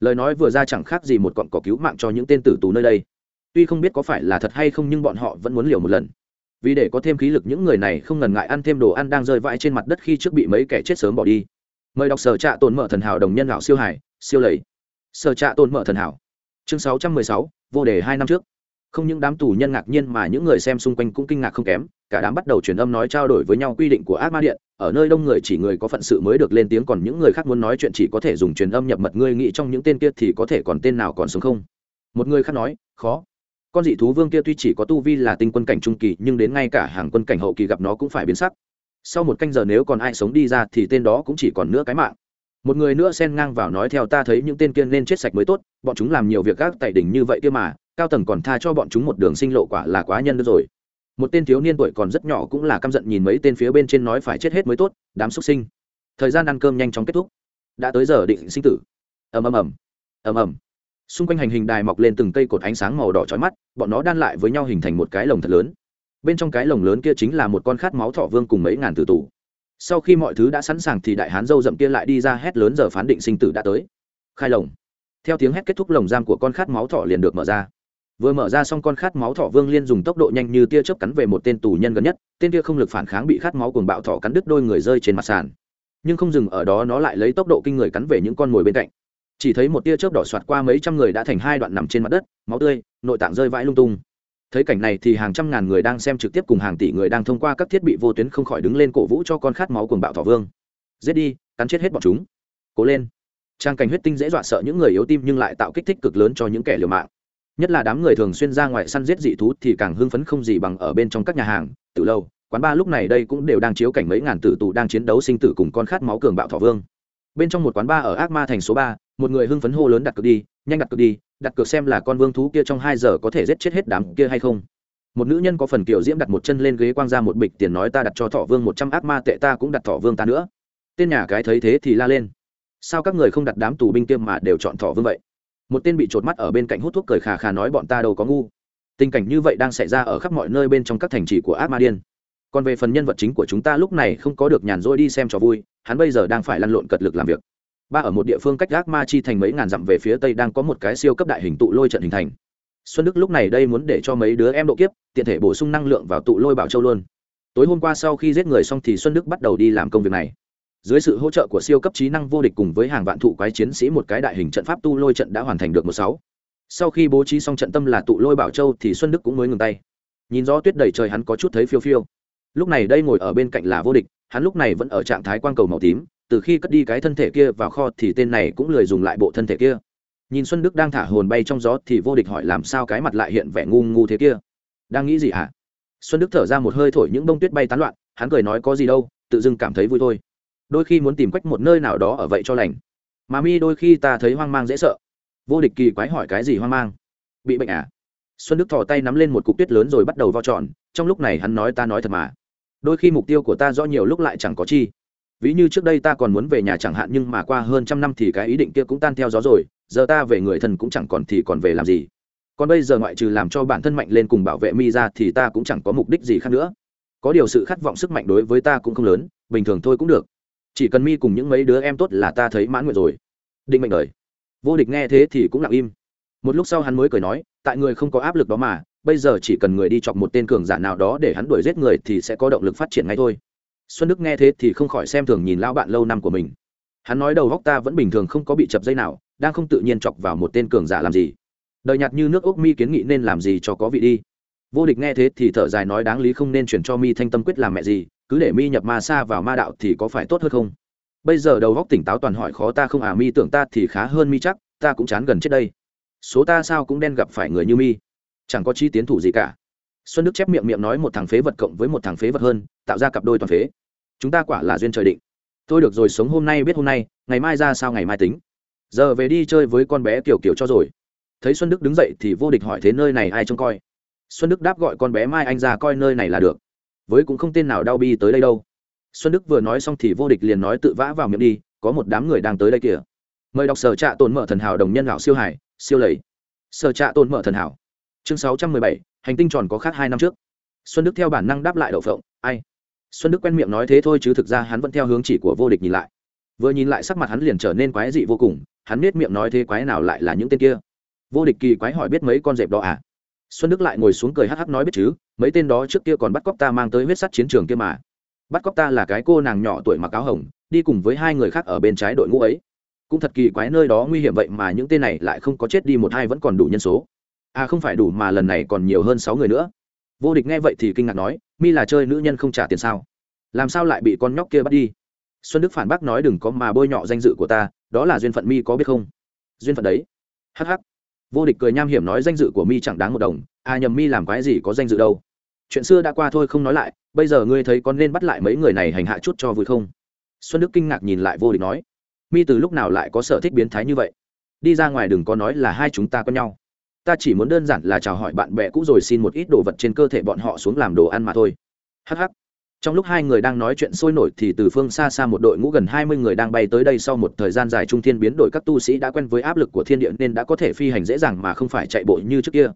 Lời nói vừa ra chẳng khác gì một cọn cỏ cứu mạng cho những tên tử tù nơi đây. Tuy không biết có phải là thật hay không nhưng bọn họ vẫn muốn liều một lần. Vì để có thêm khí lực, những người này không ngần ngại ăn thêm đồ ăn đang rơi vãi trên mặt đất khi trước bị mấy kẻ chết sớm bỏ đi mời đọc sở trạ tồn mở thần hảo đồng nhân lão siêu hải, siêu lầy. Sở trạ tồn mở thần hảo. Chương sáu trăm mười sáu, vô đề hai năm trước. Không những đám tù nhân ngạc nhiên mà những người xem xung quanh cũng kinh ngạc không kém, cả đám bắt đầu truyền âm nói trao đổi với nhau quy định của ác ma điện, ở nơi đông người chỉ người có phận sự mới được lên tiếng còn những người khác muốn nói chuyện chỉ có thể dùng truyền âm nhập mật, ngươi nghĩ trong những tên kia thì có thể còn tên nào còn sống không? Một người khác nói, khó. Con dị thú vương kia tuy chỉ có tu vi là tinh quân cảnh trung kỳ, nhưng đến ngay cả hàng quân cảnh hậu kỳ gặp nó cũng phải biến sắc sau một canh giờ nếu còn ai sống đi ra thì tên đó cũng chỉ còn nữa cái mạng. Một người nữa xen ngang vào nói theo ta thấy những tên kia nên chết sạch mới tốt, bọn chúng làm nhiều việc gác tại đỉnh như vậy kia mà, cao tầng còn tha cho bọn chúng một đường sinh lộ quả là quá nhân được rồi. Một tên thiếu niên tuổi còn rất nhỏ cũng là căm giận nhìn mấy tên phía bên trên nói phải chết hết mới tốt, đám xuất sinh. Thời gian ăn cơm nhanh chóng kết thúc. Đã tới giờ định sinh tử. Ầm ầm ầm. Ầm ầm. Xung quanh hành hình đài mọc lên từng cây cột ánh sáng màu đỏ chói mắt, bọn nó đan lại với nhau hình thành một cái lồng thật lớn bên trong cái lồng lớn kia chính là một con khát máu thọ vương cùng mấy ngàn tử tù. Sau khi mọi thứ đã sẵn sàng thì đại hán dâu rậm kia lại đi ra hét lớn giờ phán định sinh tử đã tới. Khai lồng. Theo tiếng hét kết thúc, lồng giam của con khát máu thọ liền được mở ra. Vừa mở ra xong, con khát máu thọ vương liên dùng tốc độ nhanh như tia chớp cắn về một tên tù nhân gần nhất. Tên kia không lực phản kháng bị khát máu cuồng bạo thọ cắn đứt đôi người rơi trên mặt sàn. Nhưng không dừng ở đó, nó lại lấy tốc độ kinh người cắn về những con mồi bên cạnh. Chỉ thấy một tia chớp đỏ soạt qua mấy trăm người đã thành hai đoạn nằm trên mặt đất, máu tươi, nội tạng rơi vãi lung tung thấy cảnh này thì hàng trăm ngàn người đang xem trực tiếp cùng hàng tỷ người đang thông qua các thiết bị vô tuyến không khỏi đứng lên cổ vũ cho con khát máu cuồng bạo thỏ vương. Giết đi, cắn chết hết bọn chúng. Cố lên. Trang cảnh huyết tinh dễ dọa sợ những người yếu tim nhưng lại tạo kích thích cực lớn cho những kẻ liều mạng. Nhất là đám người thường xuyên ra ngoài săn giết dị thú thì càng hưng phấn không gì bằng ở bên trong các nhà hàng, từ lâu, quán ba lúc này đây cũng đều đang chiếu cảnh mấy ngàn tử tù đang chiến đấu sinh tử cùng con khát máu cường bạo thỏ vương. Bên trong một quán ba ở ác ma thành số ba một người hưng phấn hô lớn đặt cược đi, nhanh đặt cược đi, đặt cược xem là con vương thú kia trong hai giờ có thể giết chết hết đám kia hay không. Một nữ nhân có phần kiểu diễm đặt một chân lên ghế quang ra một bịch tiền nói ta đặt cho thọ vương một trăm ác ma tệ ta cũng đặt thọ vương ta nữa. Tên nhà cái thấy thế thì la lên. Sao các người không đặt đám tù binh kia mà đều chọn thọ vương vậy? Một tên bị trột mắt ở bên cạnh hút thuốc cười khà khà nói bọn ta đâu có ngu. Tình cảnh như vậy đang xảy ra ở khắp mọi nơi bên trong các thành trì của ác ma điên. Còn về phần nhân vật chính của chúng ta lúc này không có được nhàn rỗi đi xem cho vui, hắn bây giờ đang phải lăn lộn cật lực làm việc ba ở một địa phương cách Gác ma chi thành mấy ngàn dặm về phía tây đang có một cái siêu cấp đại hình tụ lôi trận hình thành. Xuân đức lúc này đây muốn để cho mấy đứa em độ kiếp, tiện thể bổ sung năng lượng vào tụ lôi bảo châu luôn. Tối hôm qua sau khi giết người xong thì xuân đức bắt đầu đi làm công việc này. Dưới sự hỗ trợ của siêu cấp trí năng vô địch cùng với hàng vạn thụ quái chiến sĩ một cái đại hình trận pháp tu lôi trận đã hoàn thành được một sáu. Sau khi bố trí xong trận tâm là tụ lôi bảo châu thì xuân đức cũng mới ngừng tay. Nhìn rõ tuyết đầy trời hắn có chút thấy phiêu phiêu. Lúc này đây ngồi ở bên cạnh là vô địch, hắn lúc này vẫn ở trạng thái quang cầu màu tím từ khi cất đi cái thân thể kia vào kho thì tên này cũng lười dùng lại bộ thân thể kia. Nhìn xuân đức đang thả hồn bay trong gió thì vô địch hỏi làm sao cái mặt lại hiện vẻ ngu ngu thế kia. Đang nghĩ gì hả? Xuân đức thở ra một hơi thổi những bông tuyết bay tán loạn, hắn cười nói có gì đâu, tự dưng cảm thấy vui thôi. Đôi khi muốn tìm quách một nơi nào đó ở vậy cho lành. Mà mi đôi khi ta thấy hoang mang dễ sợ. Vô địch kỳ quái hỏi cái gì hoang mang? Bị bệnh à? Xuân đức thò tay nắm lên một cục tuyết lớn rồi bắt đầu vo tròn, trong lúc này hắn nói ta nói thật mà. Đôi khi mục tiêu của ta do nhiều lúc lại chẳng có chi ví như trước đây ta còn muốn về nhà chẳng hạn nhưng mà qua hơn trăm năm thì cái ý định kia cũng tan theo gió rồi, giờ ta về người thân cũng chẳng còn thì còn về làm gì. Còn bây giờ ngoại trừ làm cho bản thân mạnh lên cùng bảo vệ mi ra thì ta cũng chẳng có mục đích gì khác nữa. Có điều sự khát vọng sức mạnh đối với ta cũng không lớn, bình thường thôi cũng được. Chỉ cần mi cùng những mấy đứa em tốt là ta thấy mãn nguyện rồi. Định mệnh đời. Vô địch nghe thế thì cũng lặng im. Một lúc sau hắn mới cười nói, tại người không có áp lực đó mà, bây giờ chỉ cần người đi chọc một tên cường giả nào đó để hắn đuổi giết người thì sẽ có động lực phát triển ngay thôi xuân đức nghe thế thì không khỏi xem thường nhìn lão bạn lâu năm của mình. Hắn nói đầu góc ta vẫn bình thường không có bị chập dây nào, đang không tự nhiên chọc vào một tên cường giả làm gì. Đời nhạt như nước ốc mi kiến nghị nên làm gì cho có vị đi. Vô địch nghe thế thì thở dài nói đáng lý không nên chuyển cho mi thanh tâm quyết làm mẹ gì, cứ để mi nhập ma xa vào ma đạo thì có phải tốt hơn không? Bây giờ đầu góc tỉnh táo toàn hỏi khó ta không à mi tưởng ta thì khá hơn mi chắc, ta cũng chán gần chết đây. Số ta sao cũng đen gặp phải người như mi. Chẳng có chi tiến thủ gì cả. Xuân đức chép miệng miệng nói một thằng phế vật cộng với một thằng phế vật hơn, tạo ra cặp đôi toàn phế chúng ta quả là duyên trời định. Tôi được rồi, sống hôm nay biết hôm nay, ngày mai ra sao ngày mai tính. Giờ về đi chơi với con bé kiểu kiểu cho rồi. Thấy xuân đức đứng dậy thì vô địch hỏi thế nơi này ai trông coi. Xuân đức đáp gọi con bé mai anh ra coi nơi này là được. Với cũng không tên nào đau bi tới đây đâu. Xuân đức vừa nói xong thì vô địch liền nói tự vã vào miệng đi, có một đám người đang tới đây kìa. Mời đọc sở trạ tồn mở thần hảo đồng nhân lão siêu hải siêu lầy. Sở trạ tồn mở thần hảo. Chương sáu trăm mười bảy, hành tinh tròn có khác hai năm trước. Xuân đức theo bản năng đáp lại đậu phộng, ai xuân đức quen miệng nói thế thôi chứ thực ra hắn vẫn theo hướng chỉ của vô địch nhìn lại. Vừa nhìn lại sắc mặt hắn liền trở nên quái dị vô cùng, hắn nết miệng nói thế quái nào lại là những tên kia? Vô địch kỳ quái hỏi biết mấy con dẹp đó à? Xuân đức lại ngồi xuống cười hắc hắc nói biết chứ, mấy tên đó trước kia còn bắt cóc ta mang tới huyết sắt chiến trường kia mà. Bắt cóc ta là cái cô nàng nhỏ tuổi mặc áo hồng, đi cùng với hai người khác ở bên trái đội ngũ ấy. Cũng thật kỳ quái nơi đó nguy hiểm vậy mà những tên này lại không có chết đi một hai vẫn còn đủ nhân số. À không phải đủ mà lần này còn nhiều hơn sáu người nữa vô địch nghe vậy thì kinh ngạc nói, mi là chơi nữ nhân không trả tiền sao? Làm sao lại bị con nhóc kia bắt đi? Xuân đức phản bác nói, đừng có mà bôi nhọ danh dự của ta, đó là duyên phận mi có biết không? Duyên phận đấy. Hh vô địch cười nham hiểm nói, danh dự của mi chẳng đáng một đồng à nhầm mi làm cái gì có danh dự đâu. Chuyện xưa đã qua thôi, không nói lại, bây giờ ngươi thấy con nên bắt lại mấy người này hành hạ chút cho vui không? Xuân đức kinh ngạc nhìn lại vô địch nói, mi từ lúc nào lại có sở thích biến thái như vậy? Đi ra ngoài đừng có nói là hai chúng ta có nhau ta chỉ muốn đơn giản là chào hỏi bạn bè cũ rồi xin một ít đồ vật trên cơ thể bọn họ xuống làm đồ ăn mà thôi. Hh trong lúc hai người đang nói chuyện sôi nổi thì từ phương xa xa một đội ngũ gần hai mươi người đang bay tới đây sau một thời gian dài trung thiên biến đổi các tu sĩ đã quen với áp lực của thiên địa nên đã có thể phi hành dễ dàng mà không phải chạy bộ như trước kia.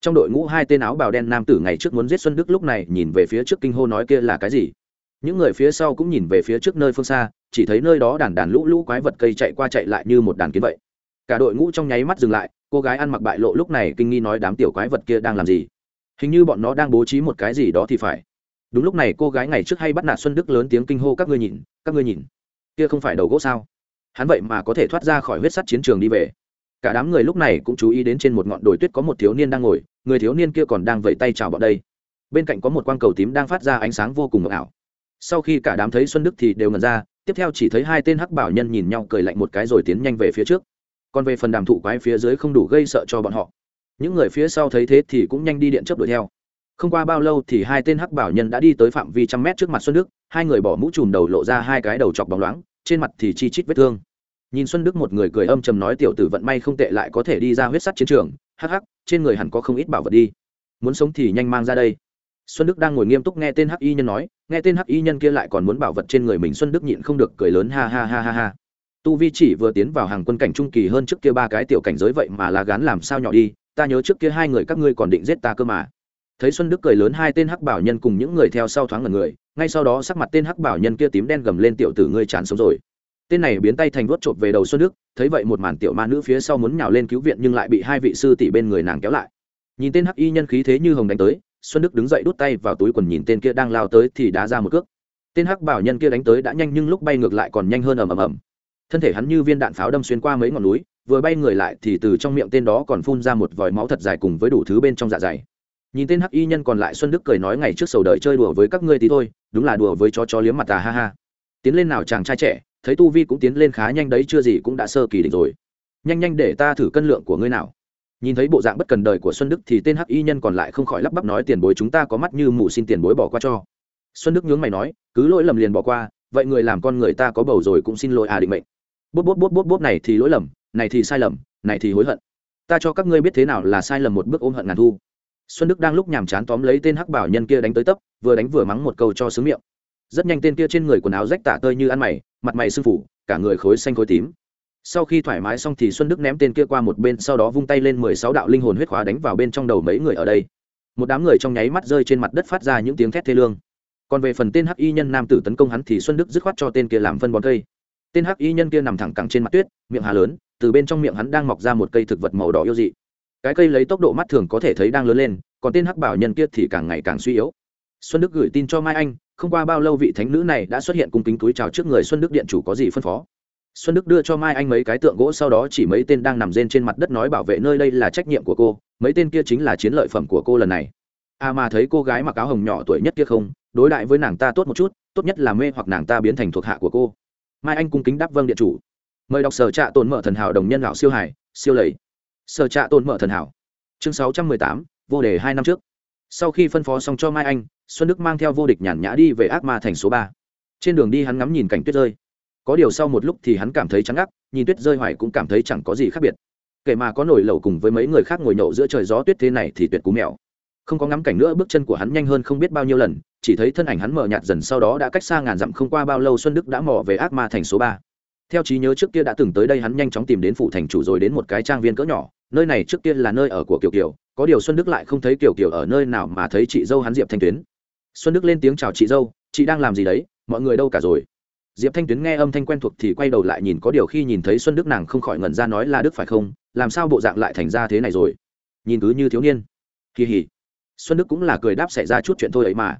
Trong đội ngũ hai tên áo bào đen nam tử ngày trước muốn giết xuân đức lúc này nhìn về phía trước kinh hô nói kia là cái gì? Những người phía sau cũng nhìn về phía trước nơi phương xa, chỉ thấy nơi đó đàn đàn lũ lũ quái vật cây chạy qua chạy lại như một đàn kiến vậy. Cả đội ngũ trong nháy mắt dừng lại cô gái ăn mặc bại lộ lúc này kinh nghi nói đám tiểu quái vật kia đang làm gì? Hình như bọn nó đang bố trí một cái gì đó thì phải. Đúng lúc này cô gái ngày trước hay bắt nạt xuân đức lớn tiếng kinh hô, các ngươi nhìn, các ngươi nhìn. Kia không phải đầu gỗ sao? Hắn vậy mà có thể thoát ra khỏi huyết sắt chiến trường đi về. Cả đám người lúc này cũng chú ý đến trên một ngọn đồi tuyết có một thiếu niên đang ngồi, người thiếu niên kia còn đang vẫy tay chào bọn đây. Bên cạnh có một quang cầu tím đang phát ra ánh sáng vô cùng ảo. Sau khi cả đám thấy xuân đức thì đều ngần ra, tiếp theo chỉ thấy hai tên hắc bảo nhân nhìn nhau cười lạnh một cái rồi tiến nhanh về phía trước còn về phần đàm thụ quái phía dưới không đủ gây sợ cho bọn họ. Những người phía sau thấy thế thì cũng nhanh đi điện chấp đuổi theo. Không qua bao lâu thì hai tên hắc bảo nhân đã đi tới phạm vi trăm mét trước mặt xuân đức, hai người bỏ mũ trùm đầu lộ ra hai cái đầu chọc bóng loáng, trên mặt thì chi chít vết thương. Nhìn xuân đức một người cười âm trầm nói tiểu tử vận may không tệ lại có thể đi ra huyết sắt chiến trường, hắc hắc, trên người hẳn có không ít bảo vật đi. Muốn sống thì nhanh mang ra đây. Xuân đức đang ngồi nghiêm túc nghe tên hắc y nhân nói, nghe tên hắc y nhân kia lại còn muốn bảo vật trên người mình, xuân đức nhịn không được cười lớn ha ha ha ha ha tu vi chỉ vừa tiến vào hàng quân cảnh trung kỳ hơn trước kia ba cái tiểu cảnh giới vậy mà là gán làm sao nhỏ đi, ta nhớ trước kia hai người các ngươi còn định giết ta cơ mà. Thấy xuân đức cười lớn, hai tên hắc bảo nhân cùng những người theo sau thoáng ngần người, ngay sau đó sắc mặt tên hắc bảo nhân kia tím đen gầm lên, tiểu tử ngươi chán sống rồi. Tên này biến tay thành vuốt chộp về đầu xuân đức, thấy vậy một màn tiểu ma nữ phía sau muốn nhào lên cứu viện nhưng lại bị hai vị sư tỷ bên người nàng kéo lại. Nhìn tên hắc y nhân khí thế như hồng đánh tới, xuân đức đứng dậy đút tay vào túi quần nhìn tên kia đang lao tới thì đá ra một cước. Tên hắc bảo nhân kia đánh tới đã nhanh nhưng lúc bay ngược lại còn nhanh hơn ầm ầm ầm thân thể hắn như viên đạn pháo đâm xuyên qua mấy ngọn núi, vừa bay người lại thì từ trong miệng tên đó còn phun ra một vòi máu thật dài cùng với đủ thứ bên trong dạ dày. Nhìn tên hắc y nhân còn lại xuân đức cười nói ngày trước sầu đời chơi đùa với các ngươi thì thôi, đúng là đùa với chó chó liếm mặt à ha ha. Tiến lên nào chàng trai trẻ, thấy tu vi cũng tiến lên khá nhanh đấy, chưa gì cũng đã sơ kỳ định rồi. Nhanh nhanh để ta thử cân lượng của ngươi nào. Nhìn thấy bộ dạng bất cần đời của xuân đức thì tên hắc y nhân còn lại không khỏi lắp bắp nói tiền bối chúng ta có mắt như mù xin tiền bối bỏ qua cho. Xuân đức nhướng mày nói, cứ lỗi lầm liền bỏ qua, vậy người làm con người ta có bầu rồi cũng xin lỗi à định mệnh bút bút bút bút bút này thì lỗi lầm, này thì sai lầm, này thì hối hận. Ta cho các ngươi biết thế nào là sai lầm một bước ôm hận ngàn thu. Xuân đức đang lúc nhàm chán tóm lấy tên hắc bảo nhân kia đánh tới tấp, vừa đánh vừa mắng một câu cho sướng miệng. Rất nhanh tên kia trên người quần áo rách tả tơi như ăn mày, mặt mày sưng phủ cả người khối xanh khối tím. Sau khi thoải mái xong thì xuân đức ném tên kia qua một bên, sau đó vung tay lên mười sáu đạo linh hồn huyết khóa đánh vào bên trong đầu mấy người ở đây. Một đám người trong nháy mắt rơi trên mặt đất phát ra những tiếng thét thê lương. Còn về phần tên hắc y nhân nam tử tấn công hắn thì xuân đức dứt khoát cho tên kia làm phân bón cây tên hắc y nhân kia nằm thẳng cẳng trên mặt tuyết, miệng hà lớn, từ bên trong miệng hắn đang mọc ra một cây thực vật màu đỏ yêu dị. Cái cây lấy tốc độ mắt thường có thể thấy đang lớn lên, còn tên hắc bảo nhân kia thì càng ngày càng suy yếu. Xuân đức gửi tin cho mai anh, không qua bao lâu vị thánh nữ này đã xuất hiện cung kính túi chào trước người xuân đức điện chủ có gì phân phó. Xuân đức đưa cho mai anh mấy cái tượng gỗ sau đó chỉ mấy tên đang nằm rên trên mặt đất nói bảo vệ nơi đây là trách nhiệm của cô, mấy tên kia chính là chiến lợi phẩm của cô lần này. À mà thấy cô gái mặc áo hồng nhỏ tuổi nhất kia không, đối đại với nàng ta tốt một chút, tốt nhất là mê hoặc nàng ta biến thành thuộc hạ của cô mai anh cung kính đáp vâng điện chủ. Mời đọc sở trạ tồn mở thần hảo đồng nhân lão siêu hải siêu lầy. Sở trạ tồn mở thần hảo. Chương sáu trăm mười tám, vô đề hai năm trước. Sau khi phân phó xong cho mai anh, xuân đức mang theo vô địch nhàn nhã đi về ác ma thành số ba. Trên đường đi hắn ngắm nhìn cảnh tuyết rơi. Có điều sau một lúc thì hắn cảm thấy trắng ngắc nhìn tuyết rơi hoài cũng cảm thấy chẳng có gì khác biệt. Kể mà có nổi lẩu cùng với mấy người khác ngồi nhậu giữa trời gió tuyết thế này thì tuyệt cú mèo. Không có ngắm cảnh nữa, bước chân của hắn nhanh hơn không biết bao nhiêu lần chỉ thấy thân ảnh hắn mờ nhạt dần sau đó đã cách xa ngàn dặm không qua bao lâu xuân đức đã mò về ác ma thành số ba. Theo trí nhớ trước kia đã từng tới đây hắn nhanh chóng tìm đến phủ thành chủ rồi đến một cái trang viên cỡ nhỏ, nơi này trước kia là nơi ở của kiều kiều, có điều xuân đức lại không thấy kiều kiều ở nơi nào mà thấy chị dâu hắn diệp thanh tuyến. Xuân đức lên tiếng chào chị dâu, chị đang làm gì đấy? Mọi người đâu cả rồi? Diệp thanh tuyến nghe âm thanh quen thuộc thì quay đầu lại nhìn, có điều khi nhìn thấy xuân đức nàng không khỏi ngẩn ra nói là đức phải không? Làm sao bộ dạng lại thành ra thế này rồi? Nhìn cứ như thiếu niên. Kỳ hỉ. Xuân đức cũng là cười đáp xảy ra chút chuyện thôi ấy mà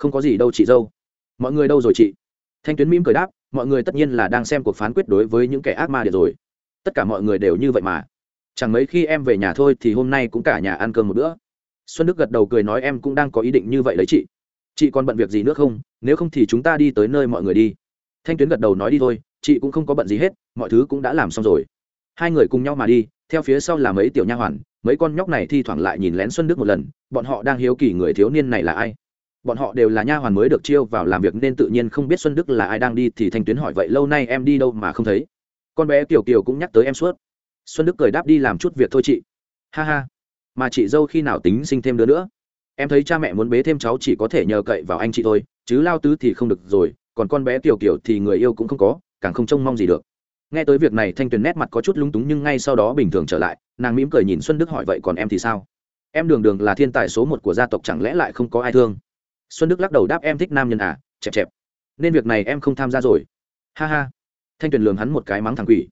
không có gì đâu chị dâu. Mọi người đâu rồi chị? Thanh tuyến mỉm cười đáp, mọi người tất nhiên là đang xem cuộc phán quyết đối với những kẻ ác ma điện rồi. Tất cả mọi người đều như vậy mà. Chẳng mấy khi em về nhà thôi thì hôm nay cũng cả nhà ăn cơm một bữa. Xuân đức gật đầu cười nói em cũng đang có ý định như vậy đấy chị. Chị còn bận việc gì nữa không? Nếu không thì chúng ta đi tới nơi mọi người đi. Thanh tuyến gật đầu nói đi thôi, chị cũng không có bận gì hết, mọi thứ cũng đã làm xong rồi. Hai người cùng nhau mà đi, theo phía sau là mấy tiểu nha hoàn, mấy con nhóc này thi thoảng lại nhìn lén xuân đức một lần, bọn họ đang hiếu kỳ người thiếu niên này là ai bọn họ đều là nha hoàn mới được chiêu vào làm việc nên tự nhiên không biết xuân đức là ai đang đi thì thanh tuyến hỏi vậy lâu nay em đi đâu mà không thấy. Con bé kiều kiều cũng nhắc tới em suốt. Xuân đức cười đáp đi làm chút việc thôi chị. Ha ha. Mà chị dâu khi nào tính sinh thêm đứa nữa? Em thấy cha mẹ muốn bế thêm cháu chỉ có thể nhờ cậy vào anh chị thôi, chứ lao tứ thì không được rồi, còn con bé kiều kiều thì người yêu cũng không có, càng không trông mong gì được. Nghe tới việc này thanh tuyền nét mặt có chút lúng túng nhưng ngay sau đó bình thường trở lại, nàng mỉm cười nhìn xuân đức hỏi vậy còn em thì sao? Em đường đường là thiên tài số một của gia tộc chẳng lẽ lại không có ai thương? Xuân đức lắc đầu đáp em thích nam nhân à chẹp chẹp. Nên việc này em không tham gia rồi. Ha ha. Thanh tuyền lường hắn một cái mắng thằng quỷ.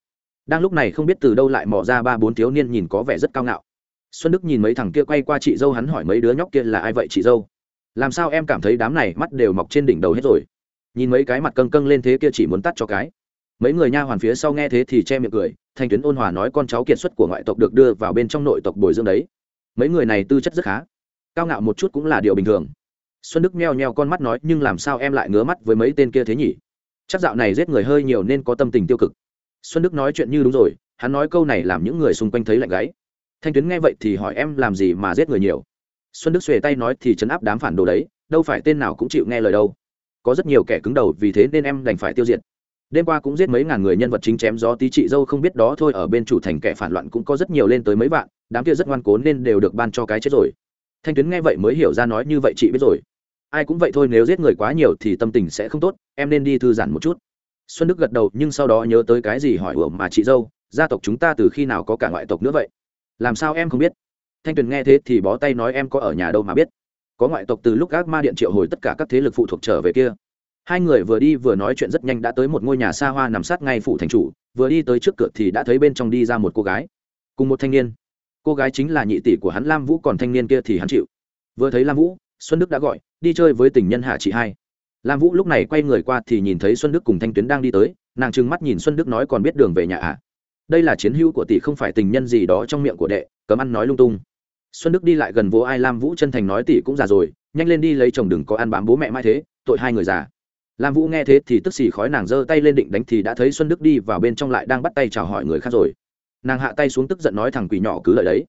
Đang lúc này không biết từ đâu lại mò ra ba bốn thiếu niên nhìn có vẻ rất cao ngạo. Xuân đức nhìn mấy thằng kia quay qua chị dâu hắn hỏi mấy đứa nhóc kia là ai vậy chị dâu? Làm sao em cảm thấy đám này mắt đều mọc trên đỉnh đầu hết rồi? Nhìn mấy cái mặt căng căng lên thế kia chỉ muốn tắt cho cái. Mấy người nha hoàn phía sau nghe thế thì che miệng cười, thanh tuyến ôn hòa nói con cháu kiệt xuất của ngoại tộc được đưa vào bên trong nội tộc bồi dưỡng đấy. Mấy người này tư chất rất khá. Cao ngạo một chút cũng là điều bình thường xuân đức meo nheo con mắt nói, nhưng làm sao em lại ngứa mắt với mấy tên kia thế nhỉ? Chắc dạo này giết người hơi nhiều nên có tâm tình tiêu cực. Xuân đức nói chuyện như đúng rồi, hắn nói câu này làm những người xung quanh thấy lạnh gáy. Thanh tuyến nghe vậy thì hỏi, em làm gì mà giết người nhiều? Xuân đức xuề tay nói, thì chấn áp đám phản đồ đấy, đâu phải tên nào cũng chịu nghe lời đâu. Có rất nhiều kẻ cứng đầu vì thế nên em đành phải tiêu diệt. Đêm qua cũng giết mấy ngàn người nhân vật chính chém gió tí chị dâu không biết đó thôi, ở bên chủ thành kẻ phản loạn cũng có rất nhiều lên tới mấy vạn, đám kia rất ngoan cố nên đều được ban cho cái chết rồi thanh tuyến nghe vậy mới hiểu ra nói như vậy chị biết rồi. Ai cũng vậy thôi, nếu giết người quá nhiều thì tâm tình sẽ không tốt, em nên đi thư giãn một chút. Xuân đức gật đầu, nhưng sau đó nhớ tới cái gì hỏi ủa mà chị dâu, gia tộc chúng ta từ khi nào có cả ngoại tộc nữa vậy? Làm sao em không biết? Thanh tuyền nghe thế thì bó tay nói em có ở nhà đâu mà biết. Có ngoại tộc từ lúc ác ma điện triệu hồi tất cả các thế lực phụ thuộc trở về kia. Hai người vừa đi vừa nói chuyện rất nhanh đã tới một ngôi nhà xa hoa nằm sát ngay phủ thành chủ, vừa đi tới trước cửa thì đã thấy bên trong đi ra một cô gái, cùng một thanh niên cô gái chính là nhị tỷ của hắn, lam vũ, còn thanh niên kia thì hắn chịu. Vừa thấy lam vũ, xuân đức đã gọi, đi chơi với tình nhân hạ chị hai. Lam vũ lúc này quay người qua thì nhìn thấy xuân đức cùng thanh tuyến đang đi tới, nàng trừng mắt nhìn xuân đức nói còn biết đường về nhà ạ à? đây là chiến hữu của tỷ không phải tình nhân gì đó trong miệng của đệ, cấm ăn nói lung tung. Xuân đức đi lại gần vô ai, lam vũ chân thành nói tỷ cũng già rồi, nhanh lên đi lấy chồng đừng có ăn bám bố mẹ mai thế, tội hai người già. Lam vũ nghe thế thì tức xì khói nàng giơ tay lên định đánh thì đã thấy xuân đức đi vào bên trong lại đang bắt tay chào hỏi người khác rồi nàng hạ tay xuống tức giận nói thằng quỷ nhỏ cứ lợi đấy.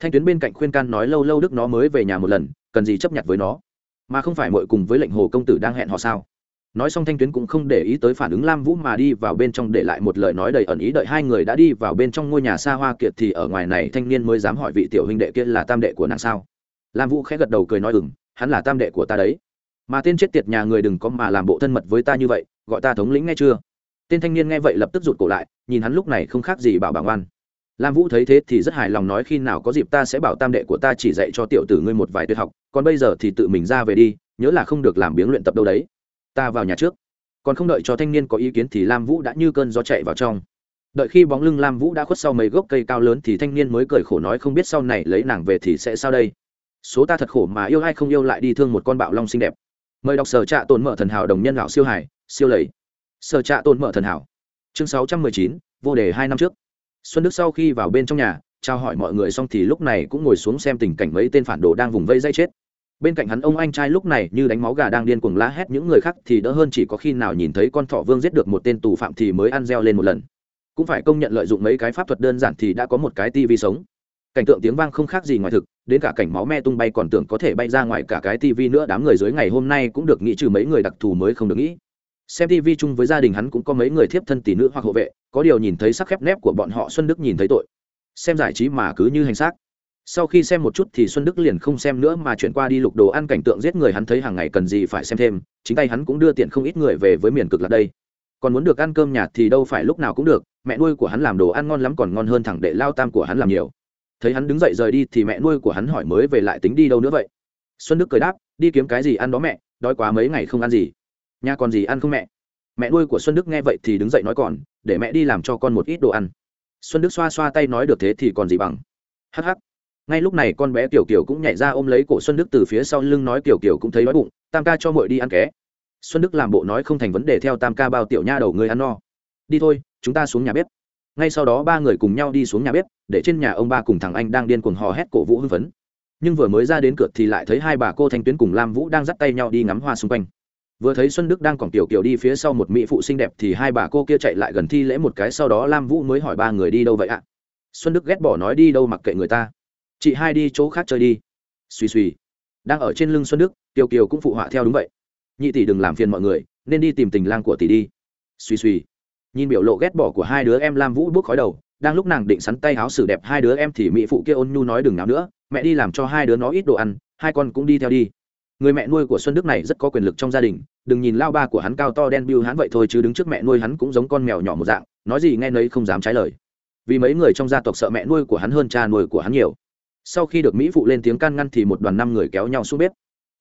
Thanh tuyến bên cạnh khuyên can nói lâu lâu đức nó mới về nhà một lần, cần gì chấp nhận với nó? Mà không phải mội cùng với lệnh hồ công tử đang hẹn họ sao? Nói xong thanh tuyến cũng không để ý tới phản ứng lam vũ mà đi vào bên trong để lại một lời nói đầy ẩn ý đợi hai người đã đi vào bên trong ngôi nhà xa hoa kiệt thì ở ngoài này thanh niên mới dám hỏi vị tiểu huynh đệ kia là tam đệ của nàng sao? Lam vũ khẽ gật đầu cười nói ừng hắn là tam đệ của ta đấy. Mà tên chết tiệt nhà người đừng có mà làm bộ thân mật với ta như vậy, gọi ta thống lĩnh nghe chưa? Tên thanh niên nghe vậy lập tức rụt cổ lại, nhìn hắn lúc này không khác gì bảo bảo ngoan. Lam vũ thấy thế thì rất hài lòng nói khi nào có dịp ta sẽ bảo tam đệ của ta chỉ dạy cho tiểu tử ngươi một vài tuyệt học, còn bây giờ thì tự mình ra về đi, nhớ là không được làm biếng luyện tập đâu đấy. Ta vào nhà trước. Còn không đợi cho thanh niên có ý kiến thì lam vũ đã như cơn gió chạy vào trong. Đợi khi bóng lưng lam vũ đã khuất sau mấy gốc cây cao lớn thì thanh niên mới cười khổ nói không biết sau này lấy nàng về thì sẽ sao đây. Số ta thật khổ mà yêu ai không yêu lại đi thương một con bạo long xinh đẹp. Mời đọc sở trạ tồn mở thần hảo đồng nhân lão siêu hải siêu lầy sở trạ tồn mở thần hảo. Chương sáu trăm mười chín, vô đề hai năm trước. Xuân đức sau khi vào bên trong nhà trao hỏi mọi người xong thì lúc này cũng ngồi xuống xem tình cảnh mấy tên phản đồ đang vùng vây dây chết. Bên cạnh hắn ông anh trai lúc này như đánh máu gà đang điên cuồng la hét những người khác thì đỡ hơn chỉ có khi nào nhìn thấy con thỏ vương giết được một tên tù phạm thì mới ăn reo lên một lần. Cũng phải công nhận lợi dụng mấy cái pháp thuật đơn giản thì đã có một cái tivi sống. Cảnh tượng tiếng vang không khác gì ngoài thực, đến cả cảnh máu me tung bay còn tưởng có thể bay ra ngoài cả cái tivi nữa, đám người dưới ngày hôm nay cũng được nghĩ trừ mấy người đặc thù mới không được nghĩ xem tivi chung với gia đình hắn cũng có mấy người thiếp thân tỷ nữ hoặc hộ vệ, có điều nhìn thấy sắc khép nép của bọn họ xuân đức nhìn thấy tội. Xem giải trí mà cứ như hành xác. Sau khi xem một chút thì xuân đức liền không xem nữa mà chuyển qua đi lục đồ ăn cảnh tượng giết người hắn thấy hàng ngày cần gì phải xem thêm, chính tay hắn cũng đưa tiền không ít người về với miền cực lạc đây. Còn muốn được ăn cơm nhạt thì đâu phải lúc nào cũng được, mẹ nuôi của hắn làm đồ ăn ngon lắm còn ngon hơn thẳng đệ lao tam của hắn làm nhiều. Thấy hắn đứng dậy rời đi thì mẹ nuôi của hắn hỏi mới về lại tính đi đâu nữa vậy. Xuân đức cười đáp, đi kiếm cái gì ăn đó mẹ, đói quá mấy ngày không ăn gì nhà còn gì ăn không mẹ? Mẹ nuôi của xuân đức nghe vậy thì đứng dậy nói còn, để mẹ đi làm cho con một ít đồ ăn. Xuân đức xoa xoa tay nói được thế thì còn gì bằng. Hh ngay lúc này con bé tiểu kiều cũng nhảy ra ôm lấy cổ xuân đức từ phía sau lưng nói tiểu kiều cũng thấy đói bụng, tam ca cho mội đi ăn ké. Xuân đức làm bộ nói không thành vấn đề theo tam ca bao tiểu nha đầu người ăn no. Đi thôi, chúng ta xuống nhà bếp. Ngay sau đó ba người cùng nhau đi xuống nhà bếp, để trên nhà ông ba cùng thằng anh đang điên cuồng hò hét cổ vũ hưng phấn. Nhưng vừa mới ra đến cửa thì lại thấy hai bà cô thanh tuyến cùng lam vũ đang dắt tay nhau đi ngắm hoa xung quanh vừa thấy xuân đức đang còn tiểu kiều đi phía sau một mỹ phụ xinh đẹp thì hai bà cô kia chạy lại gần thi lễ một cái, sau đó lam vũ mới hỏi ba người đi đâu vậy ạ? Xuân đức ghét bỏ nói đi đâu mặc kệ người ta. Chị hai đi chỗ khác chơi đi. Suy suy đang ở trên lưng xuân đức, tiểu kiều cũng phụ họa theo đúng vậy. Nhị tỷ đừng làm phiền mọi người, nên đi tìm tình lang của tỷ đi. Suy suy nhìn biểu lộ ghét bỏ của hai đứa em, lam vũ bước khói đầu. Đang lúc nàng định sắn tay áo xử đẹp hai đứa em thì mỹ phụ kia ôn nhu nói đừng nào nữa, mẹ đi làm cho hai đứa nó ít đồ ăn, hai con cũng đi theo đi. Người mẹ nuôi của xuân đức này rất có quyền lực trong gia đình đừng nhìn lao ba của hắn cao to đen biêu hắn vậy thôi chứ đứng trước mẹ nuôi hắn cũng giống con mèo nhỏ một dạng, nói gì nghe nấy không dám trái lời. Vì mấy người trong gia tộc sợ mẹ nuôi của hắn hơn cha nuôi của hắn nhiều. Sau khi được mỹ phụ lên tiếng can ngăn thì một đoàn năm người kéo nhau xuống bếp.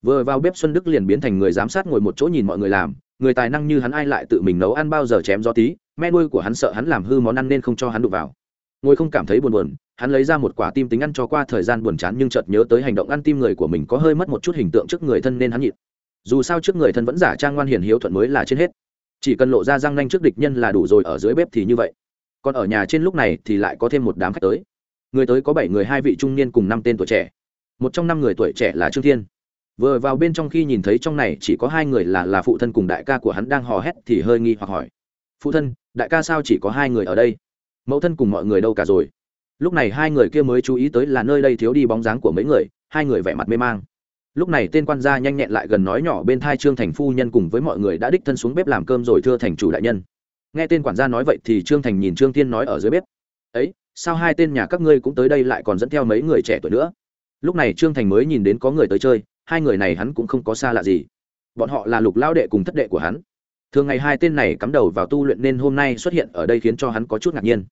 Vừa vào bếp xuân đức liền biến thành người giám sát ngồi một chỗ nhìn mọi người làm, người tài năng như hắn ai lại tự mình nấu ăn bao giờ chém gió tí, mẹ nuôi của hắn sợ hắn làm hư món ăn nên không cho hắn đụng vào. Ngồi không cảm thấy buồn buồn, hắn lấy ra một quả tim tính ăn cho qua thời gian buồn chán nhưng chợt nhớ tới hành động ăn tim người của mình có hơi mất một chút hình tượng trước người thân nên hắn nhịn dù sao trước người thân vẫn giả trang ngoan hiền hiếu thuận mới là trên hết. Chỉ cần lộ ra răng nanh trước địch nhân là đủ rồi, ở dưới bếp thì như vậy. Còn ở nhà trên lúc này thì lại có thêm một đám khách tới. Người tới có bảy người, hai vị trung niên cùng năm tên tuổi trẻ. Một trong năm người tuổi trẻ là trương thiên. Vừa vào bên trong khi nhìn thấy trong này chỉ có hai người là là phụ thân cùng đại ca của hắn đang hò hét thì hơi nghi hoặc hỏi. Phụ thân, đại ca sao chỉ có hai người ở đây? Mẫu thân cùng mọi người đâu cả rồi? Lúc này hai người kia mới chú ý tới là nơi đây thiếu đi bóng dáng của mấy người, hai người vẻ mặt mê mang lúc này tên quan gia nhanh nhẹn lại gần nói nhỏ bên thai trương thành phu nhân cùng với mọi người đã đích thân xuống bếp làm cơm rồi thưa thành chủ đại nhân. Nghe tên quản gia nói vậy thì trương thành nhìn trương tiên nói ở dưới bếp. Ấy, sao hai tên nhà các ngươi cũng tới đây lại còn dẫn theo mấy người trẻ tuổi nữa? Lúc này trương thành mới nhìn đến có người tới chơi, hai người này hắn cũng không có xa lạ gì. Bọn họ là lục lao đệ cùng thất đệ của hắn. Thường ngày hai tên này cắm đầu vào tu luyện nên hôm nay xuất hiện ở đây khiến cho hắn có chút ngạc nhiên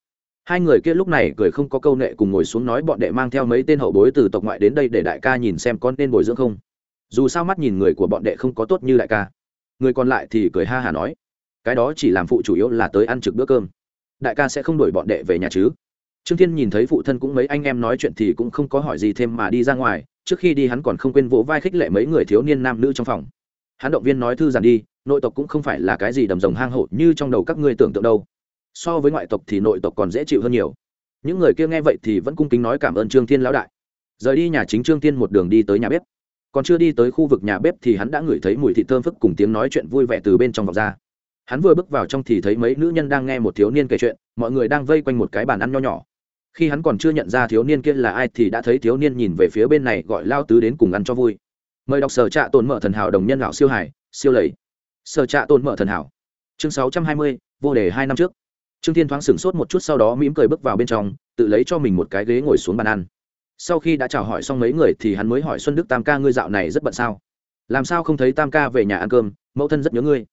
hai người kia lúc này cười không có câu nệ cùng ngồi xuống nói bọn đệ mang theo mấy tên hậu bối từ tộc ngoại đến đây để đại ca nhìn xem con nên bồi dưỡng không. Dù sao mắt nhìn người của bọn đệ không có tốt như đại ca. Người còn lại thì cười ha hả nói, cái đó chỉ làm phụ chủ yếu là tới ăn trực bữa cơm. Đại ca sẽ không đuổi bọn đệ về nhà chứ? Trương thiên nhìn thấy phụ thân cũng mấy anh em nói chuyện thì cũng không có hỏi gì thêm mà đi ra ngoài, trước khi đi hắn còn không quên vỗ vai khích lệ mấy người thiếu niên nam nữ trong phòng. Hắn động viên nói thư giản đi, nội tộc cũng không phải là cái gì đầm rồng hang hổ như trong đầu các ngươi tưởng tượng đâu so với ngoại tộc thì nội tộc còn dễ chịu hơn nhiều. Những người kia nghe vậy thì vẫn cung kính nói cảm ơn trương thiên lão đại. Rời đi nhà chính trương thiên một đường đi tới nhà bếp. Còn chưa đi tới khu vực nhà bếp thì hắn đã ngửi thấy mùi thịt thơm phức cùng tiếng nói chuyện vui vẻ từ bên trong vọng ra. Hắn vừa bước vào trong thì thấy mấy nữ nhân đang nghe một thiếu niên kể chuyện, mọi người đang vây quanh một cái bàn ăn nho nhỏ. Khi hắn còn chưa nhận ra thiếu niên kia là ai thì đã thấy thiếu niên nhìn về phía bên này gọi lao tứ đến cùng ăn cho vui. Mời đọc sở trạ tồn mở thần hảo đồng nhân lão siêu hải siêu lầy. Sở trạ tồn mở thần hảo. Chương sáu trăm hai mươi, vô đề hai năm trước trương thiên thoáng sửng sốt một chút sau đó mỉm cười bước vào bên trong, tự lấy cho mình một cái ghế ngồi xuống bàn ăn. Sau khi đã chào hỏi xong mấy người thì hắn mới hỏi xuân đức tam ca ngươi dạo này rất bận sao? Làm sao không thấy tam ca về nhà ăn cơm? Mẫu thân rất nhớ ngươi.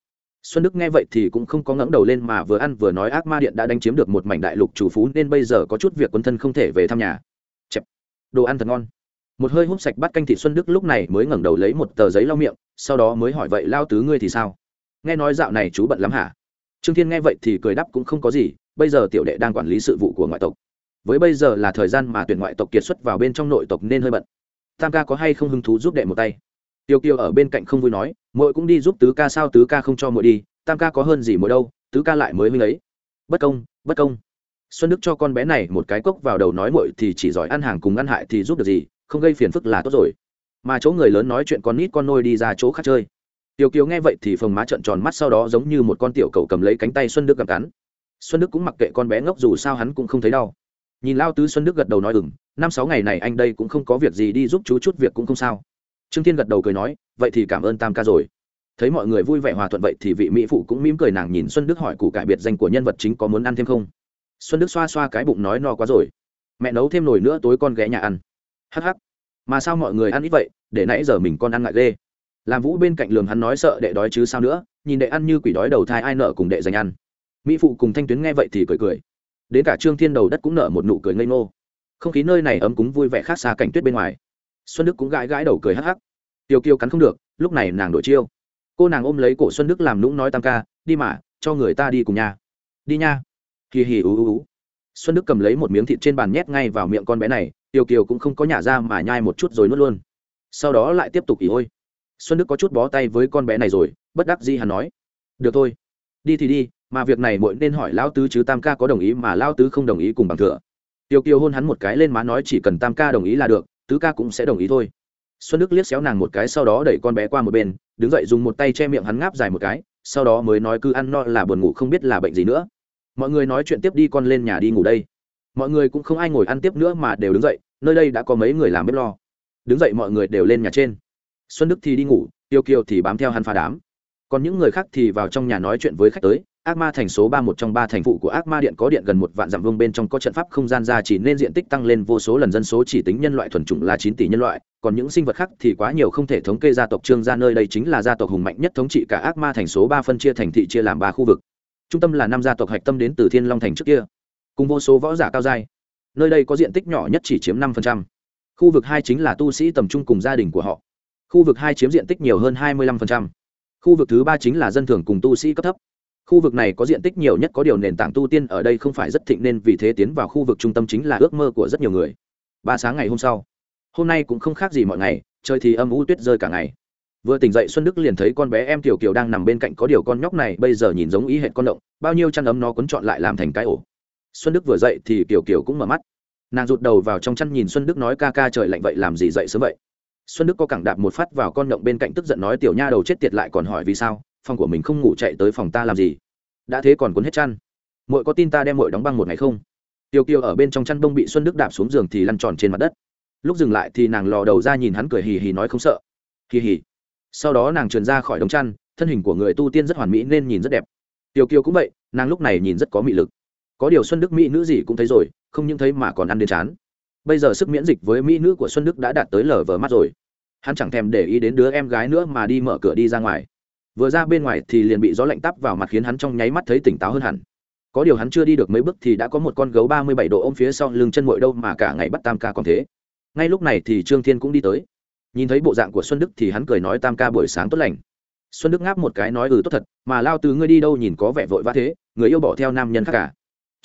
Xuân đức nghe vậy thì cũng không có ngẩng đầu lên mà vừa ăn vừa nói ác ma điện đã đánh chiếm được một mảnh đại lục chủ phú nên bây giờ có chút việc quân thân không thể về thăm nhà. Chẹp. đồ ăn thật ngon. Một hơi húp sạch bát canh thì xuân đức lúc này mới ngẩng đầu lấy một tờ giấy lau miệng, sau đó mới hỏi vậy, lao tứ ngươi thì sao? Nghe nói dạo này chú bận lắm hả? Trương thiên nghe vậy thì cười đáp cũng không có gì, bây giờ tiểu đệ đang quản lý sự vụ của ngoại tộc. Với bây giờ là thời gian mà tuyển ngoại tộc kiệt xuất vào bên trong nội tộc nên hơi bận. Tam ca có hay không hứng thú giúp đệ một tay? Tiêu kiều ở bên cạnh không vui nói, muội cũng đi giúp tứ ca sao tứ ca không cho muội đi, tam ca có hơn gì muội đâu, tứ ca lại mới huynh ấy. Bất công bất công. Xuân đức cho con bé này một cái cốc vào đầu nói muội thì chỉ giỏi ăn hàng cùng ăn hại thì giúp được gì, không gây phiền phức là tốt rồi. Mà chỗ người lớn nói chuyện con nít con nôi đi ra chỗ khác chơi tiểu kiều nghe vậy thì phồng má trợn tròn mắt sau đó giống như một con tiểu cầu cầm lấy cánh tay xuân đức cầm cắn. Xuân đức cũng mặc kệ con bé ngốc dù sao hắn cũng không thấy đau. Nhìn lao tứ, xuân đức gật đầu nói ừng năm sáu ngày này anh đây cũng không có việc gì đi giúp chú chút việc cũng không sao. Trương thiên gật đầu cười nói, vậy thì cảm ơn tam ca rồi. Thấy mọi người vui vẻ hòa thuận vậy thì vị mỹ phụ cũng mỉm cười nàng nhìn xuân đức hỏi củ cải biệt danh của nhân vật chính có muốn ăn thêm không? Xuân đức xoa xoa cái bụng nói no quá rồi. Mẹ nấu thêm nồi nữa tối con ghé nhà ăn. Hắc hắc. Mà sao mọi người ăn ít vậy? Để nãy giờ mình con ăn ngại ghê làm vũ bên cạnh lường hắn nói sợ đệ đói chứ sao nữa, nhìn đệ ăn như quỷ đói đầu thai ai nợ cùng đệ dành ăn. Mỹ phụ cùng thanh tuyến nghe vậy thì cười cười. Đến cả trương thiên đầu đất cũng nở một nụ cười ngây ngô. Không khí nơi này ấm cúng vui vẻ khác xa cảnh tuyết bên ngoài. Xuân đức cũng gãi gãi đầu cười hắc hắc. Tiêu kiêu cắn không được, lúc này nàng đổi chiêu. Cô nàng ôm lấy cổ xuân đức làm nũng nói tam ca, đi mà, cho người ta đi cùng nhà đi nha. Kỳ hì ú ú ú. Xuân đức cầm lấy một miếng thịt trên bàn nhét ngay vào miệng con bé này tiêu kiều cũng không có nhả ra mà nhai một chút rồi nuốt luôn. Sau đó lại tiếp tục ỉ ôi xuân đức có chút bó tay với con bé này rồi, bất đắc di hắn nói. Được thôi. Đi thì đi, mà việc này muội nên hỏi lão tứ chứ tam ca có đồng ý mà lão tứ không đồng ý cùng bằng thừa tiêu kiều hôn hắn một cái lên má nói chỉ cần tam ca đồng ý là được, tứ ca cũng sẽ đồng ý thôi. Xuân đức liếc xéo nàng một cái sau đó đẩy con bé qua một bên, đứng dậy dùng một tay che miệng hắn ngáp dài một cái, sau đó mới nói cứ ăn no là buồn ngủ không biết là bệnh gì nữa. Mọi người nói chuyện tiếp đi con lên nhà đi ngủ đây. Mọi người cũng không ai ngồi ăn tiếp nữa mà đều đứng dậy, nơi đây đã có mấy người làm bếp lo. Đứng dậy mọi người đều lên nhà trên xuân đức thì đi ngủ, tiêu kiều thì bám theo hắn phá đám. Còn những người khác thì vào trong nhà nói chuyện với khách tới. Ác ma thành số ba một trong ba thành phụ của ác ma điện có điện gần một vạn dặm vương bên trong có trận pháp không gian ra chỉ nên diện tích tăng lên vô số lần, dân số chỉ tính nhân loại thuần chủng là chín tỷ nhân loại. Còn những sinh vật khác thì quá nhiều không thể thống kê gia tộc trương gia nơi đây chính là gia tộc hùng mạnh nhất thống trị cả ác ma thành số ba phân chia thành thị chia làm ba khu vực. Trung tâm là năm gia tộc hạch tâm đến từ thiên long thành trước kia, cùng vô số võ giả cao giai. Nơi đây có diện tích nhỏ nhất chỉ chiếm năm khu vực hai chính là tu sĩ tầm trung cùng gia đình của họ khu vực hai chiếm diện tích nhiều hơn hai mươi 25%. khu vực thứ ba chính là dân thường cùng tu sĩ cấp thấp. Khu vực này có diện tích nhiều nhất có điều nền tảng tu tiên ở đây không phải rất thịnh nên vì thế tiến vào khu vực trung tâm chính là ước mơ của rất nhiều người. Ba sáng ngày hôm sau, hôm nay cũng không khác gì mọi ngày, trời thì âm u tuyết rơi cả ngày. Vừa tỉnh dậy xuân đức liền thấy con bé em tiểu kiều đang nằm bên cạnh có điều con nhóc này bây giờ nhìn giống ý hệt con động, bao nhiêu chăn ấm nó cuốn trọn lại làm thành cái ổ. Xuân đức vừa dậy thì kiều kiều cũng mở mắt. Nàng rụt đầu vào trong chăn nhìn xuân đức nói ca ca trời lạnh vậy, làm gì dậy sớm vậy? Xuân đức có cẳng đạp một phát vào con động bên cạnh tức giận nói, tiểu nha đầu chết tiệt lại còn hỏi vì sao? Phòng của mình không ngủ chạy tới phòng ta làm gì? Đã thế còn cuốn hết chăn. Mội có tin ta đem mội đóng băng một ngày không? Tiêu kiều ở bên trong chăn bông bị xuân đức đạp xuống giường thì lăn tròn trên mặt đất. Lúc dừng lại thì nàng lò đầu ra nhìn hắn cười hì hì nói không sợ. Hì hì. Sau đó nàng trườn ra khỏi đống chăn, thân hình của người tu tiên rất hoàn mỹ nên nhìn rất đẹp. Tiêu kiều cũng vậy, nàng lúc này nhìn rất có mị lực. Có điều xuân đức mỹ nữ gì cũng thấy rồi, không những thấy mà còn ăn đến chán bây giờ sức miễn dịch với mỹ nữ của xuân đức đã đạt tới lờ vờ mắt rồi. Hắn chẳng thèm để ý đến đứa em gái nữa mà đi mở cửa đi ra ngoài. Vừa ra bên ngoài thì liền bị gió lạnh tắp vào mặt khiến hắn trong nháy mắt thấy tỉnh táo hơn hẳn. Có điều hắn chưa đi được mấy bước thì đã có một con gấu ba mươi bảy độ ôm phía sau lưng chân mội đâu mà cả ngày bắt tam ca còn thế. Ngay lúc này thì trương thiên cũng đi tới. Nhìn thấy bộ dạng của xuân đức thì hắn cười nói tam ca buổi sáng tốt lành. Xuân đức ngáp một cái nói ừ tốt thật, mà lao từ ngươi đi đâu nhìn có vẻ vội vã thế, người yêu bỏ theo nam nhân khác cả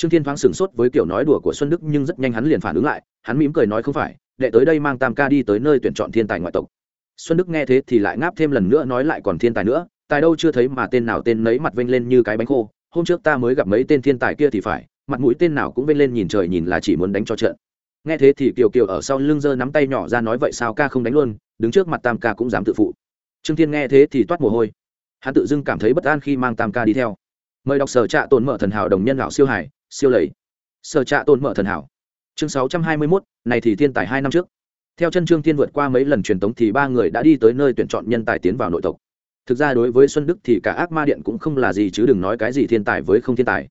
trương thiên thoáng sửng sốt với kiểu nói đùa của xuân đức nhưng rất nhanh hắn liền phản ứng lại hắn mỉm cười nói không phải, đệ tới đây mang tam ca đi tới nơi tuyển chọn thiên tài ngoại tộc. Xuân đức nghe thế thì lại ngáp thêm lần nữa nói lại còn thiên tài nữa, tài đâu chưa thấy mà tên nào tên nấy mặt vênh lên như cái bánh khô, hôm trước ta mới gặp mấy tên thiên tài kia thì phải, mặt mũi tên nào cũng vênh lên nhìn trời nhìn là chỉ muốn đánh cho trận. Nghe thế thì kiều kiều ở sau lưng giơ nắm tay nhỏ ra nói vậy sao ca không đánh luôn, đứng trước mặt tam ca cũng dám tự phụ. Trương thiên nghe thế thì toát mồ hôi. Hắn tự dưng cảm thấy bất an khi mang tam ca đi theo. Mời đọc sở trạ tồn mở thần hảo đồng nhân lão siêu hải, siêu lầy. Sở trạ tồn mở thần hảo chương sáu trăm hai mươi 621, này thì thiên tài hai năm trước. Theo chân trương thiên vượt qua mấy lần truyền tống thì ba người đã đi tới nơi tuyển chọn nhân tài tiến vào nội tộc. Thực ra đối với xuân đức thì cả ác ma điện cũng không là gì chứ đừng nói cái gì thiên tài với không thiên tài.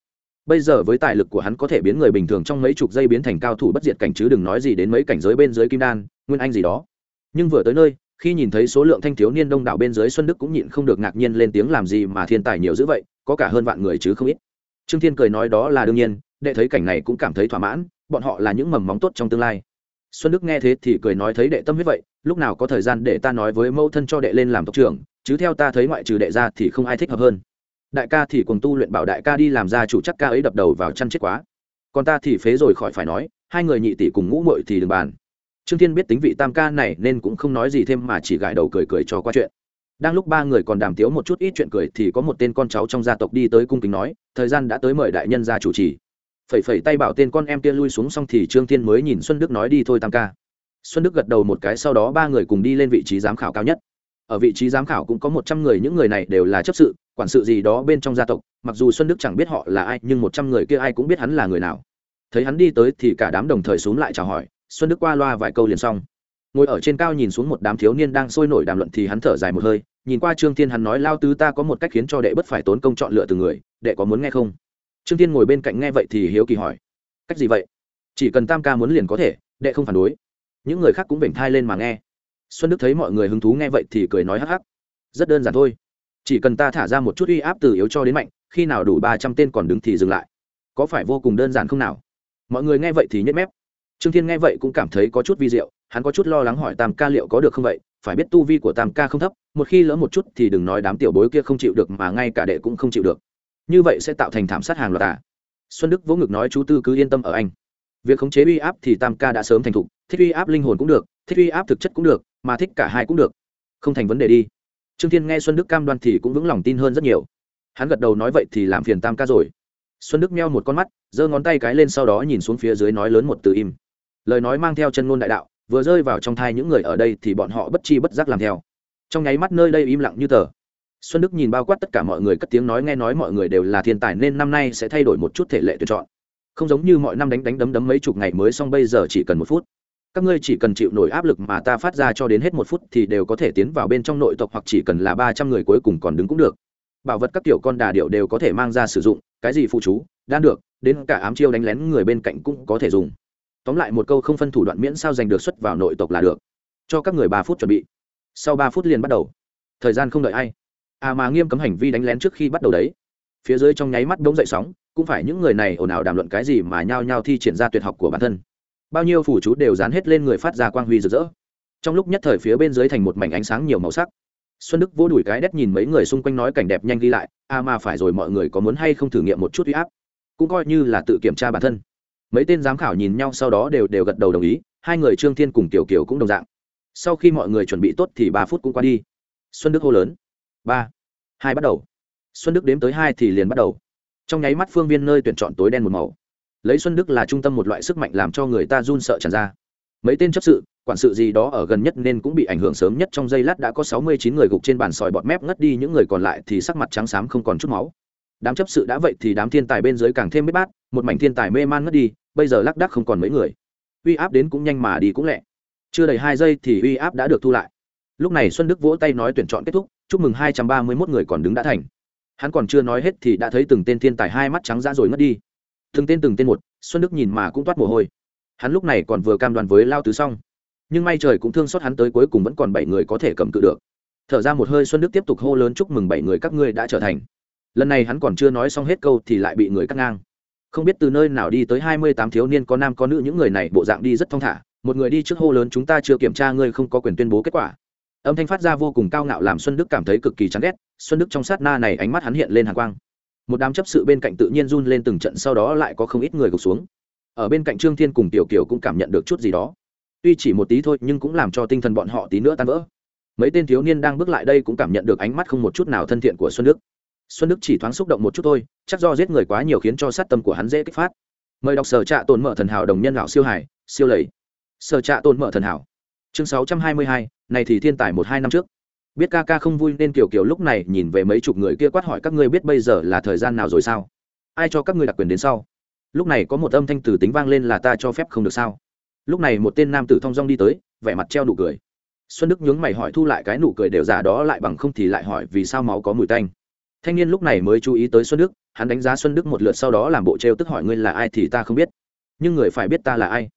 Bây giờ với tài lực của hắn có thể biến người bình thường trong mấy chục giây biến thành cao thủ bất diệt cảnh chứ đừng nói gì đến mấy cảnh giới bên dưới kim đan nguyên anh gì đó. Nhưng vừa tới nơi khi nhìn thấy số lượng thanh thiếu niên đông đảo bên dưới xuân đức cũng nhịn không được ngạc nhiên lên tiếng làm gì mà thiên tài nhiều dữ vậy có cả hơn vạn người chứ không ít. Trương thiên cười nói đó là đương nhiên đệ thấy cảnh này cũng cảm thấy thỏa mãn bọn họ là những mầm móng tốt trong tương lai. Xuân đức nghe thế thì cười nói thấy đệ tâm huyết vậy, lúc nào có thời gian để ta nói với mẫu thân cho đệ lên làm tộc trưởng, chứ theo ta thấy ngoại trừ đệ ra thì không ai thích hợp hơn. Đại ca thì cùng tu luyện bảo đại ca đi làm ra chủ chắc ca ấy đập đầu vào chăn chết quá. Còn ta thì phế rồi khỏi phải nói, hai người nhị tỷ cùng ngũ muội thì đừng bàn. Trương thiên biết tính vị tam ca này nên cũng không nói gì thêm mà chỉ gãi đầu cười cười cho qua chuyện. Đang lúc ba người còn đàm tiếu một chút ít chuyện cười thì có một tên con cháu trong gia tộc đi tới cung kính nói, thời gian đã tới mời đại nhân ra chủ trì phẩy phẩy tay bảo tên con em kia lui xuống xong thì trương thiên mới nhìn xuân đức nói đi thôi tam ca. Xuân đức gật đầu một cái, sau đó ba người cùng đi lên vị trí giám khảo cao nhất. Ở vị trí giám khảo cũng có một trăm người, những người này đều là chấp sự, quản sự gì đó bên trong gia tộc, mặc dù xuân đức chẳng biết họ là ai, nhưng một trăm người kia ai cũng biết hắn là người nào. Thấy hắn đi tới thì cả đám đồng thời xuống lại chào hỏi, xuân đức qua loa vài câu liền xong. Ngồi ở trên cao nhìn xuống một đám thiếu niên đang sôi nổi đàm luận thì hắn thở dài một hơi, nhìn qua trương thiên hắn nói, lao tứ ta có một cách khiến cho đệ bất phải tốn công chọn lựa từ người, đệ có muốn nghe không? Trương thiên ngồi bên cạnh nghe vậy thì hiếu kỳ hỏi, cách gì vậy? Chỉ cần tam ca muốn liền có thể, đệ không phản đối. Những người khác cũng vểnh thai lên mà nghe. Xuân đức thấy mọi người hứng thú nghe vậy thì cười nói hắc hắc, rất đơn giản thôi, chỉ cần ta thả ra một chút uy áp từ yếu cho đến mạnh, khi nào đủ ba trăm tên còn đứng thì dừng lại. Có phải vô cùng đơn giản không nào? Mọi người nghe vậy thì nhếch mép. Trương thiên nghe vậy cũng cảm thấy có chút vi diệu, hắn có chút lo lắng hỏi tam ca liệu có được không vậy? Phải biết tu vi của tam ca không thấp, một khi lỡ một chút thì đừng nói đám tiểu bối kia không chịu được mà ngay cả đệ cũng không chịu được như vậy sẽ tạo thành thảm sát hàng loạt à. Xuân đức vỗ ngực nói chú tư cứ yên tâm ở anh. Việc khống chế uy áp thì tam ca đã sớm thành thục, thích uy áp linh hồn cũng được, thích uy áp thực chất cũng được, mà thích cả hai cũng được. Không thành vấn đề đi. Trương thiên nghe xuân đức cam đoan thì cũng vững lòng tin hơn rất nhiều. Hắn gật đầu nói vậy thì làm phiền tam ca rồi. Xuân đức meo một con mắt, giơ ngón tay cái lên sau đó nhìn xuống phía dưới nói lớn một từ im. Lời nói mang theo chân ngôn đại đạo, vừa rơi vào trong thai những người ở đây thì bọn họ bất chi bất giác làm theo. Trong nháy mắt nơi đây im lặng như tờ xuân đức nhìn bao quát tất cả mọi người cất tiếng nói nghe nói mọi người đều là thiên tài nên năm nay sẽ thay đổi một chút thể lệ tuyển chọn. Không giống như mọi năm đánh đánh đấm đấm mấy chục ngày mới xong bây giờ chỉ cần một phút. Các ngươi chỉ cần chịu nổi áp lực mà ta phát ra cho đến hết một phút thì đều có thể tiến vào bên trong nội tộc hoặc chỉ cần là ba trăm người cuối cùng còn đứng cũng được. Bảo vật các kiểu con đà điệu đều có thể mang ra sử dụng, cái gì phụ chú, đan được, đến cả ám chiêu đánh lén người bên cạnh cũng có thể dùng. Tóm lại một câu không phân thủ đoạn miễn sao giành được xuất vào nội tộc là được. Cho các người ba phút chuẩn bị. Sau ba phút liền bắt đầu. Thời gian không đợi ai à mà nghiêm cấm hành vi đánh lén trước khi bắt đầu đấy. Phía dưới trong nháy mắt bỗng dậy sóng, cũng phải những người này ồn ào đàm luận cái gì mà nhao nhao thi triển ra tuyệt học của bản thân. Bao nhiêu phủ chú đều dán hết lên người phát ra quang huy rực rỡ. Trong lúc nhất thời phía bên dưới thành một mảnh ánh sáng nhiều màu sắc. Xuân đức vô đuổi cái đét nhìn mấy người xung quanh nói cảnh đẹp nhanh ghi lại à mà phải rồi mọi người có muốn hay không thử nghiệm một chút huy áp. Cũng coi như là tự kiểm tra bản thân. Mấy tên giám khảo nhìn nhau sau đó đều đều gật đầu đồng ý, hai người trương thiên cùng tiểu kiều cũng đồng dạng. Sau khi mọi người chuẩn bị tốt thì ba phút cũng qua đi. Xuân đức hô lớn ba hai bắt đầu xuân đức đếm tới hai thì liền bắt đầu trong nháy mắt phương viên nơi tuyển chọn tối đen một màu lấy xuân đức là trung tâm một loại sức mạnh làm cho người ta run sợ tràn ra mấy tên chấp sự quản sự gì đó ở gần nhất nên cũng bị ảnh hưởng sớm nhất trong giây lát đã có sáu mươi chín người gục trên bàn sỏi bọt mép ngất đi những người còn lại thì sắc mặt trắng xám không còn chút máu đám chấp sự đã vậy thì đám thiên tài bên dưới càng thêm bếp bát một mảnh thiên tài mê man ngất đi bây giờ lác đác không còn mấy người uy áp đến cũng nhanh mà đi cũng lẹ chưa đầy hai giây thì uy áp đã được thu lại lúc này xuân đức vỗ tay nói tuyển chọn kết thúc chúc mừng hai trăm ba mươi mốt người còn đứng đã thành. Hắn còn chưa nói hết thì đã thấy từng tên thiên tài hai mắt trắng ra rồi ngất đi. Từng tên từng tên một, xuân đức nhìn mà cũng toát mồ hôi. Hắn lúc này còn vừa cam đoan với lao tứ xong. Nhưng may trời cũng thương xót hắn tới cuối cùng vẫn còn bảy người có thể cầm cự được. Thở ra một hơi xuân đức tiếp tục hô lớn chúc mừng bảy người các ngươi đã trở thành. Lần này hắn còn chưa nói xong hết câu thì lại bị người cắt ngang. Không biết từ nơi nào đi tới hai mươi tám thiếu niên có nam có nữ, những người này bộ dạng đi rất thong thả. Một người đi trước hô lớn, chúng ta chưa kiểm tra ngươi, không có quyền tuyên bố kết quả âm thanh phát ra vô cùng cao ngạo làm xuân đức cảm thấy cực kỳ chán ghét. Xuân đức trong sát na này ánh mắt hắn hiện lên hàng quang. Một đám chấp sự bên cạnh tự nhiên run lên từng trận, sau đó lại có không ít người gục xuống. Ở bên cạnh trương thiên cùng tiểu kiều cũng cảm nhận được chút gì đó. Tuy chỉ một tí thôi, nhưng cũng làm cho tinh thần bọn họ tí nữa tan vỡ. Mấy tên thiếu niên đang bước lại đây cũng cảm nhận được ánh mắt không một chút nào thân thiện của xuân đức. Xuân đức chỉ thoáng xúc động một chút thôi, chắc do giết người quá nhiều khiến cho sát tâm của hắn dễ kích phát. Mời đọc sở trạ tồn mở thần hảo đồng nhân lão siêu hải siêu lầy. Sở trạ tồn mở thần hảo chương sáu trăm hai mươi hai, này thì thiên tài một hai năm trước. Biết ca ca không vui nên kiểu kiểu lúc này nhìn về mấy chục người kia quát hỏi các ngươi biết bây giờ là thời gian nào rồi sao? Ai cho các ngươi đặc quyền đến sau? Lúc này có một âm thanh từ tính vang lên là ta cho phép không được sao? Lúc này một tên nam tử thong dong đi tới, vẻ mặt treo nụ cười. Xuân đức nhướng mày hỏi thu lại cái nụ cười đều giả đó lại bằng không thì lại hỏi vì sao máu có mùi tanh. Thanh niên lúc này mới chú ý tới xuân đức, hắn đánh giá xuân đức một lượt sau đó làm bộ treo tức hỏi ngươi là ai thì ta không biết. Nhưng người phải biết ta là ai?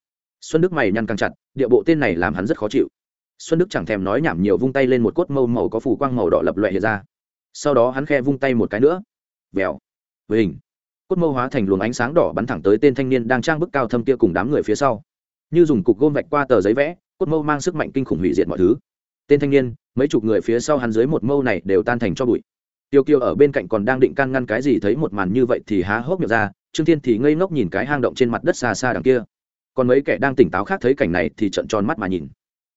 Xuân đức mày nhăn căng chặt địa bộ tên này làm hắn rất khó chịu. Xuân đức chẳng thèm nói nhảm nhiều vung tay lên một cốt mâu màu có phủ quang màu đỏ lập loẹ hiện ra. Sau đó hắn khe vung tay một cái nữa. Vèo. Với hình cốt mâu hóa thành luồng ánh sáng đỏ bắn thẳng tới tên thanh niên đang trang bức cao thâm kia cùng đám người phía sau. Như dùng cục gôm vạch qua tờ giấy vẽ, cốt mâu mang sức mạnh kinh khủng hủy diệt mọi thứ. Tên thanh niên, mấy chục người phía sau hắn dưới một mâu này đều tan thành cho bụi. Tiêu kiều ở bên cạnh còn đang định can ngăn cái gì thấy một màn như vậy thì há hốc miệng ra, trương thiên thì ngây ngốc nhìn cái hang động trên mặt đất xa xa đằng kia còn mấy kẻ đang tỉnh táo khác thấy cảnh này thì trận tròn mắt mà nhìn.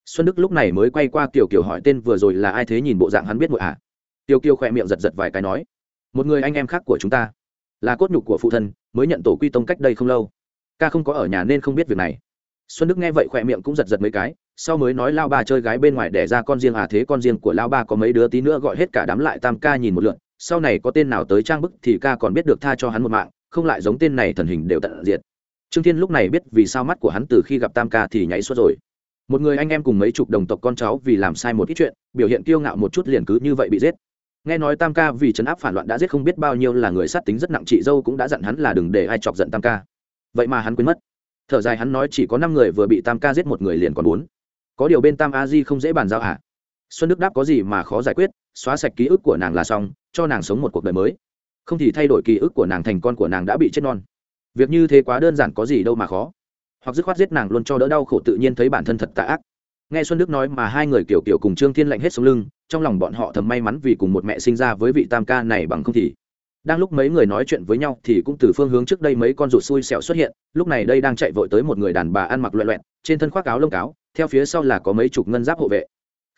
Xuân đức lúc này mới quay qua kiều kiều hỏi tên vừa rồi là ai thế nhìn bộ dạng hắn biết mọi ạ à. tiêu kiều khỏe miệng giật giật vài cái nói, một người anh em khác của chúng ta, là cốt nhục của phụ thân, mới nhận tổ quy tông cách đây không lâu. Ca không có ở nhà nên không biết việc này. Xuân đức nghe vậy khỏe miệng cũng giật giật mấy cái, sau mới nói, lao ba chơi gái bên ngoài để ra con riêng à thế con riêng của lao ba có mấy đứa tí nữa gọi hết cả đám lại tam ca nhìn một lượn, sau này có tên nào tới trang bức thì ca còn biết được tha cho hắn một mạng, không lại giống tên này thần hình đều tận diệt trương thiên lúc này biết vì sao mắt của hắn từ khi gặp tam ca thì nháy suốt rồi. Một người anh em cùng mấy chục đồng tộc con cháu vì làm sai một ít chuyện, biểu hiện kiêu ngạo một chút liền cứ như vậy bị giết. Nghe nói tam ca vì chấn áp phản loạn đã giết không biết bao nhiêu là người sát tính rất nặng, chị dâu cũng đã dặn hắn là đừng để ai chọc giận tam ca. Vậy mà hắn quên mất. Thở dài hắn nói chỉ có năm người vừa bị tam ca giết một người liền còn bốn. Có điều bên tam a di không dễ bàn giao hả? À? xuân đức đáp có gì mà khó giải quyết, xóa sạch ký ức của nàng là xong, cho nàng sống một cuộc đời mới. Không thì thay đổi ký ức của nàng thành con của nàng đã bị chết non việc như thế quá đơn giản có gì đâu mà khó. Hoặc dứt khoát giết nàng luôn cho đỡ đau khổ tự nhiên thấy bản thân thật tà ác. Nghe xuân đức nói mà hai người kiểu kiểu cùng trương thiên lạnh hết sống lưng, trong lòng bọn họ thầm may mắn vì cùng một mẹ sinh ra với vị tam ca này bằng không thì. Đang lúc mấy người nói chuyện với nhau thì cũng từ phương hướng trước đây mấy con rụt xui xẻo xuất hiện, lúc này đây đang chạy vội tới một người đàn bà ăn mặc loẹ loẹt, trên thân khoác áo lông cáo, theo phía sau là có mấy chục ngân giáp hộ vệ.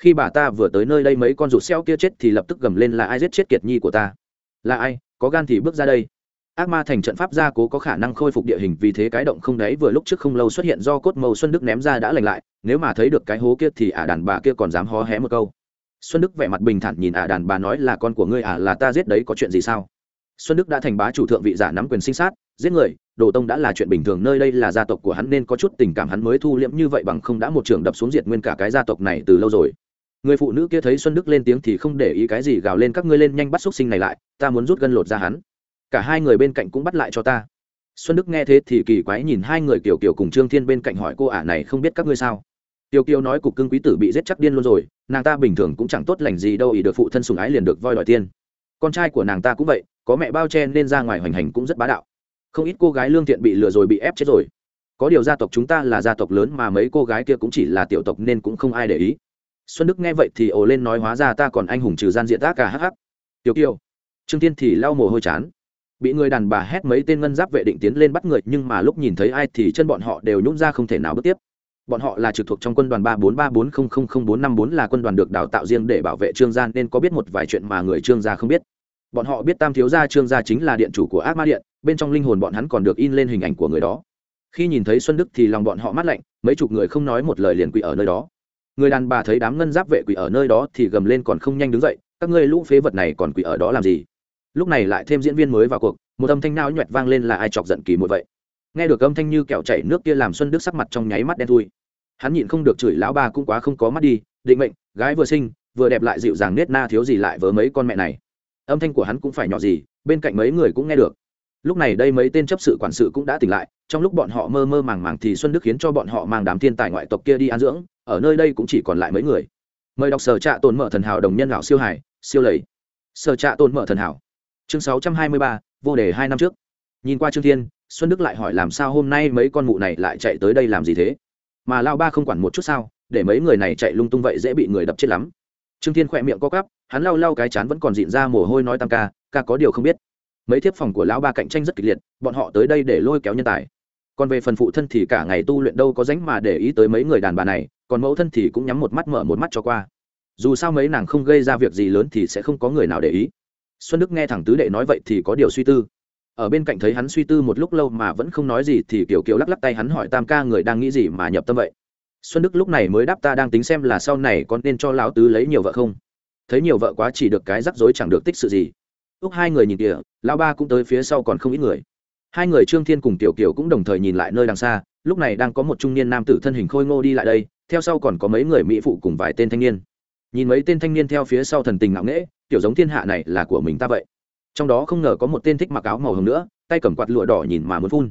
Khi bà ta vừa tới nơi đây mấy con rụt xeo kia chết thì lập tức gầm lên là ai giết chết kiệt nhi của ta? Là ai? Có gan thì bước ra đây ác ma thành trận pháp gia cố có khả năng khôi phục địa hình, vì thế cái động không đấy vừa lúc trước không lâu xuất hiện do cốt màu xuân đức ném ra đã lành lại. Nếu mà thấy được cái hố kia thì ả đàn bà kia còn dám hó hé một câu. Xuân đức vẻ mặt bình thản nhìn ả đàn bà nói là con của ngươi ả là ta giết đấy, có chuyện gì sao? Xuân đức đã thành bá chủ thượng vị giả nắm quyền sinh sát, giết người, đồ tông đã là chuyện bình thường, nơi đây là gia tộc của hắn nên có chút tình cảm hắn mới thu liễm như vậy bằng không đã một trường đập xuống diệt nguyên cả cái gia tộc này từ lâu rồi. Người phụ nữ kia thấy xuân đức lên tiếng thì không để ý cái gì, gào lên, các ngươi lên nhanh bắt xúc sinh này lại, ta muốn rút gân lột ra hắn cả hai người bên cạnh cũng bắt lại cho ta. Xuân đức nghe thế thì kỳ quái nhìn hai người kiều kiều cùng trương thiên bên cạnh hỏi, cô ả này không biết các ngươi sao? Tiêu kiều nói, cục cưng quý tử bị giết chắc điên luôn rồi, nàng ta bình thường cũng chẳng tốt lành gì đâu ý được phụ thân sùng ái liền được voi đòi tiên con trai của nàng ta cũng vậy, có mẹ bao che nên ra ngoài hoành hành cũng rất bá đạo. Không ít cô gái lương thiện bị lừa rồi bị ép chết rồi. Có điều gia tộc chúng ta là gia tộc lớn mà mấy cô gái kia cũng chỉ là tiểu tộc nên cũng không ai để ý. Xuân đức nghe vậy thì ồ lên nói, hóa ra ta còn anh hùng trừ gian diện tác cả à, hắc hắc. Tiểu kiều. Trương tiên thì lau mồ hôi chán bị người đàn bà hét mấy tên ngân giáp vệ định tiến lên bắt người, nhưng mà lúc nhìn thấy ai thì chân bọn họ đều nhún ra không thể nào bước tiếp. Bọn họ là trực thuộc trong quân đoàn ba bốn ba bốn không không không bốn năm bốn là quân đoàn được đào tạo riêng để bảo vệ trương gia, nên có biết một vài chuyện mà người trương gia không biết. Bọn họ biết tam thiếu gia, trương gia chính là điện chủ của ác ma điện, bên trong linh hồn bọn hắn còn được in lên hình ảnh của người đó. Khi nhìn thấy xuân đức thì lòng bọn họ mát lạnh, mấy chục người không nói một lời liền quỳ ở nơi đó. Người đàn bà thấy đám ngân giáp vệ quỳ ở nơi đó thì gầm lên còn không nhanh đứng dậy, các ngươi lũ phế vật này còn quỳ ở đó làm gì? Lúc này lại thêm diễn viên mới vào cuộc, một âm thanh nao nhoẹt vang lên là ai chọc giận kỳ một vậy? Nghe được âm thanh như kẹo chảy nước kia làm xuân đức sắc mặt trong nháy mắt đen thui. Hắn nhịn không được chửi lão ba cũng quá không có mắt đi, định mệnh, gái vừa sinh, vừa đẹp lại dịu dàng nết na thiếu gì lại với mấy con mẹ này. Âm thanh của hắn cũng phải nhỏ gì, bên cạnh mấy người cũng nghe được. Lúc này đây mấy tên chấp sự quản sự cũng đã tỉnh lại, trong lúc bọn họ mơ mơ màng màng thì xuân đức khiến cho bọn họ mang đám thiên tài ngoại tộc kia đi an dưỡng, ở nơi đây cũng chỉ còn lại mấy người. Mời đọc sở trạ tồn mở thần hảo đồng nhân lão siêu hải siêu lầy. Sở trạ tồn mở thần hảo chương sáu trăm hai mươi ba, vô đề hai năm trước. Nhìn qua trương thiên, xuân đức lại hỏi làm sao hôm nay mấy con mụ này lại chạy tới đây làm gì thế? Mà lao ba không quản một chút sao, để mấy người này chạy lung tung vậy dễ bị người đập chết lắm. Trương thiên khỏe miệng co cắp hắn lau lau cái chán vẫn còn dịn ra mồ hôi nói tam ca ca có điều không biết. Mấy thiếp phòng của lão ba cạnh tranh rất kịch liệt, bọn họ tới đây để lôi kéo nhân tài. Còn về phần phụ thân thì cả ngày tu luyện đâu có dánh mà để ý tới mấy người đàn bà này, còn mẫu thân thì cũng nhắm một mắt mở một mắt cho qua. Dù sao mấy nàng không gây ra việc gì lớn thì sẽ không có người nào để ý xuân đức nghe thẳng tứ đệ nói vậy thì có điều suy tư. Ở bên cạnh thấy hắn suy tư một lúc lâu mà vẫn không nói gì thì kiểu kiểu lắc lắc tay hắn hỏi tam ca người đang nghĩ gì mà nhập tâm vậy? Xuân đức lúc này mới đáp ta đang tính xem là sau này con nên cho lão tứ lấy nhiều vợ không? Thấy nhiều vợ quá chỉ được cái rắc rối chẳng được tích sự gì. Úc hai người nhìn kìa, lão ba cũng tới phía sau còn không ít người. Hai người trương thiên cùng tiểu kiều cũng đồng thời nhìn lại nơi đằng xa, lúc này đang có một trung niên nam tử thân hình khôi ngô đi lại đây, theo sau còn có mấy người mỹ phụ cùng vài tên thanh niên. Nhìn mấy tên thanh niên theo phía sau thần tình ngạo nghễ tiểu giống thiên hạ này là của mình ta vậy. Trong đó không ngờ có một tên thích mặc áo màu hồng nữa, tay cầm quạt lụa đỏ nhìn mà muốn phun.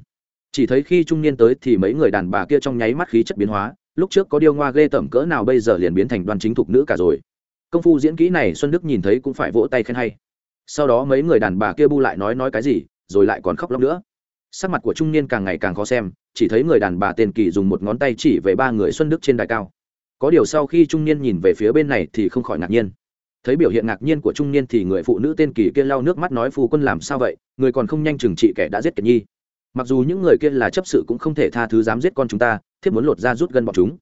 Chỉ thấy khi trung niên tới thì mấy người đàn bà kia trong nháy mắt khí chất biến hóa, lúc trước có điêu ngoa ghê tởm cỡ nào bây giờ liền biến thành đoan chính thục nữ cả rồi. Công phu diễn kỹ này xuân đức nhìn thấy cũng phải vỗ tay khen hay. Sau đó mấy người đàn bà kia bu lại nói nói cái gì, rồi lại còn khóc lóc nữa. Sắc mặt của trung niên càng ngày càng khó xem, chỉ thấy người đàn bà tên kỳ dùng một ngón tay chỉ về ba người xuân đức trên đài cao. Có điều sau khi trung niên nhìn về phía bên này thì không khỏi ngạc nhiên thấy biểu hiện ngạc nhiên của trung niên thì người phụ nữ tên kỳ kia lau nước mắt nói, phu quân làm sao vậy? Người còn không nhanh trừng trị kẻ đã giết kiệt nhi. Mặc dù những người kia là chấp sự cũng không thể tha thứ dám giết con chúng ta, thiếp muốn lột ra rút gân bọn chúng.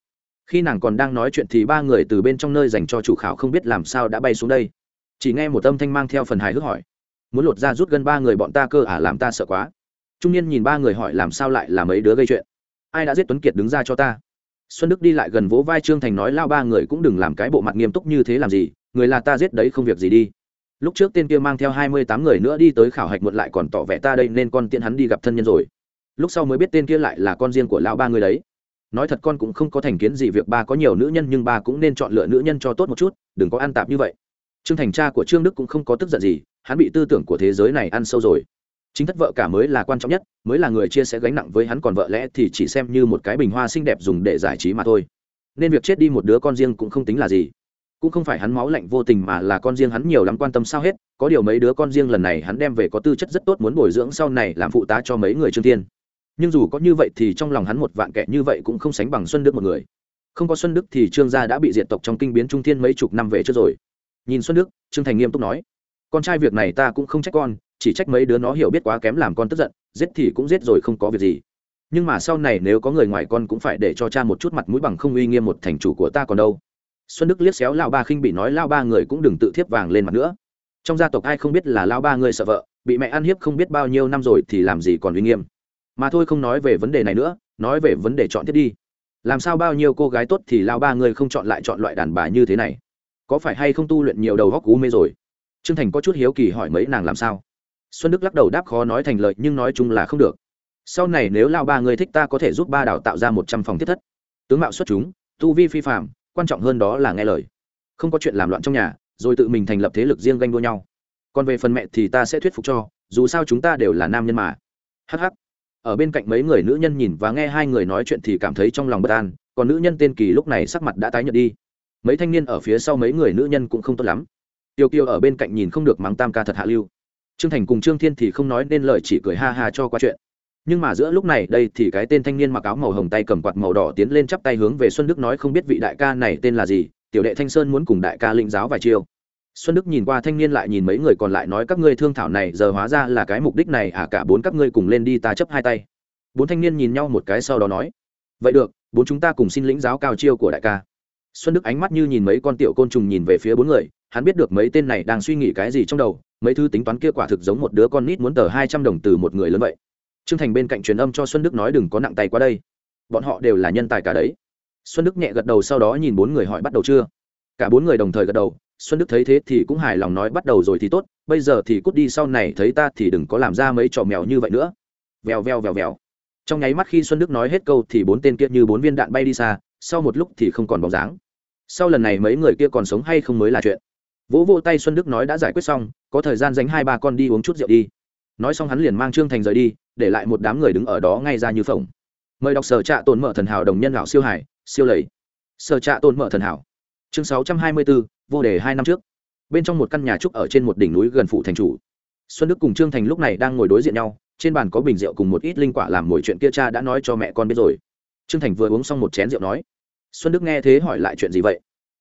Khi nàng còn đang nói chuyện thì ba người từ bên trong nơi dành cho chủ khảo không biết làm sao đã bay xuống đây. Chỉ nghe một âm thanh mang theo phần hài hước hỏi, muốn lột ra rút gân ba người bọn ta cơ à? Làm ta sợ quá. Trung niên nhìn ba người hỏi, làm sao lại là mấy đứa gây chuyện? Ai đã giết tuấn kiệt đứng ra cho ta? Xuân đức đi lại gần vỗ vai trương thành nói, lao ba người cũng đừng làm cái bộ mặt nghiêm túc như thế làm gì, người là ta giết đấy không việc gì đi. Lúc trước tên kia mang theo hai mươi tám người nữa đi tới khảo hạch muộn lại còn tỏ vẻ ta đây nên con tiện hắn đi gặp thân nhân rồi. Lúc sau mới biết tên kia lại là con riêng của lao ba người đấy. Nói thật con cũng không có thành kiến gì việc ba có nhiều nữ nhân, nhưng ba cũng nên chọn lựa nữ nhân cho tốt một chút, đừng có ăn tạp như vậy. Trương thành cha của trương đức cũng không có tức giận gì, hắn bị tư tưởng của thế giới này ăn sâu rồi chính thất vợ cả mới là quan trọng nhất, mới là người chia sẻ gánh nặng với hắn còn vợ lẽ thì chỉ xem như một cái bình hoa xinh đẹp dùng để giải trí mà thôi. Nên việc chết đi một đứa con riêng cũng không tính là gì. Cũng không phải hắn máu lạnh vô tình mà là con riêng hắn nhiều lắm quan tâm sao hết, có điều mấy đứa con riêng lần này hắn đem về có tư chất rất tốt muốn bồi dưỡng sau này làm phụ tá cho mấy người trương tiên nhưng dù có như vậy thì trong lòng hắn một vạn kẻ như vậy cũng không sánh bằng xuân đức một người. Không có xuân đức thì trương gia đã bị diệt tộc trong kinh biến trung thiên mấy chục năm về trước rồi. Nhìn xuân đức, trương thành nghiêm túc nói, con trai việc này ta cũng không trách con chỉ trách mấy đứa nó hiểu biết quá kém làm con tức giận, giết thì cũng giết rồi không có việc gì. Nhưng mà sau này nếu có người ngoài con cũng phải để cho cha một chút mặt mũi bằng không uy nghiêm một thành chủ của ta còn đâu. Xuân đức liếc xéo lao ba khinh bị nói lao ba người cũng đừng tự thiếp vàng lên mặt nữa. Trong gia tộc ai không biết là lao ba người sợ vợ, bị mẹ ăn hiếp không biết bao nhiêu năm rồi thì làm gì còn uy nghiêm. Mà thôi không nói về vấn đề này nữa, nói về vấn đề chọn thiết đi. Làm sao bao nhiêu cô gái tốt thì lao ba người không chọn lại chọn loại đàn bà như thế này? Có phải hay không tu luyện nhiều đầu góc cú mê rồi? Trương thành có chút hiếu kỳ hỏi mấy nàng làm sao? Xuân đức lắc đầu đáp khó nói thành lời, nhưng nói chung là không được. Sau này nếu lao ba người thích ta có thể giúp ba đào tạo ra một trăm phòng thiết thất. Tướng mạo xuất chúng, tu vi phi phạm quan trọng hơn đó là nghe lời. Không có chuyện làm loạn trong nhà, rồi tự mình thành lập thế lực riêng ganh đua nhau. Còn về phần mẹ thì ta sẽ thuyết phục cho, dù sao chúng ta đều là nam nhân mà. Hh ở bên cạnh mấy người nữ nhân nhìn và nghe hai người nói chuyện thì cảm thấy trong lòng bất an, còn nữ nhân tên kỳ lúc này sắc mặt đã tái nhợt đi. Mấy thanh niên ở phía sau mấy người nữ nhân cũng không tốt lắm. Tiêu kiều ở bên cạnh nhìn không được mắng tam ca thật hạ lưu trương thành cùng trương thiên thì không nói nên lời, chỉ cười ha ha cho qua chuyện. Nhưng mà giữa lúc này, đây thì cái tên thanh niên mặc áo màu hồng tay cầm quạt màu đỏ tiến lên chắp tay hướng về xuân đức nói không biết vị đại ca này tên là gì, tiểu đệ thanh sơn muốn cùng đại ca lĩnh giáo vài chiêu. Xuân đức nhìn qua thanh niên lại nhìn mấy người còn lại nói các ngươi thương thảo này giờ hóa ra là cái mục đích này à cả bốn các ngươi cùng lên đi ta chấp hai tay. Bốn thanh niên nhìn nhau một cái sau đó nói, vậy được, bốn chúng ta cùng xin lĩnh giáo cao chiêu của đại ca. Xuân đức ánh mắt như nhìn mấy con tiểu côn trùng nhìn về phía bốn người hắn biết được mấy tên này đang suy nghĩ cái gì trong đầu, mấy thứ tính toán kia quả thực giống một đứa con nít muốn tờ hai trăm đồng từ một người lớn vậy. Trương thành bên cạnh truyền âm cho xuân đức nói đừng có nặng tay qua đây. Bọn họ đều là nhân tài cả đấy. Xuân đức nhẹ gật đầu sau đó nhìn bốn người hỏi bắt đầu chưa? Cả bốn người đồng thời gật đầu, xuân đức thấy thế thì cũng hài lòng nói bắt đầu rồi thì tốt, bây giờ thì cút đi sau này thấy ta thì đừng có làm ra mấy trò mèo như vậy nữa. Vèo vèo vèo vèo. Trong nháy mắt khi xuân đức nói hết câu thì bốn tên kia như bốn viên đạn bay đi xa, sau một lúc thì không còn bóng dáng. Sau lần này mấy người kia còn sống hay không mới là chuyện vỗ vỗ tay xuân đức nói đã giải quyết xong, có thời gian dành hai ba con đi uống chút rượu đi. Nói xong hắn liền mang trương thành rời đi, để lại một đám người đứng ở đó ngay ra như phồng. Mời đọc sở trạ tồn mở thần hảo đồng nhân lão siêu hải, siêu lầy. Sở trạ tồn mở thần hảo. Chương sáu trăm hai mươi bốn vô đề hai năm trước. Bên trong một căn nhà trúc ở trên một đỉnh núi gần phủ thành chủ. Xuân đức cùng trương thành lúc này đang ngồi đối diện nhau, trên bàn có bình rượu cùng một ít linh quả làm mồi chuyện kia cha đã nói cho mẹ con biết rồi. Trương thành vừa uống xong một chén rượu nói, xuân đức nghe thế hỏi lại chuyện gì vậy?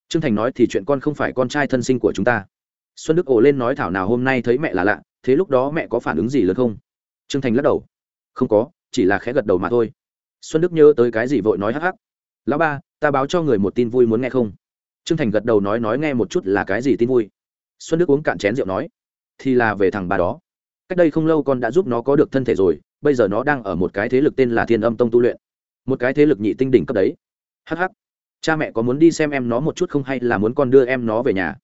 Trương thành nói thì chuyện con không phải con trai thân sinh của chúng ta. Xuân đức ồ lên nói thảo nào hôm nay thấy mẹ là lạ, thế lúc đó mẹ có phản ứng gì lớn không? Trương thành lắc đầu. Không có, chỉ là khẽ gật đầu mà thôi. Xuân đức nhớ tới cái gì vội nói hắc hắc. Lão ba, ta báo cho người một tin vui muốn nghe không? Trương thành gật đầu nói nói nghe một chút là cái gì tin vui. Xuân đức uống cạn chén rượu nói, thì là về thằng bà đó. Cách đây không lâu con đã giúp nó có được thân thể rồi, bây giờ nó đang ở một cái thế lực tên là thiên âm tông tu luyện. Một cái thế lực nhị tinh đỉnh cấp đấy. Hh cha mẹ có muốn đi xem em nó một chút không hay là muốn con đưa em nó về nhà?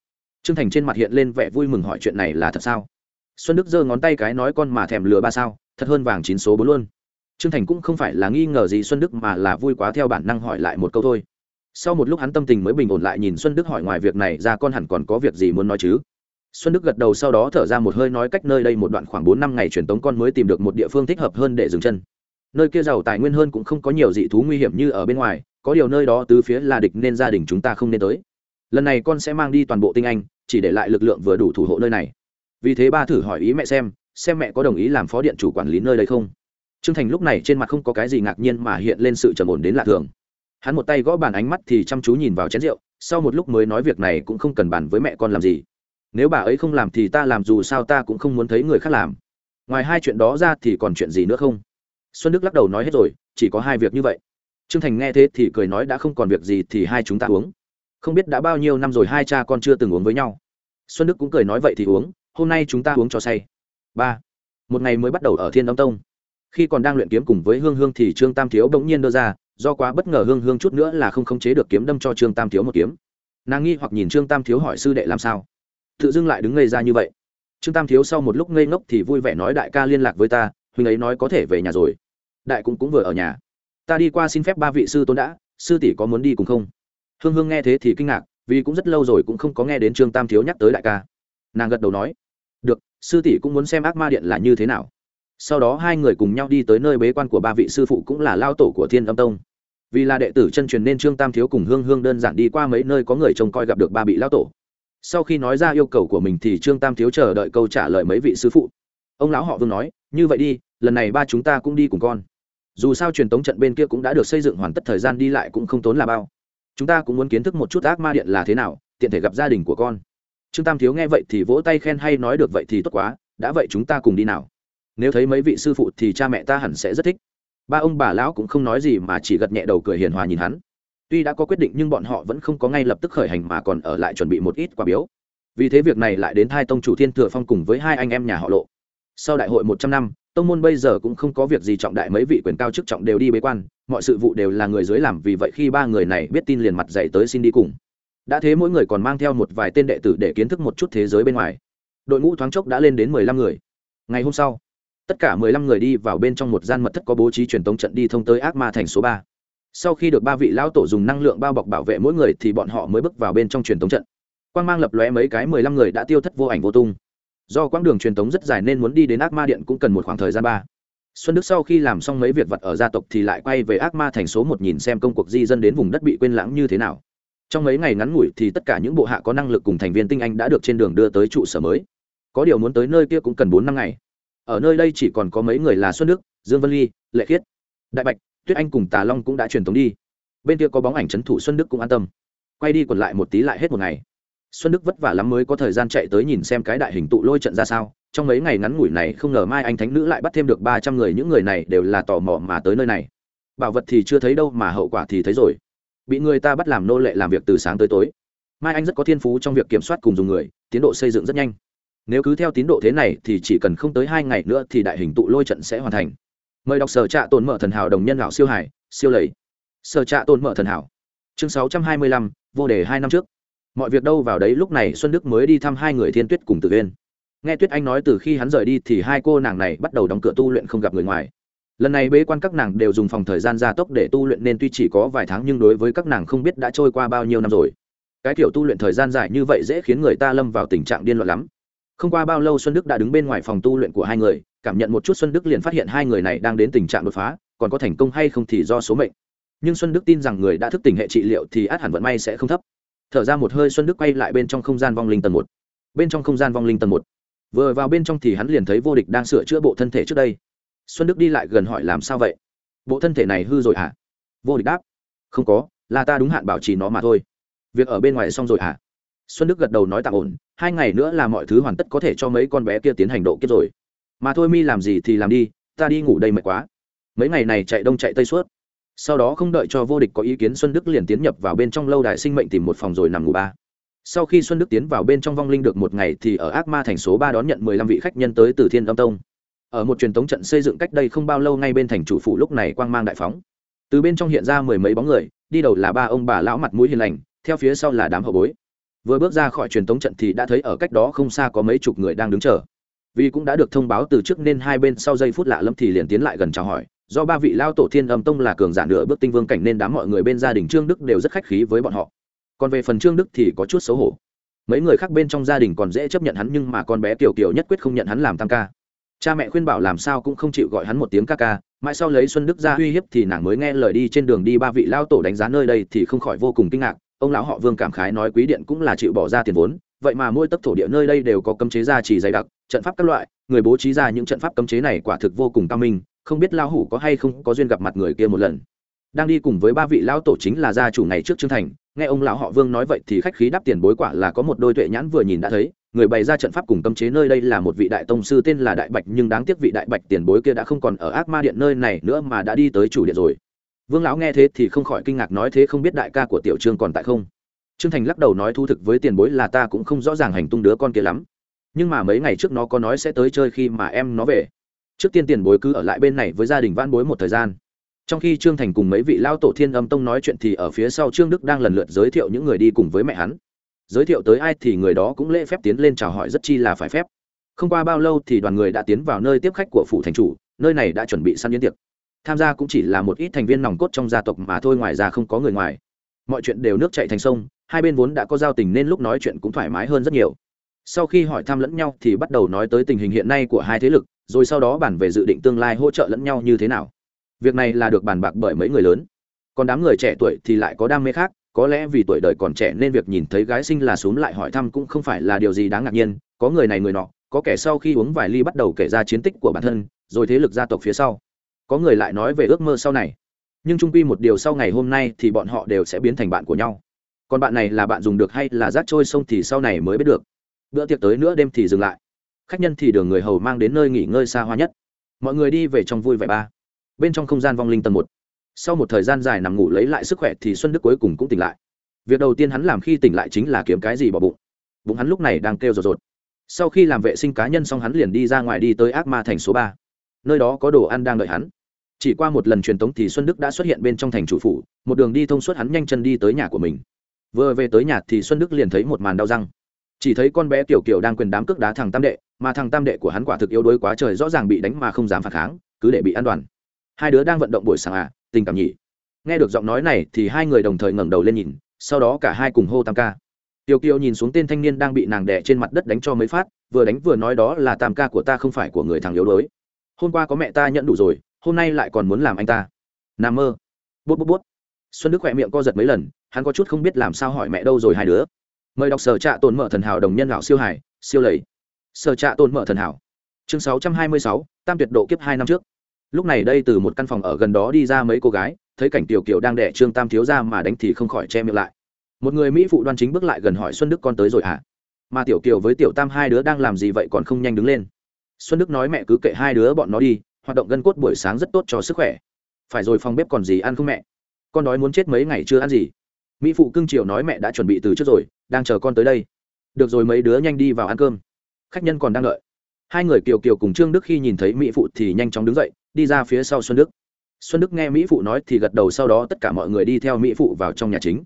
T r ư ơ n g thành trên mặt hiện lên vẻ vui mừng hỏi chuyện này là thật sao? Xuân đức giơ ngón tay cái nói con mà thèm lừa ba sao, thật hơn vàng chín số bốn luôn. T r ư ơ n g thành cũng không phải là nghi ngờ gì xuân đức mà là vui quá theo bản năng hỏi lại một câu thôi. Sau một lúc hắn tâm tình mới bình ổn lại nhìn xuân đức hỏi ngoài việc này ra con hẳn còn có việc gì muốn nói chứ? Xuân đức gật đầu sau đó thở ra một hơi nói cách nơi đây một đoạn khoảng bốn năm ngày truyền tống con mới tìm được một địa phương thích hợp hơn để dừng chân. Nơi kia giàu tài nguyên hơn cũng không có nhiều dị thú nguy hiểm như ở bên ngoài có điều nơi đó từ phía là địch nên gia đình chúng ta không nên tới. Lần này con sẽ mang đi toàn bộ tinh anh, chỉ để lại lực lượng vừa đủ thủ hộ nơi này. Vì thế ba thử hỏi ý mẹ xem xem mẹ có đồng ý làm phó điện chủ quản lý nơi đây không? Trương thành lúc này trên mặt không có cái gì ngạc nhiên mà hiện lên sự trầm ổn đến lạ thường. Hắn một tay gõ bàn ánh mắt thì chăm chú nhìn vào chén rượu, sau một lúc mới nói việc này cũng không cần bàn với mẹ con làm gì. Nếu bà ấy không làm thì ta làm dù sao ta cũng không muốn thấy người khác làm. Ngoài hai chuyện đó ra thì còn chuyện gì nữa không? Xuân đức lắc đầu nói hết rồi, chỉ có hai việc như vậy. Trương thành nghe thế thì cười nói đã không còn việc gì thì hai chúng ta uống. Không biết đã bao nhiêu năm rồi hai cha con chưa từng uống với nhau. Xuân đức cũng cười nói vậy thì uống, hôm nay chúng ta uống cho say. Ba. Một ngày mới bắt đầu ở thiên đông tông. Khi còn đang luyện kiếm cùng với hương hương thì trương tam thiếu bỗng nhiên đưa ra, do quá bất ngờ hương hương chút nữa là không khống chế được kiếm đâm cho trương tam thiếu một kiếm. Nàng nghi hoặc nhìn trương tam thiếu hỏi sư đệ làm sao. Tự dưng lại đứng ngây ra như vậy. Trương tam thiếu sau một lúc ngây ngốc thì vui vẻ nói đại ca liên lạc với ta, huynh ấy nói có thể về nhà rồi. Đại cũng cũng vừa ở nhà ta đi qua xin phép ba vị sư tôn đã, sư tỷ có muốn đi cùng không? Hương hương nghe thế thì kinh ngạc, vì cũng rất lâu rồi cũng không có nghe đến trương tam thiếu nhắc tới đại ca. Nàng gật đầu nói, được, sư tỷ cũng muốn xem ác ma điện là như thế nào. Sau đó hai người cùng nhau đi tới nơi bế quan của ba vị sư phụ cũng là lao tổ của thiên âm tông. Vì là đệ tử chân truyền nên trương tam thiếu cùng hương hương đơn giản đi qua mấy nơi có người trông coi gặp được ba vị lao tổ. Sau khi nói ra yêu cầu của mình thì trương tam thiếu chờ đợi câu trả lời mấy vị sư phụ. Ông lão họ vương nói, như vậy đi, lần này ba chúng ta cũng đi cùng con dù sao truyền tống trận bên kia cũng đã được xây dựng hoàn tất thời gian đi lại cũng không tốn là bao. Chúng ta cũng muốn kiến thức một chút ác ma điện là thế nào, tiện thể gặp gia đình của con. Trương tam thiếu nghe vậy thì vỗ tay khen hay nói được vậy thì tốt quá, đã vậy chúng ta cùng đi nào. Nếu thấy mấy vị sư phụ thì cha mẹ ta hẳn sẽ rất thích. Ba ông bà lão cũng không nói gì mà chỉ gật nhẹ đầu cười hiền hòa nhìn hắn. Tuy đã có quyết định nhưng bọn họ vẫn không có ngay lập tức khởi hành mà còn ở lại chuẩn bị một ít quà biếu. Vì thế việc này lại đến hai tông chủ thiên thừa phong cùng với hai anh em nhà họ lộ. Sau đại hội một trăm năm tông môn bây giờ cũng không có việc gì trọng đại, mấy vị quyền cao chức trọng đều đi bế quan, mọi sự vụ đều là người dưới làm, vì vậy khi ba người này biết tin liền mặt dạy tới xin đi cùng. Đã thế mỗi người còn mang theo một vài tên đệ tử để kiến thức một chút thế giới bên ngoài. Đội ngũ thoáng chốc đã lên đến mười lăm người. Ngày hôm sau, tất cả mười lăm người đi vào bên trong một gian mật thất có bố trí truyền tống trận đi thông tới ác ma thành số ba. Sau khi được ba vị lão tổ dùng năng lượng bao bọc bảo vệ mỗi người thì bọn họ mới bước vào bên trong truyền tống trận. Quan g mang lập lóe mấy cái mười lăm người đã tiêu thất vô ảnh vô tung do quãng đường truyền tống rất dài nên muốn đi đến ác ma điện cũng cần một khoảng thời gian ba. Xuân đức sau khi làm xong mấy việc vật ở gia tộc thì lại quay về ác ma thành số một nhìn xem công cuộc di dân đến vùng đất bị quên lãng như thế nào. Trong mấy ngày ngắn ngủi thì tất cả những bộ hạ có năng lực cùng thành viên tinh anh đã được trên đường đưa tới trụ sở mới. Có điều muốn tới nơi kia cũng cần bốn năm ngày. Ở nơi đây chỉ còn có mấy người là xuân đức, dương vân ly, lệ khiết, đại bạch, tuyết anh cùng tà long cũng đã truyền tống đi. Bên kia có bóng ảnh trấn thủ xuân đức cũng an tâm. Quay đi còn lại một tí lại hết một ngày xuân đức vất vả lắm mới có thời gian chạy tới nhìn xem cái đại hình tụ lôi trận ra sao. Trong mấy ngày ngắn ngủi này không ngờ mai anh thánh nữ lại bắt thêm được ba trăm người, những người này đều là tò mò mà tới nơi này. Bảo vật thì chưa thấy đâu mà hậu quả thì thấy rồi. Bị người ta bắt làm nô lệ làm việc từ sáng tới tối. Mai anh rất có thiên phú trong việc kiểm soát cùng dùng người, tiến độ xây dựng rất nhanh. Nếu cứ theo tiến độ thế này thì chỉ cần không tới hai ngày nữa thì đại hình tụ lôi trận sẽ hoàn thành. Mời đọc sở trạ tồn mở thần hảo đồng nhân lão siêu hải, siêu lầy. Sở trạ tồn mở thần hảo. Chương sáu trăm hai mươi lăm, vô đề hai năm trước mọi việc đâu vào đấy lúc này xuân đức mới đi thăm hai người thiên tuyết cùng tử Viên. nghe tuyết anh nói từ khi hắn rời đi thì hai cô nàng này bắt đầu đóng cửa tu luyện không gặp người ngoài. Lần này bế quan các nàng đều dùng phòng thời gian gia tốc để tu luyện nên tuy chỉ có vài tháng nhưng đối với các nàng không biết đã trôi qua bao nhiêu năm rồi. Cái kiểu tu luyện thời gian dài như vậy dễ khiến người ta lâm vào tình trạng điên loạn lắm. Không qua bao lâu xuân đức đã đứng bên ngoài phòng tu luyện của hai người, cảm nhận một chút xuân đức liền phát hiện hai người này đang đến tình trạng đột phá, còn có thành công hay không thì do số mệnh. Nhưng xuân đức tin rằng người đã thức tỉnh hệ trị liệu thì át hẳn vận may sẽ không thấp thở ra một hơi xuân đức quay lại bên trong không gian vong linh tầng một. Bên trong không gian vong linh tầng một. Vừa vào bên trong thì hắn liền thấy vô địch đang sửa chữa bộ thân thể trước đây. Xuân đức đi lại gần hỏi làm sao vậy? Bộ thân thể này hư rồi hả? À? vô địch đáp. Không có, là ta đúng hạn bảo trì nó mà thôi. Việc ở bên ngoài xong rồi hả? À? xuân đức gật đầu nói tạm ổn, hai ngày nữa là mọi thứ hoàn tất có thể cho mấy con bé kia tiến hành độ kiếp rồi. Mà thôi mi làm gì thì làm đi, ta đi ngủ đây mệt quá. Mấy ngày này chạy đông chạy tây suốt sau đó không đợi cho vô địch có ý kiến xuân đức liền tiến nhập vào bên trong lâu đài sinh mệnh tìm một phòng rồi nằm ngủ ba. Sau khi xuân đức tiến vào bên trong vong linh được một ngày thì ở ác ma thành số ba đón nhận mười lăm vị khách nhân tới từ thiên âm tông. Ở một truyền thống trận xây dựng cách đây không bao lâu ngay bên thành chủ phủ lúc này quang mang đại phóng. Từ bên trong hiện ra mười mấy bóng người, đi đầu là ba ông bà lão mặt mũi hiền lành, theo phía sau là đám hậu bối. Vừa bước ra khỏi truyền thống trận thì đã thấy ở cách đó không xa có mấy chục người đang đứng chờ. Vì cũng đã được thông báo từ trước nên hai bên sau giây phút lạ lâm thì liền tiến lại gần chào hỏi do ba vị lao tổ thiên âm tông là cường giả nửa bước tinh vương cảnh nên đám mọi người bên gia đình trương đức đều rất khách khí với bọn họ. Còn về phần trương đức thì có chút xấu hổ. Mấy người khác bên trong gia đình còn dễ chấp nhận hắn nhưng mà con bé tiểu kiều nhất quyết không nhận hắn làm tam ca. Cha mẹ khuyên bảo làm sao cũng không chịu gọi hắn một tiếng ca ca, mãi sau lấy xuân đức ra uy hiếp thì nàng mới nghe lời đi trên đường đi ba vị lao tổ đánh giá nơi đây thì không khỏi vô cùng kinh ngạc. Ông lão họ vương cảm khái nói quý điện cũng là chịu bỏ ra tiền vốn, vậy mà mỗi tấc thổ địa nơi đây đều có cấm chế gia trì dày đặc, trận pháp các loại, người bố trí ra những trận pháp cấm chế này quả thực vô cùng cao minh không biết lão hủ có hay không có duyên gặp mặt người kia một lần. Đang đi cùng với ba vị lão tổ chính là gia chủ ngày trước trương thành, nghe ông lão họ vương nói vậy thì khách khí đáp tiền bối quả là có một đôi tuệ nhãn vừa nhìn đã thấy, người bày ra trận pháp cùng cấm chế nơi đây là một vị đại tông sư tên là đại bạch, nhưng đáng tiếc vị đại bạch tiền bối kia đã không còn ở ác ma điện nơi này nữa mà đã đi tới chủ điện rồi. Vương lão nghe thế thì không khỏi kinh ngạc nói thế không biết đại ca của tiểu trương còn tại không? Trương thành lắc đầu nói thu thực với tiền bối là ta cũng không rõ ràng hành tung đứa con kia lắm. Nhưng mà mấy ngày trước nó có nói sẽ tới chơi khi mà em nó về trước tiên tiền bối cứ ở lại bên này với gia đình vãn bối một thời gian. Trong khi trương thành cùng mấy vị lao tổ thiên âm tông nói chuyện thì ở phía sau trương đức đang lần lượt giới thiệu những người đi cùng với mẹ hắn. Giới thiệu tới ai thì người đó cũng lễ phép tiến lên chào hỏi rất chi là phải phép. Không qua bao lâu thì đoàn người đã tiến vào nơi tiếp khách của phủ thành chủ, nơi này đã chuẩn bị săn yến tiệc. Tham gia cũng chỉ là một ít thành viên nòng cốt trong gia tộc mà thôi, ngoài ra không có người ngoài. Mọi chuyện đều nước chạy thành sông, hai bên vốn đã có giao tình nên lúc nói chuyện cũng thoải mái hơn rất nhiều. Sau khi hỏi thăm lẫn nhau thì bắt đầu nói tới tình hình hiện nay của hai thế lực rồi sau đó bàn về dự định tương lai hỗ trợ lẫn nhau như thế nào. Việc này là được bàn bạc bởi mấy người lớn. Còn đám người trẻ tuổi thì lại có đam mê khác, có lẽ vì tuổi đời còn trẻ nên việc nhìn thấy gái sinh là xuống lại hỏi thăm cũng không phải là điều gì đáng ngạc nhiên, có người này người nọ, có kẻ sau khi uống vài ly bắt đầu kể ra chiến tích của bản thân, rồi thế lực gia tộc phía sau. Có người lại nói về ước mơ sau này. Nhưng trung quy một điều sau ngày hôm nay thì bọn họ đều sẽ biến thành bạn của nhau. Còn bạn này là bạn dùng được hay là rác trôi sông thì sau này mới biết được. Bữa tiệc tới nữa đêm thì dừng lại khách nhân thì đường người hầu mang đến nơi nghỉ ngơi xa hoa nhất. Mọi người đi về trong vui vẻ ba. Bên trong không gian vong linh tầng một. Sau một thời gian dài nằm ngủ lấy lại sức khỏe thì xuân đức cuối cùng cũng tỉnh lại. Việc đầu tiên hắn làm khi tỉnh lại chính là kiếm cái gì bỏ bụng. Bụng hắn lúc này đang kêu rột rột. Sau khi làm vệ sinh cá nhân xong hắn liền đi ra ngoài đi tới ác ma thành số ba. Nơi đó có đồ ăn đang đợi hắn. Chỉ qua một lần truyền tống thì xuân đức đã xuất hiện bên trong thành chủ phủ, một đường đi thông suốt hắn nhanh chân đi tới nhà của mình. Vừa về tới nhà thì xuân đức liền thấy một màn đau răng chỉ thấy con bé tiểu kiều đang quyền đám cước đá thằng tam đệ, mà thằng tam đệ của hắn quả thực yếu đuối quá trời, rõ ràng bị đánh mà không dám phản kháng, cứ để bị ăn đoàn. hai đứa đang vận động buổi sáng à tình cảm nhỉ? Nghe được giọng nói này thì hai người đồng thời ngẩng đầu lên nhìn, sau đó cả hai cùng hô tam ca. Tiểu kiều nhìn xuống tên thanh niên đang bị nàng đẻ trên mặt đất đánh cho mấy phát, vừa đánh vừa nói đó là tam ca của ta không phải của người thằng yếu đuối. Hôm qua có mẹ ta nhận đủ rồi, hôm nay lại còn muốn làm anh ta. Nằm mơ. Bút bút bút. Xuân đức khỏe miệng co giật mấy lần, hắn có chút không biết làm sao hỏi mẹ đâu rồi hai đứa mời đọc sở trạ tồn mở thần hảo đồng nhân lão siêu hải, siêu lầy. Sở trạ tồn mở thần hảo. Chương sáu trăm hai mươi sáu, tam tuyệt độ kiếp hai năm trước. Lúc này đây từ một căn phòng ở gần đó đi ra mấy cô gái, thấy cảnh tiểu kiều đang đẻ trương tam thiếu ra mà đánh thì không khỏi che miệng lại. Một người mỹ phụ đoan chính bước lại gần hỏi, xuân đức con tới rồi hả? À? mà tiểu kiều với tiểu tam hai đứa đang làm gì vậy còn không nhanh đứng lên. Xuân đức nói, mẹ cứ kệ hai đứa bọn nó đi, hoạt động gân cốt buổi sáng rất tốt cho sức khỏe. Phải rồi phòng bếp còn gì ăn không mẹ? Con đói muốn chết mấy ngày chưa ăn gì? Mỹ phụ cưng triều nói mẹ đã chuẩn bị từ trước rồi, đang chờ con tới đây. Được rồi mấy đứa nhanh đi vào ăn cơm. Khách nhân còn đang đợi. Hai người kiều kiều cùng trương đức khi nhìn thấy mỹ phụ thì nhanh chóng đứng dậy, đi ra phía sau xuân đức. Xuân đức nghe mỹ phụ nói thì gật đầu sau đó tất cả mọi người đi theo mỹ phụ vào trong nhà chính.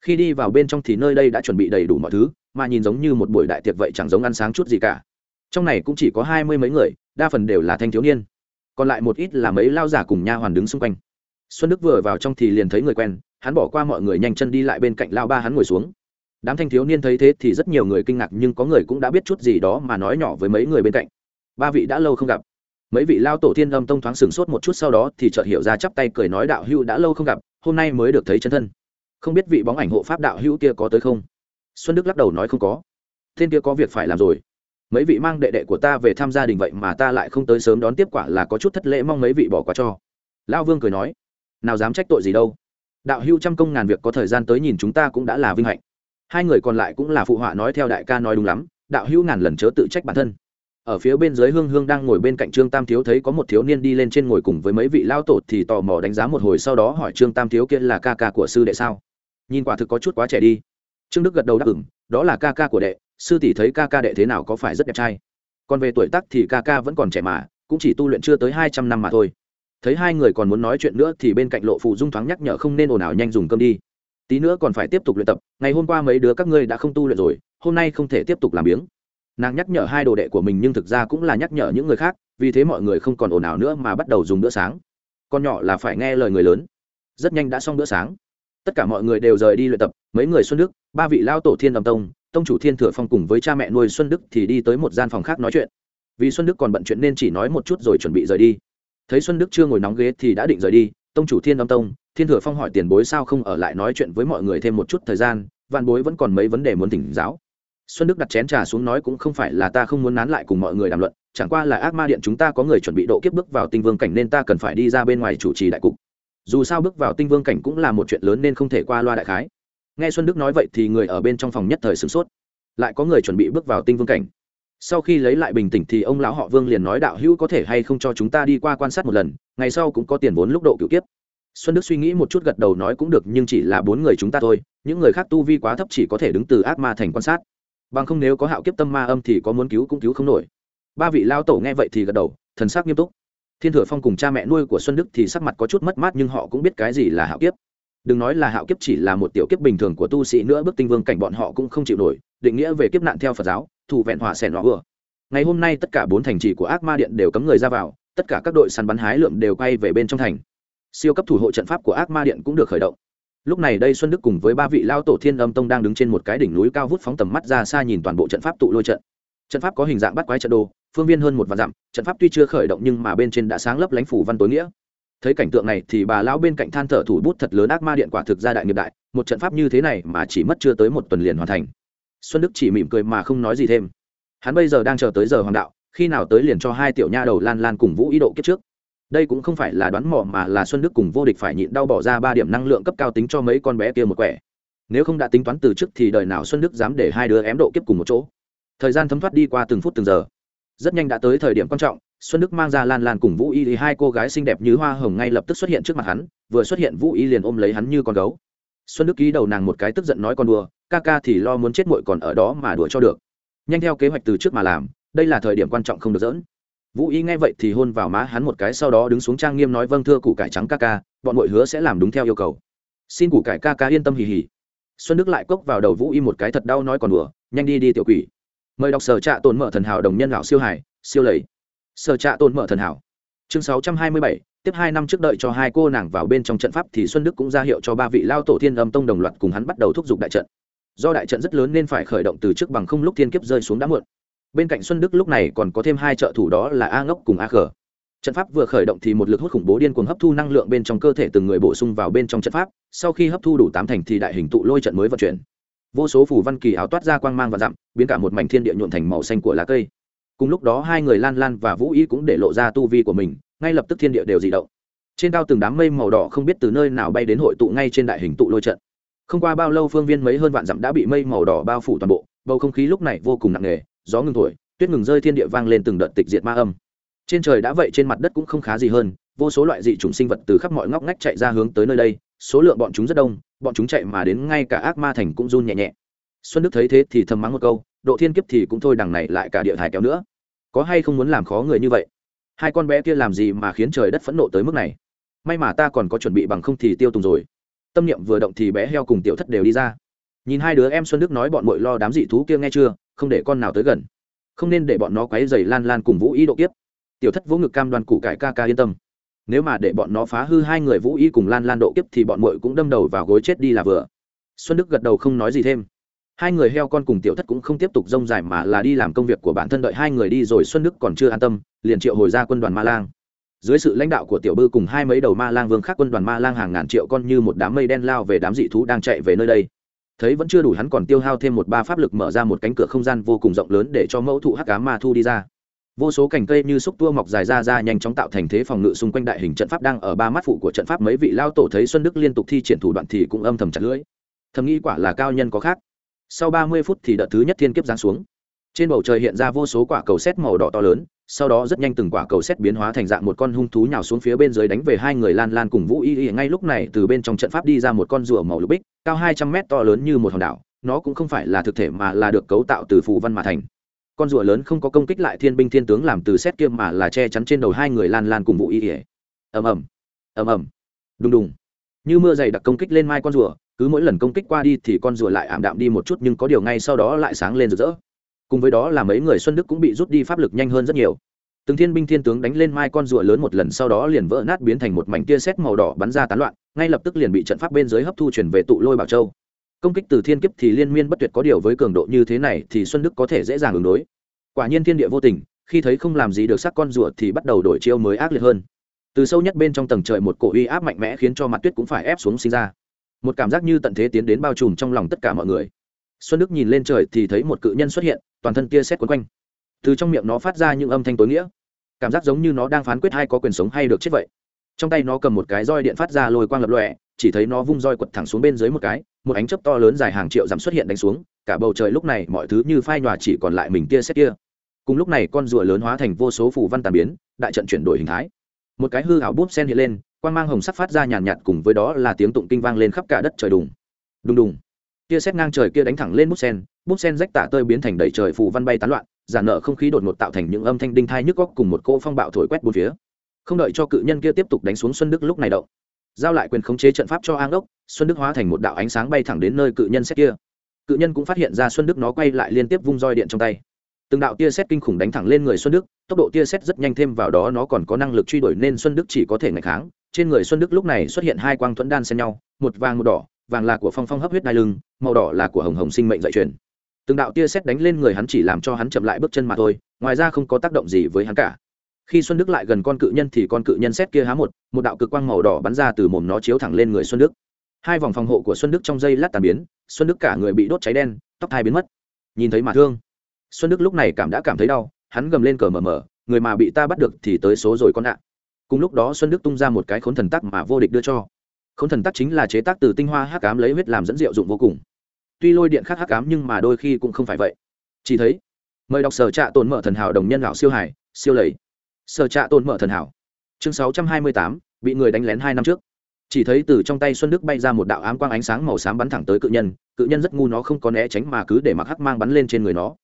Khi đi vào bên trong thì nơi đây đã chuẩn bị đầy đủ mọi thứ, mà nhìn giống như một buổi đại tiệc vậy chẳng giống ăn sáng chút gì cả. Trong này cũng chỉ có hai mươi mấy người, đa phần đều là thanh thiếu niên. Còn lại một ít là mấy lao giả cùng nha hoàn đứng xung quanh xuân đức vừa vào trong thì liền thấy người quen, hắn bỏ qua mọi người nhanh chân đi lại bên cạnh lao ba hắn ngồi xuống. Đám thanh thiếu niên thấy thế thì rất nhiều người kinh ngạc nhưng có người cũng đã biết chút gì đó mà nói nhỏ với mấy người bên cạnh. Ba vị đã lâu không gặp. Mấy vị lao tổ thiên âm tông thoáng sửng sốt một chút sau đó thì chợt hiểu ra chắp tay cười nói đạo hữu đã lâu không gặp, hôm nay mới được thấy chân thân. Không biết vị bóng ảnh hộ pháp đạo hữu kia có tới không? Xuân đức lắc đầu nói không có. Thiên kia có việc phải làm rồi. Mấy vị mang đệ đệ của ta về tham gia đình vậy mà ta lại không tới sớm đón tiếp quả là có chút thất lễ mong mấy vị bỏ qua cho. Lão vương cười nói nào dám trách tội gì đâu. Đạo hưu trăm công ngàn việc có thời gian tới nhìn chúng ta cũng đã là vinh hạnh. Hai người còn lại cũng là phụ họa nói theo đại ca nói đúng lắm, đạo hưu ngàn lần chớ tự trách bản thân. Ở phía bên dưới hương hương đang ngồi bên cạnh trương tam thiếu thấy có một thiếu niên đi lên trên ngồi cùng với mấy vị lao tổ thì tò mò đánh giá một hồi sau đó hỏi trương tam thiếu kia là ca ca của sư đệ sao? Nhìn quả thực có chút quá trẻ đi. Trương đức gật đầu đáp ứng, đó là ca ca của đệ, sư tỷ thấy ca ca đệ thế nào có phải rất đẹp trai. Còn về tuổi tác thì ca ca vẫn còn trẻ mà, cũng chỉ tu luyện chưa tới hai trăm năm mà thôi thấy hai người còn muốn nói chuyện nữa thì bên cạnh lộ phụ dung thoáng nhắc nhở không nên ồn ào nhanh dùng cơm đi. Tí nữa còn phải tiếp tục luyện tập, ngày hôm qua mấy đứa các ngươi đã không tu luyện rồi, hôm nay không thể tiếp tục làm biếng. Nàng nhắc nhở hai đồ đệ của mình nhưng thực ra cũng là nhắc nhở những người khác, vì thế mọi người không còn ồn ào nữa mà bắt đầu dùng bữa sáng. Con nhỏ là phải nghe lời người lớn. Rất nhanh đã xong bữa sáng. Tất cả mọi người đều rời đi luyện tập, mấy người xuân đức, ba vị lao tổ thiên đầm tông tông chủ thiên thừa phong cùng với cha mẹ nuôi xuân đức thì đi tới một gian phòng khác nói chuyện. Vì xuân đức còn bận chuyện nên chỉ nói một chút rồi chuẩn bị rời đi thấy xuân đức chưa ngồi nóng ghế thì đã định rời đi, tông chủ thiên âm tông, thiên thừa phong hỏi tiền bối sao không ở lại nói chuyện với mọi người thêm một chút thời gian, vạn bối vẫn còn mấy vấn đề muốn tỉnh giáo. Xuân đức đặt chén trà xuống nói cũng không phải là ta không muốn nán lại cùng mọi người đàm luận, chẳng qua là ác ma điện chúng ta có người chuẩn bị độ kiếp bước vào tinh vương cảnh nên ta cần phải đi ra bên ngoài chủ trì đại cục. Dù sao bước vào tinh vương cảnh cũng là một chuyện lớn nên không thể qua loa đại khái. Nghe xuân đức nói vậy thì người ở bên trong phòng nhất thời sửng sốt. Lại có người chuẩn bị bước vào tinh vương cảnh sau khi lấy lại bình tĩnh thì ông lão họ vương liền nói đạo hữu có thể hay không cho chúng ta đi qua quan sát một lần, ngày sau cũng có tiền vốn lúc độ cựu kiếp. Xuân đức suy nghĩ một chút gật đầu nói cũng được, nhưng chỉ là bốn người chúng ta thôi, những người khác tu vi quá thấp chỉ có thể đứng từ ác ma thành quan sát. Bằng không nếu có hạo kiếp tâm ma âm thì có muốn cứu cũng cứu không nổi. Ba vị lao tổ nghe vậy thì gật đầu, thần sắc nghiêm túc. Thiên thừa phong cùng cha mẹ nuôi của xuân đức thì sắc mặt có chút mất mát nhưng họ cũng biết cái gì là hạo kiếp. Đừng nói là hạo kiếp chỉ là một tiểu kiếp bình thường của tu sĩ nữa, bước tinh vương cảnh bọn họ cũng không chịu nổi, định nghĩa về kiếp nạn theo phật giáo thủ vẹn hỏa sẻn lọ vừa. Ngày hôm nay tất cả bốn thành trì của ác ma điện đều cấm người ra vào, tất cả các đội săn bắn hái lượm đều quay về bên trong thành. Siêu cấp thủ hộ trận pháp của ác ma điện cũng được khởi động. Lúc này đây xuân đức cùng với ba vị lao tổ thiên âm tông đang đứng trên một cái đỉnh núi cao vút phóng tầm mắt ra xa nhìn toàn bộ trận pháp tụ lôi trận. Trận pháp có hình dạng bắt quái trận đồ, phương viên hơn một vạn dặm, trận pháp tuy chưa khởi động nhưng mà bên trên đã sáng lấp lánh phủ văn tối nghĩa. Thấy cảnh tượng này thì bà lão bên cạnh than thở thủ bút thật lớn, ác ma điện quả thực ra đại nghiệp đại, một trận pháp như thế này mà chỉ mất chưa tới một tuần liền hoàn thành xuân đức chỉ mỉm cười mà không nói gì thêm. Hắn bây giờ đang chờ tới giờ hoàng đạo, khi nào tới liền cho hai tiểu nha đầu lan lan cùng vũ ý độ kiếp trước. Đây cũng không phải là đoán mò mà là xuân đức cùng vô địch phải nhịn đau bỏ ra ba điểm năng lượng cấp cao tính cho mấy con bé kia một quẻ. Nếu không đã tính toán từ trước thì đời nào xuân đức dám để hai đứa ém độ kiếp cùng một chỗ. Thời gian thấm thoát đi qua từng phút từng giờ. Rất nhanh đã tới thời điểm quan trọng, xuân đức mang ra lan lan cùng vũ y thì hai cô gái xinh đẹp như hoa hồng ngay lập tức xuất hiện trước mặt hắn, vừa xuất hiện vũ y liền ôm lấy hắn như con gấu. Xuân đức ký đầu nàng một cái tức giận nói con đùa ca ca thì lo muốn chết muội còn ở đó mà đùa cho được. Nhanh theo kế hoạch từ trước mà làm, đây là thời điểm quan trọng không được dỡn vũ y nghe vậy thì hôn vào má hắn một cái, sau đó đứng xuống trang nghiêm nói vâng thưa củ cải trắng ca ca, bọn muội hứa sẽ làm đúng theo yêu cầu. Xin củ cải ca ca yên tâm hì hì. Xuân đức lại cốc vào đầu vũ y một cái thật đau nói, còn đùa, nhanh đi đi tiểu quỷ. Mời đọc sở trạ tồn mở thần hảo đồng nhân lão siêu hải siêu lầy. Sở trạ tồn mở thần hảo. Chương sáu trăm hai mươi bảy, tiếp hai năm trước đợi cho hai cô nàng vào bên trong trận pháp thì xuân đức cũng ra hiệu cho ba vị lao tổ thiên âm tông đồng loạt cùng hắn bắt đầu thúc giục đại trận do đại trận rất lớn nên phải khởi động từ trước bằng không lúc thiên kiếp rơi xuống đã muộn. Bên cạnh xuân đức lúc này còn có thêm hai trợ thủ đó là a ngốc cùng a khờ trận pháp vừa khởi động thì một lực hút khủng bố điên cuồng hấp thu năng lượng bên trong cơ thể từng người bổ sung vào bên trong trận pháp, sau khi hấp thu đủ tám thành thì đại hình tụ lôi trận mới vận chuyển. Vô số phủ văn kỳ áo toát ra quang mang và dặm, biến cả một mảnh thiên địa nhuộn thành màu xanh của lá cây. Cùng lúc đó hai người lan lan và vũ y cũng để lộ ra tu vi của mình, ngay lập tức thiên địa đều dị động. Trên cao từng đám mây màu đỏ không biết từ nơi nào bay đến hội tụ ngay trên đại hình tụ lôi trận không qua bao lâu phương viên mấy hơn vạn dặm đã bị mây màu đỏ bao phủ toàn bộ, bầu không khí lúc này vô cùng nặng nề, gió ngừng thổi, tuyết ngừng rơi thiên địa vang lên từng đợt tịch diệt ma âm. Trên trời đã vậy trên mặt đất cũng không khá gì hơn, vô số loại dị chủng sinh vật từ khắp mọi ngóc ngách chạy ra hướng tới nơi đây, số lượng bọn chúng rất đông, bọn chúng chạy mà đến ngay cả ác ma thành cũng run nhẹ nhẹ. Xuân đức thấy thế thì thầm mắng một câu, độ thiên kiếp thì cũng thôi đằng này lại cả địa thải kéo nữa. Có hay không muốn làm khó người như vậy? Hai con bé kia làm gì mà khiến trời đất phẫn nộ tới mức này? May mà ta còn có chuẩn bị bằng không thì tiêu tùng rồi tâm niệm vừa động thì bé heo cùng tiểu thất đều đi ra. Nhìn hai đứa em xuân đức nói bọn mội lo đám dị thú kia nghe chưa, không để con nào tới gần. Không nên để bọn nó quấy dày lan lan cùng vũ ý độ kiếp. Tiểu thất vỗ ngực cam đoan củ cải ca ca yên tâm. Nếu mà để bọn nó phá hư hai người vũ ý cùng lan lan độ kiếp thì bọn mội cũng đâm đầu vào gối chết đi là vừa. Xuân đức gật đầu không nói gì thêm. Hai người heo con cùng tiểu thất cũng không tiếp tục rông dài mà là đi làm công việc của bản thân đợi hai người đi rồi xuân đức còn chưa an tâm, liền triệu hồi ra quân đoàn ma lang dưới sự lãnh đạo của tiểu bư cùng hai mấy đầu ma lang vương khác quân đoàn ma lang hàng ngàn triệu con như một đám mây đen lao về đám dị thú đang chạy về nơi đây. Thấy vẫn chưa đủ hắn còn tiêu hao thêm một ba pháp lực mở ra một cánh cửa không gian vô cùng rộng lớn để cho mẫu thụ hắc cá ma thu đi ra. Vô số cành cây như xúc tua mọc dài ra ra nhanh chóng tạo thành thế phòng ngự xung quanh đại hình trận pháp đang ở ba mắt phụ của trận pháp mấy vị lao tổ thấy xuân đức liên tục thi triển thủ đoạn thì cũng âm thầm chặt lưỡi. Thầm nghĩ quả là cao nhân có khác. Sau ba mươi phút thì đợt thứ nhất thiên kiếp giáng xuống. Trên bầu trời hiện ra vô số quả cầu xét màu đỏ to lớn sau đó rất nhanh từng quả cầu xét biến hóa thành dạng một con hung thú nhào xuống phía bên dưới đánh về hai người lan lan cùng vũ y y. Ngay lúc này, từ bên trong trận pháp đi ra một con rùa màu lục bích, cao hai trăm mét to lớn như một hòn đảo. Nó cũng không phải là thực thể mà là được cấu tạo từ phù văn mà thành. Con rùa lớn không có công kích lại thiên binh thiên tướng làm từ xét kia mà là che chắn trên đầu hai người lan lan cùng vũ y y. Ầm ầm ầm ầm, đùng đùng. Như mưa dày đặc công kích lên mai con rùa, cứ mỗi lần công kích qua đi thì con rùa lại ảm đạm đi một chút nhưng có điều ngay sau đó lại sáng lên rực rỡ cùng với đó là mấy người xuân đức cũng bị rút đi pháp lực nhanh hơn rất nhiều. Từng thiên binh thiên tướng đánh lên mai con rùa lớn một lần sau đó liền vỡ nát biến thành một mảnh tia sét màu đỏ bắn ra tán loạn, ngay lập tức liền bị trận pháp bên dưới hấp thu chuyển về tụ lôi bảo châu. Công kích từ thiên kiếp thì liên miên bất tuyệt có điều với cường độ như thế này thì xuân đức có thể dễ dàng ứng đối. Quả nhiên thiên địa vô tình, khi thấy không làm gì được sắc con rùa thì bắt đầu đổi chiêu mới ác liệt hơn. Từ sâu nhất bên trong tầng trời một cổ uy áp mạnh mẽ khiến cho mặt tuyết cũng phải ép xuống sinh ra. Một cảm giác như tận thế tiến đến bao trùm trong lòng tất cả mọi người. Xuân đức nhìn lên trời thì thấy một cự nhân xuất hiện toàn thân tia xét quấn quanh. Từ trong miệng nó phát ra những âm thanh tối nghĩa. Cảm giác giống như nó đang phán quyết hay có quyền sống hay được chết vậy. Trong tay nó cầm một cái roi điện phát ra lôi quang lập lòe, chỉ thấy nó vung roi quật thẳng xuống bên dưới một cái một ánh chớp to lớn dài hàng triệu dặm xuất hiện đánh xuống cả bầu trời lúc này mọi thứ như phai nhòa chỉ còn lại mình tia xét kia. Cùng lúc này con rùa lớn hóa thành vô số phù văn tàn biến đại trận chuyển đổi hình thái. Một cái hư ảo búp sen hiện lên quan mang hồng sắc phát ra nhàn nhạt, nhạt cùng với đó là tiếng tụng kinh vang lên khắp cả đất trời đùng. Đùng đùng. Tia xét ngang trời kia đánh thẳng lên búp sen búp sen rách tả tơi biến thành đầy trời phù văn bay tán loạn, giả nợ không khí đột ngột tạo thành những âm thanh đinh thai nhức góc cùng một cỗ phong bạo thổi quét bốn phía. Không đợi cho cự nhân kia tiếp tục đánh xuống xuân đức lúc này động, giao lại quyền khống chế trận pháp cho an ốc xuân đức hóa thành một đạo ánh sáng bay thẳng đến nơi cự nhân xét kia. Cự nhân cũng phát hiện ra xuân đức nó quay lại liên tiếp vung roi điện trong tay. Từng đạo tia xét kinh khủng đánh thẳng lên người xuân đức, tốc độ tia xét rất nhanh thêm vào đó nó còn có năng lực truy đuổi nên xuân đức chỉ có thể ngày kháng. Trên người xuân đức lúc này xuất hiện hai quang thuẫn đan xen nhau, một vàng một đỏ, vàng là của phong phong hấp huyết đai lưng, màu đỏ là của hồng hồng sinh mệnh dạy truyền từng đạo tia xét đánh lên người hắn chỉ làm cho hắn chậm lại bước chân mà thôi, ngoài ra không có tác động gì với hắn cả. Khi xuân đức lại gần con cự nhân thì con cự nhân xét kia há một một đạo cực quang màu đỏ bắn ra từ mồm nó chiếu thẳng lên người xuân đức. Hai vòng phòng hộ của xuân đức trong dây lát tàn biến, xuân đức cả người bị đốt cháy đen, tóc thai biến mất. Nhìn thấy mà thương. Xuân đức lúc này cảm đã cảm thấy đau, hắn gầm lên cờ mờ mờ người mà bị ta bắt được thì tới số rồi con ạ. Cùng lúc đó xuân đức tung ra một cái khốn thần tắc mà vô địch đưa cho. Khốn thần tắc chính là chế tác từ tinh hoa hắc cám lấy huyết làm dẫn diệu dụng vô cùng tuy lôi điện khác hắc ám nhưng mà đôi khi cũng không phải vậy. Chỉ thấy, mời đọc sở trạ tồn mở thần hảo đồng nhân lão siêu hải, siêu lầy. Sở trạ tồn mở thần hảo. Chương sáu trăm hai mươi tám, bị người đánh lén hai năm trước. Chỉ thấy từ trong tay xuân đức bay ra một đạo ám quang ánh sáng màu xám bắn thẳng tới cự nhân cự nhân rất ngu nó không có né tránh mà cứ để mặc hắc mang bắn lên trên người nó.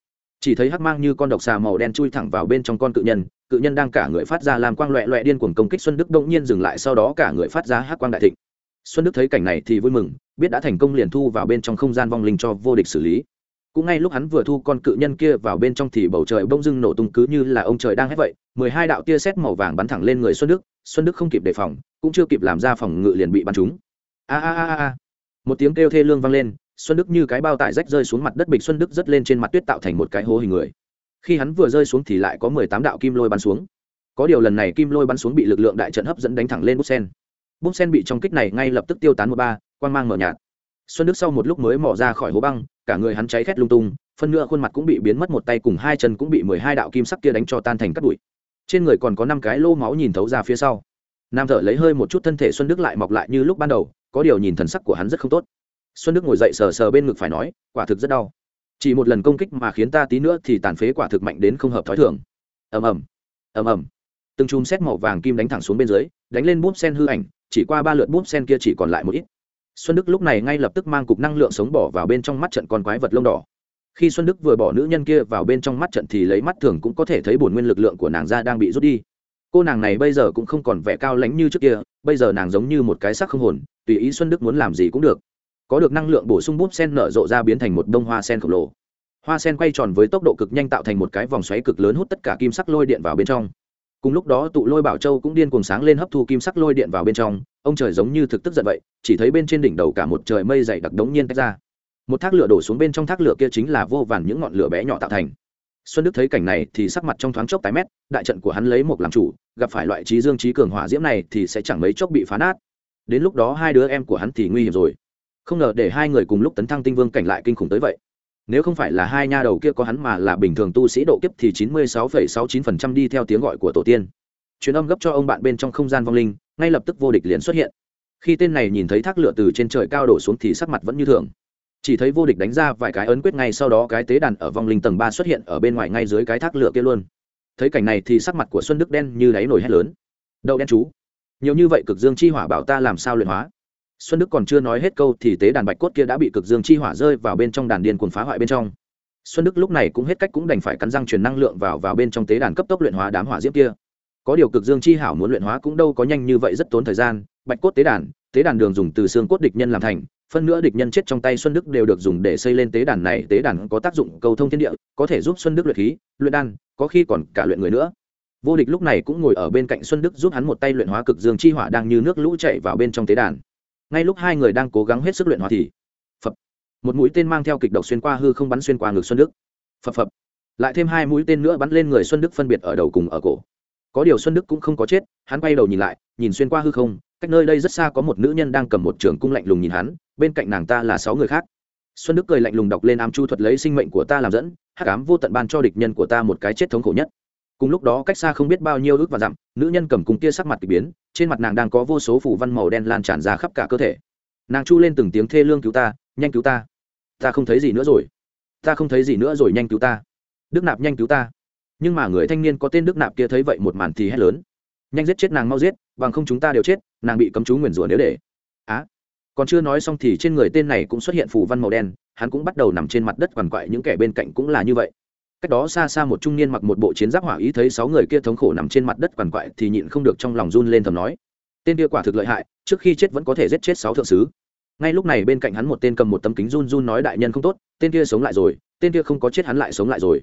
Chỉ thấy hắc mang như con độc xà màu đen chui thẳng vào bên trong con cự nhân cự nhân đang cả người phát ra làm quang loẹ loẹ điên cuồng công kích xuân đức, đông nhiên dừng lại, sau đó cả người phát ra hắc quang đại thịnh. Xuân đức thấy cảnh này thì vui mừng biết đã thành công liền thu vào bên trong không gian vong linh cho vô địch xử lý. Cũng ngay lúc hắn vừa thu con cự nhân kia vào bên trong thì bầu trời bông dưng nổ tung cứ như là ông trời đang hết vậy. Mười hai đạo tia sét màu vàng bắn thẳng lên người xuân đức. Xuân đức không kịp đề phòng, cũng chưa kịp làm ra phòng ngự liền bị bắn trúng. A a a a một tiếng kêu thê lương vang lên, xuân đức như cái bao tải rách rơi xuống mặt đất bịch xuân đức rất lên trên mặt tuyết tạo thành một cái hố hình người. Khi hắn vừa rơi xuống thì lại có mười tám đạo kim lôi bắn xuống. Có điều lần này kim lôi bắn xuống bị lực lượng đại trận hấp dẫn đánh thẳng lên bút sen. Bút sen bị trong kích này ngay lập tức tiêu tán một ba quan mang mở nhạt. Xuân đức sau một lúc mới mỏ ra khỏi hố băng, cả người hắn cháy khét lung tung, phân nửa khuôn mặt cũng bị biến mất, một tay cùng hai chân cũng bị mười hai đạo kim sắc kia đánh cho tan thành cắt bụi. Trên người còn có năm cái lô máu nhìn thấu ra phía sau. Nam thở lấy hơi một chút thân thể xuân đức lại mọc lại như lúc ban đầu, có điều nhìn thần sắc của hắn rất không tốt. Xuân đức ngồi dậy sờ sờ bên ngực phải nói, quả thực rất đau. Chỉ một lần công kích mà khiến ta tí nữa thì tàn phế quả thực mạnh đến không hợp thói thường. Ầm ầm ầm ầm. Từng chùm xét màu vàng kim đánh thẳng xuống bên dưới, đánh lên búp sen hư ảnh, chỉ qua ba lượt búp sen kia chỉ còn lại một ít xuân đức lúc này ngay lập tức mang cục năng lượng sống bỏ vào bên trong mắt trận con quái vật lông đỏ. Khi xuân đức vừa bỏ nữ nhân kia vào bên trong mắt trận thì lấy mắt thường cũng có thể thấy bổn nguyên lực lượng của nàng ra đang bị rút đi. Cô nàng này bây giờ cũng không còn vẻ cao lãnh như trước kia, bây giờ nàng giống như một cái sắc không hồn, tùy ý xuân đức muốn làm gì cũng được. Có được năng lượng bổ sung bút sen nở rộ ra biến thành một đông hoa sen khổng lồ. Hoa sen quay tròn với tốc độ cực nhanh tạo thành một cái vòng xoáy cực lớn hút tất cả kim sắc lôi điện vào bên trong. Cùng lúc đó tụ lôi bảo châu cũng điên cuồng sáng lên hấp thu kim sắc lôi điện vào bên trong ông trời giống như thực tức giận vậy, chỉ thấy bên trên đỉnh đầu cả một trời mây dày đặc đống nhiên tách ra. Một thác lửa đổ xuống bên trong thác lửa kia chính là vô vàn những ngọn lửa bé nhỏ tạo thành. Xuân đức thấy cảnh này thì sắc mặt trong thoáng chốc tái mét, đại trận của hắn lấy một làm chủ, gặp phải loại trí dương trí cường hỏa diễm này thì sẽ chẳng mấy chốc bị phá nát. Đến lúc đó hai đứa em của hắn thì nguy hiểm rồi. Không ngờ để hai người cùng lúc tấn thăng tinh vương cảnh lại kinh khủng tới vậy. Nếu không phải là hai nha đầu kia có hắn mà là bình thường tu sĩ độ kiếp thì chín mươi sáu phẩy sáu chín phần trăm đi theo tiếng gọi của tổ tiên. Truyền âm gấp cho ông bạn bên trong không gian vong linh ngay lập tức vô địch liền xuất hiện. Khi tên này nhìn thấy thác lửa từ trên trời cao đổ xuống thì sắc mặt vẫn như thường. Chỉ thấy vô địch đánh ra vài cái ấn quyết ngay sau đó cái tế đàn ở vong linh tầng ba xuất hiện ở bên ngoài ngay dưới cái thác lửa kia luôn. Thấy cảnh này thì sắc mặt của xuân đức đen như đáy nổi hét lớn. Đậu đen chú, nhiều như vậy cực dương chi hỏa bảo ta làm sao luyện hóa? Xuân đức còn chưa nói hết câu thì tế đàn bạch cốt kia đã bị cực dương chi hỏa rơi vào bên trong đàn điền cuồng phá hoại bên trong. Xuân đức lúc này cũng hết cách cũng đành phải cắn răng truyền năng lượng vào vào bên trong tế đàn cấp tốc luyện hóa đám hỏa diễm kia có điều cực dương chi hảo muốn luyện hóa cũng đâu có nhanh như vậy, rất tốn thời gian. Bạch cốt tế đàn tế đàn đường dùng từ xương cốt địch nhân làm thành, phân nữa địch nhân chết trong tay xuân đức đều được dùng để xây lên tế đàn này. Tế đàn có tác dụng cầu thông thiên địa, có thể giúp xuân đức luyện khí, luyện đan, có khi còn cả luyện người nữa. Vô địch lúc này cũng ngồi ở bên cạnh xuân đức giúp hắn một tay luyện hóa cực dương chi hỏa đang như nước lũ chạy vào bên trong tế đàn. Ngay lúc hai người đang cố gắng hết sức luyện hóa thì phập, một mũi tên mang theo kịch độc xuyên qua hư không bắn xuyên qua ngực xuân đức. Phập phập. Lại thêm hai mũi tên nữa bắn lên người xuân đức phân biệt ở đầu cùng ở cổ có điều xuân đức cũng không có chết, hắn quay đầu nhìn lại, nhìn xuyên qua hư không, cách nơi đây rất xa có một nữ nhân đang cầm một trường cung lạnh lùng nhìn hắn, bên cạnh nàng ta là sáu người khác. Xuân đức cười lạnh lùng đọc lên ám chu thuật lấy sinh mệnh của ta làm dẫn, hắc ám vô tận ban cho địch nhân của ta một cái chết thống khổ nhất. Cùng lúc đó cách xa không biết bao nhiêu ước và dặm, nữ nhân cầm cung kia sắc mặt k ỳ biến, trên mặt nàng đang có vô số phủ văn màu đen lan tràn ra khắp cả cơ thể. Nàng chu lên từng tiếng thê lương cứu ta, nhanh cứu ta. Ta không thấy gì nữa rồi. Ta không thấy gì nữa rồi, nhanh cứu ta. Đức nạp nhanh cứu ta nhưng mà người thanh niên có tên đức nạp kia thấy vậy một màn thì hét lớn. Nhanh giết chết nàng mau giết, bằng không chúng ta đều chết, nàng bị cấm chú nguyền rủa nếu để. Á. Còn chưa nói xong thì trên người tên này cũng xuất hiện phù văn màu đen, hắn cũng bắt đầu nằm trên mặt đất quằn quại, những kẻ bên cạnh cũng là như vậy. Cách đó xa xa một trung niên mặc một bộ chiến giáp hỏa ý thấy sáu người kia thống khổ nằm trên mặt đất quằn quại thì nhịn không được trong lòng run lên thầm nói. Tên kia quả thực lợi hại, trước khi chết vẫn có thể giết chết sáu thượng sứ. Ngay lúc này bên cạnh hắn một tên cầm một tấm kính run run nói đại nhân không tốt, tên kia sống lại rồi, tên kia không có chết hắn lại sống lại rồi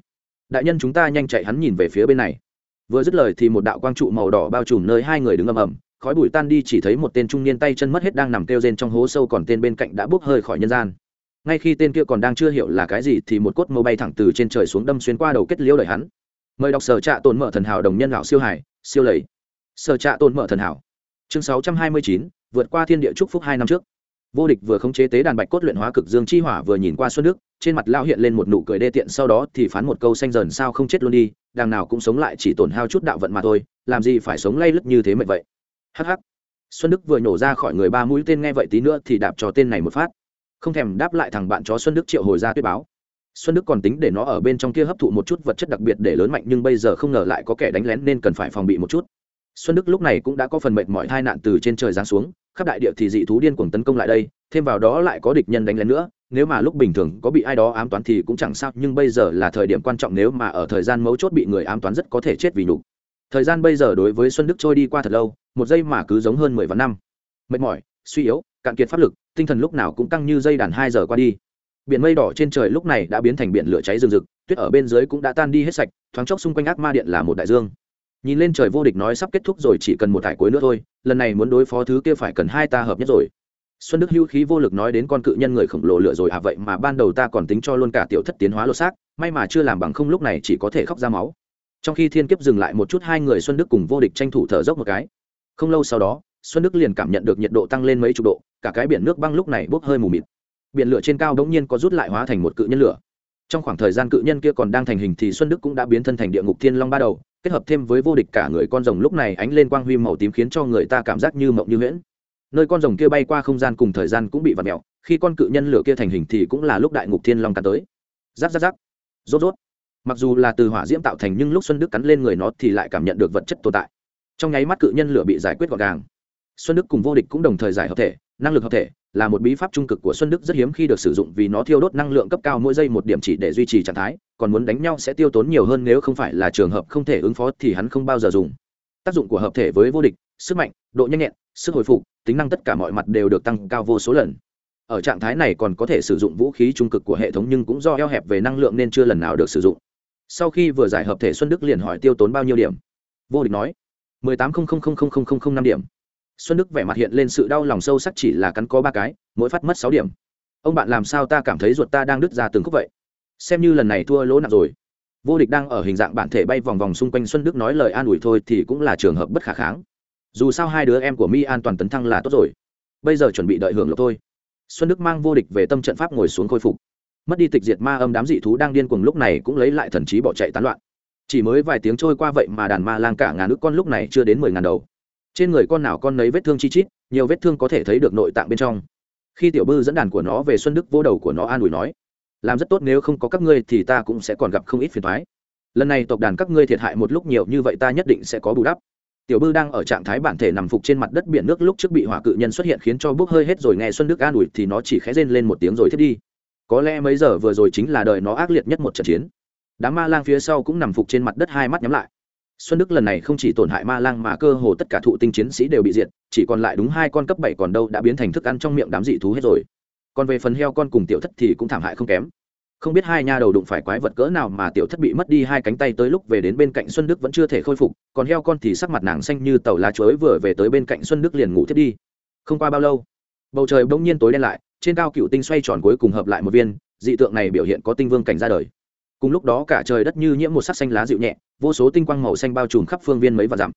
đại nhân chúng ta nhanh chạy hắn nhìn về phía bên này. Vừa dứt lời thì một đạo quang trụ màu đỏ bao trùm nơi hai người đứng ầm ầm, khói bụi tan đi, chỉ thấy một tên trung niên tay chân mất hết đang nằm kêu rên trong hố sâu còn tên bên cạnh đã bốc hơi khỏi nhân gian. Ngay khi tên kia còn đang chưa hiểu là cái gì thì một cốt mâu bay thẳng từ trên trời xuống đâm xuyên qua đầu kết liễu đời hắn. Mời đọc sở trạ tồn mở thần hảo đồng nhân lão siêu hải siêu lầy. Sở trạ tồn mở thần hảo. Chương sáu trăm hai mươi chín, vượt qua thiên địa trúc phúc hai năm trước vô địch vừa khống chế tế đàn bạch cốt luyện hóa cực dương chi hỏa vừa nhìn qua xuân đức, trên mặt lao hiện lên một nụ cười đê tiện, sau đó thì phán một câu xanh dần sao không chết luôn đi, đằng nào cũng sống lại chỉ tổn hao chút đạo vận mà thôi, làm gì phải sống lay lứt như thế mệt vậy. Hắc hắc. Xuân đức vừa nhổ ra khỏi người ba mũi tên nghe vậy tí nữa thì đạp cho tên này một phát. Không thèm đáp lại thằng bạn chó xuân đức triệu hồi ra tuyết báo. Xuân đức còn tính để nó ở bên trong kia hấp thụ một chút vật chất đặc biệt để lớn mạnh nhưng bây giờ không ngờ lại có kẻ đánh lén nên cần phải phòng bị một chút xuân đức lúc này cũng đã có phần mệt mỏi tai nạn từ trên trời giáng xuống, khắp đại địa thì dị thú điên cuồng tấn công lại đây, thêm vào đó lại có địch nhân đánh lén nữa, nếu mà lúc bình thường có bị ai đó ám toán thì cũng chẳng sao, nhưng bây giờ là thời điểm quan trọng nếu mà ở thời gian mấu chốt bị người ám toán rất có thể chết vì nhục. Thời gian bây giờ đối với xuân đức trôi đi qua thật lâu, một giây mà cứ giống hơn mười vạn năm. Mệt mỏi, suy yếu, cạn kiệt pháp lực, tinh thần lúc nào cũng căng như dây đàn hai giờ qua đi. Biển mây đỏ trên trời lúc này đã biến thành biển lửa cháy rừng rực, tuyết ở bên dưới cũng đã tan đi hết sạch, thoáng chốc xung quanh ác ma điện là một đại dương nhìn lên trời vô địch nói sắp kết thúc rồi, chỉ cần một thải cuối nữa thôi, lần này muốn đối phó thứ kia phải cần hai ta hợp nhất rồi. Xuân đức hữu khí vô lực nói đến con cự nhân người khổng lồ lửa rồi à vậy mà ban đầu ta còn tính cho luôn cả tiểu thất tiến hóa lột xác, may mà chưa làm bằng không lúc này chỉ có thể khóc ra máu. Trong khi thiên kiếp dừng lại một chút, hai người xuân đức cùng vô địch tranh thủ thở dốc một cái. Không lâu sau đó, xuân đức liền cảm nhận được nhiệt độ tăng lên mấy chục độ, cả cái biển nước băng lúc này bốc hơi mù mịt. Biển lửa trên cao đ n g nhiên có rút lại hóa thành một cự nhân lửa. Trong khoảng thời gian cự nhân kia còn đang thành hình thì xuân đức cũng đã biến thân thành địa ngục thiên long ba đầu kết hợp thêm với vô địch cả người con rồng lúc này ánh lên quang huy màu tím khiến cho người ta cảm giác như mộng như nguyễn nơi con rồng kia bay qua không gian cùng thời gian cũng bị vặt mẹo khi con cự nhân lửa kia thành hình thì cũng là lúc đại ngục thiên long cắn tới. Giáp giáp giáp rốt rốt. Mặc dù là từ hỏa diễm tạo thành nhưng lúc xuân đức cắn lên người nó thì lại cảm nhận được vật chất tồn tại. Trong nháy mắt cự nhân lửa bị giải quyết gọn gàng. Xuân đức cùng vô địch cũng đồng thời giải hợp thể, năng lực hợp thể là một bí pháp trung cực của xuân đức rất hiếm khi được sử dụng vì nó thiêu đốt năng lượng cấp cao mỗi giây một điểm chỉ để duy trì trạng thái, còn muốn đánh nhau sẽ tiêu tốn nhiều hơn nếu không phải là trường hợp không thể ứng phó thì hắn không bao giờ dùng. Tác dụng của hợp thể với vô địch, sức mạnh, độ nhanh nhẹn, sức hồi phục, tính năng tất cả mọi mặt đều được tăng cao vô số lần. Ở trạng thái này còn có thể sử dụng vũ khí trung cực của hệ thống nhưng cũng do eo hẹp về năng lượng nên chưa lần nào được sử dụng. Sau khi vừa giải hợp thể xuân đức liền hỏi tiêu tốn bao nhiêu điểm? Vô địch nói, mười tám năm điểm xuân đức vẻ mặt hiện lên sự đau lòng sâu sắc chỉ là cắn có ba cái, mỗi phát mất sáu điểm. Ông bạn làm sao ta cảm thấy ruột ta đang đứt ra từng khúc vậy? Xem như lần này thua lỗ nặng rồi. Vô địch đang ở hình dạng bản thể bay vòng vòng xung quanh xuân đức nói lời an ủi thôi thì cũng là trường hợp bất khả kháng. Dù sao hai đứa em của mi an toàn tấn thăng là tốt rồi. Bây giờ chuẩn bị đợi hưởng lộc thôi. Xuân đức mang vô địch về tâm trận pháp ngồi xuống khôi phục. Mất đi tịch diệt ma âm đám dị thú đang điên cuồng lúc này cũng lấy lại thần trí bỏ chạy tán loạn. Chỉ mới vài tiếng trôi qua vậy mà đàn ma lang cả ngàn nước con lúc này chưa đến mười ngàn đầu trên người con nào con nấy vết thương chi chít, nhiều vết thương có thể thấy được nội tạng bên trong. Khi tiểu bư dẫn đàn của nó về xuân đức, vô đầu của nó an ủi nói, làm rất tốt, nếu không có các ngươi thì ta cũng sẽ còn gặp không ít phiền thoái lần này tộc đàn các ngươi thiệt hại một lúc nhiều như vậy ta nhất định sẽ có bù đắp. Tiểu bư đang ở trạng thái bản thể nằm phục trên mặt đất biển nước lúc trước bị hỏa cự nhân xuất hiện khiến cho bốc hơi hết rồi nghe xuân đức an ủi thì nó chỉ khẽ rên lên một tiếng rồi thiết đi. Có lẽ mấy giờ vừa rồi chính là đời nó ác liệt nhất một trận chiến. Đám ma lang phía sau cũng nằm phục trên mặt đất hai mắt nhắm lại xuân đức lần này không chỉ tổn hại ma lang mà cơ hồ tất cả thụ tinh chiến sĩ đều bị diệt, chỉ còn lại đúng hai con cấp bảy còn đâu đã biến thành thức ăn trong miệng đám dị thú hết rồi. Còn về phần heo con cùng tiểu thất thì cũng thảm hại không kém. Không biết hai nha đầu đụng phải quái vật cỡ nào mà tiểu thất bị mất đi hai cánh tay tới lúc về đến bên cạnh xuân đức vẫn chưa thể khôi phục, còn heo con thì sắc mặt nàng xanh như tàu lá chuối vừa về tới bên cạnh xuân đức liền ngủ thiết đi. Không qua bao lâu, bầu trời bỗng nhiên tối đen lại, trên cao cựu tinh xoay tròn cuối cùng hợp lại một viên, dị tượng này biểu hiện có tinh vương cảnh ra đời cùng lúc đó cả trời đất như nhiễm một sắc xanh lá dịu nhẹ, vô số tinh quang màu xanh bao trùm khắp phương viên mấy và dặm.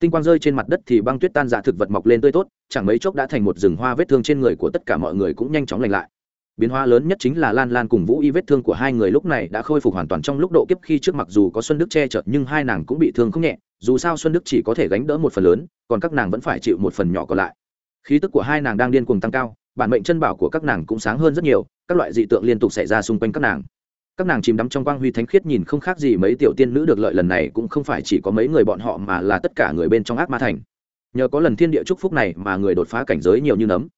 Tinh quang rơi trên mặt đất thì băng tuyết tan dạ thực vật mọc lên tươi tốt, chẳng mấy chốc đã thành một rừng hoa vết thương trên người của tất cả mọi người cũng nhanh chóng lành lại. Biến hóa lớn nhất chính là lan lan cùng vũ y vết thương của hai người lúc này đã khôi phục hoàn toàn trong lúc độ kiếp khi trước mặc dù có xuân đức che chở nhưng hai nàng cũng bị thương không nhẹ, dù sao xuân đức chỉ có thể gánh đỡ một phần lớn, còn các nàng vẫn phải chịu một phần nhỏ còn lại. Khí tức của hai nàng đang điên cuồng tăng cao, bản mệnh chân bảo của các nàng cũng sáng hơn rất nhiều, các loại dị tượng liên tục xảy ra xung quanh các nàng các nàng chìm đắm trong quang huy thánh khiết nhìn không khác gì mấy tiểu tiên nữ được lợi lần này cũng không phải chỉ có mấy người bọn họ mà là tất cả người bên trong ác ma thành. Nhờ có lần thiên địa chúc phúc này mà người đột phá cảnh giới nhiều như nấm.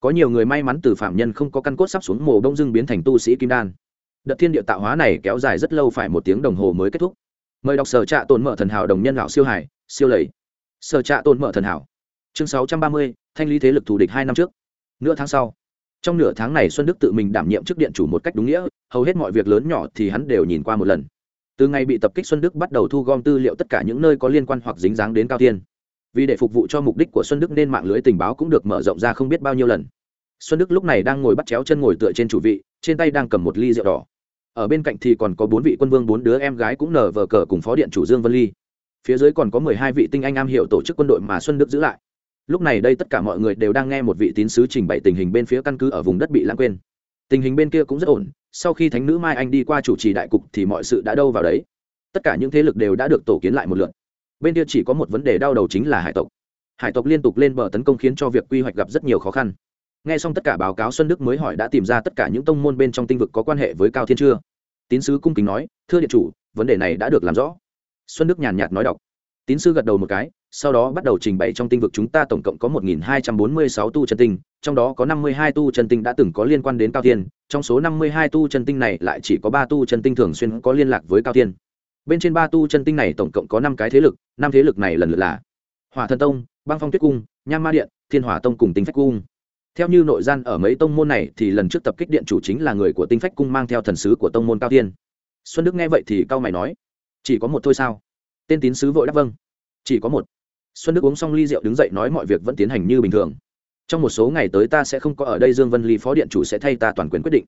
Có nhiều người may mắn từ phạm nhân không có căn cốt sắp xuống mồ đông dưng biến thành tu sĩ kim đan. Đợt thiên địa tạo hóa này kéo dài rất lâu phải một tiếng đồng hồ mới kết thúc. Mời đọc sở trạ tồn mở thần hảo đồng nhân lão siêu hải siêu lầy. Sở trạ tồn mở thần hảo. Chương sáu trăm ba mươi, thanh lý thế lực thù địch hai năm trước. Nửa tháng sau trong nửa tháng này xuân đức tự mình đảm nhiệm chức điện chủ một cách đúng nghĩa, hầu hết mọi việc lớn nhỏ thì hắn đều nhìn qua một lần. Từ ngày bị tập kích xuân đức bắt đầu thu gom tư liệu tất cả những nơi có liên quan hoặc dính dáng đến cao tiên vì để phục vụ cho mục đích của xuân đức nên mạng lưới tình báo cũng được mở rộng ra không biết bao nhiêu lần. Xuân đức lúc này đang ngồi bắt chéo chân ngồi tựa trên chủ vị, trên tay đang cầm một ly rượu đỏ. Ở bên cạnh thì còn có bốn vị quân vương, bốn đứa em gái cũng nở vờ cờ cùng phó điện chủ dương vân ly. Phía dưới còn có mười hai vị tinh anh am hiệu tổ chức quân đội mà xuân đức giữ lại lúc này đây tất cả mọi người đều đang nghe một vị tín sứ trình bày tình hình bên phía căn cứ ở vùng đất bị lãng quên. Tình hình bên kia cũng rất ổn, sau khi thánh nữ mai anh đi qua chủ trì đại cục thì mọi sự đã đâu vào đấy. Tất cả những thế lực đều đã được tổ kiến lại một lượt. Bên kia chỉ có một vấn đề đau đầu chính là hải tộc. Hải tộc liên tục lên bờ tấn công khiến cho việc quy hoạch gặp rất nhiều khó khăn. Nghe xong tất cả báo cáo xuân đức mới hỏi đã tìm ra tất cả những tông môn bên trong tinh vực có quan hệ với cao thiên chưa? Tín sứ cung kính nói, thưa điện chủ, vấn đề này đã được làm rõ. Xuân đức nhàn nhạt nói đọc tín sư gật đầu một cái sau đó bắt đầu trình bày trong tinh vực chúng ta tổng cộng có 1.246 tu chân tinh, trong đó có 52 tu chân tinh đã từng có liên quan đến Cao Thiên, trong số 52 tu chân tinh này lại chỉ có 3 tu chân tinh thường xuyên có liên lạc với Cao Thiên. Bên trên 3 tu chân tinh này tổng cộng có 5 cái thế lực, 5 thế lực này lần lượt là Hỏa Thần Tông, Băng Phong Tuyết Cung, Nham Ma Điện, Thiên Hỏa Tông cùng Tinh Phách Cung. Theo như nội gian ở mấy tông môn này thì lần trước tập kích điện chủ chính là người của Tinh Phách Cung mang theo thần sứ của tông môn Cao Thiên. Xuân Đức nghe vậy thì cao mày nói, chỉ có một thôi sao? Tên tín sứ vội đáp vâng, chỉ có một. Xuân đức uống xong ly rượu đứng dậy nói mọi việc vẫn tiến hành như bình thường. Trong một số ngày tới ta sẽ không có ở đây dương vân ly phó điện chủ sẽ thay ta toàn quyền quyết định.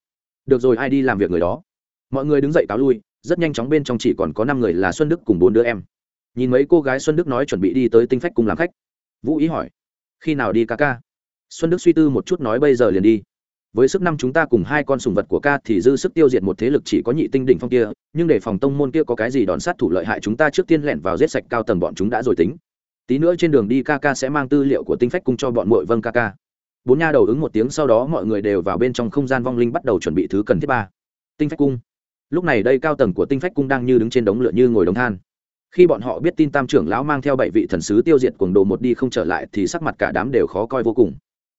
Được rồi ai đi làm việc người đó? Mọi người đứng dậy cáo lui rất nhanh chóng bên trong chỉ còn có năm người là xuân đức cùng bốn đứa em. Nhìn mấy cô gái xuân đức nói chuẩn bị đi tới tinh phách cùng làm khách. Vũ ý hỏi khi nào đi ca ca? Xuân đức suy tư một chút nói bây giờ liền đi với sức năm chúng ta cùng hai con sùng vật của ca thì dư sức tiêu diệt một thế lực chỉ có nhị tinh đỉnh phong kia, nhưng để phòng tông môn kia có cái gì đòn sát thủ lợi hại chúng ta trước tiên lẻn vào giết sạch cao tầng bọn chúng đã rồi tính. Tí nữa trên đường đi ca ca sẽ mang tư liệu của tinh phách cung cho bọn mội vâng ca ca. Bốn nha đầu ứng một tiếng sau đó mọi người đều vào bên trong không gian vong linh bắt đầu chuẩn bị thứ cần thiết ba. Tinh phách cung. Lúc này đây cao tầng của tinh phách cung đang như đứng trên đống lửa như ngồi đống than. Khi bọn họ biết tin tam trưởng lão mang theo bảy vị thần sứ tiêu diệt cuồng đồ một đi không trở lại thì sắc mặt cả đám đều khó coi vô cùng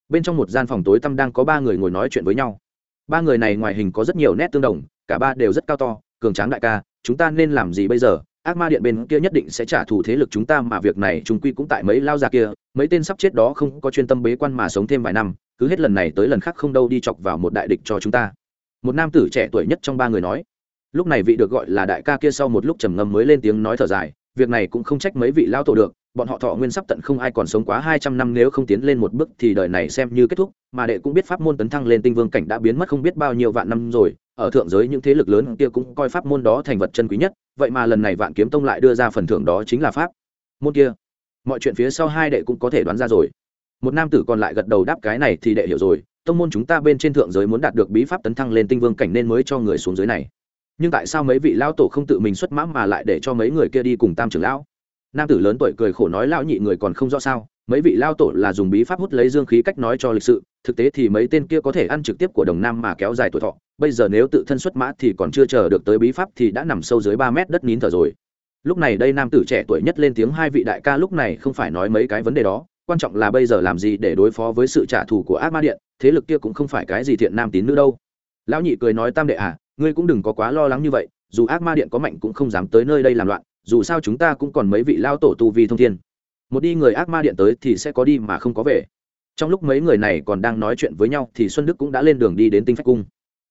bên trong một gian phòng tối tăm đang có ba người ngồi nói chuyện với nhau. Ba người này ngoài hình có rất nhiều nét tương đồng, cả ba đều rất cao to, cường tráng đại ca, chúng ta nên làm gì bây giờ? Ác ma điện bên kia nhất định sẽ trả thù thế lực chúng ta mà việc này chúng quy cũng tại mấy lao già kia, mấy tên sắp chết đó không có chuyên tâm bế quan mà sống thêm vài năm, cứ hết lần này tới lần khác không đâu đi chọc vào một đại địch cho chúng ta. Một nam tử trẻ tuổi nhất trong ba người nói, lúc này vị được gọi là đại ca kia sau một lúc trầm ngâm mới lên tiếng nói thở dài, việc này cũng không trách mấy vị lao tổ được bọn họ thọ nguyên sắp tận không ai còn sống quá hai trăm năm nếu không tiến lên một bước thì đời này xem như kết thúc, mà đệ cũng biết pháp môn tấn thăng lên tinh vương cảnh đã biến mất không biết bao nhiêu vạn năm rồi, ở thượng giới những thế lực lớn kia cũng coi pháp môn đó thành vật chân quý nhất, vậy mà lần này vạn kiếm tông lại đưa ra phần thưởng đó chính là pháp môn kia. Mọi chuyện phía sau hai đệ cũng có thể đoán ra rồi. Một nam tử còn lại gật đầu đáp cái này thì đệ hiểu rồi, tông môn chúng ta bên trên thượng giới muốn đạt được bí pháp tấn thăng lên tinh vương cảnh nên mới cho người xuống dưới này. Nhưng tại sao mấy vị lão tổ không tự mình xuất mã mà lại để cho mấy người kia đi cùng tam trưởng lão? Nam tử lớn tuổi cười khổ nói lão nhị người còn không rõ sao, mấy vị lao tổ là dùng bí pháp hút lấy dương khí cách nói cho lịch sự, thực tế thì mấy tên kia có thể ăn trực tiếp của đồng nam mà kéo dài tuổi thọ, bây giờ nếu tự thân xuất mã thì còn chưa chờ được tới bí pháp thì đã nằm sâu dưới ba mét đất nín thở rồi. Lúc này đây nam tử trẻ tuổi nhất lên tiếng hai vị đại ca lúc này không phải nói mấy cái vấn đề đó, quan trọng là bây giờ làm gì để đối phó với sự trả thù của ác ma điện, thế lực kia cũng không phải cái gì thiện nam tín nữ đâu. Lão nhị cười nói tam đệ à ngươi cũng đừng có quá lo lắng như vậy, dù ác ma điện có mạnh cũng không dám tới nơi đây làm loạn dù sao chúng ta cũng còn mấy vị lao tổ tu vi thông thiên. Một đi người ác ma điện tới thì sẽ có đi mà không có về. Trong lúc mấy người này còn đang nói chuyện với nhau thì xuân đức cũng đã lên đường đi đến tinh phách cung.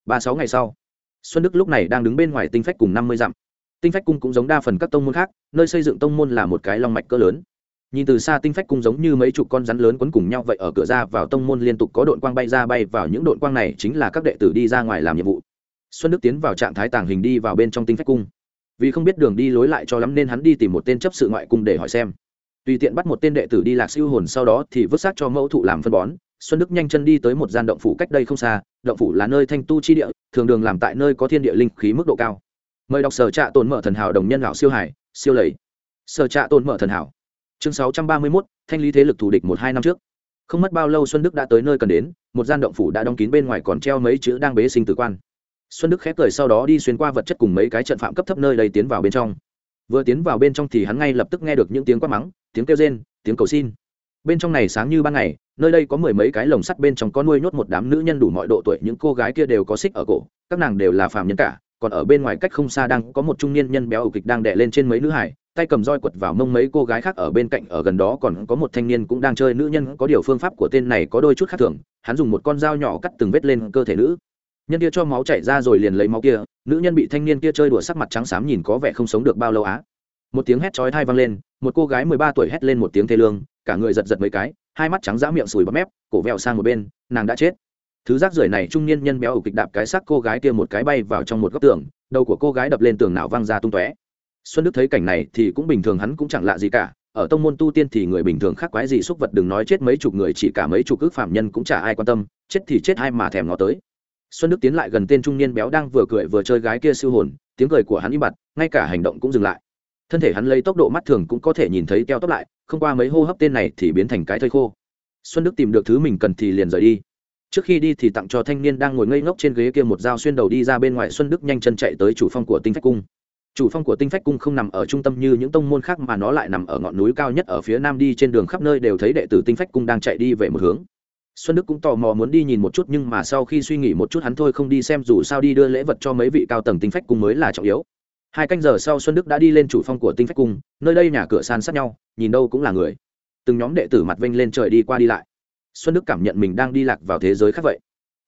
Ba sáu ngày sau, xuân đức lúc này đang đứng bên ngoài tinh phách cùng năm mươi dặm. Tinh phách cung cũng giống đa phần các tông môn khác, nơi xây dựng tông môn là một cái long mạch cỡ lớn. Nhìn từ xa tinh phách cung giống như mấy chục con rắn lớn quấn cùng nhau vậy ở cửa ra vào tông môn liên tục có đội quang bay ra bay vào những đội quang này chính là các đệ tử đi ra ngoài làm nhiệm vụ. Xuân đức tiến vào trạng thái tàng hình đi vào bên trong tinh phách cung vì không biết đường đi lối lại cho lắm nên hắn đi tìm một tên chấp sự ngoại cung để hỏi xem. Tùy tiện bắt một tên đệ tử đi lạc siêu hồn sau đó thì vứt xác cho mẫu thụ làm phân bón. Xuân đức nhanh chân đi tới một gian động phủ cách đây không xa. Động phủ là nơi thanh tu chi địa thường đường làm tại nơi có thiên địa linh khí mức độ cao. Mời đọc sở trạ tồn mở thần hảo đồng nhân lão siêu hải siêu lầy. Sở trạ tồn mở thần hảo. Chương sáu trăm ba mươi 631, thanh lý thế lực thù địch một hai năm trước. Không mất bao lâu xuân đức đã tới nơi cần đến một gian động phủ đã đóng kín bên ngoài còn treo mấy chữ đang bế sinh tử quan xuân đức khép cười sau đó đi xuyên qua vật chất cùng mấy cái trận phạm cấp thấp nơi đây tiến vào bên trong. Vừa tiến vào bên trong thì hắn ngay lập tức nghe được những tiếng quát mắng, tiếng kêu rên, tiếng cầu xin. Bên trong này sáng như ban ngày, nơi đây có mười mấy cái lồng sắt bên trong có nuôi nhốt một đám nữ nhân đủ mọi độ tuổi, những cô gái kia đều có xích ở cổ, các nàng đều là phàm nhân cả, còn ở bên ngoài cách không xa đang có một trung niên nhân béo ẩu kịch đang đè lên trên mấy nữ hải, tay cầm roi quật vào mông mấy cô gái khác ở bên cạnh, ở gần đó còn có một thanh niên cũng đang chơi nữ nhân, có điều phương pháp của tên này có đôi chút khác thường, hắn dùng một con dao nhỏ cắt từng vết lên cơ thể nữ nhân kia cho máu chảy ra rồi liền lấy máu kia, nữ nhân bị thanh niên kia chơi đùa sắc mặt trắng xám nhìn có vẻ không sống được bao lâu á. Một tiếng hét chói thai vang lên, một cô gái mười ba tuổi hét lên một tiếng thê lương, cả người giật giật mấy cái, hai mắt trắng dã miệng sùi bắp mép, cổ vẹo sang một bên, nàng đã chết. Thứ rác rưởi này trung niên nhân béo ủ kịch đạp cái xác cô gái kia một cái bay vào trong một góc tường, đầu của cô gái đập lên tường nào văng ra tung tóe. Xuân đức thấy cảnh này thì cũng bình thường, hắn cũng chẳng lạ gì cả, ở tông môn tu tiên thì người bình thường khác quái gì xúc vật đừng nói chết mấy chục người, chỉ cả mấy chục ước phạm nhân cũng chả ai quan tâm, chết thì chết ai mà thèm ngó tới xuân đức tiến lại gần tên trung niên béo đang vừa cười vừa chơi gái kia siêu hồn, tiếng cười của hắn im bặt, ngay cả hành động cũng dừng lại. Thân thể hắn lấy tốc độ mắt thường cũng có thể nhìn thấy keo tóc lại, không qua mấy hô hấp tên này thì biến thành cái thây khô. Xuân đức tìm được thứ mình cần thì liền rời đi. Trước khi đi thì tặng cho thanh niên đang ngồi ngây ngốc trên ghế kia một dao xuyên đầu đi ra bên ngoài, xuân đức nhanh chân chạy tới chủ phong của tinh phách cung. Chủ phong của tinh phách cung không nằm ở trung tâm như những tông môn khác mà nó lại nằm ở ngọn núi cao nhất ở phía nam đi trên đường khắp nơi đều thấy đệ tử tinh phách cung đang chạy đi về một hướng xuân đức cũng tò mò muốn đi nhìn một chút nhưng mà sau khi suy nghĩ một chút hắn thôi không đi xem dù sao đi đưa lễ vật cho mấy vị cao tầng tinh phách cung mới là trọng yếu. Hai canh giờ sau xuân đức đã đi lên chủ phong của tinh phách cung, nơi đây nhà cửa san sát nhau, nhìn đâu cũng là người. Từng nhóm đệ tử mặt vênh lên trời đi qua đi lại. Xuân đức cảm nhận mình đang đi lạc vào thế giới khác vậy.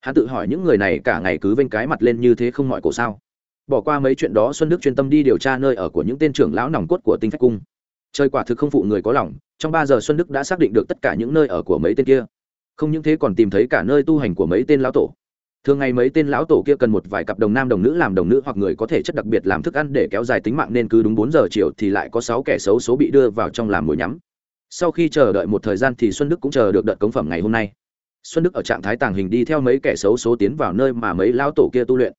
Hắn tự hỏi những người này cả ngày cứ vênh cái mặt lên như thế không mọi cổ sao. Bỏ qua mấy chuyện đó xuân đức chuyên tâm đi điều tra nơi ở của những tên trưởng lão nòng cốt của tinh phách cung. Chơi quả thực không phụ người có lòng, trong ba giờ xuân đức đã xác định được tất cả những nơi ở của mấy tên kia không những thế còn tìm thấy cả nơi tu hành của mấy tên lão tổ. Thường ngày mấy tên lão tổ kia cần một vài cặp đồng nam đồng nữ làm đồng nữ hoặc người có thể chất đặc biệt làm thức ăn để kéo dài tính mạng nên cứ đúng bốn giờ chiều thì lại có sáu kẻ xấu số bị đưa vào trong làm mồi nhắm. Sau khi chờ đợi một thời gian thì xuân đức cũng chờ được đợt cống phẩm ngày hôm nay. Xuân đức ở trạng thái tàng hình đi theo mấy kẻ xấu số tiến vào nơi mà mấy lao tổ kia tu luyện.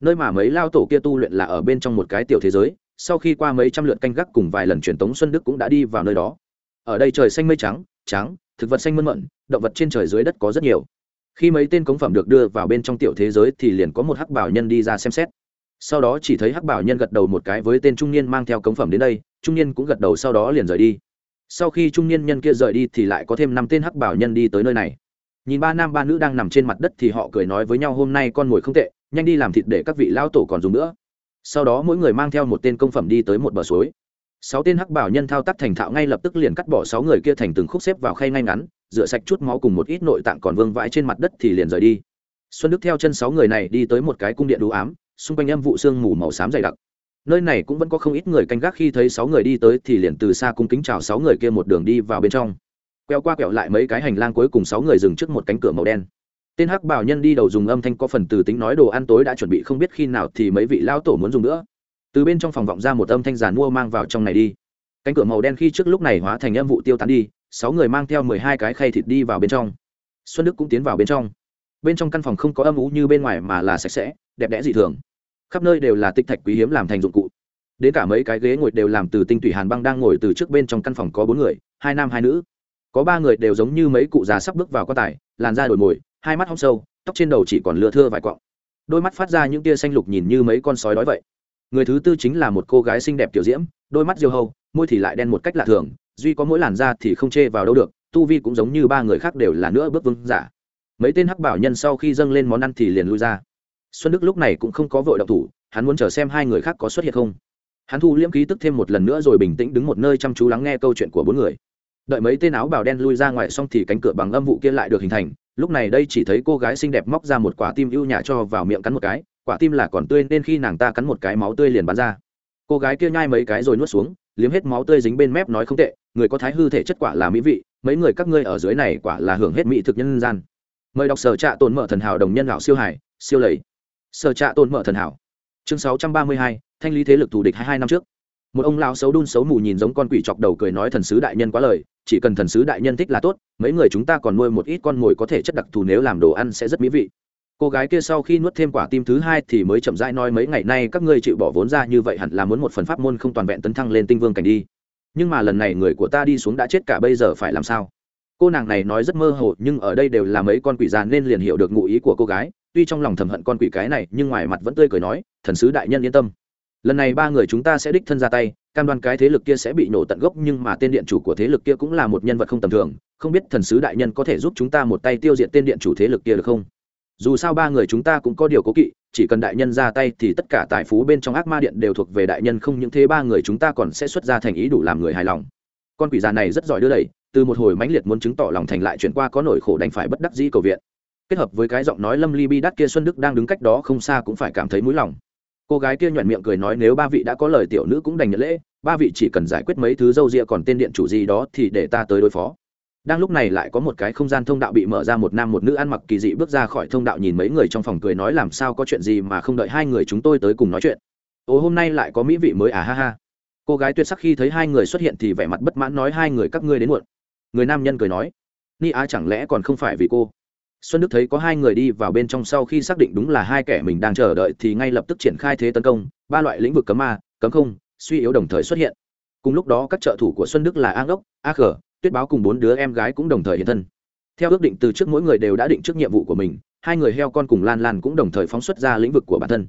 Nơi mà mấy lao tổ kia tu luyện là ở bên trong một cái tiểu thế giới. Sau khi qua mấy trăm lượt canh gác cùng vài lần truyền tống, xuân đức cũng đã đi vào nơi đó. Ở đây trời xanh mây trắng trắng thực vật xanh mơn mận, động vật trên trời dưới đất có rất nhiều. Khi mấy tên cống phẩm được đưa vào bên trong tiểu thế giới thì liền có một hắc bảo nhân đi ra xem xét. Sau đó chỉ thấy hắc bảo nhân gật đầu một cái với tên trung niên mang theo cống phẩm đến đây, trung niên cũng gật đầu sau đó liền rời đi. Sau khi trung niên nhân kia rời đi thì lại có thêm năm tên hắc bảo nhân đi tới nơi này. Nhìn ba nam ba nữ đang nằm trên mặt đất thì họ cười nói với nhau, hôm nay con mồi không tệ, nhanh đi làm thịt để các vị lão tổ còn dùng nữa. Sau đó mỗi người mang theo một tên công phẩm đi tới một bờ suối sáu tên hắc bảo nhân thao tác thành thạo ngay lập tức liền cắt bỏ sáu người kia thành từng khúc xếp vào khay ngay ngắn, rửa sạch chút máu cùng một ít nội tạng còn vương vãi trên mặt đất thì liền rời đi. Xuân đức theo chân sáu người này đi tới một cái cung điện đủ ám, xung quanh âm vụ sương mù màu xám dày đặc. Nơi này cũng vẫn có không ít người canh gác khi thấy sáu người đi tới thì liền từ xa cung kính chào sáu người kia một đường đi vào bên trong. Quẹo qua quẹo lại mấy cái hành lang cuối cùng sáu người dừng trước một cánh cửa màu đen. Tên hắc bảo nhân đi đầu dùng âm thanh có phần từ tính nói đồ ăn tối đã chuẩn bị không biết khi nào thì mấy vị lao tổ muốn dùng nữa từ bên trong phòng vọng ra một âm thanh giàn mua mang vào trong này đi. Cánh cửa màu đen khi trước lúc này hóa thành âm vụ tiêu tán đi, sáu người mang theo mười hai cái khay thịt đi vào bên trong. Xuân đức cũng tiến vào bên trong. Bên trong căn phòng không có âm ú như bên ngoài mà là sạch sẽ, đẹp đẽ dị thường. Khắp nơi đều là tinh thạch quý hiếm làm thành dụng cụ. Đến cả mấy cái ghế ngồi đều làm từ tinh thủy hàn băng đang ngồi từ trước bên trong căn phòng có bốn người, hai nam hai nữ. Có ba người đều giống như mấy cụ già sắp bước vào quan tài, làn da đổi mồi, hai mắt hong sâu, tóc trên đầu chỉ còn lừa thưa vài quọng đôi mắt phát ra những tia xanh lục nhìn như mấy con sói đói vậy người thứ tư chính là một cô gái xinh đẹp tiểu diễm, đôi mắt diêu hâu, môi thì lại đen một cách lạ thường, duy có mỗi làn da thì không chê vào đâu được, tu vi cũng giống như ba người khác đều là nữa bước vương giả. Mấy tên hắc bảo nhân sau khi dâng lên món ăn thì liền lui ra. Xuân đức lúc này cũng không có vội động thủ, hắn muốn chờ xem hai người khác có xuất hiện không. Hắn thu liễm ký tức thêm một lần nữa rồi bình tĩnh đứng một nơi chăm chú lắng nghe câu chuyện của bốn người. Đợi mấy tên áo bào đen lui ra ngoài xong thì cánh cửa bằng âm vụ kia lại được hình thành, lúc này đây chỉ thấy cô gái xinh đẹp móc ra một quả tim ưu nhã cho vào miệng cắn một cái quả tim là còn tươi nên khi nàng ta cắn một cái máu tươi liền bắn ra. Cô gái kia nhai mấy cái rồi nuốt xuống, liếm hết máu tươi dính bên mép nói không tệ, người có thái hư thể chất quả là mỹ vị, mấy người các ngươi ở dưới này quả là hưởng hết mỹ thực nhân gian. Mời đọc sở trạ tồn mở thần hảo đồng nhân lão siêu hải, siêu lầy. Sở trạ tồn mở thần hảo. Chương sáu trăm ba mươi hai, thanh lý thế lực thù địch hai hai năm trước. Một ông lão xấu đun xấu mù nhìn giống con quỷ chọc đầu cười nói thần sứ đại nhân quá lời, chỉ cần thần sứ đại nhân thích là tốt, mấy người chúng ta còn nuôi một ít con mồi có thể chất đặc thù nếu làm đồ ăn sẽ rất mỹ vị cô gái kia sau khi nuốt thêm quả tim thứ hai thì mới chậm rãi nói mấy ngày nay các ngươi chịu bỏ vốn ra như vậy hẳn là muốn một phần pháp môn không toàn vẹn tấn thăng lên tinh vương cảnh đi. Nhưng mà lần này người của ta đi xuống đã chết cả bây giờ phải làm sao? Cô nàng này nói rất mơ hồ, nhưng ở đây đều là mấy con quỷ già nên liền hiểu được ngụ ý của cô gái. Tuy trong lòng thầm hận con quỷ cái này, nhưng ngoài mặt vẫn tươi cười nói, thần sứ đại nhân yên tâm. Lần này ba người chúng ta sẽ đích thân ra tay. Cam đoan cái thế lực kia sẽ bị nổ tận gốc, nhưng mà tên điện chủ của thế lực kia cũng là một nhân vật không tầm thường. Không biết thần sứ đại nhân có thể giúp chúng ta một tay tiêu diệt tên điện chủ thế lực kia được không? Dù sao ba người chúng ta cũng có điều cố kỵ, chỉ cần đại nhân ra tay thì tất cả tài phú bên trong ác ma điện đều thuộc về đại nhân, không những thế ba người chúng ta còn sẽ xuất ra thành ý đủ làm người hài lòng. Con quỷ già này rất giỏi đưa đẩy, từ một hồi mãnh liệt muốn chứng tỏ lòng thành lại chuyển qua có nỗi khổ đành phải bất đắc dĩ cầu viện. Kết hợp với cái giọng nói lâm ly bi đắt kia xuân đức đang đứng cách đó không xa cũng phải cảm thấy mũi lòng. Cô gái kia nhoẹn miệng cười nói nếu ba vị đã có lời tiểu nữ cũng đành nhận lễ, ba vị chỉ cần giải quyết mấy thứ dâu rịa còn tên điện chủ gì đó thì để ta tới đối phó đang lúc này lại có một cái không gian thông đạo bị mở ra, một nam một nữ ăn mặc kỳ dị bước ra khỏi thông đạo nhìn mấy người trong phòng cười nói làm sao có chuyện gì mà không đợi hai người chúng tôi tới cùng nói chuyện. Ồ, hôm nay lại có mỹ vị mới à ha ha. Cô gái tuyệt sắc khi thấy hai người xuất hiện thì vẻ mặt bất mãn nói hai người các ngươi đến muộn. Người nam nhân cười nói, ni á chẳng lẽ còn không phải vì cô? Xuân đức thấy có hai người đi vào bên trong sau khi xác định đúng là hai kẻ mình đang chờ đợi thì ngay lập tức triển khai thế tấn công. Ba loại lĩnh vực cấm ma, cấm không, suy yếu đồng thời xuất hiện. Cùng lúc đó các trợ thủ của xuân đức là an ốc a khở tuyết báo cùng bốn đứa em gái cũng đồng thời hiện thân. Theo ước định từ trước mỗi người đều đã định trước nhiệm vụ của mình, hai người heo con cùng lan lan cũng đồng thời phóng xuất ra lĩnh vực của bản thân.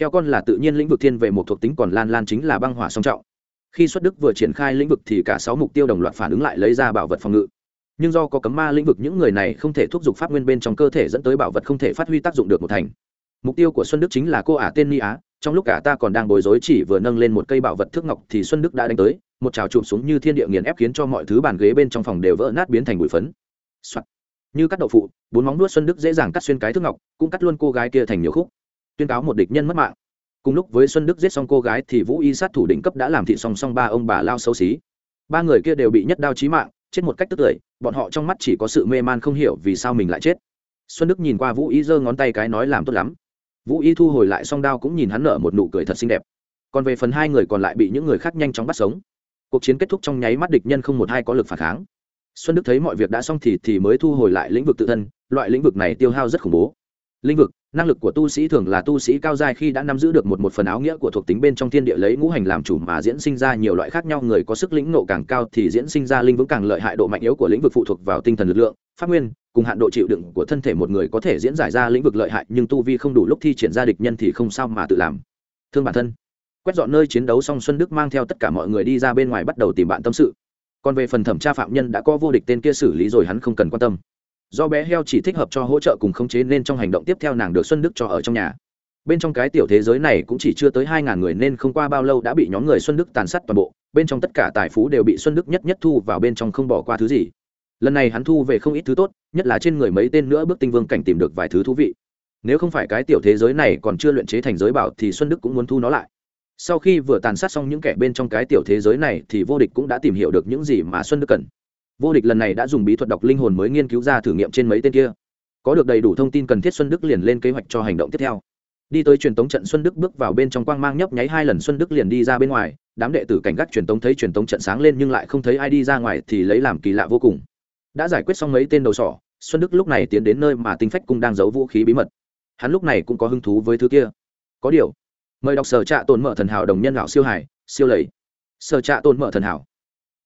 Heo con là tự nhiên lĩnh vực thiên về một thuộc tính, còn lan lan chính là băng hỏa song trọng. Khi xuất đức vừa triển khai lĩnh vực thì cả sáu mục tiêu đồng loạt phản ứng lại lấy ra bảo vật phòng ngự. Nhưng do có cấm ma lĩnh vực, những người này không thể thúc giục pháp nguyên bên trong cơ thể dẫn tới bảo vật không thể phát huy tác dụng được một thành. Mục tiêu của xuân đức chính là cô ả tên ni á trong lúc cả ta còn đang bối rối chỉ vừa nâng lên một cây bảo vật thước ngọc thì xuân đức đã đánh tới, một trào chụp xuống như thiên địa nghiền ép khiến cho mọi thứ bàn ghế bên trong phòng đều vỡ nát biến thành bụi phấn、Soạn. như cắt đậu phụ, bốn móng nuốt xuân đức dễ dàng cắt xuyên cái thước ngọc, cũng cắt luôn cô gái kia thành nhiều khúc. Tuyên cáo một địch nhân mất mạng. Cùng lúc với xuân đức giết xong cô gái thì vũ y sát thủ đỉnh cấp đã làm thị song song ba ông bà lao xấu xí. Ba người kia đều bị nhất đao chí mạng, chết một cách tức tưởi, bọn họ trong mắt chỉ có sự mê man không hiểu vì sao mình lại chết. Xuân đức nhìn qua vũ y giơ ngón tay cái nói làm tốt lắm vũ y thu hồi lại song đao cũng nhìn hắn nở một nụ cười thật xinh đẹp. Còn về phần hai người còn lại bị những người khác nhanh chóng bắt sống. Cuộc chiến kết thúc trong nháy mắt địch nhân không một hai có lực phản kháng. Xuân đức thấy mọi việc đã xong thì thì mới thu hồi lại lĩnh vực tự thân, loại lĩnh vực này tiêu hao rất khủng bố. Lĩnh vực năng lực của tu sĩ thường là tu sĩ cao dài khi đã nắm giữ được một một phần áo nghĩa của thuộc tính bên trong thiên địa lấy ngũ hành làm chủ mà diễn sinh ra nhiều loại khác nhau. Người có sức lĩnh nộ càng cao thì diễn sinh ra linh vững càng lợi hại, độ mạnh yếu của lĩnh vực phụ thuộc vào tinh thần lực lượng phát nguyên, cùng hạn độ chịu đựng của thân thể một người có thể diễn giải ra lĩnh vực lợi hại, nhưng tu vi không đủ lúc thi triển ra địch nhân thì không sao mà tự làm. Thương bản thân. Quét dọn nơi chiến đấu xong xuân đức mang theo tất cả mọi người đi ra bên ngoài bắt đầu tìm bạn tâm sự. Còn về phần thẩm tra phạm nhân đã có vô địch tên kia xử lý rồi hắn không cần quan tâm do bé heo chỉ thích hợp cho hỗ trợ cùng khống chế nên trong hành động tiếp theo nàng được xuân đức cho ở trong nhà. Bên trong cái tiểu thế giới này cũng chỉ chưa tới hai ngàn người nên không qua bao lâu đã bị nhóm người xuân đức tàn sát toàn bộ. Bên trong tất cả tài phú đều bị xuân đức nhất nhất thu vào bên trong không bỏ qua thứ gì. Lần này hắn thu về không ít thứ tốt, nhất là trên người mấy tên nữa bước tinh vương cảnh tìm được vài thứ thú vị. Nếu không phải cái tiểu thế giới này còn chưa luyện chế thành giới bảo thì xuân đức cũng muốn thu nó lại. Sau khi vừa tàn sát xong những kẻ bên trong cái tiểu thế giới này thì vô địch cũng đã tìm hiểu được những gì mà xuân đức cần vô địch lần này đã dùng bí thuật đọc linh hồn mới nghiên cứu ra thử nghiệm trên mấy tên kia. Có được đầy đủ thông tin cần thiết xuân đức liền lên kế hoạch cho hành động tiếp theo. Đi tới truyền tống trận, xuân đức bước vào bên trong quang mang nhấp nháy hai lần, xuân đức liền đi ra bên ngoài. Đám đệ tử cảnh gác truyền tống thấy truyền tống trận sáng lên nhưng lại không thấy ai đi ra ngoài thì lấy làm kỳ lạ vô cùng. Đã giải quyết xong mấy tên đầu sỏ, xuân đức lúc này tiến đến nơi mà tinh phách cung đang giấu vũ khí bí mật. Hắn lúc này cũng có hứng thú với thứ kia. Có điều, mời đọc sở trạ tồn mở thần hảo đồng nhân lão siêu hải, siêu lầy. Sở trạ tồn mở thần hảo